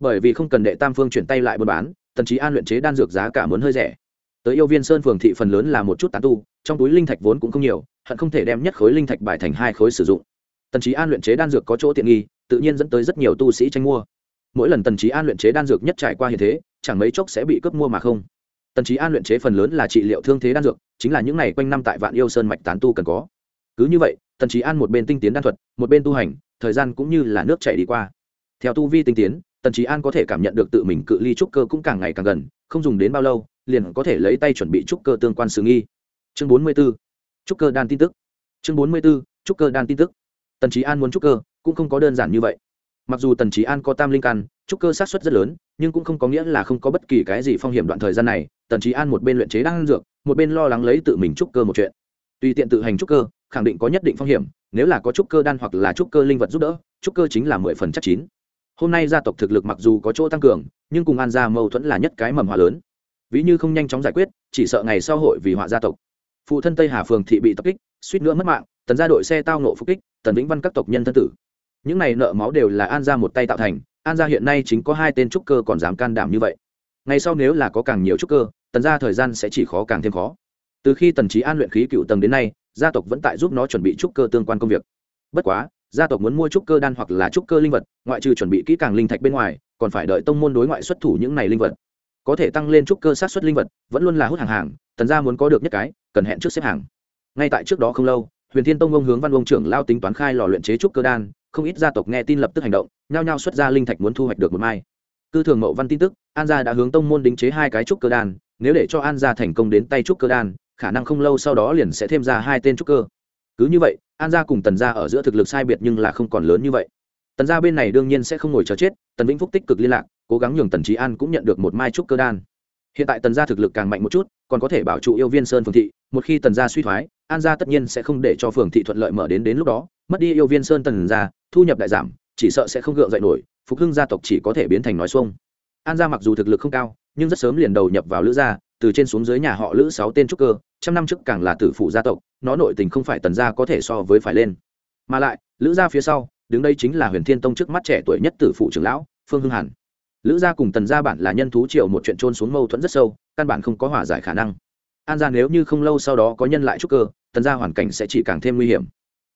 Bởi vì không cần đệ tam phương chuyển tay lại buôn bán, tần trí an luyện chế đan dược giá cả muốn hơi rẻ. Tới yêu viên sơn phường thị phần lớn là một chút tán tu, trong túi linh thạch vốn cũng không nhiều, hận không thể đem nhất khối linh thạch bài thành hai khối sử dụng. Tần trí an luyện chế đan dược có chỗ tiện nghi, tự nhiên dẫn tới rất nhiều tu sĩ tranh mua mỗi lần tần trí an luyện chế đan dược nhất trải qua hiện thế, chẳng mấy chốc sẽ bị cướp mua mà không. Tần trí an luyện chế phần lớn là trị liệu thương thế đan dược, chính là những ngày quanh năm tại vạn yêu sơn mạch tán tu cần có. Cứ như vậy, tần trí an một bên tinh tiến đan thuật, một bên tu hành, thời gian cũng như là nước chảy đi qua. Theo tu vi tinh tiến, tần trí an có thể cảm nhận được tự mình cự ly trúc cơ cũng càng ngày càng gần, không dùng đến bao lâu, liền có thể lấy tay chuẩn bị trúc cơ tương quan sự nghi. Chương bốn mươi b ố trúc cơ đan tin tức. Chương bốn mươi b ố trúc cơ đan tin tức. Tần trí an muốn trúc cơ, cũng không có đơn giản như vậy mặc dù tần trí an có tam linh căn, trúc cơ sát xuất rất lớn, nhưng cũng không có nghĩa là không có bất kỳ cái gì phong hiểm đoạn thời gian này. Tần trí an một bên luyện chế đan dược, một bên lo lắng lấy tự mình trúc cơ một chuyện. Tùy tiện tự hành trúc cơ, khẳng định có nhất định phong hiểm, nếu là có trúc cơ đan hoặc là trúc cơ linh vật giúp đỡ, trúc cơ chính là mười phần chắc chín. Hôm nay gia tộc thực lực mặc dù có chỗ tăng cường, nhưng cùng an gia mâu thuẫn là nhất cái mầm hòa lớn. Ví như không nhanh chóng giải quyết, chỉ sợ ngày sau hội vì họa gia tộc. Phụ thân tây hà phường thị bị tập kích, suýt nữa mất mạng, tần gia đội xe tao nộ phục kích, tần vĩnh văn các tộc nhân thân tử những này nợ máu đều là an gia một tay tạo thành, an gia hiện nay chính có hai tên trúc cơ còn dám can đảm như vậy. Ngày sau nếu là có càng nhiều trúc cơ, tần gia thời gian sẽ chỉ khó càng thêm khó. Từ khi tần trí an luyện khí cựu tầng đến nay, gia tộc vẫn tại giúp nó chuẩn bị trúc cơ tương quan công việc. Bất quá, gia tộc muốn mua trúc cơ đan hoặc là trúc cơ linh vật, ngoại trừ chuẩn bị kỹ càng linh thạch bên ngoài, còn phải đợi tông môn đối ngoại xuất thủ những này linh vật. Có thể tăng lên trúc cơ sát xuất linh vật, vẫn luôn là hút hàng hàng, tần gia muốn có được nhất cái, cần hẹn trước xếp hàng. Ngay tại trước đó không lâu, huyền thiên tông ông hướng văn ông trưởng lao tính toán khai lò luyện chế trúc cơ đan không ít gia tộc nghe tin lập tức hành động, nhao nhao xuất ra linh thạch muốn thu hoạch được một mai. Cư thường mậu văn tin tức, an gia đã hướng tông môn đính chế hai cái trúc cơ đan, nếu để cho an gia thành công đến tay trúc cơ đan, khả năng không lâu sau đó liền sẽ thêm ra hai tên trúc cơ. Cứ như vậy, an gia cùng tần gia ở giữa thực lực sai biệt nhưng là không còn lớn như vậy. Tần gia bên này đương nhiên sẽ không ngồi chờ chết, tần vĩnh phúc tích cực liên lạc, cố gắng nhường tần trí an cũng nhận được một mai trúc cơ đan. Hiện tại tần gia thực lực càng mạnh một chút còn có thể bảo trụ yêu viên sơn phường thị, một khi tần gia suy thoái, an gia tất nhiên sẽ không để cho phường thị thuận lợi mở đến đến lúc đó, mất đi yêu viên sơn tần gia, thu nhập đại giảm, chỉ sợ sẽ không gượng dậy nổi, phục hưng gia tộc chỉ có thể biến thành nói xuông. An gia mặc dù thực lực không cao, nhưng rất sớm liền đầu nhập vào lữ gia, từ trên xuống dưới nhà họ lữ sáu tên trúc cơ, trăm năm trước càng là tử phụ gia tộc, nó nội tình không phải tần gia có thể so với phải lên. Mà lại, lữ gia phía sau, đứng đây chính là huyền thiên tông trước mắt trẻ tuổi nhất tử phụ trưởng lão, phương hưng hàn. Lữ gia cùng tần gia bản là nhân thú triệu một chuyện trôn xuống mâu thuẫn rất sâu căn bản không có hòa giải khả năng. An gia nếu như không lâu sau đó có nhân lại trúc cơ, tần gia hoàn cảnh sẽ chỉ càng thêm nguy hiểm.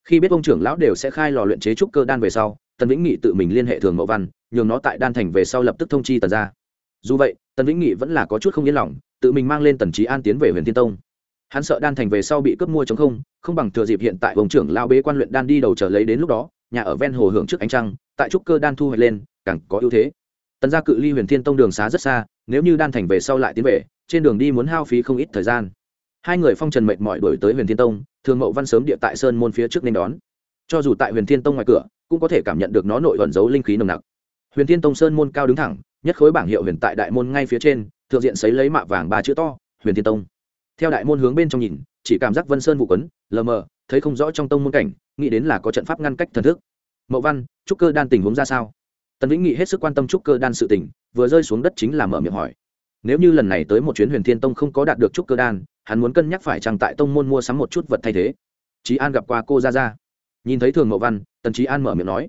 Khi biết ông trưởng lão đều sẽ khai lò luyện chế trúc cơ đan về sau, tần vĩnh nghị tự mình liên hệ thường mậu văn, nhường nó tại đan thành về sau lập tức thông chi tần gia. Dù vậy, tần vĩnh nghị vẫn là có chút không yên lòng, tự mình mang lên tần trí an tiến về huyền thiên tông. Hắn sợ đan thành về sau bị cướp mua chống không không bằng thừa dịp hiện tại ông trưởng lao bế quan luyện đan đi đầu trở lấy đến lúc đó, nhà ở ven hồ hưởng trước ánh trăng, tại trúc cơ đan thu hoạch lên, càng có ưu thế tần gia cự ly huyền thiên tông đường xá rất xa, nếu như đan thành về sau lại tiến về, trên đường đi muốn hao phí không ít thời gian. Hai người phong trần mệt mỏi đổi tới huyền thiên tông, thường mậu văn sớm địa tại sơn môn phía trước nên đón. Cho dù tại huyền thiên tông ngoài cửa, cũng có thể cảm nhận được nó nội ẩn giấu linh khí nồng nặc. Huyền thiên tông sơn môn cao đứng thẳng, nhất khối bảng hiệu huyền tại đại môn ngay phía trên, thượng diện xấy lấy mạ vàng ba chữ to, huyền thiên tông. Theo đại môn hướng bên trong nhìn, chỉ cảm giác vân sơn vụ quấn, lờ mờ, thấy không rõ trong tông môn cảnh, nghĩ đến là có trận pháp ngăn cách thần thức. Mậu văn trúc cơ đan tình huống ra sao? Tần vĩnh nghị hết sức quan tâm trúc cơ đan sự tình, vừa rơi xuống đất chính là mở miệng hỏi. Nếu như lần này tới một chuyến huyền thiên tông không có đạt được trúc cơ đan, hắn muốn cân nhắc phải chăng tại tông môn mua sắm một chút vật thay thế. Trí an gặp qua cô ra ra nhìn thấy thường mậu văn, tần trí an mở miệng nói,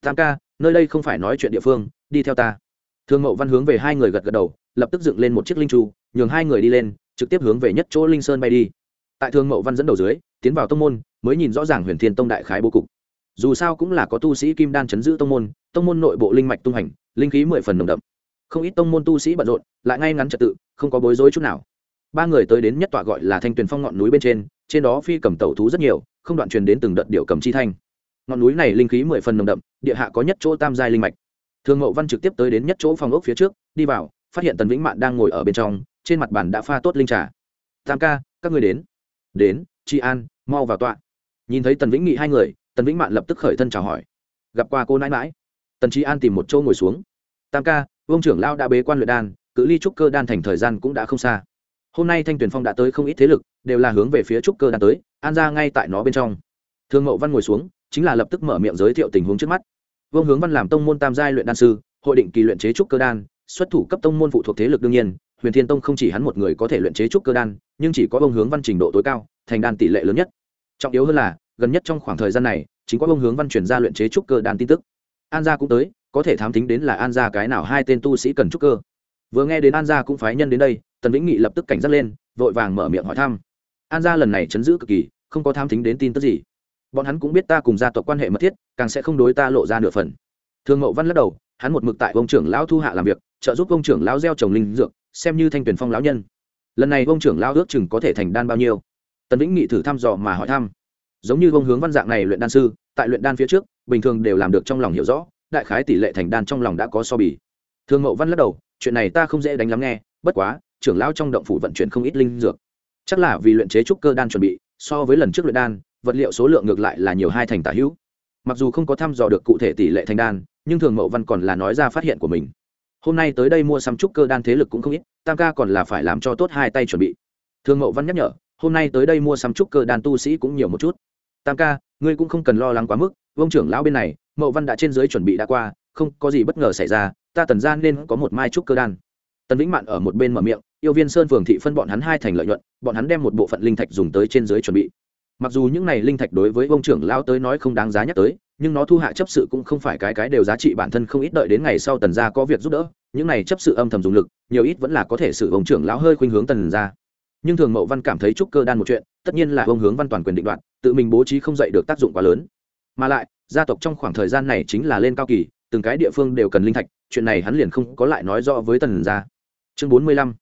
tam ca, nơi đây không phải nói chuyện địa phương, đi theo ta. Thường mậu văn hướng về hai người gật gật đầu, lập tức dựng lên một chiếc linh tru nhường hai người đi lên, trực tiếp hướng về nhất chỗ linh sơn bay đi. Tại thường mậu văn dẫn đầu dưới, tiến vào tông môn, mới nhìn rõ ràng huyền thiên tông đại khái bố cục dù sao cũng là có tu sĩ kim đan chấn giữ tông môn tông môn nội bộ linh mạch tung hành, linh khí mười phần nồng đậm. Không ít tông môn tu sĩ bận rộn, lại ngay ngắn trật tự, không có bối rối chút nào. Ba người tới đến nhất tọa gọi là thanh tuyền phong ngọn núi bên trên trên đó phi cầm tẩu thú rất nhiều, không đoạn truyền đến từng đợt điệu cầm chi thanh. Ngọn núi này linh khí mười phần nồng đậm, địa hạ có nhất chỗ tam giai linh mạch. Thường mậu văn trực tiếp tới đến nhất chỗ phòng ốc phía trước, đi vào, phát hiện tần vĩnh mạn đang ngồi ở bên trong, trên mặt bàn đã pha tốt linh trà. Tam ca, các người đến. Đến, tri an, mau vào tọa. Nhìn thấy tần vĩnh nghị hai người tần vĩnh mạn lập tức khởi thân chào hỏi. Gặp qua cô nãi mãi tần trí an tìm một chỗ ngồi xuống. Tam ca, vương trưởng lao đã bế quan luyện đan, cự ly trúc cơ đan thành thời gian cũng đã không xa. Hôm nay thanh tuyền phong đã tới không ít thế lực, đều là hướng về phía trúc cơ đan tới, an ra ngay tại nó bên trong. Thương mậu văn ngồi xuống, chính là lập tức mở miệng giới thiệu tình huống trước mắt. Vương hướng văn làm tông môn tam giai luyện đan sư, hội định kỳ luyện chế trúc cơ đan, xuất thủ cấp tông môn phụ thuộc thế lực đương nhiên, huyền thiên tông không chỉ hắn một người có thể luyện chế trúc cơ đan, nhưng chỉ có vương hướng văn trình độ tối cao, thành đan tỷ lệ lớn nhất. Trọng yếu hơn là gần nhất trong khoảng thời gian này, chính có ông hướng văn chuyển ra luyện chế trúc cơ đan tin tức. An gia cũng tới, có thể thám tính đến là an gia cái nào hai tên tu sĩ cần trúc cơ. Vừa nghe đến an gia cũng phái nhân đến đây, tần vĩnh nghị lập tức cảnh giác lên, vội vàng mở miệng hỏi thăm. An gia lần này chấn giữ cực kỳ, không có thám thính đến tin tức gì. Bọn hắn cũng biết ta cùng gia tộc quan hệ mật thiết, càng sẽ không đối ta lộ ra nửa phần. Thương mậu văn lắc đầu, hắn một mực tại ông trưởng lão thu hạ làm việc, trợ giúp ông trưởng lão gieo trồng linh dược, xem như thanh tuyển phong lão nhân. Lần này ông trưởng lão ước chừng có thể thành đan bao nhiêu? Tần vĩnh nghị thử thăm dò mà hỏi thăm giống như ông hướng văn dạng này luyện đan sư, tại luyện đan phía trước, bình thường đều làm được trong lòng hiểu rõ, đại khái tỷ lệ thành đan trong lòng đã có so bì. Thương mậu văn lắc đầu, chuyện này ta không dễ đánh lắm nghe, bất quá, trưởng lão trong động phủ vận chuyển không ít linh dược. Chắc là vì luyện chế trúc cơ đan chuẩn bị, so với lần trước luyện đan, vật liệu số lượng ngược lại là nhiều hai thành tả hữu. Mặc dù không có thăm dò được cụ thể tỷ lệ thành đan, nhưng thường mậu văn còn là nói ra phát hiện của mình. Hôm nay tới đây mua xăm trúc cơ đan thế lực cũng không ít, tam ca còn là phải làm cho tốt hai tay chuẩn bị. Thường mậu văn nhắc nhở, hôm nay tới đây mua xăm trúc cơ đan tu sĩ cũng nhiều một chút tam ca, ngươi cũng không cần lo lắng quá mức vông trưởng lão bên này, mậu văn đã trên dưới chuẩn bị đã qua, không có gì bất ngờ xảy ra, ta tần gian nên có một mai trúc cơ đan. Tần vĩnh mạn ở một bên mở miệng, yêu viên sơn phường thị phân bọn hắn hai thành lợi nhuận, bọn hắn đem một bộ phận linh thạch dùng tới trên dưới chuẩn bị. Mặc dù những này linh thạch đối với ông trưởng lao tới nói không đáng giá nhắc tới, nhưng nó thu hạ chấp sự cũng không phải cái cái đều giá trị bản thân không ít đợi đến ngày sau tần gia có việc giúp đỡ, những này chấp sự âm thầm dùng lực, nhiều ít vẫn là có thể sự ông trưởng lão hơi khuynh hướng tần gia nhưng thường mậu văn cảm thấy trúc cơ đan một chuyện, tất nhiên là ông hướng văn toàn quyền định đoạt, tự mình bố trí không dạy được tác dụng quá lớn. Mà lại, gia tộc trong khoảng thời gian này chính là lên cao kỳ, từng cái địa phương đều cần linh thạch, chuyện này hắn liền không có lại nói rõ với tần gia. Chương bốn mươi lăm,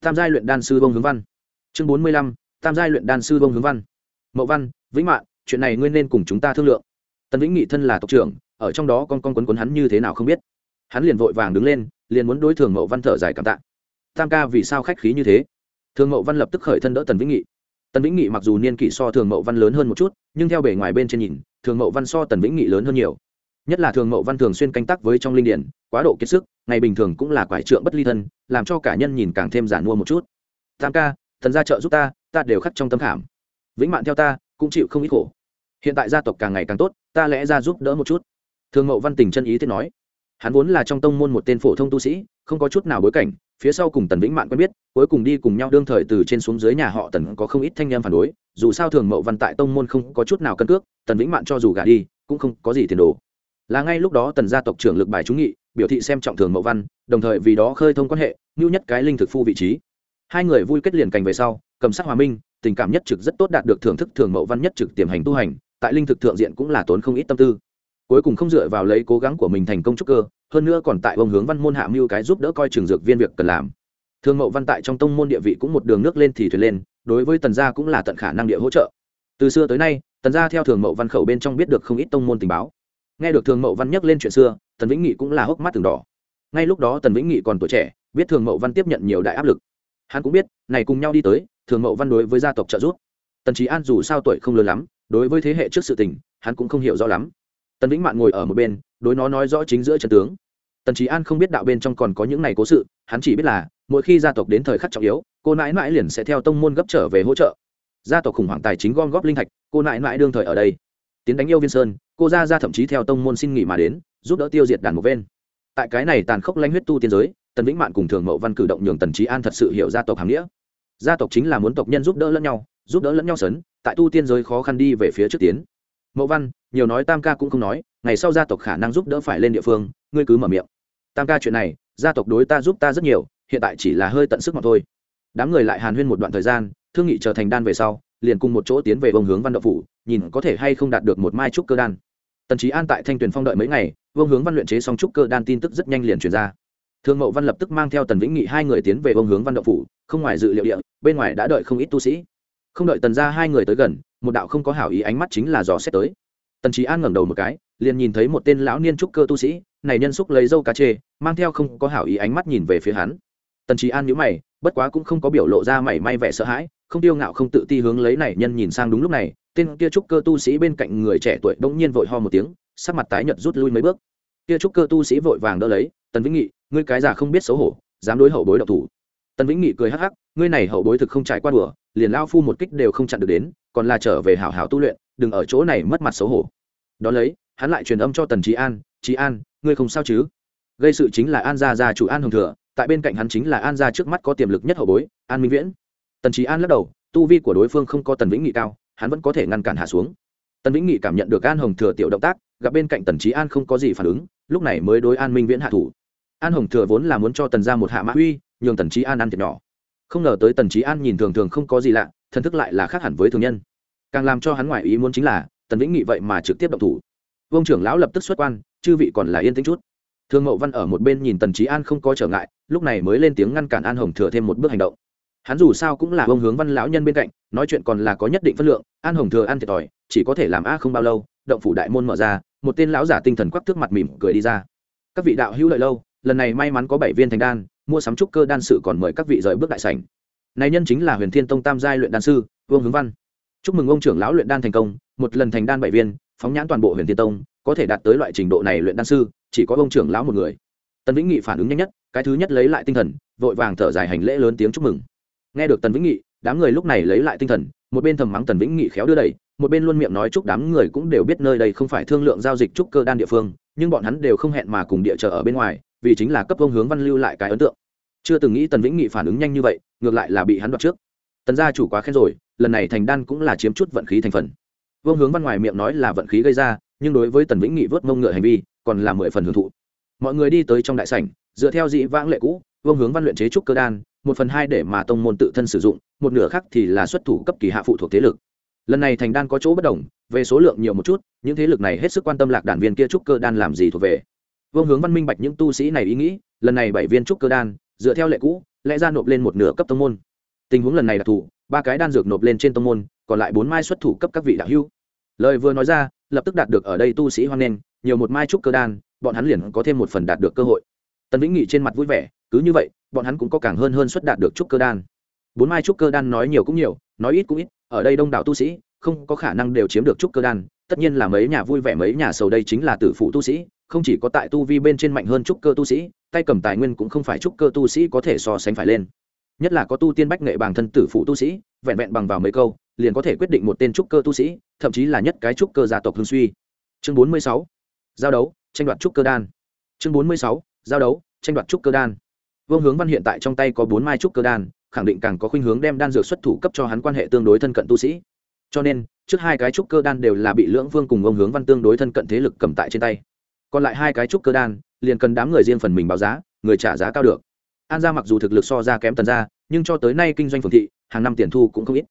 tam giai luyện đan sư bông hướng văn. Chương bốn mươi lăm, tam giai luyện đan sư bông hướng văn. Mậu văn, vĩnh mạng chuyện này ngươi nên cùng chúng ta thương lượng. Tần vĩnh nghị thân là tộc trưởng, ở trong đó con con quấn quấn hắn như thế nào không biết. Hắn liền vội vàng đứng lên, liền muốn đối thường mậu văn thở dài cảm tạ. Tam ca vì sao khách khí như thế? Thường mậu văn lập tức khởi thân đỡ tần vĩnh nghị. Tần vĩnh nghị mặc dù niên kỷ so thường mậu văn lớn hơn một chút, nhưng theo bề ngoài bên trên nhìn, thường mậu văn so tần vĩnh nghị lớn hơn nhiều. Nhất là thường mậu văn thường xuyên canh tác với trong linh điển, quá độ kiệt sức, ngày bình thường cũng là quải trượng bất ly thân, làm cho cả nhân nhìn càng thêm giản mua một chút. Tam ca, thần gia trợ giúp ta ta đều khắc trong tâm khảm. Vĩnh mạn theo ta, cũng chịu không ít khổ. Hiện tại gia tộc càng ngày càng tốt, ta lẽ ra giúp đỡ một chút. Thường mậu văn tình chân ý thế nói. Hắn vốn là trong tông môn một tên phổ thông tu sĩ, không có chút nào bối cảnh phía sau cùng tần vĩnh mạn quen biết, cuối cùng đi cùng nhau đương thời từ trên xuống dưới nhà họ tần có không ít thanh em phản đối, dù sao thường mậu văn tại tông môn không có chút nào cân cước, tần vĩnh mạn cho dù gả đi, cũng không có gì tiền đồ. Là ngay lúc đó tần gia tộc trưởng lực bài trúng nghị, biểu thị xem trọng thường mậu văn, đồng thời vì đó khơi thông quan hệ ngưu nhất cái linh thực phu vị trí. Hai người vui kết liền cành về sau, cầm sắc hòa minh, tình cảm nhất trực rất tốt đạt được thưởng thức thường mậu văn nhất trực tiềm hành tu hành, tại linh thực thượng diện cũng là tốn không ít tâm tư. Cuối cùng không dựa vào lấy cố gắng của mình thành công trúc cơ hơn nữa còn tại ông hướng văn môn hạ mưu cái giúp đỡ coi trường dược viên việc cần làm. Thương mậu văn tại trong tông môn địa vị cũng một đường nước lên thì thuyền lên, đối với tần gia cũng là tận khả năng địa hỗ trợ. Từ xưa tới nay, tần gia theo thường mậu văn khẩu bên trong biết được không ít tông môn tình báo. Nghe được thường mậu văn nhắc lên chuyện xưa, tần vĩnh nghị cũng là hốc mắt từng đỏ. Ngay lúc đó tần vĩnh nghị còn tuổi trẻ, biết thường mậu văn tiếp nhận nhiều đại áp lực. Hắn cũng biết, này cùng nhau đi tới, thường mậu văn đối với gia tộc trợ giúp. Tần trí an dù sao tuổi không lớn lắm, đối với thế hệ trước sự tình, hắn cũng không hiểu rõ lắm tần vĩnh mạn ngồi ở một bên, đối nó nói rõ chính giữa trận tướng. Tần trí an không biết đạo bên trong còn có những này cố sự, hắn chỉ biết là, mỗi khi gia tộc đến thời khắc trọng yếu, cô nãi nãi liền sẽ theo tông môn gấp trở về hỗ trợ. Gia tộc khủng hoảng tài chính gom góp linh thạch, cô nãi nãi đương thời ở đây. Tiến đánh yêu viên sơn, cô gia gia thậm chí theo tông môn xin nghỉ mà đến, giúp đỡ tiêu diệt đàn một ven. tại cái này tàn khốc lanh huyết tu tiên giới, tần vĩnh mạn cùng thường mậu văn cử động nhường tần trí an thật sự hiểu gia tộc hàm nghĩa. Gia tộc chính là muốn tộc nhân giúp đỡ lẫn nhau, giúp đỡ lẫn nhau sấn, tại tu tiên giới khó khăn đi về phía trước tiến mậu văn, nhiều nói tam ca cũng không nói, ngày sau gia tộc khả năng giúp đỡ phải lên địa phương, ngươi cứ mở miệng. Tam ca chuyện này, gia tộc đối ta giúp ta rất nhiều, hiện tại chỉ là hơi tận sức mà thôi. Đám người lại hàn huyên một đoạn thời gian, thương nghị trở thành đan về sau, liền cùng một chỗ tiến về vông hướng văn đậu phủ, nhìn có thể hay không đạt được một mai trúc cơ đan. Tần trí an tại thanh tuyền phong đợi mấy ngày vông hướng văn luyện chế xong trúc cơ đan tin tức rất nhanh liền truyền ra. Thương mậu văn lập tức mang theo tần vĩnh nghị hai người tiến về vông hướng văn đậu phủ, không ngoài dự liệu địa, bên ngoài đã đợi không ít tu sĩ. Không đợi tần ra hai người tới gần một đạo không có hảo ý ánh mắt chính là dò xét tới. Tần trí an ngẩng đầu một cái, liền nhìn thấy một tên lão niên trúc cơ tu sĩ, này nhân xúc lấy dâu cá chê, mang theo không có hảo ý ánh mắt nhìn về phía hắn. Tần trí an nhíu mày, bất quá cũng không có biểu lộ ra mảy may vẻ sợ hãi, không tiêu ngạo không tự ti hướng lấy này nhân nhìn sang đúng lúc này, tên kia trúc cơ tu sĩ bên cạnh người trẻ tuổi bỗng nhiên vội ho một tiếng, sắc mặt tái nhợt rút lui mấy bước. Kia trúc cơ tu sĩ vội vàng đỡ lấy, tần vĩnh nghị, ngươi cái già không biết xấu hổ, dám đối hậu bối độc thủ. Tần vĩnh nghị cười hắc hắc, ngươi này hậu bối thực không trải qua đùa liền lao phu một kích đều không chặn được đến, còn là trở về hảo hảo tu luyện, đừng ở chỗ này mất mặt xấu hổ. Đó lấy, hắn lại truyền âm cho tần trí an trí an, ngươi không sao chứ? Gây sự chính là an gia gia chủ an hồng thừa, tại bên cạnh hắn chính là an gia trước mắt có tiềm lực nhất hậu bối, an minh viễn. Tần trí an lắc đầu, tu vi của đối phương không có tần vĩnh nghị cao, hắn vẫn có thể ngăn cản hạ xuống. Tần vĩnh nghị cảm nhận được an hồng thừa tiểu động tác, gặp bên cạnh tần trí an không có gì phản ứng, lúc này mới đối an minh viễn hạ thủ. An hồng thừa vốn là muốn cho tần ra một hạ mã uy, nhường tần trí an ăn thiệt nhỏ không ngờ tới tần trí an nhìn thường thường không có gì lạ, thần thức lại là khác hẳn với thường nhân. Càng làm cho hắn ngoại ý muốn chính là, tần vĩnh nghị vậy mà trực tiếp động thủ. Vương trưởng lão lập tức xuất quan, chư vị còn là yên tĩnh chút. Thương mậu văn ở một bên nhìn tần trí an không có trở ngại, lúc này mới lên tiếng ngăn cản an hồng thừa thêm một bước hành động. Hắn dù sao cũng là ông hướng văn lão nhân bên cạnh, nói chuyện còn là có nhất định phân lượng, an hồng thừa ăn thiệt thòi, chỉ có thể làm a không bao lâu, động phủ đại môn mở ra, một tên lão giả tinh thần quắc thước mặt mỉm cười đi ra. Các vị đạo hữu lợi lâu, lần này may mắn có bảy viên thành đan mua sắm trúc cơ đan sự còn mời các vị rời bước đại sảnh. Này nhân chính là huyền thiên tông tam giai luyện đan sư, vương hướng văn. Chúc mừng ông trưởng lão luyện đan thành công, một lần thành đan bảy viên, phóng nhãn toàn bộ huyền thiên tông, có thể đạt tới loại trình độ này luyện đan sư, chỉ có ông trưởng lão một người. Tần vĩnh nghị phản ứng nhanh nhất, cái thứ nhất lấy lại tinh thần, vội vàng thở dài hành lễ lớn tiếng chúc mừng. Nghe được tần vĩnh nghị, đám người lúc này lấy lại tinh thần, một bên thầm mắng tần vĩnh nghị khéo đưa đẩy, một bên luôn miệng nói chúc đám người cũng đều biết nơi đây không phải thương lượng giao dịch trúc cơ đan địa phương, nhưng bọn hắn đều không hẹn mà cùng địa chờ ở bên ngoài, vì chính là cấp ông hướng văn lưu lại cái ấn tượng chưa từng nghĩ tần vĩnh nghị phản ứng nhanh như vậy, ngược lại là bị hắn đoạt trước. Tần gia chủ quá khen rồi, lần này thành đan cũng là chiếm chút vận khí thành phần. Vương hướng văn ngoài miệng nói là vận khí gây ra, nhưng đối với tần vĩnh nghị vớt mông ngựa hành vi, còn là mười phần hưởng thụ. Mọi người đi tới trong đại sảnh, dựa theo dị vãng lệ cũ, vương hướng văn luyện chế trúc cơ đan, một phần hai để mà tông môn tự thân sử dụng, một nửa khác thì là xuất thủ cấp kỳ hạ phụ thuộc thế lực. Lần này thành đan có chỗ bất đồng, về số lượng nhiều một chút, những thế lực này hết sức quan tâm lạc đản viên kia trúc cơ đan làm gì thuộc về. Vương hướng văn minh bạch những tu sĩ này ý nghĩ, lần này bảy viên trúc cơ đan dựa theo lệ cũ, lẽ ra nộp lên một nửa cấp tông môn. Tình huống lần này đặc thù ba cái đan dược nộp lên trên tông môn, còn lại bốn mai xuất thủ cấp các vị đạo hưu lời vừa nói ra, lập tức đạt được ở đây tu sĩ hoan nghênh, nhiều một mai trúc cơ đan, bọn hắn liền có thêm một phần đạt được cơ hội. Tần vĩnh nghị trên mặt vui vẻ, cứ như vậy, bọn hắn cũng có càng hơn hơn suất đạt được trúc cơ đan. Bốn mai trúc cơ đan nói nhiều cũng nhiều, nói ít cũng ít, ở đây đông đảo tu sĩ, không có khả năng đều chiếm được trúc cơ đan, tất nhiên là mấy nhà vui vẻ, mấy nhà sầu đây chính là tử phụ tu sĩ, không chỉ có tại tu vi bên trên mạnh hơn trúc cơ tu sĩ tay cầm tài nguyên cũng không phải trúc cơ tu sĩ có thể so sánh phải lên. Nhất là có tu tiên bách nghệ bằng thân tử phụ tu sĩ, vẹn vẹn bằng vào mấy câu, liền có thể quyết định một tên trúc cơ tu sĩ, thậm chí là nhất cái trúc cơ gia tộc hương suy. Chương bốn mươi sáu, giao đấu, tranh đoạt trúc cơ đan. Chương bốn mươi sáu, giao đấu, tranh đoạt trúc cơ đan. Vương hướng văn hiện tại trong tay có bốn mai trúc cơ đan, khẳng định càng có khuynh hướng đem đan dược xuất thủ cấp cho hắn quan hệ tương đối thân cận tu sĩ. Cho nên, trước hai cái trúc cơ đan đều là bị lưỡng vương cùng ông hướng văn tương đối thân cận thế lực cầm tại trên tay còn lại hai cái trúc cơ đan, liền cần đám người riêng phần mình báo giá, người trả giá cao được. An gia mặc dù thực lực so ra kém tần gia, nhưng cho tới nay kinh doanh phường thị, hàng năm tiền thu cũng không ít.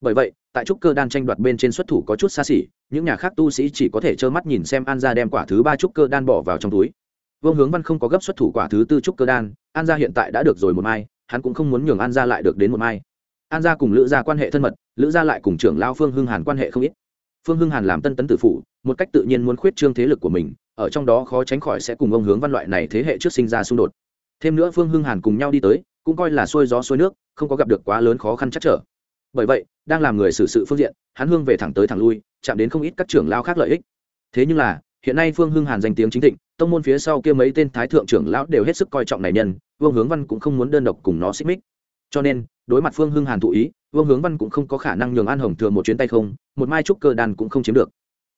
Bởi vậy, tại trúc cơ đan tranh đoạt bên trên xuất thủ có chút xa xỉ, những nhà khác tu sĩ chỉ có thể trơ mắt nhìn xem an gia đem quả thứ ba trúc cơ đan bỏ vào trong túi. Vương hướng văn không có gấp xuất thủ quả thứ tư trúc cơ đan, an gia hiện tại đã được rồi một mai, hắn cũng không muốn nhường an gia lại được đến một mai. An gia cùng lữ gia quan hệ thân mật, lữ gia lại cùng trưởng lao phương hưng hàn quan hệ không ít. Phương hưng hàn làm tân tấn tử phụ, một cách tự nhiên muốn khuyết trương thế lực của mình ở trong đó khó tránh khỏi sẽ cùng ông hướng văn loại này thế hệ trước sinh ra xung đột. Thêm nữa phương hưng hàn cùng nhau đi tới, cũng coi là xuôi gió xuôi nước, không có gặp được quá lớn khó khăn chắc trở. Bởi vậy, đang làm người xử sự phương diện, hắn hương về thẳng tới thẳng lui, chạm đến không ít các trưởng lao khác lợi ích. Thế nhưng là, hiện nay phương hưng hàn danh tiếng chính thịnh, tông môn phía sau kia mấy tên thái thượng trưởng lão đều hết sức coi trọng này nhân, vương hướng văn cũng không muốn đơn độc cùng nó xích mích. Cho nên, đối mặt phương hưng hàn thụ ý, vương hướng văn cũng không có khả năng nhường an hồng thừa một chuyến tay không, một mai trúc cơ đàn cũng không chiếm được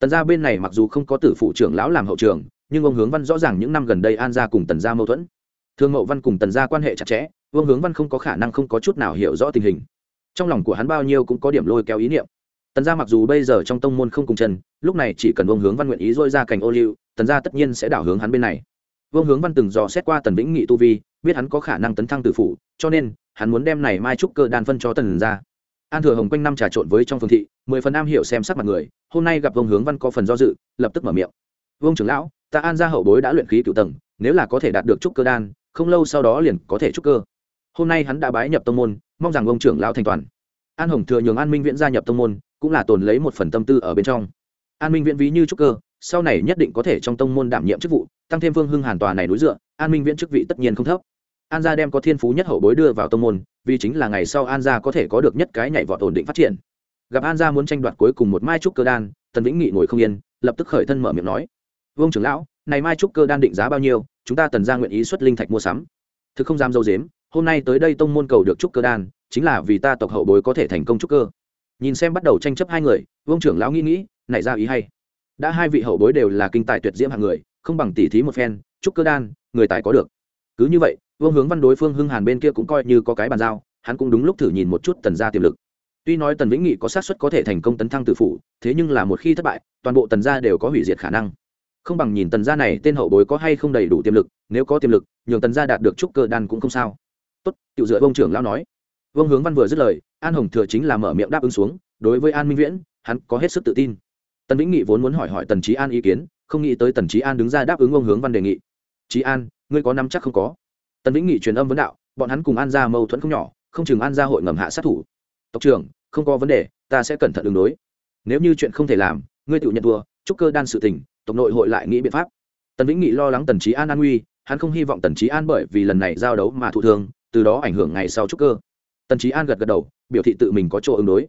tần gia bên này mặc dù không có tử phụ trưởng lão làm hậu trường, nhưng ông hướng văn rõ ràng những năm gần đây an gia cùng tần gia mâu thuẫn. Thương mậu văn cùng tần gia quan hệ chặt chẽ vương hướng văn không có khả năng không có chút nào hiểu rõ tình hình. Trong lòng của hắn bao nhiêu cũng có điểm lôi kéo ý niệm. Tần gia mặc dù bây giờ trong tông môn không cùng chân, lúc này chỉ cần vương hướng văn nguyện ý dôi ra cành ô liu, tần gia tất nhiên sẽ đảo hướng hắn bên này. Vương hướng văn từng dò xét qua tần vĩnh nghị tu vi, biết hắn có khả năng tấn thăng tử phụ cho nên, hắn muốn đem này mai trúc cơ đan phân cho tần gia an thừa hồng quanh năm trà trộn với trong phương thị, mười phần am hiểu xem sắc mặt người, hôm nay gặp vông hướng văn có phần do dự, lập tức mở miệng. Vương trưởng lão, ta an gia hậu bối đã luyện khí cựu tầng, nếu là có thể đạt được trúc cơ đan, không lâu sau đó liền có thể trúc cơ. Hôm nay hắn đã bái nhập tông môn, mong rằng ông trưởng lão thành toàn. An hồng thừa nhường an minh viễn gia nhập tông môn, cũng là tồn lấy một phần tâm tư ở bên trong. An minh viễn ví như trúc cơ, sau này nhất định có thể trong tông môn đảm nhiệm chức vụ, tăng thêm vương hưng hàn tòa này núi dựa, an minh viễn chức vị tất nhiên không thấp an gia đem có thiên phú nhất hậu bối đưa vào tông môn, vì chính là ngày sau an gia có thể có được nhất cái nhảy vọt ổn định phát triển. Gặp an gia muốn tranh đoạt cuối cùng một mai trúc cơ đan, tần vĩnh nghị ngồi không yên, lập tức khởi thân mở miệng nói, vương trưởng lão, này mai trúc cơ đan định giá bao nhiêu? Chúng ta tần gia nguyện ý xuất linh thạch mua sắm. Thực không dám dâu dếm, hôm nay tới đây tông môn cầu được trúc cơ đan, chính là vì ta tộc hậu bối có thể thành công trúc cơ. Nhìn xem bắt đầu tranh chấp hai người, vương trưởng lão nghĩ nghĩ, nảy ra ý hay. Đã hai vị hậu bối đều là kinh tài tuyệt diễm hạng người, không bằng tỉ thí một phen, trúc cơ đan, người tài có được. Cứ như vậy vương hướng văn đối phương hưng hàn bên kia cũng coi như có cái bàn giao, hắn cũng đúng lúc thử nhìn một chút tần gia tiềm lực. Tuy nói tần vĩnh nghị có sát suất có thể thành công tấn thăng tự phủ, thế nhưng là một khi thất bại, toàn bộ tần gia đều có hủy diệt khả năng. Không bằng nhìn tần gia này tên hậu bối có hay không đầy đủ tiềm lực, nếu có tiềm lực, nhường tần gia đạt được trúc cơ đan cũng không sao. Tốt, tiểu dựa vương trưởng lão nói. Vương hướng văn vừa dứt lời, an hồng thừa chính là mở miệng đáp ứng xuống, đối với an minh viễn, hắn có hết sức tự tin. Tần vĩnh nghị vốn muốn hỏi hỏi tần trí an ý kiến, không nghĩ tới tần trí an đứng ra đáp ứng ông hướng văn đề nghị. Trí an, ngươi có nắm chắc không có? Tần vĩnh nghị truyền âm vấn đạo, bọn hắn cùng an ra mâu thuẫn không nhỏ, không chừng an ra hội ngầm hạ sát thủ. Tộc trưởng, không có vấn đề, ta sẽ cẩn thận đường đối. Nếu như chuyện không thể làm, ngươi tự nhận thua, chúc cơ đan sự tình, tộc nội hội lại nghĩ biện pháp. Tần vĩnh nghị lo lắng tần trí an an nguy, hắn không hy vọng tần trí an bởi vì lần này giao đấu mà thụ thương, từ đó ảnh hưởng ngày sau chúc cơ. Tần trí an gật gật đầu, biểu thị tự mình có chỗ ứng đối.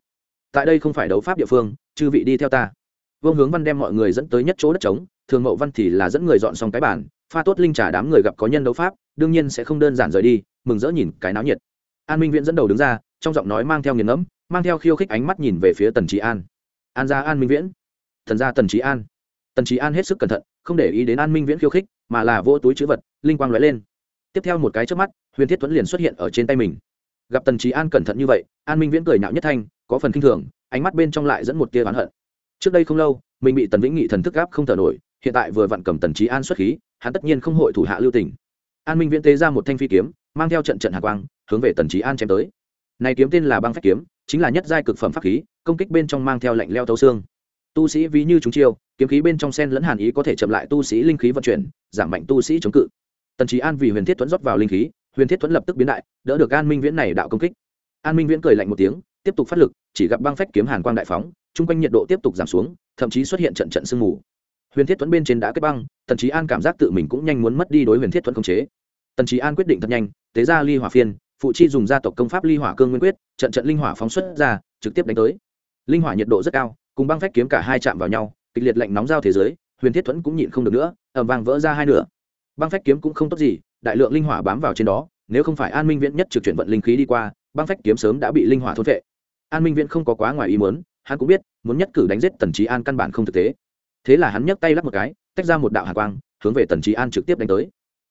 Tại đây không phải đấu pháp địa phương, chư vị đi theo ta. Vương hướng văn đem mọi người dẫn tới nhất chỗ đất trống, thường mậu văn thì là dẫn người dọn xong cái bản pha tốt linh trà đám người gặp có nhân đấu pháp, đương nhiên sẽ không đơn giản rời đi, mừng rỡ nhìn cái náo nhiệt. An minh viễn dẫn đầu đứng ra, trong giọng nói mang theo nghiền ngẫm, mang theo khiêu khích ánh mắt nhìn về phía tần trí an. An gia an minh viễn. Thần gia tần trí an. Tần trí an hết sức cẩn thận, không để ý đến an minh viễn khiêu khích, mà là vô túi chữ vật, linh quang lóe lên. Tiếp theo một cái trước mắt, huyền thiết tuấn liền xuất hiện ở trên tay mình. Gặp tần trí an cẩn thận như vậy, an minh viễn cười nạo nhất thanh, có phần k i n h thường, ánh mắt bên trong lại dẫn một tia oán hận. Trước đây không lâu, mình bị tần vĩnh nghị thần thức gáp không thở nổi, hiện tại vừa vặn cầm tần trí an xuất khí hắn tất nhiên không hội thủ hạ lưu tình. an minh viễn tế ra một thanh phi kiếm, mang theo trận trận hạ quang, hướng về tần trí an chém tới. Này kiếm tên là băng phách kiếm, chính là nhất giai cực phẩm pháp khí, công kích bên trong mang theo lạnh leo thấu xương. Tu sĩ ví như chúng chiêu, kiếm khí bên trong sen lẫn hàn ý có thể chậm lại tu sĩ linh khí vận chuyển, giảm mạnh tu sĩ chống cự. Tần trí an vì huyền thiết thuẫn rót vào linh khí, huyền thiết thuẫn lập tức biến đại, đỡ được an minh viễn này đạo công kích. An minh viễn cười lạnh một tiếng, tiếp tục phát lực, chỉ gặp băng phách kiếm hàn quang đại phóng, chung quanh nhiệt độ tiếp tục giảm xuống, thậm chí xuất hiện trận trận sương mù huyền thiết thuẫn bên trên đã kết băng, tần trí an cảm giác tự mình cũng nhanh muốn mất đi đối huyền thiết thuẫn khống chế. Tần trí an quyết định thật nhanh, tế ra ly hỏa phiên, phụ chi dùng gia tộc công pháp ly hỏa cương nguyên quyết, trận trận linh hỏa phóng xuất ra, trực tiếp đánh tới. Linh hỏa nhiệt độ rất cao, cùng băng phách kiếm cả hai chạm vào nhau, kịch liệt lạnh nóng giao thế giới, huyền thiết thuẫn cũng nhịn không được nữa ẩm vàng vỡ ra hai nửa. Băng phách kiếm cũng không tốt gì, đại lượng linh hỏa bám vào trên đó, nếu không phải an minh viễn nhất trực chuyển vận linh khí đi qua, băng phách kiếm sớm đã bị linh hỏa thôn vệ an minh viễn không có quá ngoài ý muốn, hắn cũng biết, muốn nhất cử đánh giết tần trí an căn bản không thực tế thế là hắn nhấc tay lắp một cái, tách ra một đạo hạ quang, hướng về tần trí an trực tiếp đánh tới.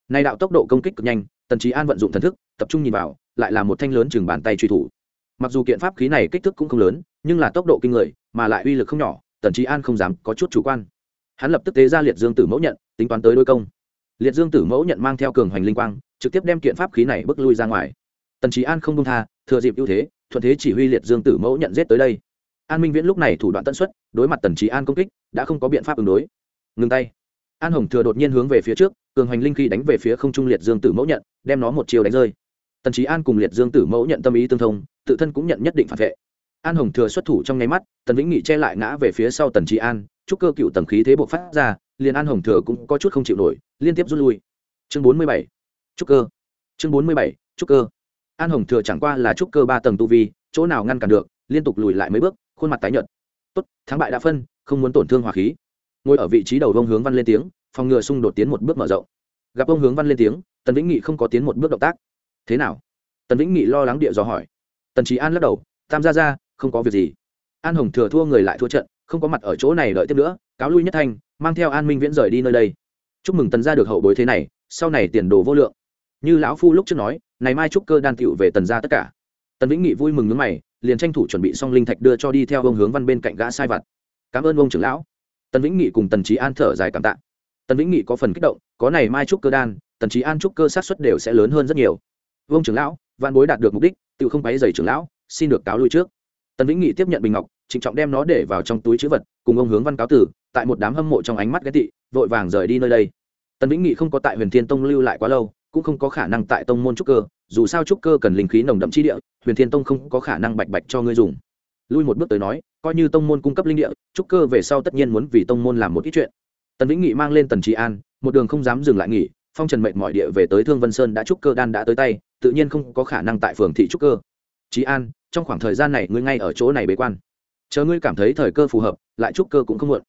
Nay đạo tốc độ công kích cực nhanh, tần trí an vận dụng thần thức, tập trung nhìn vào, lại là một thanh lớn chừng bàn tay truy thủ. Mặc dù kiện pháp khí này kích thước cũng không lớn, nhưng là tốc độ kinh người, mà lại uy lực không nhỏ, tần trí an không dám có chút chủ quan. Hắn lập tức tế ra liệt dương tử mẫu nhận, tính toán tới đôi công. Liệt dương tử mẫu nhận mang theo cường hoành linh quang, trực tiếp đem kiện pháp khí này bước lui ra ngoài. Tần trí an không đông tha, thừa dịp ưu thế, thuận thế chỉ huy liệt dương tử mẫu nhận giết tới đây. An minh viễn lúc này thủ đoạn tân xuất đối mặt tần trí an công kích đã không có biện pháp ứng đối. Ngừng tay. An hồng thừa đột nhiên hướng về phía trước, cường hoành linh khi đánh về phía không trung liệt dương tử mẫu nhận, đem nó một chiều đánh rơi. Tần trí an cùng liệt dương tử mẫu nhận tâm ý tương thông, tự thân cũng nhận nhất định phản vệ. An hồng thừa xuất thủ trong nháy mắt, tần vĩnh nghị che lại ngã về phía sau tần trí an, chúc cơ cựu tầng khí thế buộc phát ra, liền an hồng thừa cũng có chút không chịu nổi, liên tiếp rút lui. Chương bốn mươi bảy, chúc cơ. Chương bốn mươi bảy, chúc cơ. An hồng thừa chẳng qua là chúc cơ ba tầng tu vi, chỗ nào ngăn cản được, liên tục lùi lại mấy bước, khuôn mặt tái nhợt tốt, thắng bại đã phân, không muốn tổn thương hòa khí. Ngồi ở vị trí đầu vông hướng văn lên tiếng, phòng ngừa xung đột tiến một bước mở rộng. Gặp ông hướng văn lên tiếng, tần vĩnh nghị không có tiến một bước động tác. Thế nào? Tần vĩnh nghị lo lắng địa dò hỏi. Tần trí an lắc đầu, tam gia ra không có việc gì. An hồng thừa thua người lại thua trận, không có mặt ở chỗ này đợi tiếp nữa, cáo lui nhất thanh, mang theo an minh viễn rời đi nơi đây. Chúc mừng tần gia được hậu bối thế này, sau này tiền đồ vô lượng. Như lão phu lúc trước nói ngày mai trúc cơ đan tựu về tần gia tất cả. Tần vĩnh nghị vui mừng nước mày liền tranh thủ chuẩn bị xong linh thạch đưa cho đi theo ông hướng văn bên cạnh gã sai vặt. Cảm ơn ông trưởng lão. Tần vĩnh nghị cùng tần trí an thở dài cảm tạ. Tần vĩnh nghị có phần kích động, có này mai trúc cơ đan, tần trí an trúc cơ sát xuất đều sẽ lớn hơn rất nhiều. Vương trưởng lão văn bối đạt được mục đích, tự không báy giày trưởng lão, xin được cáo lui trước. Tần vĩnh nghị tiếp nhận bình ngọc, trịnh trọng đem nó để vào trong túi chữ vật, cùng ông hướng văn cáo tử tại một đám hâm mộ trong ánh mắt ghét tị, vội vàng rời đi nơi đây. Tần vĩnh nghị không có tại huyền thiên tông lưu lại quá lâu cũng không có khả năng tại tông môn trúc cơ, dù sao trúc cơ cần linh khí nồng đậm chi địa, huyền thiên tông không có khả năng bạch bạch cho ngươi dùng. Lui một bước tới nói, coi như tông môn cung cấp linh địa, trúc cơ về sau tất nhiên muốn vì tông môn làm một ít chuyện. Tần vĩnh nghị mang lên tần trí an, một đường không dám dừng lại nghỉ, phong trần mệnh mọi địa về tới thương vân sơn đã trúc cơ đan đã tới tay, tự nhiên không có khả năng tại phường thị trúc cơ. Trí an, trong khoảng thời gian này ngươi ngay ở chỗ này bế quan. Chờ ngươi cảm thấy thời cơ phù hợp, lại trúc cơ cũng không muộn.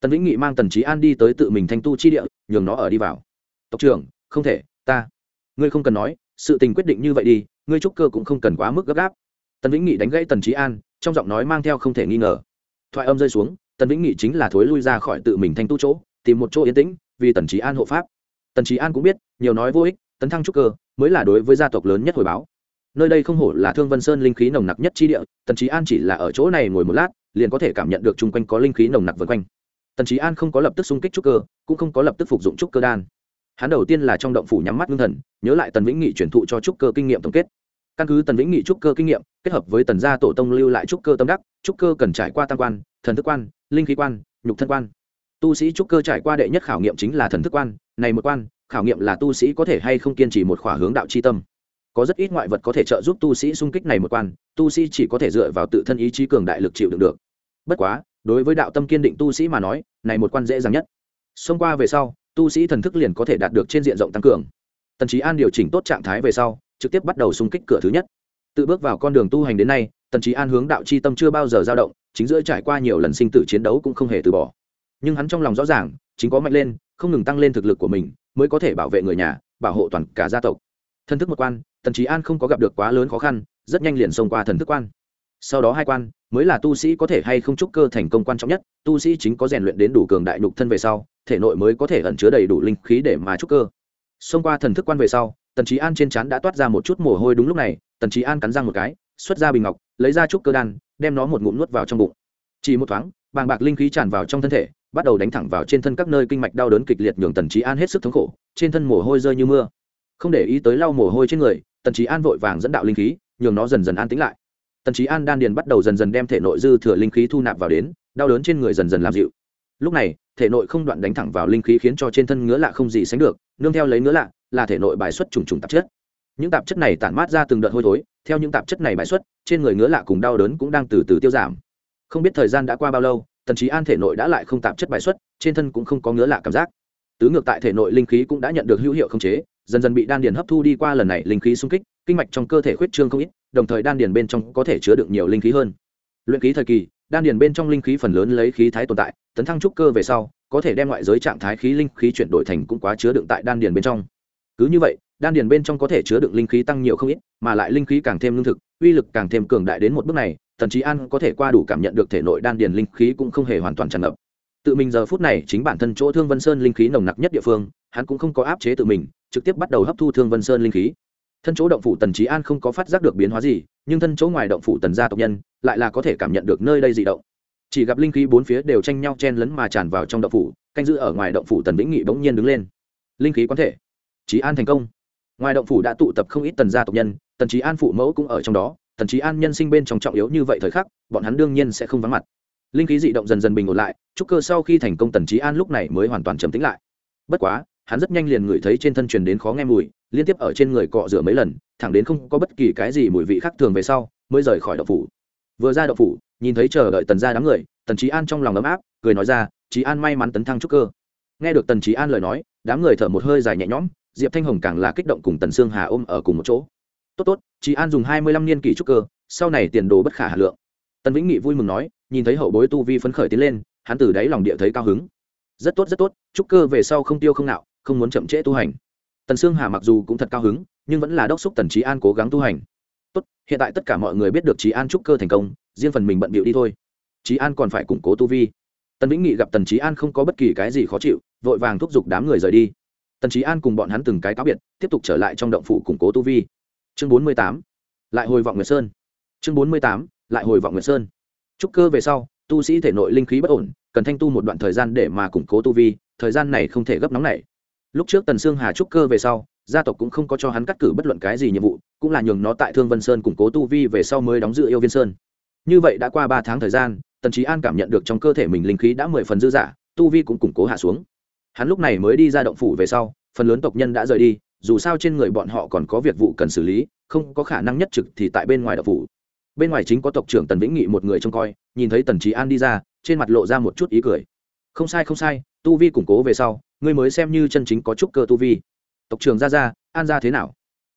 Tần vĩnh nghị mang tần trí an đi tới tự mình thanh tu chi địa, nhường nó ở đi vào. Tộc trưởng, không thể ta. Ngươi không cần nói, sự tình quyết định như vậy đi, ngươi trúc cơ cũng không cần quá mức gấp gáp. Tần vĩnh nghị đánh gãy tần trí an, trong giọng nói mang theo không thể nghi ngờ. Thoại âm rơi xuống, tần vĩnh nghị chính là thối lui ra khỏi tự mình thanh tu chỗ, tìm một chỗ yên tĩnh, vì tần trí an hộ pháp. Tần trí an cũng biết, nhiều nói vô ích, tấn thăng trúc cơ, mới là đối với gia tộc lớn nhất hồi báo. Nơi đây không hổ là thương vân sơn linh khí nồng nặc nhất chi địa, tần trí an chỉ là ở chỗ này ngồi một lát, liền có thể cảm nhận được chung quanh có linh khí nồng nặc vân quanh. Tần trí an không có lập tức xung kích trúc cơ, cũng không có lập tức phục dụng trúc cơ đan hắn đầu tiên là trong động phủ nhắm mắt ngưng thần, nhớ lại tần vĩnh nghị chuyển thụ cho trúc cơ kinh nghiệm tổng kết. Căn cứ tần vĩnh nghị trúc cơ kinh nghiệm, kết hợp với tần gia tổ tông lưu lại trúc cơ tâm đắc, trúc cơ cần trải qua tam quan, thần thức quan, linh khí quan, nhục thân quan. Tu sĩ trúc cơ trải qua đệ nhất khảo nghiệm chính là thần thức quan, này một quan, khảo nghiệm là tu sĩ có thể hay không kiên trì một khỏa hướng đạo c h i tâm. Có rất ít ngoại vật có thể trợ giúp tu sĩ xung kích này một quan, tu sĩ chỉ có thể dựa vào tự thân ý chí cường đại lực chịu đựng được. Bất quá, đối với đạo tâm kiên định tu sĩ mà nói, này một quan dễ dàng nhất. Xông qua về sau tu sĩ thần thức liền có thể đạt được trên diện rộng tăng cường. Tần trí an điều chỉnh tốt trạng thái về sau, trực tiếp bắt đầu xung kích cửa thứ nhất. Tự bước vào con đường tu hành đến nay, tần trí an hướng đạo c h i tâm chưa bao giờ dao động, chính giữa trải qua nhiều lần sinh tử chiến đấu cũng không hề từ bỏ. Nhưng hắn trong lòng rõ ràng, chính có mạnh lên, không ngừng tăng lên thực lực của mình, mới có thể bảo vệ người nhà, bảo hộ toàn cả gia tộc. Thân thức một quan, tần trí an không có gặp được quá lớn khó khăn, rất nhanh liền xông qua thần thức quan. Sau đó hai quan mới là tu sĩ có thể hay không trúc cơ thành công quan trọng nhất, tu sĩ chính có rèn luyện đến đủ cường đại nhục thân về sau, thể nội mới có thể ẩn chứa đầy đủ linh khí để mà trúc cơ. Xông qua thần thức quan về sau, tần trí an trên trán đã toát ra một chút mồ hôi đúng lúc này, tần trí an cắn răng một cái, xuất ra bình ngọc, lấy ra trúc cơ đan, đem nó một ngụm nuốt vào trong bụng. Chỉ một thoáng, bàng bạc linh khí tràn vào trong thân thể, bắt đầu đánh thẳng vào trên thân các nơi kinh mạch đau đớn kịch liệt nhường tần trí an hết sức thống khổ, trên thân mồ hôi rơi như mưa. Không để ý tới lau mồ hôi trên người, tần trí an vội vàng dẫn đạo linh khí, nhường nó dần dần an tĩnh lại tần trí an đan điền bắt đầu dần dần đem thể nội dư thừa linh khí thu nạp vào đến, đau đớn trên người dần dần làm dịu. Lúc này, thể nội không đoạn đánh thẳng vào linh khí khiến cho trên thân ngứa lạ không gì sánh được, nương theo lấy ngứa lạ, là thể nội bài xuất trùng trùng tạp chất. Những tạp chất này tản mát ra từng đợt hôi thối, theo những tạp chất này bài xuất, trên người ngứa lạ cùng đau đớn cũng đang từ từ tiêu giảm. Không biết thời gian đã qua bao lâu, tần trí an thể nội đã lại không tạp chất bài xuất, trên thân cũng không có ngứa lạ cảm giác. Tứ ngược tại thể nội linh khí cũng đã nhận được hữu hiệu không chế, dần dần bị đan điền hấp thu đi qua lần này linh khí xung kích, kinh mạch trong cơ thể khuyết trương không ít đồng thời đan điền bên trong có thể chứa đựng nhiều linh khí hơn. Luyện khí thời kỳ, đan điền bên trong linh khí phần lớn lấy khí thái tồn tại, tấn thăng trúc cơ về sau, có thể đem ngoại giới trạng thái khí linh khí chuyển đổi thành cũng quá chứa đựng tại đan điền bên trong. Cứ như vậy, đan điền bên trong có thể chứa đựng linh khí tăng nhiều không ít, mà lại linh khí càng thêm lương thực, uy lực càng thêm cường đại đến một bước này, tần trí an có thể qua đủ cảm nhận được thể nội đan điền linh khí cũng không hề hoàn toàn tràn ngập. Tự mình giờ phút này chính bản thân chỗ thương vân sơn linh khí nồng nặc nhất địa phương, hắn cũng không có áp chế tự mình, trực tiếp bắt đầu hấp thu thương vân sơn linh khí thân chỗ động phủ tần trí an không có phát giác được biến hóa gì, nhưng thân chỗ ngoài động phủ tần gia tộc nhân lại là có thể cảm nhận được nơi đây dị động. Chỉ gặp linh khí bốn phía đều tranh nhau chen lấn mà tràn vào trong động phủ, canh giữ ở ngoài động phủ tần vĩnh nghị bỗng nhiên đứng lên. Linh khí quán thể. Trí an thành công. Ngoài động phủ đã tụ tập không ít tần gia tộc nhân, tần trí an phụ mẫu cũng ở trong đó, tần trí an nhân sinh bên trong trọng yếu như vậy thời khắc, bọn hắn đương nhiên sẽ không vắng mặt. Linh khí dị động dần dần bình ổn lại trúc cơ sau khi thành công tần trí an lúc này mới hoàn toàn trầm tĩnh lại. Bất quá hắn rất nhanh liền ngửi thấy trên thân truyền đến khó nghe mùi, liên tiếp ở trên người cọ rửa mấy lần, thẳng đến không có bất kỳ cái gì mùi vị khác thường về sau, mới rời khỏi đậu phủ. Vừa ra đậu phủ, nhìn thấy chờ đợi tần ra đám người, tần trí an trong lòng ấm áp, cười nói ra trí an may mắn tấn thăng trúc cơ. Nghe được tần trí an lời nói, đám người thở một hơi dài nhẹ nhõm, diệp thanh hồng càng là kích động cùng tần sương hà ôm ở cùng một chỗ. Tốt tốt trí an dùng hai mươi lăm niên kỷ trúc cơ, sau này tiền đồ bất khả hà lượng. Tần vĩnh nghị vui mừng nói, nhìn thấy hậu bối tu vi phấn khởi tiến lên, hắn từ đáy lòng địa thấy cao hứng. Rất tốt rất tốt, trúc cơ về sau không tiêu không nạo không muốn chậm trễ tu hành. Tần sương hà mặc dù cũng thật cao hứng, nhưng vẫn là đốc xúc tần trí an cố gắng tu hành. Tốt, hiện tại tất cả mọi người biết được trí an trúc cơ thành công, riêng phần mình bận bịu đi thôi. Trí an còn phải củng cố tu vi. Tần vĩnh nghị gặp tần trí an không có bất kỳ cái gì khó chịu, vội vàng thúc giục đám người rời đi. Tần trí an cùng bọn hắn từng cái cáo biệt, tiếp tục trở lại trong động phủ củng cố tu vi. Chương bốn mươi tám, lại hồi vọng nguyệt sơn. Chương bốn mươi tám, lại hồi vọng nguyệt sơn. Trúc cơ về sau, tu sĩ thể nội linh khí bất ổn, cần thanh tu một đoạn thời gian để mà củng cố tu vi, thời gian này không thể gấp nóng này lúc trước tần sương hà trúc cơ về sau, gia tộc cũng không có cho hắn cắt cử bất luận cái gì nhiệm vụ, cũng là nhường nó tại thương vân sơn củng cố tu vi về sau mới đóng dự yêu viên sơn. Như vậy đã qua ba tháng thời gian, tần trí an cảm nhận được trong cơ thể mình linh khí đã mười phần dư dả, tu vi cũng củng cố hạ xuống. Hắn lúc này mới đi ra động phủ về sau, phần lớn tộc nhân đã rời đi, dù sao trên người bọn họ còn có việc vụ cần xử lý, không có khả năng nhất trực thì tại bên ngoài động phủ. Bên ngoài chính có tộc trưởng tần vĩnh nghị một người trông coi, nhìn thấy tần trí an đi ra, trên mặt lộ ra một chút ý cười. Không sai không sai tu vi củng cố về sau, ngươi mới xem như chân chính có trúc cơ tu vi. Tộc trưởng ra ra an ra thế nào?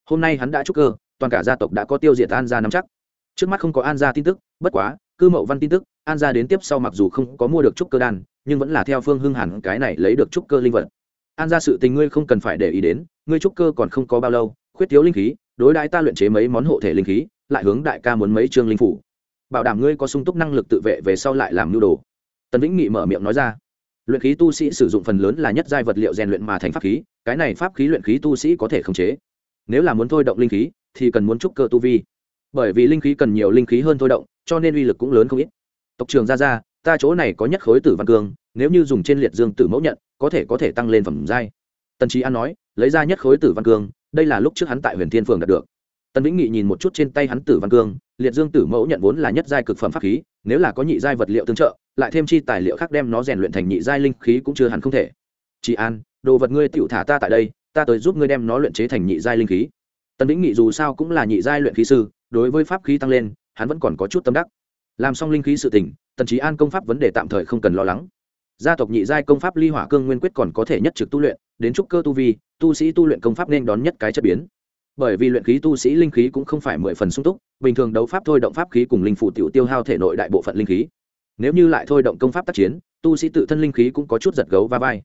Hôm nay hắn đã trúc cơ, toàn cả gia tộc đã có tiêu diệt an ra nắm chắc. Trước mắt không có an ra tin tức, bất quá, cư mậu văn tin tức, an ra đến tiếp sau mặc dù không có mua được trúc cơ đan, nhưng vẫn là theo phương hưng hẳn cái này lấy được trúc cơ linh vật. An ra sự tình ngươi không cần phải để ý đến, ngươi trúc cơ còn không có bao lâu, khuyết thiếu linh khí, đối đãi ta luyện chế mấy món hộ thể linh khí, lại hướng đại ca muốn mấy chương linh phủ. Bảo đảm ngươi có sung túc năng lực tự vệ về sau lại làm nhu đồ. Tần vĩnh nghị mở miệng nói ra luyện khí tu sĩ sử dụng phần lớn là nhất giai vật liệu rèn luyện mà thành pháp khí, cái này pháp khí luyện khí tu sĩ có thể khống chế. Nếu là muốn thôi động linh khí, thì cần muốn trúc cơ tu vi. Bởi vì linh khí cần nhiều linh khí hơn thôi động, cho nên uy lực cũng lớn không ít. Tộc trường ra ra ta chỗ này có nhất khối tử văn cương, nếu như dùng trên liệt dương tử mẫu nhận, có thể có thể tăng lên phẩm giai. Tần trí an nói, lấy ra nhất khối tử văn cương, đây là lúc trước hắn tại huyền thiên phường đạt được. Tần vĩnh nghị nhìn một chút trên tay hắn tử văn cương, liệt dương tử mẫu nhận vốn là nhất giai cực phẩm pháp khí nếu là có nhị giai vật liệu tương trợ, lại thêm chi tài liệu khác đem nó rèn luyện thành nhị giai linh khí cũng chưa hẳn không thể. Chị an, đồ vật ngươi tựu thả ta tại đây, ta tới giúp ngươi đem nó luyện chế thành nhị giai linh khí. Tần vĩnh nghị dù sao cũng là nhị giai luyện khí sư, đối với pháp khí tăng lên, hắn vẫn còn có chút tâm đắc. Làm xong linh khí sự tình, tần trí an công pháp vấn đề tạm thời không cần lo lắng. Gia tộc nhị giai công pháp ly hỏa cương nguyên quyết còn có thể nhất trực tu luyện, đến trúc cơ tu vi, tu sĩ tu luyện công pháp nên đón nhất cái chất biến bởi vì luyện khí tu sĩ linh khí cũng không phải mười phần sung túc, bình thường đấu pháp thôi động pháp khí cùng linh phụ tiểu tiêu hao thể nội đại bộ phận linh khí. Nếu như lại thôi động công pháp tác chiến, tu sĩ tự thân linh khí cũng có chút giật gấu va vai.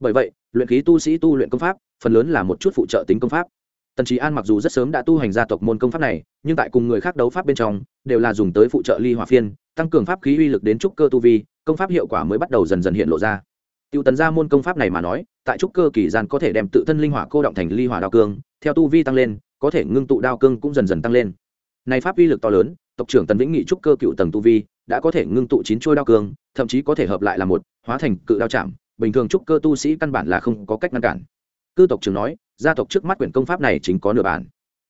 Bởi vậy, luyện khí tu sĩ tu luyện công pháp, phần lớn là một chút phụ trợ tính công pháp. Tần trí an mặc dù rất sớm đã tu hành gia tộc môn công pháp này, nhưng tại cùng người khác đấu pháp bên trong, đều là dùng tới phụ trợ ly hỏa phiên, tăng cường pháp khí uy lực đến trúc cơ tu vi, công pháp hiệu quả mới bắt đầu dần dần hiện lộ ra tiêu tần gia môn công pháp này mà nói, tại trúc cơ kỳ gian có thể đem tự thân linh hỏa cô động thành ly hỏa đao cương, theo tu vi tăng lên, có thể ngưng tụ đao cương cũng dần dần tăng lên. Này pháp uy lực to lớn, tộc trưởng tần vĩnh nghị trúc cơ cựu tầng tu vi đã có thể ngưng tụ chín chuôi đao cương, thậm chí có thể hợp lại là một, hóa thành cự đao chạm. Bình thường trúc cơ tu sĩ căn bản là không có cách ngăn cản. Cư tộc trưởng nói, gia tộc trước mắt quyển công pháp này chính có nửa bản.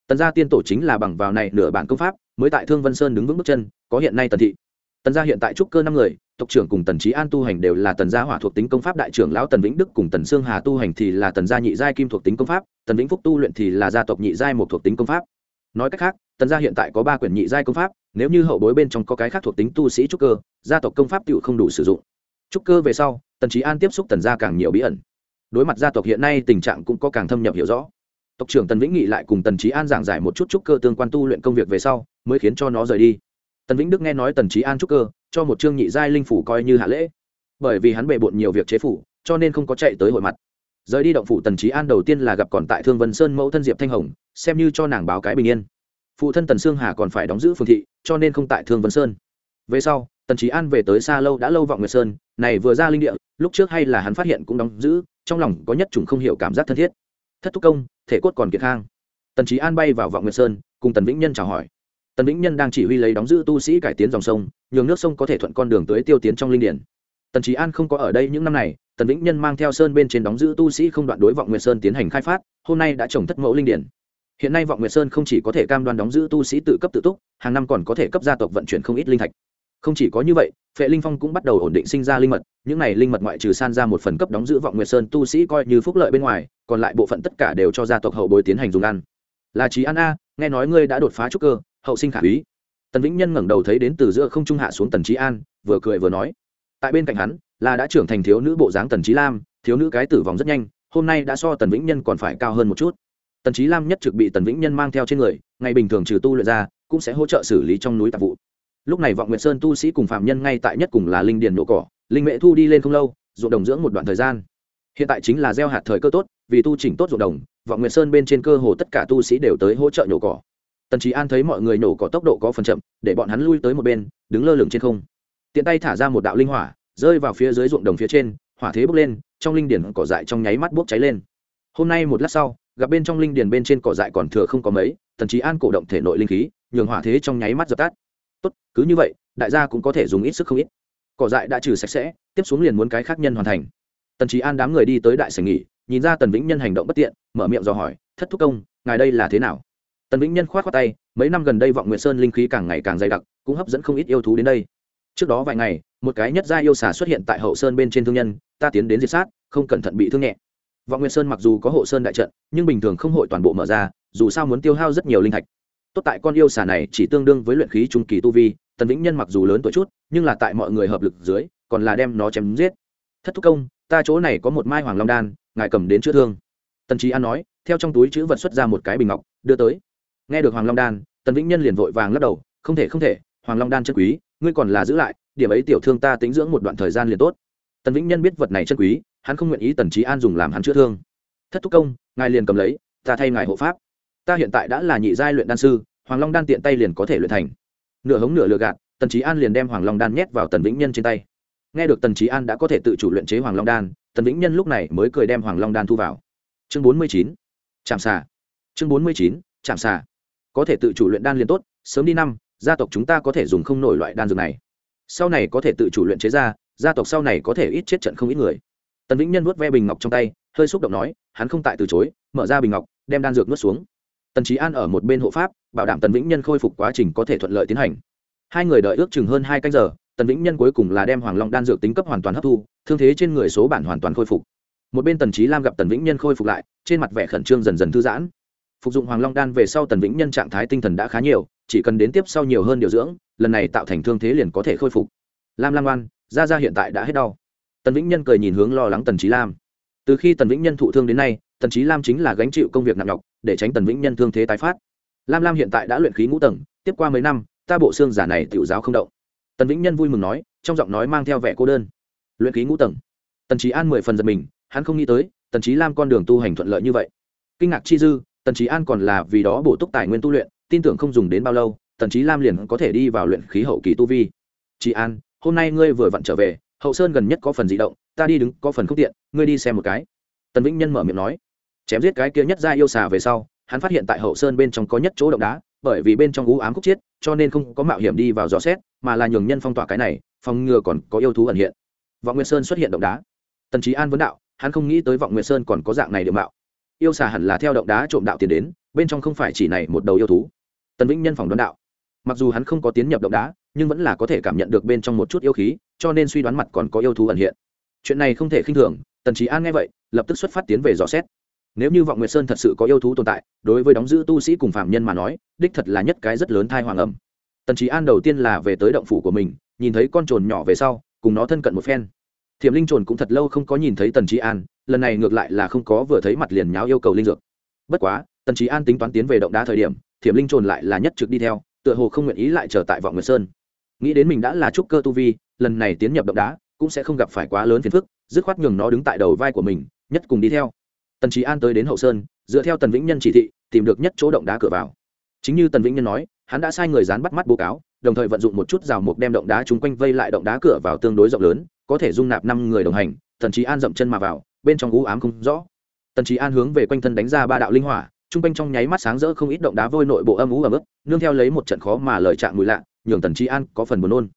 Tần gia tiên tổ chính là bằng vào này nửa bản công pháp, mới tại thương vân sơn đứng vững bước chân, có hiện nay tần thị tần gia hiện tại trúc cơ năm người, tộc trưởng cùng tần trí an tu hành đều là tần gia hỏa thuộc tính công pháp đại trưởng lão tần vĩnh đức cùng tần sương hà tu hành thì là tần gia nhị giai kim thuộc tính công pháp, tần vĩnh phúc tu luyện thì là gia tộc nhị giai một thuộc tính công pháp. Nói cách khác, tần gia hiện tại có ba quyển nhị giai công pháp, nếu như hậu bối bên trong có cái khác thuộc tính tu sĩ trúc cơ, gia tộc công pháp tự không đủ sử dụng. Trúc cơ về sau, tần trí an tiếp xúc tần gia càng nhiều bí ẩn. Đối mặt gia tộc hiện nay tình trạng cũng có càng thâm nhập hiểu rõ. Tộc trưởng tần vĩnh nghị lại cùng tần trí an giảng giải một chút trúc cơ tương quan tu luyện công việc về sau, mới khiến cho nó rời đi tần vĩnh đức nghe nói tần trí an trúc cơ, cho một chương nhị giai linh phủ coi như hạ lễ. Bởi vì hắn bề bộn nhiều việc chế phủ, cho nên không có chạy tới hội mặt. Rời đi động phủ, tần trí an đầu tiên là gặp còn tại thương vân sơn mẫu thân diệp thanh hồng, xem như cho nàng báo cái bình yên. Phụ thân tần sương hà còn phải đóng giữ phương thị, cho nên không tại thương vân sơn. Về sau, tần trí an về tới xa lâu đã lâu vọng nguyệt sơn, này vừa ra linh địa, lúc trước hay là hắn phát hiện cũng đóng giữ, trong lòng có nhất chủng không hiểu cảm giác thân thiết. Thất thúc công, thể cốt còn kiệt khang tần trí an bay vào vọng nguyệt sơn, cùng tần vĩnh nhân chào hỏi tần vĩnh nhân đang chỉ huy lấy đóng giữ tu sĩ cải tiến dòng sông, nhường nước sông có thể thuận con đường tới tiêu tiến trong linh điển. Tần trí an không có ở đây những năm này, tần vĩnh nhân mang theo sơn bên trên đóng giữ tu sĩ không đoạn đối vọng nguyệt sơn tiến hành khai phát, hôm nay đã trồng thất mẫu linh điển. Hiện nay vọng nguyệt sơn không chỉ có thể cam đoan đóng giữ tu sĩ tự cấp tự túc, hàng năm còn có thể cấp gia tộc vận chuyển không ít linh thạch. Không chỉ có như vậy, phệ linh phong cũng bắt đầu ổn định sinh ra linh mật, những này linh mật ngoại trừ san ra một phần cấp đóng giữ vọng nguyệt sơn tu sĩ coi như phúc lợi bên ngoài, còn lại bộ phận tất cả đều cho gia tộc hậu bối tiến hành dùng ăn. Là trí an a, nghe nói ngươi đã đột phá trúc cơ hậu sinh khả úy. Tần vĩnh nhân ngẩng đầu thấy đến từ giữa không trung hạ xuống tần trí an, vừa cười vừa nói, tại bên cạnh hắn là đã trưởng thành thiếu nữ bộ dáng tần trí lam, thiếu nữ cái tử vong rất nhanh, hôm nay đã so tần vĩnh nhân còn phải cao hơn một chút. Tần trí lam nhất trực bị tần vĩnh nhân mang theo trên người, ngày bình thường trừ tu luyện ra, cũng sẽ hỗ trợ xử lý trong núi tạp vụ. Lúc này vọng nguyệt sơn tu sĩ cùng phạm nhân ngay tại nhất cùng là linh điền đổ cỏ, linh mễ thu đi lên không lâu, ruộng đồng dưỡng một đoạn thời gian. Hiện tại chính là gieo hạt thời cơ tốt, vì tu chỉnh tốt ruộng đồng, vọng nguyệt sơn bên trên cơ hồ tất cả tu sĩ đều tới hỗ trợ nhổ cỏ tần trí an thấy mọi người nổ có tốc độ có phần chậm, để bọn hắn lui tới một bên, đứng lơ lửng trên không. Tiện tay thả ra một đạo linh hỏa, rơi vào phía dưới ruộng đồng phía trên, hỏa thế bốc lên, trong linh điển cỏ dại trong nháy mắt bốc cháy lên. Hôm nay một lát sau, gặp bên trong linh điển bên trên cỏ dại còn thừa không có mấy, tần trí an cổ động thể nội linh khí, nhường hỏa thế trong nháy mắt dập tắt. Tốt, cứ như vậy, đại gia cũng có thể dùng ít sức không ít. Cỏ dại đã trừ sạch sẽ, tiếp xuống liền muốn cái khác nhân hoàn thành. Tần trí an đám người đi tới đại sảnh nghỉ, nhìn ra tần vĩnh nhân hành động bất tiện, mở miệng dò hỏi, thất thúc công, ngài đây là thế nào? Tần vĩnh nhân khoát khoát tay, mấy năm gần đây vọng nguyệt sơn linh khí càng ngày càng dày đặc, cũng hấp dẫn không ít yêu thú đến đây. Trước đó vài ngày, một cái nhất gia yêu xà xuất hiện tại hậu sơn bên trên thương nhân, ta tiến đến diệt sát, không cẩn thận bị thương nhẹ. Vọng nguyệt sơn mặc dù có hộ sơn đại trận, nhưng bình thường không hội toàn bộ mở ra, dù sao muốn tiêu hao rất nhiều linh thạch. Tốt tại con yêu xà này chỉ tương đương với luyện khí trung kỳ tu vi, tần vĩnh nhân mặc dù lớn tuổi chút, nhưng là tại mọi người hợp lực dưới, còn là đem nó chém giết. Thất thúc công, ta chỗ này có một mai hoàng long đan, ngài cầm đến chữa thương. Tần trí an nói, theo trong túi chữ vật xuất ra một cái bình ngọc, đưa tới nghe được hoàng long đan, tần vĩnh nhân liền vội vàng lắc đầu, không thể không thể, hoàng long đan chân quý, ngươi còn là giữ lại, điểm ấy tiểu thương ta tính dưỡng một đoạn thời gian liền tốt. Tần vĩnh nhân biết vật này chân quý, hắn không nguyện ý tần trí an dùng làm hắn chữa thương. Thất thúc công, ngài liền cầm lấy, ta thay ngài hộ pháp. Ta hiện tại đã là nhị giai luyện đan sư, hoàng long đan tiện tay liền có thể luyện thành. Nửa hống nửa lừa gạt, tần trí an liền đem hoàng long đan nhét vào tần vĩnh nhân trên tay. Nghe được tần trí an đã có thể tự chủ luyện chế hoàng long đan, tần vĩnh nhân lúc này mới cười đem hoàng long đan thu vào. Chương bốn mươi chín, chạm xà. Chương bốn mươi chín, chạm xà có thể tự chủ luyện đan liền tốt, sớm đi năm, gia tộc chúng ta có thể dùng không nổi loại đan dược này. Sau này có thể tự chủ luyện chế ra, gia tộc sau này có thể ít chết trận không ít người. Tần vĩnh nhân vuốt ve bình ngọc trong tay, hơi xúc động nói, hắn không tại từ chối, mở ra bình ngọc, đem đan dược nuốt xuống. Tần trí an ở một bên hộ pháp, bảo đảm tần vĩnh nhân khôi phục quá trình có thể thuận lợi tiến hành. Hai người đợi ước chừng hơn hai canh giờ, tần vĩnh nhân cuối cùng là đem hoàng long đan dược tính cấp hoàn toàn hấp thu, thương thế trên người số bản hoàn toàn khôi phục. Một bên tần trí lam gặp tần vĩnh nhân khôi phục lại, trên mặt vẻ khẩn trương dần dần thư giãn phục dụng hoàng long đan về sau tần vĩnh nhân trạng thái tinh thần đã khá nhiều, chỉ cần đến tiếp sau nhiều hơn điều dưỡng, lần này tạo thành thương thế liền có thể khôi phục. Lam lam oan ra ra hiện tại đã hết đau. Tần vĩnh nhân cười nhìn hướng lo lắng tần trí lam. Từ khi tần vĩnh nhân thụ thương đến nay, tần trí lam chính là gánh chịu công việc nặng nhọc, để tránh tần vĩnh nhân thương thế tái phát. Lam lam hiện tại đã luyện khí ngũ tầng, tiếp qua mấy năm, ta bộ xương giả này tiểu giáo không động. Tần vĩnh nhân vui mừng nói, trong giọng nói mang theo vẻ cô đơn. Luyện khí ngũ tầng. Tần trí an mười phần giật mình, hắn không nghĩ tới, tần trí lam con đường tu hành thuận lợi như vậy. Kinh ngạc chi dư tần trí an còn là vì đó bổ túc tài nguyên tu luyện, tin tưởng không dùng đến bao lâu, tần trí lam liền có thể đi vào luyện khí hậu kỳ tu vi. Trí an, hôm nay ngươi vừa vặn trở về, hậu sơn gần nhất có phần di động, ta đi đứng có phần không tiện, ngươi đi xem một cái. Tần vĩnh nhân mở miệng nói. Chém giết cái kia nhất ra yêu xà về sau, hắn phát hiện tại hậu sơn bên trong có nhất chỗ động đá, bởi vì bên trong ú ám khúc chiết cho nên không có mạo hiểm đi vào dò xét, mà là nhường nhân phong tỏa cái này, phòng ngừa còn có yêu thú ẩn hiện. Vọng nguyên sơn xuất hiện động đá. Tần trí an vấn đạo, hắn không nghĩ tới vọng nguyên sơn còn có dạng này địa mạo yêu xà hẳn là theo động đá trộm đạo tiền đến, bên trong không phải chỉ này một đầu yêu thú. Tần vĩnh nhân phòng đoán đạo. Mặc dù hắn không có tiến nhập động đá, nhưng vẫn là có thể cảm nhận được bên trong một chút yêu khí, cho nên suy đoán mặt còn có yêu thú ẩn hiện. Chuyện này không thể khinh thường, tần trí an nghe vậy, lập tức xuất phát tiến về dò xét. Nếu như vọng nguyệt sơn thật sự có yêu thú tồn tại, đối với đóng giữ tu sĩ cùng phạm nhân mà nói, đích thật là nhất cái rất lớn thai hoàng ẩm. Tần trí an đầu tiên là về tới động phủ của mình, nhìn thấy con trồn nhỏ về sau, cùng nó thân cận một phen thiểm linh trồn cũng thật lâu không có nhìn thấy tần trí an, lần này ngược lại là không có vừa thấy mặt liền nháo yêu cầu linh dược. Bất quá, tần trí an tính toán tiến về động đá thời điểm, thiểm linh trồn lại là nhất trực đi theo, tựa hồ không nguyện ý lại trở tại vọng nguyệt sơn. Nghĩ đến mình đã là trúc cơ tu vi, lần này tiến nhập động đá, cũng sẽ không gặp phải quá lớn phiền phức, dứt khoát nhường nó đứng tại đầu vai của mình, nhất cùng đi theo. Tần trí an tới đến hậu sơn, dựa theo tần vĩnh nhân chỉ thị, tìm được nhất chỗ động đá cửa vào. Chính như tần vĩnh nhân nói, hắn đã sai người dán bắt mắt bố cáo đồng thời vận dụng một chút rào mục đem động đá chúng quanh vây lại động đá cửa vào tương đối rộng lớn, có thể dung nạp năm người đồng hành, tần trí an dậm chân mà vào, bên trong u ám không rõ. Tần trí an hướng về quanh thân đánh ra ba đạo linh hỏa, chung quanh trong nháy mắt sáng rỡ không ít động đá vôi nội bộ âm ú ấm ức nương theo lấy một trận khó mà lời trạng mùi lạ, nhường tần trí an có phần buồn nôn.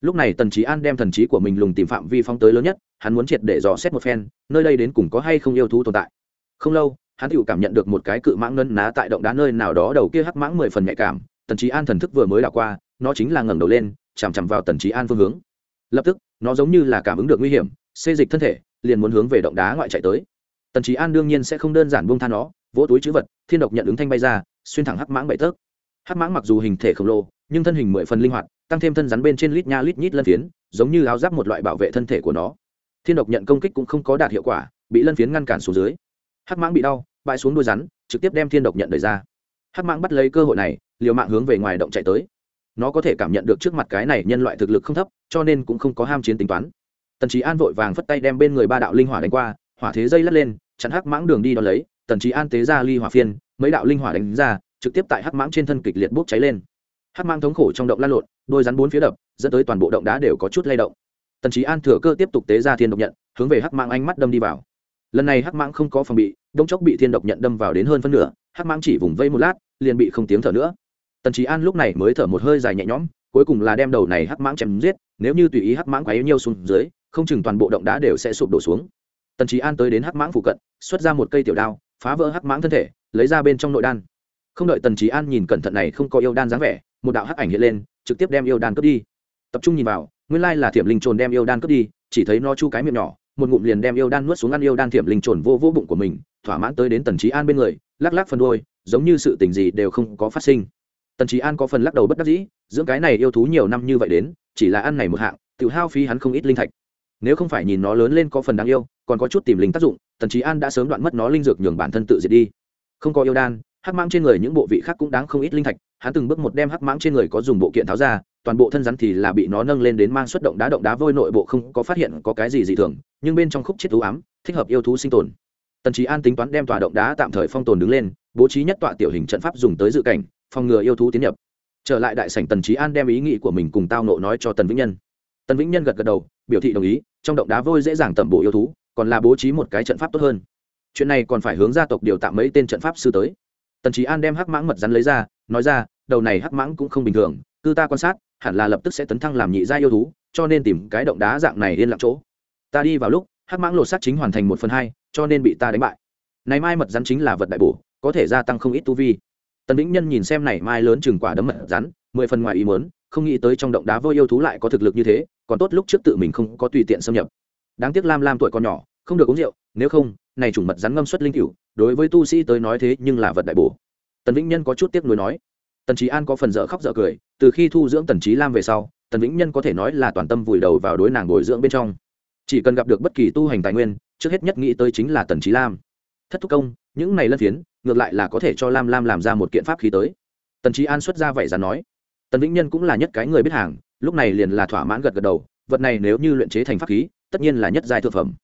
Lúc này tần trí an đem thần trí của mình lùng tìm phạm vi phong tới lớn nhất, hắn muốn triệt để dò xét một phen, nơi đây đến cùng có hay không yêu thú tồn tại. Không lâu, hắn tự cảm nhận được một cái cự mãng ngân ná tại động đá nơi nào đó đầu kia hắc mãng mười phần nhạy cảm, tần trí an thần thức vừa mới đảo qua nó chính là ngẩng đầu lên, chằm chằm vào tần trí an phương hướng. Lập tức, nó giống như là cảm ứng được nguy hiểm, xê dịch thân thể, liền muốn hướng về động đá ngoại chạy tới. Tần trí an đương nhiên sẽ không đơn giản buông tha nó, vỗ túi chữ vật, thiên độc nhận ứng thanh bay ra, xuyên thẳng hắc mãng bậy tấc. hắc mãng mặc dù hình thể khổng lồ, nhưng thân hình mười phần linh hoạt, tăng thêm thân rắn bên trên lít nha lít nhít lân phiến, giống như áo giáp một loại bảo vệ thân thể của nó. Thiên độc nhận công kích cũng không có đạt hiệu quả, bị lân phiến ngăn cản xuống dưới. Hắc mãng bị đau, bãi xuống đuôi rắn, trực tiếp đem thiên độc nhận đời ra. Hắc mãng bắt lấy cơ hội này, liều mạng hướng về ngoài động chạy tới nó có thể cảm nhận được trước mặt cái này nhân loại thực lực không thấp, cho nên cũng không có ham chiến tính toán. Tần trí an vội vàng phất tay đem bên người ba đạo linh hỏa đánh qua, hỏa thế dây lất lên, chặn hắc mãng đường đi đón lấy, tần trí an tế ra ly hỏa phiên, mấy đạo linh hỏa đánh ra, trực tiếp tại hắc mãng trên thân kịch liệt bốc cháy lên. Hắc mãng thống khổ trong động lan lộn, đôi rắn bốn phía đập, dẫn tới toàn bộ động đá đều có chút lay động. Tần trí an thừa cơ tiếp tục tế ra thiên độc nhận, hướng về hắc mãng ánh mắt đâm đi vào. Lần này hắc mãng không có phòng bị, đông chốc bị thiên độc nhận đâm vào đến hơn phân nửa, hắc mãng chỉ vùng vây một lát, liền bị không tiếng thở nữa tần trí an lúc này mới thở một hơi dài nhẹ nhõm, cuối cùng là đem đầu này hắc mãng chém giết, nếu như tùy ý hắc mãng quá yếu nhiêu xuống dưới, không chừng toàn bộ động đá đều sẽ sụp đổ xuống. Tần trí an tới đến hắc mãng phụ cận, xuất ra một cây tiểu đao, phá vỡ hắc mãng thân thể, lấy ra bên trong nội đan. Không đợi tần trí an nhìn cẩn thận này không có yêu đan dáng vẻ, một đạo hắc ảnh hiện lên, trực tiếp đem yêu đan cướp đi. Tập trung nhìn vào, nguyên lai là thiểm linh trồn đem yêu đan cướp đi, chỉ thấy nó chu cái miệng nhỏ, một ngụm liền đem yêu đan nuốt xuống ăn yêu đan thiểm linh trồn vô vô bụng của mình, thỏa mãn tới đến tần trí an bên người, lắc lắc phần đôi giống như sự tình gì đều không có phát sinh tần trí an có phần lắc đầu bất đắc dĩ, dưỡng cái này yêu thú nhiều năm như vậy đến, chỉ là ăn này một hạng tự hao phí hắn không ít linh thạch. Nếu không phải nhìn nó lớn lên có phần đáng yêu, còn có chút tìm linh tác dụng, tần trí an đã sớm đoạn mất nó linh dược nhường bản thân tự diệt đi. Không có yêu đan, hắc mãng trên người những bộ vị khác cũng đáng không ít linh thạch, hắn từng bước một đem hắc mãng trên người có dùng bộ kiện tháo ra, toàn bộ thân rắn thì là bị nó nâng lên đến mang xuất động đá động đá vôi nội bộ không có phát hiện có cái gì dị thường, nhưng bên trong khúc chết thú ám, thích hợp yêu thú sinh tồn. Tần trí an tính toán đem tòa động đá tạm thời phong tồn đứng lên, bố trí nhất tọa tiểu hình trận pháp dùng tới dự cảnh phòng ngừa yêu thú tiến nhập. Trở lại đại sảnh, tần trí an đem ý nghĩ của mình cùng tao nộ nói cho tần vĩnh nhân. Tần vĩnh nhân gật gật đầu, biểu thị đồng ý, trong động đá vôi dễ dàng tẩm bộ yêu thú, còn là bố trí một cái trận pháp tốt hơn. Chuyện này còn phải hướng gia tộc điều tạm mấy tên trận pháp sư tới. Tần trí an đem hắc mãng mật rắn lấy ra, nói ra, đầu này hắc mãng cũng không bình thường, cứ ta quan sát, hẳn là lập tức sẽ tấn thăng làm nhị gia yêu thú, cho nên tìm cái động đá dạng này yên lặng chỗ. Ta đi vào lúc, hắc mãng lột xác chính hoàn thành một phần hai, cho nên bị ta đánh bại. Này mai mật rắn chính là vật đại bổ, có thể gia tăng không ít tu vi tần vĩnh nhân nhìn xem này mai lớn chừng quả đấm mật rắn, mười phần ngoài ý mớn không nghĩ tới trong động đá vô yêu thú lại có thực lực như thế, còn tốt lúc trước tự mình không có tùy tiện xâm nhập. Đáng tiếc lam lam tuổi còn nhỏ, không được uống rượu, nếu không, này chủng mật rắn ngâm xuất linh cửu, đối với tu sĩ tới nói thế nhưng là vật đại bổ. Tần vĩnh nhân có chút tiếc nuối nói. Tần trí an có phần dở khóc dở cười, từ khi thu dưỡng tần trí lam về sau, tần vĩnh nhân có thể nói là toàn tâm vùi đầu vào đối nàng bồi dưỡng bên trong. Chỉ cần gặp được bất kỳ tu hành tài nguyên, trước hết nhất nghĩ tới chính là tần trí lam thất thúc công, những này lân phiến, ngược lại là có thể cho lam lam làm ra một kiện pháp khí tới. Tần trí an xuất ra vậy ra nói. Tần vĩnh nhân cũng là nhất cái người biết hàng, lúc này liền là thỏa mãn gật gật đầu, vật này nếu như luyện chế thành pháp khí, tất nhiên là nhất giai thực phẩm.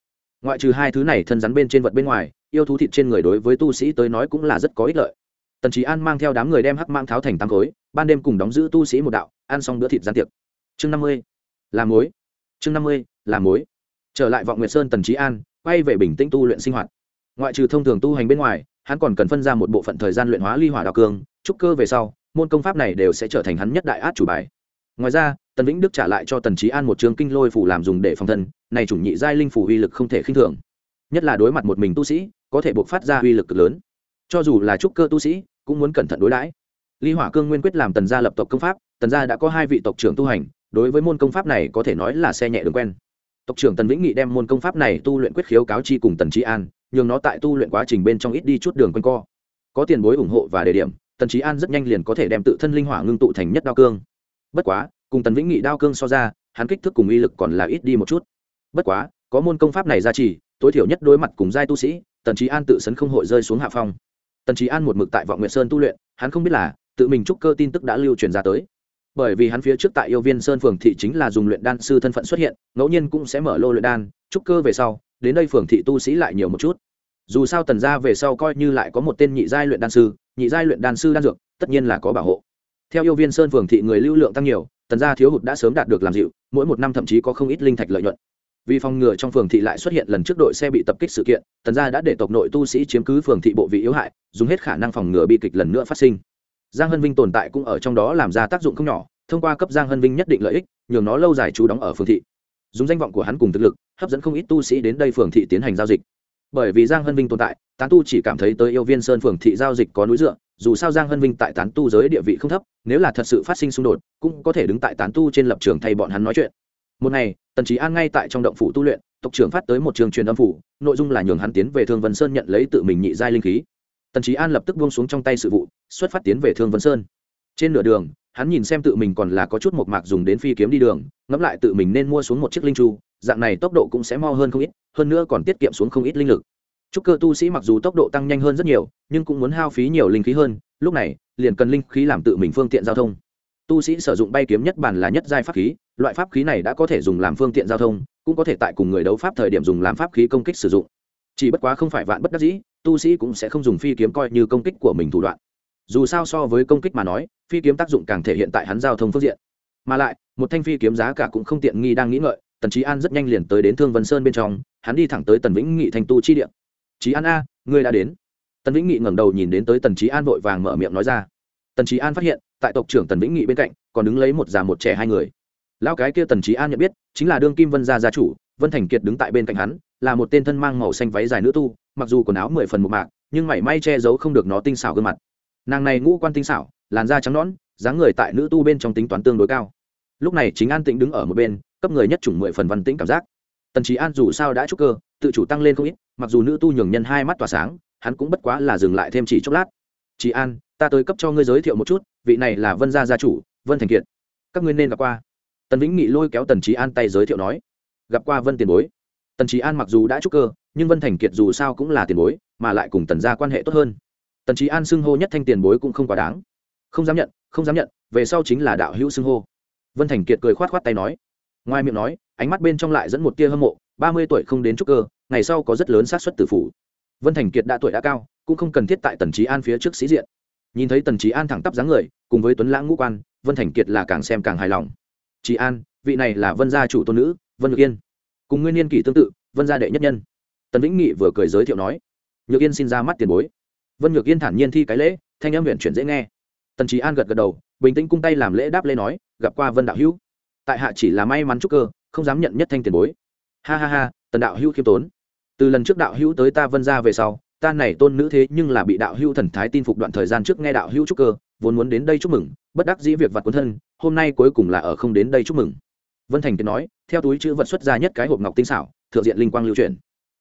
Ngoại trừ hai thứ này thân rắn bên trên vật bên ngoài, yêu thú thịt trên người đối với tu sĩ tới nói cũng là rất có ích lợi. Tần trí an mang theo đám người đem hắc mang tháo thành tám khối, ban đêm cùng đóng giữ tu sĩ một đạo, ăn xong bữa thịt gian tiệc. Chương năm mươi làm mối. Chương năm mươi làm mối. Trở lại vọng nguyệt sơn, tần trí an, quay về bình tĩnh tu luyện sinh hoạt ngoại trừ thông thường tu hành bên ngoài, hắn còn cần phân ra một bộ phận thời gian luyện hóa ly hỏa đạo cương, trúc cơ về sau, môn công pháp này đều sẽ trở thành hắn nhất đại át chủ bài. Ngoài ra, tần vĩnh đức trả lại cho tần trí an một trường kinh lôi phủ làm dùng để phòng thân, này chủng nhị giai linh phủ uy lực không thể khinh thường. Nhất là đối mặt một mình tu sĩ, có thể buộc phát ra uy lực cực lớn. Cho dù là trúc cơ tu sĩ, cũng muốn cẩn thận đối đãi. Ly hỏa cương nguyên quyết làm tần gia lập tộc công pháp, tần gia đã có hai vị tộc trưởng tu hành, đối với môn công pháp này có thể nói là xe nhẹ đường quen. Tộc trưởng tần vĩnh nghị đem môn công pháp này tu luyện quyết khiếu cáo chi cùng tần trí an nhường nó tại tu luyện quá trình bên trong ít đi chút đường quanh co. Có tiền bối ủng hộ và đề điểm, tần trí an rất nhanh liền có thể đem tự thân linh hỏa ngưng tụ thành nhất đao cương. Bất quá, cùng tần vĩnh nghị đao cương so ra, hắn kích thước cùng uy lực còn là ít đi một chút. Bất quá, có môn công pháp này ra trì tối thiểu nhất đối mặt cùng giai tu sĩ, tần trí an tự sấn không hội rơi xuống hạ phong. Tần trí an một mực tại vọng nguyện sơn tu luyện, hắn không biết là, tự mình trúc cơ tin tức đã lưu truyền ra tới. Bởi vì hắn phía trước tại yêu viên sơn phường thị chính là dùng luyện đan sư thân phận xuất hiện, ngẫu nhiên cũng sẽ mở lô luyện đan, trúc cơ về sau, đến đây phường thị tu sĩ lại nhiều một chút dù sao tần gia về sau coi như lại có một tên nhị giai luyện đan sư, nhị giai luyện đan sư đan dược, tất nhiên là có bảo hộ. Theo yêu viên sơn phường thị người lưu lượng tăng nhiều, tần gia thiếu hụt đã sớm đạt được làm dịu, mỗi một năm thậm chí có không ít linh thạch lợi nhuận. Vì phòng ngừa trong phường thị lại xuất hiện lần trước đội xe bị tập kích sự kiện, tần gia đã để tộc nội tu sĩ chiếm cứ phường thị bộ vị yếu hại, dùng hết khả năng phòng ngừa bi kịch lần nữa phát sinh. Giang hân vinh tồn tại cũng ở trong đó làm ra tác dụng không nhỏ, thông qua cấp giang hân vinh nhất định lợi ích, nhường nó lâu dài trú đóng ở phường thị. Dùng danh vọng của hắn cùng thực lực, hấp dẫn không ít tu sĩ đến đây phường thị tiến hành giao dịch bởi vì giang hân vinh tồn tại, tán tu chỉ cảm thấy tới yêu viên sơn phường thị giao dịch có núi dựa, dù sao giang hân vinh tại tán tu giới địa vị không thấp, nếu là thật sự phát sinh xung đột, cũng có thể đứng tại tán tu trên lập trường thay bọn hắn nói chuyện. Một ngày, tần trí an ngay tại trong động phủ tu luyện, tộc trưởng phát tới một trường truyền âm phủ, nội dung là nhường hắn tiến về thương vân sơn nhận lấy tự mình nhị giai linh khí. Tần trí an lập tức buông xuống trong tay sự vụ, xuất phát tiến về thương vân sơn trên nửa đường hắn nhìn xem tự mình còn là có chút một mạc dùng đến phi kiếm đi đường ngẫm lại tự mình nên mua xuống một chiếc linh chu dạng này tốc độ cũng sẽ mo hơn không ít hơn nữa còn tiết kiệm xuống không ít linh lực Trúc cơ tu sĩ mặc dù tốc độ tăng nhanh hơn rất nhiều, nhưng cũng muốn hao phí nhiều linh khí hơn, lúc này, liền cần linh khí làm tự mình phương tiện giao thông. Tu sĩ sử dụng bay kiếm nhất bản là nhất giai pháp khí, loại pháp khí này đã có thể dùng làm phương tiện giao thông, cũng có thể tại cùng người đấu pháp thời điểm dùng làm pháp khí công kích sử dụng. Chỉ bất quá không phải vạn bất đắc dĩ, tu sĩ cũng sẽ không dùng phi kiếm coi như công kích của mình thủ đoạn dù sao so với công kích mà nói, phi kiếm tác dụng càng thể hiện tại hắn giao thông phương diện. Mà lại, một thanh phi kiếm giá cả cũng không tiện nghi đang nghĩ ngợi, tần trí an rất nhanh liền tới đến thương vân sơn bên trong, hắn đi thẳng tới tần vĩnh nghị thành tu chi điện trí an a, ngươi đã đến. Tần vĩnh nghị ngẩng đầu nhìn đến tới tần trí an vội vàng mở miệng nói ra. Tần trí an phát hiện, tại tộc trưởng tần vĩnh nghị bên cạnh, còn đứng lấy một già một trẻ hai người. Lão cái kia tần trí an nhận biết, chính là đương kim vân gia gia chủ, vân thành kiệt đứng tại bên cạnh hắn, là một tên thân mang màu xanh váy dài nữ tu, mặc dù quần áo mười phần một mạc, nhưng mảy may che giấu không được nó tinh xảo gương mặt nàng này ngũ quan tinh xảo, làn da trắng nõn, dáng người tại nữ tu bên trong tính toán tương đối cao. Lúc này chính an tĩnh đứng ở một bên, cấp người nhất chủng mười phần văn tĩnh cảm giác. Tần trí an dù sao đã chúc cơ, tự chủ tăng lên không ít, mặc dù nữ tu nhường nhân hai mắt tỏa sáng, hắn cũng bất quá là dừng lại thêm chỉ chốc lát. Chị an, ta tới cấp cho ngươi giới thiệu một chút, vị này là vân gia gia chủ, vân thành kiệt. Các ngươi nên gặp qua. Tần vĩnh nghị lôi kéo tần trí an tay giới thiệu nói. Gặp qua vân tiền bối. Tần trí an mặc dù đã trúc cơ, nhưng vân thành kiệt dù sao cũng là tiền bối, mà lại cùng tần gia quan hệ tốt hơn tần trí an xưng hô nhất thanh tiền bối cũng không quá đáng. Không dám nhận, không dám nhận, về sau chính là đạo hữu xưng hô. Vân thành kiệt cười khoát khoát tay nói. Ngoài miệng nói, ánh mắt bên trong lại dẫn một tia hâm mộ, ba mươi tuổi không đến trúc cơ, ngày sau có rất lớn xác suất tử phủ. Vân thành kiệt đã tuổi đã cao, cũng không cần thiết tại tần trí an phía trước sĩ diện. Nhìn thấy tần trí an thẳng tắp dáng người, cùng với tuấn lãng ngũ quan, vân thành kiệt là càng xem càng hài lòng. Trí an, vị này là vân gia chủ tôn nữ, vân nhược yên. Cùng nguyên niên kỷ tương tự, vân gia đệ nhất nhân. Tần vĩnh nghị vừa cười giới thiệu nói. Nhược yên xin ra mắt tiền bối vân nhược yên thản nhiên thi cái lễ, thanh âm huyện chuyển dễ nghe. Tần trí an gật gật đầu, bình tĩnh cung tay làm lễ đáp lễ nói, gặp qua vân đạo hữu. Tại hạ chỉ là may mắn chúc cơ, không dám nhận nhất thanh tiền bối. Ha ha ha, tần đạo hữu khiêm tốn. Từ lần trước đạo hữu tới ta vân ra về sau, ta này tôn nữ thế nhưng là bị đạo hữu thần thái tin phục đoạn thời gian trước nghe đạo hữu chúc cơ, vốn muốn đến đây chúc mừng, bất đắc dĩ việc vặt cuốn thân, hôm nay cuối cùng là ở không đến đây chúc mừng. Vân thành kiệt nói, theo túi chữ vật xuất ra nhất cái hộp ngọc tinh xảo, thượng diện linh quang lưu truyền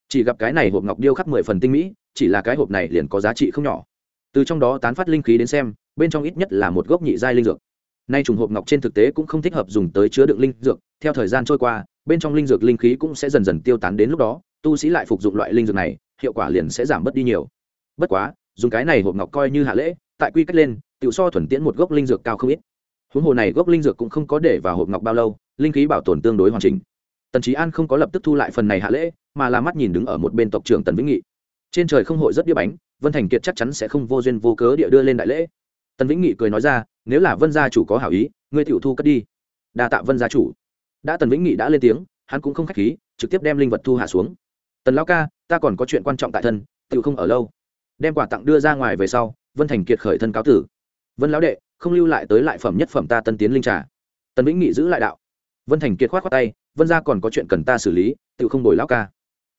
chỉ gặp cái này hộp ngọc điêu khắc mười phần tinh mỹ, chỉ là cái hộp này liền có giá trị không nhỏ. Từ trong đó tán phát linh khí đến xem, bên trong ít nhất là một gốc nhị giai linh dược. Nay trùng hộp ngọc trên thực tế cũng không thích hợp dùng tới chứa đựng linh dược, theo thời gian trôi qua, bên trong linh dược linh khí cũng sẽ dần dần tiêu tán đến lúc đó, tu sĩ lại phục dụng loại linh dược này, hiệu quả liền sẽ giảm bớt đi nhiều. Bất quá, dùng cái này hộp ngọc coi như hạ lễ, tại quy cách lên tự so thuần tiễn một gốc linh dược cao không ít. Huống hồ này gốc linh dược cũng không có để vào hộp ngọc bao lâu, linh khí bảo tồn tương đối hoàn chỉnh tần trí an không có lập tức thu lại phần này hạ lễ, mà là mắt nhìn đứng ở một bên tộc trưởng tần vĩnh nghị. Trên trời không hội rất đĩa bánh, vân thành kiệt chắc chắn sẽ không vô duyên vô cớ địa đưa lên đại lễ. Tần vĩnh nghị cười nói ra, nếu là vân gia chủ có hảo ý, ngươi tiểu thu cất đi. Đa tạ vân gia chủ. Đã tần vĩnh nghị đã lên tiếng, hắn cũng không khách khí, trực tiếp đem linh vật thu hạ xuống. Tần lão ca, ta còn có chuyện quan trọng tại thân tự không ở lâu. Đem quà tặng đưa ra ngoài về sau, vân thành kiệt khởi thân cáo tử. Vân lão đệ, không lưu lại tới lại phẩm nhất phẩm ta tân tiến linh trà. Tần vĩnh nghị giữ lại đạo. Vân thành kiệt khoát khoát tay vân gia còn có chuyện cần ta xử lý, tự không đổi lão ca.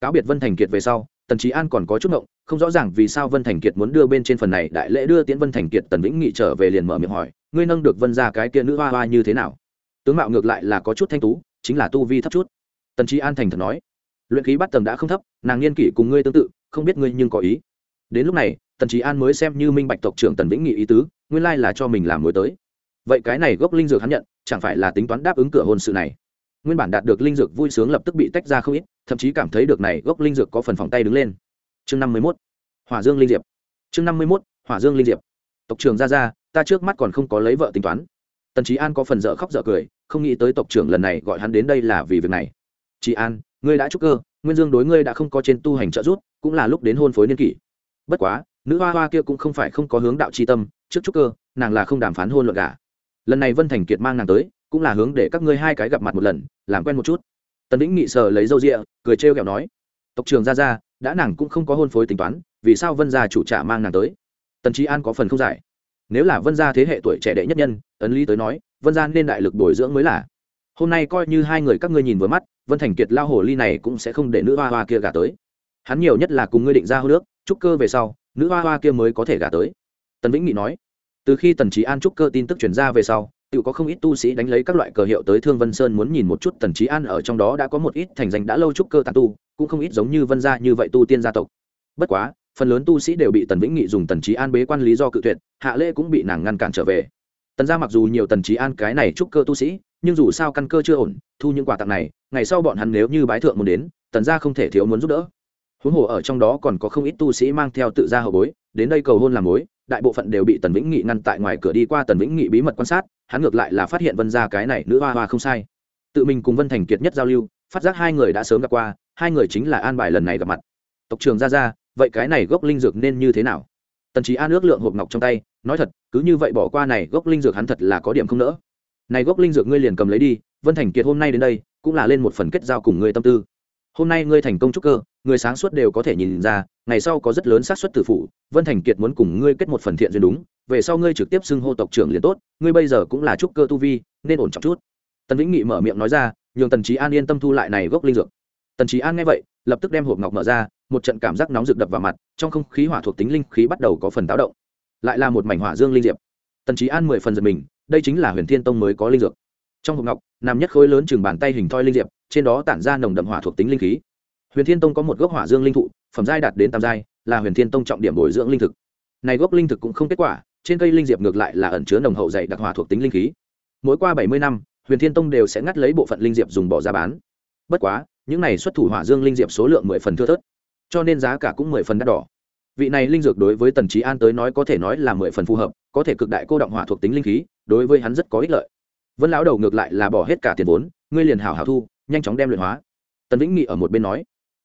Cáo biệt vân thành kiệt về sau, tần trí an còn có chút ngộng, không rõ ràng vì sao vân thành kiệt muốn đưa bên trên phần này đại lễ đưa tiễn vân thành kiệt tần vĩnh nghị trở về liền mở miệng hỏi, ngươi nâng được vân ra cái kia nữ hoa hoa như thế nào? Tướng mạo ngược lại là có chút thanh tú, chính là tu vi thấp chút. Tần trí an thành thật nói, luyện khí bắt tầm đã không thấp, nàng niên kỷ cùng ngươi tương tự, không biết ngươi nhưng có ý. Đến lúc này, tần trí an mới xem như minh bạch tộc trưởng tần vĩnh nghị ý tứ, nguyên lai là cho mình làm mối tới. Vậy cái này gốc linh dược hắn nhận, chẳng phải là tính toán đáp ứng cửa hôn sự này? Nguyên bản đạt được linh dược vui sướng lập tức bị tách ra không ít, thậm chí cảm thấy được này gốc linh dược có phần phòng tay đứng lên. Chương năm mươi mốt, hỏa dương linh diệp. Chương năm mươi mốt, hỏa dương linh diệp. Tộc trưởng ra ra ta trước mắt còn không có lấy vợ tính toán. Tần trí an có phần dở khóc dở cười, không nghĩ tới tộc trưởng lần này gọi hắn đến đây là vì việc này. Chị an, ngươi đã trúc cơ, nguyên dương đối ngươi đã không có trên tu hành trợ giúp, cũng là lúc đến hôn phối niên kỷ. Bất quá, nữ hoa hoa kia cũng không phải không có hướng đạo c h i tâm, trước trúc cơ, nàng là không đàm phán hôn luận cả lần này vân thành kiệt mang nàng tới cũng là hướng để các ngươi hai cái gặp mặt một lần, làm quen một chút. Tần lĩnh nghị sờ lấy râu rịa cười trêu kẹo nói, tộc trường ra ra đã nàng cũng không có hôn phối tính toán, vì sao vân gia chủ trả mang nàng tới? Tần trí an có phần không giải. Nếu là vân gia thế hệ tuổi trẻ đệ nhất nhân, ấn lý tới nói, vân gia nên đại lực bồi dưỡng mới là. Hôm nay coi như hai người các ngươi nhìn vừa mắt, vân thành kiệt lao hồ ly này cũng sẽ không để nữ hoa hoa kia gả tới. Hắn nhiều nhất là cùng ngươi định ra hô nước trúc cơ về sau, nữ hoa hoa kia mới có thể gả tới. Tần vĩnh nghị nói. Từ khi tần trí an trúc cơ tin tức chuyển ra về sau tự có không ít tu sĩ đánh lấy các loại cờ hiệu tới thương vân sơn muốn nhìn một chút tần trí an ở trong đó đã có một ít thành danh đã lâu trúc cơ tàn tu, cũng không ít giống như vân gia như vậy tu tiên gia tộc. Bất quá, phần lớn tu sĩ đều bị tần vĩnh nghị dùng tần trí an bế quan lý do cự tuyệt, hạ lễ cũng bị nàng ngăn cản trở về. Tần gia mặc dù nhiều tần trí an cái này trúc cơ tu sĩ, nhưng dù sao căn cơ chưa ổn, thu những quà tặng này, ngày sau bọn hắn nếu như bái thượng muốn đến, tần gia không thể thiếu muốn giúp đỡ. Huống hồ ở trong đó còn có không ít tu sĩ mang theo tự gia hậu bối đến đây cầu hôn làm mối, đại bộ phận đều bị tần vĩnh nghị ngăn tại ngoài cửa đi qua tần vĩnh nghị bí mật quan sát, hắn ngược lại là phát hiện vân gia cái này nữ hoa hoa không sai. Tự mình cùng vân thành kiệt nhất giao lưu, phát giác hai người đã sớm gặp qua, hai người chính là an bài lần này gặp mặt. Tộc trường ra ra vậy cái này gốc linh dược nên như thế nào? Tần trí an ước lượng hộp ngọc trong tay, nói thật, cứ như vậy bỏ qua này gốc linh dược hắn thật là có điểm không nỡ. Này gốc linh dược ngươi liền cầm lấy đi, vân thành kiệt hôm nay đến đây, cũng là lên một phần kết giao cùng ngươi tâm tư. Hôm nay ngươi thành công trúc cơ, người sáng suốt đều có thể nhìn ra ngày sau có rất lớn xác suất tử phụ vân thành kiệt muốn cùng ngươi kết một phần thiện duyên đúng, về sau ngươi trực tiếp xưng hô tộc trưởng liền tốt, ngươi bây giờ cũng là trúc cơ tu vi, nên ổn trọng chút. Tần vĩnh nghị mở miệng nói ra, nhường tần trí an yên tâm thu lại này gốc linh dược. Tần trí an nghe vậy, lập tức đem hộp ngọc mở ra, một trận cảm giác nóng rực đập vào mặt, trong không khí hỏa thuộc tính linh khí bắt đầu có phần táo động. Lại là một mảnh hỏa dương linh diệp. Tần trí an mười phần giật mình, đây chính là huyền thiên tông mới có linh dược. Trong hộp ngọc, nằm nhất khối lớn chừng bàn tay hình thoi linh diệp, trên đó tản ra nồng đậm hỏa thuộc tính linh khí. Huyền thiên tông có một gốc hỏa dương linh thụ phẩm giai đạt đến tam giai, là huyền thiên tông trọng điểm bồi dưỡng linh thực. Này gốc linh thực cũng không kết quả, trên cây linh diệp ngược lại là ẩn chứa nồng hậu dày đặc hòa thuộc tính linh khí. Mỗi qua bảy mươi năm, huyền thiên tông đều sẽ ngắt lấy bộ phận linh diệp dùng bỏ ra bán. Bất quá, những này xuất thủ hỏa dương linh diệp số lượng mười phần thưa thớt, cho nên giá cả cũng mười phần đắt đỏ. Vị này linh dược đối với tần trí an tới nói có thể nói là mười phần phù hợp, có thể cực đại cô động hỏa thuộc tính linh khí, đối với hắn rất có ích lợi. Vân lão đầu ngược lại là bỏ hết cả tiền vốn, ngươi liền hảo hảo thu, nhanh chóng đem luyện hóa. Tần vĩnh nghị ở một bên nói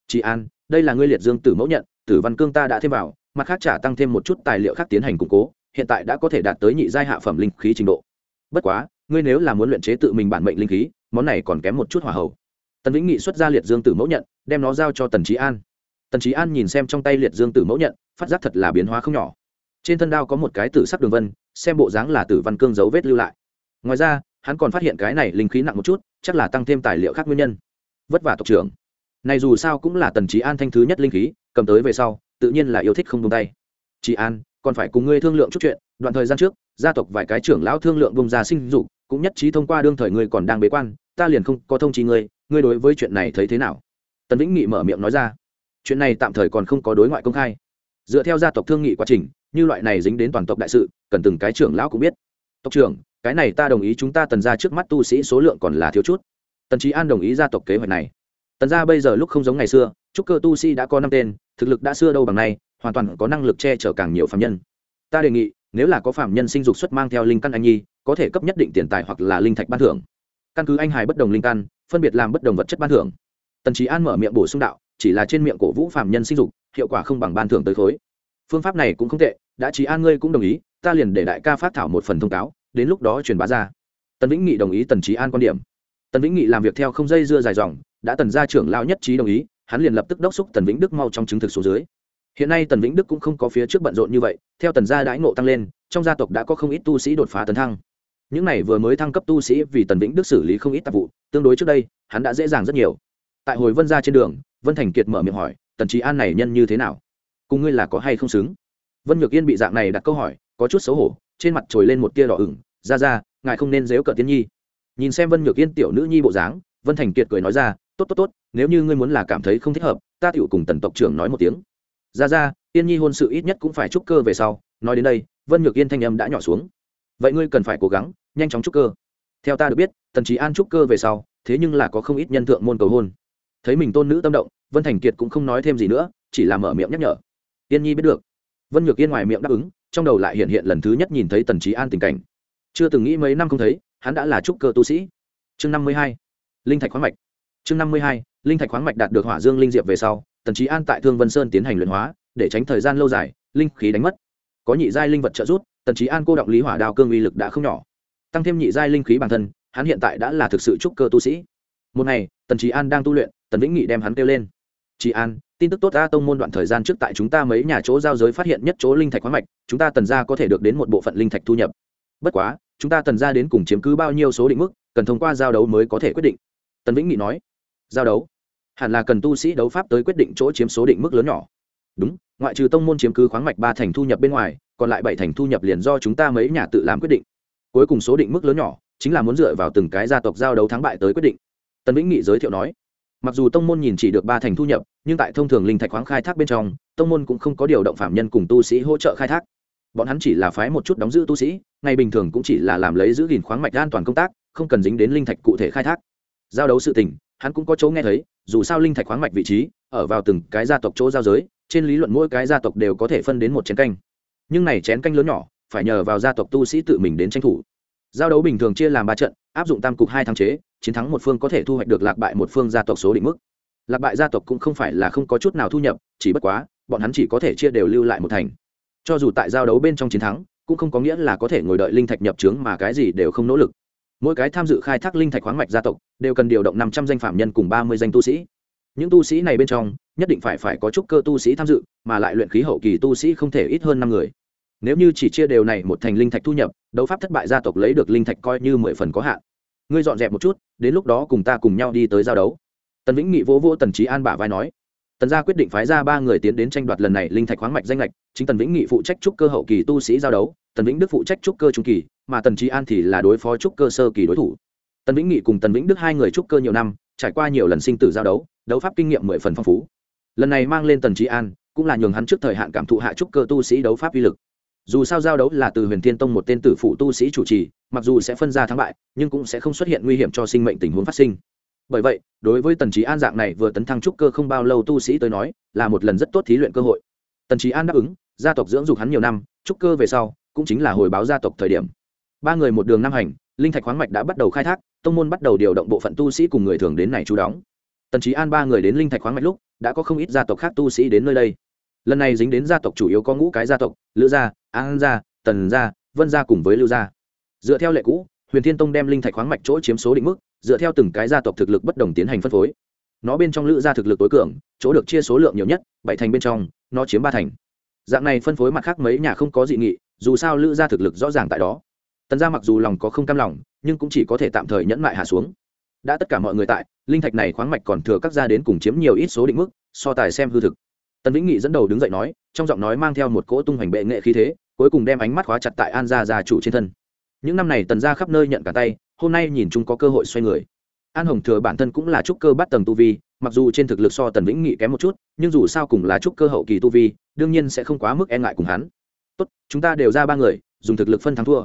chị an đây là ngươi liệt dương tử mẫu nhận, tử văn cương ta đã thêm vào, mặt khác trả tăng thêm một chút tài liệu khác tiến hành củng cố, hiện tại đã có thể đạt tới nhị giai hạ phẩm linh khí trình độ. Bất quá, ngươi nếu là muốn luyện chế tự mình bản mệnh linh khí, món này còn kém một chút hỏa hậu tần vĩnh nghị xuất ra liệt dương tử mẫu nhận, đem nó giao cho tần trí an. Tần trí an nhìn xem trong tay liệt dương tử mẫu nhận, phát giác thật là biến hóa không nhỏ. Trên thân đao có một cái tử sắc đường vân, xem bộ dáng là tử văn cương dấu vết lưu lại. Ngoài ra, hắn còn phát hiện cái này linh khí nặng một chút, chắc là tăng thêm tài liệu khác nguyên nhân. Vất vả tộc trưởng này dù sao cũng là tần trí an thanh thứ nhất linh khí, cầm tới về sau, tự nhiên là yêu thích không tung tay. Chị an, còn phải cùng ngươi thương lượng chút chuyện, đoạn thời gian trước, gia tộc vài cái trưởng lão thương lượng bông ra sinh dục, cũng nhất trí thông qua đương thời ngươi còn đang bế quan, ta liền không có thông trí ngươi ngươi đối với chuyện này thấy thế nào? Tần vĩnh nghị mở miệng nói ra. Chuyện này tạm thời còn không có đối ngoại công khai. Dựa theo gia tộc thương nghị quá trình, như loại này dính đến toàn tộc đại sự, cần từng cái trưởng lão cũng biết. Tộc trưởng, cái này ta đồng ý chúng ta tần ra trước mắt tu sĩ số lượng còn là thiếu chút. Tần trí an đồng ý gia tộc kế hoạch này tần gia bây giờ lúc không giống ngày xưa, trúc cơ tu sĩ đã có năm tên, thực lực đã xưa đâu bằng nay, hoàn toàn có năng lực che chở càng nhiều phạm nhân. Ta đề nghị, nếu là có phạm nhân sinh dục xuất mang theo linh căn anh nhi, có thể cấp nhất định tiền tài hoặc là linh thạch ban thưởng. Căn cứ anh hài bất đồng linh căn, phân biệt làm bất đồng vật chất ban thưởng. Tần trí an mở miệng bổ sung đạo, chỉ là trên miệng cổ vũ phạm nhân sinh dục, hiệu quả không bằng ban thưởng tới khối. Phương pháp này cũng không tệ, đã trí an ngươi cũng đồng ý, ta liền để đại ca phát thảo một phần thông cáo, đến lúc đó truyền bá ra. Tần vĩnh nghị đồng ý tần trí an quan điểm. Tần vĩnh nghị làm việc theo không dây dưa dài dòng đã tần gia trưởng lao nhất trí đồng ý, hắn liền lập tức đốc xúc tần vĩnh đức mau trong chứng thực số dưới. Hiện nay tần vĩnh đức cũng không có phía trước bận rộn như vậy, theo tần gia đãi ngộ tăng lên, trong gia tộc đã có không ít tu sĩ đột phá tấn thăng. Những này vừa mới thăng cấp tu sĩ vì tần vĩnh đức xử lý không ít tạp vụ, tương đối trước đây, hắn đã dễ dàng rất nhiều. Tại hồi vân gia trên đường, vân thành kiệt mở miệng hỏi, tần trí an này nhân như thế nào? Cùng ngươi là có hay không xứng? Vân nhược yên bị dạng này đặt câu hỏi, có chút xấu hổ, trên mặt trồi lên một tia đỏ ửng, ra ra, ngài không nên dếu cợt tiên nhi. Nhìn xem vân nhược yên tiểu nữ nhi bộ dáng, vân thành kiệt cười nói ra tốt tốt tốt, nếu như ngươi muốn là cảm thấy không thích hợp, ta tựu cùng tần tộc trưởng nói một tiếng. Ra ra, yên nhi hôn sự ít nhất cũng phải trúc cơ về sau, nói đến đây, vân nhược yên thanh âm đã nhỏ xuống. Vậy ngươi cần phải cố gắng, nhanh chóng trúc cơ. Theo ta được biết, tần trí an trúc cơ về sau, thế nhưng là có không ít nhân thượng môn cầu hôn. Thấy mình tôn nữ tâm động, vân thành kiệt cũng không nói thêm gì nữa, chỉ là mở miệng nhắc nhở. Yên nhi biết được. Vân nhược yên ngoài miệng đáp ứng, trong đầu lại hiện hiện lần thứ nhất nhìn thấy tần trí an tình cảnh. Chưa từng nghĩ mấy năm không thấy, hắn đã là trúc cơ tu sĩ. Chương năm mươi hai, linh thạch khoáng mạch chương năm mươi hai, linh thạch khoáng mạch đạt được hỏa dương linh diệp về sau, tần trí an tại thương vân sơn tiến hành luyện hóa, để tránh thời gian lâu dài, linh khí đánh mất. Có nhị giai linh vật trợ giúp, tần trí an cô động lý hỏa đao cương uy lực đã không nhỏ. Tăng thêm nhị giai linh khí bản thân, hắn hiện tại đã là thực sự trúc cơ tu sĩ. Một ngày, tần trí an đang tu luyện, tần vĩnh nghị đem hắn kêu lên. Chị an, tin tức tốt a tông môn đoạn thời gian trước tại chúng ta mấy nhà chỗ giao giới phát hiện nhất chỗ linh thạch khoáng mạch, chúng ta tần ra có thể được đến một bộ phận linh thạch thu nhập. Bất quá, chúng ta tần ra đến cùng chiếm cứ bao nhiêu số định mức, cần thông qua giao đấu mới có thể quyết định. Tần vĩnh nghị nói giao đấu. Hẳn là cần tu sĩ đấu pháp tới quyết định chỗ chiếm số định mức lớn nhỏ. Đúng, ngoại trừ tông môn chiếm cứ khoáng mạch ba thành thu nhập bên ngoài, còn lại bảy thành thu nhập liền do chúng ta mấy nhà tự làm quyết định. Cuối cùng số định mức lớn nhỏ, chính là muốn dựa vào từng cái gia tộc giao đấu thắng bại tới quyết định. Tần vĩnh nghị giới thiệu nói, mặc dù tông môn nhìn chỉ được ba thành thu nhập, nhưng tại thông thường linh thạch khoáng khai thác bên trong, tông môn cũng không có điều động phạm nhân cùng tu sĩ hỗ trợ khai thác. Bọn hắn chỉ là phái một chút đóng giữ tu sĩ, ngày bình thường cũng chỉ là làm lấy giữ gìn khoáng mạch an toàn công tác, không cần dính đến linh thạch cụ thể khai thác. Giao đấu sự tình hắn cũng có chỗ nghe thấy, dù sao linh thạch khoáng mạch vị trí, ở vào từng cái gia tộc chỗ giao giới, trên lý luận mỗi cái gia tộc đều có thể phân đến một chén canh. Nhưng này chén canh lớn nhỏ, phải nhờ vào gia tộc tu sĩ tự mình đến tranh thủ. Giao đấu bình thường chia làm ba trận, áp dụng tam cục hai thắng chế, chiến thắng một phương có thể thu hoạch được lạc bại một phương gia tộc số định mức. Lạc bại gia tộc cũng không phải là không có chút nào thu nhập, chỉ bất quá, bọn hắn chỉ có thể chia đều lưu lại một thành. Cho dù tại giao đấu bên trong chiến thắng, cũng không có nghĩa là có thể ngồi đợi linh thạch nhập trướng mà cái gì đều không nỗ lực mỗi cái tham dự khai thác linh thạch khoáng mạch gia tộc đều cần điều động năm trăm danh phạm nhân cùng ba mươi danh tu sĩ. Những tu sĩ này bên trong, nhất định phải phải có chút cơ tu sĩ tham dự, mà lại luyện khí hậu kỳ tu sĩ không thể ít hơn năm người. Nếu như chỉ chia đều này một thành linh thạch thu nhập, đấu pháp thất bại gia tộc lấy được linh thạch coi như mười phần có hạn. Ngươi dọn dẹp một chút, đến lúc đó cùng ta cùng nhau đi tới giao đấu. Tần vĩnh nghị vỗ vỗ tần trí an bả vai nói tần gia quyết định phái ra ba người tiến đến tranh đoạt lần này linh thạch khoáng mạch danh lệch chính tần vĩnh nghị phụ trách trúc cơ hậu kỳ tu sĩ giao đấu, tần vĩnh đức phụ trách trúc cơ trung kỳ, mà tần trí an thì là đối phó trúc cơ sơ kỳ đối thủ. Tần vĩnh nghị cùng tần vĩnh đức hai người trúc cơ nhiều năm, trải qua nhiều lần sinh tử giao đấu đấu pháp kinh nghiệm mười phần phong phú. Lần này mang lên tần trí an, cũng là nhường hắn trước thời hạn cảm thụ hạ trúc cơ tu sĩ đấu pháp uy lực. Dù sao giao đấu là từ huyền thiên tông một tên tử phụ tu sĩ chủ trì, mặc dù sẽ phân ra thắng bại, nhưng cũng sẽ không xuất hiện nguy hiểm cho sinh mệnh tình huống phát sinh bởi vậy, đối với tần trí an dạng này vừa tấn thăng trúc cơ không bao lâu tu sĩ tới nói, là một lần rất tốt thí luyện cơ hội. Tần trí an đáp ứng, gia tộc dưỡng dục hắn nhiều năm, trúc cơ về sau, cũng chính là hồi báo gia tộc thời điểm. Ba người một đường năm hành, linh thạch khoáng mạch đã bắt đầu khai thác, tông môn bắt đầu điều động bộ phận tu sĩ cùng người thường đến này chú đóng. Tần trí an ba người đến linh thạch khoáng mạch lúc, đã có không ít gia tộc khác tu sĩ đến nơi đây. Lần này dính đến gia tộc chủ yếu có ngũ cái gia tộc, lữ gia, an gia, tần gia, vân gia cùng với lưu gia. Dựa theo lệ cũ, huyền thiên tông đem linh thạch khoáng mạch chỗ chiếm số định mức dựa theo từng cái gia tộc thực lực bất đồng tiến hành phân phối. Nó bên trong lữ gia thực lực tối cường, chỗ được chia số lượng nhiều nhất, bảy thành bên trong, nó chiếm ba thành. Dạng này phân phối mặt khác mấy nhà không có dị nghị, dù sao lữ gia thực lực rõ ràng tại đó. Tần gia mặc dù lòng có không cam lòng, nhưng cũng chỉ có thể tạm thời nhẫn mại hạ xuống. Đã tất cả mọi người tại, linh thạch này khoáng mạch còn thừa các gia đến cùng chiếm nhiều ít số định mức, so tài xem hư thực. Tần vĩnh nghị dẫn đầu đứng dậy nói, trong giọng nói mang theo một cỗ tung hoành bệ nghệ khí thế, cuối cùng đem ánh mắt khóa chặt tại an gia gia chủ trên thân. Những năm này tần gia khắp nơi nhận cả tay hôm nay nhìn chung có cơ hội xoay người. An hồng thừa bản thân cũng là trúc cơ bắt tầng tu vi, mặc dù trên thực lực so tần vĩnh nghị kém một chút, nhưng dù sao cùng là trúc cơ hậu kỳ tu vi, đương nhiên sẽ không quá mức e ngại cùng hắn. Tốt, chúng ta đều ra ba người, dùng thực lực phân thắng thua.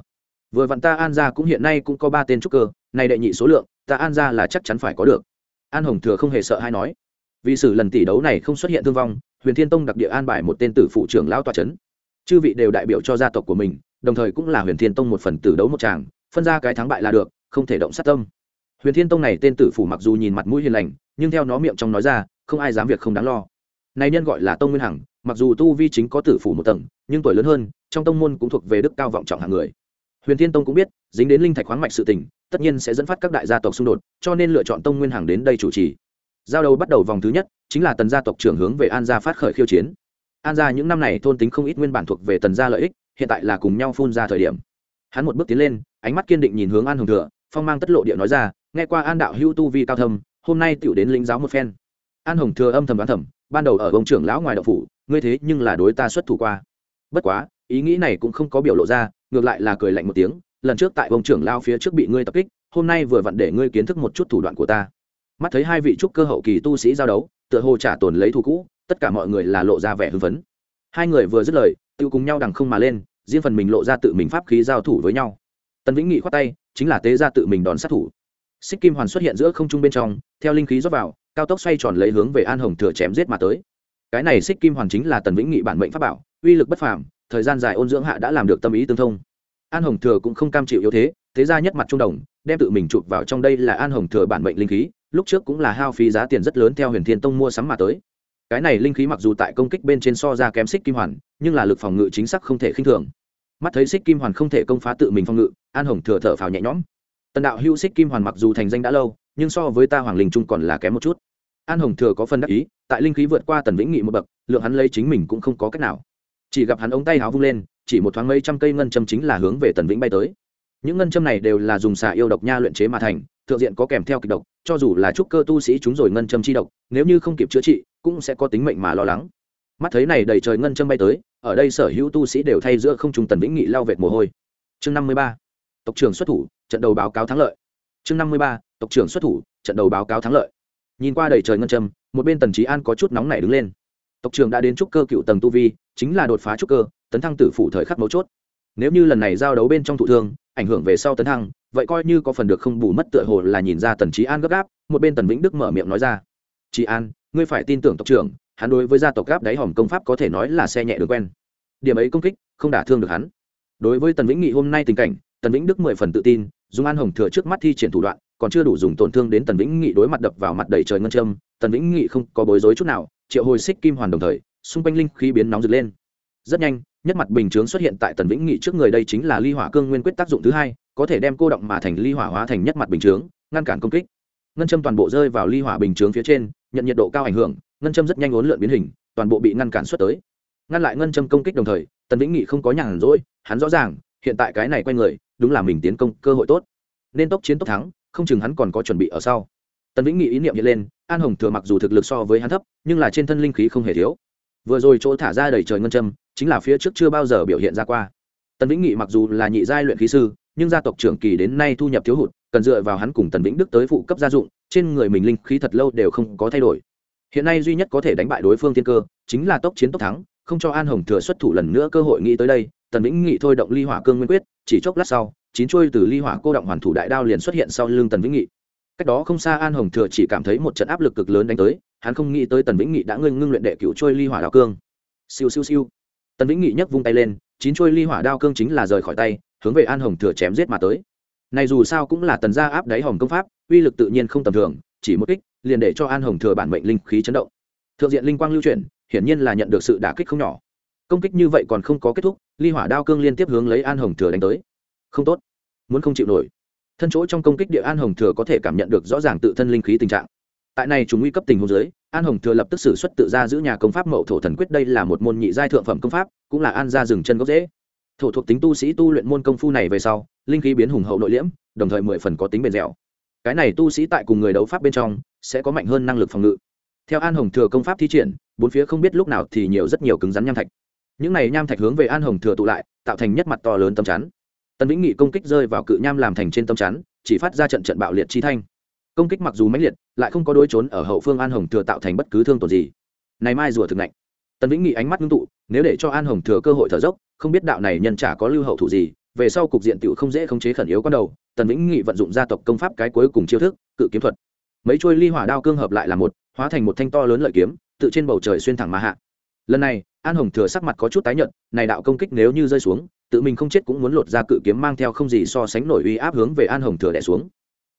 Vừa vặn ta an gia cũng hiện nay cũng có ba tên trúc cơ, này đệ nhị số lượng, ta an gia là chắc chắn phải có được. An hồng thừa không hề sợ hay nói. Vì sử lần tỷ đấu này không xuất hiện thương vong, huyền thiên tông đặc địa an bài một tên tử phụ trưởng lão tòa c h ấ n chư vị đều đại biểu cho gia tộc của mình, đồng thời cũng là huyền thiên tông một phần tử đấu một tràng, phân ra cái thắng bại là được không thể động sát tâm. Huyền thiên tông này tên tử phủ mặc dù nhìn mặt mũi hiền lành, nhưng theo nó miệng trong nói ra, không ai dám việc không đáng lo. Này nhân gọi là tông nguyên hằng, mặc dù tu vi chính có tử phủ một tầng, nhưng tuổi lớn hơn, trong tông môn cũng thuộc về đức cao vọng trọng hạng người. Huyền thiên tông cũng biết, dính đến linh thạch khoáng mạch sự tình, tất nhiên sẽ dẫn phát các đại gia tộc xung đột, cho nên lựa chọn tông nguyên hằng đến đây chủ trì. Giao đầu bắt đầu vòng thứ nhất, chính là tần gia tộc trưởng hướng về an gia phát khởi khiêu chiến. An gia những năm này thôn tính không ít nguyên bản thuộc về tần gia lợi ích, hiện tại là cùng nhau phun ra thời điểm. Hắn một bước tiến lên, ánh mắt kiên định nhìn hướng an hồng thừa phong mang tất lộ địa nói ra, nghe qua an đạo hữu tu vi cao thâm, hôm nay tựu đến lĩnh giáo một phen. An hồng thừa âm thầm đoán thầm, ban đầu ở ông trưởng lão ngoài đậu phủ, ngươi thế nhưng là đối ta xuất thủ qua. Bất quá, ý nghĩ này cũng không có biểu lộ ra, ngược lại là cười lạnh một tiếng, lần trước tại ông trưởng lao phía trước bị ngươi tập kích, hôm nay vừa vặn để ngươi kiến thức một chút thủ đoạn của ta. Mắt thấy hai vị trúc cơ hậu kỳ tu sĩ giao đấu, tựa hồ trả tồn lấy thù cũ, tất cả mọi người là lộ ra vẻ hưng phấn. Hai người vừa dứt lời tự cùng nhau đằng không mà lên, riêng phần mình lộ ra tự mình pháp khí giao thủ với nhau. Tần vĩnh nghị khoát tay chính là tế ra tự mình đón sát thủ. Xích kim hoàn xuất hiện giữa không trung bên trong, theo linh khí rót vào, cao tốc xoay tròn lấy hướng về an hồng thừa chém giết mà tới. Cái này xích kim hoàn chính là tần vĩnh nghị bản mệnh pháp bảo, uy lực bất phàm, thời gian dài ôn dưỡng hạ đã làm được tâm ý tương thông. An hồng thừa cũng không cam chịu yếu thế thế ra nhất mặt trung đồng, đem tự mình chụp vào trong đây là an hồng thừa bản mệnh linh khí, lúc trước cũng là hao phí giá tiền rất lớn theo huyền thiên tông mua sắm mà tới. Cái này linh khí mặc dù tại công kích bên trên so ra kém xích kim hoàn, nhưng là lực phòng ngự chính xác không thể khinh thường mắt thấy xích kim hoàn không thể công phá tự mình phong ngự, an hồng thừa thở phào nhẹ nhõm. Tần đạo hữu xích kim hoàn mặc dù thành danh đã lâu, nhưng so với ta hoàng linh trung còn là kém một chút. An hồng thừa có phần đắc ý, tại linh khí vượt qua tần vĩnh nghị một bậc, lượng hắn lấy chính mình cũng không có cách nào. Chỉ gặp hắn ống tay háo vung lên, chỉ một thoáng mấy trăm cây ngân châm chính là hướng về tần vĩnh bay tới. Những ngân châm này đều là dùng xà yêu độc nha luyện chế mà thành, thượng diện có kèm theo kịch độc, cho dù là trúc cơ tu sĩ chúng rồi ngân châm chi độc, nếu như không kịp chữa trị, cũng sẽ có tính mệnh mà lo lắng. Mắt thấy này đầy trời ngân châm bay tới ở đây sở hữu tu sĩ đều thay giữa không trung tần vĩnh nghị lao vệt mồ hôi. Chương năm mươi ba, tộc trưởng xuất thủ, trận đầu báo cáo thắng lợi. Chương năm mươi ba, tộc trưởng xuất thủ, trận đầu báo cáo thắng lợi. Nhìn qua đầy trời ngân châm, một bên tần trí an có chút nóng nảy đứng lên. Tộc trưởng đã đến trúc cơ cựu tầng tu vi, chính là đột phá trúc cơ, tấn thăng tử phủ thời khắc mấu chốt. Nếu như lần này giao đấu bên trong thụ thương, ảnh hưởng về sau tấn thăng, vậy coi như có phần được không bù mất tựa hồ là nhìn ra tần trí an gấp gáp, một bên tần vĩnh đức mở miệng nói ra. Chị an, ngươi phải tin tưởng tộc trưởng hắn đối với gia tộc gáp đáy hòm công pháp có thể nói là xe nhẹ đường quen. Điểm ấy công kích, không đả thương được hắn. Đối với tần vĩnh nghị hôm nay tình cảnh, tần vĩnh đức mười phần tự tin dùng an hồng thừa trước mắt thi triển thủ đoạn, còn chưa đủ dùng tổn thương đến tần vĩnh nghị đối mặt đập vào mặt đầy trời ngân châm, tần vĩnh nghị không có bối rối chút nào, triệu hồi xích kim hoàn đồng thời, xung quanh linh khí biến nóng rực lên. Rất nhanh, nhất mặt bình chướng xuất hiện tại tần vĩnh nghị trước người đây chính là ly hỏa cương nguyên quyết tác dụng thứ hai, có thể đem cô động mà thành ly hỏa hóa thành nhất mặt bình chướng, ngăn cản công kích. Ngân châm toàn bộ rơi vào ly hỏa bình chướng phía trên, nhận nhiệt độ cao ảnh hưởng ngân châm rất nhanh ốn lượn biến hình, toàn bộ bị ngăn cản xuất tới. Ngăn lại ngân châm công kích đồng thời, tần vĩnh nghị không có nhàn rỗi, hắn rõ ràng, hiện tại cái này quay người, đúng là mình tiến công cơ hội tốt. Nên tốc chiến tốc thắng, không chừng hắn còn có chuẩn bị ở sau. Tần vĩnh nghị ý niệm hiện lên, an hồng thừa mặc dù thực lực so với hắn thấp, nhưng là trên thân linh khí không hề thiếu. Vừa rồi chỗ thả ra đầy trời ngân châm, chính là phía trước chưa bao giờ biểu hiện ra qua. Tần vĩnh nghị mặc dù là nhị giai luyện khí sư, nhưng gia tộc trưởng kỳ đến nay thu nhập thiếu hụt, cần dựa vào hắn cùng tần vĩnh đức tới phụ cấp gia dụng, trên người mình linh khí thật lâu đều không có thay đổi hiện nay duy nhất có thể đánh bại đối phương thiên cơ, chính là tốc chiến tốc thắng, không cho an hồng thừa xuất thủ lần nữa cơ hội nghĩ tới đây, tần vĩnh nghị thôi động ly hỏa cương nguyên quyết, chỉ chốc lát sau, chín chuôi từ ly hỏa cô động hoàn thủ đại đao liền xuất hiện sau lưng tần vĩnh nghị. Cách đó không xa an hồng thừa chỉ cảm thấy một trận áp lực cực lớn đánh tới, hắn không nghĩ tới tần vĩnh nghị đã ngưng ngưng luyện đệ cựu trôi ly hỏa đao cương. Siêu siêu siêu. Tần vĩnh nghị nhấc vung tay lên, chín trôi ly hỏa đao cương chính là rời khỏi tay, hướng về an hồng thừa chém giết mà tới. Này dù sao cũng là tần gia áp đáy hồng công pháp, uy lực tự nhiên không tầm thường chỉ một kích, liền để cho an hồng thừa bản mệnh linh khí chấn động. Thượng diện linh quang lưu chuyển, hiển nhiên là nhận được sự đả kích không nhỏ. Công kích như vậy còn không có kết thúc, ly hỏa đao cương liên tiếp hướng lấy an hồng thừa đánh tới. Không tốt, muốn không chịu nổi. Thân chỗ trong công kích địa an hồng thừa có thể cảm nhận được rõ ràng tự thân linh khí tình trạng. Tại này chúng nguy cấp tình huống dưới, an hồng thừa lập tức xử xuất tự ra giữ nhà công pháp mậu thổ thần quyết đây là một môn nhị giai thượng phẩm công pháp, cũng là an ra rừng chân gốc dễ thổ thuộc tính tu sĩ tu luyện môn công phu này về sau, linh khí biến hùng hậu nội liễm, đồng thời mười phần có tính bền dẻo cái này tu sĩ tại cùng người đấu pháp bên trong, sẽ có mạnh hơn năng lực phòng ngự. Theo an hồng thừa công pháp thi triển, bốn phía không biết lúc nào thì nhiều rất nhiều cứng rắn nham thạch. Những này nham thạch hướng về an hồng thừa tụ lại, tạo thành nhất mặt to lớn tấm chắn. Tần vĩnh nghị công kích rơi vào cự nham làm thành trên tấm chắn, chỉ phát ra trận trận bạo liệt chi thanh. Công kích mặc dù mãnh liệt, lại không có đối trốn ở hậu phương an hồng thừa tạo thành bất cứ thương tổn gì. Này mai rùa thực ngạnh. Tần vĩnh nghị ánh mắt ngưng tụ, nếu để cho an hồng thừa cơ hội thở dốc, không biết đạo này nhân trả có lưu hậu thủ gì về sau cục diện tiểu không dễ khống chế khẩn yếu con đầu, tần vĩnh nghị vận dụng gia tộc công pháp cái cuối cùng chiêu thức, cự kiếm thuật. Mấy chuôi ly hỏa đao cương hợp lại là một, hóa thành một thanh to lớn lợi kiếm, tự trên bầu trời xuyên thẳng mà hạ. Lần này, an hồng thừa sắc mặt có chút tái nhợt, này đạo công kích nếu như rơi xuống, tự mình không chết cũng muốn lột ra cự kiếm mang theo không gì so sánh nổi uy áp hướng về an hồng thừa đè xuống.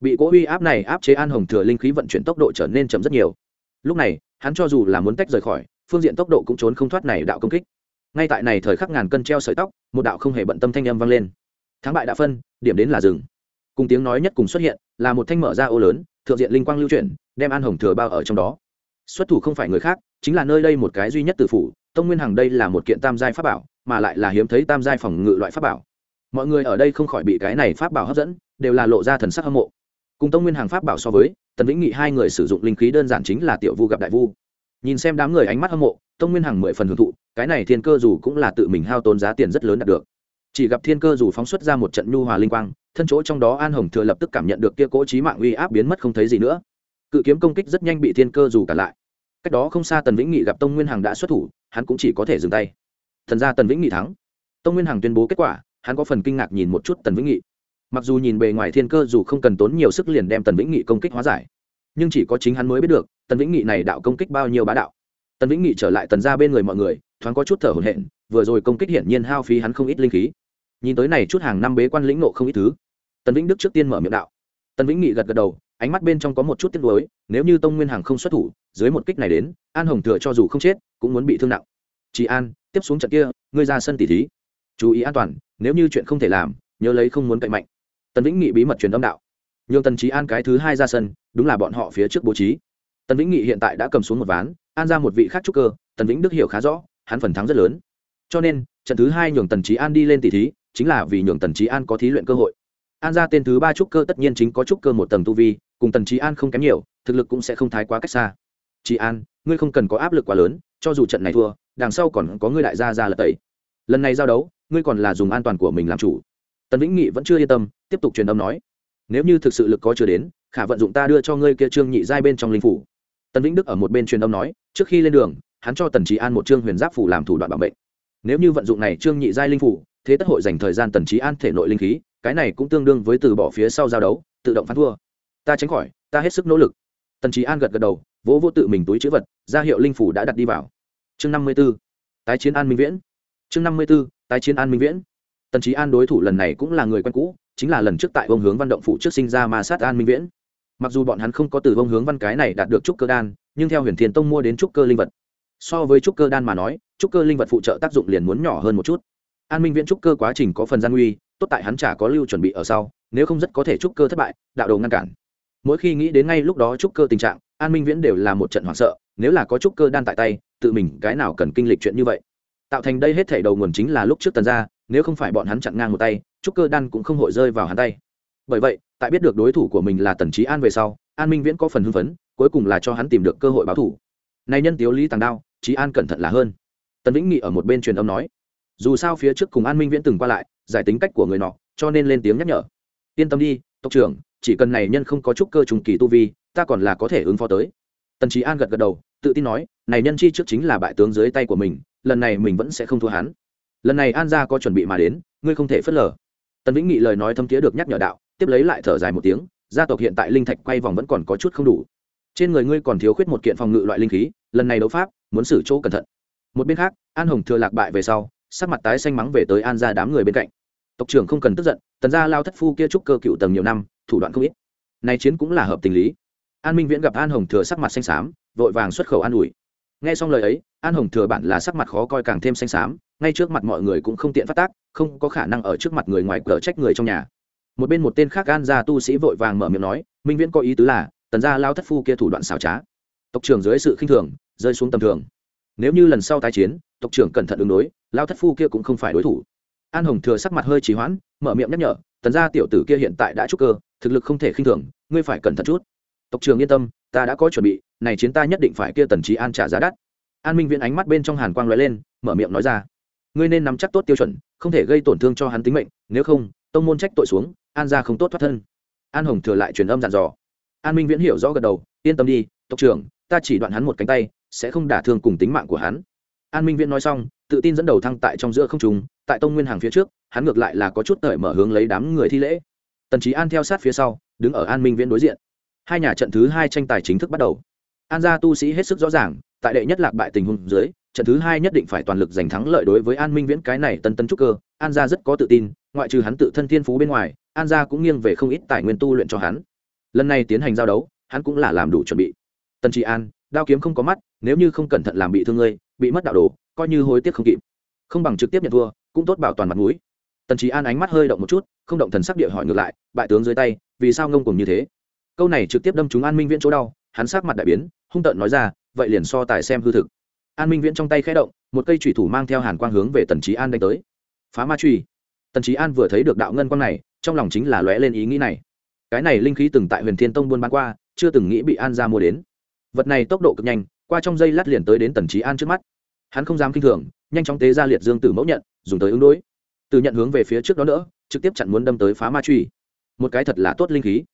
Bị cỗ uy áp này áp chế an hồng thừa linh khí vận chuyển tốc độ trở nên chậm rất nhiều. Lúc này, hắn cho dù là muốn tách rời khỏi, phương diện tốc độ cũng trốn không thoát này đạo công kích ngay tại này thời khắc ngàn cân treo sợi tóc, một đạo không hề bận tâm thanh âm vang lên. Thắng bại đã phân, điểm đến là rừng cùng tiếng nói nhất cùng xuất hiện, là một thanh mở ra ô lớn, thượng diện linh quang lưu chuyển, đem an hồng thừa bao ở trong đó. Xuất thủ không phải người khác, chính là nơi đây một cái duy nhất từ phủ, tông nguyên hằng đây là một kiện tam giai pháp bảo, mà lại là hiếm thấy tam giai phòng ngự loại pháp bảo. Mọi người ở đây không khỏi bị cái này pháp bảo hấp dẫn, đều là lộ ra thần sắc hâm mộ. Cùng tông nguyên hàng pháp bảo so với, tần vĩnh nghị hai người sử dụng linh khí đơn giản chính là tiểu vu gặp đại vu nhìn xem đám người ánh mắt hâm mộ, tông nguyên Hằng mười phần hưởng thụ, cái này thiên cơ dù cũng là tự mình hao tốn giá tiền rất lớn đạt được. Chỉ gặp thiên cơ dù phóng xuất ra một trận nhu hòa linh quang, thân chỗ trong đó an hồng thừa lập tức cảm nhận được kia cỗ trí mạng uy áp biến mất không thấy gì nữa. Cự kiếm công kích rất nhanh bị thiên cơ dù cả lại. Cách đó không xa tần vĩnh nghị gặp tông nguyên hằng đã xuất thủ, hắn cũng chỉ có thể dừng tay. Thần ra tần vĩnh nghị thắng. Tông nguyên hằng tuyên bố kết quả, hắn có phần kinh ngạc nhìn một chút tần vĩnh nghị. Mặc dù nhìn bề ngoài thiên cơ dù không cần tốn nhiều sức liền đem tần vĩnh nghị công kích hóa giải, nhưng chỉ có chính hắn mới biết được tần vĩnh nghị này đạo công kích bao nhiêu bá đạo? Tần vĩnh nghị trở lại tần ra bên người mọi người, thoáng có chút thở hổn hển, vừa rồi công kích hiển nhiên hao phí hắn không ít linh khí. Nhìn tới này chút hàng năm bế quan lĩnh nộ không ít thứ, tần vĩnh đức trước tiên mở miệng đạo. Tần vĩnh nghị gật gật đầu, ánh mắt bên trong có một chút tiếc nuối, nếu như tông nguyên hàng không xuất thủ, dưới một kích này đến, an hồng thừa cho dù không chết, cũng muốn bị thương nặng. Chị an, tiếp xuống trận kia, ngươi ra sân tỉ thí. Chú ý an toàn, nếu như chuyện không thể làm, nhớ lấy không muốn cậy mạnh. Tần vĩnh nghị bí mật truyền âm đạo. Nhường tần trí an cái thứ hai ra sân, đúng là bọn họ phía trước bố trí tần vĩnh nghị hiện tại đã cầm xuống một ván, an ra một vị khác trúc cơ, tần vĩnh đức hiểu khá rõ, hắn phần thắng rất lớn. Cho nên, trận thứ hai nhường tần trí an đi lên tỷ thí, chính là vì nhường tần trí an có thí luyện cơ hội. An ra tên thứ ba trúc cơ tất nhiên chính có trúc cơ một tầng tu vi, cùng tần trí an không kém nhiều, thực lực cũng sẽ không thái quá cách xa. Chị an, ngươi không cần có áp lực quá lớn, cho dù trận này thua, đằng sau còn có ngươi đại gia ra lật tẩy. Lần này giao đấu, ngươi còn là dùng an toàn của mình làm chủ. Tần vĩnh nghị vẫn chưa yên tâm, tiếp tục truyền âm nói. Nếu như thực sự lực có chưa đến, khả vận dụng ta đưa cho ngươi kia trương nhị giai bên trong linh phủ tần vĩnh đức ở một bên truyền âm nói, trước khi lên đường, hắn cho tần trí an một trương huyền giáp phủ làm thủ đoạn bảo mệnh. Nếu như vận dụng này trương nhị giai linh phủ thế tất hội dành thời gian tần trí an thể nội linh khí, cái này cũng tương đương với từ bỏ phía sau giao đấu, tự động phán thua. Ta tránh khỏi, ta hết sức nỗ lực. Tần trí an gật gật đầu, vỗ vỗ tự mình túi chữ vật, ra hiệu linh phủ đã đặt đi vào. Chương năm mươi b ố tái chiến an minh viễn. Chương năm mươi b ố tái chiến an minh viễn. Tần trí an đối thủ lần này cũng là người quen cũ, chính là lần trước tại ông hướng văn động phụ trước sinh ra ma sát an minh viễn mặc dù bọn hắn không có từ vông hướng văn cái này đạt được trúc cơ đan, nhưng theo huyền thiền tông mua đến trúc cơ linh vật, so với trúc cơ đan mà nói, trúc cơ linh vật phụ trợ tác dụng liền muốn nhỏ hơn một chút. An minh viễn trúc cơ quá trình có phần gian nguy, tốt tại hắn chả có lưu chuẩn bị ở sau, nếu không rất có thể trúc cơ thất bại, đạo đầu ngăn cản. Mỗi khi nghĩ đến ngay lúc đó trúc cơ tình trạng, an minh viễn đều là một trận hoảng sợ, nếu là có trúc cơ đan tại tay, tự mình cái nào cần kinh lịch chuyện như vậy? Tạo thành đây hết thể đầu nguồn chính là lúc trước tần ra nếu không phải bọn hắn chặn ngang một tay, trúc cơ đan cũng không hội rơi vào hắn tay bởi vậy, tại biết được đối thủ của mình là tần trí an về sau, an minh viễn có phần hưng phấn, cuối cùng là cho hắn tìm được cơ hội báo thủ. Này nhân tiếu lý tàng đao trí an cẩn thận là hơn. Tần vĩnh nghị ở một bên truyền âm nói, dù sao phía trước cùng an minh viễn từng qua lại, giải tính cách của người nọ, cho nên lên tiếng nhắc nhở. Yên tâm đi, tộc trưởng, chỉ cần này nhân không có chút cơ trùng kỳ tu vi, ta còn là có thể ứng phó tới. Tần trí an gật gật đầu, tự tin nói, này nhân chi trước chính là bại tướng dưới tay của mình, lần này mình vẫn sẽ không thua hắn. Lần này an gia có chuẩn bị mà đến, ngươi không thể phớt lờ. Tần vĩnh nghị lời nói thâm tía được nhắc nhở đạo tiếp lấy lại thở dài một tiếng, gia tộc hiện tại linh thạch quay vòng vẫn còn có chút không đủ. Trên người ngươi còn thiếu khuyết một kiện phòng ngự loại linh khí, lần này đấu pháp, muốn xử chỗ cẩn thận. Một bên khác, an hồng thừa lạc bại về sau, sắc mặt tái xanh mắng về tới an gia đám người bên cạnh. Tộc trưởng không cần tức giận, tần gia lao thất phu kia trúc cơ cựu tầng nhiều năm, thủ đoạn không ít. Này chiến cũng là hợp tình lý. An minh viễn gặp an hồng thừa sắc mặt xanh xám, vội vàng xuất khẩu an ủi. Nghe xong lời ấy, an hồng thừa bản là sắc mặt khó coi càng thêm xanh xám, ngay trước mặt mọi người cũng không tiện phát tác, không có khả năng ở trước mặt người ngoài cờ trách người trong nhà một bên một tên khác gan ra tu sĩ vội vàng mở miệng nói, minh viễn có ý tứ là, tần gia lao thất phu kia thủ đoạn xảo trá. Tộc trưởng dưới sự khinh thường, rơi xuống tầm thường. Nếu như lần sau tái chiến, tộc trưởng cẩn thận ứng đối, lao thất phu kia cũng không phải đối thủ. An hồng thừa sắc mặt hơi trì hoãn, mở miệng nhắc nhở, tần gia tiểu tử kia hiện tại đã trúc cơ, thực lực không thể khinh thường, ngươi phải cẩn thận chút. Tộc trưởng yên tâm, ta đã có chuẩn bị, này chiến ta nhất định phải kia tần trí an trả giá đắt. An minh viễn ánh mắt bên trong hàn quang lóe lên, mở miệng nói ra, ngươi nên nắm chắc tốt tiêu chuẩn, không thể gây tổn thương cho hắn tính mệnh, nếu không, tông môn trách tội xuống an gia không tốt thoát thân. An hồng thừa lại truyền âm dặn dò. An minh viễn hiểu rõ gật đầu, yên tâm đi, tộc trưởng, ta chỉ đoạn hắn một cánh tay, sẽ không đả thương cùng tính mạng của hắn. An minh viễn nói xong, tự tin dẫn đầu thăng tại trong giữa không trùng tại tông nguyên hàng phía trước, hắn ngược lại là có chút tởi mở hướng lấy đám người thi lễ. Tần trí an theo sát phía sau, đứng ở an minh viễn đối diện. Hai nhà trận thứ hai tranh tài chính thức bắt đầu. An gia tu sĩ hết sức rõ ràng, tại đệ nhất lạc bại tình huống dưới, trận thứ hai nhất định phải toàn lực giành thắng lợi đối với an minh viễn cái này tân tân trúc cơ. An gia rất có tự tin, ngoại trừ hắn tự thân thiên phú bên ngoài an gia cũng nghiêng về không ít tài nguyên tu luyện cho hắn. Lần này tiến hành giao đấu, hắn cũng là làm đủ chuẩn bị. Tần trị an, đao kiếm không có mắt, nếu như không cẩn thận làm bị thương ngươi, bị mất đạo đồ, coi như hối tiếc không kịp. Không bằng trực tiếp nhận thua, cũng tốt bảo toàn mặt mũi. Tần trí an ánh mắt hơi động một chút, không động thần sắc địa hỏi ngược lại, bại tướng dưới tay, vì sao ngông cùng như thế? Câu này trực tiếp đâm trúng an minh viễn chỗ đau, hắn sắc mặt đại biến, hung tợn nói ra, vậy liền so tài xem hư thực. An minh viễn trong tay khẽ động, một cây thủy thủ mang theo hàn quang hướng về tần trí an đánh tới. Phá ma truy. Tần trí an vừa thấy được đạo ngân quang này trong lòng chính là lóe lên ý nghĩ này. Cái này linh khí từng tại huyền thiên tông buôn bán qua, chưa từng nghĩ bị an ra mua đến. Vật này tốc độ cực nhanh, qua trong dây lát liền tới đến tần trí an trước mắt. Hắn không dám k i n h thường, nhanh chóng tế ra liệt dương tử mẫu nhận, dùng tới ứng đối. Từ nhận hướng về phía trước đó nữa, trực tiếp chặn muốn đâm tới phá ma truy. Một cái thật là tốt linh khí.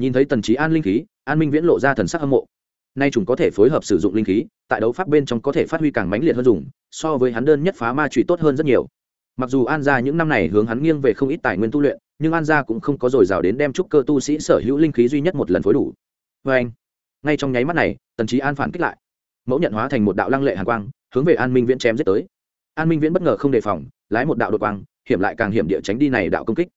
Nhìn thấy tần trí an linh khí, an minh viễn lộ ra thần sắc hâm mộ. Nay chúng có thể phối hợp sử dụng linh khí, tại đấu pháp bên trong có thể phát huy càng mãnh liệt hơn dùng, so với hắn đơn nhất phá ma truy tốt hơn rất nhiều mặc dù an gia những năm này hướng hắn nghiêng về không ít tài nguyên tu luyện, nhưng an gia cũng không có dồi dào đến đem trúc cơ tu sĩ sở hữu linh khí duy nhất một lần phối đủ. Vê anh, ngay trong nháy mắt này, tần trí an phản kích lại. Mẫu nhận hóa thành một đạo lăng lệ hàn quang, hướng về an minh viễn chém giết tới. An minh viễn bất ngờ không đề phòng, lái một đạo đột quang, hiểm lại càng hiểm địa tránh đi này đạo công kích.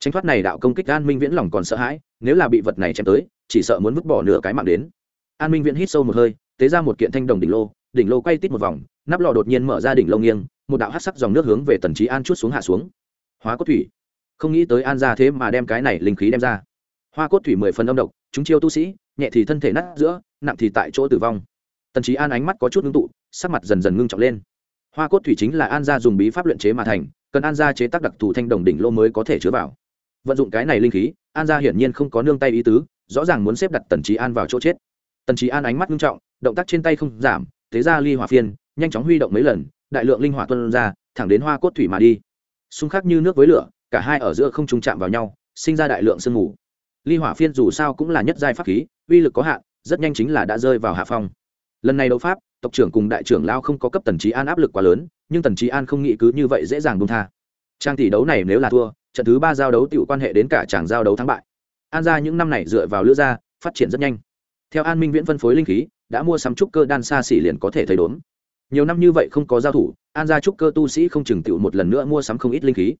Tránh thoát này đạo công kích, an minh viễn lòng còn sợ hãi, nếu là bị vật này chém tới, chỉ sợ muốn vứt bỏ nửa cái mạng đến. An minh viễn hít sâu một hơi, tế ra một kiện thanh đồng đỉnh lô đỉnh lô quay tít một vòng nắp lò đột nhiên mở ra đỉnh lông nghiêng, một đạo hát sắc dòng nước hướng về tần trí an chút xuống hạ xuống. Hóa cốt thủy. Không nghĩ tới an ra thế mà đem cái này linh khí đem ra. Hoa cốt thủy mười phần âm độc, chúng chiêu tu sĩ, nhẹ thì thân thể nát giữa, nặng thì tại chỗ tử vong. Tần trí an ánh mắt có chút ngưng tụ, sắc mặt dần dần ngưng trọng lên. Hoa cốt thủy chính là an gia dùng bí pháp luyện chế mà thành, cần an gia chế tác đặc thù thanh đồng đỉnh lô mới có thể chứa vào. Vận dụng cái này linh khí, an gia hiển nhiên không có nương tay ý tứ, rõ ràng muốn xếp đặt tần trí an vào chỗ chết. Tần trí an ánh mắt ngưng trọng, động tác trên tay không giảm, thế ra ly hỏa phiên nhanh chóng huy động mấy lần, đại lượng linh hỏa tuân ra, thẳng đến hoa cốt thủy mà đi. Xung khắc như nước với lửa, cả hai ở giữa không trùng chạm vào nhau, sinh ra đại lượng sương mù. Ly hỏa phiên dù sao cũng là nhất giai pháp khí, uy lực có hạn, rất nhanh chính là đã rơi vào hạ phong. Lần này đấu pháp, tộc trưởng cùng đại trưởng lao không có cấp tần trí an áp lực quá lớn, nhưng tần trí an không nghĩ cứ như vậy dễ dàng bông tha. Trang tỷ đấu này nếu là thua, trận thứ ba giao đấu tự quan hệ đến cả chàng giao đấu thắng bại. An ra những năm này dựa vào lữ gia phát triển rất nhanh. Theo an minh viễn phân phối linh khí, đã mua sắm trúc cơ đan xa xỉ liền có thể thấy đốn nhiều năm như vậy không có giao thủ, an gia trúc cơ tu sĩ không chừng tựu một lần nữa mua sắm không ít linh khí.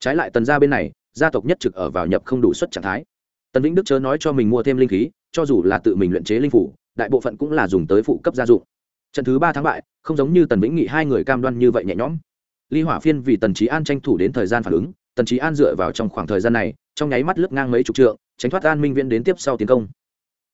Trái lại tần gia bên này, gia tộc nhất trực ở vào nhập không đủ suất trạng thái. Tần vĩnh đức chớ nói cho mình mua thêm linh khí, cho dù là tự mình luyện chế linh phủ, đại bộ phận cũng là dùng tới phụ cấp gia dụng. Trận thứ ba tháng bại, không giống như tần vĩnh nghị hai người cam đoan như vậy nhẹ nhõm. Ly hỏa phiên vì tần trí an tranh thủ đến thời gian phản ứng, tần trí an dựa vào trong khoảng thời gian này, trong nháy mắt lướt ngang mấy chục trượng, tránh thoát an minh viễn đến tiếp sau tiến công.